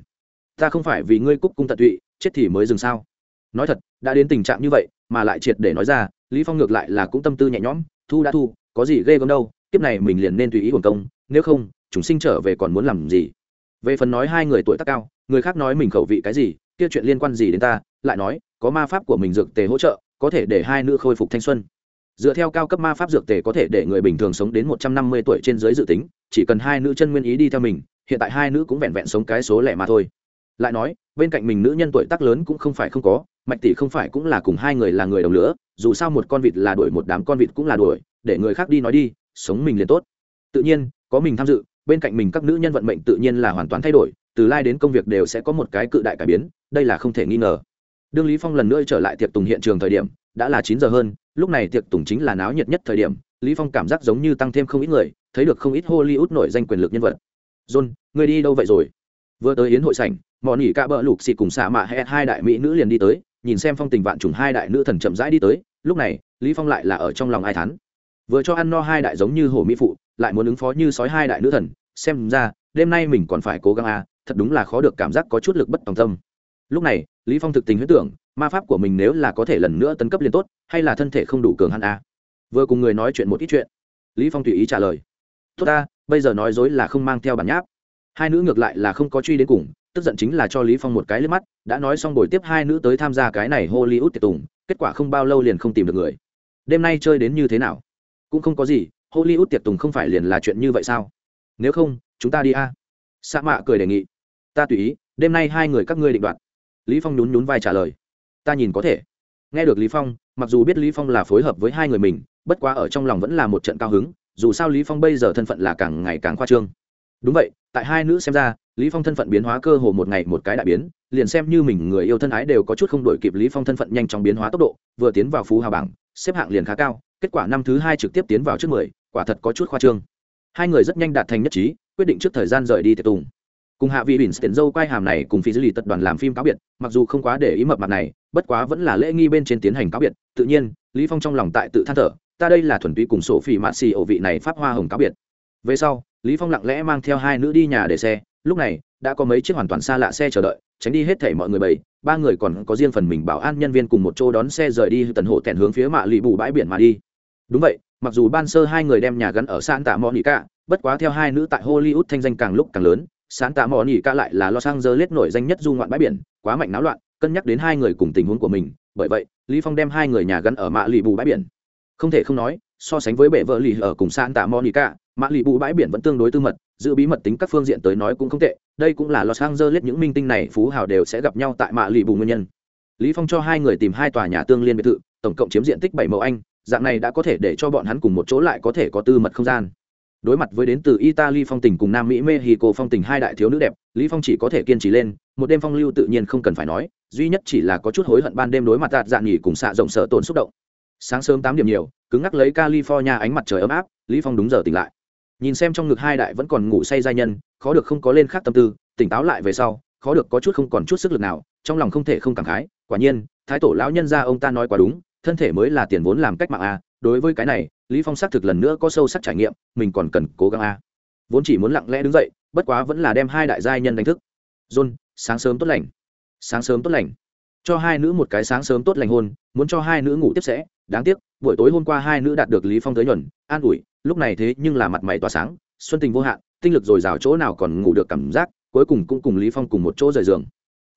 Ta không phải vì ngươi cúc cung tận tụy, chết thì mới dừng sao. Nói thật, đã đến tình trạng như vậy, mà lại triệt để nói ra, lý phong ngược lại là cũng tâm tư nhẹ nhõm, thu đã thu, có gì ghê gớm đâu kiếp này mình liền nên tùy ý hưởng công, nếu không, chúng sinh trở về còn muốn làm gì? Về phần nói hai người tuổi tác cao, người khác nói mình khẩu vị cái gì, kia chuyện liên quan gì đến ta? Lại nói, có ma pháp của mình dược tề hỗ trợ, có thể để hai nữ khôi phục thanh xuân. Dựa theo cao cấp ma pháp dược tề có thể để người bình thường sống đến một trăm năm mươi tuổi trên dưới dự tính, chỉ cần hai nữ chân nguyên ý đi theo mình, hiện tại hai nữ cũng vẹn vẹn sống cái số lẻ mà thôi. Lại nói, bên cạnh mình nữ nhân tuổi tác lớn cũng không phải không có, mạch tỷ không phải cũng là cùng hai người là người đồng lửa, dù sao một con vịt là đuổi, một đám con vịt cũng là đuổi, để người khác đi nói đi sống mình liền tốt. Tự nhiên, có mình tham dự, bên cạnh mình các nữ nhân vận mệnh tự nhiên là hoàn toàn thay đổi, từ lai đến công việc đều sẽ có một cái cự đại cải biến, đây là không thể nghi ngờ. Đương lý phong lần nữa trở lại tiệc tùng hiện trường thời điểm, đã là chín giờ hơn, lúc này tiệc tùng chính là náo nhiệt nhất thời điểm, lý phong cảm giác giống như tăng thêm không ít người, thấy được không ít hollywood nổi danh quyền lực nhân vật. John người đi đâu vậy rồi? Vừa tới yến hội sảnh mọn nhỉ cả bỡ lục xì cùng xạ mạ hẹ hai đại mỹ nữ liền đi tới, nhìn xem phong tình vạn trùng hai đại nữ thần chậm rãi đi tới, lúc này, lý phong lại là ở trong lòng ai thán vừa cho ăn no hai đại giống như hổ mỹ phụ, lại muốn ứng phó như sói hai đại nữ thần, xem ra, đêm nay mình còn phải cố gắng à thật đúng là khó được cảm giác có chút lực bất tòng tâm. Lúc này, lý phong thực tình huyết tưởng, ma pháp của mình nếu là có thể lần nữa tấn cấp liên tốt, hay là thân thể không đủ cường hắn à. Vừa cùng người nói chuyện một ít chuyện, lý phong tùy ý trả lời. Tốt ta, bây giờ nói dối là không mang theo bản nháp. Hai nữ ngược lại là không có truy đến cùng, tức giận chính là cho lý phong một cái liếc mắt, đã nói xong buổi tiếp hai nữ tới tham gia cái này hollywood tiệc tùng, kết quả không bao lâu liền không tìm được người. Đêm nay chơi đến như thế nào? Cũng không có gì, hollywood tiệc tùng không phải liền là chuyện như vậy sao? Nếu không, chúng ta đi a. À? sa mạ cười đề nghị. Ta tùy ý, đêm nay hai người các ngươi định đoạt. Lý phong nhún nhún vai trả lời. Ta nhìn có thể. Nghe được lý phong, mặc dù biết lý phong là phối hợp với hai người mình, bất quá ở trong lòng vẫn là một trận cao hứng, dù sao lý phong bây giờ thân phận là càng ngày càng khoa trương. Đúng vậy, tại hai nữ xem ra, lý phong thân phận biến hóa cơ hồ một ngày một cái đại biến, liền xem như mình người yêu thân ái đều có chút không đổi kịp lý phong thân phận nhanh chóng biến hóa tốc độ, vừa tiến vào phú hào bảng, xếp hạng liền khá cao kết quả năm thứ hai trực tiếp tiến vào trước mười quả thật có chút khoa trương. Hai người rất nhanh đạt thành nhất trí quyết định trước thời gian rời đi tiệc tùng. Cùng hạ vị bỉn tiền dâu quay hàm này cùng phi dư lì tập đoàn làm phim cáo biệt mặc dù không quá để ý mập mặt này bất quá vẫn là lễ nghi bên trên tiến hành cáo biệt. Tự nhiên lý phong trong lòng tại tự than thở ta đây là thuần túy cùng sổ phỉ mạn xì ổ vị này pháp hoa hồng cáo biệt. Về sau lý phong lặng lẽ mang theo hai nữ đi nhà để xe. Lúc này đã có mấy chiếc hoàn toàn xa lạ xe chờ đợi tránh đi hết thảy mọi người bầy, ba người còn có riêng phần mình bảo an nhân viên cùng một chỗ đón xe rời đi tần hộ tẹn hướng phía mạ lì bù bãi biển mà đi đúng vậy, mặc dù ban sơ hai người đem nhà gắn ở san tạ monica, bất quá theo hai nữ tại hollywood thanh danh càng lúc càng lớn san tạ monica lại là los angeles nổi danh nhất du ngoạn bãi biển, quá mạnh náo loạn, cân nhắc đến hai người cùng tình huống của mình, bởi vậy, lý phong đem hai người nhà gắn ở mạ lì bù bãi biển. Không thể không nói, so sánh với bệ vợ lì ở cùng san tạ monica mạ lì bù bãi biển vẫn tương đối tư mật, giữ bí mật tính các phương diện tới nói cũng không tệ, đây cũng là los angeles những minh tinh này phú hào đều sẽ gặp nhau tại mạ lì bù nguyên nhân. Lý phong cho hai người tìm hai tòa nhà tương liên biệt thự, tổng cộng chiếm diện tích bảy mẫu anh dạng này đã có thể để cho bọn hắn cùng một chỗ lại có thể có tư mật không gian. Đối mặt với đến từ italy phong tình cùng nam mỹ mexico phong tình hai đại thiếu nữ đẹp, lý phong chỉ có thể kiên trì lên, một đêm phong lưu tự nhiên không cần phải nói, duy nhất chỉ là có chút hối hận ban đêm đối mặt tạt dạng nghỉ cùng xạ rộng sợ tổn xúc động. Sáng sớm tám điểm nhiều, cứng ngắc lấy california ánh mặt trời ấm áp, lý phong đúng giờ tỉnh lại. Nhìn xem trong ngực hai đại vẫn còn ngủ say gia nhân, khó được không có lên khác tâm tư, tỉnh táo lại về sau, khó được có chút không còn chút sức lực nào, trong lòng không thể không cảm khái, quả nhiên, thái tổ lão nhân gia ông ta nói quá đúng thân thể mới là tiền vốn làm cách mạng a, đối với cái này, lý phong xác thực lần nữa có sâu sắc trải nghiệm, mình còn cần cố gắng a. Vốn chỉ muốn lặng lẽ đứng dậy, bất quá vẫn là đem hai đại giai nhân đánh thức. John, sáng sớm tốt lành. Sáng sớm tốt lành. Cho hai nữ một cái sáng sớm tốt lành hôn, muốn cho hai nữ ngủ tiếp sẽ, đáng tiếc, buổi tối hôm qua hai nữ đạt được lý phong tới nhuần an ủi, lúc này thế nhưng là mặt mày tỏa sáng, xuân tình vô hạn, tinh lực dồi dào chỗ nào còn ngủ được cảm giác, cuối cùng cũng cùng lý phong cùng một chỗ rời giường.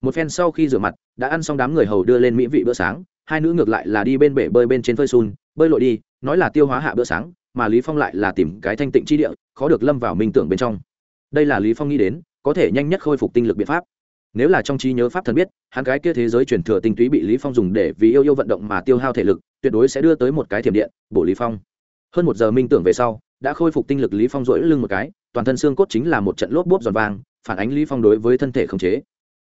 Một phen sau khi rửa mặt, đã ăn xong đám người hầu đưa lên mỹ vị bữa sáng hai nữ ngược lại là đi bên bể bơi bên trên phơi sun bơi lội đi, nói là tiêu hóa hạ bữa sáng, mà lý phong lại là tìm cái thanh tịnh chi địa, khó được lâm vào minh tưởng bên trong. Đây là lý phong nghĩ đến, có thể nhanh nhất khôi phục tinh lực biện pháp. Nếu là trong trí nhớ pháp thần biết, hắn cái kia thế giới truyền thừa tinh túy bị lý phong dùng để vì yêu yêu vận động mà tiêu hao thể lực, tuyệt đối sẽ đưa tới một cái thiểm điện, bổ lý phong. Hơn một giờ minh tưởng về sau, đã khôi phục tinh lực lý phong rỗi lưng một cái, toàn thân xương cốt chính là một trận lốp bốp giòn vàng phản ánh lý phong đối với thân thể khống chế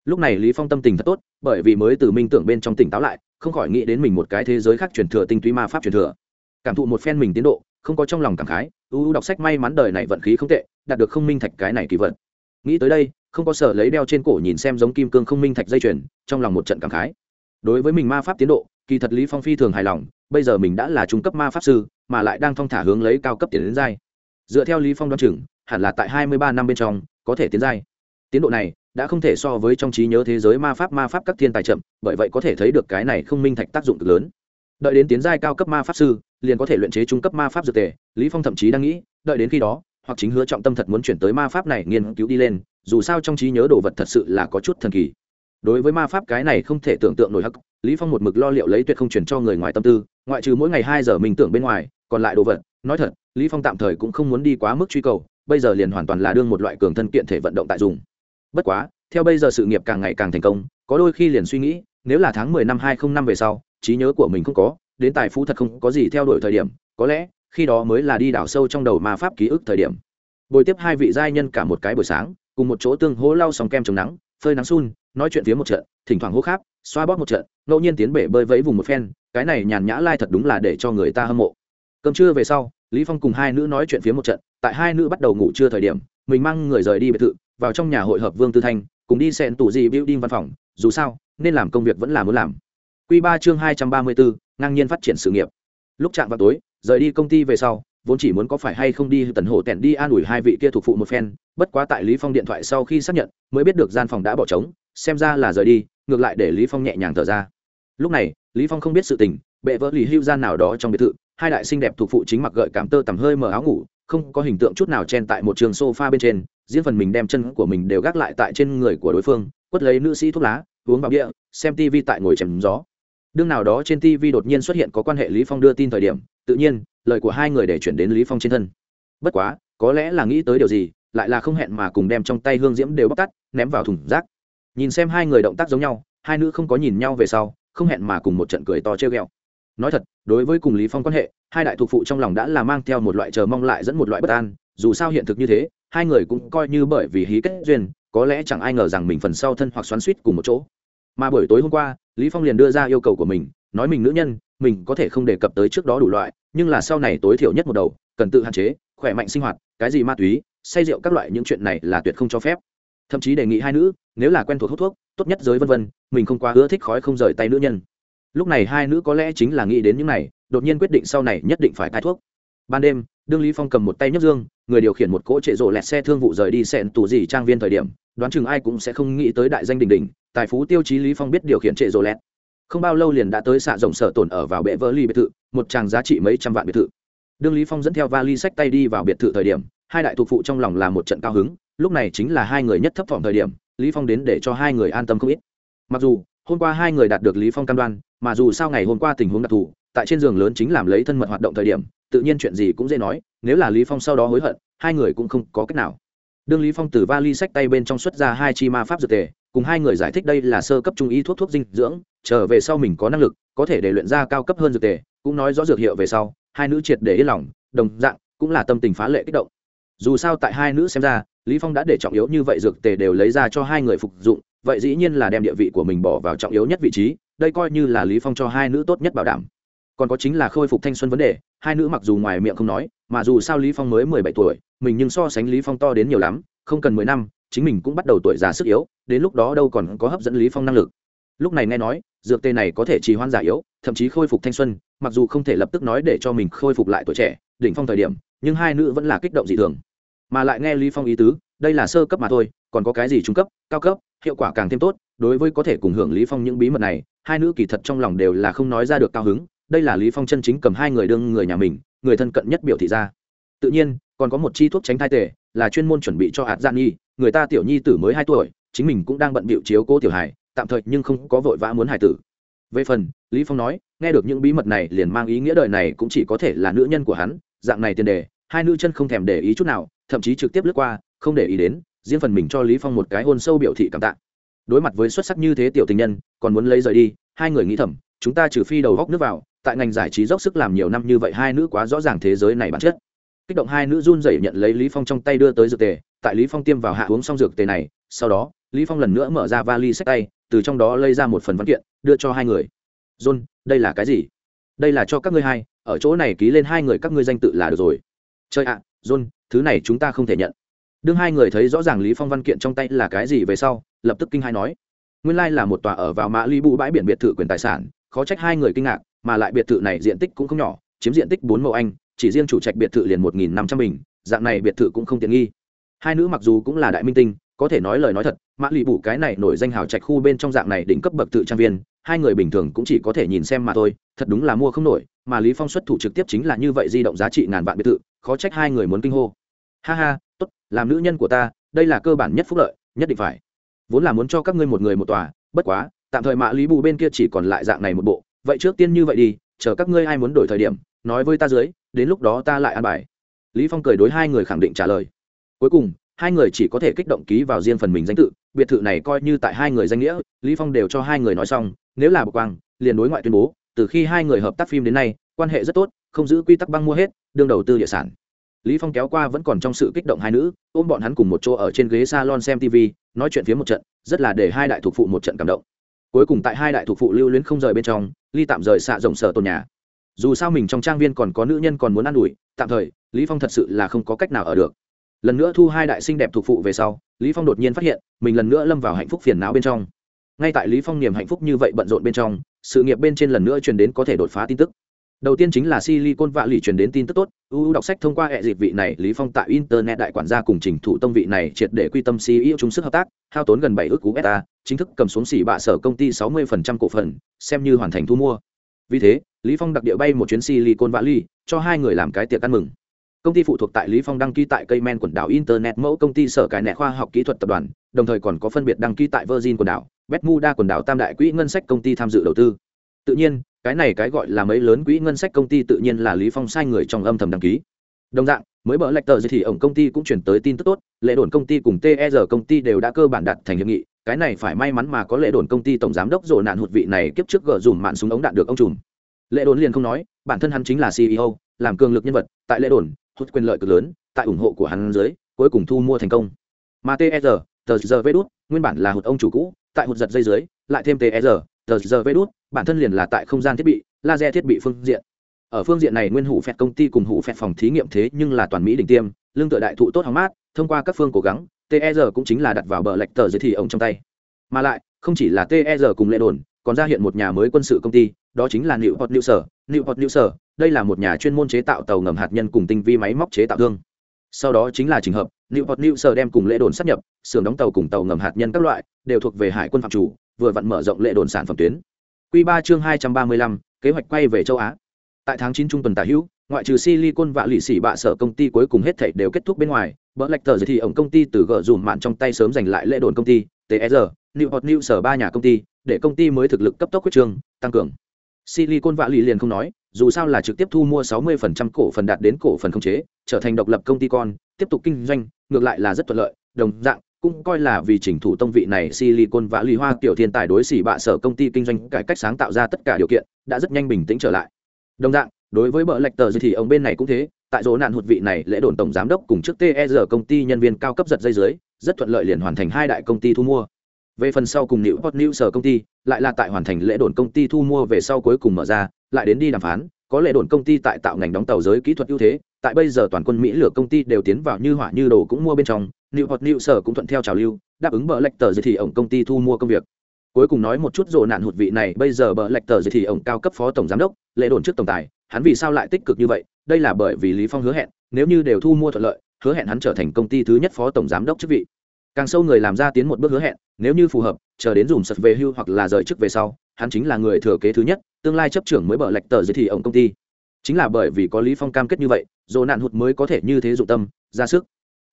lúc này lý phong tâm tình thật tốt, bởi vì mới từ minh tưởng bên trong tỉnh táo lại, không khỏi nghĩ đến mình một cái thế giới khác truyền thừa tinh túy ma pháp truyền thừa. Cảm thụ một phen mình tiến độ, không có trong lòng cảm khái, u đọc sách may mắn đời này vận khí không tệ, đạt được không minh thạch cái này kỳ vận nghĩ tới đây, không có sở lấy đeo trên cổ nhìn xem giống kim cương không minh thạch dây chuyền, trong lòng một trận cảm khái. Đối với mình ma pháp tiến độ, kỳ thật lý phong phi thường hài lòng, bây giờ mình đã là trung cấp ma pháp sư, mà lại đang phong thả hướng lấy cao cấp tiến đến giai. Dựa theo lý phong đoán chừng, hẳn là tại 23 năm bên trong, có thể tiến giai. Tiến độ này đã không thể so với trong trí nhớ thế giới ma pháp ma pháp các thiên tài chậm, bởi vậy có thể thấy được cái này không minh thạch tác dụng cực lớn. Đợi đến tiến giai cao cấp ma pháp sư, liền có thể luyện chế trung cấp ma pháp dược tề, lý phong thậm chí đang nghĩ, đợi đến khi đó, hoặc chính hứa trọng tâm thật muốn chuyển tới ma pháp này nghiên cứu đi lên, dù sao trong trí nhớ đồ vật thật sự là có chút thần kỳ. Đối với ma pháp cái này không thể tưởng tượng nổi hắc, lý phong một mực lo liệu lấy tuyệt không chuyển cho người ngoài tâm tư, ngoại trừ mỗi ngày hai giờ mình tưởng bên ngoài, còn lại đồ vật, nói thật, lý phong tạm thời cũng không muốn đi quá mức truy cầu, bây giờ liền hoàn toàn là đương một loại cường thân kiện thể vận động tại dùng bất quá, theo bây giờ sự nghiệp càng ngày càng thành công, có đôi khi liền suy nghĩ, nếu là tháng mười năm hai không năm về sau, trí nhớ của mình không có, đến tài phú thật không có gì theo đuổi thời điểm, có lẽ, khi đó mới là đi đảo sâu trong đầu ma pháp ký ức thời điểm. Bồi tiếp hai vị giai nhân cả một cái buổi sáng, cùng một chỗ tương hố lau sòng kem chống nắng, phơi nắng sun, nói chuyện phía một trận, thỉnh thoảng hô kháp xoa bóp một trận, ngẫu nhiên tiến bể bơi vẫy vùng một phen, cái này nhàn nhã lai thật đúng là để cho người ta hâm mộ. Cơm trưa về sau, lý phong cùng hai nữ nói chuyện phía một trận, tại hai nữ bắt đầu ngủ trưa thời điểm, mình mang người rời đi biệt thự vào trong nhà hội hợp vương tư thanh, cùng đi xẹn tủ gì building văn phòng, dù sao, nên làm công việc vẫn là muốn làm. Quy ba chương hai trăm ba mươi bốn, ngang nhiên phát triển sự nghiệp. Lúc chạm vào tối, rời đi công ty về sau, vốn chỉ muốn có phải hay không đi tần hộ tẻn đi an ủi hai vị kia thuộc phụ một phen, bất quá tại lý phong điện thoại sau khi xác nhận, mới biết được gian phòng đã bỏ trống, xem ra là rời đi, ngược lại để lý phong nhẹ nhàng thở ra. Lúc này, lý phong không biết sự tình, bệ vợ lì hưu gian nào đó trong biệt thự, hai đại xinh đẹp thuộc phụ chính mặc gợi cảm tơ tầm hơi mở áo ngủ, không có hình tượng chút nào chen tại một trường sofa bên trên diễn phần mình đem chân của mình đều gác lại tại trên người của đối phương, quất lấy nữ sĩ thuốc lá, uống vào bia, xem tv tại ngồi chèm gió. Đương nào đó trên tv đột nhiên xuất hiện có quan hệ lý phong đưa tin thời điểm, tự nhiên, lời của hai người để chuyển đến lý phong trên thân. Bất quá, có lẽ là nghĩ tới điều gì, lại là không hẹn mà cùng đem trong tay hương diễm đều bóc tắt ném vào thùng rác. Nhìn xem hai người động tác giống nhau, hai nữ không có nhìn nhau về sau, không hẹn mà cùng một trận cười to chơi ghẹo. Nói thật, đối với cùng lý phong quan hệ, hai đại thuộc phụ trong lòng đã là mang theo một loại chờ mong lại dẫn một loại bất an, dù sao hiện thực như thế hai người cũng coi như bởi vì hí kết duyên, có lẽ chẳng ai ngờ rằng mình phần sau thân hoặc xoắn suýt cùng một chỗ. Mà buổi tối hôm qua, lý phong liền đưa ra yêu cầu của mình, nói mình nữ nhân, mình có thể không đề cập tới trước đó đủ loại, nhưng là sau này tối thiểu nhất một đầu, cần tự hạn chế, khỏe mạnh sinh hoạt, cái gì ma túy, say rượu các loại những chuyện này là tuyệt không cho phép. Thậm chí đề nghị hai nữ, nếu là quen thuộc hút thuốc, tốt nhất giới vân vân, mình không quá ưa thích khói không rời tay nữ nhân. Lúc này hai nữ có lẽ chính là nghĩ đến những này, đột nhiên quyết định sau này nhất định phải cai thuốc ban đêm đương lý phong cầm một tay nhấc dương người điều khiển một cỗ trệ rộ lẹt xe thương vụ rời đi xẹn tù gì trang viên thời điểm đoán chừng ai cũng sẽ không nghĩ tới đại danh đỉnh đỉnh, tài phú tiêu chí lý phong biết điều khiển trệ rộ lẹt. Không bao lâu liền đã tới xạ rộng sở tổn ở vào bệ vỡ ly biệt thự một tràng giá trị mấy trăm vạn biệt thự. Đương lý phong dẫn theo vali sách tay đi vào biệt thự thời điểm hai đại thuộc phụ trong lòng là một trận cao hứng lúc này chính là hai người nhất thấp thỏm thời điểm lý phong đến để cho hai người an tâm không ít. Mặc dù hôm qua hai người đạt được lý phong cam đoan mà dù sao ngày hôm qua tình huống đặc thù tại trên giường lớn chính làm lấy thân mật hoạt động thời điểm, tự nhiên chuyện gì cũng dễ nói, nếu là lý phong sau đó hối hận, hai người cũng không có cách nào. Đương lý phong từ vali sách tay bên trong xuất ra hai chi ma pháp dược tề, cùng hai người giải thích đây là sơ cấp trung y thuốc thuốc dinh dưỡng, trở về sau mình có năng lực, có thể để luyện ra cao cấp hơn dược tề, cũng nói rõ dược hiệu về sau, hai nữ triệt để yên lòng, đồng dạng, cũng là tâm tình phá lệ kích động. Dù sao tại hai nữ xem ra, lý phong đã để trọng yếu như vậy dược tề đều lấy ra cho hai người phục dụng, vậy dĩ nhiên là đem địa vị của mình bỏ vào trọng yếu nhất vị trí, đây coi như là lý phong cho hai nữ tốt nhất bảo đảm còn có chính là khôi phục thanh xuân vấn đề, hai nữ mặc dù ngoài miệng không nói, mà dù sao lý phong mới mười bảy tuổi, mình nhưng so sánh lý phong to đến nhiều lắm, không cần mười năm, chính mình cũng bắt đầu tuổi già sức yếu, đến lúc đó đâu còn có hấp dẫn lý phong năng lực. Lúc này nghe nói, dược tê này có thể trì hoãn già yếu, thậm chí khôi phục thanh xuân, mặc dù không thể lập tức nói để cho mình khôi phục lại tuổi trẻ, đỉnh phong thời điểm, nhưng hai nữ vẫn là kích động dị thường. Mà lại nghe lý phong ý tứ, đây là sơ cấp mà thôi, còn có cái gì trung cấp, cao cấp, hiệu quả càng thêm tốt, đối với có thể cùng hưởng lý phong những bí mật này, hai nữ kỳ thật trong lòng đều là không nói ra được cao hứng đây là lý phong chân chính cầm hai người đương người nhà mình người thân cận nhất biểu thị ra. Tự nhiên còn có một chi thuốc tránh thai tề là chuyên môn chuẩn bị cho hạt gian nhi người ta tiểu nhi tử mới hai tuổi chính mình cũng đang bận bịu chiếu cố tiểu Hải, tạm thời nhưng không có vội vã muốn hài tử. Về phần lý phong nói nghe được những bí mật này liền mang ý nghĩa đời này cũng chỉ có thể là nữ nhân của hắn dạng này tiền đề hai nữ chân không thèm để ý chút nào thậm chí trực tiếp lướt qua không để ý đến riêng phần mình cho lý phong một cái hôn sâu biểu thị cảm tạ. Đối mặt với xuất sắc như thế tiểu tình nhân còn muốn lấy rời đi hai người nghĩ thầm chúng ta trừ phi đầu góc nước vào tại ngành giải trí dốc sức làm nhiều năm như vậy hai nữ quá rõ ràng thế giới này bản chất. Kích động hai nữ run rẩy nhận lấy lý phong trong tay đưa tới dược tề tại lý phong tiêm vào hạ uống xong dược tề này sau đó lý phong lần nữa mở ra vali sách tay từ trong đó lấy ra một phần văn kiện đưa cho hai người. John đây là cái gì? Đây là cho các ngươi hai ở chỗ này ký lên hai người các ngươi danh tự là được rồi. Chơi ạ à, john thứ này chúng ta không thể nhận. Đương hai người thấy rõ ràng lý phong văn kiện trong tay là cái gì về sau lập tức kinh hai nói. Nguyên lai là một tòa ở vào mã ly bụ bãi biển biệt thự quyền tài sản khó trách hai người kinh ngạc mà lại biệt thự này diện tích cũng không nhỏ, chiếm diện tích bốn mẫu anh, chỉ riêng chủ trạch biệt thự liền một nghìn năm trăm bình, dạng này biệt thự cũng không tiện nghi. Hai nữ mặc dù cũng là đại minh tinh, có thể nói lời nói thật, mã lụy bụ cái này nổi danh hào trạch khu bên trong dạng này đỉnh cấp bậc tự trang viên, hai người bình thường cũng chỉ có thể nhìn xem mà thôi, thật đúng là mua không nổi, mà lý phong xuất thủ trực tiếp chính là như vậy di động giá trị ngàn vạn biệt thự, khó trách hai người muốn kinh hô. Ha ha, tốt, làm nữ nhân của ta, đây là cơ bản nhất phúc lợi, nhất định phải. Vốn là muốn cho các ngươi một người một tòa, bất quá, tạm thời mã lý bù bên kia chỉ còn lại dạng này một bộ vậy trước tiên như vậy đi, chờ các ngươi ai muốn đổi thời điểm, nói với ta dưới, đến lúc đó ta lại an bài. Lý phong cười đối hai người khẳng định trả lời. Cuối cùng, hai người chỉ có thể kích động ký vào riêng phần mình danh tự, biệt thự này coi như tại hai người danh nghĩa, lý phong đều cho hai người nói xong, nếu là bộc quang, liền đối ngoại tuyên bố, từ khi hai người hợp tác phim đến nay, quan hệ rất tốt, không giữ quy tắc băng mua hết, đương đầu tư địa sản. Lý phong kéo qua vẫn còn trong sự kích động hai nữ, ôm bọn hắn cùng một chỗ ở trên ghế salon xem tv nói chuyện phía một trận, rất là để hai đại thuộc phụ một trận cảm động cuối cùng tại hai đại thuộc phụ lưu luyến không rời bên trong ly tạm rời xạ rộng sở tôn nhà. Dù sao mình trong trang viên còn có nữ nhân còn muốn ă n ủi, tạm thời, lý phong thật sự là không có cách nào ở được. Lần nữa thu hai đại sinh đẹp thuộc phụ về sau, lý phong đột nhiên phát hiện, mình lần nữa lâm vào hạnh phúc phiền não bên trong. Ngay tại lý phong niềm hạnh phúc như vậy bận rộn bên trong, sự nghiệp bên trên lần nữa truyền đến có thể đột phá tin tức đầu tiên chính là silicon vạ lì truyền đến tin tức tốt uu đọc sách thông qua hệ dịp vị này, lý phong tại internet đại quản gia cùng trình thủ tông vị này triệt để quy tâm ceo chung sức hợp tác, hao tốn gần bảy ước cú beta chính thức cầm xuống xỉ bạ sở công ty 60% cổ phần, xem như hoàn thành thu mua. Vì thế, lý phong đặc địa bay một chuyến silicon valley, cho hai người làm cái tiệc ăn mừng. Công ty phụ thuộc tại lý phong đăng ký tại Cayman quần đảo internet, mẫu công ty sở cải nẹ khoa học kỹ thuật tập đoàn, đồng thời còn có phân biệt đăng ký tại virgin quần đảo, bermuda quần đảo tam đại quỹ ngân sách công ty tham dự đầu tư. Tự nhiên cái này cái gọi là mấy lớn quỹ ngân sách công ty tự nhiên là lý phong sai người trong âm thầm đăng ký. Đồng dạng, mới bỡ lệch tờ thì ổng công ty cũng chuyển tới tin tức tốt, lệ đồn công ty cùng ter công ty đều đã cơ bản đạt thành hiệp nghị, cái này phải may mắn mà có lệ đồn công ty tổng giám đốc rồ nạn hụt vị này kiếp trước gỡ dùm mạn súng ống đạn được ông trùm. Lệ đồn liền không nói, bản thân hắn chính là ceo làm cường lực nhân vật, tại lệ đồn hụt quyền lợi cực lớn, tại ủng hộ của hắn dưới, cuối cùng thu mua thành công. Mà ter tờ giờ vê đút, nguyên bản là hụt ông chủ cũ, tại hụt giật dây dưới, lại thêm ter tờ giờ vê đút bản thân liền là tại không gian thiết bị laser thiết bị phương diện ở phương diện này nguyên hủ phẹt công ty cùng hủ phẹt phòng thí nghiệm thế nhưng là toàn mỹ đỉnh tiêm lương tựa đại thụ tốt hóng mát thông qua các phương cố gắng ter cũng chính là đặt vào bờ lệch tờ dưới thì ông trong tay mà lại không chỉ là ter cùng lệ đồn còn ra hiện một nhà mới quân sự công ty đó chính là Newport New Sở. Newport New Sở, đây là một nhà chuyên môn chế tạo tàu ngầm hạt nhân cùng tinh vi máy móc chế tạo thương. Sau đó chính là trình hợp, Newport New Sở đem cùng lễ đồn sắp nhập, xưởng đóng tàu cùng tàu ngầm hạt nhân các loại, đều thuộc về hải quân phạm chủ, vừa vặn mở rộng lễ đồn sản phẩm tuyến. Quy 3 chương 235, kế hoạch quay về châu Á. Tại tháng 9 trung tuần tả hữu, ngoại trừ Silicon và lì xỉ bạ sở công ty cuối cùng hết thảy đều kết thúc bên ngoài, bỡ lệch tờ thì ổng công ty từ gỡ dùm mạn trong tay sớm giành lại lễ đồn công ty, TSR, New Hot New Sở ba nhà công ty, để công ty mới thực lực cấp tốc quyết trương, tăng cường. Silicon và lì liền không nói, dù sao là trực tiếp thu mua 60% cổ phần đạt đến cổ phần không chế, trở thành độc lập công ty con, tiếp tục kinh doanh, ngược lại là rất thuận lợi, đồng dạng cũng coi là vì chỉnh thủ tông vị này Silicon Valley hoa tiểu thiên tài đối xỉ bạ sở công ty kinh doanh cải cách sáng tạo ra tất cả điều kiện, đã rất nhanh bình tĩnh trở lại. Đồng dạng, đối với bợ lệch tờ gì thì ông bên này cũng thế, tại dỗ nạn hụt vị này lễ đồn tổng giám đốc cùng trước TR công ty nhân viên cao cấp giật dây dưới, rất thuận lợi liền hoàn thành hai đại công ty thu mua về phần sau cùng nữ hot new sở công ty lại là tại hoàn thành lễ đồn công ty thu mua về sau cuối cùng mở ra lại đến đi đàm phán có lễ đồn công ty tại tạo ngành đóng tàu giới kỹ thuật ưu thế tại bây giờ toàn quân mỹ lửa công ty đều tiến vào như hỏa như đồ cũng mua bên trong new hot new sở cũng thuận theo trào lưu, đáp ứng bờ lệch tờ giới thì ổng công ty thu mua công việc. Cuối cùng nói một chút rộ nạn hụt vị này, bây giờ bờ lệch tờ giới thì ổng cao cấp phó tổng giám đốc lễ đồn trước tổng tài, hắn vì sao lại tích cực như vậy? Đây là bởi vì lý phong hứa hẹn, nếu như đều thu mua thuận lợi, hứa hẹn hắn trở thành công ty thứ nhất phó tổng giám đốc chức vị. Càng sâu người làm ra tiến một bước hứa hẹn, nếu như phù hợp, chờ đến dùng sật về hưu hoặc là rời chức về sau, hắn chính là người thừa kế thứ nhất, tương lai chấp trưởng mới bờ lệch tờ giới thị ổng công ty. Chính là bởi vì có lý phong cam kết như vậy, rồ nạn hụt mới có thể như thế dụng tâm, ra sức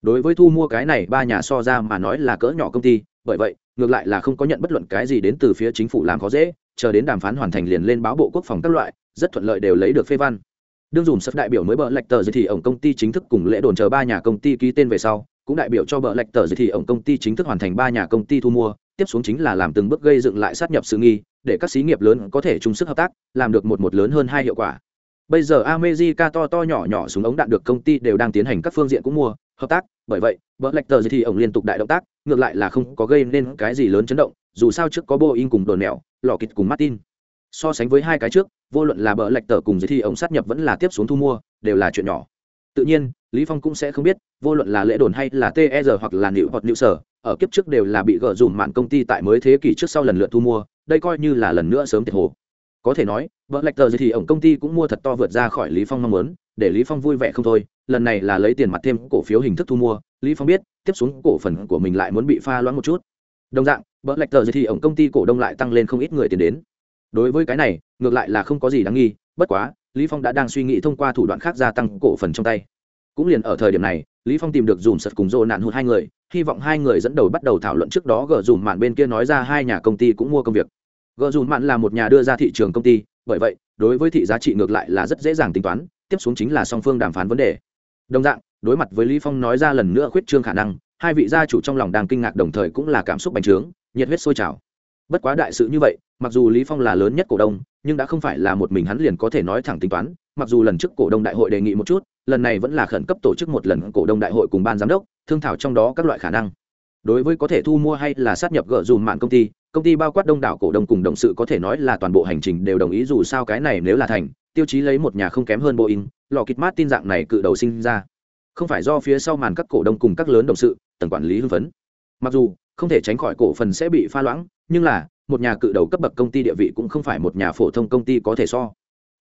đối với thu mua cái này, ba nhà so ra mà nói là cỡ nhỏ công ty, bởi vậy, ngược lại là không có nhận bất luận cái gì đến từ phía chính phủ làm khó dễ, chờ đến đàm phán hoàn thành liền lên báo bộ quốc phòng các loại, rất thuận lợi đều lấy được phê văn. Đương dùng sắp đại biểu mới bợ lệch tờ giới thì ổng công ty chính thức cùng lễ đồn chờ ba nhà công ty ký tên về sau, cũng đại biểu cho bờ lệch tờ giới thì ổng công ty chính thức hoàn thành ba nhà công ty thu mua, tiếp xuống chính là làm từng bước gây dựng lại sát nhập sự nghi, để các xí nghiệp lớn có thể chung sức hợp tác, làm được một một lớn hơn hai hiệu quả. Bây giờ America to to nhỏ nhỏ súng ống đạn được công ty đều đang tiến hành các phương diện cũng mua hợp tác, bởi vậy vợ lạch tờ thì ổng liên tục đại động tác, ngược lại là không có gây nên cái gì lớn chấn động, dù sao trước có boeing cùng đồn mẹo lò kịch cùng martin. So sánh với hai cái trước, vô luận là bờ lạch tờ cùng giới thi ổng sát nhập vẫn là tiếp xuống thu mua, đều là chuyện nhỏ. Tự nhiên, lý phong cũng sẽ không biết, vô luận là lễ đồn hay là ter hoặc là nữ hoặc nữ sở ở kiếp trước đều là bị gỡ dùm mạn công ty tại mới thế kỷ trước sau lần lượt thu mua, đây coi như là lần nữa sớm tiệt hồ. Có thể nói vợ lạch tờ giới thì ổng công ty cũng mua thật to vượt ra khỏi lý phong mong muốn để lý phong vui vẻ không thôi, lần này là lấy tiền mặt thêm cổ phiếu hình thức thu mua, lý phong biết, tiếp xuống cổ phần của mình lại muốn bị pha loãng một chút. Đồng dạng, bỡ lạch tờ giấy thì ổng công ty cổ đông lại tăng lên không ít người tiền đến. Đối với cái này, ngược lại là không có gì đáng nghi, bất quá, lý phong đã đang suy nghĩ thông qua thủ đoạn khác gia tăng cổ phần trong tay. Cũng liền ở thời điểm này, lý phong tìm được dùm sật cùng dô nạn hụt hai người, hy vọng hai người dẫn đầu bắt đầu thảo luận trước đó gờ dùm mạn bên kia nói ra hai nhà công ty cũng mua công việc. Gờ dùm mạn là một nhà đưa ra thị trường công ty, bởi vậy, đối với thị giá trị ngược lại là rất dễ dàng tính toán tiếp xuống chính là song phương đàm phán vấn đề. Đồng dạng, đối mặt với lý phong nói ra lần nữa khuyết trương khả năng, hai vị gia chủ trong lòng đang kinh ngạc đồng thời cũng là cảm xúc bành trướng, nhiệt huyết sôi trào. Bất quá đại sự như vậy, mặc dù lý phong là lớn nhất cổ đông, nhưng đã không phải là một mình hắn liền có thể nói thẳng tính toán, mặc dù lần trước cổ đông đại hội đề nghị một chút, lần này vẫn là khẩn cấp tổ chức một lần cổ đông đại hội cùng ban giám đốc, thương thảo trong đó các loại khả năng. Đối với có thể thu mua hay là sát nhập gỡ dùm mạng công ty công ty bao quát đông đảo cổ đông cùng đồng sự có thể nói là toàn bộ hành trình đều đồng ý dù sao cái này nếu là thành, tiêu chí lấy một nhà không kém hơn boeing lò kịch mát tin dạng này cự đầu sinh ra. Không phải do phía sau màn các cổ đông cùng các lớn đồng sự, tầng quản lý hưng phấn. Mặc dù, không thể tránh khỏi cổ phần sẽ bị pha loãng, nhưng là, một nhà cự đầu cấp bậc công ty địa vị cũng không phải một nhà phổ thông công ty có thể so.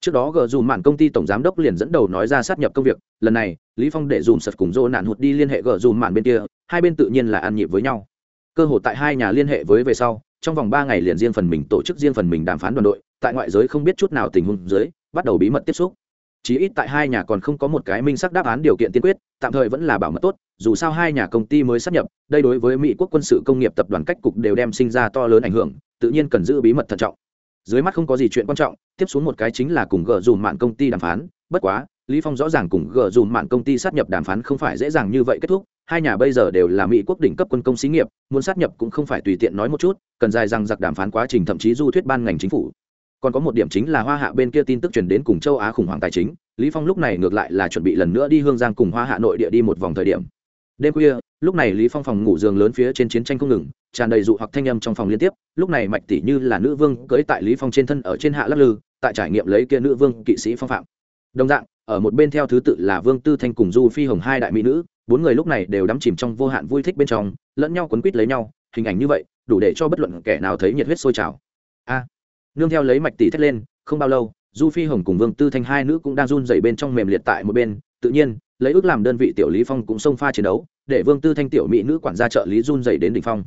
Trước đó gờ dùm mạn công ty tổng giám đốc liền dẫn đầu nói ra sát nhập công việc, lần này, lý phong để dùm sật cùng dô nạn hụt đi liên hệ gờ dùm mạn bên kia, hai bên tự nhiên là ăn nhịp với nhau. Cơ hội tại hai nhà liên hệ với về sau trong vòng ba ngày liền riêng phần mình tổ chức riêng phần mình đàm phán đoàn đội, tại ngoại giới không biết chút nào tình huống dưới, bắt đầu bí mật tiếp xúc. Chí ít tại hai nhà còn không có một cái minh xác đáp án điều kiện tiên quyết, tạm thời vẫn là bảo mật tốt, dù sao hai nhà công ty mới sắp nhập, đây đối với mỹ quốc quân sự công nghiệp tập đoàn cách cục đều đem sinh ra to lớn ảnh hưởng, tự nhiên cần giữ bí mật thận trọng. Dưới mắt không có gì chuyện quan trọng, tiếp xuống một cái chính là cùng gờ dùm mạng công ty đàm phán, bất quá, lý phong rõ ràng cùng gờ dùm mạng công ty sát nhập đàm phán không phải dễ dàng như vậy kết thúc hai nhà bây giờ đều là mỹ quốc đỉnh cấp quân công xí nghiệp, muốn sát nhập cũng không phải tùy tiện nói một chút, cần dài rằng giặc đàm phán quá trình thậm chí du thuyết ban ngành chính phủ. Còn có một điểm chính là hoa hạ bên kia tin tức truyền đến cùng châu á khủng hoảng tài chính, lý phong lúc này ngược lại là chuẩn bị lần nữa đi hương giang cùng hoa hạ nội địa đi một vòng thời điểm. Đêm khuya, lúc này lý phong phòng ngủ giường lớn phía trên chiến tranh không ngừng, tràn đầy dụ hoặc thanh âm trong phòng liên tiếp, lúc này mạch tỷ như là nữ vương cưỡi tại lý phong trên thân ở trên hạ lắc lư, tại trải nghiệm lấy kia nữ vương kỵ sĩ phong phạm. Đồng dạng, ở một bên theo thứ tự là vương tư thanh cùng du phi hồng hai đại mỹ nữ bốn người lúc này đều đắm chìm trong vô hạn vui thích bên trong, lẫn nhau quấn quýt lấy nhau, hình ảnh như vậy, đủ để cho bất luận kẻ nào thấy nhiệt huyết sôi trào. A! Nương theo lấy mạch tỷ thét lên, không bao lâu, du phi hồng cùng vương tư thanh hai nữ cũng đang run dày bên trong mềm liệt tại một bên. Tự nhiên, lấy ước làm đơn vị tiểu lý phong cũng xông pha chiến đấu, để vương tư thanh tiểu mỹ nữ quản gia trợ lý run dày đến đỉnh phong.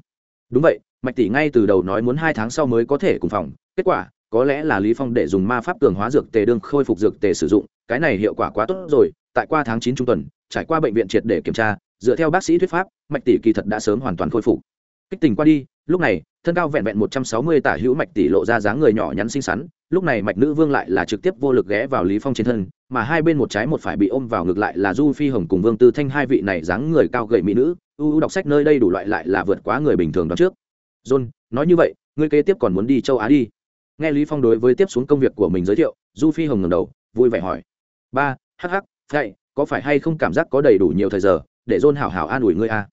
Đúng vậy, mạch tỷ ngay từ đầu nói muốn hai tháng sau mới có thể cùng phòng, kết quả, có lẽ là lý phong để dùng ma pháp cường hóa dược tề đương khôi phục dược tề sử dụng, cái này hiệu quả quá tốt rồi tại qua tháng chín trung tuần, trải qua bệnh viện triệt để kiểm tra, dựa theo bác sĩ thuyết pháp, mạch tỷ kỳ thật đã sớm hoàn toàn khôi phục. Kích tình qua đi, lúc này, thân cao vẹn vẹn một trăm sáu mươi tả hữu mạch tỷ lộ ra dáng người nhỏ nhắn xinh xắn, lúc này mạch nữ vương lại là trực tiếp vô lực ghé vào lý phong trên thân, mà hai bên một trái một phải bị ôm vào ngược lại là du phi hồng cùng vương tư thanh hai vị này dáng người cao gầy mỹ nữ ưu đọc sách nơi đây đủ loại lại là vượt quá người bình thường đó trước. John, nói như vậy, ngươi kế tiếp còn muốn đi châu á đi. Nghe lý phong đối với tiếp xuống công việc của mình giới thiệu, du phi hồng ngẩng đầu, vui vẻ hỏi. Ba, hắc hắc vậy có phải hay không cảm giác có đầy đủ nhiều thời giờ để dôn hảo hảo an ủi ngươi a? À?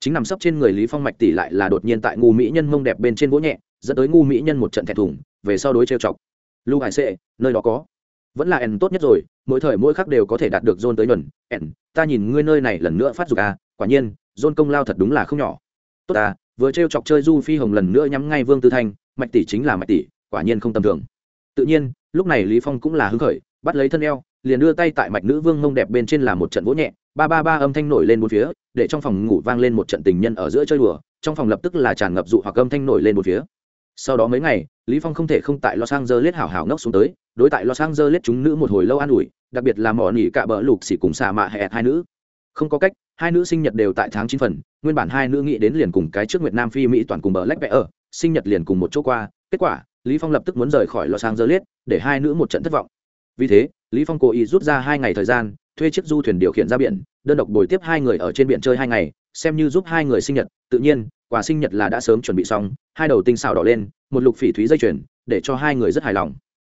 chính nằm sấp trên người lý phong mạch tỷ lại là đột nhiên tại ngu mỹ nhân mông đẹp bên trên vỗ nhẹ, dẫn tới ngu mỹ nhân một trận thẹn thùng, về sau đối trêu chọc. Lưu hải sệ, nơi đó có. Vẫn là ẩn tốt nhất rồi, mỗi thời mỗi khắc đều có thể đạt được dôn tới nhuần. Ẩn ta nhìn ngươi nơi này lần nữa phát dục à quả nhiên dôn công lao thật đúng là không nhỏ. Tốt à vừa trêu chọc chơi du phi hồng lần nữa nhắm ngay vương tư thanh, mạch tỷ chính là mạch tỷ, quả nhiên không tầm thường. Tự nhiên, lúc này lý phong cũng là hứng khởi, bắt lấy thân eo liền đưa tay tại mạch nữ vương mông đẹp bên trên là một trận vỗ nhẹ, ba ba ba âm thanh nổi lên một phía, để trong phòng ngủ vang lên một trận tình nhân ở giữa chơi đùa, trong phòng lập tức là tràn ngập dụ hoặc âm thanh nổi lên một phía. Sau đó mấy ngày, lý phong không thể không tại los angeles hảo hảo ngốc xuống tới, đối tại los angeles chúng nữ một hồi lâu an ủi, đặc biệt là mỏ nỉ cả bỡ lục xỉ cùng xà mạ hẹn hai nữ. Không có cách, hai nữ sinh nhật đều tại tháng chín phần, nguyên bản hai nữ nghĩ đến liền cùng cái trước nguyệt nam phi mỹ toàn cùng bờ lách vẽ ở, sinh nhật liền cùng một chỗ qua, kết quả, lý phong lập tức muốn rời khỏi los angeles, để hai nữ một trận thất vọng. Vì thế lý phong cố ý rút ra hai ngày thời gian thuê chiếc du thuyền điều khiển ra biển đơn độc bồi tiếp hai người ở trên biển chơi hai ngày xem như giúp hai người sinh nhật. Tự nhiên quà sinh nhật là đã sớm chuẩn bị xong hai đầu tinh xào đỏ lên một lục phỉ thúy dây chuyền để cho hai người rất hài lòng.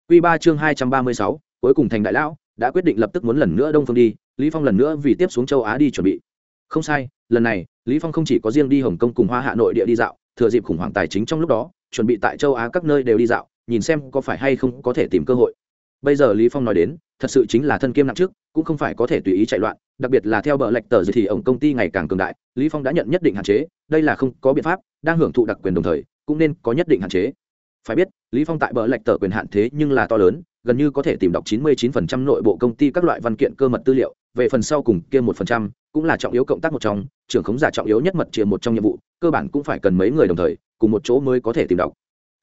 Quy ba chương hai trăm ba mươi sáu, cuối cùng thành đại lão đã quyết định lập tức muốn lần nữa đông phương đi lý phong lần nữa vì tiếp xuống châu á đi chuẩn bị. Không sai lần này lý phong không chỉ có riêng đi hồng kông cùng hoa hạ nội địa đi dạo thừa dịp khủng hoảng tài chính trong lúc đó chuẩn bị tại châu á các nơi đều đi dạo nhìn xem có phải hay không có thể tìm cơ hội bây giờ lý phong nói đến thật sự chính là thân kiêm nặng trước cũng không phải có thể tùy ý chạy loạn đặc biệt là theo bờ lệch tờ gì thì ổng công ty ngày càng cường đại lý phong đã nhận nhất định hạn chế đây là không có biện pháp đang hưởng thụ đặc quyền đồng thời cũng nên có nhất định hạn chế. Phải biết lý phong tại bờ lệch tờ quyền hạn thế nhưng là to lớn gần như có thể tìm đọc 99% nội bộ công ty các loại văn kiện cơ mật tư liệu về phần sau cùng kia 1%, cũng là trọng yếu cộng tác một trong trưởng khống giả trọng yếu nhất mật chia một trong nhiệm vụ cơ bản cũng phải cần mấy người đồng thời cùng một chỗ mới có thể tìm đọc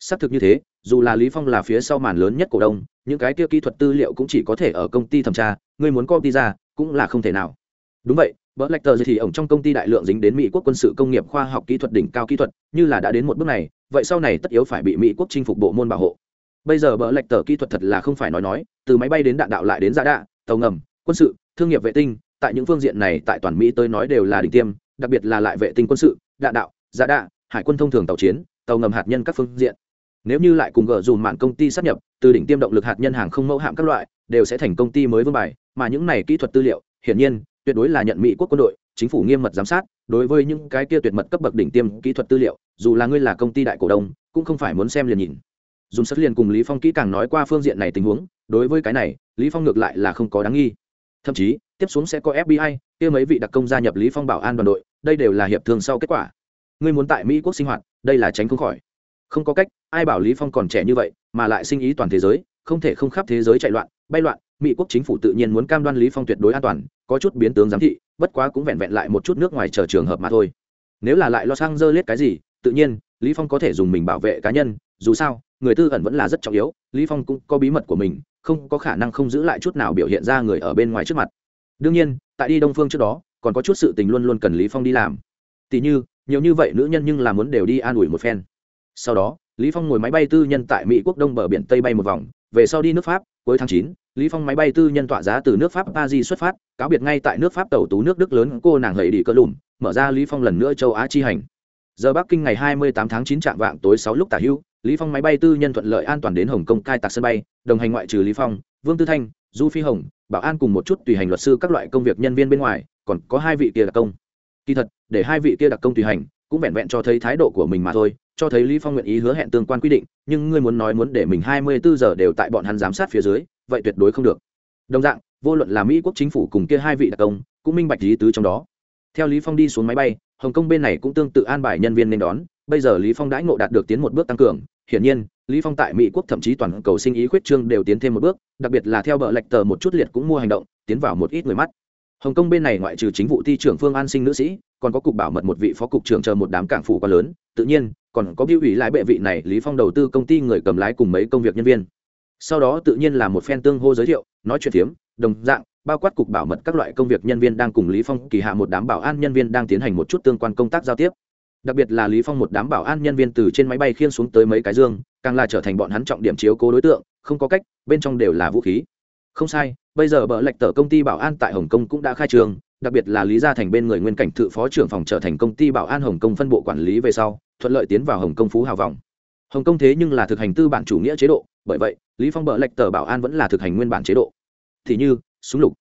xác thực như thế dù là lý phong là phía sau màn lớn nhất cổ đông những cái kia kỹ thuật tư liệu cũng chỉ có thể ở công ty thẩm tra ngươi muốn công ty ra cũng là không thể nào đúng vậy Bỡ lạch tờ thì ổng trong công ty đại lượng dính đến Mỹ quốc quân sự công nghiệp khoa học kỹ thuật đỉnh cao kỹ thuật, như là đã đến một bước này, vậy sau này tất yếu phải bị Mỹ quốc chinh phục bộ môn bảo hộ. Bây giờ bỡ lạch tờ kỹ thuật thật là không phải nói nói, từ máy bay đến đạn đạo lại đến giả đạ, tàu ngầm, quân sự, thương nghiệp vệ tinh, tại những phương diện này tại toàn Mỹ tôi nói đều là đỉnh tiêm, đặc biệt là lại vệ tinh quân sự, đạn đạo, giả đạ, hải quân thông thường tàu chiến, tàu ngầm hạt nhân các phương diện. Nếu như lại cùng gỡ dùm mạng công ty sát nhập, từ đỉnh tiêm động lực hạt nhân hàng không mẫu hạm các loại, đều sẽ thành công ty mới vương bài, mà những này kỹ thuật tư liệu, hiển nhiên, tuyệt đối là nhận Mỹ quốc quân đội, chính phủ nghiêm mật giám sát đối với những cái kia tuyệt mật cấp bậc đỉnh tiêm kỹ thuật tư liệu dù là ngươi là công ty đại cổ đông cũng không phải muốn xem liền nhìn. Dùng sất liền cùng lý phong kỹ càng nói qua phương diện này tình huống đối với cái này lý phong ngược lại là không có đáng nghi. Thậm chí tiếp xuống sẽ có fbi kia mấy vị đặc công gia nhập lý phong bảo an đoàn đội đây đều là hiệp thương sau kết quả. Ngươi muốn tại mỹ quốc sinh hoạt đây là tránh không khỏi không có cách, ai bảo lý phong còn trẻ như vậy mà lại sinh ý toàn thế giới, không thể không khắp thế giới chạy loạn, bay loạn, mỹ quốc chính phủ tự nhiên muốn cam đoan lý phong tuyệt đối an toàn, có chút biến tướng giám thị, bất quá cũng vẹn vẹn lại một chút nước ngoài chờ trường hợp mà thôi. Nếu là lại lo sang dơ liết cái gì, tự nhiên, lý phong có thể dùng mình bảo vệ cá nhân, dù sao, người tư ẩn vẫn là rất trọng yếu, lý phong cũng có bí mật của mình, không có khả năng không giữ lại chút nào biểu hiện ra người ở bên ngoài trước mặt. Đương nhiên, tại đi đông phương trước đó, còn có chút sự tình luôn luôn cần lý phong đi làm. Tỷ như, nhiều như vậy nữ nhân nhưng là muốn đều đi an ủi một phen sau đó, lý phong ngồi máy bay tư nhân tại mỹ quốc đông bờ biển tây bay một vòng, về sau đi nước pháp, cuối tháng chín, lý phong máy bay tư nhân tỏa giá từ nước pháp paris xuất phát, cáo biệt ngay tại nước pháp tàu tú nước đức lớn cô nàng hầy đi cỡ lùm mở ra lý phong lần nữa châu á chi hành. Giờ bắc kinh ngày 28 tháng 9 trạm vạng tối 6 lúc tả hưu, lý phong máy bay tư nhân thuận lợi an toàn đến hồng kông cai tạc sân bay, đồng hành ngoại trừ lý phong, vương tư thanh, du phi hồng, bảo an cùng một chút tùy hành luật sư các loại công việc nhân viên bên ngoài, còn có hai vị kia đặc công. Kỳ thật, để hai vị kia đặc công tùy hành, cũng vẹn vẹn cho thấy thái độ của mình mà thôi cho thấy lý phong nguyện ý hứa hẹn tương quan quy định, nhưng ngươi muốn nói muốn để mình 24 giờ đều tại bọn hắn giám sát phía dưới, vậy tuyệt đối không được. Đồng dạng, vô luận là mỹ quốc chính phủ cùng kia hai vị đặc công, cũng minh bạch lý tứ trong đó. Theo lý phong đi xuống máy bay, hồng kông bên này cũng tương tự an bài nhân viên nên đón, bây giờ lý phong đãi ngộ đạt được tiến một bước tăng cường. Hiển nhiên, lý phong tại mỹ quốc thậm chí toàn cầu sinh ý khuyết trương đều tiến thêm một bước, đặc biệt là theo bờ lệch tờ một chút liệt cũng mua hành động, tiến vào một ít người mắt hồng kông bên này ngoại trừ chính vụ thi trưởng phương an sinh nữ sĩ, còn có cục bảo mật một vị phó cục trưởng chờ một đám cảng phủ quá lớn. Tự nhiên, còn có biểu ủy lái bệ vị này, lý phong đầu tư công ty người cầm lái cùng mấy công việc nhân viên. Sau đó tự nhiên là một phen tương hô giới thiệu, nói chuyện thiếm đồng dạng, bao quát cục bảo mật các loại công việc nhân viên đang cùng lý phong kỳ hạ một đám bảo an nhân viên đang tiến hành một chút tương quan công tác giao tiếp. Đặc biệt là lý phong một đám bảo an nhân viên từ trên máy bay khiên xuống tới mấy cái dương, càng là trở thành bọn hắn trọng điểm chiếu cố đối tượng, không có cách, bên trong đều là vũ khí. Không sai bây giờ bờ lệch tờ công ty bảo an tại hồng kông cũng đã khai trường, đặc biệt là lý gia thành bên người nguyên cảnh thự phó trưởng phòng trở thành công ty bảo an hồng kông phân bộ quản lý về sau, thuận lợi tiến vào hồng kông phú hào vọng hồng kông thế nhưng là thực hành tư bản chủ nghĩa chế độ, bởi vậy, lý phong bờ lệch tờ bảo an vẫn là thực hành nguyên bản chế độ. Thì như, súng lục.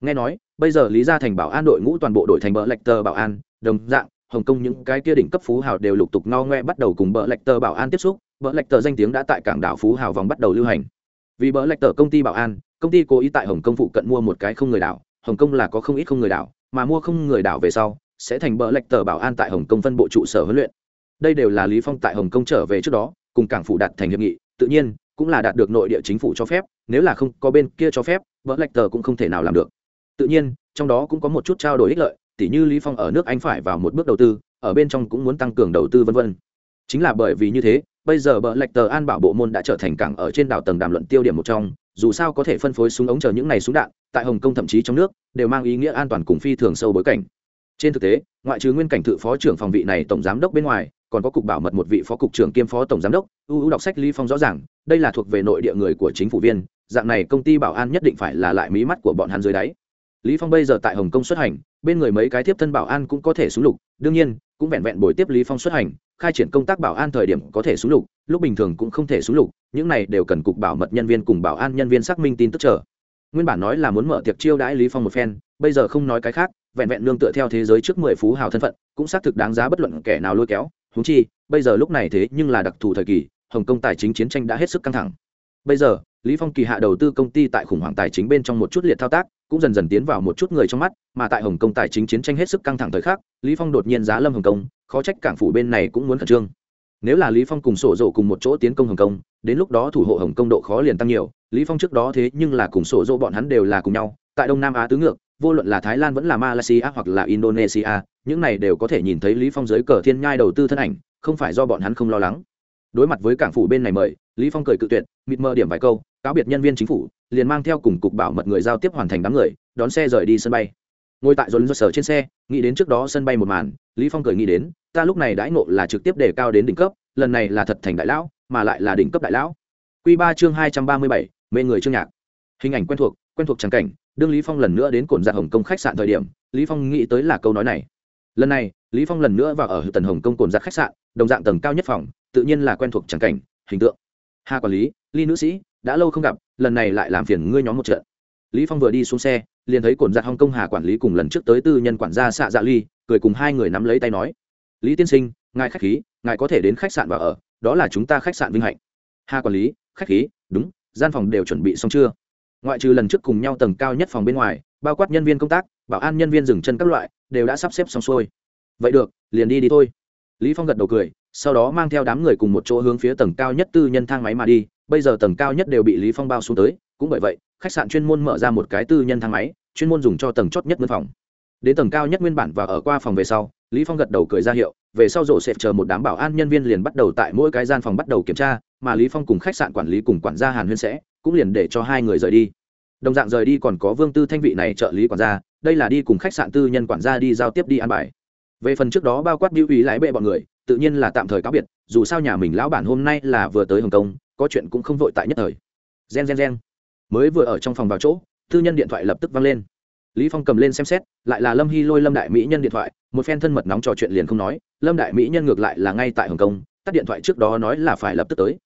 Nghe nói, bây giờ lý gia thành bảo an đội ngũ toàn bộ đội thành bờ lệch tờ bảo an, đồng dạng, hồng kông những cái kia đỉnh cấp phú hào đều lục tục ngao ngoe bắt đầu cùng bờ lệch tờ bảo an tiếp xúc, bờ lệch tờ danh tiếng đã tại cảng đảo phú hào vòng bắt đầu lưu hành. Vì bờ lệch tờ công ty bảo an công ty cố ý tại hồng kông phụ cận mua một cái không người đảo, hồng kông là có không ít không người đảo, mà mua không người đảo về sau, sẽ thành bờ lệch tờ bảo an tại hồng kông phân bộ trụ sở huấn luyện. Đây đều là lý phong tại hồng kông trở về trước đó, cùng cảng phủ đạt thành hiệp nghị, tự nhiên, cũng là đạt được nội địa chính phủ cho phép, nếu là không có bên kia cho phép, bờ lệch tờ cũng không thể nào làm được. Tự nhiên, trong đó cũng có một chút trao đổi ích lợi, tỉ như lý phong ở nước anh phải vào một bước đầu tư, ở bên trong cũng muốn tăng cường đầu tư vân vân. Chính là bởi vì như thế, bây giờ bờ lệch tờ an bảo bộ môn đã trở thành cảng ở trên đảo tầng đàm luận tiêu điểm một trong dù sao có thể phân phối súng ống chờ những này súng đạn, tại hồng kông thậm chí trong nước, đều mang ý nghĩa an toàn cùng phi thường sâu bối cảnh. Trên thực tế, ngoại trừ nguyên cảnh thự phó trưởng phòng vị này tổng giám đốc bên ngoài, còn có cục bảo mật một vị phó cục trưởng kiêm phó tổng giám đốc ưu đọc sách ly phong rõ ràng, đây là thuộc về nội địa người của chính phủ viên, dạng này công ty bảo an nhất định phải là lại mí mắt của bọn hắn dưới đáy. Lý phong bây giờ tại hồng kông xuất hành, bên người mấy cái tiếp thân bảo an cũng có thể xuống lục, đương nhiên, cũng vẹn vẹn buổi tiếp lý phong xuất hành khai triển công tác bảo an thời điểm có thể xuống lục, lúc bình thường cũng không thể xuống lục, những này đều cần cục bảo mật nhân viên cùng bảo an nhân viên xác minh tin tức trở nguyên bản nói là muốn mở tiệc chiêu đãi lý phong một phen, bây giờ không nói cái khác, vẹn vẹn nương tựa theo thế giới trước mười phú hào thân phận, cũng xác thực đáng giá bất luận kẻ nào lôi kéo. Húng chi, bây giờ lúc này thế nhưng là đặc thù thời kỳ, hồng kông tài chính chiến tranh đã hết sức căng thẳng. Bây giờ, lý phong kỳ hạ đầu tư công ty tại khủng hoảng tài chính bên trong một chút liệt thao tác cũng dần dần tiến vào một chút người trong mắt, mà tại hồng kông tài chính chiến tranh hết sức căng thẳng thời khắc, lý phong đột nhiên giá lâm hồng kông, khó trách cảng phủ bên này cũng muốn khẩn trương. Nếu là lý phong cùng sổ dỗ cùng một chỗ tiến công hồng kông, đến lúc đó thủ hộ hồng kông độ khó liền tăng nhiều, lý phong trước đó thế nhưng là cùng sổ dỗ bọn hắn đều là cùng nhau, tại đông nam á tứ ngược, vô luận là thái lan vẫn là malaysia hoặc là indonesia, những này đều có thể nhìn thấy lý phong dưới cờ thiên nhai đầu tư thân ảnh, không phải do bọn hắn không lo lắng. Đối mặt với cảng phủ bên này mời, lý phong cười cự tuyệt, mịt mờ điểm vài câu cáo biệt nhân viên chính phủ, liền mang theo cùng cục bảo mật người giao tiếp hoàn thành đám người, đón xe rời đi sân bay. Ngồi tại dồn dơ sở trên xe, nghĩ đến trước đó sân bay một màn, lý phong cười nghĩ đến, ta lúc này đãi ngộ là trực tiếp đề cao đến đỉnh cấp, lần này là thật thành đại lão, mà lại là đỉnh cấp đại lão. Quy ba chương hai trăm ba mươi bảy, mê người chương nhạc. Hình ảnh quen thuộc quen thuộc trắng cảnh, đương lý phong lần nữa đến cồn giặt dạ hồng kông khách sạn thời điểm, lý phong nghĩ tới là câu nói này. Lần này, lý phong lần nữa vào ở tần hồng kông cồn giặt dạ khách sạn, đồng dạng tầng cao nhất phòng, tự nhiên là quen thuộc trắng cảnh, hình tượng. Hà quản lý, ly nữ sĩ đã lâu không gặp, lần này lại làm phiền ngươi nhóm một trận. Lý phong vừa đi xuống xe, liền thấy cồn giặt hồng kông hà quản lý cùng lần trước tới tư nhân quản gia xạ dạ ly, cười cùng hai người nắm lấy tay nói, lý tiên sinh, ngài khách khí, ngài có thể đến khách sạn và ở, đó là chúng ta khách sạn vinh hạnh. Hà quản lý, khách khí, đúng, gian phòng đều chuẩn bị xong chưa? Ngoại trừ lần trước cùng nhau tầng cao nhất phòng bên ngoài, bao quát nhân viên công tác, bảo an nhân viên dừng chân các loại, đều đã sắp xếp xong xuôi. Vậy được, liền đi đi thôi. Lý phong gật đầu cười, sau đó mang theo đám người cùng một chỗ hướng phía tầng cao nhất tư nhân thang máy mà đi bây giờ tầng cao nhất đều bị lý phong bao xuống tới, cũng bởi vậy, khách sạn chuyên môn mở ra một cái tư nhân thang máy, chuyên môn dùng cho tầng chót nhất mân phòng. Đến tầng cao nhất nguyên bản và ở qua phòng về sau, lý phong gật đầu cười ra hiệu, về sau rổ xẹp chờ một đám bảo an nhân viên liền bắt đầu tại mỗi cái gian phòng bắt đầu kiểm tra, mà lý phong cùng khách sạn quản lý cùng quản gia hàn huyên sẽ, cũng liền để cho hai người rời đi. Đồng dạng rời đi còn có vương tư thanh vị này trợ lý quản gia, đây là đi cùng khách sạn tư nhân quản gia đi giao tiếp đi ăn bài. Về phần trước đó bao quát biểu ý lái bệ bọn người, tự nhiên là tạm thời cáo biệt, dù sao nhà mình lão bản hôm nay là vừa tới hồng kông có chuyện cũng không vội tại nhất thời. Gen gen gen. Mới vừa ở trong phòng vào chỗ tư nhân điện thoại lập tức vang lên. Lý phong cầm lên xem xét, lại là lâm hy lôi lâm đại mỹ nhân điện thoại, một phen thân mật nóng trò chuyện liền không nói, lâm đại mỹ nhân ngược lại là ngay tại hồng kông, tắt điện thoại trước đó nói là phải lập tức tới.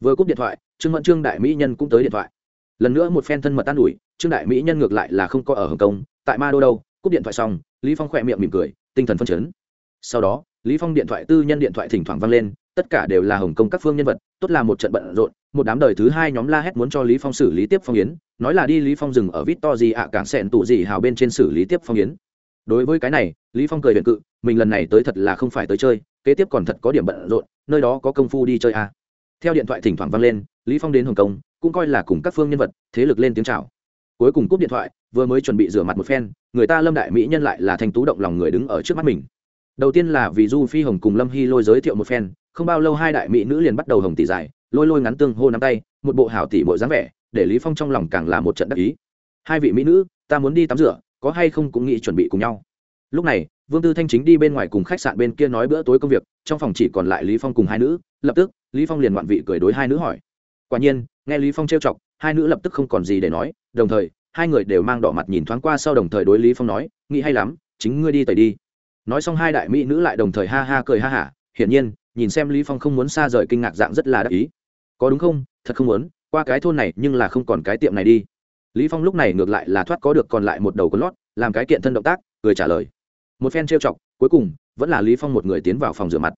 Vừa cúp điện thoại, trương mẫn trương đại mỹ nhân cũng tới điện thoại. Lần nữa một phen thân mật tan ủi, trương đại mỹ nhân ngược lại là không có ở hồng kông, tại ma đô đâu, cúp điện thoại xong, lý phong khỏe miệng mỉm cười, tinh thần phân chấn. Sau đó, lý phong điện thoại tư nhân điện thoại thỉnh thoảng vang lên tất cả đều là hồng công các phương nhân vật, tốt là một trận bận rộn, một đám đời thứ hai nhóm la hét muốn cho lý phong xử lý tiếp phong yến, nói là đi lý phong dừng ở vít to gì ạ cảng sẹn tủ gì hào bên trên xử lý tiếp phong yến. Đối với cái này, lý phong cười biện cự, mình lần này tới thật là không phải tới chơi, kế tiếp còn thật có điểm bận rộn, nơi đó có công phu đi chơi à. theo điện thoại thỉnh thoảng vang lên, lý phong đến hồng kông, cũng coi là cùng các phương nhân vật, thế lực lên tiếng chào. Cuối cùng cúp điện thoại, vừa mới chuẩn bị rửa mặt một phen, người ta lâm đại mỹ nhân lại là thành tú động lòng người đứng ở trước mắt mình. Đầu tiên là vì du phi hồng cùng lâm hy lôi giới thiệu một phen không bao lâu hai đại mỹ nữ liền bắt đầu hồng tỷ dài, lôi lôi ngắn tương hô nắm tay, một bộ hảo tỷ bộ dáng vẻ, để lý phong trong lòng càng là một trận đắc ý. Hai vị mỹ nữ, ta muốn đi tắm rửa, có hay không cũng nghĩ chuẩn bị cùng nhau. Lúc này, vương tư thanh chính đi bên ngoài cùng khách sạn bên kia nói bữa tối công việc, trong phòng chỉ còn lại lý phong cùng hai nữ, lập tức, lý phong liền ngoạn vị cười đối hai nữ hỏi. Quả nhiên, nghe lý phong trêu chọc, hai nữ lập tức không còn gì để nói, đồng thời, hai người đều mang đỏ mặt nhìn thoáng qua sau đồng thời đối lý phong nói, nghĩ hay lắm, chính ngươi đi tẩy đi. Nói xong hai đại mỹ nữ lại đồng thời ha ha cười ha hả, hiển nhiên nhìn xem lý phong không muốn xa rời kinh ngạc dạng rất là đắc ý. Có đúng không? Thật không muốn, qua cái thôn này nhưng là không còn cái tiệm này đi. Lý phong lúc này ngược lại là thoát có được còn lại một đầu con lót, làm cái kiện thân động tác, cười trả lời. Một phen trêu chọc, cuối cùng, vẫn là lý phong một người tiến vào phòng rửa mặt.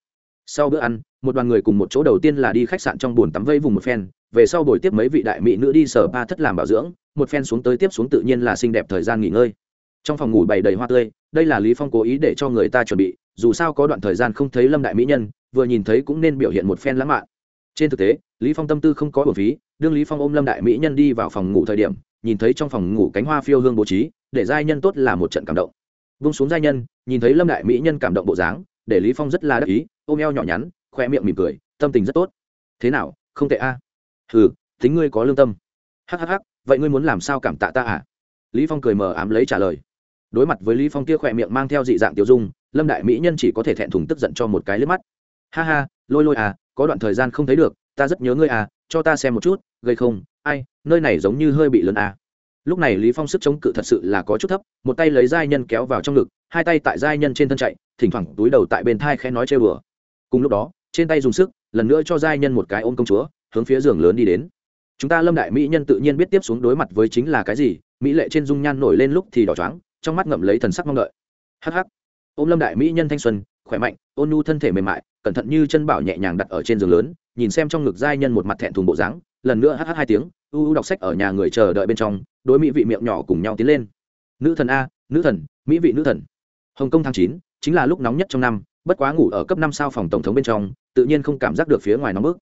Sau bữa ăn, một đoàn người cùng một chỗ đầu tiên là đi khách sạn trong buồn tắm vây vùng một phen, về sau buổi tiếp mấy vị đại mỹ nữ đi sở ba thất làm bảo dưỡng, một phen xuống tới tiếp xuống tự nhiên là xinh đẹp thời gian nghỉ ngơi. Trong phòng ngủ bày đầy hoa tươi, đây là lý phong cố ý để cho người ta chuẩn bị, dù sao có đoạn thời gian không thấy lâm đại mỹ nhân vừa nhìn thấy cũng nên biểu hiện một phen lãng mạn. Trên thực tế, lý phong tâm tư không có bổn phí, đương lý phong ôm lâm đại mỹ nhân đi vào phòng ngủ thời điểm, nhìn thấy trong phòng ngủ cánh hoa phiêu hương bố trí, để giai nhân tốt là một trận cảm động. Vung xuống giai nhân, nhìn thấy lâm đại mỹ nhân cảm động bộ dáng, để lý phong rất là đắc ý, ôm eo nhỏ nhắn, khoe miệng mỉm cười, tâm tình rất tốt. Thế nào, không tệ a? À? hừ, tính ngươi có lương tâm. Hắc hắc hắc, vậy ngươi muốn làm sao cảm tạ ta à? Lý phong cười mờ ám lấy trả lời. Đối mặt với lý phong kia khỏe miệng mang theo dị dạng tiêu dung, lâm đại mỹ nhân chỉ có thể thẹn thùng tức giận cho một cái liếc mắt ha ha, lôi lôi à có đoạn thời gian không thấy được, ta rất nhớ ngươi à cho ta xem một chút, gây không, ai, nơi này giống như hơi bị lớn à. Lúc này lý phong sức chống cự thật sự là có chút thấp, một tay lấy giai nhân kéo vào trong ngực, hai tay tại giai nhân trên thân chạy, thỉnh thoảng túi đầu tại bên thai khẽ nói chơi bừa cùng lúc đó, trên tay dùng sức, lần nữa cho giai nhân một cái ôm công chúa, hướng phía giường lớn đi đến. Chúng ta lâm đại mỹ nhân tự nhiên biết tiếp xuống đối mặt với chính là cái gì, mỹ lệ trên dung nhan nổi lên lúc thì đỏ choáng, trong mắt ngậm lấy thần sắc mong đợi. Hh ôm lâm đại mỹ nhân thanh xuân, khỏe mạnh, ôn nhu thân thể mềm mại cẩn thận như chân bảo nhẹ nhàng đặt ở trên giường lớn, nhìn xem trong ngực giai nhân một mặt thẹn thùng bộ dáng, lần nữa hh hai tiếng, u u đọc sách ở nhà người chờ đợi bên trong, đối mỹ vị miệng nhỏ cùng nhau tiến lên. Nữ thần a, nữ thần, mỹ vị nữ thần. Hồng kông tháng chín, chính là lúc nóng nhất trong năm, bất quá ngủ ở cấp năm sao phòng tổng thống bên trong, tự nhiên không cảm giác được phía ngoài nóng bức.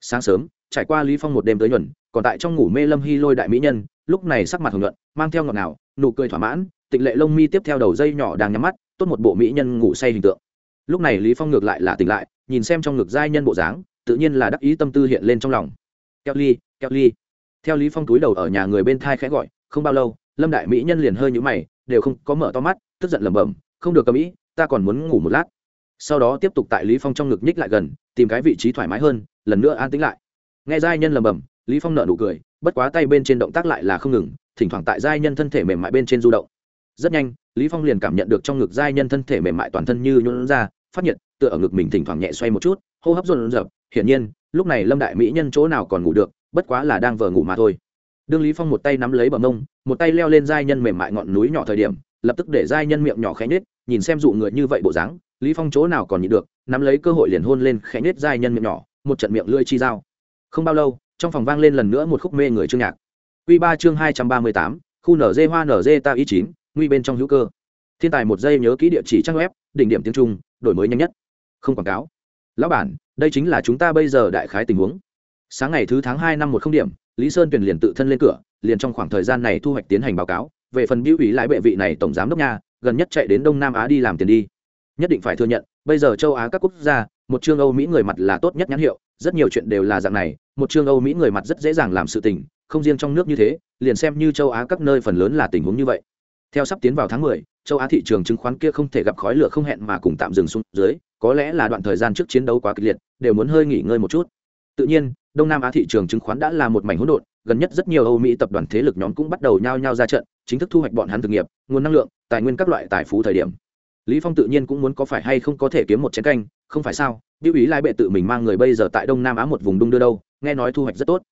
Sáng sớm, trải qua lý phong một đêm tới nhuận, còn tại trong ngủ mê lâm hy lôi đại mỹ nhân, lúc này sắc mặt hồng nhuận, mang theo ngọt ngào, nụ cười thỏa mãn, tịnh lệ lông mi tiếp theo đầu dây nhỏ đang nhắm mắt, tốt một bộ mỹ nhân ngủ say hình tượng lúc này lý phong ngược lại là tỉnh lại, nhìn xem trong ngực giai nhân bộ dáng, tự nhiên là đắc ý tâm tư hiện lên trong lòng. Kelly kelly theo lý phong túi đầu ở nhà người bên thai khẽ gọi, không bao lâu, lâm đại mỹ nhân liền hơi nhũ mày, đều không có mở to mắt, tức giận lẩm bẩm, không được cầm ý, ta còn muốn ngủ một lát. Sau đó tiếp tục tại lý phong trong ngực nhích lại gần, tìm cái vị trí thoải mái hơn, lần nữa an tĩnh lại. Nghe giai nhân lẩm bẩm, lý phong nở nụ cười, bất quá tay bên trên động tác lại là không ngừng, thỉnh thoảng tại giai nhân thân thể mềm mại bên trên du động. Rất nhanh, lý phong liền cảm nhận được trong ngực giai nhân thân thể mềm mại toàn thân như nhún ra phát nhiệt, tựa ở ngực mình thỉnh thoảng nhẹ xoay một chút, hô hấp dồn rập. hiển nhiên, lúc này lâm đại mỹ nhân chỗ nào còn ngủ được, bất quá là đang vờ ngủ mà thôi. Đương lý phong một tay nắm lấy bờ mông, một tay leo lên giai nhân mềm mại ngọn núi nhỏ thời điểm, lập tức để giai nhân miệng nhỏ khẽ nhếch, nhìn xem dụ người như vậy bộ dáng, lý phong chỗ nào còn nhịn được, nắm lấy cơ hội liền hôn lên khẽ nhếch giai nhân miệng nhỏ, một trận miệng lưỡi chi dao không bao lâu, trong phòng vang lên lần nữa một khúc mê người chương nhạc. Quy ba chương hai trăm ba mươi tám, khu nở dê hoa nở dê ta ý chín, nguy bên trong hữu cơ thiên tài một giây nhớ kỹ địa chỉ trang web, đỉnh điểm tiếng trung, đổi mới nhanh nhất. Không quảng cáo. Lão bản, đây chính là chúng ta bây giờ đại khái tình huống. Sáng ngày thứ tháng hai năm một không điểm, lý sơn tuyển liền tự thân lên cửa, liền trong khoảng thời gian này thu hoạch tiến hành báo cáo. Về phần biểu ủy lãi bệ vị này tổng giám đốc nha, gần nhất chạy đến đông nam á đi làm tiền đi. Nhất định phải thừa nhận, bây giờ châu á các quốc gia, một chương âu mỹ người mặt là tốt nhất nhãn hiệu, rất nhiều chuyện đều là dạng này, một chương âu mỹ người mặt rất dễ dàng làm sự tình, không riêng trong nước như thế, liền xem như châu á các nơi phần lớn là tình huống như vậy theo sắp tiến vào tháng 10, châu á thị trường chứng khoán kia không thể gặp khói lửa không hẹn mà cùng tạm dừng xuống dưới có lẽ là đoạn thời gian trước chiến đấu quá kịch liệt đều muốn hơi nghỉ ngơi một chút. Tự nhiên đông nam á thị trường chứng khoán đã là một mảnh hỗn độn gần nhất rất nhiều âu mỹ tập đoàn thế lực nhóm cũng bắt đầu nhao nhao ra trận chính thức thu hoạch bọn hắn thực nghiệp nguồn năng lượng tài nguyên các loại tài phú thời điểm. Lý phong tự nhiên cũng muốn có phải hay không có thể kiếm một chén canh không phải sao? Biểu ý lai bệ tự mình mang người bây giờ tại đông nam á một vùng đung đưa đâu nghe nói thu hoạch rất tốt.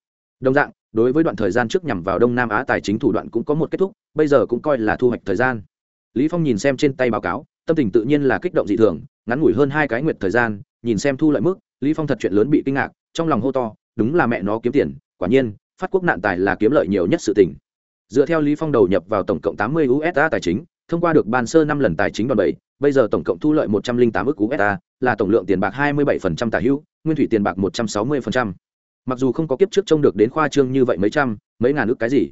Đồng dạng đối với đoạn thời gian trước nhằm vào đông nam á tài chính thủ đoạn cũng có một kết thúc, bây giờ cũng coi là thu hoạch thời gian lý phong nhìn xem trên tay báo cáo, tâm tình tự nhiên là kích động dị thường, ngắn ngủi hơn hai cái nguyệt thời gian, nhìn xem thu lợi mức, lý phong thật chuyện lớn bị kinh ngạc, trong lòng hô to, đúng là mẹ nó kiếm tiền, quả nhiên, phát quốc nạn tài là kiếm lợi nhiều nhất sự tình dựa theo lý phong đầu nhập vào tổng cộng 80 usd tài chính, thông qua được ban sơ năm lần tài chính đòn bẩy, bây giờ tổng cộng thu lợi 108 ức usd là tổng lượng tiền bạc 27% tài hữu, nguyên thủy tiền bạc 160% mặc dù không có kiếp trước trông được đến khoa trương như vậy mấy trăm, mấy ngàn ức cái gì.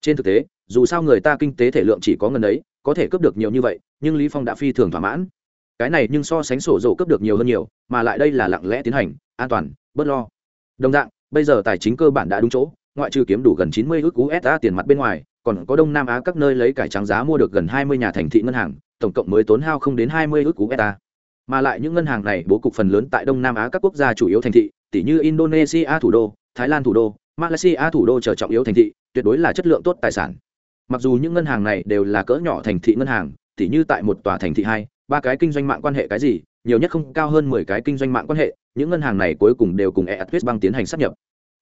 Trên thực tế, dù sao người ta kinh tế thể lượng chỉ có ngần ấy, có thể cướp được nhiều như vậy, nhưng lý phong đã phi thường thỏa mãn. Cái này nhưng so sánh sổ dầu cướp được nhiều hơn nhiều, mà lại đây là lặng lẽ tiến hành, an toàn, bớt lo. Đồng dạng, bây giờ tài chính cơ bản đã đúng chỗ, ngoại trừ kiếm đủ gần 90 ước USD tiền mặt bên ngoài, còn có đông nam á các nơi lấy cải trắng giá mua được gần 20 nhà thành thị ngân hàng, tổng cộng mới tốn hao không đến 20 ước USD mà lại những ngân hàng này bố cục phần lớn tại đông nam á các quốc gia chủ yếu thành thị tỷ như indonesia thủ đô, thái lan thủ đô, malaysia thủ đô trở trọng yếu thành thị, tuyệt đối là chất lượng tốt tài sản. Mặc dù những ngân hàng này đều là cỡ nhỏ thành thị ngân hàng, tỉ như tại một tòa thành thị hai, ba cái kinh doanh mạng quan hệ cái gì, nhiều nhất không cao hơn mười cái kinh doanh mạng quan hệ, những ngân hàng này cuối cùng đều cùng eatwest bank tiến hành sáp nhập.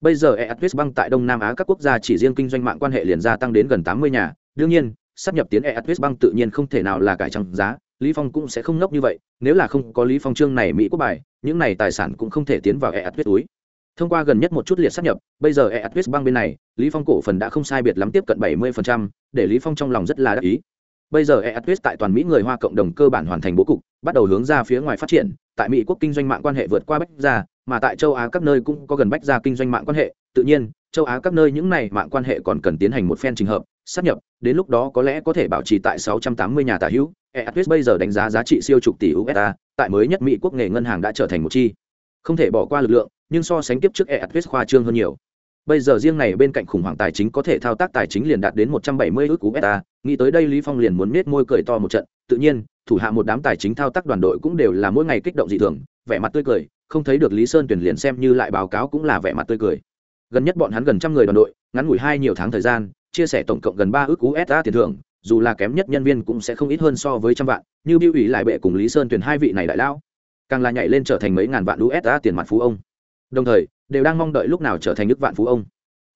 Bây giờ eatwest bank tại đông nam á các quốc gia chỉ riêng kinh doanh mạng quan hệ liền gia tăng đến gần tám mươi nhà. Đương nhiên, sáp nhập tiến eatwest bank tự nhiên không thể nào là cải trang giá, lý phong cũng sẽ không nốc như vậy, nếu là không có lý phong trương này mỹ quốc bài những này tài sản cũng không thể tiến vào eatwest túi. Thông qua gần nhất một chút liệt sắp nhập bây giờ eatwest băng bên này lý phong cổ phần đã không sai biệt lắm tiếp cận 70%, để lý phong trong lòng rất là đắc ý. Bây giờ eatwest tại toàn mỹ người hoa cộng đồng cơ bản hoàn thành bố cục bắt đầu hướng ra phía ngoài phát triển tại mỹ quốc kinh doanh mạng quan hệ vượt qua bách gia mà tại châu á các nơi cũng có gần bách gia kinh doanh mạng quan hệ. Tự nhiên châu á các nơi những này mạng quan hệ còn cần tiến hành một phen trình hợp sắp nhập đến lúc đó có lẽ có thể bảo trì tại 680 nhà tả hữu. Eatwest bây giờ đánh giá giá trị siêu trục tỷ usd tại mới nhất mỹ quốc nghề ngân hàng đã trở thành một chi. Không thể bỏ qua lực lượng, nhưng so sánh tiếp trước eatwest khoa trương hơn nhiều. Bây giờ riêng này bên cạnh khủng hoảng tài chính có thể thao tác tài chính liền đạt đến một trăm bảy mươi ước cú beta nghĩ tới đây lý phong liền muốn nết môi cười to một trận, tự nhiên, thủ hạ một đám tài chính thao tác đoàn đội cũng đều là mỗi ngày kích động dị thường, vẻ mặt tươi cười, không thấy được lý sơn tuyển liền xem như lại báo cáo cũng là vẻ mặt tươi cười. Gần nhất bọn hắn gần trăm người đoàn đội, ngắn ngủi hai nhiều tháng thời gian, chia sẻ tổng cộng gần ba ước cú beta tiền thưởng dù là kém nhất nhân viên cũng sẽ không ít hơn so với trăm vạn như biêu ủy lại bệ cùng lý sơn tuyển hai vị này đại lao càng là nhảy lên trở thành mấy ngàn vạn usd tiền mặt phú ông. Đồng thời đều đang mong đợi lúc nào trở thành nước vạn phú ông.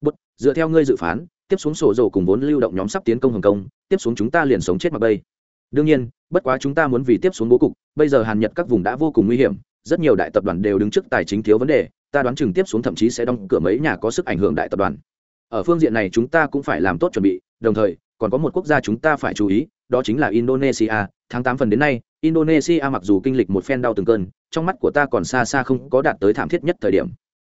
Bút, dựa theo ngươi dự phán tiếp xuống sổ rồ cùng vốn lưu động nhóm sắp tiến công hồng kông tiếp xuống chúng ta liền sống chết mặc bây đương nhiên bất quá chúng ta muốn vì tiếp xuống bố cục bây giờ hàn nhật các vùng đã vô cùng nguy hiểm rất nhiều đại tập đoàn đều đứng trước tài chính thiếu vấn đề ta đoán chừng tiếp xuống thậm chí sẽ đóng cửa mấy nhà có sức ảnh hưởng đại tập đoàn. Ở phương diện này chúng ta cũng phải làm tốt chuẩn bị đồng thời còn có một quốc gia chúng ta phải chú ý, đó chính là indonesia. Tháng tám phần đến nay, indonesia mặc dù kinh lịch một phen đau từng cơn, trong mắt của ta còn xa xa không có đạt tới thảm thiết nhất thời điểm.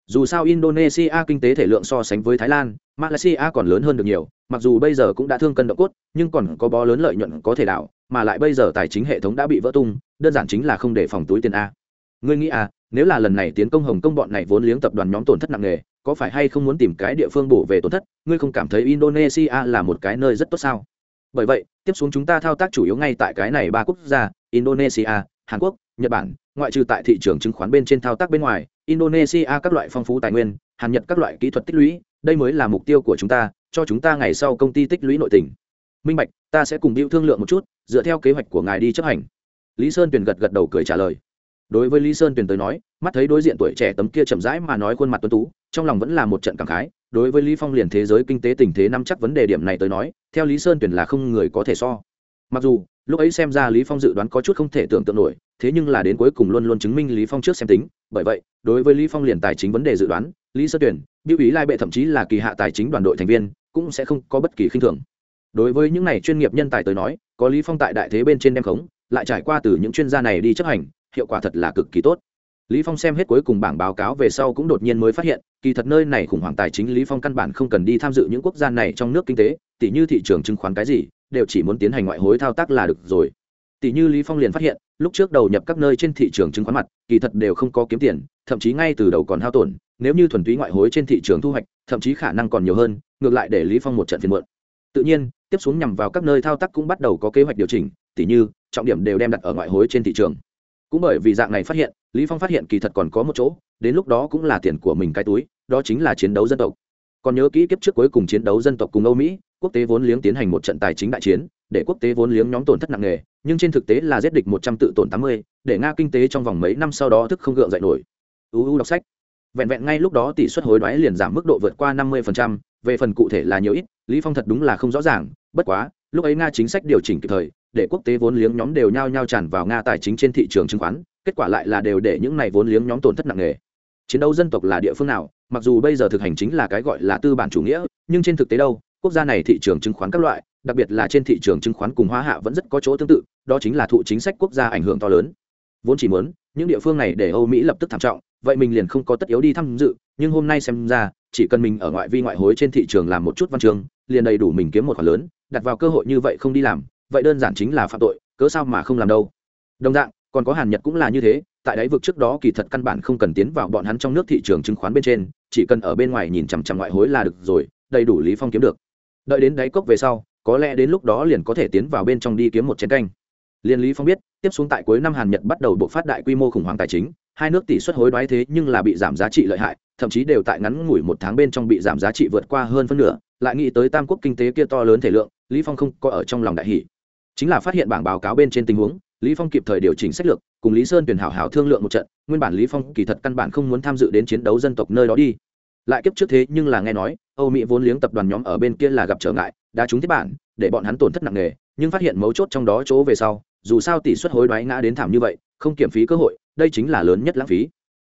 Dù sao indonesia kinh tế thể lượng so sánh với thái lan, malaysia còn lớn hơn được nhiều, mặc dù bây giờ cũng đã thương cân độ cốt, nhưng còn có bó lớn lợi nhuận có thể đảo, mà lại bây giờ tài chính hệ thống đã bị vỡ tung, đơn giản chính là không để phòng túi tiền a. Ngươi nghĩ à nếu là lần này tiến công hồng công bọn này vốn liếng tập đoàn nhóm tổn thất nặng nề, có phải hay không muốn tìm cái địa phương bổ về tổn thất? Ngươi không cảm thấy indonesia là một cái nơi rất tốt sao? Bởi vậy, tiếp xuống chúng ta thao tác chủ yếu ngay tại cái này ba quốc gia, indonesia, hàn quốc, nhật bản, ngoại trừ tại thị trường chứng khoán bên trên thao tác bên ngoài, indonesia các loại phong phú tài nguyên, hàn nhật các loại kỹ thuật tích lũy, đây mới là mục tiêu của chúng ta, cho chúng ta ngày sau công ty tích lũy nội tỉnh minh bạch, ta sẽ cùng hữu thương lượng một chút, dựa theo kế hoạch của ngài đi chấp hành. Lý sơn tuyền gật gật đầu cười trả lời đối với lý sơn tuyền tới nói, mắt thấy đối diện tuổi trẻ tấm kia chậm rãi mà nói khuôn mặt tuấn tú, trong lòng vẫn là một trận cảm khái. Đối với lý phong liền thế giới kinh tế tình thế nắm chắc vấn đề điểm này tới nói, theo lý sơn tuyền là không người có thể so. Mặc dù, lúc ấy xem ra lý phong dự đoán có chút không thể tưởng tượng nổi, thế nhưng là đến cuối cùng luôn luôn chứng minh lý phong trước xem tính. Bởi vậy, đối với lý phong liền tài chính vấn đề dự đoán, lý sơn tuyển biểu ý lai bệ thậm chí là kỳ hạ tài chính đoàn đội thành viên, cũng sẽ không có bất kỳ khinh thường. Đối với những này chuyên nghiệp nhân tài tới nói, có lý phong tại đại thế bên trên đem khống, lại trải qua từ những chuyên gia này đi chấp hành hiệu quả thật là cực kỳ tốt. Lý phong xem hết cuối cùng bảng báo cáo về sau cũng đột nhiên mới phát hiện, kỳ thật nơi này khủng hoảng tài chính lý phong căn bản không cần đi tham dự những quốc gia này trong nước kinh tế, tỉ như thị trường chứng khoán cái gì, đều chỉ muốn tiến hành ngoại hối thao tác là được rồi. Tỷ như lý phong liền phát hiện, lúc trước đầu nhập các nơi trên thị trường chứng khoán mặt, kỳ thật đều không có kiếm tiền, thậm chí ngay từ đầu còn hao tổn, nếu như thuần túy ngoại hối trên thị trường thu hoạch, thậm chí khả năng còn nhiều hơn, ngược lại để lý phong một trận phiền muộn. Tự nhiên, tiếp xuống nhằm vào các nơi thao tác cũng bắt đầu có kế hoạch điều chỉnh tỷ như, trọng điểm đều đem đặt ở ngoại hối trên thị trường cũng bởi vì dạng này phát hiện, lý phong phát hiện kỳ thật còn có một chỗ, đến lúc đó cũng là tiền của mình cái túi, đó chính là chiến đấu dân tộc. Còn nhớ kỹ kiếp trước cuối cùng chiến đấu dân tộc cùng âu mỹ, quốc tế vốn liếng tiến hành một trận tài chính đại chiến, để quốc tế vốn liếng nhóm tổn thất nặng nề, nhưng trên thực tế là giết địch một trăm tự tổn tám mươi, để nga kinh tế trong vòng mấy năm sau đó thức không gượng dậy nổi. Uu đọc sách. Vẹn vẹn ngay lúc đó tỷ suất hối đoái liền giảm mức độ vượt qua năm mươi về phần cụ thể là nhiều ít, lý phong thật đúng là không rõ ràng, bất quá, lúc ấy nga chính sách điều chỉnh kịp thời để quốc tế vốn liếng nhóm đều nhao nhao tràn vào nga tài chính trên thị trường chứng khoán, kết quả lại là đều để những này vốn liếng nhóm tổn thất nặng nề. Chiến đấu dân tộc là địa phương nào? Mặc dù bây giờ thực hành chính là cái gọi là tư bản chủ nghĩa, nhưng trên thực tế đâu, quốc gia này thị trường chứng khoán các loại, đặc biệt là trên thị trường chứng khoán cùng hóa hạ vẫn rất có chỗ tương tự, đó chính là thụ chính sách quốc gia ảnh hưởng to lớn. Vốn chỉ muốn, những địa phương này để âu mỹ lập tức thảm trọng, vậy mình liền không có tất yếu đi tham dự, nhưng hôm nay xem ra, chỉ cần mình ở ngoại vi ngoại hối trên thị trường làm một chút văn trường liền đầy đủ mình kiếm một khoản lớn, đặt vào cơ hội như vậy không đi làm vậy đơn giản chính là phạm tội, cớ sao mà không làm đâu? Đồng dạng, còn có hàn nhật cũng là như thế, tại đáy vực trước đó kỳ thật căn bản không cần tiến vào bọn hắn trong nước thị trường chứng khoán bên trên, chỉ cần ở bên ngoài nhìn chằm chằm ngoại hối là được rồi, đầy đủ lý phong kiếm được. Đợi đến đáy cốc về sau, có lẽ đến lúc đó liền có thể tiến vào bên trong đi kiếm một chén canh. Liên lý phong biết, tiếp xuống tại cuối năm hàn nhật bắt đầu buộc phát đại quy mô khủng hoảng tài chính, hai nước tỷ suất hối đoái thế nhưng là bị giảm giá trị lợi hại, thậm chí đều tại ngắn ngủi một tháng bên trong bị giảm giá trị vượt qua hơn phân nửa, lại nghĩ tới tam quốc kinh tế kia to lớn thể lượng, lý phong không có ở trong lòng đại hỷ chính là phát hiện bảng báo cáo bên trên tình huống, lý phong kịp thời điều chỉnh sách lược, cùng lý sơn tuyển hảo hảo thương lượng một trận, nguyên bản lý phong kỳ thật căn bản không muốn tham dự đến chiến đấu dân tộc nơi đó đi. Lại kiếp trước thế nhưng là nghe nói, âu mỹ vốn liếng tập đoàn nhóm ở bên kia là gặp trở ngại, đã trúng thiết bản, để bọn hắn tổn thất nặng nề, nhưng phát hiện mấu chốt trong đó chỗ về sau, dù sao tỷ suất hối đoái ngã đến thảm như vậy, không kiểm phí cơ hội, đây chính là lớn nhất lãng phí.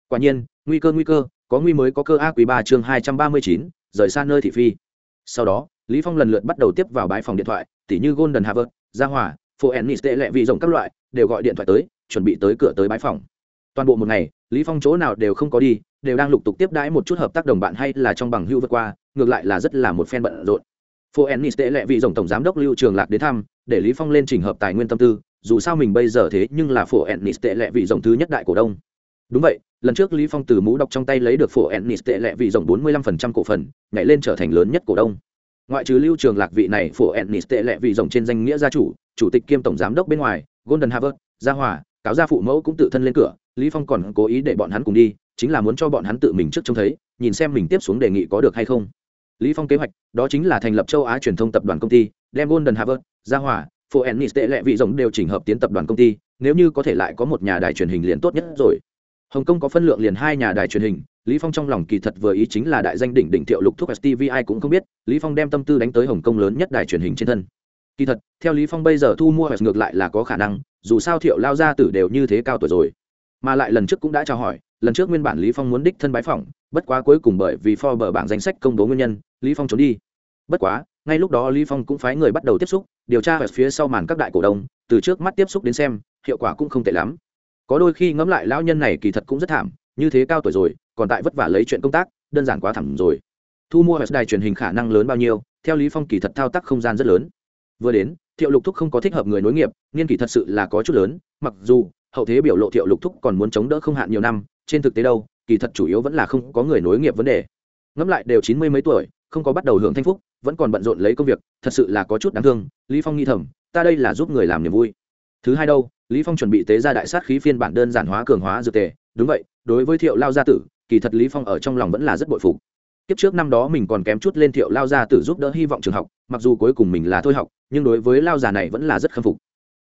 Quả nhiên, nguy cơ nguy cơ, có nguy mới có cơ a quý ba chương hai trăm ba mươi chín, rời xa nơi thị phi. Sau đó, lý phong lần lượt bắt đầu tiếp vào bãi phòng điện thoại tỷ như golden harvard gia hòa phố ennis tệ lệ vị rộng các loại, đều gọi điện thoại tới, chuẩn bị tới cửa tới bãi phòng. Toàn bộ một ngày, lý phong chỗ nào đều không có đi, đều đang lục tục tiếp đãi một chút hợp tác đồng bạn hay là trong bằng hưu vượt qua, ngược lại là rất là một phen bận rộn. Phố ennis tệ lệ vị rộng tổng giám đốc lưu trường lạc đến thăm, để lý phong lên trình hợp tài nguyên tâm tư, dù sao mình bây giờ thế nhưng là phổ ennis tệ lệ vị rộng thứ nhất đại cổ đông. Đúng vậy, lần trước lý phong từ mũ đọc trong tay lấy được phổ ennis tệ lệ vị rộng 45% cổ phần, nhảy lên trở thành lớn nhất cổ đông ngoại trừ lưu trường lạc vị này phổ ennis tệ lệ vị rộng trên danh nghĩa gia chủ chủ tịch kiêm tổng giám đốc bên ngoài, golden harvard, gia hòa, cáo gia phụ mẫu cũng tự thân lên cửa, lý phong còn cố ý để bọn hắn cùng đi, chính là muốn cho bọn hắn tự mình trước trông thấy, nhìn xem mình tiếp xuống đề nghị có được hay không. Lý phong kế hoạch, đó chính là thành lập châu á truyền thông tập đoàn công ty, đem golden harvard, gia hòa, phổ ennis tệ lệ vị rộng đều chỉnh hợp tiến tập đoàn công ty, nếu như có thể lại có một nhà đài truyền hình liền tốt nhất rồi. Hồng kông có phân lượng liền hai nhà đài truyền hình lý phong trong lòng kỳ thật vừa ý chính là đại danh đỉnh đỉnh thiệu lục thuốc stv ai cũng không biết, lý phong đem tâm tư đánh tới hồng kông lớn nhất đài truyền hình trên thân. Kỳ thật, theo lý phong bây giờ thu mua ngược lại là có khả năng, dù sao thiệu lao gia tử đều như thế cao tuổi rồi. Mà lại lần trước cũng đã chào hỏi, lần trước nguyên bản lý phong muốn đích thân bái phỏng, bất quá cuối cùng bởi vì Forbes bảng danh sách công bố nguyên nhân, lý phong trốn đi. Bất quá, ngay lúc đó lý phong cũng phái người bắt đầu tiếp xúc, điều tra ở phía sau màn các đại cổ đông, từ trước mắt tiếp xúc đến xem, hiệu quả cũng không tệ lắm. Có đôi khi ngẫm lại lão nhân này kỳ thật cũng rất thảm như thế cao tuổi rồi, còn tại vất vả lấy chuyện công tác, đơn giản quá thẳng rồi. Thu mua đài truyền hình khả năng lớn bao nhiêu, theo lý phong kỳ thật thao tác không gian rất lớn. Vừa đến, thiệu lục thúc không có thích hợp người nối nghiệp nghiên kỳ thật sự là có chút lớn, mặc dù, hậu thế biểu lộ thiệu lục thúc còn muốn chống đỡ không hạn nhiều năm, trên thực tế đâu, kỳ thật chủ yếu vẫn là không có người nối nghiệp vấn đề. Ngẫm lại đều chín mươi mấy tuổi, không có bắt đầu hưởng thanh phúc, vẫn còn bận rộn lấy công việc, thật sự là có chút đáng thương, lý phong nghi thầm, ta đây là giúp người làm niềm vui. Thứ hai đâu, lý phong chuẩn bị tế ra đại sát khí phiên bản đơn giản hóa, cường hóa dược tề. Đúng vậy đối với thiệu lao gia tử, kỳ thật lý phong ở trong lòng vẫn là rất bội phục. Kiếp trước năm đó mình còn kém chút lên thiệu lao gia tử giúp đỡ hy vọng trường học, mặc dù cuối cùng mình là thôi học, nhưng đối với lao già này vẫn là rất khâm phục.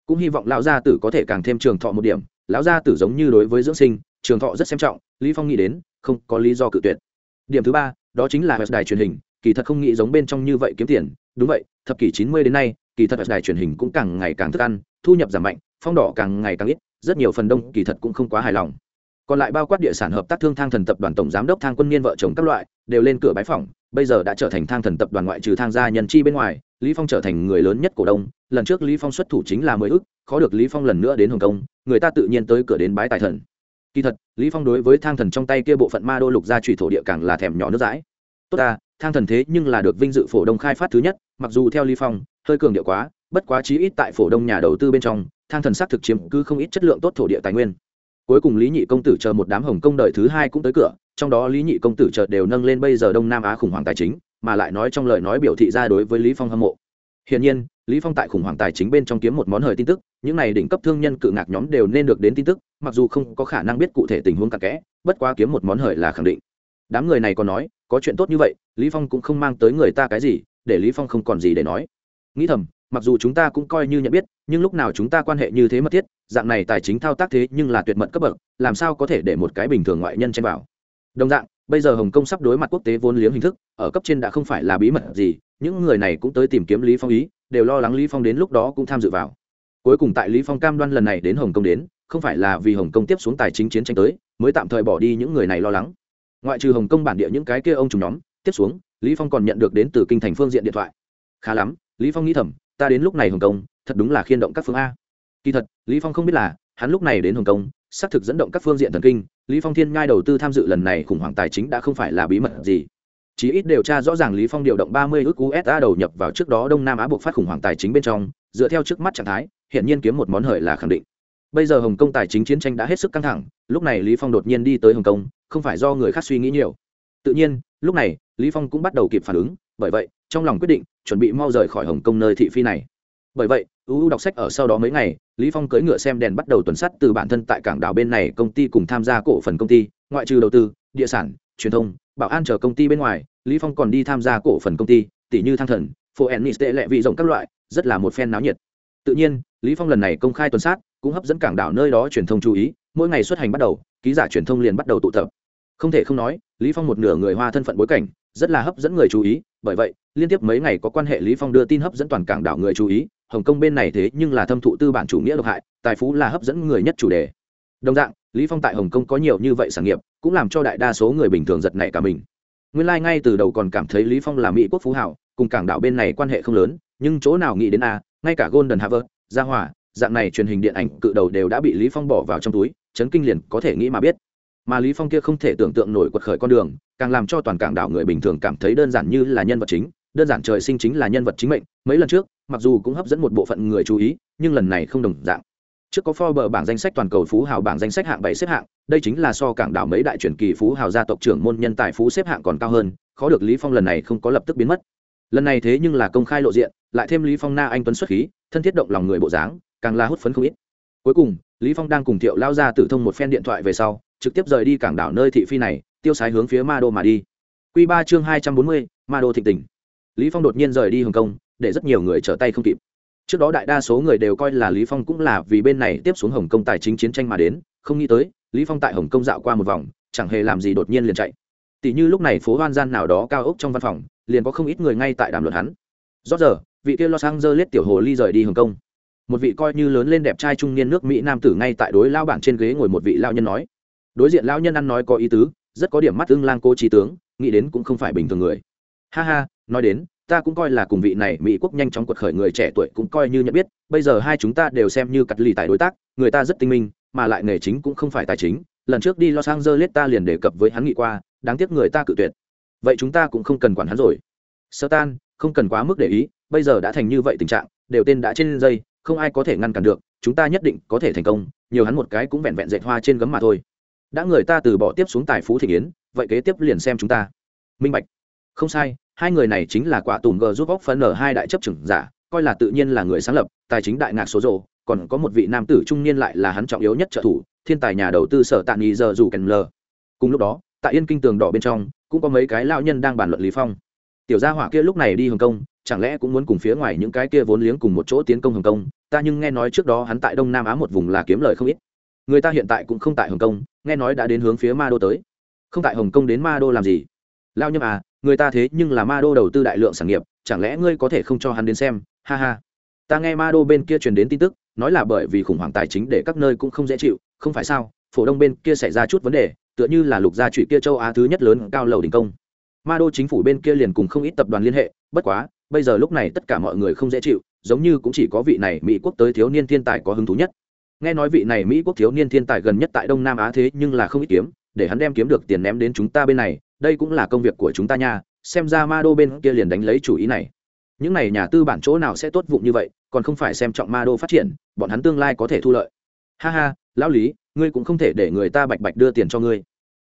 Cũng hy vọng lao gia tử có thể càng thêm trường thọ một điểm, lão gia tử giống như đối với dưỡng sinh, trường thọ rất xem trọng, lý phong nghĩ đến, không có lý do cự tuyệt. Điểm thứ ba, đó chính là đài truyền hình, kỳ thật không nghĩ giống bên trong như vậy kiếm tiền. Đúng vậy, thập kỷ 90 đến nay, kỳ thật đài truyền hình cũng càng ngày càng thức ăn, thu nhập giảm mạnh, phong đỏ càng ngày càng ít, rất nhiều phần đông kỳ thật cũng không quá hài lòng còn lại bao quát địa sản hợp tác thương thang thần tập đoàn tổng giám đốc thang quân niên vợ chồng các loại, đều lên cửa bái phỏng, bây giờ đã trở thành thang thần tập đoàn ngoại trừ thang gia nhân chi bên ngoài, lý phong trở thành người lớn nhất cổ đông, lần trước lý phong xuất thủ chính là mười ức, khó được lý phong lần nữa đến hồng kông, người ta tự nhiên tới cửa đến bái tài thần. Kỳ thật, lý phong đối với thang thần trong tay kia bộ phận ma đô lục gia trùy thổ địa càng là thèm nhỏ nước dãi. Tốt ta, thang thần thế nhưng là được vinh dự phổ đông khai phát thứ nhất, mặc dù theo lý phong, hơi cường điệu quá, bất quá chí ít tại phổ đông nhà đầu tư bên trong, thang thần xác thực chiếm cứ không ít chất lượng tốt thổ địa tài nguyên cuối cùng lý nhị công tử chờ một đám hồng công đợi thứ hai cũng tới cửa, trong đó lý nhị công tử chợt đều nâng lên bây giờ đông nam á khủng hoảng tài chính, mà lại nói trong lời nói biểu thị ra đối với lý phong hâm mộ. Hiển nhiên, lý phong tại khủng hoảng tài chính bên trong kiếm một món hời tin tức, những này đỉnh cấp thương nhân cự ngạc nhóm đều nên được đến tin tức, mặc dù không có khả năng biết cụ thể tình huống cặn kẽ, bất quá kiếm một món hời là khẳng định. Đám người này còn nói, có chuyện tốt như vậy, lý phong cũng không mang tới người ta cái gì, để lý phong không còn gì để nói. Nghĩ thầm mặc dù chúng ta cũng coi như nhận biết, nhưng lúc nào chúng ta quan hệ như thế mật thiết, dạng này tài chính thao tác thế nhưng là tuyệt mật cấp bậc, làm sao có thể để một cái bình thường ngoại nhân chen vào? Đồng dạng, bây giờ hồng kông sắp đối mặt quốc tế vốn liếng hình thức, ở cấp trên đã không phải là bí mật gì, những người này cũng tới tìm kiếm lý phong ý, đều lo lắng lý phong đến lúc đó cũng tham dự vào. Cuối cùng tại lý phong cam đoan lần này đến hồng kông đến, không phải là vì hồng kông tiếp xuống tài chính chiến tranh tới, mới tạm thời bỏ đi những người này lo lắng. Ngoại trừ hồng kông bản địa những cái kia ông trùng nhóm, tiếp xuống, lý phong còn nhận được đến từ kinh thành phương diện điện thoại. Khá lắm, lý phong nghĩ thầm ta đến lúc này hồng kông, thật đúng là khiên động các phương a. Kỳ thật, lý phong không biết là, hắn lúc này đến hồng kông, xác thực dẫn động các phương diện thần kinh, lý phong thiên ngai đầu tư tham dự lần này khủng hoảng tài chính đã không phải là bí mật gì. Chỉ ít điều tra rõ ràng lý phong điều động 30 ức usd đầu nhập vào trước đó đông nam á buộc phát khủng hoảng tài chính bên trong, dựa theo trước mắt trạng thái hiện nhiên kiếm một món hời là khẳng định. Bây giờ hồng kông tài chính chiến tranh đã hết sức căng thẳng, lúc này lý phong đột nhiên đi tới hồng kông, không phải do người khác suy nghĩ nhiều. Tự nhiên, lúc này, lý phong cũng bắt đầu kịp phản ứng, bởi vậy trong lòng quyết định chuẩn bị mau rời khỏi hồng kông nơi thị phi này. Bởi vậy uu đọc sách ở sau đó mấy ngày, lý phong cưỡi ngựa xem đèn bắt đầu tuần sắt từ bản thân tại cảng đảo bên này công ty cùng tham gia cổ phần công ty, ngoại trừ đầu tư, địa sản, truyền thông, bảo an chờ công ty bên ngoài, lý phong còn đi tham gia cổ phần công ty, tỷ như thăng thần phố ennis tệ lệ vị rộng các loại, rất là một phen náo nhiệt. Tự nhiên, lý phong lần này công khai tuần sát, cũng hấp dẫn cảng đảo nơi đó truyền thông chú ý, mỗi ngày xuất hành bắt đầu, ký giả truyền thông liền bắt đầu tụ tập. Không thể không nói, lý phong một nửa người hoa thân phận bối cảnh rất là hấp dẫn người chú ý bởi vậy liên tiếp mấy ngày có quan hệ lý phong đưa tin hấp dẫn toàn cảng đảo người chú ý hồng kông bên này thế nhưng là thâm thụ tư bản chủ nghĩa độc hại tài phú là hấp dẫn người nhất chủ đề. Đồng dạng lý phong tại hồng kông có nhiều như vậy sản nghiệp cũng làm cho đại đa số người bình thường giật nảy cả mình. Nguyên lai like ngay từ đầu còn cảm thấy lý phong là mỹ quốc phú hảo cùng cảng đảo bên này quan hệ không lớn nhưng chỗ nào nghĩ đến a ngay cả golden harvard gia hỏa, dạng này truyền hình điện ảnh cự đầu đều đã bị lý phong bỏ vào trong túi chấn kinh liền có thể nghĩ mà biết mà lý phong kia không thể tưởng tượng nổi quật khởi con đường, càng làm cho toàn cảng đảo người bình thường cảm thấy đơn giản như là nhân vật chính, đơn giản trời sinh chính là nhân vật chính mệnh. Mấy lần trước, mặc dù cũng hấp dẫn một bộ phận người chú ý, nhưng lần này không đồng dạng. Trước có Forbes bảng danh sách toàn cầu phú hào bảng danh sách hạng bảy xếp hạng, đây chính là so cảng đảo mấy đại truyền kỳ phú hào gia tộc trưởng môn nhân tài phú xếp hạng còn cao hơn, khó được lý phong lần này không có lập tức biến mất. Lần này thế nhưng là công khai lộ diện, lại thêm lý phong na anh tuấn xuất khí, thân thiết động lòng người bộ dáng, càng là hút phấn không ít. Cuối cùng, lý phong đang cùng thiệu lao ra tử thông một phen điện thoại về sau trực tiếp rời đi cảng đảo nơi thị phi này tiêu sái hướng phía ma đô mà đi. Quy ba chương hai trăm bốn mươi, ma đô thịnh tỉnh lý phong đột nhiên rời đi hồng kông để rất nhiều người trở tay không kịp. Trước đó đại đa số người đều coi là lý phong cũng là vì bên này tiếp xuống hồng kông tài chính chiến tranh mà đến không nghĩ tới lý phong tại hồng kông dạo qua một vòng chẳng hề làm gì đột nhiên liền chạy. Tỷ như lúc này phố hoan gian nào đó cao ốc trong văn phòng liền có không ít người ngay tại đàm luận hắn. Rót giờ vị kia los angeles tiểu hồ ly rời đi hồng kông. Một vị coi như lớn lên đẹp trai trung niên nước mỹ nam tử ngay tại đối lao bản trên ghế ngồi một vị lao nhân nói đối diện lão nhân ăn nói có ý tứ, rất có điểm mắt ưng lang cô trí tướng, nghĩ đến cũng không phải bình thường người. Ha ha, nói đến, ta cũng coi là cùng vị này mỹ quốc nhanh chóng quật khởi người trẻ tuổi cũng coi như nhận biết, bây giờ hai chúng ta đều xem như cặt lì tài đối tác, người ta rất tinh minh, mà lại nghề chính cũng không phải tài chính, lần trước đi los angeles ta liền đề cập với hắn nghị qua, đáng tiếc người ta cự tuyệt. Vậy chúng ta cũng không cần quản hắn rồi. Sơ tan không cần quá mức để ý, bây giờ đã thành như vậy tình trạng, đều tên đã trên dây, không ai có thể ngăn cản được, chúng ta nhất định có thể thành công, nhiều hắn một cái cũng vẹn vẹn dệt hoa trên gấm mà thôi đã người ta từ bỏ tiếp xuống tài phú thị yến, vậy kế tiếp liền xem chúng ta. Minh bạch. Không sai, hai người này chính là quả tùm g giúp bóc phân ở hai đại chấp trưởng giả, coi là tự nhiên là người sáng lập, tài chính đại ngạc số rộ còn có một vị nam tử trung niên lại là hắn trọng yếu nhất trợ thủ, thiên tài nhà đầu tư sở tạ nghi giờ dù kèn lờ. Cùng lúc đó, tại yên kinh tường đỏ bên trong, cũng có mấy cái lao nhân đang bàn luận lý phong. Tiểu gia hỏa kia lúc này đi hồng kông, chẳng lẽ cũng muốn cùng phía ngoài những cái kia vốn liếng cùng một chỗ tiến công hồng kông? Ta nhưng nghe nói trước đó hắn tại đông nam á một vùng là kiếm lời không ít người ta hiện tại cũng không tại hồng kông, nghe nói đã đến hướng phía ma đô tới. Không tại hồng kông đến ma đô làm gì? Lao nhâm à người ta thế nhưng là ma đô đầu tư đại lượng sản nghiệp, chẳng lẽ ngươi có thể không cho hắn đến xem? Ha ha. Ta nghe ma đô bên kia truyền đến tin tức, nói là bởi vì khủng hoảng tài chính để các nơi cũng không dễ chịu, không phải sao? Phổ đông bên kia xảy ra chút vấn đề, tựa như là lục gia trụy kia châu á thứ nhất lớn cao lầu đình công. Ma đô chính phủ bên kia liền cùng không ít tập đoàn liên hệ, bất quá, bây giờ lúc này tất cả mọi người không dễ chịu, giống như cũng chỉ có vị này mỹ quốc tới thiếu niên thiên tài có hứng thú nhất nghe nói vị này mỹ quốc thiếu niên thiên tài gần nhất tại đông nam á thế nhưng là không ít kiếm, để hắn đem kiếm được tiền ném đến chúng ta bên này, đây cũng là công việc của chúng ta nha, xem ra ma đô bên kia liền đánh lấy chủ ý này. Những này nhà tư bản chỗ nào sẽ tốt vụng như vậy, còn không phải xem trọng ma đô phát triển, bọn hắn tương lai có thể thu lợi. Ha ha, lão lý, ngươi cũng không thể để người ta bạch bạch đưa tiền cho ngươi.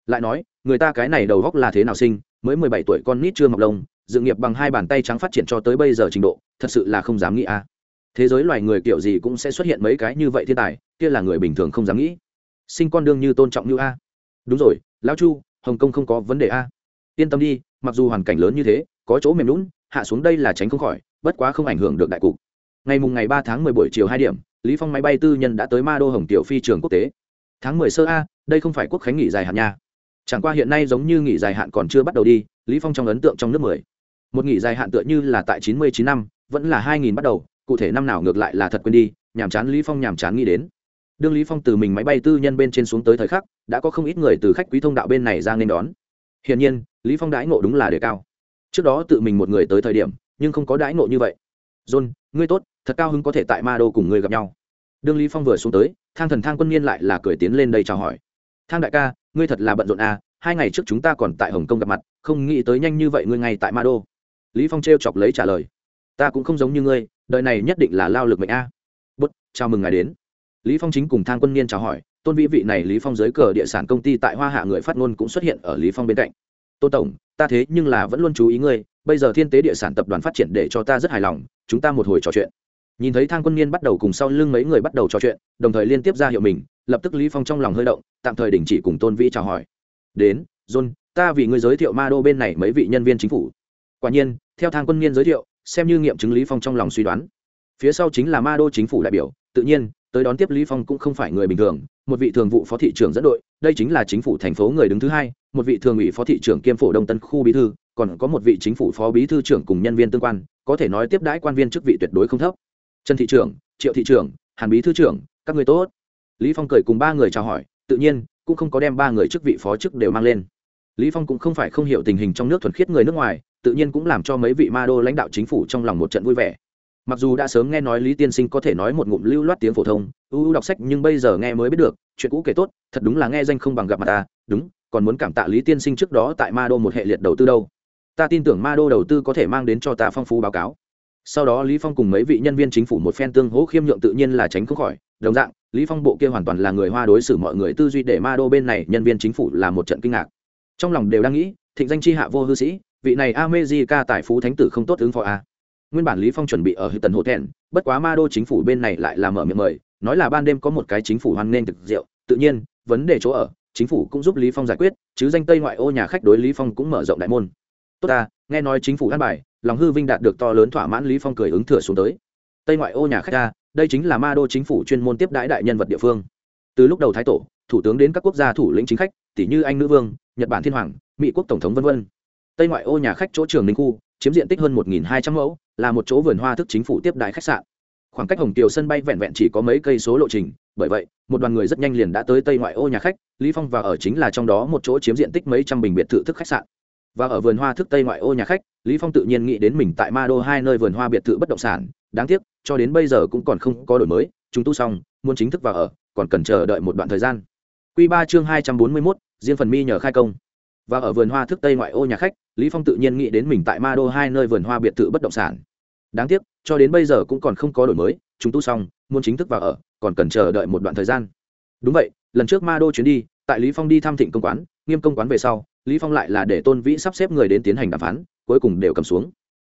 Lại nói, người ta cái này đầu góc là thế nào sinh, mới mười bảy tuổi con nít chưa mọc lông dự nghiệp bằng hai bàn tay trắng phát triển cho tới bây giờ trình độ, thật sự là không dám nghĩ a thế giới loài người kiểu gì cũng sẽ xuất hiện mấy cái như vậy thiên tài, kia là người bình thường không dám nghĩ. Sinh con đương như tôn trọng như a. Đúng rồi, lão chu, hồng kông không có vấn đề a. Yên tâm đi, mặc dù hoàn cảnh lớn như thế, có chỗ mềm lún hạ xuống đây là tránh không khỏi, bất quá không ảnh hưởng được đại cục. Ngày mùng ngày ba tháng mười buổi chiều hai điểm, lý phong máy bay tư nhân đã tới ma đô hồng tiểu phi trường quốc tế. Tháng mười sơ a, đây không phải quốc khánh nghỉ dài hạn nha. Chẳng qua hiện nay giống như nghỉ dài hạn còn chưa bắt đầu đi, lý phong trong ấn tượng trong nước mười. Một nghỉ dài hạn tựa như là tại chín mươi chín năm, vẫn là hai nghìn bắt đầu cụ thể năm nào ngược lại là thật quên đi, nhàm chán lý phong nhàm chán nghĩ đến. Đương lý phong từ mình máy bay tư nhân bên trên xuống tới thời khắc, đã có không ít người từ khách quý thông đạo bên này ra nên đón. Hiển nhiên, lý phong đãi ngộ đúng là đề cao. Trước đó tự mình một người tới thời điểm, nhưng không có đãi ngộ như vậy. John, ngươi tốt, thật cao hứng có thể tại ma đô cùng ngươi gặp nhau. Đương lý phong vừa xuống tới, thang thần thang quân niên lại là cười tiến lên đây chào hỏi. Thang đại ca, ngươi thật là bận rộn à hai ngày trước chúng ta còn tại hồng kông gặp mặt, không nghĩ tới nhanh như vậy ngươi ngay tại ma đô. Lý phong trêu chọc lấy trả lời. Ta cũng không giống như ngươi đời này nhất định là lao lực mệnh a. Bút, chào mừng ngài đến. Lý phong chính cùng thang quân niên chào hỏi, tôn vĩ vị này lý phong dưới cờ địa sản công ty tại hoa hạ người phát ngôn cũng xuất hiện ở lý phong bên cạnh. Tô tổng, ta thế nhưng là vẫn luôn chú ý ngươi, bây giờ thiên tế địa sản tập đoàn phát triển để cho ta rất hài lòng, chúng ta một hồi trò chuyện. Nhìn thấy thang quân niên bắt đầu cùng sau lưng mấy người bắt đầu trò chuyện, đồng thời liên tiếp ra hiệu mình, lập tức lý phong trong lòng hơi động, tạm thời đình chỉ cùng tôn vĩ chào hỏi. Đến, john, ta vì ngươi giới thiệu ma đô bên này mấy vị nhân viên chính phủ. Quả nhiên, theo thang quân niên giới thiệu xem như nghiệm chứng lý phong trong lòng suy đoán. Phía sau chính là ma đô chính phủ đại biểu, tự nhiên, tới đón tiếp lý phong cũng không phải người bình thường, một vị thường vụ phó thị trưởng dẫn đội, đây chính là chính phủ thành phố người đứng thứ hai, một vị thường ủy phó thị trưởng kiêm phổ đông tân khu bí thư, còn có một vị chính phủ phó bí thư trưởng cùng nhân viên tương quan, có thể nói tiếp đãi quan viên chức vị tuyệt đối không thấp. Trần thị trưởng, triệu thị trưởng, hàn bí thư trưởng, các người tốt. Lý phong cười cùng ba người chào hỏi, tự nhiên, cũng không có đem ba người chức vị phó chức đều mang lên. Lý phong cũng không phải không hiểu tình hình trong nước thuần khiết người nước ngoài tự nhiên cũng làm cho mấy vị ma đô lãnh đạo chính phủ trong lòng một trận vui vẻ. Mặc dù đã sớm nghe nói lý tiên sinh có thể nói một ngụm lưu loát tiếng phổ thông ưu đọc sách nhưng bây giờ nghe mới biết được, chuyện cũ kể tốt, thật đúng là nghe danh không bằng gặp mặt ta, đúng, còn muốn cảm tạ lý tiên sinh trước đó tại ma đô một hệ liệt đầu tư đâu. Ta tin tưởng ma đô đầu tư có thể mang đến cho ta phong phú báo cáo. Sau đó lý phong cùng mấy vị nhân viên chính phủ một phen tương hỗ khiêm nhượng tự nhiên là tránh không khỏi, đồng dạng, lý phong bộ kia hoàn toàn là người hoa đối xử mọi người tư duy để ma đô bên này nhân viên chính phủ là một trận kinh ngạc. Trong lòng đều đang nghĩ, thịnh danh chi hạ vô hư sĩ vị này America tài phú thánh tử không tốt ứng phó a nguyên bản lý phong chuẩn bị ở hư tần hộ thẹn, bất quá ma đô chính phủ bên này lại làm mở miệng mời, nói là ban đêm có một cái chính phủ hoan nên thực rượu, tự nhiên, vấn đề chỗ ở, chính phủ cũng giúp lý phong giải quyết, chứ danh tây ngoại ô nhà khách đối lý phong cũng mở rộng đại môn. Tốt ta, nghe nói chính phủ an bài, lòng hư vinh đạt được to lớn thỏa mãn lý phong cười ứng thừa xuống tới. Tây ngoại ô nhà khách ta, đây chính là ma đô chính phủ chuyên môn tiếp đãi đại nhân vật địa phương. Từ lúc đầu thái tổ, thủ tướng đến các quốc gia thủ lĩnh chính khách tỷ như anh nữ vương, nhật bản thiên hoàng, mỹ quốc tổng thống vân vân tây ngoại ô nhà khách chỗ trường ninh khu chiếm diện tích hơn 1.200 mẫu là một chỗ vườn hoa thức chính phủ tiếp đại khách sạn. Khoảng cách hồng kiều sân bay vẹn vẹn chỉ có mấy cây số lộ trình bởi vậy một đoàn người rất nhanh liền đã tới tây ngoại ô nhà khách lý phong và ở chính là trong đó một chỗ chiếm diện tích mấy trăm bình biệt thự thức khách sạn. Và ở vườn hoa thức tây ngoại ô nhà khách lý phong tự nhiên nghĩ đến mình tại ma đô hai nơi vườn hoa biệt thự bất động sản đáng tiếc cho đến bây giờ cũng còn không có đổi mới chúng tu xong muốn chính thức vào ở còn cần chờ đợi một đoạn thời gian. Quy ba chương hai trăm bốn mươi 241, riêng phần mi nhờ khai công và ở vườn hoa thức tây ngoại ô nhà khách, lý phong tự nhiên nghĩ đến mình tại ma đô hai nơi vườn hoa biệt thự bất động sản. Đáng tiếc, cho đến bây giờ cũng còn không có đổi mới, chúng tu xong, muốn chính thức vào ở, còn cần chờ đợi một đoạn thời gian. Đúng vậy, lần trước ma đô chuyến đi, tại lý phong đi thăm thịnh công quán, nghiêm công quán về sau, lý phong lại là để tôn vĩ sắp xếp người đến tiến hành đàm phán, cuối cùng đều cầm xuống.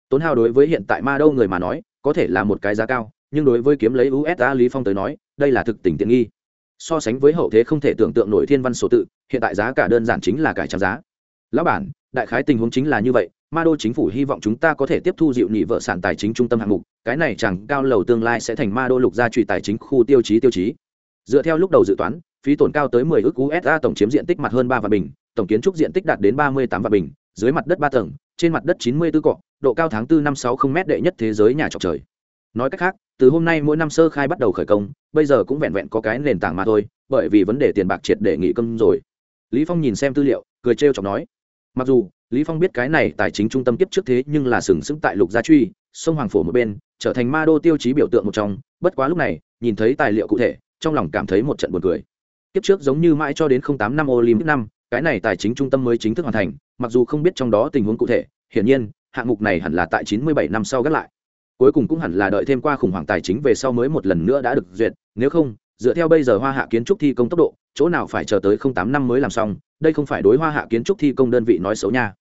Tốn hao đối với hiện tại ma đô người mà nói, có thể là một cái giá cao, nhưng đối với kiếm lấy usa lý phong tới nói, đây là thực tình tiện nghi so sánh với hậu thế không thể tưởng tượng nổi thiên văn số tự, hiện tại giá cả đơn giản chính là cải trang giá. Lão bản, đại khái tình huống chính là như vậy, ma đô chính phủ hy vọng chúng ta có thể tiếp thu dịu nhị vợ sản tài chính trung tâm hạng mục, cái này chẳng cao lầu tương lai sẽ thành ma đô lục gia trụy tài chính khu tiêu chí tiêu chí. Dựa theo lúc đầu dự toán, phí tổn cao tới 10 ước USA tổng chiếm diện tích mặt hơn ba vạn bình, tổng kiến trúc diện tích đạt đến 38 vạn bình, dưới mặt đất ba tầng, trên mặt đất 94 cọ, độ cao tháng 4 năm 60 m đệ nhất thế giới nhà trọc trời nói cách khác, từ hôm nay mỗi năm sơ khai bắt đầu khởi công, bây giờ cũng vẹn vẹn có cái nền tảng mà thôi, bởi vì vấn đề tiền bạc triệt để nghỉ công rồi. Lý phong nhìn xem tư liệu, cười trêu chọc nói, mặc dù, lý phong biết cái này tài chính trung tâm kiếp trước thế nhưng là sừng sững tại lục gia truy, sông hoàng phổ một bên, trở thành ma đô tiêu chí biểu tượng một trong, bất quá lúc này, nhìn thấy tài liệu cụ thể, trong lòng cảm thấy một trận buồn cười. Kiếp trước giống như mãi cho đến 08 năm olympic năm, cái này tài chính trung tâm mới chính thức hoàn thành, mặc dù không biết trong đó tình huống cụ thể, hiển nhiên, hạng mục này hẳn là tại 97 năm sau gác lại cuối cùng cũng hẳn là đợi thêm qua khủng hoảng tài chính về sau mới một lần nữa đã được duyệt, nếu không, dựa theo bây giờ hoa hạ kiến trúc thi công tốc độ, chỗ nào phải chờ tới không tám năm mới làm xong, đây không phải đối hoa hạ kiến trúc thi công đơn vị nói xấu nha.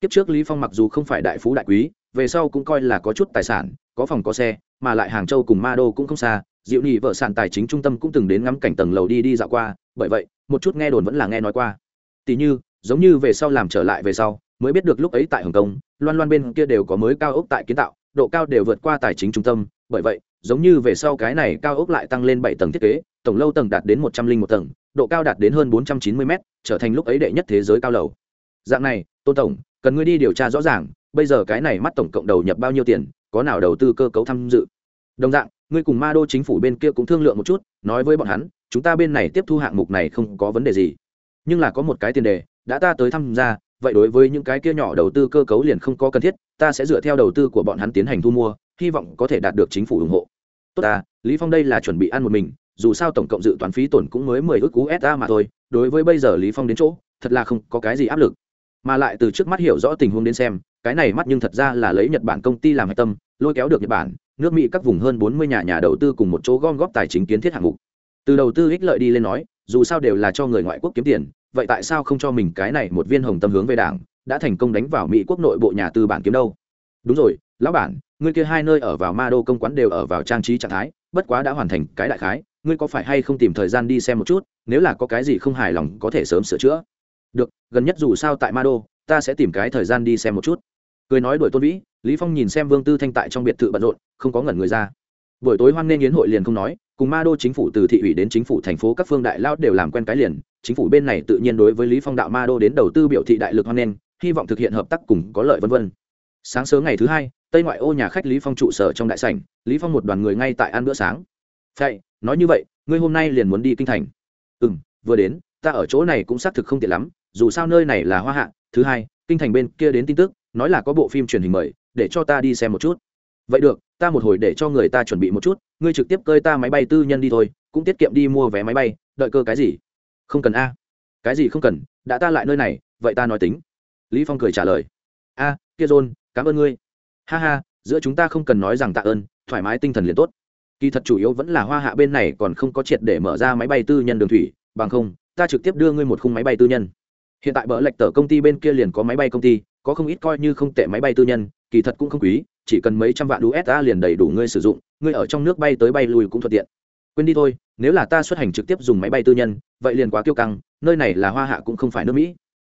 Kiếp trước lý phong mặc dù không phải đại phú đại quý, về sau cũng coi là có chút tài sản, có phòng có xe, mà lại hàng châu cùng ma đô cũng không xa, diệu nhị vợ sản tài chính trung tâm cũng từng đến ngắm cảnh tầng lầu đi đi dạo qua, bởi vậy, một chút nghe đồn vẫn là nghe nói qua. Tỷ như, giống như về sau làm trở lại về sau, mới biết được lúc ấy tại hồng kông, loan loan bên kia đều có mới cao ốc tại kiến tạo độ cao đều vượt qua tài chính trung tâm, bởi vậy, giống như về sau cái này cao ốc lại tăng lên bảy tầng thiết kế, tổng lâu tầng đạt đến một trăm linh một tầng, độ cao đạt đến hơn bốn trăm chín mươi m trở thành lúc ấy đệ nhất thế giới cao lầu. Dạng này, tôn tổng, cần ngươi đi điều tra rõ ràng, bây giờ cái này mắt tổng cộng đầu nhập bao nhiêu tiền, có nào đầu tư cơ cấu tham dự. Đồng dạng, ngươi cùng ma đô chính phủ bên kia cũng thương lượng một chút, nói với bọn hắn, chúng ta bên này tiếp thu hạng mục này không có vấn đề gì. Nhưng là có một cái tiền đề, đã ta tới tham gia vậy đối với những cái kia nhỏ đầu tư cơ cấu liền không có cần thiết, ta sẽ dựa theo đầu tư của bọn hắn tiến hành thu mua, hy vọng có thể đạt được chính phủ ủng hộ. Tốt ta, lý phong đây là chuẩn bị ăn một mình, dù sao tổng cộng dự toán phí tổn cũng mới mười ước cú sa mà thôi, đối với bây giờ lý phong đến chỗ, thật là không có cái gì áp lực. Mà lại từ trước mắt hiểu rõ tình huống đến xem, cái này mắt nhưng thật ra là lấy nhật bản công ty làm hạch tâm, lôi kéo được nhật bản, nước mỹ các vùng hơn bốn mươi nhà nhà đầu tư cùng một chỗ gom góp tài chính kiến thiết hạng mục. Từ đầu tư ích lợi đi lên nói, dù sao đều là cho người ngoại quốc kiếm tiền vậy tại sao không cho mình cái này một viên hồng tâm hướng về đảng, đã thành công đánh vào mỹ quốc nội bộ nhà tư bản kiếm đâu? Đúng rồi, lão bản, ngươi kia hai nơi ở vào ma đô công quán đều ở vào trang trí trạng thái, bất quá đã hoàn thành cái đại khái, ngươi có phải hay không tìm thời gian đi xem một chút, nếu là có cái gì không hài lòng có thể sớm sửa chữa. Được, gần nhất dù sao tại ma đô, ta sẽ tìm cái thời gian đi xem một chút. Cười nói đuổi tôn vĩ, lý phong nhìn xem vương tư thanh tại trong biệt thự bận rộn, không có ngẩn người ra. Buổi tối hoan nghênh yến hội liền không nói, cùng ma đô chính phủ từ thị ủy đến chính phủ thành phố các phương đại lao đều làm quen cái liền chính phủ bên này tự nhiên đối với lý phong đạo ma đô đến đầu tư biểu thị đại lực hoan nghênh, hy vọng thực hiện hợp tác cùng có lợi vân vân. Sáng sớm ngày thứ hai, tây ngoại ô nhà khách lý phong trụ sở trong đại sảnh, lý phong một đoàn người ngay tại ăn bữa sáng. Vậy nói như vậy, ngươi hôm nay liền muốn đi kinh thành? Ừ vừa đến, ta ở chỗ này cũng xác thực không tiện lắm, dù sao nơi này là hoa hạ, thứ hai, kinh thành bên kia đến tin tức, nói là có bộ phim truyền hình mời, để cho ta đi xem một chút. Vậy được, ta một hồi để cho người ta chuẩn bị một chút, ngươi trực tiếp cơi ta máy bay tư nhân đi thôi, cũng tiết kiệm đi mua vé máy bay, đợi cơ cái gì? Không cần a. Cái gì không cần, đã ta lại nơi này, vậy ta nói tính. Lý phong cười trả lời. A, kia john, cảm ơn ngươi. Ha ha, giữa chúng ta không cần nói rằng tạ ơn, thoải mái tinh thần liền tốt. Kỳ thật chủ yếu vẫn là hoa hạ bên này còn không có triệt để mở ra máy bay tư nhân đường thủy, bằng không, ta trực tiếp đưa ngươi một khung máy bay tư nhân. Hiện tại bỡ lệch tờ công ty bên kia liền có máy bay công ty, có không ít coi như không tệ máy bay tư nhân, kỳ thật cũng không quý, chỉ cần mấy trăm vạn usd liền đầy đủ ngươi sử dụng, ngươi ở trong nước bay tới bay lui cũng thuận tiện. Quên đi thôi nếu là ta xuất hành trực tiếp dùng máy bay tư nhân, vậy liền quá kiêu căng, nơi này là hoa hạ cũng không phải nước mỹ.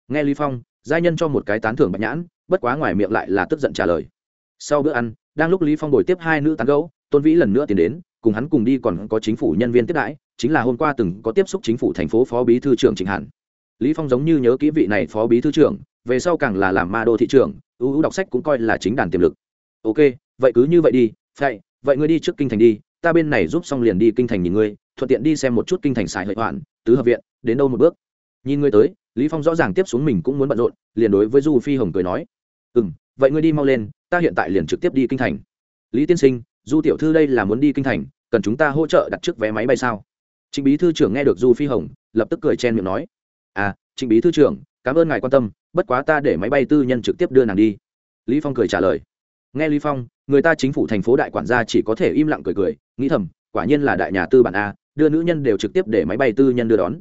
Nghe lý phong, giai nhân cho một cái tán thưởng bạch nhãn, bất quá ngoài miệng lại là tức giận trả lời. Sau bữa ăn, đang lúc lý phong đổi tiếp hai nữ tán gẫu, tôn vĩ lần nữa tiến đến, cùng hắn cùng đi còn có chính phủ nhân viên tiếp đãi, chính là hôm qua từng có tiếp xúc chính phủ thành phố phó bí thư trưởng trịnh hàn. Lý phong giống như nhớ kỹ vị này phó bí thư trưởng, về sau càng là làm ma đô thị trưởng, ưu ưu đọc sách cũng coi là chính đàn tiềm lực. Ok, vậy cứ như vậy đi vậy vậy ngươi đi trước kinh thành đi, ta bên này giúp xong liền đi kinh thành nhìn ngươi thuận tiện đi xem một chút kinh thành xài hợi hoạn, tứ hợp viện, đến đâu một bước. Nhìn ngươi tới, lý phong rõ ràng tiếp xuống mình cũng muốn bận rộn, liền đối với du phi hồng cười nói ừ vậy ngươi đi mau lên, ta hiện tại liền trực tiếp đi kinh thành. Lý tiên sinh, du tiểu thư đây là muốn đi kinh thành, cần chúng ta hỗ trợ đặt trước vé máy bay sao? Trịnh bí thư trưởng nghe được du phi hồng, lập tức cười chen miệng nói à trịnh bí thư trưởng, cảm ơn ngài quan tâm, bất quá ta để máy bay tư nhân trực tiếp đưa nàng đi. Lý phong cười trả lời, nghe lý phong, người ta chính phủ thành phố đại quản gia chỉ có thể im lặng cười cười, nghĩ thầm, quả nhiên là đại nhà tư bản a đưa nữ nhân đều trực tiếp để máy bay tư nhân đưa đón.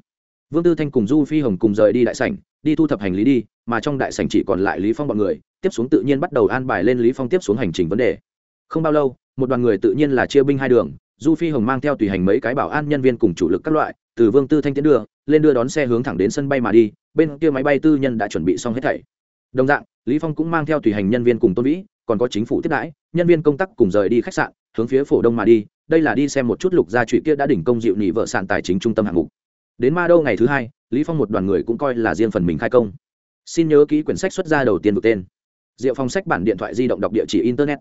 Vương tư thanh cùng du phi hồng cùng rời đi đại sảnh, đi thu thập hành lý đi, mà trong đại sảnh chỉ còn lại lý phong bọn người, tiếp xuống tự nhiên bắt đầu an bài lên lý phong tiếp xuống hành trình vấn đề. Không bao lâu, một đoàn người tự nhiên là chia binh hai đường, du phi hồng mang theo tùy hành mấy cái bảo an nhân viên cùng chủ lực các loại, từ vương tư thanh tiến đưa, lên đưa đón xe hướng thẳng đến sân bay mà đi, bên kia máy bay tư nhân đã chuẩn bị xong hết thảy. Đồng dạng, lý phong cũng mang theo tùy hành nhân viên cùng tôn vĩ, còn có chính phủ tiếp đãi, nhân viên công tác cùng rời đi khách sạn, hướng phía phổ đông mà đi đây là đi xem một chút lục gia trụy kia đã đỉnh công dịu nhị vợ sản tài chính trung tâm hạng mục. Đến ma đâu ngày thứ hai, lý phong một đoàn người cũng coi là riêng phần mình khai công. Xin nhớ ký quyển sách xuất ra đầu tiên được tên. Diệu phong sách bản điện thoại di động đọc địa chỉ internet.